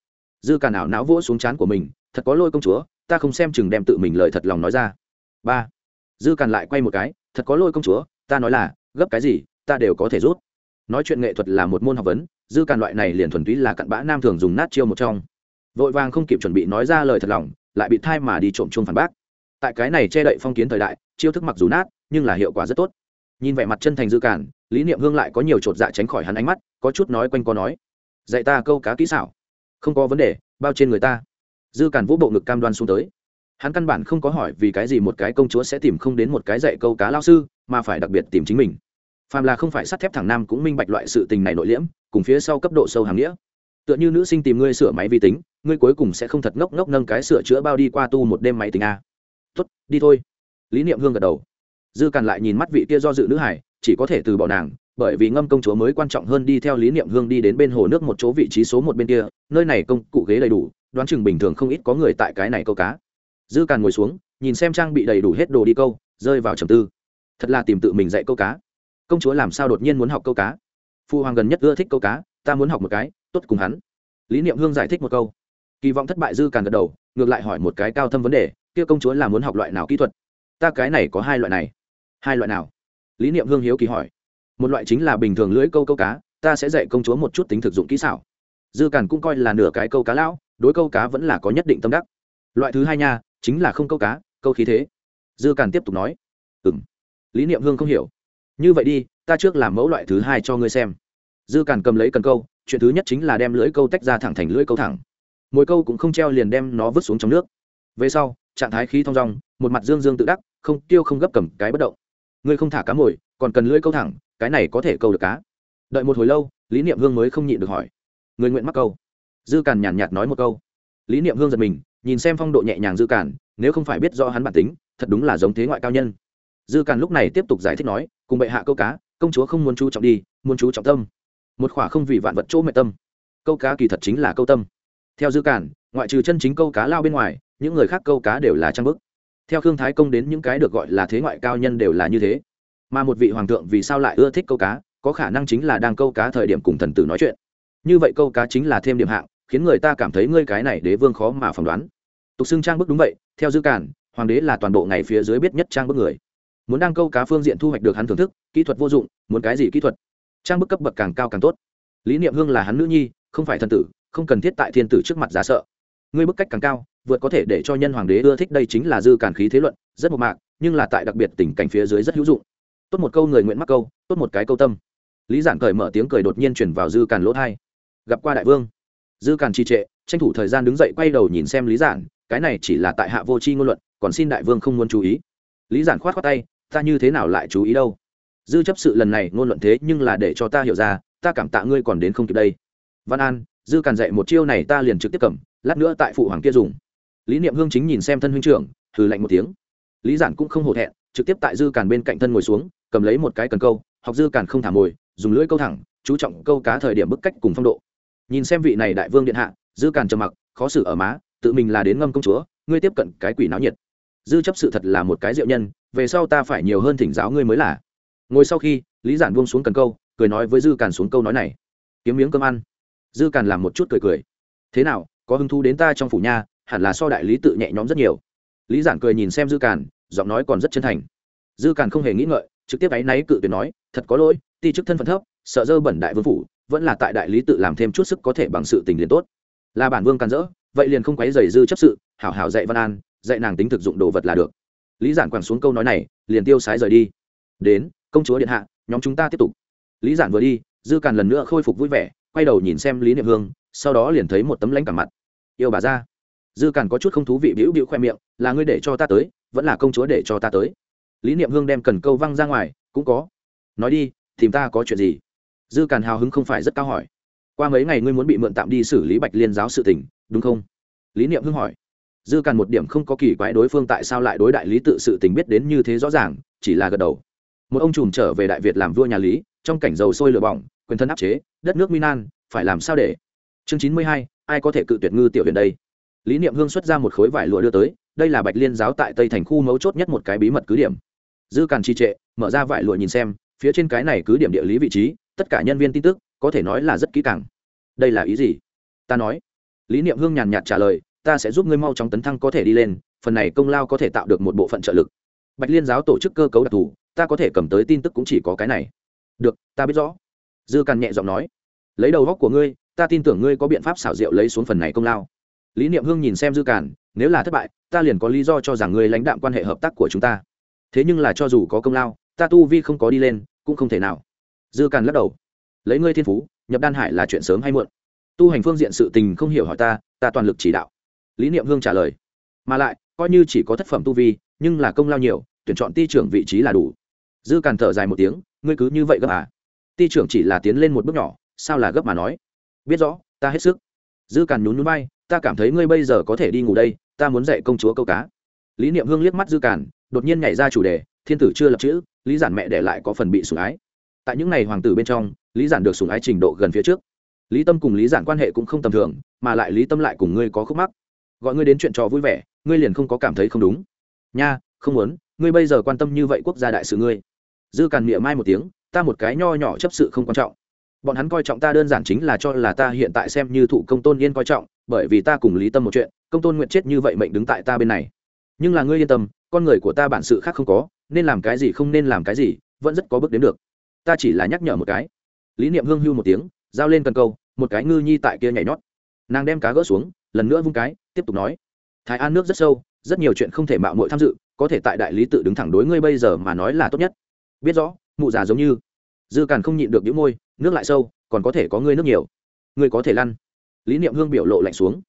dư càn ảo não vỗ xuống chán của mình, thật có lôi công chúa, ta không xem chừng đem tự mình lời thật lòng nói ra. Ba. Dư càn lại quay một cái, thật có lôi công chúa, ta nói là, gấp cái gì, ta đều có thể rút. Nói chuyện nghệ thuật là một môn học vấn, dư càn loại này liền thuần túy là cặn bã nam thường dùng nát chiêu một trong. Vội vàng không kịp chuẩn bị nói ra lời thật lòng, lại bị thai mà đi trộm chung phản bác. Tại cái này che đậy phong kiến thời đại, chiêu thức mặc dù nát, nhưng là hiệu quả rất tốt. Nhìn vẻ mặt chân thành dư cản lý niệm hương lại có nhiều chột dạ tránh khỏi hắn ánh mắt, có chút nói quanh có nói, dạy ta câu cá kỹ xảo không có vấn đề, bao trên người ta. Dư cản vũ bộ ngực cam đoan xuống tới. Hắn căn bản không có hỏi vì cái gì một cái công chúa sẽ tìm không đến một cái dạy câu cá lao sư, mà phải đặc biệt tìm chính mình. Phàm là không phải sắt thép thẳng nam cũng minh bạch loại sự tình này nội liễm, cùng phía sau cấp độ sâu hàng nghĩa. Tựa như nữ sinh tìm ngươi sửa máy vi tính, ngươi cuối cùng sẽ không thật ngốc ngốc nâng cái sửa chữa bao đi qua tu một đêm máy tính a. Tuất đi thôi. Lý niệm hương gật đầu. Dư càn lại nhìn mắt vị kia do dự nữ hải, chỉ có thể từ bỏ nàng bởi vì ngâm công chúa mới quan trọng hơn đi theo lý niệm hương đi đến bên hồ nước một chỗ vị trí số một bên kia, nơi này công cụ ghế đầy đủ, đoán chừng bình thường không ít có người tại cái này câu cá. Dư càn ngồi xuống, nhìn xem trang bị đầy đủ hết đồ đi câu, rơi vào trầm tư. Thật là tìm tự mình dạy câu cá. Công chúa làm sao đột nhiên muốn học câu cá? Phu hoàng gần nhất ưa thích câu cá, ta muốn học một cái, tốt cùng hắn. Lý niệm hương giải thích một câu. Kỳ vọng thất bại dư càn gật đầu, ngược lại hỏi một cái cao thâm vấn đề, kia công chúa là muốn học loại nào kỹ thuật? Ta cái này có hai loại này. Hai loại nào? Lý niệm hương hiếu kỳ hỏi một loại chính là bình thường lưới câu câu cá, ta sẽ dạy công chúa một chút tính thực dụng kỹ xảo. Dư càn cũng coi là nửa cái câu cá lão, đối câu cá vẫn là có nhất định tâm đắc. Loại thứ hai nha, chính là không câu cá, câu khí thế. Dư càn tiếp tục nói. Ừ m lý niệm hương không hiểu. Như vậy đi, ta trước làm mẫu loại thứ hai cho ngươi xem. Dư càn cầm lấy cần câu, chuyện thứ nhất chính là đem lưỡi câu tách ra thẳng thành lưỡi câu thẳng. Mỗi câu cũng không treo liền đem nó vứt xuống trong nước. Về sau, trạng thái khí thong rong một mặt dương dương tự đắc, không tiêu không gấp cầm cái bất động. Ngươi không thả cá mồi, còn cần lưỡi câu thẳng cái này có thể câu được cá. Đợi một hồi lâu, lý niệm hương mới không nhịn được hỏi. Người nguyện mắc câu. Dư càn nhàn nhạt nói một câu. Lý niệm hương giật mình, nhìn xem phong độ nhẹ nhàng dư càn, nếu không phải biết rõ hắn bản tính, thật đúng là giống thế ngoại cao nhân. Dư càn lúc này tiếp tục giải thích nói, cùng bệ hạ câu cá, công chúa không muốn chú trọng đi, muốn chú trọng tâm. Một khỏa không vì vạn vật chỗ mệ tâm. Câu cá kỳ thật chính là câu tâm. Theo dư cản ngoại trừ chân chính câu cá lao bên ngoài, những người khác câu cá đều là trang bức. Theo khương thái công đến những cái được gọi là thế ngoại cao nhân đều là như thế mà một vị hoàng thượng vì sao lại ưa thích câu cá, có khả năng chính là đang câu cá thời điểm cùng thần tử nói chuyện. Như vậy câu cá chính là thêm điểm hạng, khiến người ta cảm thấy ngươi cái này đế vương khó mà phỏng đoán. Tục xưng trang bức đúng vậy, theo dư cản, hoàng đế là toàn bộ ngày phía dưới biết nhất trang bức người. Muốn đang câu cá phương diện thu hoạch được hắn thưởng thức, kỹ thuật vô dụng, muốn cái gì kỹ thuật? Trang bức cấp bậc càng cao càng tốt. Lý niệm hương là hắn nữ nhi, không phải thần tử, không cần thiết tại thiên tử trước mặt giả sợ. Ngươi bức cách càng cao, vượt có thể để cho nhân hoàng đế ưa thích đây chính là dư cản khí thế luận, rất một mạc, nhưng là tại đặc biệt tình cảnh phía dưới rất hữu dụng tốt một câu người nguyện mắc câu, tốt một cái câu tâm. Lý giản cởi mở tiếng cười đột nhiên chuyển vào dư càn lỗ thai. Gặp qua đại vương. Dư càn trì trệ, tranh thủ thời gian đứng dậy quay đầu nhìn xem lý giản, cái này chỉ là tại hạ vô tri ngôn luận, còn xin đại vương không muốn chú ý. Lý giản khoát khoát tay, ta như thế nào lại chú ý đâu? Dư chấp sự lần này ngôn luận thế nhưng là để cho ta hiểu ra, ta cảm tạ ngươi còn đến không kịp đây. Văn an, dư càn dạy một chiêu này ta liền trực tiếp cầm, lát nữa tại phụ hoàng kia dùng. Lý niệm hương chính nhìn xem thân huynh trưởng, hừ lạnh một tiếng. Lý giản cũng không hổ thẹn, trực tiếp tại dư càn bên cạnh thân ngồi xuống cầm lấy một cái cần câu, học dư càn không thả mồi, dùng lưỡi câu thẳng, chú trọng câu cá thời điểm bức cách cùng phong độ. Nhìn xem vị này đại vương điện hạ, dư càn trầm mặc, khó xử ở má, tự mình là đến ngâm công chúa, ngươi tiếp cận cái quỷ náo nhiệt. Dư chấp sự thật là một cái diệu nhân, về sau ta phải nhiều hơn thỉnh giáo ngươi mới là. Ngồi sau khi, lý giản buông xuống cần câu, cười nói với dư càn xuống câu nói này. Kiếm miếng cơm ăn. Dư càn làm một chút cười cười. Thế nào, có hứng thú đến ta trong phủ nha, hẳn là so đại lý tự nhẹ nhõm rất nhiều. Lý giản cười nhìn xem dư càn, giọng nói còn rất chân thành. Dư càn không hề nghĩ ngợi trực tiếp áy náy cự tuyệt nói, thật có lỗi, ti chức thân phận thấp, sợ dơ bẩn đại vương phủ, vẫn là tại đại lý tự làm thêm chút sức có thể bằng sự tình liền tốt. Là bản vương càn rỡ, vậy liền không quấy dày dư chấp sự, hảo hảo dạy văn an, dạy nàng tính thực dụng đồ vật là được. Lý giản quẳng xuống câu nói này, liền tiêu sái rời đi. Đến, công chúa điện hạ, nhóm chúng ta tiếp tục. Lý giản vừa đi, dư càn lần nữa khôi phục vui vẻ, quay đầu nhìn xem lý niệm hương, sau đó liền thấy một tấm lãnh cả mặt. Yêu bà ra dư càn có chút không thú vị bĩu bĩu khoe miệng, là ngươi để cho ta tới, vẫn là công chúa để cho ta tới lý niệm hương đem cần câu văng ra ngoài, cũng có. Nói đi, tìm ta có chuyện gì? Dư càn hào hứng không phải rất cao hỏi. Qua mấy ngày ngươi muốn bị mượn tạm đi xử lý bạch liên giáo sự tình, đúng không? Lý niệm hương hỏi. Dư càn một điểm không có kỳ quái đối phương tại sao lại đối đại lý tự sự tình biết đến như thế rõ ràng, chỉ là gật đầu. Một ông trùm trở về đại việt làm vua nhà lý, trong cảnh dầu sôi lửa bỏng, quyền thân áp chế, đất nước minan phải làm sao để? Chương chín mươi hai, ai có thể cự tuyệt ngư tiểu huyền đây? Lý niệm hương xuất ra một khối vải lụa đưa tới, đây là bạch liên giáo tại tây thành khu mấu chốt nhất một cái bí mật cứ điểm dư càn trì trệ, mở ra vải lụa nhìn xem, phía trên cái này cứ điểm địa lý vị trí, tất cả nhân viên tin tức, có thể nói là rất kỹ càng. Đây là ý gì? Ta nói. Lý niệm hương nhàn nhạt trả lời, ta sẽ giúp ngươi mau chóng tấn thăng có thể đi lên, phần này công lao có thể tạo được một bộ phận trợ lực. Bạch liên giáo tổ chức cơ cấu đặc thù, ta có thể cầm tới tin tức cũng chỉ có cái này. Được, ta biết rõ. Dư càn nhẹ giọng nói, lấy đầu góc của ngươi, ta tin tưởng ngươi có biện pháp xảo diệu lấy xuống phần này công lao. Lý niệm hương nhìn xem dư càn, nếu là thất bại, ta liền có lý do cho rằng ngươi lãnh đạm quan hệ hợp tác của chúng ta thế nhưng là cho dù có công lao, ta tu vi không có đi lên, cũng không thể nào. Dư càn lắc đầu. Lấy ngươi thiên phú, nhập đan hải là chuyện sớm hay muộn. Tu hành phương diện sự tình không hiểu hỏi ta ta toàn lực chỉ đạo. Lý niệm hương trả lời. Mà lại, coi như chỉ có thất phẩm tu vi, nhưng là công lao nhiều, tuyển chọn ti trưởng vị trí là đủ. Dư càn thở dài một tiếng, ngươi cứ như vậy gấp à? Ti trưởng chỉ là tiến lên một bước nhỏ, sao là gấp mà nói? Biết rõ, ta hết sức. Dư càn nhún núi bay ta cảm thấy ngươi bây giờ có thể đi ngủ đây, ta muốn dạy công chúa câu cá. Lý niệm hương liếc mắt dư càn đột nhiên nhảy ra chủ đề, thiên tử chưa lập chữ, lý giản mẹ để lại có phần bị sủng ái. Tại những ngày hoàng tử bên trong, lý giản được sủng ái trình độ gần phía trước. Lý tâm cùng lý giản quan hệ cũng không tầm thường, mà lại lý tâm lại cùng ngươi có khúc mắc. Gọi ngươi đến chuyện trò vui vẻ, ngươi liền không có cảm thấy không đúng. Nha, không muốn, ngươi bây giờ quan tâm như vậy quốc gia đại sự ngươi. Dư càn miệng mai một tiếng, ta một cái nho nhỏ chấp sự không quan trọng. Bọn hắn coi trọng ta đơn giản chính là cho là ta hiện tại xem như thụ công tôn yên coi trọng, bởi vì ta cùng lý tâm một chuyện, công tôn nguyện chết như vậy mệnh đứng tại ta bên này nhưng là ngươi yên tâm, con người của ta bản sự khác không có, nên làm cái gì không nên làm cái gì, vẫn rất có bước đến được. Ta chỉ là nhắc nhở một cái. Lý niệm hương hưu một tiếng, giao lên cần câu, một cái ngư nhi tại kia nhảy nhót. Nàng đem cá gỡ xuống, lần nữa vung cái, tiếp tục nói, thái an nước rất sâu, rất nhiều chuyện không thể mạo muội tham dự, có thể tại đại lý tự đứng thẳng đối ngươi bây giờ mà nói là tốt nhất. Biết rõ, mụ già giống như. Dư càn không nhịn được những môi, nước lại sâu, còn có thể có ngươi nước nhiều. Ngươi có thể lăn. Lý niệm hương biểu lộ lạnh xuống,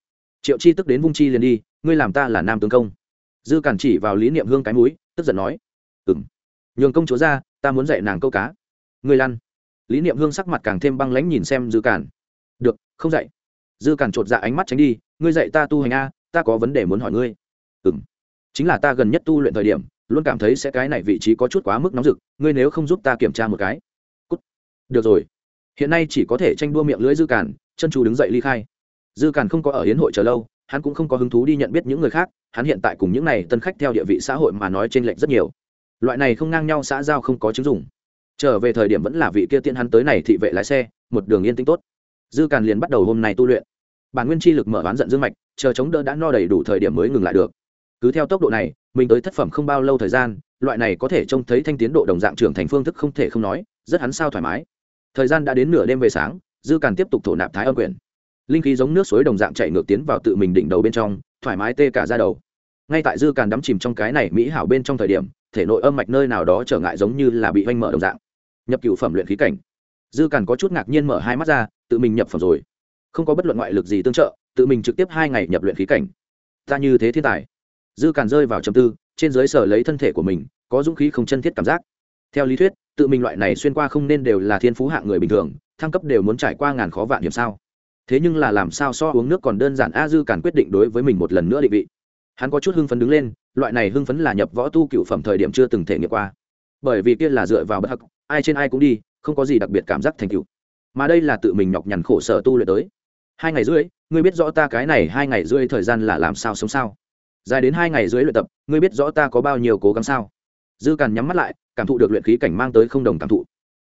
triệu chi tức đến vung chi liền đi, ngươi làm ta là nam tướng công dư cản chỉ vào lý niệm hương cái mũi, tức giận nói ừ m nhường công chúa ra, ta muốn dạy nàng câu cá. Ngươi lăn. Lý niệm hương sắc mặt càng thêm băng lãnh nhìn xem dư cản. Được, không dạy. Dư cản chột dạ ánh mắt tránh đi, ngươi dạy ta tu hành a, ta có vấn đề muốn hỏi ngươi. Ừ m chính là ta gần nhất tu luyện thời điểm, luôn cảm thấy sẽ cái này vị trí có chút quá mức nóng rực, ngươi nếu không giúp ta kiểm tra một cái. Cút. được rồi. Hiện nay chỉ có thể tranh đua miệng lưỡi dư cản, chân chú đứng dậy ly khai. Dư cản không có ở hiến hội chờ lâu hắn cũng không có hứng thú đi nhận biết những người khác, hắn hiện tại cùng những này tân khách theo địa vị xã hội mà nói t r ê n lệch rất nhiều. Loại này không ngang nhau xã giao không có chứng dùng trở về thời điểm vẫn là vị kia tiên hắn tới này thị vệ lái xe, một đường yên tĩnh tốt. Dư càn liền bắt đầu hôm nay tu luyện. Bản nguyên chi lực mở bán giận dương mạch, chờ chống đỡ đã no đầy đủ thời điểm mới ngừng lại được. Cứ theo tốc độ này, mình tới thất phẩm không bao lâu thời gian, loại này có thể trông thấy thanh tiến độ đồng dạng trưởng thành phương thức không thể không nói, rất hắn sao thoải mái. Thời gian đã đến nửa đêm về sáng, dư càn tiếp tục thổ nạp thái âm quyền linh khí giống nước suối đồng dạng chạy ngược tiến vào tự mình đỉnh đầu bên trong, thoải mái tê cả ra đầu. Ngay tại dư càn đắm chìm trong cái này mỹ hảo bên trong thời điểm, thể nội âm mạch nơi nào đó trở ngại giống như là bị oanh mở đồng dạng. Nhập cựu phẩm luyện khí cảnh. Dư càn có chút ngạc nhiên mở hai mắt ra, tự mình nhập phẩm rồi. Không có bất luận ngoại lực gì tương trợ, tự mình trực tiếp hai ngày nhập luyện khí cảnh. Ta như thế thiên tài. Dư càn rơi vào trầm tư, trên dưới sở lấy thân thể của mình, có dũng khí không chân thiết cảm giác. Theo lý thuyết, tự mình loại này xuyên qua không nên đều là thiên phú hạng người bình thường, thăng cấp đều muốn trải qua ngàn khó vạn hiểm sao? Thế nhưng là làm sao so uống nước còn đơn giản, a dư càn quyết định đối với mình một lần nữa định vị. Hắn có chút hưng phấn đứng lên, loại này hưng phấn là nhập võ tu cựu phẩm thời điểm chưa từng thể nghiệm qua. Bởi vì kia là dựa vào bất hắc, ai trên ai cũng đi, không có gì đặc biệt cảm giác thành cựu mà đây là tự mình nhọc nhằn khổ sở tu luyện tới. Hai ngày rưỡi, ngươi biết rõ ta cái này hai ngày rưỡi thời gian là làm sao sống sao? Dài đến hai ngày rưỡi luyện tập, ngươi biết rõ ta có bao nhiêu cố gắng sao? Dư càn nhắm mắt lại, cảm thụ được luyện khí cảnh mang tới không đồng cảm thụ.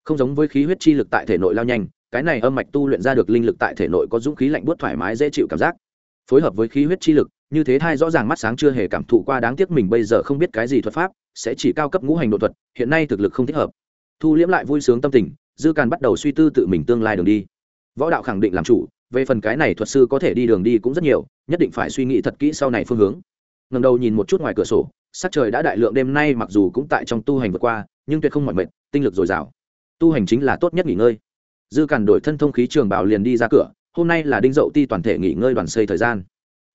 Không giống với khí huyết chi lực tại thể nội lao nhanh cái này âm mạch tu luyện ra được linh lực tại thể nội có dũng khí lạnh buốt thoải mái dễ chịu cảm giác. Phối hợp với khí huyết chi lực, như thế thai rõ ràng mắt sáng chưa hề cảm thụ qua đáng tiếc mình bây giờ không biết cái gì thuật pháp sẽ chỉ cao cấp ngũ hành độ thuật, hiện nay thực lực không thích hợp. Thu liễm lại vui sướng tâm tình, dư càn bắt đầu suy tư tự mình tương lai đường đi. Võ đạo khẳng định làm chủ, về phần cái này thuật sư có thể đi đường đi cũng rất nhiều, nhất định phải suy nghĩ thật kỹ sau này phương hướng. Ngầm đầu nhìn một chút ngoài cửa sổ, sắc trời đã đại lượng đêm nay mặc dù cũng tại trong tu hành vượt qua, nhưng tuyệt không mọi mệt, tinh lực dồi dào. Tu hành chính là tốt nhất nghỉ ngơi dư cản đổi thân thông khí trường bảo liền đi ra cửa, hôm nay là đinh dậu ti toàn thể nghỉ ngơi đoàn xây thời gian.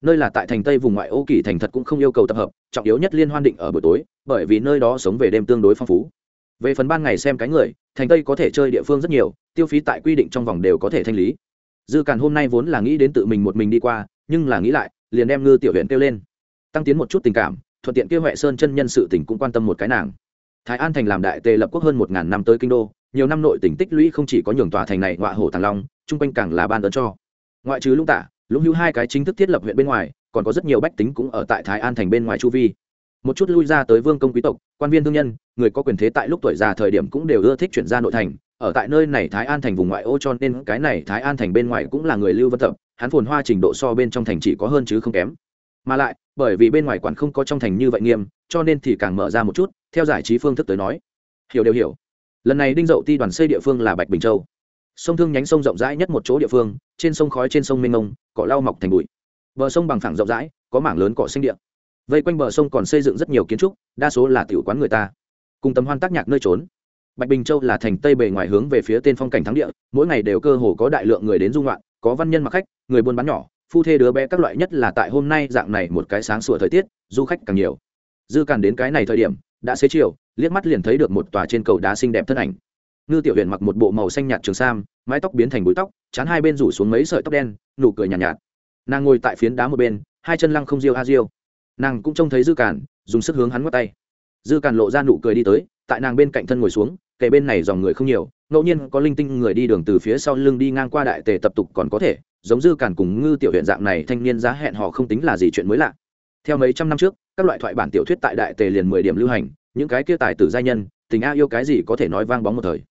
Nơi là tại thành tây vùng ngoại ô kỳ thành thật cũng không yêu cầu tập hợp, trọng yếu nhất liên hoan định ở buổi tối, bởi vì nơi đó sống về đêm tương đối phong phú. Về phần ban ngày xem cái người, thành tây có thể chơi địa phương rất nhiều, tiêu phí tại quy định trong vòng đều có thể thanh lý. Dư càn hôm nay vốn là nghĩ đến tự mình một mình đi qua, nhưng là nghĩ lại, liền đem ngư tiểu huyện kêu lên. Tăng tiến một chút tình cảm, thuận tiện kêu huệ sơn chân nhân sự tỉnh cũng quan tâm một cái nàng. Thái an thành làm đại tề lập quốc hơn một ngàn năm tới kinh đô nhiều năm nội tỉnh tích lũy không chỉ có nhường tòa thành này ngọa hổ thằng long, chung quanh càng là ban ơn cho. Ngoại trừ lũng tả, lũng hữu hai cái chính thức thiết lập huyện bên ngoài, còn có rất nhiều bách tính cũng ở tại thái an thành bên ngoài chu vi. Một chút lui ra tới vương công quý tộc, quan viên thương nhân, người có quyền thế tại lúc tuổi già thời điểm cũng đều ưa thích chuyển ra nội thành. Ở tại nơi này thái an thành vùng ngoại ô cho nên cái này thái an thành bên ngoài cũng là người lưu vân tập, hắn phồn hoa trình độ so bên trong thành chỉ có hơn chứ không kém. Mà lại, bởi vì bên ngoài quản không có trong thành như vậy nghiêm, cho nên thì càng mở ra một chút, theo giải trí phương thức tới nói. Hiểu đều hiểu lần này đinh dậu ti đoàn xây địa phương là bạch bình châu. Sông thương nhánh sông rộng rãi nhất một chỗ địa phương, trên sông khói trên sông mênh mông, cỏ lau mọc thành bụi. Bờ sông bằng phẳng rộng rãi, có mảng lớn cỏ xanh địa. Vây quanh bờ sông còn xây dựng rất nhiều kiến trúc, đa số là tiểu quán người ta. Cùng tấm hoan tác nhạc nơi trốn. Bạch bình châu là thành tây bề ngoài hướng về phía tên phong cảnh thắng địa, mỗi ngày đều cơ hồ có đại lượng người đến dung loạn có văn nhân mặc khách, người buôn bán nhỏ, phu thê đứa bé các loại nhất là tại hôm nay dạng này một cái sáng sủa thời tiết, du khách càng nhiều. Dư càn đến cái này thời điểm đã xế chiều liếc mắt liền thấy được một tòa trên cầu đá xinh đẹp thân ảnh. Ngư tiểu huyền mặc một bộ màu xanh nhạt trường sam mái tóc biến thành bụi tóc chán hai bên rủ xuống mấy sợi tóc đen nụ cười nhàn nhạt, nhạt. Nàng ngồi tại phiến đá một bên hai chân lăng không riêu a riêu nàng cũng trông thấy dư càn dùng sức hướng hắn ngắt tay. Dư càn lộ ra nụ cười đi tới tại nàng bên cạnh thân ngồi xuống kề bên này dòng người không nhiều ngẫu nhiên có linh tinh người đi đường từ phía sau lưng đi ngang qua đại tề tập tục còn có thể giống dư càn cùng ngư tiểu huyện dạng này thanh niên giá hẹn họ không tính là gì chuyện mới lạ theo mấy trăm năm trước, các loại thoại bản tiểu thuyết tại đại tề liền mười điểm lưu hành, những cái kia tài tử giai nhân, tình a yêu cái gì có thể nói vang bóng một thời.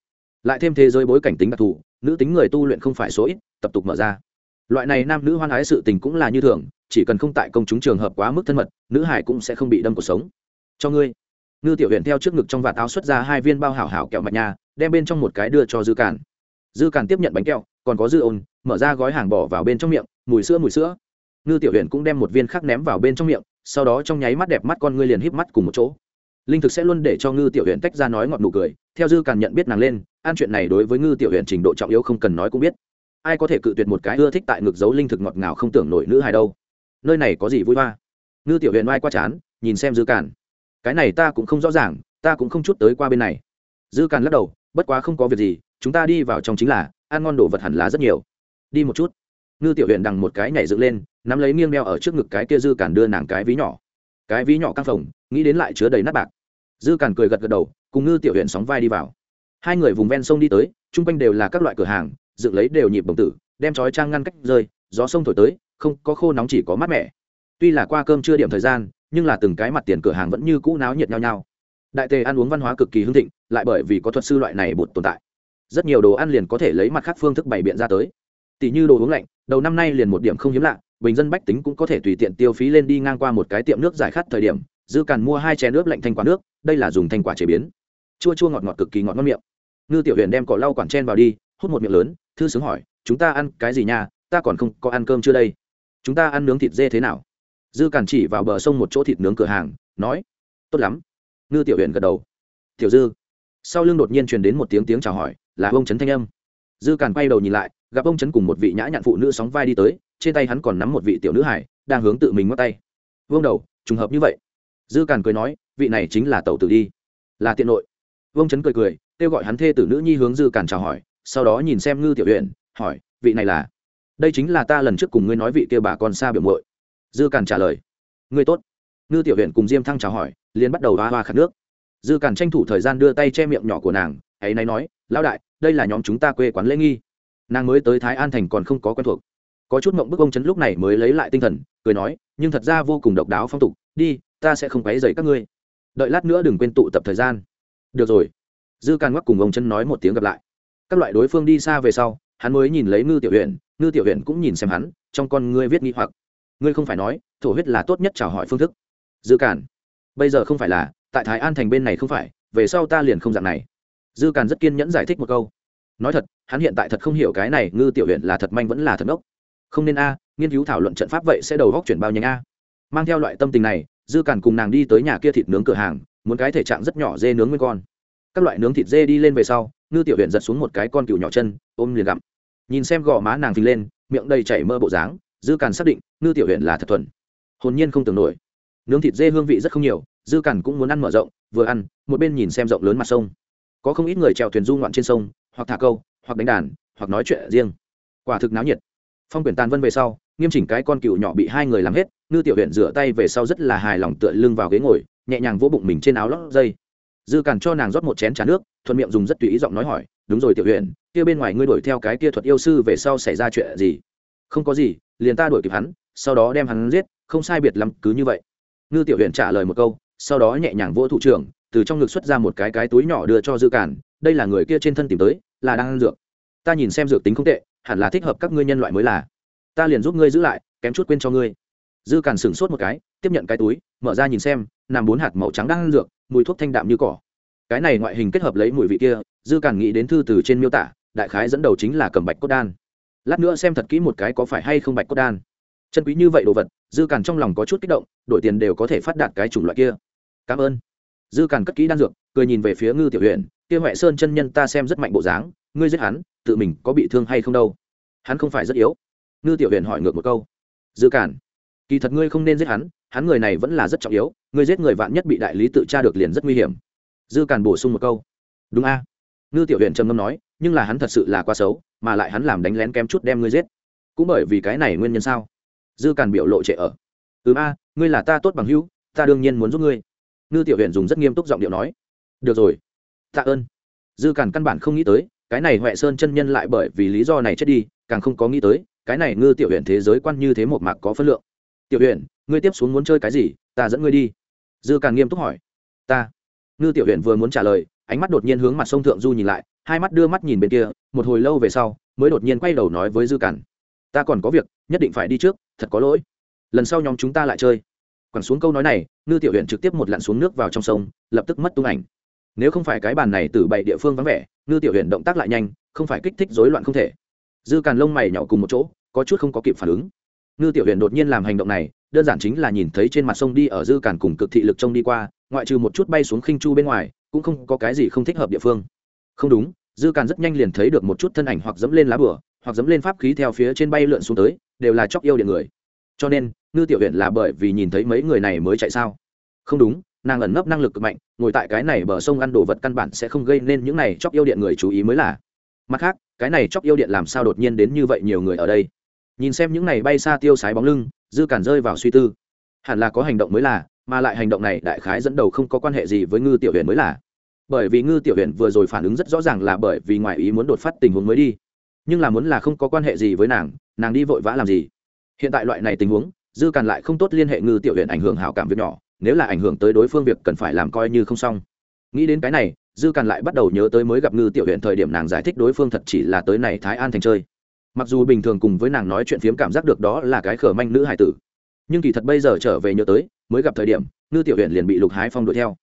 Lại thêm thế giới bối cảnh tính đặc thù, nữ tính người tu luyện không phải số ít, tập tục mở ra. Loại này nam nữ hoan ái sự tình cũng là như thường, chỉ cần không tại công chúng trường hợp quá mức thân mật, nữ hải cũng sẽ không bị đâm cuộc sống. Cho ngươi. Ngư tiểu huyện theo trước ngực trong vạt áo xuất ra hai viên bao hảo hảo kẹo mạch nha, đem bên trong một cái đưa cho dư càn. dư càn tiếp nhận bánh kẹo, còn có dư ôn, mở ra gói hàng bỏ vào bên trong miệng, mùi sữa mùi sữa ngư tiểu huyện cũng đem một viên khác ném vào bên trong miệng, sau đó trong nháy mắt đẹp mắt con ngươi liền híp mắt cùng một chỗ. Linh thực sẽ luôn để cho ngư tiểu huyện tách ra nói ngọt nụ cười, theo dư càng nhận biết nàng lên, an chuyện này đối với ngư tiểu huyện trình độ trọng yếu không cần nói cũng biết. Ai có thể cự tuyệt một cái ưa thích tại ngực giấu linh thực ngọt ngào không tưởng nổi nữ hài đâu. Nơi này có gì vui hoa? Ngư tiểu huyện oai qua chán, nhìn xem dư càn. Cái này ta cũng không rõ ràng, ta cũng không chút tới qua bên này. Dư càn lắc đầu, bất quá không có việc gì, chúng ta đi vào trong chính là, ăn ngon đồ vật hẳn là rất nhiều. Đi một chút. Ngư tiểu huyện đằng một cái nhảy dựng lên nắm lấy nghiêng đeo ở trước ngực cái kia dư cản đưa nàng cái ví nhỏ. Cái ví nhỏ căng phồng, nghĩ đến lại chứa đầy nát bạc. Dư cản cười gật gật đầu, cùng ngư tiểu huyện sóng vai đi vào. Hai người vùng ven sông đi tới, chung quanh đều là các loại cửa hàng, dựng lấy đều nhịp bồng tử, đem chói trang ngăn cách rơi, gió sông thổi tới, không có khô nóng chỉ có mát mẻ. Tuy là qua cơm chưa điểm thời gian, nhưng là từng cái mặt tiền cửa hàng vẫn như cũ náo nhiệt nhau nhau. Đại tề ăn uống văn hóa cực kỳ hưng thịnh, lại bởi vì có thuật sư loại này bột tồn tại. Rất nhiều đồ ăn liền có thể lấy mặt khác phương thức bày biện ra tới. Tỷ như đồ uống lạnh, đầu năm nay liền một điểm không hiếm lạ bình dân bách tính cũng có thể tùy tiện tiêu phí lên đi ngang qua một cái tiệm nước giải khát thời điểm, dư càn mua hai chén nước lạnh thanh quả nước, đây là dùng thanh quả chế biến. Chua chua ngọt ngọt cực kỳ ngọt ngon miệng. Ngư tiểu huyền đem cỏ lau quản chen vào đi, hút một miệng lớn, thư sướng hỏi, chúng ta ăn cái gì nha? Ta còn không có ăn cơm chưa đây? Chúng ta ăn nướng thịt dê thế nào? Dư càn chỉ vào bờ sông một chỗ thịt nướng cửa hàng, nói, tốt lắm. Ngư tiểu huyền gật đầu. Tiểu dư. Sau lưng đột nhiên truyền đến một tiếng tiếng chào hỏi, là ông trấn thanh âm. Dư càn quay đầu nhìn lại, gặp ông trấn cùng một vị nhã nhặn phụ nữ sóng vai đi tới trên tay hắn còn nắm một vị tiểu nữ hải, đang hướng tự mình ngót tay. Vương đầu, trùng hợp như vậy. Dư càn cười nói, vị này chính là tẩu tử đi. Là tiện nội. Vương trấn cười cười, kêu gọi hắn thê tử nữ nhi hướng dư càn chào hỏi, sau đó nhìn xem ngư tiểu huyện hỏi, vị này là? Đây chính là ta lần trước cùng ngươi nói vị kia bà con xa biểu muội. Dư càn trả lời, ngươi tốt. Ngư tiểu huyện cùng diêm thăng chào hỏi, liền bắt đầu hoa hoa khát nước. Dư càn tranh thủ thời gian đưa tay che miệng nhỏ của nàng, ấy nay nói, lão đại, đây là nhóm chúng ta quê quán lễ nghi. Nàng mới tới thái an thành còn không có quen thuộc có chút mộng bức ông trấn lúc này mới lấy lại tinh thần, cười nói, nhưng thật ra vô cùng độc đáo phong tục, đi, ta sẽ không quấy dậy các ngươi. Đợi lát nữa đừng quên tụ tập thời gian. Được rồi. Dư càn ngoắc cùng ông chân nói một tiếng gặp lại. Các loại đối phương đi xa về sau, hắn mới nhìn lấy ngư tiểu huyện ngư tiểu huyện cũng nhìn xem hắn, trong con ngươi viết nghi hoặc. Ngươi không phải nói, thổ huyết là tốt nhất chào hỏi phương thức. Dư càn bây giờ không phải là, tại thái an thành bên này không phải, về sau ta liền không dạng này. Dư càn rất kiên nhẫn giải thích một câu. Nói thật, hắn hiện tại thật không hiểu cái này ngư tiểu huyện là thật manh vẫn là thật ngốc không nên a, nghiên cứu thảo luận trận pháp vậy sẽ đầu góc chuyển bao nhanh a. Mang theo loại tâm tình này, dư càn cùng nàng đi tới nhà kia thịt nướng cửa hàng, muốn cái thể trạng rất nhỏ dê nướng nguyên con. Các loại nướng thịt dê đi lên về sau, ngư tiểu huyện giật xuống một cái con cừu nhỏ chân, ôm liền gặm. Nhìn xem gò má nàng phình lên, miệng đầy chảy mơ bộ dáng, dư càn xác định, ngư tiểu huyện là thật thuần. Hồn nhiên không tưởng nổi. Nướng thịt dê hương vị rất không nhiều, dư càn cũng muốn ăn mở rộng, vừa ăn, một bên nhìn xem rộng lớn mặt sông. Có không ít người trèo thuyền du ngoạn trên sông, hoặc thả câu, hoặc đánh đàn, hoặc nói chuyện riêng. Quả thực náo nhiệt phong quyển tàn vân về sau, nghiêm chỉnh cái con cựu nhỏ bị hai người làm hết, ngư tiểu huyện rửa tay về sau rất là hài lòng tựa lưng vào ghế ngồi, nhẹ nhàng vỗ bụng mình trên áo lót dây. Dư càn cho nàng rót một chén trà nước, thuận miệng dùng rất tùy ý giọng nói hỏi, đúng rồi tiểu huyện kia bên ngoài ngươi đuổi theo cái kia thuật yêu sư về sau xảy ra chuyện gì? Không có gì, liền ta đuổi kịp hắn, sau đó đem hắn giết, không sai biệt lắm, cứ như vậy. Ngư tiểu huyện trả lời một câu, sau đó nhẹ nhàng vỗ thủ trưởng, từ trong ngực xuất ra một cái cái túi nhỏ đưa cho dư càn, đây là người kia trên thân tìm tới, là đang ăn dược. Ta nhìn xem dược tính không tệ hẳn là thích hợp các ngươi nhân loại mới là. Ta liền giúp ngươi giữ lại, kém chút quên cho ngươi. Dư càn sửng sốt một cái, tiếp nhận cái túi, mở ra nhìn xem, nằm bốn hạt màu trắng đang ăn dược, mùi thuốc thanh đạm như cỏ. Cái này ngoại hình kết hợp lấy mùi vị kia, dư càn nghĩ đến thư từ trên miêu tả, đại khái dẫn đầu chính là cầm bạch cốt đan. Lát nữa xem thật kỹ một cái có phải hay không bạch cốt đan. Chân quý như vậy đồ vật, dư càn trong lòng có chút kích động, đổi tiền đều có thể phát đạt cái chủng loại kia. Cảm ơn dư càn cất kỹ đan dược, cười nhìn về phía ngư tiểu huyện kia huệ sơn chân nhân ta xem rất mạnh bộ dáng, ngươi giết hắn, tự mình có bị thương hay không đâu? Hắn không phải rất yếu. Ngư tiểu huyện hỏi ngược một câu. Dư càn, kỳ thật ngươi không nên giết hắn hắn người này vẫn là rất trọng yếu, ngươi giết người vạn nhất bị đại lý tự tra được liền rất nguy hiểm. Dư càn bổ sung một câu. Đúng a. Ngư tiểu huyện trầm ngâm nói, nhưng là hắn thật sự là quá xấu, mà lại hắn làm đánh lén kém chút đem ngươi giết. Cũng bởi vì cái này nguyên nhân sao? Dư càn biểu lộ trệ ở. Ừ a, ngươi là ta tốt bằng hữu, ta đương nhiên muốn giúp ngươi ngư tiểu huyện dùng rất nghiêm túc giọng điệu nói, được rồi, tạ ơn. Dư cản căn bản không nghĩ tới, cái này huệ sơn chân nhân lại bởi vì lý do này chết đi, càng không có nghĩ tới, cái này ngư tiểu huyện thế giới quan như thế một mạc có phân lượng. Tiểu huyện ngươi tiếp xuống muốn chơi cái gì, ta dẫn ngươi đi. Dư càn nghiêm túc hỏi. Ta. Ngư tiểu huyện vừa muốn trả lời, ánh mắt đột nhiên hướng mặt sông thượng du nhìn lại, hai mắt đưa mắt nhìn bên kia, một hồi lâu về sau, mới đột nhiên quay đầu nói với dư càn ta còn có việc, nhất định phải đi trước, thật có lỗi. Lần sau nhóm chúng ta lại chơi quẳng xuống câu nói này, ngư tiểu huyện trực tiếp một lặn xuống nước vào trong sông, lập tức mất tung ảnh. Nếu không phải cái bàn này từ bảy địa phương vắng vẻ, ngư tiểu huyện động tác lại nhanh, không phải kích thích rối loạn không thể. Dư càn lông mày nhỏ cùng một chỗ, có chút không có kịp phản ứng. Ngư tiểu huyện đột nhiên làm hành động này, đơn giản chính là nhìn thấy trên mặt sông đi ở dư càn cùng cực thị lực trông đi qua, ngoại trừ một chút bay xuống khinh chu bên ngoài, cũng không có cái gì không thích hợp địa phương. Không đúng, dư càn rất nhanh liền thấy được một chút thân ảnh hoặc dẫm lên lá bửa hoặc dẫm lên pháp khí theo phía trên bay lượn xuống tới, đều là chóc yêu điện người cho nên, ngư tiểu huyện là bởi vì nhìn thấy mấy người này mới chạy sao? Không đúng, nàng ẩn nấp năng lực cực mạnh, ngồi tại cái này bờ sông ăn đồ vật căn bản sẽ không gây nên những này chóc yêu điện người chú ý mới là. Mặt khác, cái này chóc yêu điện làm sao đột nhiên đến như vậy nhiều người ở đây? Nhìn xem những này bay xa tiêu sái bóng lưng, dư cản rơi vào suy tư. Hẳn là có hành động mới là, mà lại hành động này đại khái dẫn đầu không có quan hệ gì với ngư tiểu huyện mới là. Bởi vì ngư tiểu huyện vừa rồi phản ứng rất rõ ràng là bởi vì ngoài ý muốn đột phát tình huống mới đi. Nhưng là muốn là không có quan hệ gì với nàng nàng đi vội vã làm gì? Hiện tại loại này tình huống, dư càn lại không tốt liên hệ ngư tiểu huyện ảnh hưởng hảo cảm việc nhỏ, nếu là ảnh hưởng tới đối phương việc cần phải làm coi như không xong. Nghĩ đến cái này, dư càn lại bắt đầu nhớ tới mới gặp ngư tiểu huyện thời điểm nàng giải thích đối phương thật chỉ là tới này thái an thành chơi. Mặc dù bình thường cùng với nàng nói chuyện phiếm cảm giác được đó là cái khở manh nữ hải tử, nhưng kỳ thật bây giờ trở về nhớ tới, mới gặp thời điểm, ngư tiểu huyện liền bị lục hái phong đuổi theo.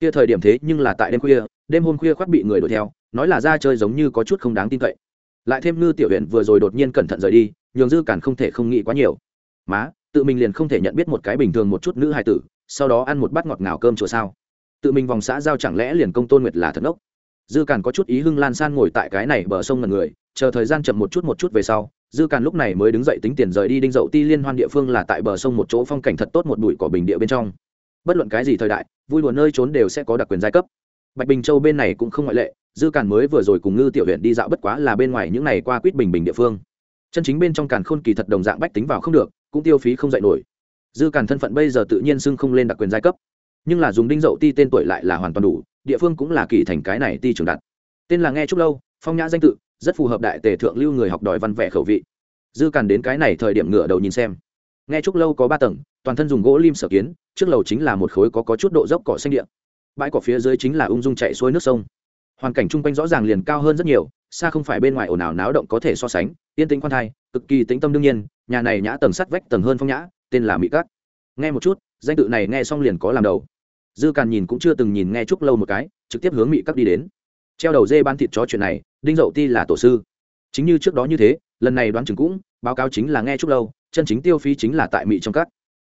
Kia thời điểm thế nhưng là tại đêm khuya, đêm hôm khuya khoác bị người đuổi theo, nói là ra chơi giống như có chút không đáng tin cậy. Lại thêm ngư tiểu huyện vừa rồi đột nhiên cẩn thận rời đi nhường dư cản không thể không nghĩ quá nhiều. Má, tự mình liền không thể nhận biết một cái bình thường một chút nữ hài tử, sau đó ăn một bát ngọt ngào cơm chùa sao? Tự mình vòng xã giao chẳng lẽ liền công tôn nguyệt là thật ốc dư cản có chút ý hưng lan san ngồi tại cái này bờ sông ngần người, chờ thời gian chậm một chút một chút về sau, dư cản lúc này mới đứng dậy tính tiền rời đi đinh dậu ti liên hoan địa phương là tại bờ sông một chỗ phong cảnh thật tốt một bụi cỏ bình địa bên trong. Bất luận cái gì thời đại, vui đùa nơi trốn đều sẽ có đặc quyền giai cấp. Bạch bình châu bên này cũng không ngoại lệ, dư cản mới vừa rồi cùng ngư tiểu huyện đi dạo bất quá là bên ngoài những này qua quýt bình bình địa phương chân chính bên trong càn khôn kỳ thật đồng dạng bách tính vào không được, cũng tiêu phí không dạy nổi. Dư càn thân phận bây giờ tự nhiên xưng không lên đặc quyền giai cấp. Nhưng là dùng đinh dậu ti tên tuổi lại là hoàn toàn đủ, địa phương cũng là kỳ thành cái này ti trường đặt. Tên là nghe trúc lâu, phong nhã danh tự, rất phù hợp đại tề thượng lưu người học đòi văn vẻ khẩu vị. Dư càn đến cái này thời điểm ngửa đầu nhìn xem. Nghe trúc lâu có ba tầng, toàn thân dùng gỗ lim sở kiến, trước lầu chính là một khối có có chút độ dốc cỏ xanh điện bãi cỏ phía dưới chính là ung dung chạy xuôi nước sông. Hoàn cảnh chung quanh rõ ràng liền cao hơn rất nhiều, xa không phải bên ngoài ồn ào náo động có thể so sánh yên tĩnh khoan thai, cực kỳ tĩnh tâm đương nhiên, nhà này nhã tầng sắt vách tầng hơn phong nhã, tên là mỹ cát. Nghe một chút, danh tự này nghe xong liền có làm đầu. Dư càn nhìn cũng chưa từng nhìn nghe chúc lâu một cái, trực tiếp hướng mỹ cát đi đến. Treo đầu dê ban thịt chó chuyện này, đinh dậu ti là tổ sư. Chính như trước đó như thế, lần này đoán chừng cũng, báo cáo chính là nghe chúc lâu, chân chính tiêu phí chính là tại mỹ trong cát.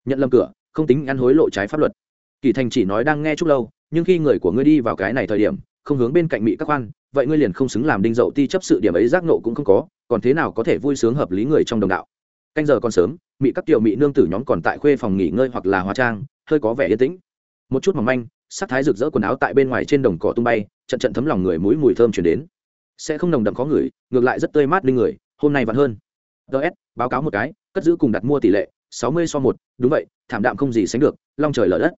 Nhận lâm cửa, không tính ăn hối lộ trái pháp luật. Kỳ thành chỉ nói đang nghe chúc lâu, nhưng khi người của ngươi đi vào cái này thời điểm, không hướng bên cạnh mỹ các khoan, vậy ngươi liền không xứng làm đinh dậu ti chấp sự điểm ấy giác nộ cũng không có còn thế nào có thể vui sướng hợp lý người trong đồng đạo? Canh giờ còn sớm mỹ các tiểu mỹ nương tử nhóm còn tại khuê phòng nghỉ ngơi hoặc là hóa trang, hơi có vẻ yên tĩnh. Một chút mỏng manh, sắc thái rực rỡ quần áo tại bên ngoài trên đồng cỏ tung bay, trận trận thấm lòng người mũi mùi thơm chuyển đến. Sẽ không nồng đậm khó ngửi, ngược lại rất tươi mát linh người, hôm nay vẫn hơn. Ts báo cáo một cái, cất giữ cùng đặt mua tỷ lệ, sáu mươi so một, đúng vậy, thảm đạm không gì sánh được, long trời lở đất.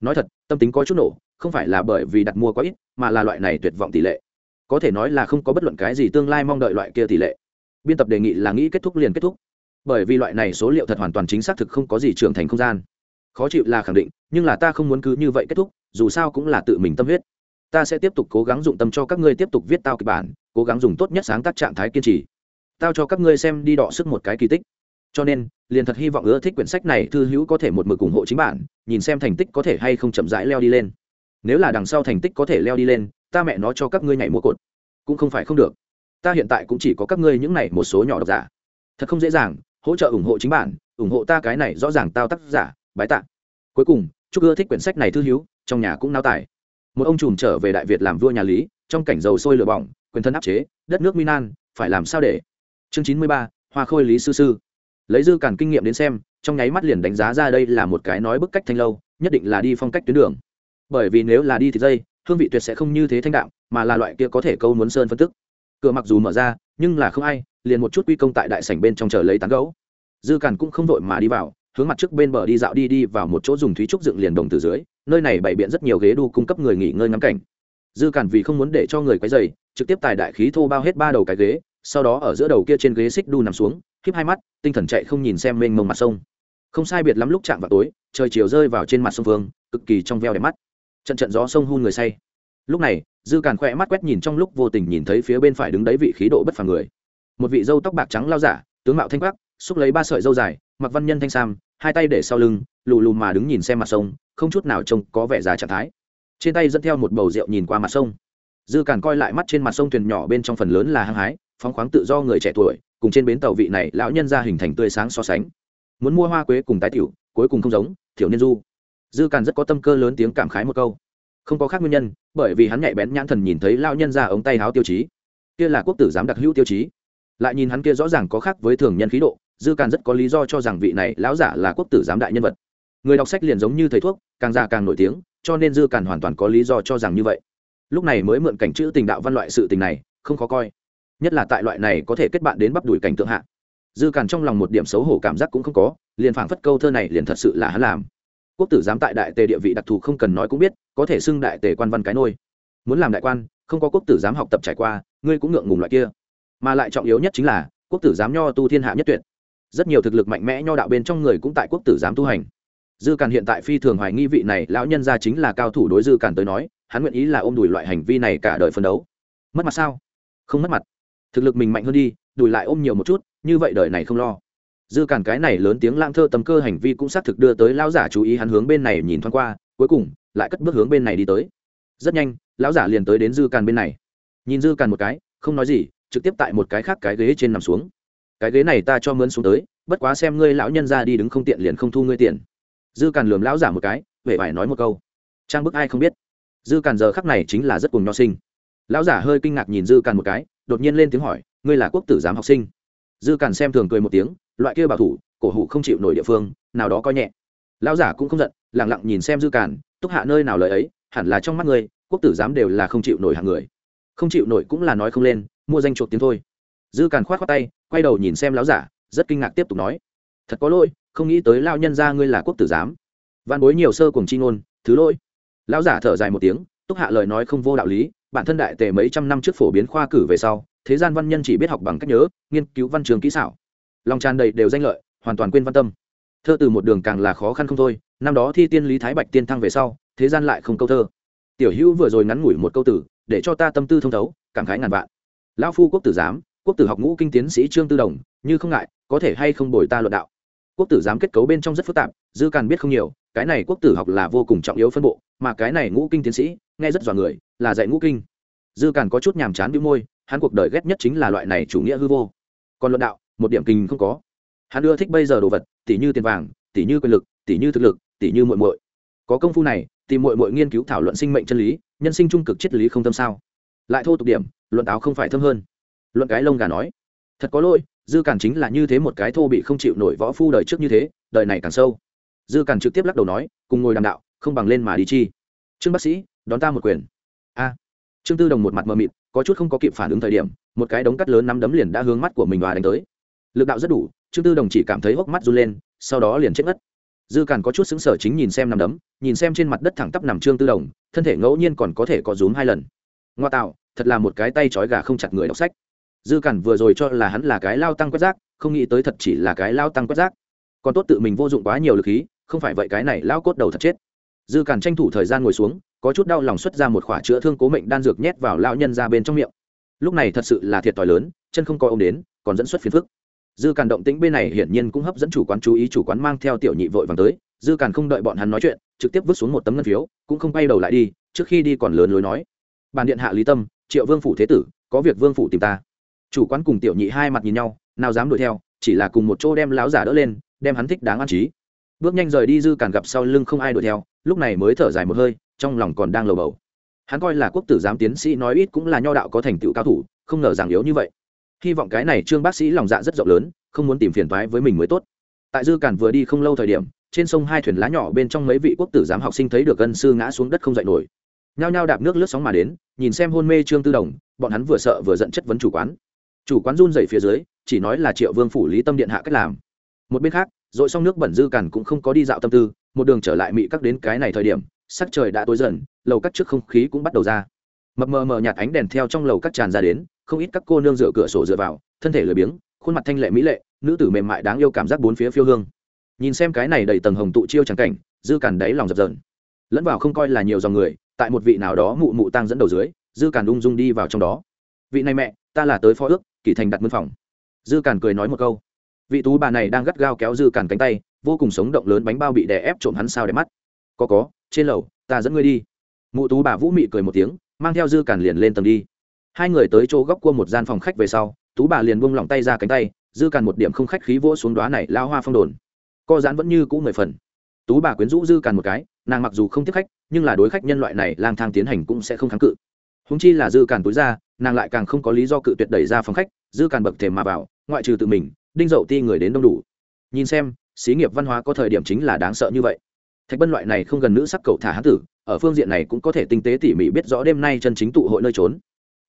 Nói thật, tâm tính có chút nổ, không phải là bởi vì đặt mua quá ít, mà là loại này tuyệt vọng tỷ lệ. Có thể nói là không có bất luận cái gì tương lai mong đợi loại kia tỷ lệ biên tập đề nghị là nghĩ kết thúc liền kết thúc. Bởi vì loại này số liệu thật hoàn toàn chính xác thực không có gì trưởng thành không gian. Khó chịu là khẳng định, nhưng là ta không muốn cứ như vậy kết thúc, dù sao cũng là tự mình tâm huyết. Ta sẽ tiếp tục cố gắng dụng tâm cho các ngươi tiếp tục viết tao kịch bản, cố gắng dùng tốt nhất sáng tác trạng thái kiên trì. Tao cho các ngươi xem đi đọ sức một cái kỳ tích. Cho nên, liền thật hy vọng ưa thích quyển sách này thư hữu có thể một mực ủng hộ chính bản, nhìn xem thành tích có thể hay không chậm rãi leo đi lên. Nếu là đằng sau thành tích có thể leo đi lên, ta mẹ nó cho các ngươi nhảy múa cột. Cũng không phải không được ta hiện tại cũng chỉ có các ngươi những này một số nhỏ độc giả. Thật không dễ dàng hỗ trợ ủng hộ chính bản ủng hộ ta cái này rõ ràng tao tác giả bái tạ. Cuối cùng chúc ưa thích quyển sách này thư hiếu, trong nhà cũng nao tài. Một ông trùm trở về đại việt làm vua nhà lý trong cảnh dầu sôi lửa bỏng quyền thân áp chế đất nước minan phải làm sao để? Chương chín mươi ba hoa khôi lý sư sư. Lấy dư càn kinh nghiệm đến xem trong nháy mắt liền đánh giá ra đây là một cái nói bức cách thanh lâu nhất định là đi phong cách tuyến đường. Bởi vì nếu là đi thì dây hương vị tuyệt sẽ không như thế thanh đạm mà là loại kia có thể câu muốn sơn phân tức cửa mặc dù mở ra, nhưng là không ai, liền một chút quy công tại đại sảnh bên trong chờ lấy tán gấu dư càn cũng không vội mà đi vào, hướng mặt trước bên bờ đi dạo đi đi vào một chỗ dùng thúy trúc dựng liền đồng từ dưới, nơi này bày biện rất nhiều ghế đu cung cấp người nghỉ ngơi ngắm cảnh. Dư càn vì không muốn để cho người quấy dày trực tiếp tài đại khí thô bao hết ba đầu cái ghế, sau đó ở giữa đầu kia trên ghế xích đu nằm xuống khiếp hai mắt, tinh thần chạy không nhìn xem mênh mông mặt sông. Không sai biệt lắm lúc chạm vào tối, trời chiều rơi vào trên mặt sông vương, cực kỳ trong veo đẹp mắt. Trận trận gió sông hun người say. Lúc này dư càn khỏe mắt quét nhìn trong lúc vô tình nhìn thấy phía bên phải đứng đấy vị khí độ bất phàm người. Một vị dâu tóc bạc trắng lao giả, tướng mạo thanh quắc, xúc lấy ba sợi dâu dài, mặc văn nhân thanh sam, hai tay để sau lưng, lù lù mà đứng nhìn xem mặt sông, không chút nào trông có vẻ già trạng thái. Trên tay dẫn theo một bầu rượu nhìn qua mặt sông. Dư càn coi lại mắt trên mặt sông thuyền nhỏ bên trong phần lớn là hăng hái, phóng khoáng tự do người trẻ tuổi, cùng trên bến tàu vị này lão nhân ra hình thành tươi sáng so sánh. Muốn mua hoa quế cùng tái tiểu, cuối cùng không giống thiểu niên du. Dư càn rất có tâm cơ lớn tiếng cảm khái một câu không có khác nguyên nhân, bởi vì hắn nhạy bén nhãn thần nhìn thấy lao nhân ra ống tay háo tiêu chí. Kia là quốc tử giám đặc hữu tiêu chí. Lại nhìn hắn kia rõ ràng có khác với thường nhân khí độ, dư càn rất có lý do cho rằng vị này lão giả là quốc tử giám đại nhân vật. Người đọc sách liền giống như thầy thuốc, càng già càng nổi tiếng, cho nên dư càn hoàn toàn có lý do cho rằng như vậy. Lúc này mới mượn cảnh chữ tình đạo văn loại sự tình này, không khó coi. Nhất là tại loại này có thể kết bạn đến bắp đùi cảnh tượng hạ. Dư càn trong lòng một điểm xấu hổ cảm giác cũng không có, liền phảng phất câu thơ này liền thật sự là hắn làm. Quốc tử giám tại đại tề địa vị đặc thù không cần nói cũng biết có thể xưng đại tề quan văn cái nôi. Muốn làm đại quan, không có quốc tử giám học tập trải qua, ngươi cũng ngượng ngùng loại kia. Mà lại trọng yếu nhất chính là, quốc tử giám nho tu thiên hạ nhất tuyệt. Rất nhiều thực lực mạnh mẽ nho đạo bên trong người cũng tại quốc tử giám tu hành. Dư càn hiện tại phi thường hoài nghi vị này lão nhân ra chính là cao thủ đối dư càn tới nói, hắn nguyện ý là ôm đùi loại hành vi này cả đời phân đấu. Mất mặt sao? Không mất mặt. Thực lực mình mạnh hơn đi, đùi lại ôm nhiều một chút, như vậy đời này không lo. Dư càn cái này lớn tiếng lang thơ tầm cơ hành vi cũng xác thực đưa tới lão giả chú ý, hắn hướng bên này nhìn thoáng qua, cuối cùng lại cất bước hướng bên này đi tới. Rất nhanh, lão giả liền tới đến dư càn bên này. Nhìn dư càn một cái, không nói gì, trực tiếp tại một cái khác cái ghế trên nằm xuống. Cái ghế này ta cho mướn xuống tới, bất quá xem ngươi lão nhân ra đi đứng không tiện liền không thu ngươi tiền. Dư càn lườm lão giả một cái, vẻ vải nói một câu. Trang bức ai không biết. Dư càn giờ khắc này chính là rất cùng nho sinh. Lão giả hơi kinh ngạc nhìn dư càn một cái, đột nhiên lên tiếng hỏi, ngươi là quốc tử giám học sinh? Dư càn xem thường cười một tiếng, loại kia bảo thủ, cổ hủ không chịu nổi địa phương, nào đó coi nhẹ. Lão giả cũng không giận lẳng lặng nhìn xem dư cản, túc hạ nơi nào lời ấy hẳn là trong mắt ngươi quốc tử giám đều là không chịu nổi hàng người. Không chịu nổi cũng là nói không lên mua danh chuộc tiếng thôi. Dư càn khoát khoát tay quay đầu nhìn xem lão giả rất kinh ngạc tiếp tục nói thật có lỗi không nghĩ tới lao nhân ra ngươi là quốc tử giám. Văn bối nhiều sơ cùng chi ngôn thứ lỗi. Lão giả thở dài một tiếng túc hạ lời nói không vô đạo lý bản thân đại tề mấy trăm năm trước phổ biến khoa cử về sau thế gian văn nhân chỉ biết học bằng cách nhớ nghiên cứu văn trường kỹ xảo. Lòng tràn đầy đều danh lợi hoàn toàn quên văn tâm. Thơ từ một đường càng là khó khăn không thôi năm đó thi tiên lý thái bạch tiên thăng về sau, thế gian lại không câu thơ. Tiểu hữu vừa rồi ngắn ngủi một câu tử để cho ta tâm tư thông thấu, cảm khái ngàn vạn. Lão phu quốc tử giám, quốc tử học ngũ kinh tiến sĩ trương tư đồng, như không ngại, có thể hay không bồi ta luận đạo? Quốc tử giám kết cấu bên trong rất phức tạp, dư càn biết không nhiều, cái này quốc tử học là vô cùng trọng yếu phân bộ, mà cái này ngũ kinh tiến sĩ, nghe rất dọa người, là dạy ngũ kinh. Dư càn có chút nhàm chán bĩu môi, hắn cuộc đời ghét nhất chính là loại này chủ nghĩa hư vô. Còn luận đạo, một điểm kinh không có. Hắn ưa thích bây giờ đồ vật, tỉ như tiền vàng, tỉ như quyền lực, tỉ như thực lực tỉ như muội muội. Có công phu này tìm muội muội nghiên cứu thảo luận sinh mệnh chân lý, nhân sinh trung cực triết lý không tâm sao? Lại thô tục điểm, luận táo không phải thâm hơn. Luận cái lông gà nói. Thật có lỗi, dư cản chính là như thế một cái thô bị không chịu nổi võ phu đời trước như thế, đời này càng sâu. Dư cản trực tiếp lắc đầu nói, cùng ngồi đàm đạo, không bằng lên mà đi chi. Trương bác sĩ, đón ta một quyền. A. Trương tư đồng một mặt mờ mịt, có chút không có kịp phản ứng thời điểm, một cái đống cắt lớn nắm đấm liền đã hướng mắt của mình và đánh tới. Lực đạo rất đủ, trương tư đồng chỉ cảm thấy hốc mắt run lên, sau đó liền chết ngất dư càn có chút xứng sở chính nhìn xem nằm đấm, nhìn xem trên mặt đất thẳng tắp nằm trương tư đồng, thân thể ngẫu nhiên còn có thể có rúm hai lần. Ngoa tạo, thật là một cái tay trói gà không chặt người đọc sách. Dư cản vừa rồi cho là hắn là cái lao tăng quét rác, không nghĩ tới thật chỉ là cái lao tăng quét rác. Còn tốt tự mình vô dụng quá nhiều lực khí, không phải vậy cái này lao cốt đầu thật chết. Dư cản tranh thủ thời gian ngồi xuống, có chút đau lòng xuất ra một khỏa chữa thương cố mệnh đan dược nhét vào lao nhân ra bên trong miệng. Lúc này thật sự là thiệt thòi lớn, chân không coi ông đến, còn dẫn xuất phiền phức dư cản động tĩnh bên này hiển nhiên cũng hấp dẫn chủ quán chú ý, chủ quán mang theo tiểu nhị vội vàng tới. Dư cản không đợi bọn hắn nói chuyện, trực tiếp vứt xuống một tấm ngân phiếu, cũng không quay đầu lại đi, trước khi đi còn lớn lối nói. Bàn điện hạ lý tâm, triệu vương phủ thế tử, có việc vương phủ tìm ta. Chủ quán cùng tiểu nhị hai mặt nhìn nhau, nào dám đuổi theo, chỉ là cùng một chỗ đem láo giả đỡ lên, đem hắn thích đáng an trí. Bước nhanh rời đi, dư càn gặp sau lưng không ai đuổi theo, lúc này mới thở dài một hơi, trong lòng còn đang lầu bầu. Hắn coi là quốc tử giám tiến sĩ nói ít cũng là nho đạo có thành tựu cao thủ, không ngờ rằng yếu như vậy hy vọng cái này trương bác sĩ lòng dạ rất rộng lớn, không muốn tìm phiền toái với mình mới tốt. Tại dư cản vừa đi không lâu thời điểm, trên sông hai thuyền lá nhỏ bên trong mấy vị quốc tử giám học sinh thấy được ân sư ngã xuống đất không dậy nổi. Nhao nhao đạp nước lướt sóng mà đến, nhìn xem hôn mê trương tư đồng, bọn hắn vừa sợ vừa giận chất vấn chủ quán. Chủ quán run dậy phía dưới, chỉ nói là triệu vương phủ lý tâm điện hạ cách làm. Một bên khác dội xong nước bẩn dư cản cũng không có đi dạo tâm tư, một đường trở lại mỹ các đến cái này thời điểm, sắc trời đã tối dần, lầu cắt trước không khí cũng bắt đầu ra. Mập mờ mờ nhạt ánh đèn theo trong lầu cắt tràn ra đến không ít các cô nương dựa cửa sổ dựa vào, thân thể lười biếng, khuôn mặt thanh lệ mỹ lệ, nữ tử mềm mại đáng yêu cảm giác bốn phía phiêu hương. Nhìn xem cái này đầy tầng hồng tụ chiêu trắng cảnh, dư càn đáy lòng dập dờn. Lẫn vào không coi là nhiều dòng người, tại một vị nào đó mụ mụ tăng dẫn đầu dưới, dư càn ung dung đi vào trong đó. Vị này mẹ, ta là tới phó ước, kỳ thành đặt mân phòng. Dư càn cười nói một câu. Vị tú bà này đang gắt gao kéo dư càn cánh tay, vô cùng sống động lớn bánh bao bị đè ép trộm hắn sao đẹp mắt. Có có, trên lầu, ta dẫn ngươi đi. Mụ tú bà vũ mị cười một tiếng, mang theo dư càn liền lên tầng đi hai người tới chỗ góc cua một gian phòng khách về sau, tú bà liền buông lỏng tay ra cánh tay, dư càn một điểm không khách khí vỗ xuống đoá này lao hoa phong đồn. Co giãn vẫn như cũ mười phần. Tú bà quyến rũ dư càn một cái, nàng mặc dù không tiếp khách, nhưng là đối khách nhân loại này lang thang tiến hành cũng sẽ không kháng cự. Húng chi là dư càn túi ra, nàng lại càng không có lý do cự tuyệt đẩy ra phòng khách, dư càn bậc thềm mà vào, ngoại trừ tự mình, đinh dậu ti người đến đông đủ. Nhìn xem, xí nghiệp văn hóa có thời điểm chính là đáng sợ như vậy. Thạch bân loại này không gần nữ sắc cậu thả hán tử, ở phương diện này cũng có thể tinh tế tỉ mỉ biết rõ đêm nay chân chính tụ hội nơi trốn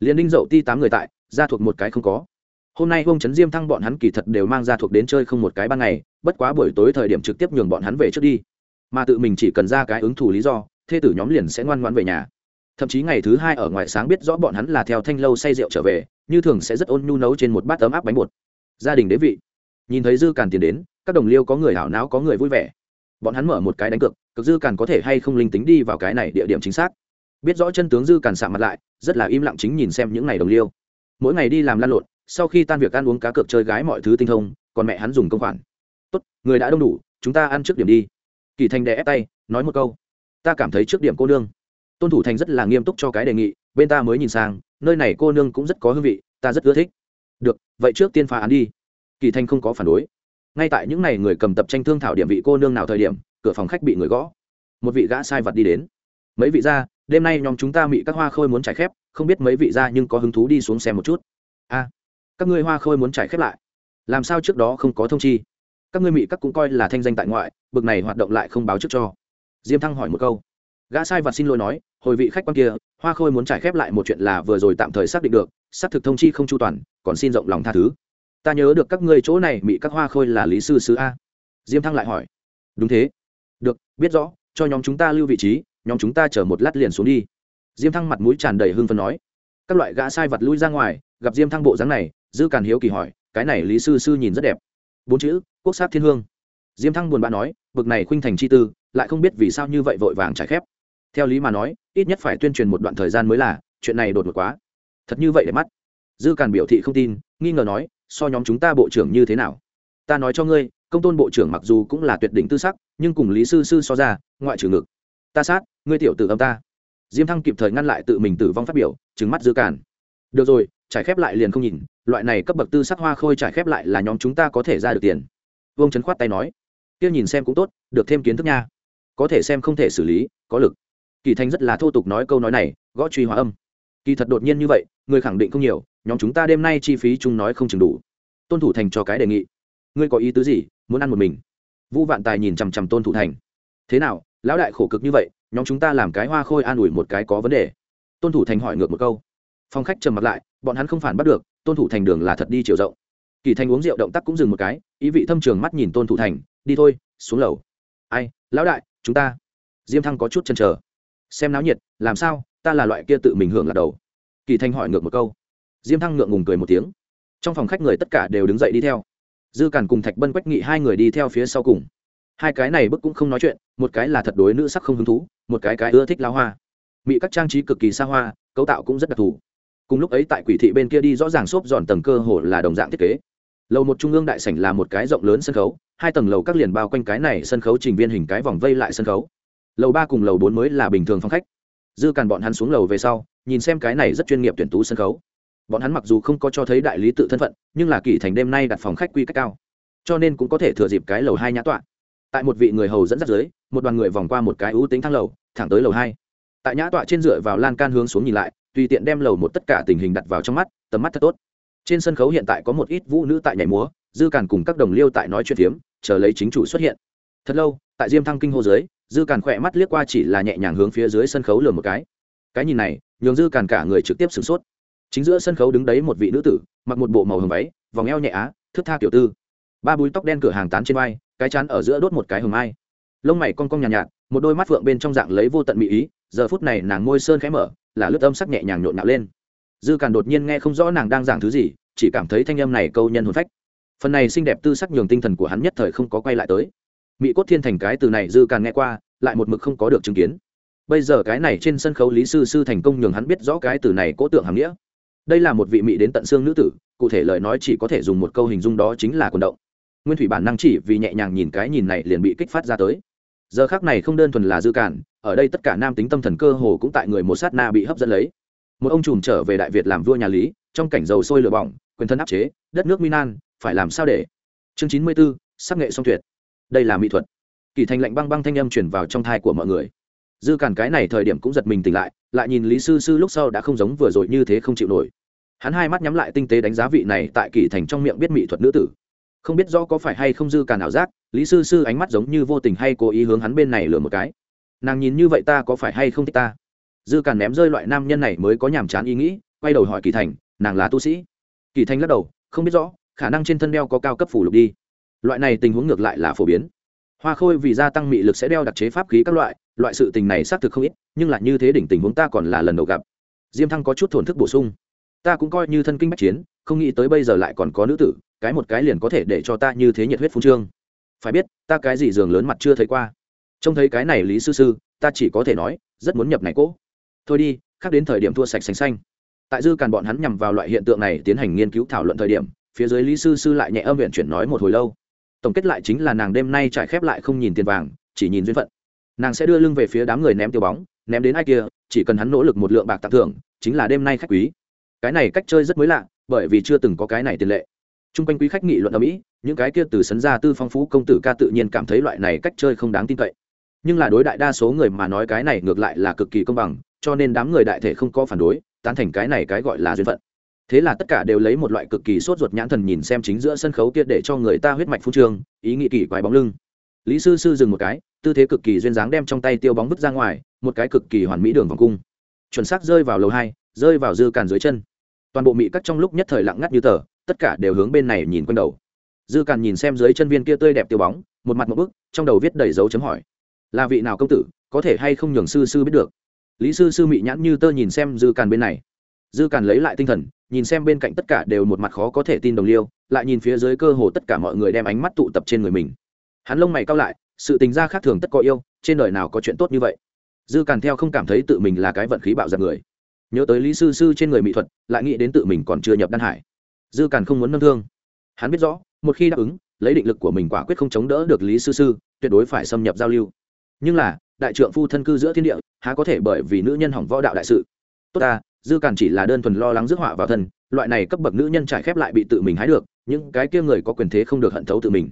liền đinh dậu ti tám người tại ra thuộc một cái không có. Hôm nay ông trấn diêm thăng bọn hắn kỳ thật đều mang ra thuộc đến chơi không một cái ban ngày, bất quá buổi tối thời điểm trực tiếp nhường bọn hắn về trước đi. Mà tự mình chỉ cần ra cái ứng thủ lý do, thê tử nhóm liền sẽ ngoan ngoãn về nhà. Thậm chí ngày thứ hai ở ngoài sáng biết rõ bọn hắn là theo thanh lâu say rượu trở về, như thường sẽ rất ôn nhu nấu trên một bát ấm áp bánh bột. Gia đình đế vị. Nhìn thấy dư càn tiền đến, các đồng liêu có người hảo não có người vui vẻ. Bọn hắn mở một cái đánh cược, cực dư càn có thể hay không linh tính đi vào cái này địa điểm chính xác biết rõ chân tướng dư càn sạ mặt lại, rất là im lặng chính nhìn xem những ngày đồng liêu. Mỗi ngày đi làm lan lộn, sau khi tan việc ăn uống cá cược chơi gái mọi thứ tinh thông, còn mẹ hắn dùng công khoản. Tốt, người đã đông đủ, chúng ta ăn trước điểm đi. Kỳ thành đè ép tay, nói một câu. Ta cảm thấy trước điểm cô nương. Tôn thủ thành rất là nghiêm túc cho cái đề nghị, bên ta mới nhìn sang, nơi này cô nương cũng rất có hương vị, ta rất ưa thích. Được, vậy trước tiên phá án đi. Kỳ thanh không có phản đối. Ngay tại những ngày người cầm tập tranh thương thảo điểm vị cô nương nào thời điểm, cửa phòng khách bị người gõ. Một vị gã sai vật đi đến. Mấy vị ra đêm nay nhóm chúng ta mị các hoa khôi muốn trải khép, không biết mấy vị ra nhưng có hứng thú đi xuống xem một chút. A, các ngươi hoa khôi muốn trải khép lại. Làm sao trước đó không có thông chi? Các ngươi mị các cũng coi là thanh danh tại ngoại, bực này hoạt động lại không báo trước cho. Diêm thăng hỏi một câu. Gã sai vật xin lỗi nói, hồi vị khách quan kia, hoa khôi muốn trải khép lại một chuyện là vừa rồi tạm thời xác định được, xác thực thông chi không chu toàn, còn xin rộng lòng tha thứ. Ta nhớ được các ngươi chỗ này bị các hoa khôi là lý sư sứ a. Diêm thăng lại hỏi. Đúng thế. Được, biết rõ, cho nhóm chúng ta lưu vị trí nhóm chúng ta chở một lát liền xuống đi. Diêm thăng mặt mũi tràn đầy hưng phấn nói. Các loại gã sai vật lui ra ngoài, gặp diêm thăng bộ dáng này, dư càn hiếu kỳ hỏi, cái này lý sư sư nhìn rất đẹp. Bốn chữ, quốc sát thiên hương. Diêm thăng buồn bã nói, bực này khuynh thành chi tư, lại không biết vì sao như vậy vội vàng trải khép. Theo lý mà nói, ít nhất phải tuyên truyền một đoạn thời gian mới là, chuyện này đột ngột quá. Thật như vậy để mắt. Dư càn biểu thị không tin, nghi ngờ nói, so nhóm chúng ta bộ trưởng như thế nào? Ta nói cho ngươi, công tôn bộ trưởng mặc dù cũng là tuyệt đỉnh tư sắc, nhưng cùng lý sư sư so ra, ngoại trừ ngực. Ta sát ngươi tiểu tử âm ta. Diêm thăng kịp thời ngăn lại tự mình tử vong phát biểu trứng mắt dư càn. Được rồi, trải khép lại liền không nhìn, loại này cấp bậc tư sắc hoa khôi trải khép lại là nhóm chúng ta có thể ra được tiền. Vương trấn khoát tay nói, kia nhìn xem cũng tốt, được thêm kiến thức nha. Có thể xem không thể xử lý, có lực. Kỳ thanh rất là thô tục nói câu nói này, gõ truy hóa âm. Kỳ thật đột nhiên như vậy, người khẳng định không nhiều, nhóm chúng ta đêm nay chi phí chung nói không chừng đủ. Tôn thủ thành cho cái đề nghị. Ngươi có ý tứ gì, muốn ăn một mình? Vũ vạn tài nhìn chằm chằm tôn thủ thành. Thế nào, lão đại khổ cực như vậy nhóm chúng ta làm cái hoa khôi an ủi một cái có vấn đề. Tôn thủ thành hỏi ngược một câu. Phong khách trầm mặt lại, bọn hắn không phản bắt được, tôn thủ thành đường là thật đi chiều rộng. Kỳ thành uống rượu động tác cũng dừng một cái, ý vị thâm trường mắt nhìn tôn thủ thành, đi thôi, xuống lầu. Ai, lão đại, chúng ta. Diêm thăng có chút chần chờ. Xem náo nhiệt, làm sao, ta là loại kia tự mình hưởng là đầu. Kỳ thanh hỏi ngược một câu. Diêm thăng ngượng ngùng cười một tiếng. Trong phòng khách người tất cả đều đứng dậy đi theo. Dư càn cùng thạch bân quách nghị hai người đi theo phía sau cùng hai cái này bức cũng không nói chuyện, một cái là thật đối nữ sắc không hứng thú, một cái cái ưa thích lá hoa. Mỹ các trang trí cực kỳ xa hoa, cấu tạo cũng rất đặc thù. Cùng lúc ấy tại quỷ thị bên kia đi rõ ràng xốp dọn tầng cơ hồ là đồng dạng thiết kế. Lầu một trung ương đại sảnh là một cái rộng lớn sân khấu, hai tầng lầu các liền bao quanh cái này sân khấu trình viên hình cái vòng vây lại sân khấu. Lầu ba cùng lầu bốn mới là bình thường phong khách. Dư càn bọn hắn xuống lầu về sau, nhìn xem cái này rất chuyên nghiệp tuyển tú sân khấu. Bọn hắn mặc dù không có cho thấy đại lý tự thân phận, nhưng là kỳ thành đêm nay đặt phòng khách quy cách cao, cho nên cũng có thể thừa dịp cái lầu hai nhã tọa tại một vị người hầu dẫn dắt dưới, một đoàn người vòng qua một cái ưu tính thang lầu, thẳng tới lầu hai. Tại nhã tọa trên dựa vào lan can hướng xuống nhìn lại, tùy tiện đem lầu một tất cả tình hình đặt vào trong mắt, tầm mắt thật tốt. Trên sân khấu hiện tại có một ít vũ nữ tại nhảy múa, dư càn cùng các đồng liêu tại nói chuyện phiếm, chờ lấy chính chủ xuất hiện. Thật lâu, tại diêm thăng kinh hô dưới, dư càn khỏe mắt liếc qua chỉ là nhẹ nhàng hướng phía dưới sân khấu lừa một cái. Cái nhìn này, nhường dư càn cả người trực tiếp sửng sốt. Chính giữa sân khấu đứng đấy một vị nữ tử, mặc một bộ màu hồng váy, vòng eo nhẹ á thức tha kiểu tư. Ba búi tóc đen cửa hàng tán trên vai cái chán ở giữa đốt một cái hồng mai lông mày cong cong nhàn nhạt, nhạt một đôi mắt phượng bên trong dạng lấy vô tận mỹ ý giờ phút này nàng môi sơn khẽ mở là lướt âm sắc nhẹ nhàng nhộn nhạo lên. Dư càn đột nhiên nghe không rõ nàng đang giảng thứ gì chỉ cảm thấy thanh âm này câu nhân hồn phách. Phần này xinh đẹp tư sắc nhường tinh thần của hắn nhất thời không có quay lại tới. Mỹ cốt thiên thành cái từ này dư càn nghe qua lại một mực không có được chứng kiến. Bây giờ cái này trên sân khấu lý sư sư thành công nhường hắn biết rõ cái từ này cố tượng hàm nghĩa. Đây là một vị mỹ đến tận xương nữ tử cụ thể lời nói chỉ có thể dùng một câu hình dung đó chính là quần động nguyên thủy bản năng chỉ vì nhẹ nhàng nhìn cái nhìn này liền bị kích phát ra tới. Giờ khác này không đơn thuần là dư cản, ở đây tất cả nam tính tâm thần cơ hồ cũng tại người một sát na bị hấp dẫn lấy. Một ông trùm trở về đại việt làm vua nhà lý, trong cảnh dầu sôi lửa bỏng, quyền thân áp chế, đất nước minan phải làm sao để? Chương chín mươi b ố sắc nghệ song tuyệt. Đây là mỹ thuật. Kỳ thành lạnh băng băng thanh âm chuyển vào trong thai của mọi người. Dư cản cái này thời điểm cũng giật mình tỉnh lại lại nhìn lý sư sư lúc sau đã không giống vừa rồi như thế không chịu nổi. Hắn hai mắt nhắm lại tinh tế đánh giá vị này tại kỳ thành trong miệng biết mỹ thuật nữ tử không biết rõ có phải hay không dư cản ảo giác lý sư sư ánh mắt giống như vô tình hay cố ý hướng hắn bên này lừa một cái. Nàng nhìn như vậy ta có phải hay không thích ta? Dư càn ném rơi loại nam nhân này mới có nhàm chán ý nghĩ, quay đầu hỏi kỳ thành, nàng là tu sĩ. Kỳ thành lắc đầu, không biết rõ, khả năng trên thân đeo có cao cấp phủ lục đi. Loại này tình huống ngược lại là phổ biến. Hoa khôi vì gia tăng mị lực sẽ đeo đặc chế pháp khí các loại loại sự tình này xác thực không ít, nhưng lại như thế đỉnh tình huống ta còn là lần đầu gặp. Diêm thăng có chút thổn thức bổ sung. Ta cũng coi như thân kinh bách chiến, không nghĩ tới bây giờ lại còn có nữ tử cái một cái liền có thể để cho ta như thế nhiệt huyết phú trương. Phải biết, ta cái gì giường lớn mặt chưa thấy qua. Trông thấy cái này lý sư sư, ta chỉ có thể nói, rất muốn nhập này cỗ thôi đi, khác đến thời điểm thua sạch xanh xanh. Tại dư càn bọn hắn nhằm vào loại hiện tượng này tiến hành nghiên cứu thảo luận thời điểm, phía dưới lý sư sư lại nhẹ âm viện chuyển nói một hồi lâu. Tổng kết lại chính là nàng đêm nay trải khép lại không nhìn tiền vàng, chỉ nhìn duyên phận. Nàng sẽ đưa lưng về phía đám người ném tiêu bóng, ném đến ai kia, chỉ cần hắn nỗ lực một lượng bạc tặng thưởng, chính là đêm nay khách quý. Cái này cách chơi rất mới lạ, bởi vì chưa từng có cái này tiền lệ t r u n g quanh quý khách nghị luận ở mỹ, những cái kia từ sấn ra tư phong phú công tử ca tự nhiên cảm thấy loại này cách chơi không đáng tin cậy. Nhưng là đối đại đa số người mà nói cái này ngược lại là cực kỳ công bằng, cho nên đám người đại thể không có phản đối, tán thành cái này cái gọi là duyên phận. Thế là tất cả đều lấy một loại cực kỳ sốt ruột nhãn thần nhìn xem chính giữa sân khấu kia để cho người ta huyết mạch phú trương, ý nghĩ kỳ quái bóng lưng. Lý sư sư dừng một cái, tư thế cực kỳ duyên dáng đem trong tay tiêu bóng vứt ra ngoài, một cái cực kỳ hoàn mỹ đường vòng cung. Chuẩn xác rơi vào lầu hai, rơi vào dư càn dưới chân. Toàn bộ mỹ cắt trong lúc nhất thời lặng ngắt như tờ tất cả đều hướng bên này nhìn quanh đầu. Dư càn nhìn xem dưới chân viên kia tươi đẹp tiêu bóng, một mặt một bức, trong đầu viết đầy dấu chấm hỏi. Là vị nào công tử, có thể hay không nhường sư sư biết được? Lý sư sư mị nhãn như tơ nhìn xem dư càn bên này. Dư càn lấy lại tinh thần, nhìn xem bên cạnh tất cả đều một mặt khó có thể tin đồng liêu, lại nhìn phía dưới cơ hồ tất cả mọi người đem ánh mắt tụ tập trên người mình. Hắn lông mày cao lại, sự tình gia khác thường tất có yêu, trên đời nào có chuyện tốt như vậy? Dư càn theo không cảm thấy tự mình là cái vận khí bạo giặc người. Nhớ tới lý sư sư trên người mỹ thuật, lại nghĩ đến tự mình còn chưa nhập đan hải dư càn không muốn nâng thương. Hắn biết rõ, một khi đáp ứng, lấy định lực của mình quả quyết không chống đỡ được lý sư sư, tuyệt đối phải xâm nhập giao lưu. Nhưng là, đại trượng phu thân cư giữa thiên địa, há có thể bởi vì nữ nhân hỏng võ đạo đại sự? Tốt ta, dư càn chỉ là đơn thuần lo lắng rước họa vào thân, loại này cấp bậc nữ nhân trải khép lại bị tự mình hái được, những cái kia người có quyền thế không được hận thấu tự mình.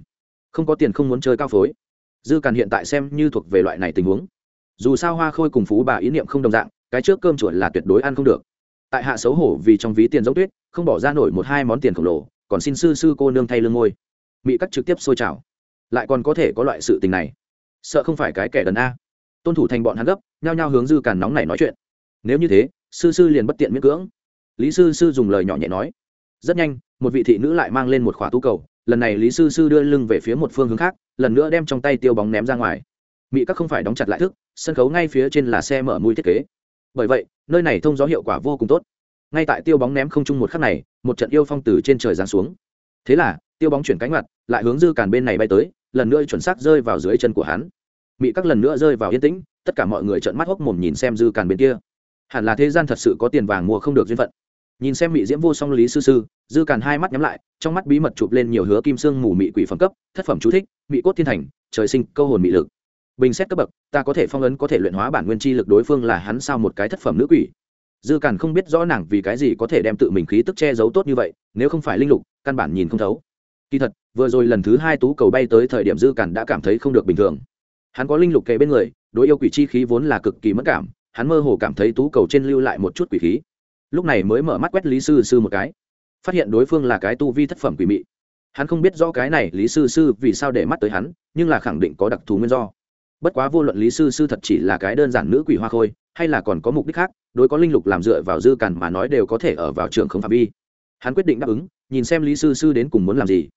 Không có tiền không muốn chơi cao phối. Dư càn hiện tại xem như thuộc về loại này tình huống. Dù sao hoa khôi cùng phú bà ý niệm không đồng dạng, cái trước cơm chuột là tuyệt đối ăn không được. Tại hạ xấu hổ vì trong ví tiền giống tuyết không bỏ ra nổi một hai món tiền khổng lồ, còn xin sư sư cô nương thay lương ngôi. Mỹ cắt trực tiếp sôi trào lại còn có thể có loại sự tình này. Sợ không phải cái kẻ đần a. Tôn thủ thành bọn hắn gấp, nhao nhao hướng dư càn nóng này nói chuyện. Nếu như thế, sư sư liền bất tiện miễn cưỡng. Lý sư sư dùng lời nhỏ nhẹ nói. Rất nhanh, một vị thị nữ lại mang lên một khỏa tú cầu. Lần này lý sư sư đưa lưng về phía một phương hướng khác, lần nữa đem trong tay tiêu bóng ném ra ngoài. Mỹ các không phải đóng chặt lại thức, sân khấu ngay phía trên là xe mở mũi thiết kế. Bởi vậy, nơi này thông gió hiệu quả vô cùng tốt ngay tại tiêu bóng ném không chung một khắc này, một trận yêu phong từ trên trời giáng xuống. Thế là, tiêu bóng chuyển cánh mặt lại hướng dư càn bên này bay tới, lần nữa chuẩn xác rơi vào dưới chân của hắn. Mỹ các lần nữa rơi vào yên tĩnh, tất cả mọi người trợn mắt hốc mồm nhìn xem dư càn bên kia. Hẳn là thế gian thật sự có tiền vàng mua không được duyên phận. Nhìn xem mỹ diễm vô song lý sư sư, dư càn hai mắt nhắm lại, trong mắt bí mật chụp lên nhiều hứa kim sương mù mị quỷ phẩm cấp, thất phẩm chú thích, mị cốt thiên thành, trời sinh câu hồn mị lực. Bình xét cấp bậc, ta có thể phong ấn có thể luyện hóa bản nguyên chi lực đối phương là hắn sao một cái thất phẩm nữ quỷ dư càn không biết rõ nàng vì cái gì có thể đem tự mình khí tức che giấu tốt như vậy, nếu không phải linh lục, căn bản nhìn không thấu. Kỳ thật, vừa rồi lần thứ hai tú cầu bay tới thời điểm dư càn đã cảm thấy không được bình thường. Hắn có linh lục kề bên người, đối yêu quỷ chi khí vốn là cực kỳ mất cảm, hắn mơ hồ cảm thấy tú cầu trên lưu lại một chút quỷ khí. Lúc này mới mở mắt quét lý sư sư một cái, phát hiện đối phương là cái tu vi thất phẩm quỷ mị. Hắn không biết rõ cái này lý sư sư vì sao để mắt tới hắn, nhưng là khẳng định có đặc thù nguyên do bất quá vô luận lý sư sư thật chỉ là cái đơn giản nữ quỷ hoa khôi, hay là còn có mục đích khác, đối có linh lục làm dựa vào dư cằn mà nói đều có thể ở vào trường không phạm vi. Hắn quyết định đáp ứng, nhìn xem lý sư sư đến cùng muốn làm gì.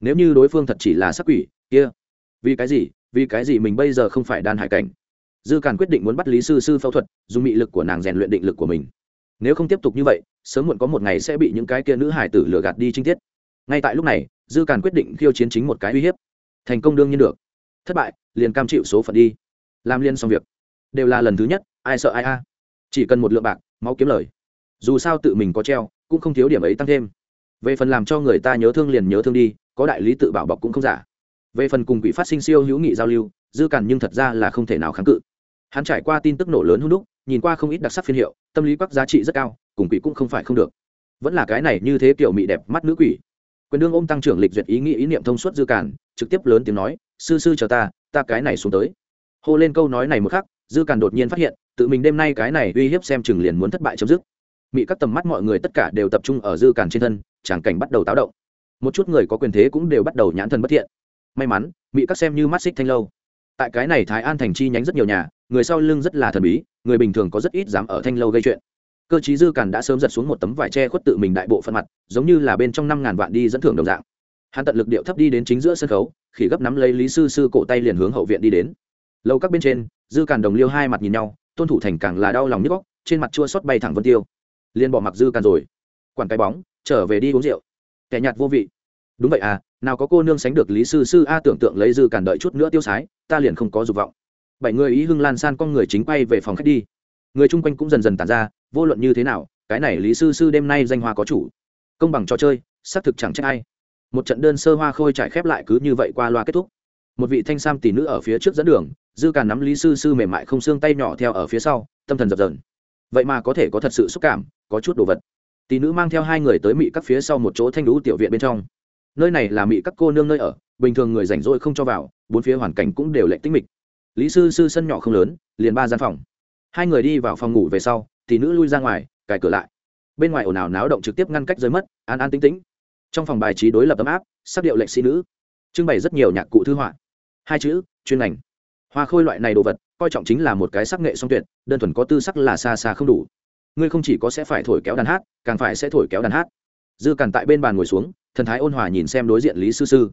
Nếu như đối phương thật chỉ là sắc quỷ, kia, vì cái gì, vì cái gì mình bây giờ không phải đan hải cảnh? Dư càn quyết định muốn bắt lý sư sư phẫu thuật, dùng mị lực của nàng rèn luyện định lực của mình. Nếu không tiếp tục như vậy, sớm muộn có một ngày sẽ bị những cái kia nữ hải tử lừa gạt đi trinh tiết. Ngay tại lúc này, dư càn quyết định khiêu chiến chính một cái uy hiếp. Thành công đương nhiên được thất bại, liền cam chịu số phận đi. Làm liên xong việc. Đều là lần thứ nhất, ai sợ ai a? Chỉ cần một lượng bạc, máu kiếm lời. Dù sao tự mình có treo, cũng không thiếu điểm ấy tăng thêm. Về phần làm cho người ta nhớ thương liền nhớ thương đi, có đại lý tự bảo bọc cũng không giả. Về phần cùng quỷ phát sinh siêu hữu nghị giao lưu, dư cằn nhưng thật ra là không thể nào kháng cự. Hắn trải qua tin tức nổ lớn hung đúc, nhìn qua không ít đặc sắc phiên hiệu, tâm lý quắc giá trị rất cao, cùng quỷ cũng không phải không được. Vẫn là cái này như thế kiểu mị đẹp mắt nữ quỷ. Quyền đương ôm tăng trưởng lịch duyệt ý nghĩ ý niệm thông suốt dư cản, trực tiếp lớn tiếng nói sư sư chờ ta ta cái này xuống tới. Hô lên câu nói này một khắc, dư càn đột nhiên phát hiện, tự mình đêm nay cái này uy hiếp xem chừng liền muốn thất bại chấm dứt. Mị các tầm mắt mọi người tất cả đều tập trung ở dư càn trên thân, tràng cảnh bắt đầu táo động. Một chút người có quyền thế cũng đều bắt đầu nhãn thần bất thiện. May mắn, mị các xem như mắt xích thanh lâu. Tại cái này thái an thành chi nhánh rất nhiều nhà, người sau lưng rất là thần bí, người bình thường có rất ít dám ở thanh lâu gây chuyện. Cơ chí dư càn đã sớm giật xuống một tấm vải tre khuất tự mình đại bộ phân mặt, giống như là bên trong năm ngàn vạn đi dẫn thưởng đồng dạng hắn tận lực điệu thấp đi đến chính giữa sân khấu, khỉ gấp nắm lấy lý sư sư cổ tay liền hướng hậu viện đi đến. Lâu các bên trên, dư càn đồng liêu hai mặt nhìn nhau, tôn thủ thành càng là đau lòng nhức góc, trên mặt chua xót bay thẳng vân tiêu. Liền bỏ mặc dư càn rồi. Quản cái bóng, trở về đi uống rượu. Kẻ nhạt vô vị. Đúng vậy à nào có cô nương sánh được lý sư sư a, tưởng tượng lấy dư càn đợi chút nữa tiêu sái, ta liền không có dục vọng. Bảy người ý hưng lan san con người chính quay về phòng khách đi. Người chung quanh cũng dần dần tàn ra, vô luận như thế nào, cái này lý sư sư đêm nay danh hoa có chủ. Công bằng trò chơi, xác thực chẳng trách ai một trận đơn sơ hoa khôi trải khép lại cứ như vậy qua loa kết thúc. Một vị thanh sam tỷ nữ ở phía trước dẫn đường, dư càn nắm lý sư sư mềm mại không xương tay nhỏ theo ở phía sau, tâm thần dập dần vậy mà có thể có thật sự xúc cảm, có chút đồ vật. Tỷ nữ mang theo hai người tới mị các phía sau một chỗ thanh lũ tiểu viện bên trong. Nơi này là mị các cô nương nơi ở, bình thường người rảnh rỗi không cho vào, bốn phía hoàn cảnh cũng đều lệnh tích mịch. Lý sư sư sân nhỏ không lớn, liền ba gian phòng. Hai người đi vào phòng ngủ về sau, tỷ nữ lui ra ngoài, cài cửa lại. Bên ngoài ồn ào náo động trực tiếp ngăn cách rơi mất, an an tĩnh tĩnh trong phòng bài trí đối lập ấm áp, sắc điệu lệnh sĩ nữ. Trưng bày rất nhiều nhạc cụ thư họa. Hai chữ, chuyên ngành. Hoa khôi loại này đồ vật, coi trọng chính là một cái sắc nghệ song tuyệt, đơn thuần có tư sắc là xa xa không đủ. Ngươi không chỉ có sẽ phải thổi kéo đàn hát, càng phải sẽ thổi kéo đàn hát. Dư càn tại bên bàn ngồi xuống, thần thái ôn hòa nhìn xem đối diện lý sư sư.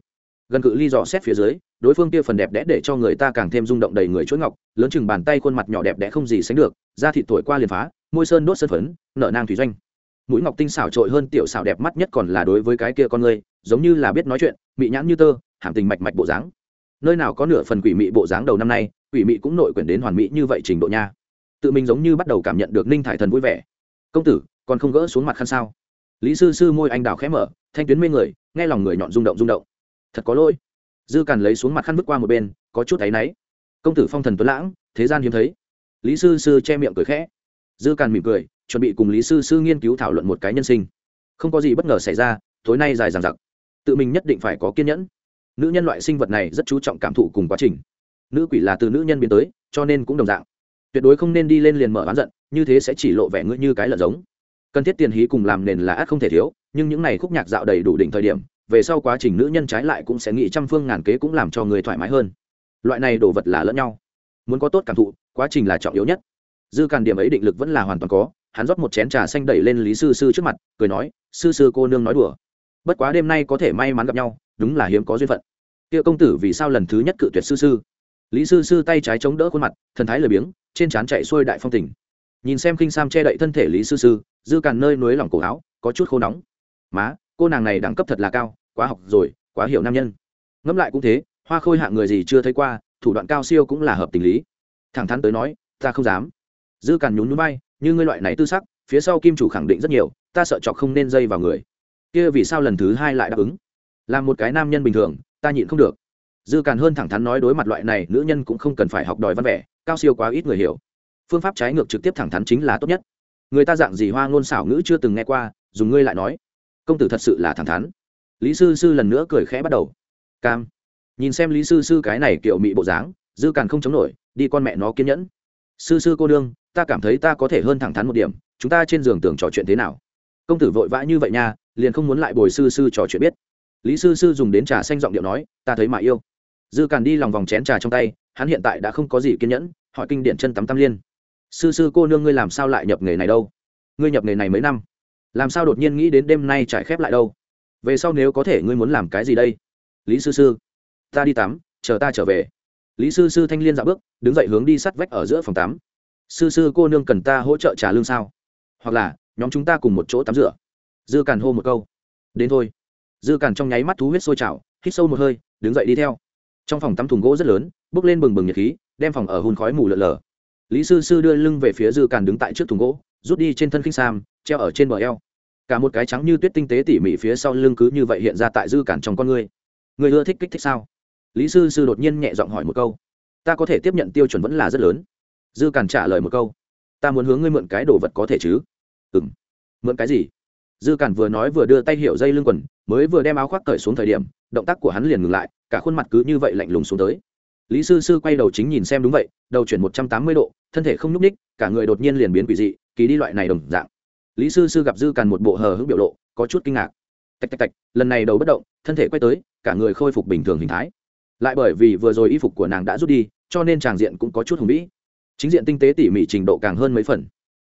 Gần cự ly dò xét phía dưới, đối phương kia phần đẹp đẽ để cho người ta càng thêm rung động đầy người chuỗi ngọc, lớn chừng bàn tay khuôn mặt nhỏ đẹp đẽ không gì sánh được, da thịt tuổi qua liền phá, môi sơn đốt sơn phấn nợ nang thủy doanh mũi ngọc tinh xảo trội hơn tiểu xảo đẹp mắt nhất còn là đối với cái kia con người giống như là biết nói chuyện, mị nhãn như tơ, hàm tình mạch mạch bộ dáng. Nơi nào có nửa phần quỷ mị bộ dáng đầu năm nay, quỷ mị cũng nội quyển đến hoàn mỹ như vậy trình độ nha. Tự mình giống như bắt đầu cảm nhận được ninh thải thần vui vẻ. Công tử, còn không gỡ xuống mặt khăn sao? Lý sư sư môi anh đào khẽ mở, thanh tuyến mê người, nghe lòng người nhọn rung động rung động. Thật có lỗi. Dư càn lấy xuống mặt khăn vứt qua một bên, có chút áy náy. Công tử phong thần tuấn lãng, thế gian hiếm thấy. Lý sư sư che miệng cười khẽ. Dư càn mỉm cười chuẩn bị cùng lý sư sư nghiên cứu thảo luận một cái nhân sinh. Không có gì bất ngờ xảy ra, tối nay dài dằng dặc. Tự mình nhất định phải có kiên nhẫn. Nữ nhân loại sinh vật này rất chú trọng cảm thụ cùng quá trình. Nữ quỷ là từ nữ nhân biến tới, cho nên cũng đồng dạng. Tuyệt đối không nên đi lên liền mở bán giận, như thế sẽ chỉ lộ vẻ ngươi như cái lợn giống. Cần thiết tiền hí cùng làm nền là ác không thể thiếu, nhưng những này khúc nhạc dạo đầy đủ đỉnh thời điểm, về sau quá trình nữ nhân trái lại cũng sẽ nghĩ trăm phương ngàn kế cũng làm cho người thoải mái hơn. Loại này đồ vật là lẫn nhau. Muốn có tốt cảm thụ, quá trình là trọng yếu nhất. Dư càn điểm ấy định lực vẫn là hoàn toàn có hắn rót một chén trà xanh đẩy lên lý sư sư trước mặt, cười nói, sư sư cô nương nói đùa. Bất quá đêm nay có thể may mắn gặp nhau, đúng là hiếm có duyên phận. Kia công tử vì sao lần thứ nhất cự tuyệt sư sư? Lý sư sư tay trái chống đỡ khuôn mặt, thần thái lười biếng, trên trán chạy xuôi đại phong tình. Nhìn xem kinh sam che đậy thân thể lý sư sư, dư càn nơi núi lỏng cổ áo, có chút khô nóng. Má, cô nàng này đẳng cấp thật là cao, quá học rồi, quá hiểu nam nhân. Ngẫm lại cũng thế, hoa khôi hạng người gì chưa thấy qua, thủ đoạn cao siêu cũng là hợp tình lý. Thẳng thắn tới nói, ta không dám. Dư càn nhún núi bay như ngươi loại này tư sắc, phía sau kim chủ khẳng định rất nhiều, ta sợ chọc không nên dây vào người. Kia vì sao lần thứ hai lại đáp ứng? Là một cái nam nhân bình thường, ta nhịn không được. Dư càn hơn thẳng thắn nói đối mặt loại này, nữ nhân cũng không cần phải học đòi văn vẻ, cao siêu quá ít người hiểu. Phương pháp trái ngược trực tiếp thẳng thắn chính là tốt nhất. Người ta dạng gì hoa ngôn xảo ngữ chưa từng nghe qua, dùng ngươi lại nói. Công tử thật sự là thẳng thắn. Lý sư sư lần nữa cười khẽ bắt đầu. Cam. Nhìn xem lý sư sư cái này kiểu mị bộ dáng, dư càn không chống nổi, đi con mẹ nó kiên nhẫn. Sư sư cô đương ta cảm thấy ta có thể hơn thẳng thắn một điểm, chúng ta trên giường tưởng trò chuyện thế nào? Công tử vội vã như vậy nha, liền không muốn lại bồi sư sư trò chuyện biết. Lý sư sư dùng đến trà xanh giọng điệu nói, ta thấy mà yêu. Dư càn đi lòng vòng chén trà trong tay, hắn hiện tại đã không có gì kiên nhẫn, hỏi kinh điển chân tắm tam liên. Sư sư cô nương ngươi làm sao lại nhập nghề này đâu? Ngươi nhập nghề này mấy năm? Làm sao đột nhiên nghĩ đến đêm nay trải khép lại đâu? Về sau nếu có thể ngươi muốn làm cái gì đây? Lý sư sư, ta đi tắm, chờ ta trở về. Lý sư sư thanh liên dạo bước, đứng dậy hướng đi sắt vách ở giữa phòng tắm sư sư cô nương cần ta hỗ trợ trả lương sao? Hoặc là, nhóm chúng ta cùng một chỗ tắm rửa. Dư càn hô một câu. Đến thôi. Dư càn trong nháy mắt thú huyết sôi trào, hít sâu một hơi, đứng dậy đi theo. Trong phòng tắm thùng gỗ rất lớn, bước lên bừng bừng nhiệt khí, đem phòng ở hôn khói mù lợn lờ lý sư sư đưa lưng về phía dư càn đứng tại trước thùng gỗ, rút đi trên thân khinh sam, treo ở trên bờ eo. Cả một cái trắng như tuyết tinh tế tỉ mỉ phía sau lưng cứ như vậy hiện ra tại dư cản trong con ngươi. Người ưa thích kích thích sao? Lý sư sư đột nhiên nhẹ giọng hỏi một câu. Ta có thể tiếp nhận tiêu chuẩn vẫn là rất lớn dư càn trả lời một câu. Ta muốn hướng ngươi mượn cái đồ vật có thể chứ? Ừ m mượn cái gì? Dư càn vừa nói vừa đưa tay hiệu dây lưng quần, mới vừa đem áo khoác cởi xuống thời điểm, động tác của hắn liền ngừng lại, cả khuôn mặt cứ như vậy lạnh lùng xuống tới. Lý sư sư quay đầu chính nhìn xem đúng vậy, đầu chuyển một trăm tám mươi độ, thân thể không nhúc ních cả người đột nhiên liền biến quỷ dị, kỳ đi loại này đồng dạng. Lý sư sư gặp dư càn một bộ hờ hững biểu lộ, có chút kinh ngạc. Tạch tạch tạch, lần này đầu bất động, thân thể quay tới, cả người khôi phục bình thường hình thái. Lại bởi vì vừa rồi y phục của nàng đã rút đi, cho nên tràng diện cũng có chút hùng vĩ chính diện tinh tế tỉ mỉ trình độ càng hơn mấy phần.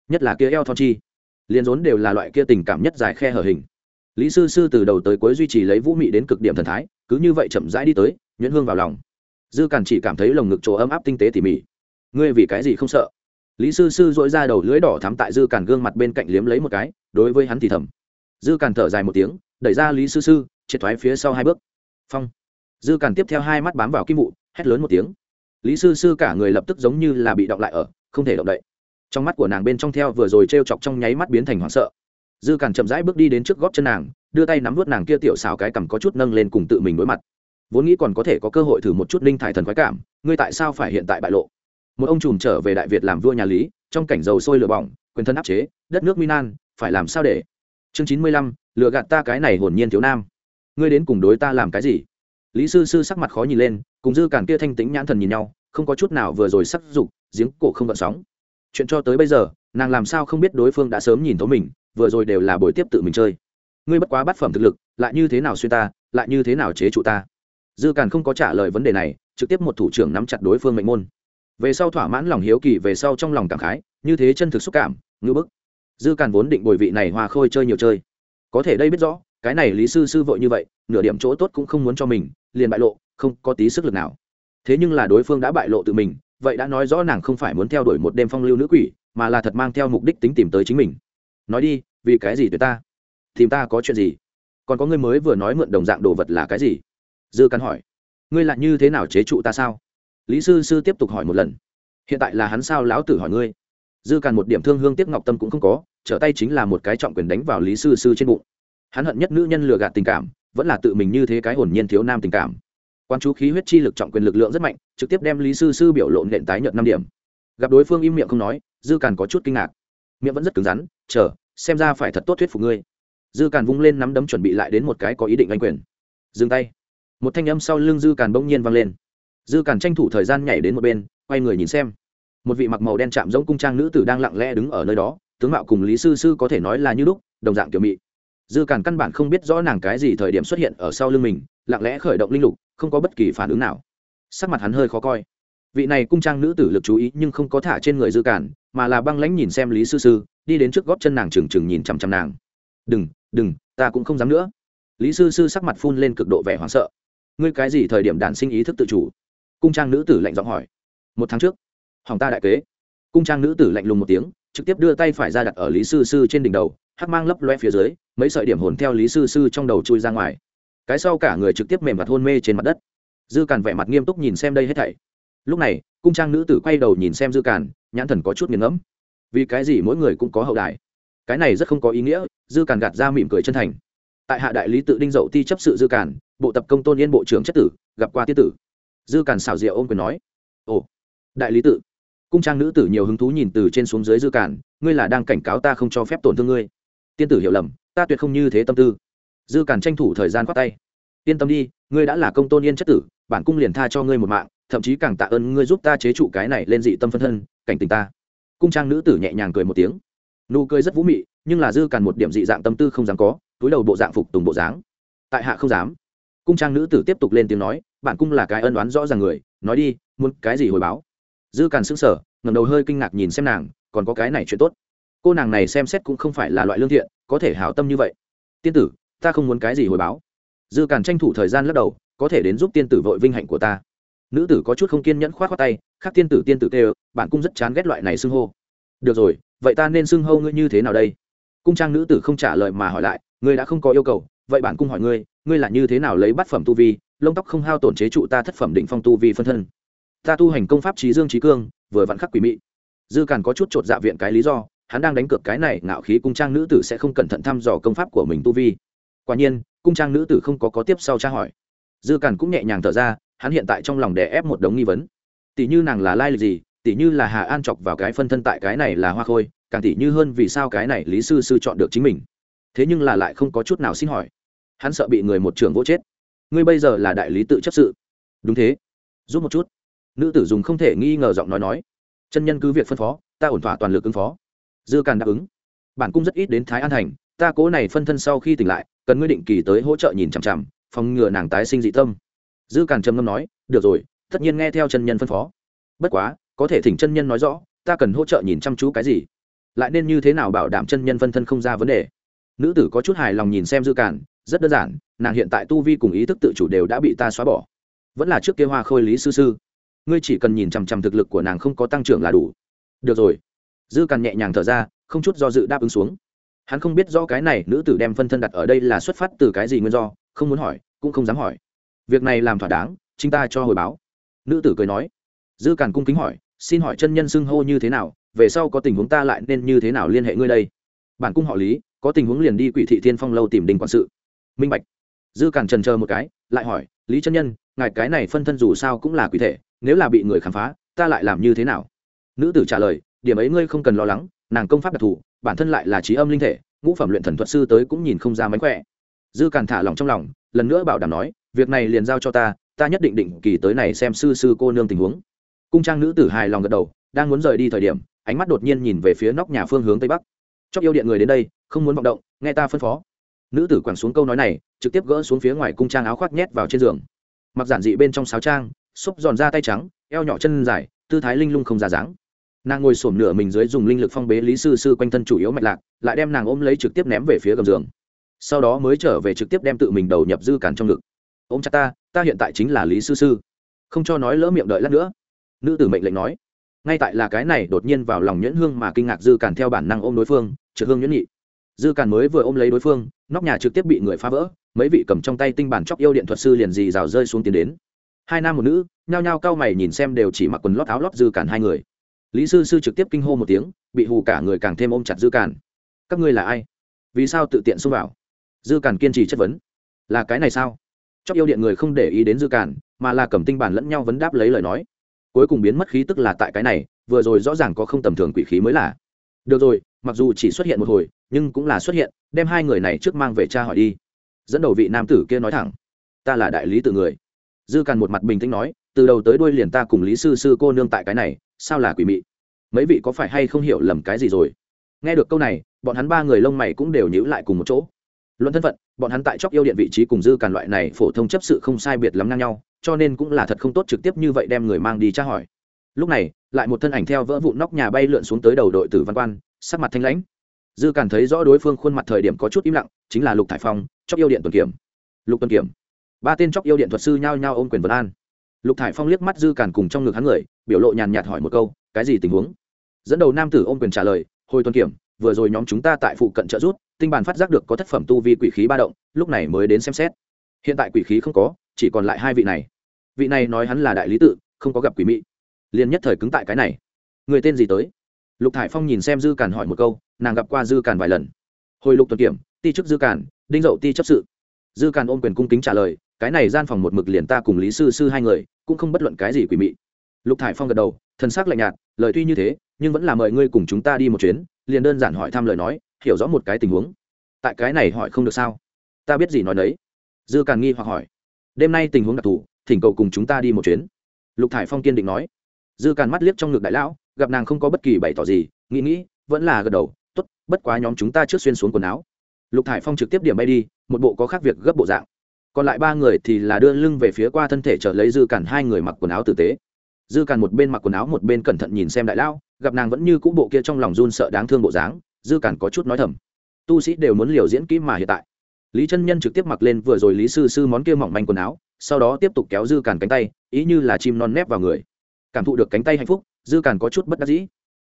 Nhất là kia eo thon chi liên rốn đều là loại kia tình cảm nhất dài khe hở hình. Lý sư sư từ đầu tới cuối duy trì lấy vũ mị đến cực điểm thần thái, cứ như vậy chậm rãi đi tới, nhuyễn hương vào lòng. Dư càn chỉ cảm thấy lồng ngực chỗ ấm áp tinh tế tỉ mỉ. Ngươi vì cái gì không sợ? Lý sư sư dội ra đầu lưỡi đỏ thắm tại dư càn gương mặt bên cạnh liếm lấy một cái, đối với hắn thì thầm. Dư càn thở dài một tiếng, đẩy ra lý sư sư, triệt thoái phía sau hai bước. Phong. Dư càn tiếp theo hai mắt bám vào kim vụ hét lớn một tiếng lý sư sư cả người lập tức giống như là bị động lại ở, không thể động đậy. Trong mắt của nàng bên trong theo vừa rồi t r e o chọc trong nháy mắt biến thành hoảng sợ. Dư càn chậm rãi bước đi đến trước góp chân nàng, đưa tay nắm vớt nàng kia tiểu xào cái cằm có chút nâng lên cùng tự mình đối mặt. Vốn nghĩ còn có thể có cơ hội thử một chút linh thải thần khoái cảm, ngươi tại sao phải hiện tại bại lộ? Một ông trùm trở về đại việt làm vua nhà lý, trong cảnh dầu sôi lửa bỏng, quyền thân áp chế, đất nước minan phải làm sao để? Chương chín mươi lăm lựa gạt ta cái này hồn nhiên thiếu nam. Ngươi đến cùng đối ta làm cái gì? Lý sư sư sắc mặt khó nhìn lên cùng dư cản kia thanh tĩnh nhãn thần nhìn nhau, không có chút nào vừa rồi sắc dục, giếng cổ không gợn sóng. Chuyện cho tới bây giờ, nàng làm sao không biết đối phương đã sớm nhìn thấu mình, vừa rồi đều là buổi tiếp tự mình chơi. Ngươi bất quá bắt phẩm thực lực, lại như thế nào xuyên ta, lại như thế nào chế trụ ta? Dư càn không có trả lời vấn đề này, trực tiếp một thủ trưởng nắm chặt đối phương mệnh môn. Về sau thỏa mãn lòng hiếu kỳ, về sau trong lòng cảm khái, như thế chân thực xúc cảm, ngư bức. Dư càn vốn định bồi vị này hòa khôi chơi nhiều chơi. Có thể đây biết rõ, cái này lý sư sư vội như vậy, nửa điểm chỗ tốt cũng không muốn cho mình, liền bại lộ không có tí sức lực nào. Thế nhưng là đối phương đã bại lộ tự mình, vậy đã nói rõ nàng không phải muốn theo đuổi một đêm phong lưu nữ quỷ, mà là thật mang theo mục đích tính tìm tới chính mình. Nói đi, vì cái gì tuyệt ta? Tìm ta có chuyện gì? Còn có người mới vừa nói mượn đồng dạng đồ vật là cái gì? Dư cắn hỏi. Ngươi lại như thế nào chế trụ ta sao? Lý sư sư tiếp tục hỏi một lần. Hiện tại là hắn sao lão tử hỏi ngươi? Dư càn một điểm thương hương tiếp ngọc tâm cũng không có, trở tay chính là một cái trọng quyền đánh vào lý sư sư trên bụng. Hắn hận nhất nữ nhân lừa gạt tình cảm, vẫn là tự mình như thế cái hồn nhiên thiếu nam tình cảm quan chú khí huyết chi lực trọng quyền lực lượng rất mạnh, trực tiếp đem lý sư sư biểu lộ nện tái nhợt năm điểm. Gặp đối phương im miệng không nói, dư càn có chút kinh ngạc. Miệng vẫn rất cứng rắn, chờ, xem ra phải thật tốt thuyết phục ngươi. Dư càn vung lên nắm đấm chuẩn bị lại đến một cái có ý định anh quyền. Dừng tay. Một thanh âm sau lưng dư càn bỗng nhiên vang lên. Dư càn tranh thủ thời gian nhảy đến một bên, quay người nhìn xem. Một vị mặc màu đen chạm giống cung trang nữ tử đang lặng lẽ đứng ở nơi đó, tướng mạo cùng lý sư sư có thể nói là như lúc, đồng dạng kiểu mị. Dư càn căn bản không biết rõ nàng cái gì thời điểm xuất hiện ở sau lưng mình, lặng lẽ khởi động linh lục không có bất kỳ phản ứng nào. Sắc mặt hắn hơi khó coi. Vị này cung trang nữ tử lực chú ý nhưng không có thả trên người dư cản, mà là băng lãnh nhìn xem lý sư sư đi đến trước góp chân nàng trừng trừng nhìn chằm chằm nàng. Đừng đừng ta cũng không dám nữa. Lý sư sư sắc mặt phun lên cực độ vẻ hoảng sợ. Ngươi cái gì thời điểm đản sinh ý thức tự chủ? Cung trang nữ tử lạnh giọng hỏi. Một tháng trước. Hỏng ta đại kế. Cung trang nữ tử lạnh lùng một tiếng trực tiếp đưa tay phải ra đặt ở lý sư sư trên đỉnh đầu hắc mang lấp loe phía dưới mấy sợi điểm hồn theo lý sư sư trong đầu chui ra ngoài cái sau cả người trực tiếp mềm mặt hôn mê trên mặt đất. Dư càn vẻ mặt nghiêm túc nhìn xem đây hết thảy. Lúc này, cung trang nữ tử quay đầu nhìn xem dư càn, nhãn thần có chút nghiền ngẫm. Vì cái gì mỗi người cũng có hậu đại cái này rất không có ý nghĩa, dư càn gạt ra mỉm cười chân thành. Tại hạ đại lý tự đinh dậu ti chấp sự dư càn, bộ tập công tôn yên bộ trưởng chất tử, gặp qua tiết tử. Dư càn xảo diệu ôm quyền nói, ồ, đại lý tự. Cung trang nữ tử nhiều hứng thú nhìn từ trên xuống dưới dư càn, ngươi là đang cảnh cáo ta không cho phép tổn thương ngươi. Tiên tử hiểu lầm, ta tuyệt không như thế tâm tư dư càn tranh thủ thời gian khoát tay. Yên tâm đi, ngươi đã là công tôn yên chất tử, bản cung liền tha cho ngươi một mạng, thậm chí càng tạ ơn ngươi giúp ta chế trụ cái này lên dị tâm phân thân, cảnh tình ta. Cung trang nữ tử nhẹ nhàng cười một tiếng. Nụ cười rất vũ mị, nhưng là dư càn một điểm dị dạng tâm tư không dám có, túi đầu bộ dạng phục tùng bộ dáng. Tại hạ không dám. Cung trang nữ tử tiếp tục lên tiếng nói, bản cung là cái ân đoán rõ ràng người, nói đi, muốn cái gì hồi báo? Dư càn sững sờ ngầm đầu hơi kinh ngạc nhìn xem nàng, còn có cái này chuyện tốt. Cô nàng này xem xét cũng không phải là loại lương thiện, có thể hảo tâm như vậy. Tiên tử ta không muốn cái gì hồi báo. Dư càn tranh thủ thời gian lắc đầu, có thể đến giúp tiên tử vội vinh hạnh của ta. Nữ tử có chút không kiên nhẫn k h o á t khoác tay, khác tiên tử tiên tử tê bạn cung rất chán ghét loại này xưng hô. Được rồi, vậy ta nên xưng hô ngươi như thế nào đây? Cung trang nữ tử không trả lời mà hỏi lại, ngươi đã không có yêu cầu, vậy bản cung hỏi ngươi ngươi là như thế nào lấy bát phẩm tu vi, lông tóc không hao tổn chế trụ ta thất phẩm định phong tu vi phân thân. Ta tu hành công pháp trí dương trí cương, vừa vặn khắc quỷ mị. Dư càn có chút chột dạ viện cái lý do, hắn đang đánh cược cái này ngạo khí cung trang nữ tử sẽ không cẩn thận thăm dò công pháp của mình tu vi quả nhiên, cung trang nữ tử không có có tiếp sau tra hỏi. Dư cản cũng nhẹ nhàng thở ra, hắn hiện tại trong lòng đè ép một đống nghi vấn. Tỷ như nàng là lai lịch gì, tỷ như là hà an chọc vào cái phân thân tại cái này là hoa khôi, càng tỷ như hơn vì sao cái này lý sư sư chọn được chính mình. Thế nhưng là lại không có chút nào xin hỏi. Hắn sợ bị người một trường vỗ chết. Ngươi bây giờ là đại lý tự chấp sự. Đúng thế. Giúp một chút. Nữ tử dùng không thể nghi ngờ giọng nói nói. Chân nhân cứ việc phân phó, ta ổn thỏa toàn lực ứng phó. Dư càn đáp ứng. Bản cung rất ít đến thái an thành ta cố này phân thân sau khi tỉnh lại, cần ngươi định kỳ tới hỗ trợ nhìn chằm chằm, phòng ngừa nàng tái sinh dị tâm. Dư càn trầm ngâm nói, được rồi, tất nhiên nghe theo chân nhân phân phó. Bất quá, có thể thỉnh chân nhân nói rõ, ta cần hỗ trợ nhìn chăm chú cái gì? Lại nên như thế nào bảo đảm chân nhân phân thân không ra vấn đề? Nữ tử có chút hài lòng nhìn xem dư càn, rất đơn giản, nàng hiện tại tu vi cùng ý thức tự chủ đều đã bị ta xóa bỏ. Vẫn là trước kia hoa khôi lý sư sư. Ngươi chỉ cần nhìn chằm chằm thực lực của nàng không có tăng trưởng là đủ. Được rồi. Dư càn nhẹ nhàng thở ra, không chút do dự đáp ứng xuống hắn không biết do cái này nữ tử đem phân thân đặt ở đây là xuất phát từ cái gì nguyên do, không muốn hỏi, cũng không dám hỏi. Việc này làm thỏa đáng, chính ta cho hồi báo. Nữ tử cười nói. Dư càn cung kính hỏi, xin hỏi chân nhân xưng hô như thế nào, về sau có tình huống ta lại nên như thế nào liên hệ ngươi đây? Bản cung họ lý, có tình huống liền đi quỷ thị thiên phong lâu tìm đình quản sự. Minh bạch. Dư càn trần chờ một cái, lại hỏi, lý chân nhân, ngài cái này phân thân dù sao cũng là quỷ thể, nếu là bị người khám phá, ta lại làm như thế nào? Nữ tử trả lời, điểm ấy ngươi không cần lo lắng, nàng công pháp đặc thù bản thân lại là trí âm linh thể, ngũ phẩm luyện thần thuật sư tới cũng nhìn không ra mánh khỏe. Dư càn thả lòng trong lòng, lần nữa bảo đảm nói, việc này liền giao cho ta ta nhất định định kỳ tới này xem sư sư cô nương tình huống. Cung trang nữ tử hài lòng gật đầu, đang muốn rời đi thời điểm, ánh mắt đột nhiên nhìn về phía nóc nhà phương hướng tây bắc. Chóc yêu điện người đến đây, không muốn vọng động, nghe ta phân phó. Nữ tử quẳng xuống câu nói này, trực tiếp gỡ xuống phía ngoài cung trang áo khoác nhét vào trên giường. Mặc giản dị bên trong sáo trang, xúc giòn ra tay trắng, eo nhỏ chân dài, tư thái linh lung không ra dáng nàng ngồi xổm nửa mình dưới dùng linh lực phong bế lý sư sư quanh thân chủ yếu mạch lạc, lại đem nàng ôm lấy trực tiếp ném về phía gầm giường. Sau đó mới trở về trực tiếp đem tự mình đầu nhập dư cản trong ngực. Ôm chặt ta ta hiện tại chính là lý sư sư. Không cho nói lỡ miệng đợi lát nữa. Nữ tử mệnh lệnh nói. Ngay tại là cái này đột nhiên vào lòng nhuyễn hương mà kinh ngạc dư cản theo bản năng ôm đối phương, trực hương nhuyễn nhị. Dư cản mới vừa ôm lấy đối phương, nóc nhà trực tiếp bị người phá vỡ, mấy vị cầm trong tay tinh bản chóc yêu điện thuật sư liền dì rào rơi xuống tiến đến. Hai nam một nữ, nhao nhao cao mày nhìn xem đều chỉ mặc quần lót áo lót dư cản hai người lý sư sư trực tiếp kinh hô một tiếng, bị hù cả người càng thêm ôm chặt dư cản các ngươi là ai? Vì sao tự tiện xông vào? Dư cản kiên trì chất vấn. Là cái này sao? Chóc yêu điện người không để ý đến dư cản mà là cầm tinh bản lẫn nhau vấn đáp lấy lời nói. Cuối cùng biến mất khí tức là tại cái này, vừa rồi rõ ràng có không tầm thường quỷ khí mới là. Được rồi, mặc dù chỉ xuất hiện một hồi, nhưng cũng là xuất hiện, đem hai người này trước mang về cha hỏi đi. Dẫn đầu vị nam tử kia nói thẳng. Ta là đại lý tự người. Dư càn một mặt bình tĩnh nói, từ đầu tới đuôi liền ta cùng lý sư sư cô nương tại cái này sao là quỷ mị? Mấy vị có phải hay không hiểu lầm cái gì rồi? Nghe được câu này, bọn hắn ba người lông mày cũng đều nhíu lại cùng một chỗ. Luận thân phận, bọn hắn tại chóc yêu điện vị trí cùng dư càn loại này phổ thông chấp sự không sai biệt lắm ngang nhau, cho nên cũng là thật không tốt trực tiếp như vậy đem người mang đi tra hỏi. Lúc này, lại một thân ảnh theo vỡ vụ nóc nhà bay lượn xuống tới đầu đội tử văn quan, sắc mặt thanh lãnh. Dư càn thấy rõ đối phương khuôn mặt thời điểm có chút im lặng, chính là lục thải phong, chóc yêu điện tuần kiểm. Lục tuần kiểm. Ba tên chóc yêu điện thuật sư nhao nhao ôm quyền vân an. Lục thải phong liếc mắt dư càn cùng trong ngực hắn người biểu lộ nhàn nhạt hỏi một câu, cái gì tình huống? Dẫn đầu nam tử ôm quyền trả lời, hồi tuần kiểm, vừa rồi nhóm chúng ta tại phụ cận trợ rút tinh bàn phát giác được có thất phẩm tu vi quỷ khí ba động, lúc này mới đến xem xét. Hiện tại quỷ khí không có, chỉ còn lại hai vị này. Vị này nói hắn là đại lý tự, không có gặp quỷ mị. Liền nhất thời cứng tại cái này. Người tên gì tới? Lục thải phong nhìn xem dư càn hỏi một câu, nàng gặp qua dư càn vài lần. Hồi lục tuần kiểm, ti chức dư càn, đinh dậu ti chấp sự. Dư càn ôm quyền cung kính trả lời, cái này gian phòng một mực liền ta cùng lý sư sư hai người, cũng không bất luận cái gì quỷ mị lục thải phong gật đầu thân xác lạnh nhạt, lời tuy như thế, nhưng vẫn là mời ngươi cùng chúng ta đi một chuyến, liền đơn giản hỏi thăm lời nói, hiểu rõ một cái tình huống. Tại cái này hỏi không được sao? Ta biết gì nói đấy dư càn nghi hoặc hỏi. Đêm nay tình huống đặc thù, thỉnh cầu cùng chúng ta đi một chuyến. Lục thải phong kiên định nói. Dư càn mắt liếc trong ngực đại lão, gặp nàng không có bất kỳ bày tỏ gì, nghĩ nghĩ, vẫn là gật đầu t ố t bất quá nhóm chúng ta trước xuyên xuống quần áo. Lục thải phong trực tiếp điểm bay đi, một bộ có khác việc gấp bộ dạng. Còn lại ba người thì là đưa lưng về phía qua thân thể trở lấy dư càn hai người mặc quần áo tử tế dư càn một bên mặc quần áo một bên cẩn thận nhìn xem đại lao gặp nàng vẫn như cũ bộ kia trong lòng run sợ đáng thương bộ dáng, dư càn có chút nói thầm. Tu sĩ đều muốn liều diễn kỹ mà hiện tại. Lý chân nhân trực tiếp mặc lên vừa rồi lý sư sư món kia mỏng manh quần áo, sau đó tiếp tục kéo dư càn cánh tay, ý như là chim non nép vào người. Cảm thụ được cánh tay hạnh phúc, dư càn có chút bất đắc dĩ.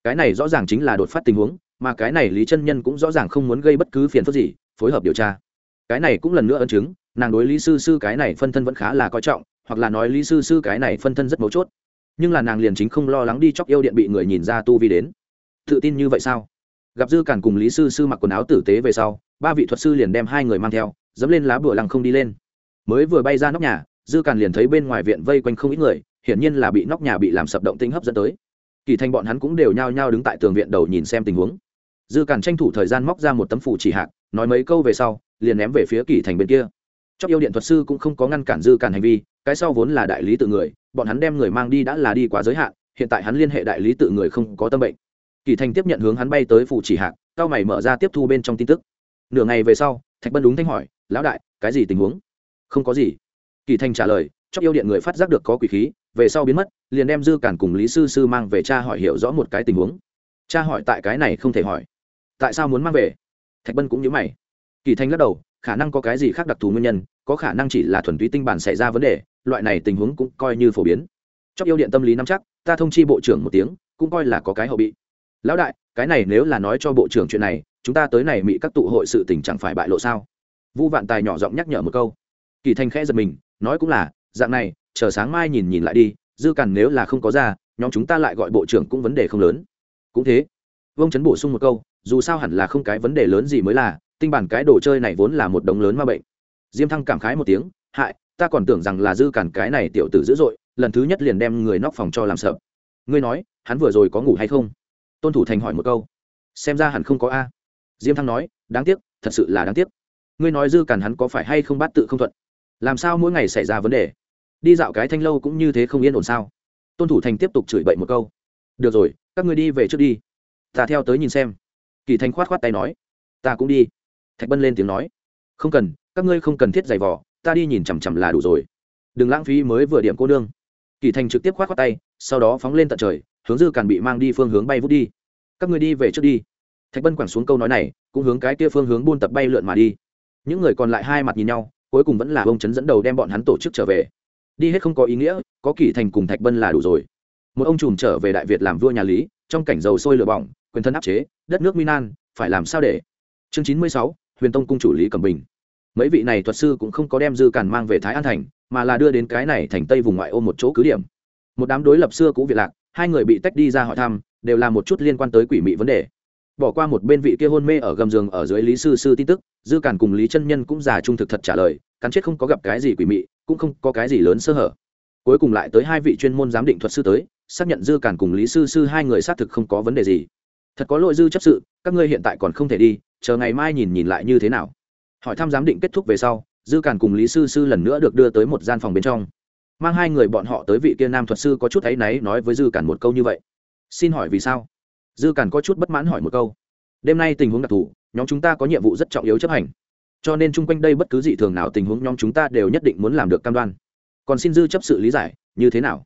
Cái này rõ ràng chính là đột phát tình huống, mà cái này lý chân nhân cũng rõ ràng không muốn gây bất cứ phiền phức gì, phối hợp điều tra. Cái này cũng lần nữa ân chứng, nàng đối lý sư sư cái này phân thân vẫn khá là coi trọng, hoặc là nói lý sư sư cái này phân thân rất mấu chốt nhưng là nàng liền chính không lo lắng đi chóc yêu điện bị người nhìn ra tu vi đến. Tự tin như vậy sao? Gặp dư cản cùng lý sư sư mặc quần áo tử tế về sau, ba vị thuật sư liền đem hai người mang theo, dẫm lên lá bửa lăng không đi lên. Mới vừa bay ra nóc nhà, dư cản liền thấy bên ngoài viện vây quanh không ít người, hiển nhiên là bị nóc nhà bị làm sập động tinh hấp dẫn tới. Kỳ thành bọn hắn cũng đều nhao nhao đứng tại tường viện đầu nhìn xem tình huống. Dư cản tranh thủ thời gian móc ra một tấm phủ chỉ hạc, nói mấy câu về sau, liền ném về phía kỳ thành bên kia. Chóc yêu điện thuật sư cũng không có ngăn cản dư cản hành vi, cái sau vốn là đại lý tự người bọn hắn đem người mang đi đã là đi quá giới hạn, hiện tại hắn liên hệ đại lý tự người không có tâm bệnh. Kỳ thành tiếp nhận hướng hắn bay tới phủ chỉ hạc, cao mày mở ra tiếp thu bên trong tin tức. Nửa ngày về sau, thạch bân đúng thanh hỏi, lão đại, cái gì tình huống? Không có gì. Kỳ thành trả lời chóc yêu điện người phát giác được có quỷ khí, về sau biến mất, liền đem dư cản cùng lý sư sư mang về cha hỏi hiểu rõ một cái tình huống. Cha hỏi tại cái này không thể hỏi. Tại sao muốn mang về? Thạch bân cũng nhớ mày. Kỳ thanh lắc đầu, khả năng có cái gì khác đặc thù nguyên nhân, có khả năng chỉ là thuần túy tinh bản xảy ra vấn đề loại này tình huống cũng coi như phổ biến. Chóc yêu điện tâm lý nắm chắc, ta thông chi bộ trưởng một tiếng, cũng coi là có cái hậu bị. Lão đại, cái này nếu là nói cho bộ trưởng chuyện này, chúng ta tới này mỹ các tụ hội sự tình chẳng phải bại lộ sao? Vu vạn tài nhỏ giọng nhắc nhở một câu. Kỳ thanh khẽ giật mình, nói cũng là, dạng này, chờ sáng mai nhìn nhìn lại đi, dư cằn nếu là không có ra, nhóm chúng ta lại gọi bộ trưởng cũng vấn đề không lớn. Cũng thế. Vương chấn bổ sung một câu, dù sao hẳn là không cái vấn đề lớn gì mới là, tinh bản cái đồ chơi này vốn là một đống lớn ma bệnh. Diêm thăng cảm khái một tiếng, hại ta còn tưởng rằng là dư cản cái này tiểu tử dữ dội, lần thứ nhất liền đem người nóc phòng cho làm sợ. Ngươi nói, hắn vừa rồi có ngủ hay không? Tôn thủ thành hỏi một câu. Xem ra hẳn không có a. Diêm thăng nói, đáng tiếc, thật sự là đáng tiếc. Ngươi nói dư cản hắn có phải hay không bắt tự không thuận? Làm sao mỗi ngày xảy ra vấn đề? Đi dạo cái thanh lâu cũng như thế không yên ổn sao? Tôn thủ thành tiếp tục chửi bậy một câu. Được rồi, các ngươi đi về trước đi. Ta theo tới nhìn xem. Kỳ thanh khoát khoát tay nói. Ta cũng đi. Thạch bân lên tiếng nói. Không cần, các ngươi không cần thiết giày vò ta đi nhìn chằm chằm là đủ rồi. Đừng lãng phí mới vừa điểm cô nương. Kỳ thành trực tiếp khoát khoát tay, sau đó phóng lên tận trời, hướng dư càn bị mang đi phương hướng bay vút đi. Các ngươi đi về trước đi. Thạch bân quẳng xuống câu nói này, cũng hướng cái kia phương hướng buôn tập bay lượn mà đi. Những người còn lại hai mặt nhìn nhau, cuối cùng vẫn là ông trấn dẫn đầu đem bọn hắn tổ chức trở về. Đi hết không có ý nghĩa, có kỳ thành cùng thạch bân là đủ rồi. Một ông trùm trở về đại việt làm vua nhà lý, trong cảnh dầu sôi lửa bỏng, quyền thân áp chế, đất nước minan phải làm sao để? Chương chín mươi sáu, huyền tông cung chủ lý cẩm bình mấy vị này thuật sư cũng không có đem dư càn mang về thái an thành, mà là đưa đến cái này thành tây vùng ngoại ô một chỗ cứ điểm. Một đám đối lập xưa cũ việt lạc, hai người bị tách đi ra hỏi thăm, đều là một chút liên quan tới quỷ mị vấn đề. Bỏ qua một bên vị kia hôn mê ở gầm giường ở dưới lý sư sư tin tức, dư càn cùng lý chân nhân cũng già trung thực thật trả lời, cắn chết không có gặp cái gì quỷ mị, cũng không có cái gì lớn sơ hở. Cuối cùng lại tới hai vị chuyên môn giám định thuật sư tới, xác nhận dư càn cùng lý sư sư hai người xác thực không có vấn đề gì. Thật có lỗi dư chấp sự, các ngươi hiện tại còn không thể đi, chờ ngày mai nhìn nhìn lại như thế nào hỏi thăm giám định kết thúc về sau, dư càn cùng lý sư sư lần nữa được đưa tới một gian phòng bên trong. Mang hai người bọn họ tới vị kia nam thuật sư có chút áy náy nói với dư càn một câu như vậy. Xin hỏi vì sao? Dư càn có chút bất mãn hỏi một câu. Đêm nay tình huống đặc thù, nhóm chúng ta có nhiệm vụ rất trọng yếu chấp hành. Cho nên chung quanh đây bất cứ dị thường nào tình huống nhóm chúng ta đều nhất định muốn làm được cam đoan. Còn xin dư chấp sự lý giải, như thế nào?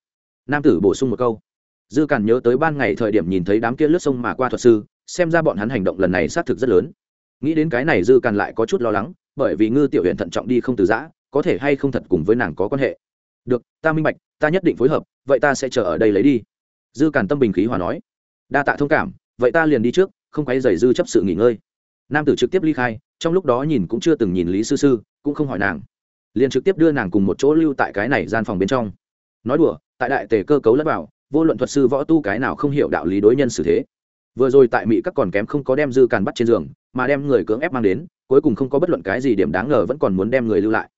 Nam tử bổ sung một câu. Dư càn nhớ tới ban ngày thời điểm nhìn thấy đám kia lướt sông mà qua thuật sư, xem ra bọn hắn hành động lần này xác thực rất lớn nghĩ đến cái này dư càn lại có chút lo lắng, bởi vì ngư tiểu huyện thận trọng đi không từ giã, có thể hay không thật cùng với nàng có quan hệ. Được, ta minh bạch, ta nhất định phối hợp, vậy ta sẽ chờ ở đây lấy đi. Dư càn tâm bình khí hòa nói. Đa tạ thông cảm, vậy ta liền đi trước, không quay dày dư chấp sự nghỉ ngơi. Nam tử trực tiếp ly khai, trong lúc đó nhìn cũng chưa từng nhìn lý sư sư, cũng không hỏi nàng. Liền trực tiếp đưa nàng cùng một chỗ lưu tại cái này gian phòng bên trong. Nói đùa, tại đại tề cơ cấu lẫn vào, vô luận thuật sư võ tu cái nào không hiểu đạo lý đối nhân xử thế vừa rồi tại mỹ các còn kém không có đem dư càn bắt trên giường, mà đem người cưỡng ép mang đến, cuối cùng không có bất luận cái gì điểm đáng ngờ vẫn còn muốn đem người lưu lại.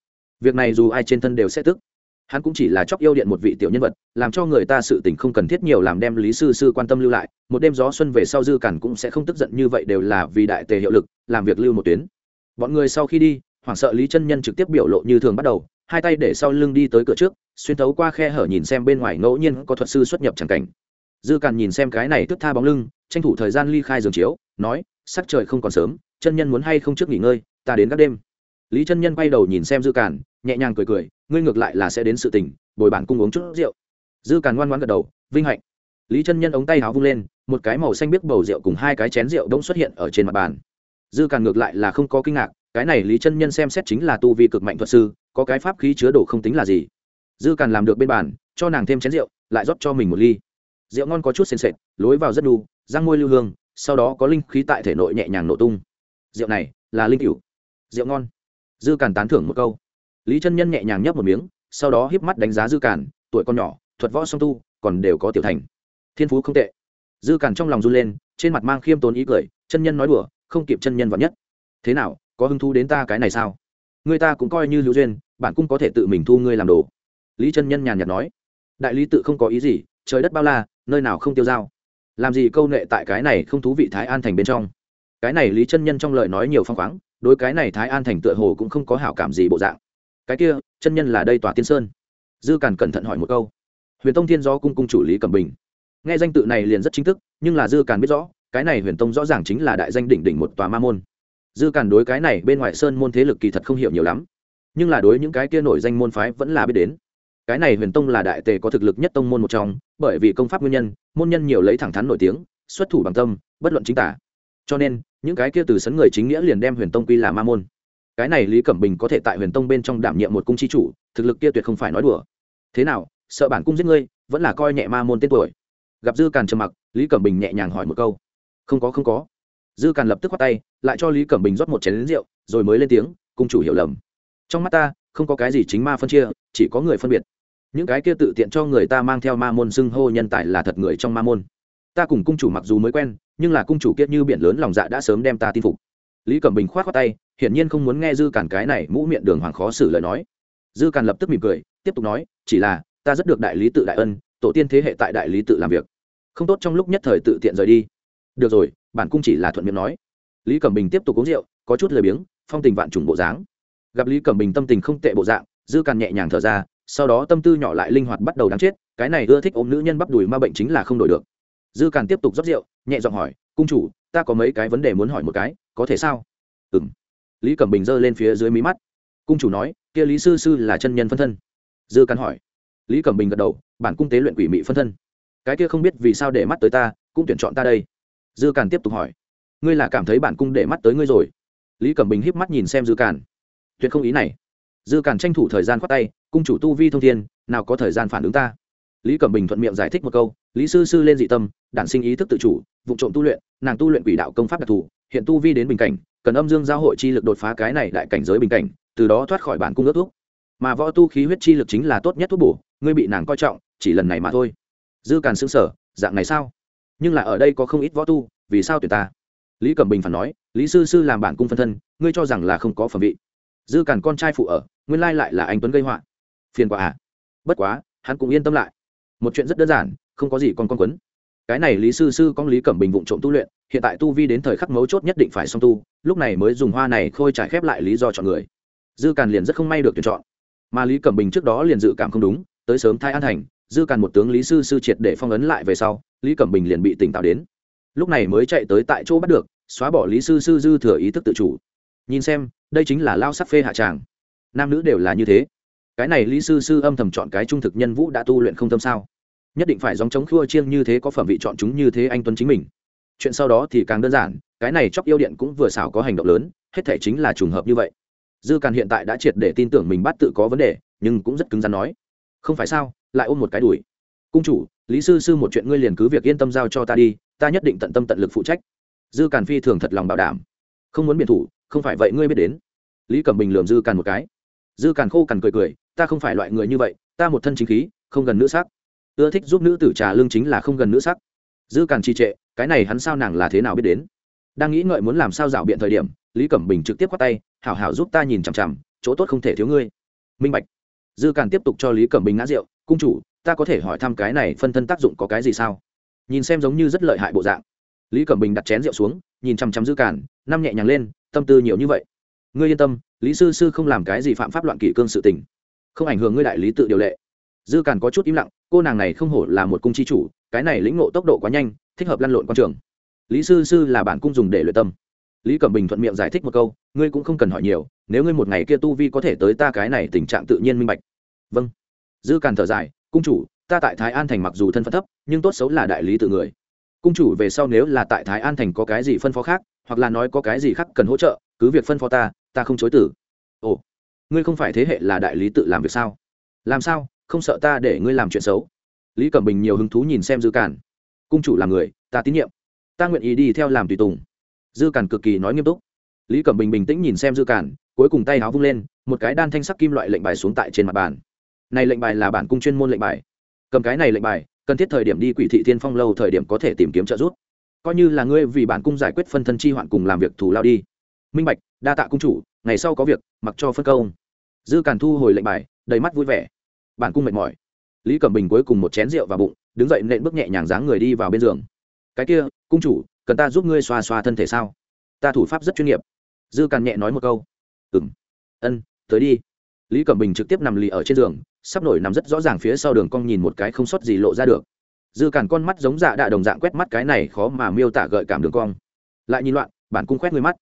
Việc này dù ai trên thân đều sẽ tức. Hắn cũng chỉ là chóc yêu điện một vị tiểu nhân vật, làm cho người ta sự tình không cần thiết nhiều làm đem lý sư sư quan tâm lưu lại, một đêm gió xuân về sau dư cản cũng sẽ không tức giận như vậy đều là vì đại tề hiệu lực, làm việc lưu một tuyến. Bọn người sau khi đi, hoảng sợ lý chân nhân trực tiếp biểu lộ như thường bắt đầu, hai tay để sau lưng đi tới cửa trước, xuyên thấu qua khe hở nhìn xem bên ngoài ngẫu nhiên có thuật sư xuất nhập chẳng cảnh. Dư càn nhìn xem cái này tức tha bóng lưng tranh thủ thời gian ly khai giường chiếu, nói, sắc trời không còn sớm, chân nhân muốn hay không trước nghỉ ngơi, ta đến các đêm. Lý chân nhân quay đầu nhìn xem dư càn, nhẹ nhàng cười cười, ngươi ngược lại là sẽ đến sự tình, bồi bản cung uống chút rượu. Dư càn ngoan ngoan gật đầu, vinh hạnh. Lý chân nhân ống tay háo vung lên, một cái màu xanh biếc bầu rượu cùng hai cái chén rượu đông xuất hiện ở trên mặt bàn. Dư càn ngược lại là không có kinh ngạc, cái này lý chân nhân xem xét chính là tu vi cực mạnh thuật sư, có cái pháp khí chứa đồ không tính là gì. Dư càn làm được bên bàn, cho nàng thêm chén rượu, lại rót cho mình một ly. Rượu ngon có chút sền sệt, lối vào rất đu răng môi lưu hương, sau đó có linh khí tại thể nội nhẹ nhàng nổ tung. Rượu này là linh cửu. Rượu ngon. Dư càn tán thưởng một câu. Lý chân nhân nhẹ nhàng nhấp một miếng, sau đó híp mắt đánh giá dư càn, tuổi con nhỏ, thuật võ song tu, còn đều có tiểu thành. Thiên phú không tệ. Dư càn trong lòng run lên, trên mặt mang khiêm tốn ý cười, chân nhân nói đùa, không kịp chân nhân vào nhất. Thế nào, có hứng thú đến ta cái này sao? Người ta cũng coi như lưu duyên, bản cung có thể tự mình thu ngươi làm đồ. Lý chân nhân nhàn nhạt nói. Đại lý tự không có ý gì, trời đất bao la, nơi nào không tiêu dao làm gì câu nệ tại cái này không thú vị thái an thành bên trong? Cái này lý chân nhân trong lời nói nhiều phong khoáng, đối cái này thái an thành tựa hồ cũng không có hảo cảm gì bộ dạng. Cái kia, chân nhân là đây tòa tiên sơn. Dư càn cẩn thận hỏi một câu. Huyền tông thiên do cung cung chủ lý cẩm bình. Nghe danh tự này liền rất chính thức, nhưng là dư càn biết rõ, cái này huyền tông rõ ràng chính là đại danh đỉnh đỉnh một tòa ma môn. Dư càn đối cái này bên ngoài sơn môn thế lực kỳ thật không hiểu nhiều lắm. Nhưng là đối những cái kia nổi danh môn phái vẫn là biết đến cái này huyền tông là đại tề có thực lực nhất tông môn một trong, bởi vì công pháp nguyên nhân, môn nhân nhiều lấy thẳng thắn nổi tiếng, xuất thủ bằng tâm, bất luận chính tả. Cho nên, những cái kia từ sấn người chính nghĩa liền đem huyền tông quy là ma môn. Cái này lý cẩm bình có thể tại huyền tông bên trong đảm nhiệm một cung chi chủ, thực lực kia tuyệt không phải nói đùa. Thế nào, sợ bản cung giết ngươi, vẫn là coi nhẹ ma môn tên tuổi. Gặp dư càn trầm mặc, lý cẩm bình nhẹ nhàng hỏi một câu. Không có không có. Dư càn lập tức khoát tay, lại cho lý cẩm bình rót một chén lính rượu, rồi mới lên tiếng, cung chủ hiểu lầm. Trong mắt ta không có cái gì chính ma phân chia, chỉ có người phân biệt. Những cái kia tự tiện cho người ta mang theo ma môn xưng hô nhân tài là thật người trong ma môn. Ta cùng cung chủ mặc dù mới quen, nhưng là cung chủ kiết như biển lớn lòng dạ đã sớm đem ta tin phục. Lý cẩm bình k h o á t khoác tay, hiển nhiên không muốn nghe dư cản cái này mũ miệng đường hoàng khó xử lời nói. Dư cản lập tức mỉm cười, tiếp tục nói, chỉ là, ta rất được đại lý tự đại ân, tổ tiên thế hệ tại đại lý tự làm việc. Không tốt trong lúc nhất thời tự tiện rời đi. Được rồi, bản cung chỉ là thuận miệng nói. Lý cẩm bình tiếp tục uống rượu, có chút lười biếng, phong tình vạn trùng bộ dáng gặp lý cẩm bình tâm tình không tệ bộ dạng, dư càn nhẹ nhàng thở ra, sau đó tâm tư nhỏ lại linh hoạt bắt đầu đáng chết, cái này ưa thích ôm nữ nhân bắp đùi ma bệnh chính là không đổi được. Dư càn tiếp tục rót rượu, nhẹ giọng hỏi, cung chủ, ta có mấy cái vấn đề muốn hỏi một cái, có thể sao? Ừ m lý cẩm bình giơ lên phía dưới mí mắt. Cung chủ nói, kia lý sư sư là chân nhân phân thân. Dư càn hỏi. Lý cẩm bình gật đầu, bản cung tế luyện quỷ mị phân thân. Cái kia không biết vì sao để mắt tới ta, cũng tuyển chọn ta đây. Dư càn tiếp tục hỏi. Ngươi là cảm thấy bản cung để mắt tới ngươi rồi? Lý cẩm bình híp mắt nhìn xem dư càn tuyệt không ý này. Dư cản tranh thủ thời gian khoát tay, cung chủ tu vi thông thiên, nào có thời gian phản ứng ta? Lý cẩm bình thuận miệng giải thích một câu, lý sư sư lên dị tâm, đản sinh ý thức tự chủ, vụ trộm tu luyện, nàng tu luyện quỷ đạo công pháp đặc thù, hiện tu vi đến bình cảnh, cần âm dương giao hội chi lực đột phá cái này đại cảnh giới bình cảnh, từ đó thoát khỏi bản cung ước thuốc mà võ tu khí huyết chi lực chính là tốt nhất thuốc bổ, ngươi bị nàng coi trọng, chỉ lần này mà thôi. Dư càn xương sở dạng này sao? Nhưng là ở đây có không ít võ tu, vì sao tuyệt ta? Lý cẩm bình phản nói, lý sư sư làm bản cung phân thân, ngươi cho rằng là không có phẩm vị dư càn con trai phụ ở, nguyên lai lại là anh tuấn gây họa. Phiền quả à. Bất quá, hắn cũng yên tâm lại. Một chuyện rất đơn giản, không có gì còn con quấn. Cái này lý sư sư con lý cẩm bình vụng trộm tu luyện, hiện tại tu vi đến thời khắc mấu chốt nhất định phải song tu, lúc này mới dùng hoa này khôi trải khép lại lý do chọn người. Dư càn liền rất không may được tuyển chọn. Mà lý cẩm bình trước đó liền dự cảm không đúng, tới sớm thai an thành, dư càn một tướng lý sư sư triệt để phong ấn lại về sau, lý cẩm bình liền bị tỉnh táo đến. Lúc này mới chạy tới tại chỗ bắt được, xóa bỏ lý sư sư dư thừa ý thức tự chủ nhìn xem, đây chính là lao sắc phê hạ tràng. Nam nữ đều là như thế. Cái này lý sư sư âm thầm chọn cái trung thực nhân vũ đã tu luyện không tâm sao? Nhất định phải dòng chống khua chiêng như thế có phẩm vị chọn chúng như thế anh tuấn chính mình. Chuyện sau đó thì càng đơn giản, cái này chóc yêu điện cũng vừa xảo có hành động lớn, hết thể chính là trùng hợp như vậy. Dư càn hiện tại đã triệt để tin tưởng mình bắt tự có vấn đề, nhưng cũng rất cứng rắn nói, không phải sao, lại ôm một cái đùi cung chủ, lý sư sư một chuyện ngươi liền cứ việc yên tâm giao cho ta đi, ta nhất định tận tâm tận lực phụ trách. Dư càn phi thường thật lòng bảo đảm, không muốn biện thủ không phải vậy ngươi biết đến. Lý cẩm bình lườm dư càn một cái. Dư càn khô cằn cười cười, ta không phải loại người như vậy, ta một thân chính khí, không gần nữ sắc. Ưa thích giúp nữ tử trà lương chính là không gần nữ sắc. Dư càn trì trệ, cái này hắn sao nàng là thế nào biết đến? Đang nghĩ ngợi muốn làm sao rảo biện thời điểm, lý cẩm bình trực tiếp khoát tay, hảo hảo giúp ta nhìn chằm chằm, chỗ tốt không thể thiếu ngươi. Minh bạch. Dư càn tiếp tục cho lý cẩm bình ngã rượu, cung chủ, ta có thể hỏi thăm cái này phân thân tác dụng có cái gì sao? Nhìn xem giống như rất lợi hại bộ dạng. Lý cẩm bình đặt chén rượu xuống, nhìn chằm chằm dư càn, năm nhẹ nhàng lên tâm tư nhiều như vậy. Ngươi yên tâm, lý sư sư không làm cái gì phạm pháp loạn kỷ cương sự tình. Không ảnh hưởng ngươi đại lý tự điều lệ. Dư càn có chút im lặng, cô nàng này không hổ là một cung chi chủ, cái này lĩnh ngộ tốc độ quá nhanh, thích hợp lăn lộn quan trường. Lý sư sư là bản cung dùng để luyện tâm. Lý cẩm bình thuận miệng giải thích một câu, ngươi cũng không cần hỏi nhiều, nếu ngươi một ngày kia tu vi có thể tới ta cái này tình trạng tự nhiên minh bạch. Vâng. Dư càn thở dài, cung chủ, ta tại thái an thành mặc dù thân phận thấp, nhưng tốt xấu là đại lý tự người. Cung chủ về sau nếu là tại thái an thành có cái gì phân phó khác hoặc là nói có cái gì khác cần hỗ trợ, cứ việc phân phó ta ta không chối tử ồ, ngươi không phải thế hệ là đại lý tự làm việc sao? Làm sao, không sợ ta để ngươi làm chuyện xấu? Lý cẩm bình nhiều hứng thú nhìn xem dư cản. Cung chủ là người, ta tín nhiệm. Ta nguyện ý đi theo làm tùy tùng. Dư cản cực kỳ nói nghiêm túc. Lý cẩm bình bình tĩnh nhìn xem dư cản, cuối cùng tay áo vung lên, một cái đan thanh sắc kim loại lệnh bài xuống tại trên mặt bàn. Này lệnh bài là bản cung chuyên môn lệnh bài. Cầm cái này lệnh bài, cần thiết thời điểm đi quỷ thị thiên phong lâu thời điểm có thể tìm kiếm trợ giúp coi như là ngươi vì bản cung giải quyết phân thân chi hoạn cùng làm việc thù lao đi. Minh bạch, đa tạ cung chủ, ngày sau có việc, mặc cho phân công. Dư càn thu hồi lệnh bài, đầy mắt vui vẻ. Bản cung mệt mỏi. Lý cẩm bình cuối cùng một chén rượu vào bụng, đứng dậy nện bước nhẹ nhàng dáng người đi vào bên giường. Cái kia, cung chủ, cần ta giúp ngươi xoa xoa thân thể sao? Ta thủ pháp rất chuyên nghiệp. Dư càn nhẹ nói một câu. Ừng ân, tới đi. Lý cẩm bình trực tiếp nằm lì ở trên giường, sắp nổi nằm rất rõ ràng phía sau đường cong nhìn một cái không sót gì lộ ra được dư càn con mắt giống dạ đạ đồng dạng quét mắt cái này khó mà miêu tả gợi cảm đường cong. Lại nhìn loạn, bản cung quét người mắt.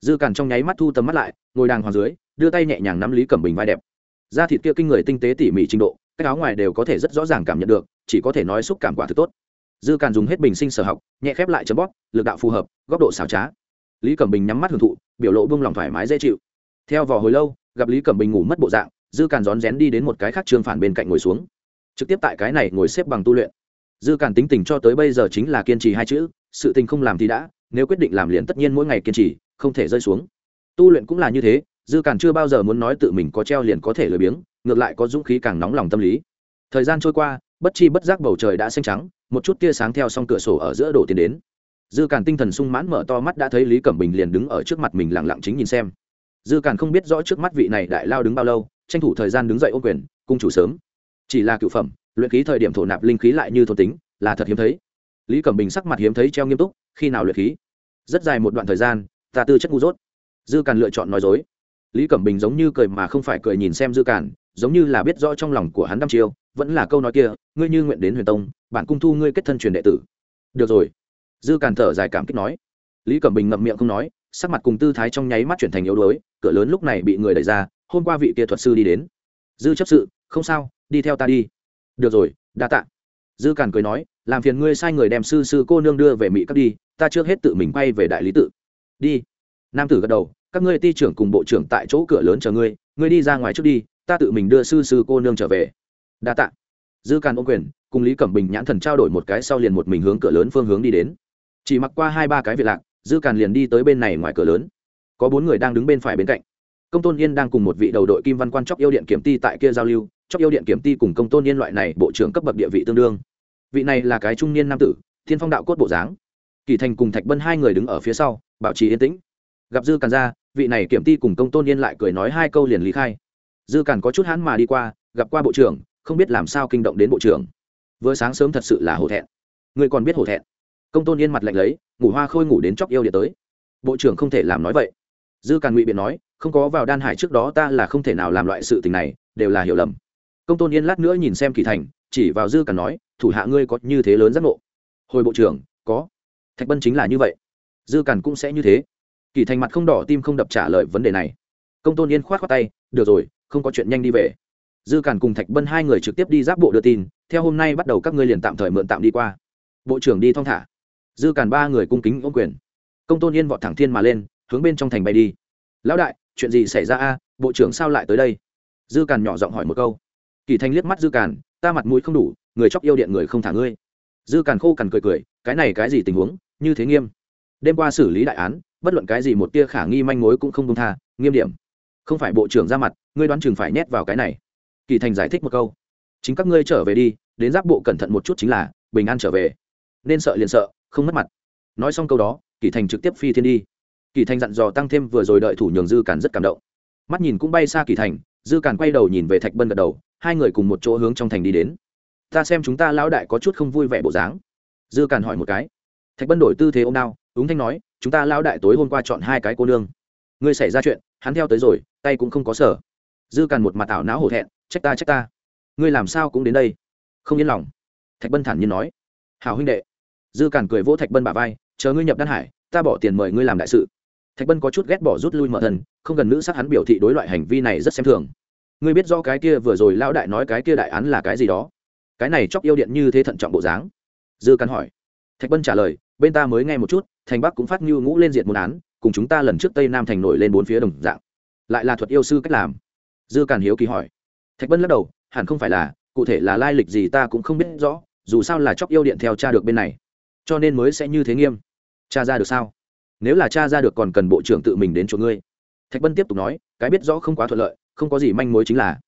Dư càn trong nháy mắt thu tầm mắt lại, ngồi đàng hoàng dưới, đưa tay nhẹ nhàng nắm lý cẩm bình vai đẹp. Da thịt kia kinh người tinh tế tỉ mỉ trình độ các áo ngoài đều có thể rất rõ ràng cảm nhận được, chỉ có thể nói xúc cảm quả thực tốt. Dư càn dùng hết bình sinh sở học, nhẹ khép lại chấm bóp, lực đạo phù hợp, góc độ xảo trá. Lý cẩm bình nhắm mắt hưởng thụ, biểu lộ buông lòng thoải mái dễ chịu. Theo vò hồi lâu, gặp lý cẩm bình ngủ mất bộ dạng, dư càn rón rén đi đến một cái khác trương phản bên cạnh ngồi xuống. Trực tiếp tại cái này ngồi xếp bằng tu luyện dư càn tính tình cho tới bây giờ chính là kiên trì hai chữ, sự tình không làm thì đã, nếu quyết định làm liền tất nhiên mỗi ngày kiên trì, không thể rơi xuống. Tu luyện cũng là như thế, dư càn chưa bao giờ muốn nói tự mình có treo liền có thể lười biếng, ngược lại có dũng khí càng nóng lòng tâm lý. Thời gian trôi qua, bất chi bất giác bầu trời đã xanh trắng, một chút tia sáng theo s cửa sổ ở giữa đổ tiến đến. Dư càn tinh thần sung mãn mở to mắt đã thấy lý cẩm bình liền đứng ở trước mặt mình lẳng lặng chính nhìn xem. Dư càn không biết rõ trước mắt vị này đại lao đứng bao lâu, tranh thủ thời gian đứng dậy ô quyền, cung chủ sớm. Chỉ là cựu phẩm luyện khí thời điểm thổ nạp linh khí lại như thổ tính, là thật hiếm thấy. Lý cẩm bình sắc mặt hiếm thấy treo nghiêm túc, khi nào luyện khí? Rất dài một đoạn thời gian, ta tư chất ngu dốt. Dư càn lựa chọn nói dối. Lý cẩm bình giống như cười mà không phải cười nhìn xem dư càn, giống như là biết rõ trong lòng của hắn đăm chiêu, vẫn là câu nói kia, ngươi như nguyện đến huyền tông, bản cung thu ngươi kết thân truyền đệ tử. Được rồi. Dư càn thở dài cảm kích nói. Lý cẩm bình ngậm miệng không nói, sắc mặt cùng tư thái trong nháy mắt chuyển thành yếu đuối, cửa lớn lúc này bị người đẩy ra, hôm qua vị kia thuật sư đi đến. Dư chấp sự, không sao, đi theo ta đi được rồi, đa tạ. Dư càn cười nói, làm phiền ngươi sai người đem sư sư cô nương đưa về mỹ cấp đi, ta trước hết tự mình quay về đại lý tự. Đi. Nam tử gật đầu, các ngươi ti trưởng cùng bộ trưởng tại chỗ cửa lớn chờ ngươi ngươi đi ra ngoài trước đi, ta tự mình đưa sư sư cô nương trở về. Đa tạ. Dư càn ô quyền, cùng lý cẩm bình nhãn thần trao đổi một cái sau liền một mình hướng cửa lớn phương hướng đi đến. Chỉ mặc qua hai ba cái việc lạc, dư càn liền đi tới bên này ngoài cửa lớn. Có bốn người đang đứng bên phải bên cạnh. Công tôn yên đang cùng một vị đầu đội kim văn quan chóc yêu điện kiểm ti tại kia giao lưu chóc yêu điện kiểm ti cùng công tôn niên loại này bộ trưởng cấp bậc địa vị tương đương. Vị này là cái trung niên nam tử, thiên phong đạo cốt bộ dáng. Kỳ thành cùng thạch bân hai người đứng ở phía sau, bảo trì yên tĩnh. Gặp dư càn ra, vị này kiểm ti cùng công tôn niên lại cười nói hai câu liền lý khai. Dư càn có chút hãn mà đi qua, gặp qua bộ trưởng, không biết làm sao kinh động đến bộ trưởng. Vừa sáng sớm thật sự là hổ thẹn. Người còn biết hổ thẹn. Công tôn yên mặt lạnh lấy, ngủ hoa khôi ngủ đến chóc yêu điện tới. Bộ trưởng không thể làm nói vậy. Dư càn ngụy biện nói, không có vào đan hải trước đó ta là không thể nào làm loại sự tình này, đều là hiểu lầm công tôn yên lát nữa nhìn xem kỳ thành, chỉ vào dư cản nói, thủ hạ ngươi có như thế lớn giác ngộ? Hồi bộ trưởng, có. Thạch bân chính là như vậy. Dư cản cũng sẽ như thế. Kỳ thành mặt không đỏ tim không đập trả lời vấn đề này. Công tôn yên khoát khoát tay, được rồi, không có chuyện nhanh đi về. Dư cản cùng thạch bân hai người trực tiếp đi giáp bộ đưa tin, theo hôm nay bắt đầu các ngươi liền tạm thời mượn tạm đi qua. Bộ trưởng đi thong thả. Dư cản ba người cung kính ôm quyền. Công tôn yên vọt thẳng thiên mà lên, hướng bên trong thành bay đi. Lão đại, chuyện gì xảy ra a? Bộ trưởng sao lại tới đây? Dư cản nhỏ giọng hỏi một câu kỳ thanh liếc mắt dư càn, ta mặt mũi không đủ, người chóc yêu điện người không thả ngươi. Dư càn khô cằn cười cười, cái này cái gì tình huống, như thế nghiêm? Đêm qua xử lý đại án, bất luận cái gì một tia khả nghi manh mối cũng không công tha, nghiêm điểm. Không phải bộ trưởng ra mặt, ngươi đoán chừng phải nhét vào cái này. Kỳ thành giải thích một câu. Chính các ngươi trở về đi, đến giáp bộ cẩn thận một chút chính là, bình an trở về. Nên sợ liền sợ, không mất mặt. Nói xong câu đó, kỳ thành trực tiếp phi thiên đi. Kỳ thành dặn dò tăng thêm vừa rồi đợi thủ nhường dư càn rất cảm động. Mắt nhìn cũng bay xa kỳ thành, dư càn quay đầu nhìn về thạch bân gật đầu hai người cùng một chỗ hướng trong thành đi đến. Ta xem chúng ta lão đại có chút không vui vẻ bộ dáng. Dư càn hỏi một cái. Thạch bân đổi tư thế ô m đao, ứng thanh nói, chúng ta lão đại tối hôm qua chọn hai cái cô nương. Ngươi xảy ra chuyện, hắn theo tới rồi, tay cũng không có sở. Dư càn một mặt ảo não hổ thẹn, trách ta trách ta. Ngươi làm sao cũng đến đây. Không yên lòng. Thạch bân thản nhiên nói. Hào huynh đệ. Dư càn cười vỗ thạch bân bà vai, chờ ngươi nhập đan hải, ta bỏ tiền mời ngươi làm đại sự. Thạch bân có chút ghét bỏ rút lui mở thần, không gần nữ sắc hắn biểu thị đối loại hành vi này rất xem thường ngươi biết do cái kia vừa rồi lão đại nói cái kia đại án là cái gì đó. Cái này chóc yêu điện như thế thận trọng bộ dáng. Dư căn hỏi. Thạch bân trả lời, bên ta mới nghe một chút, thành bắc cũng phát như ngũ lên diện môn án, cùng chúng ta lần trước tây nam thành nổi lên bốn phía đồng dạng. Lại là thuật yêu sư cách làm. Dư càn hiếu kỳ hỏi. Thạch bân lắc đầu, hẳn không phải là, cụ thể là lai lịch gì ta cũng không biết rõ, dù sao là chóc yêu điện theo cha được bên này. Cho nên mới sẽ như thế nghiêm. Cha ra được sao? Nếu là cha ra được còn cần bộ trưởng tự mình đến chỗ ngươi. Thạch bân tiếp tục nói, cái biết rõ không quá thuận lợi không có gì manh mối chính là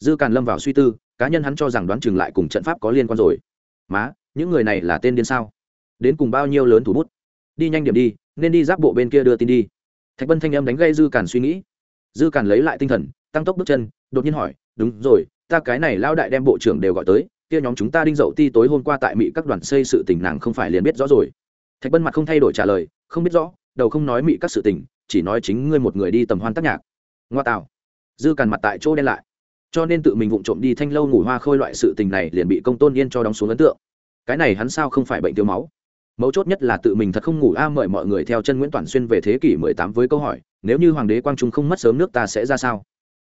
dư càn lâm vào suy tư cá nhân hắn cho rằng đoán chừng lại cùng trận pháp có liên quan rồi má những người này là tên điên sao đến cùng bao nhiêu lớn thủ bút đi nhanh điểm đi nên đi giáp bộ bên kia đưa tin đi thạch bân thanh âm đánh gây dư càn suy nghĩ dư càn lấy lại tinh thần tăng tốc bước chân đột nhiên hỏi đúng rồi ta cái này lao đại đem bộ trưởng đều gọi tới kia nhóm chúng ta đinh dậu ti tối hôm qua tại mỹ các đoàn xây sự tình nàng không phải liền biết rõ rồi thạch bân mặt không thay đổi trả lời không biết rõ đầu không nói mỹ các sự tình chỉ nói chính ngươi một người đi tầm hoan tác nhạc ngoa tạo dư càn mặt tại chỗ đen lại. Cho nên tự mình vụng trộm đi thanh lâu ngủ hoa khôi loại sự tình này liền bị công tôn yên cho đóng xuống ấn tượng. Cái này hắn sao không phải bệnh tiêu máu? Mấu chốt nhất là tự mình thật không ngủ a, mời mọi người theo chân nguyễn toàn xuyên về thế kỷ 18 với câu hỏi, nếu như hoàng đế quang trung không mất sớm nước ta sẽ ra sao?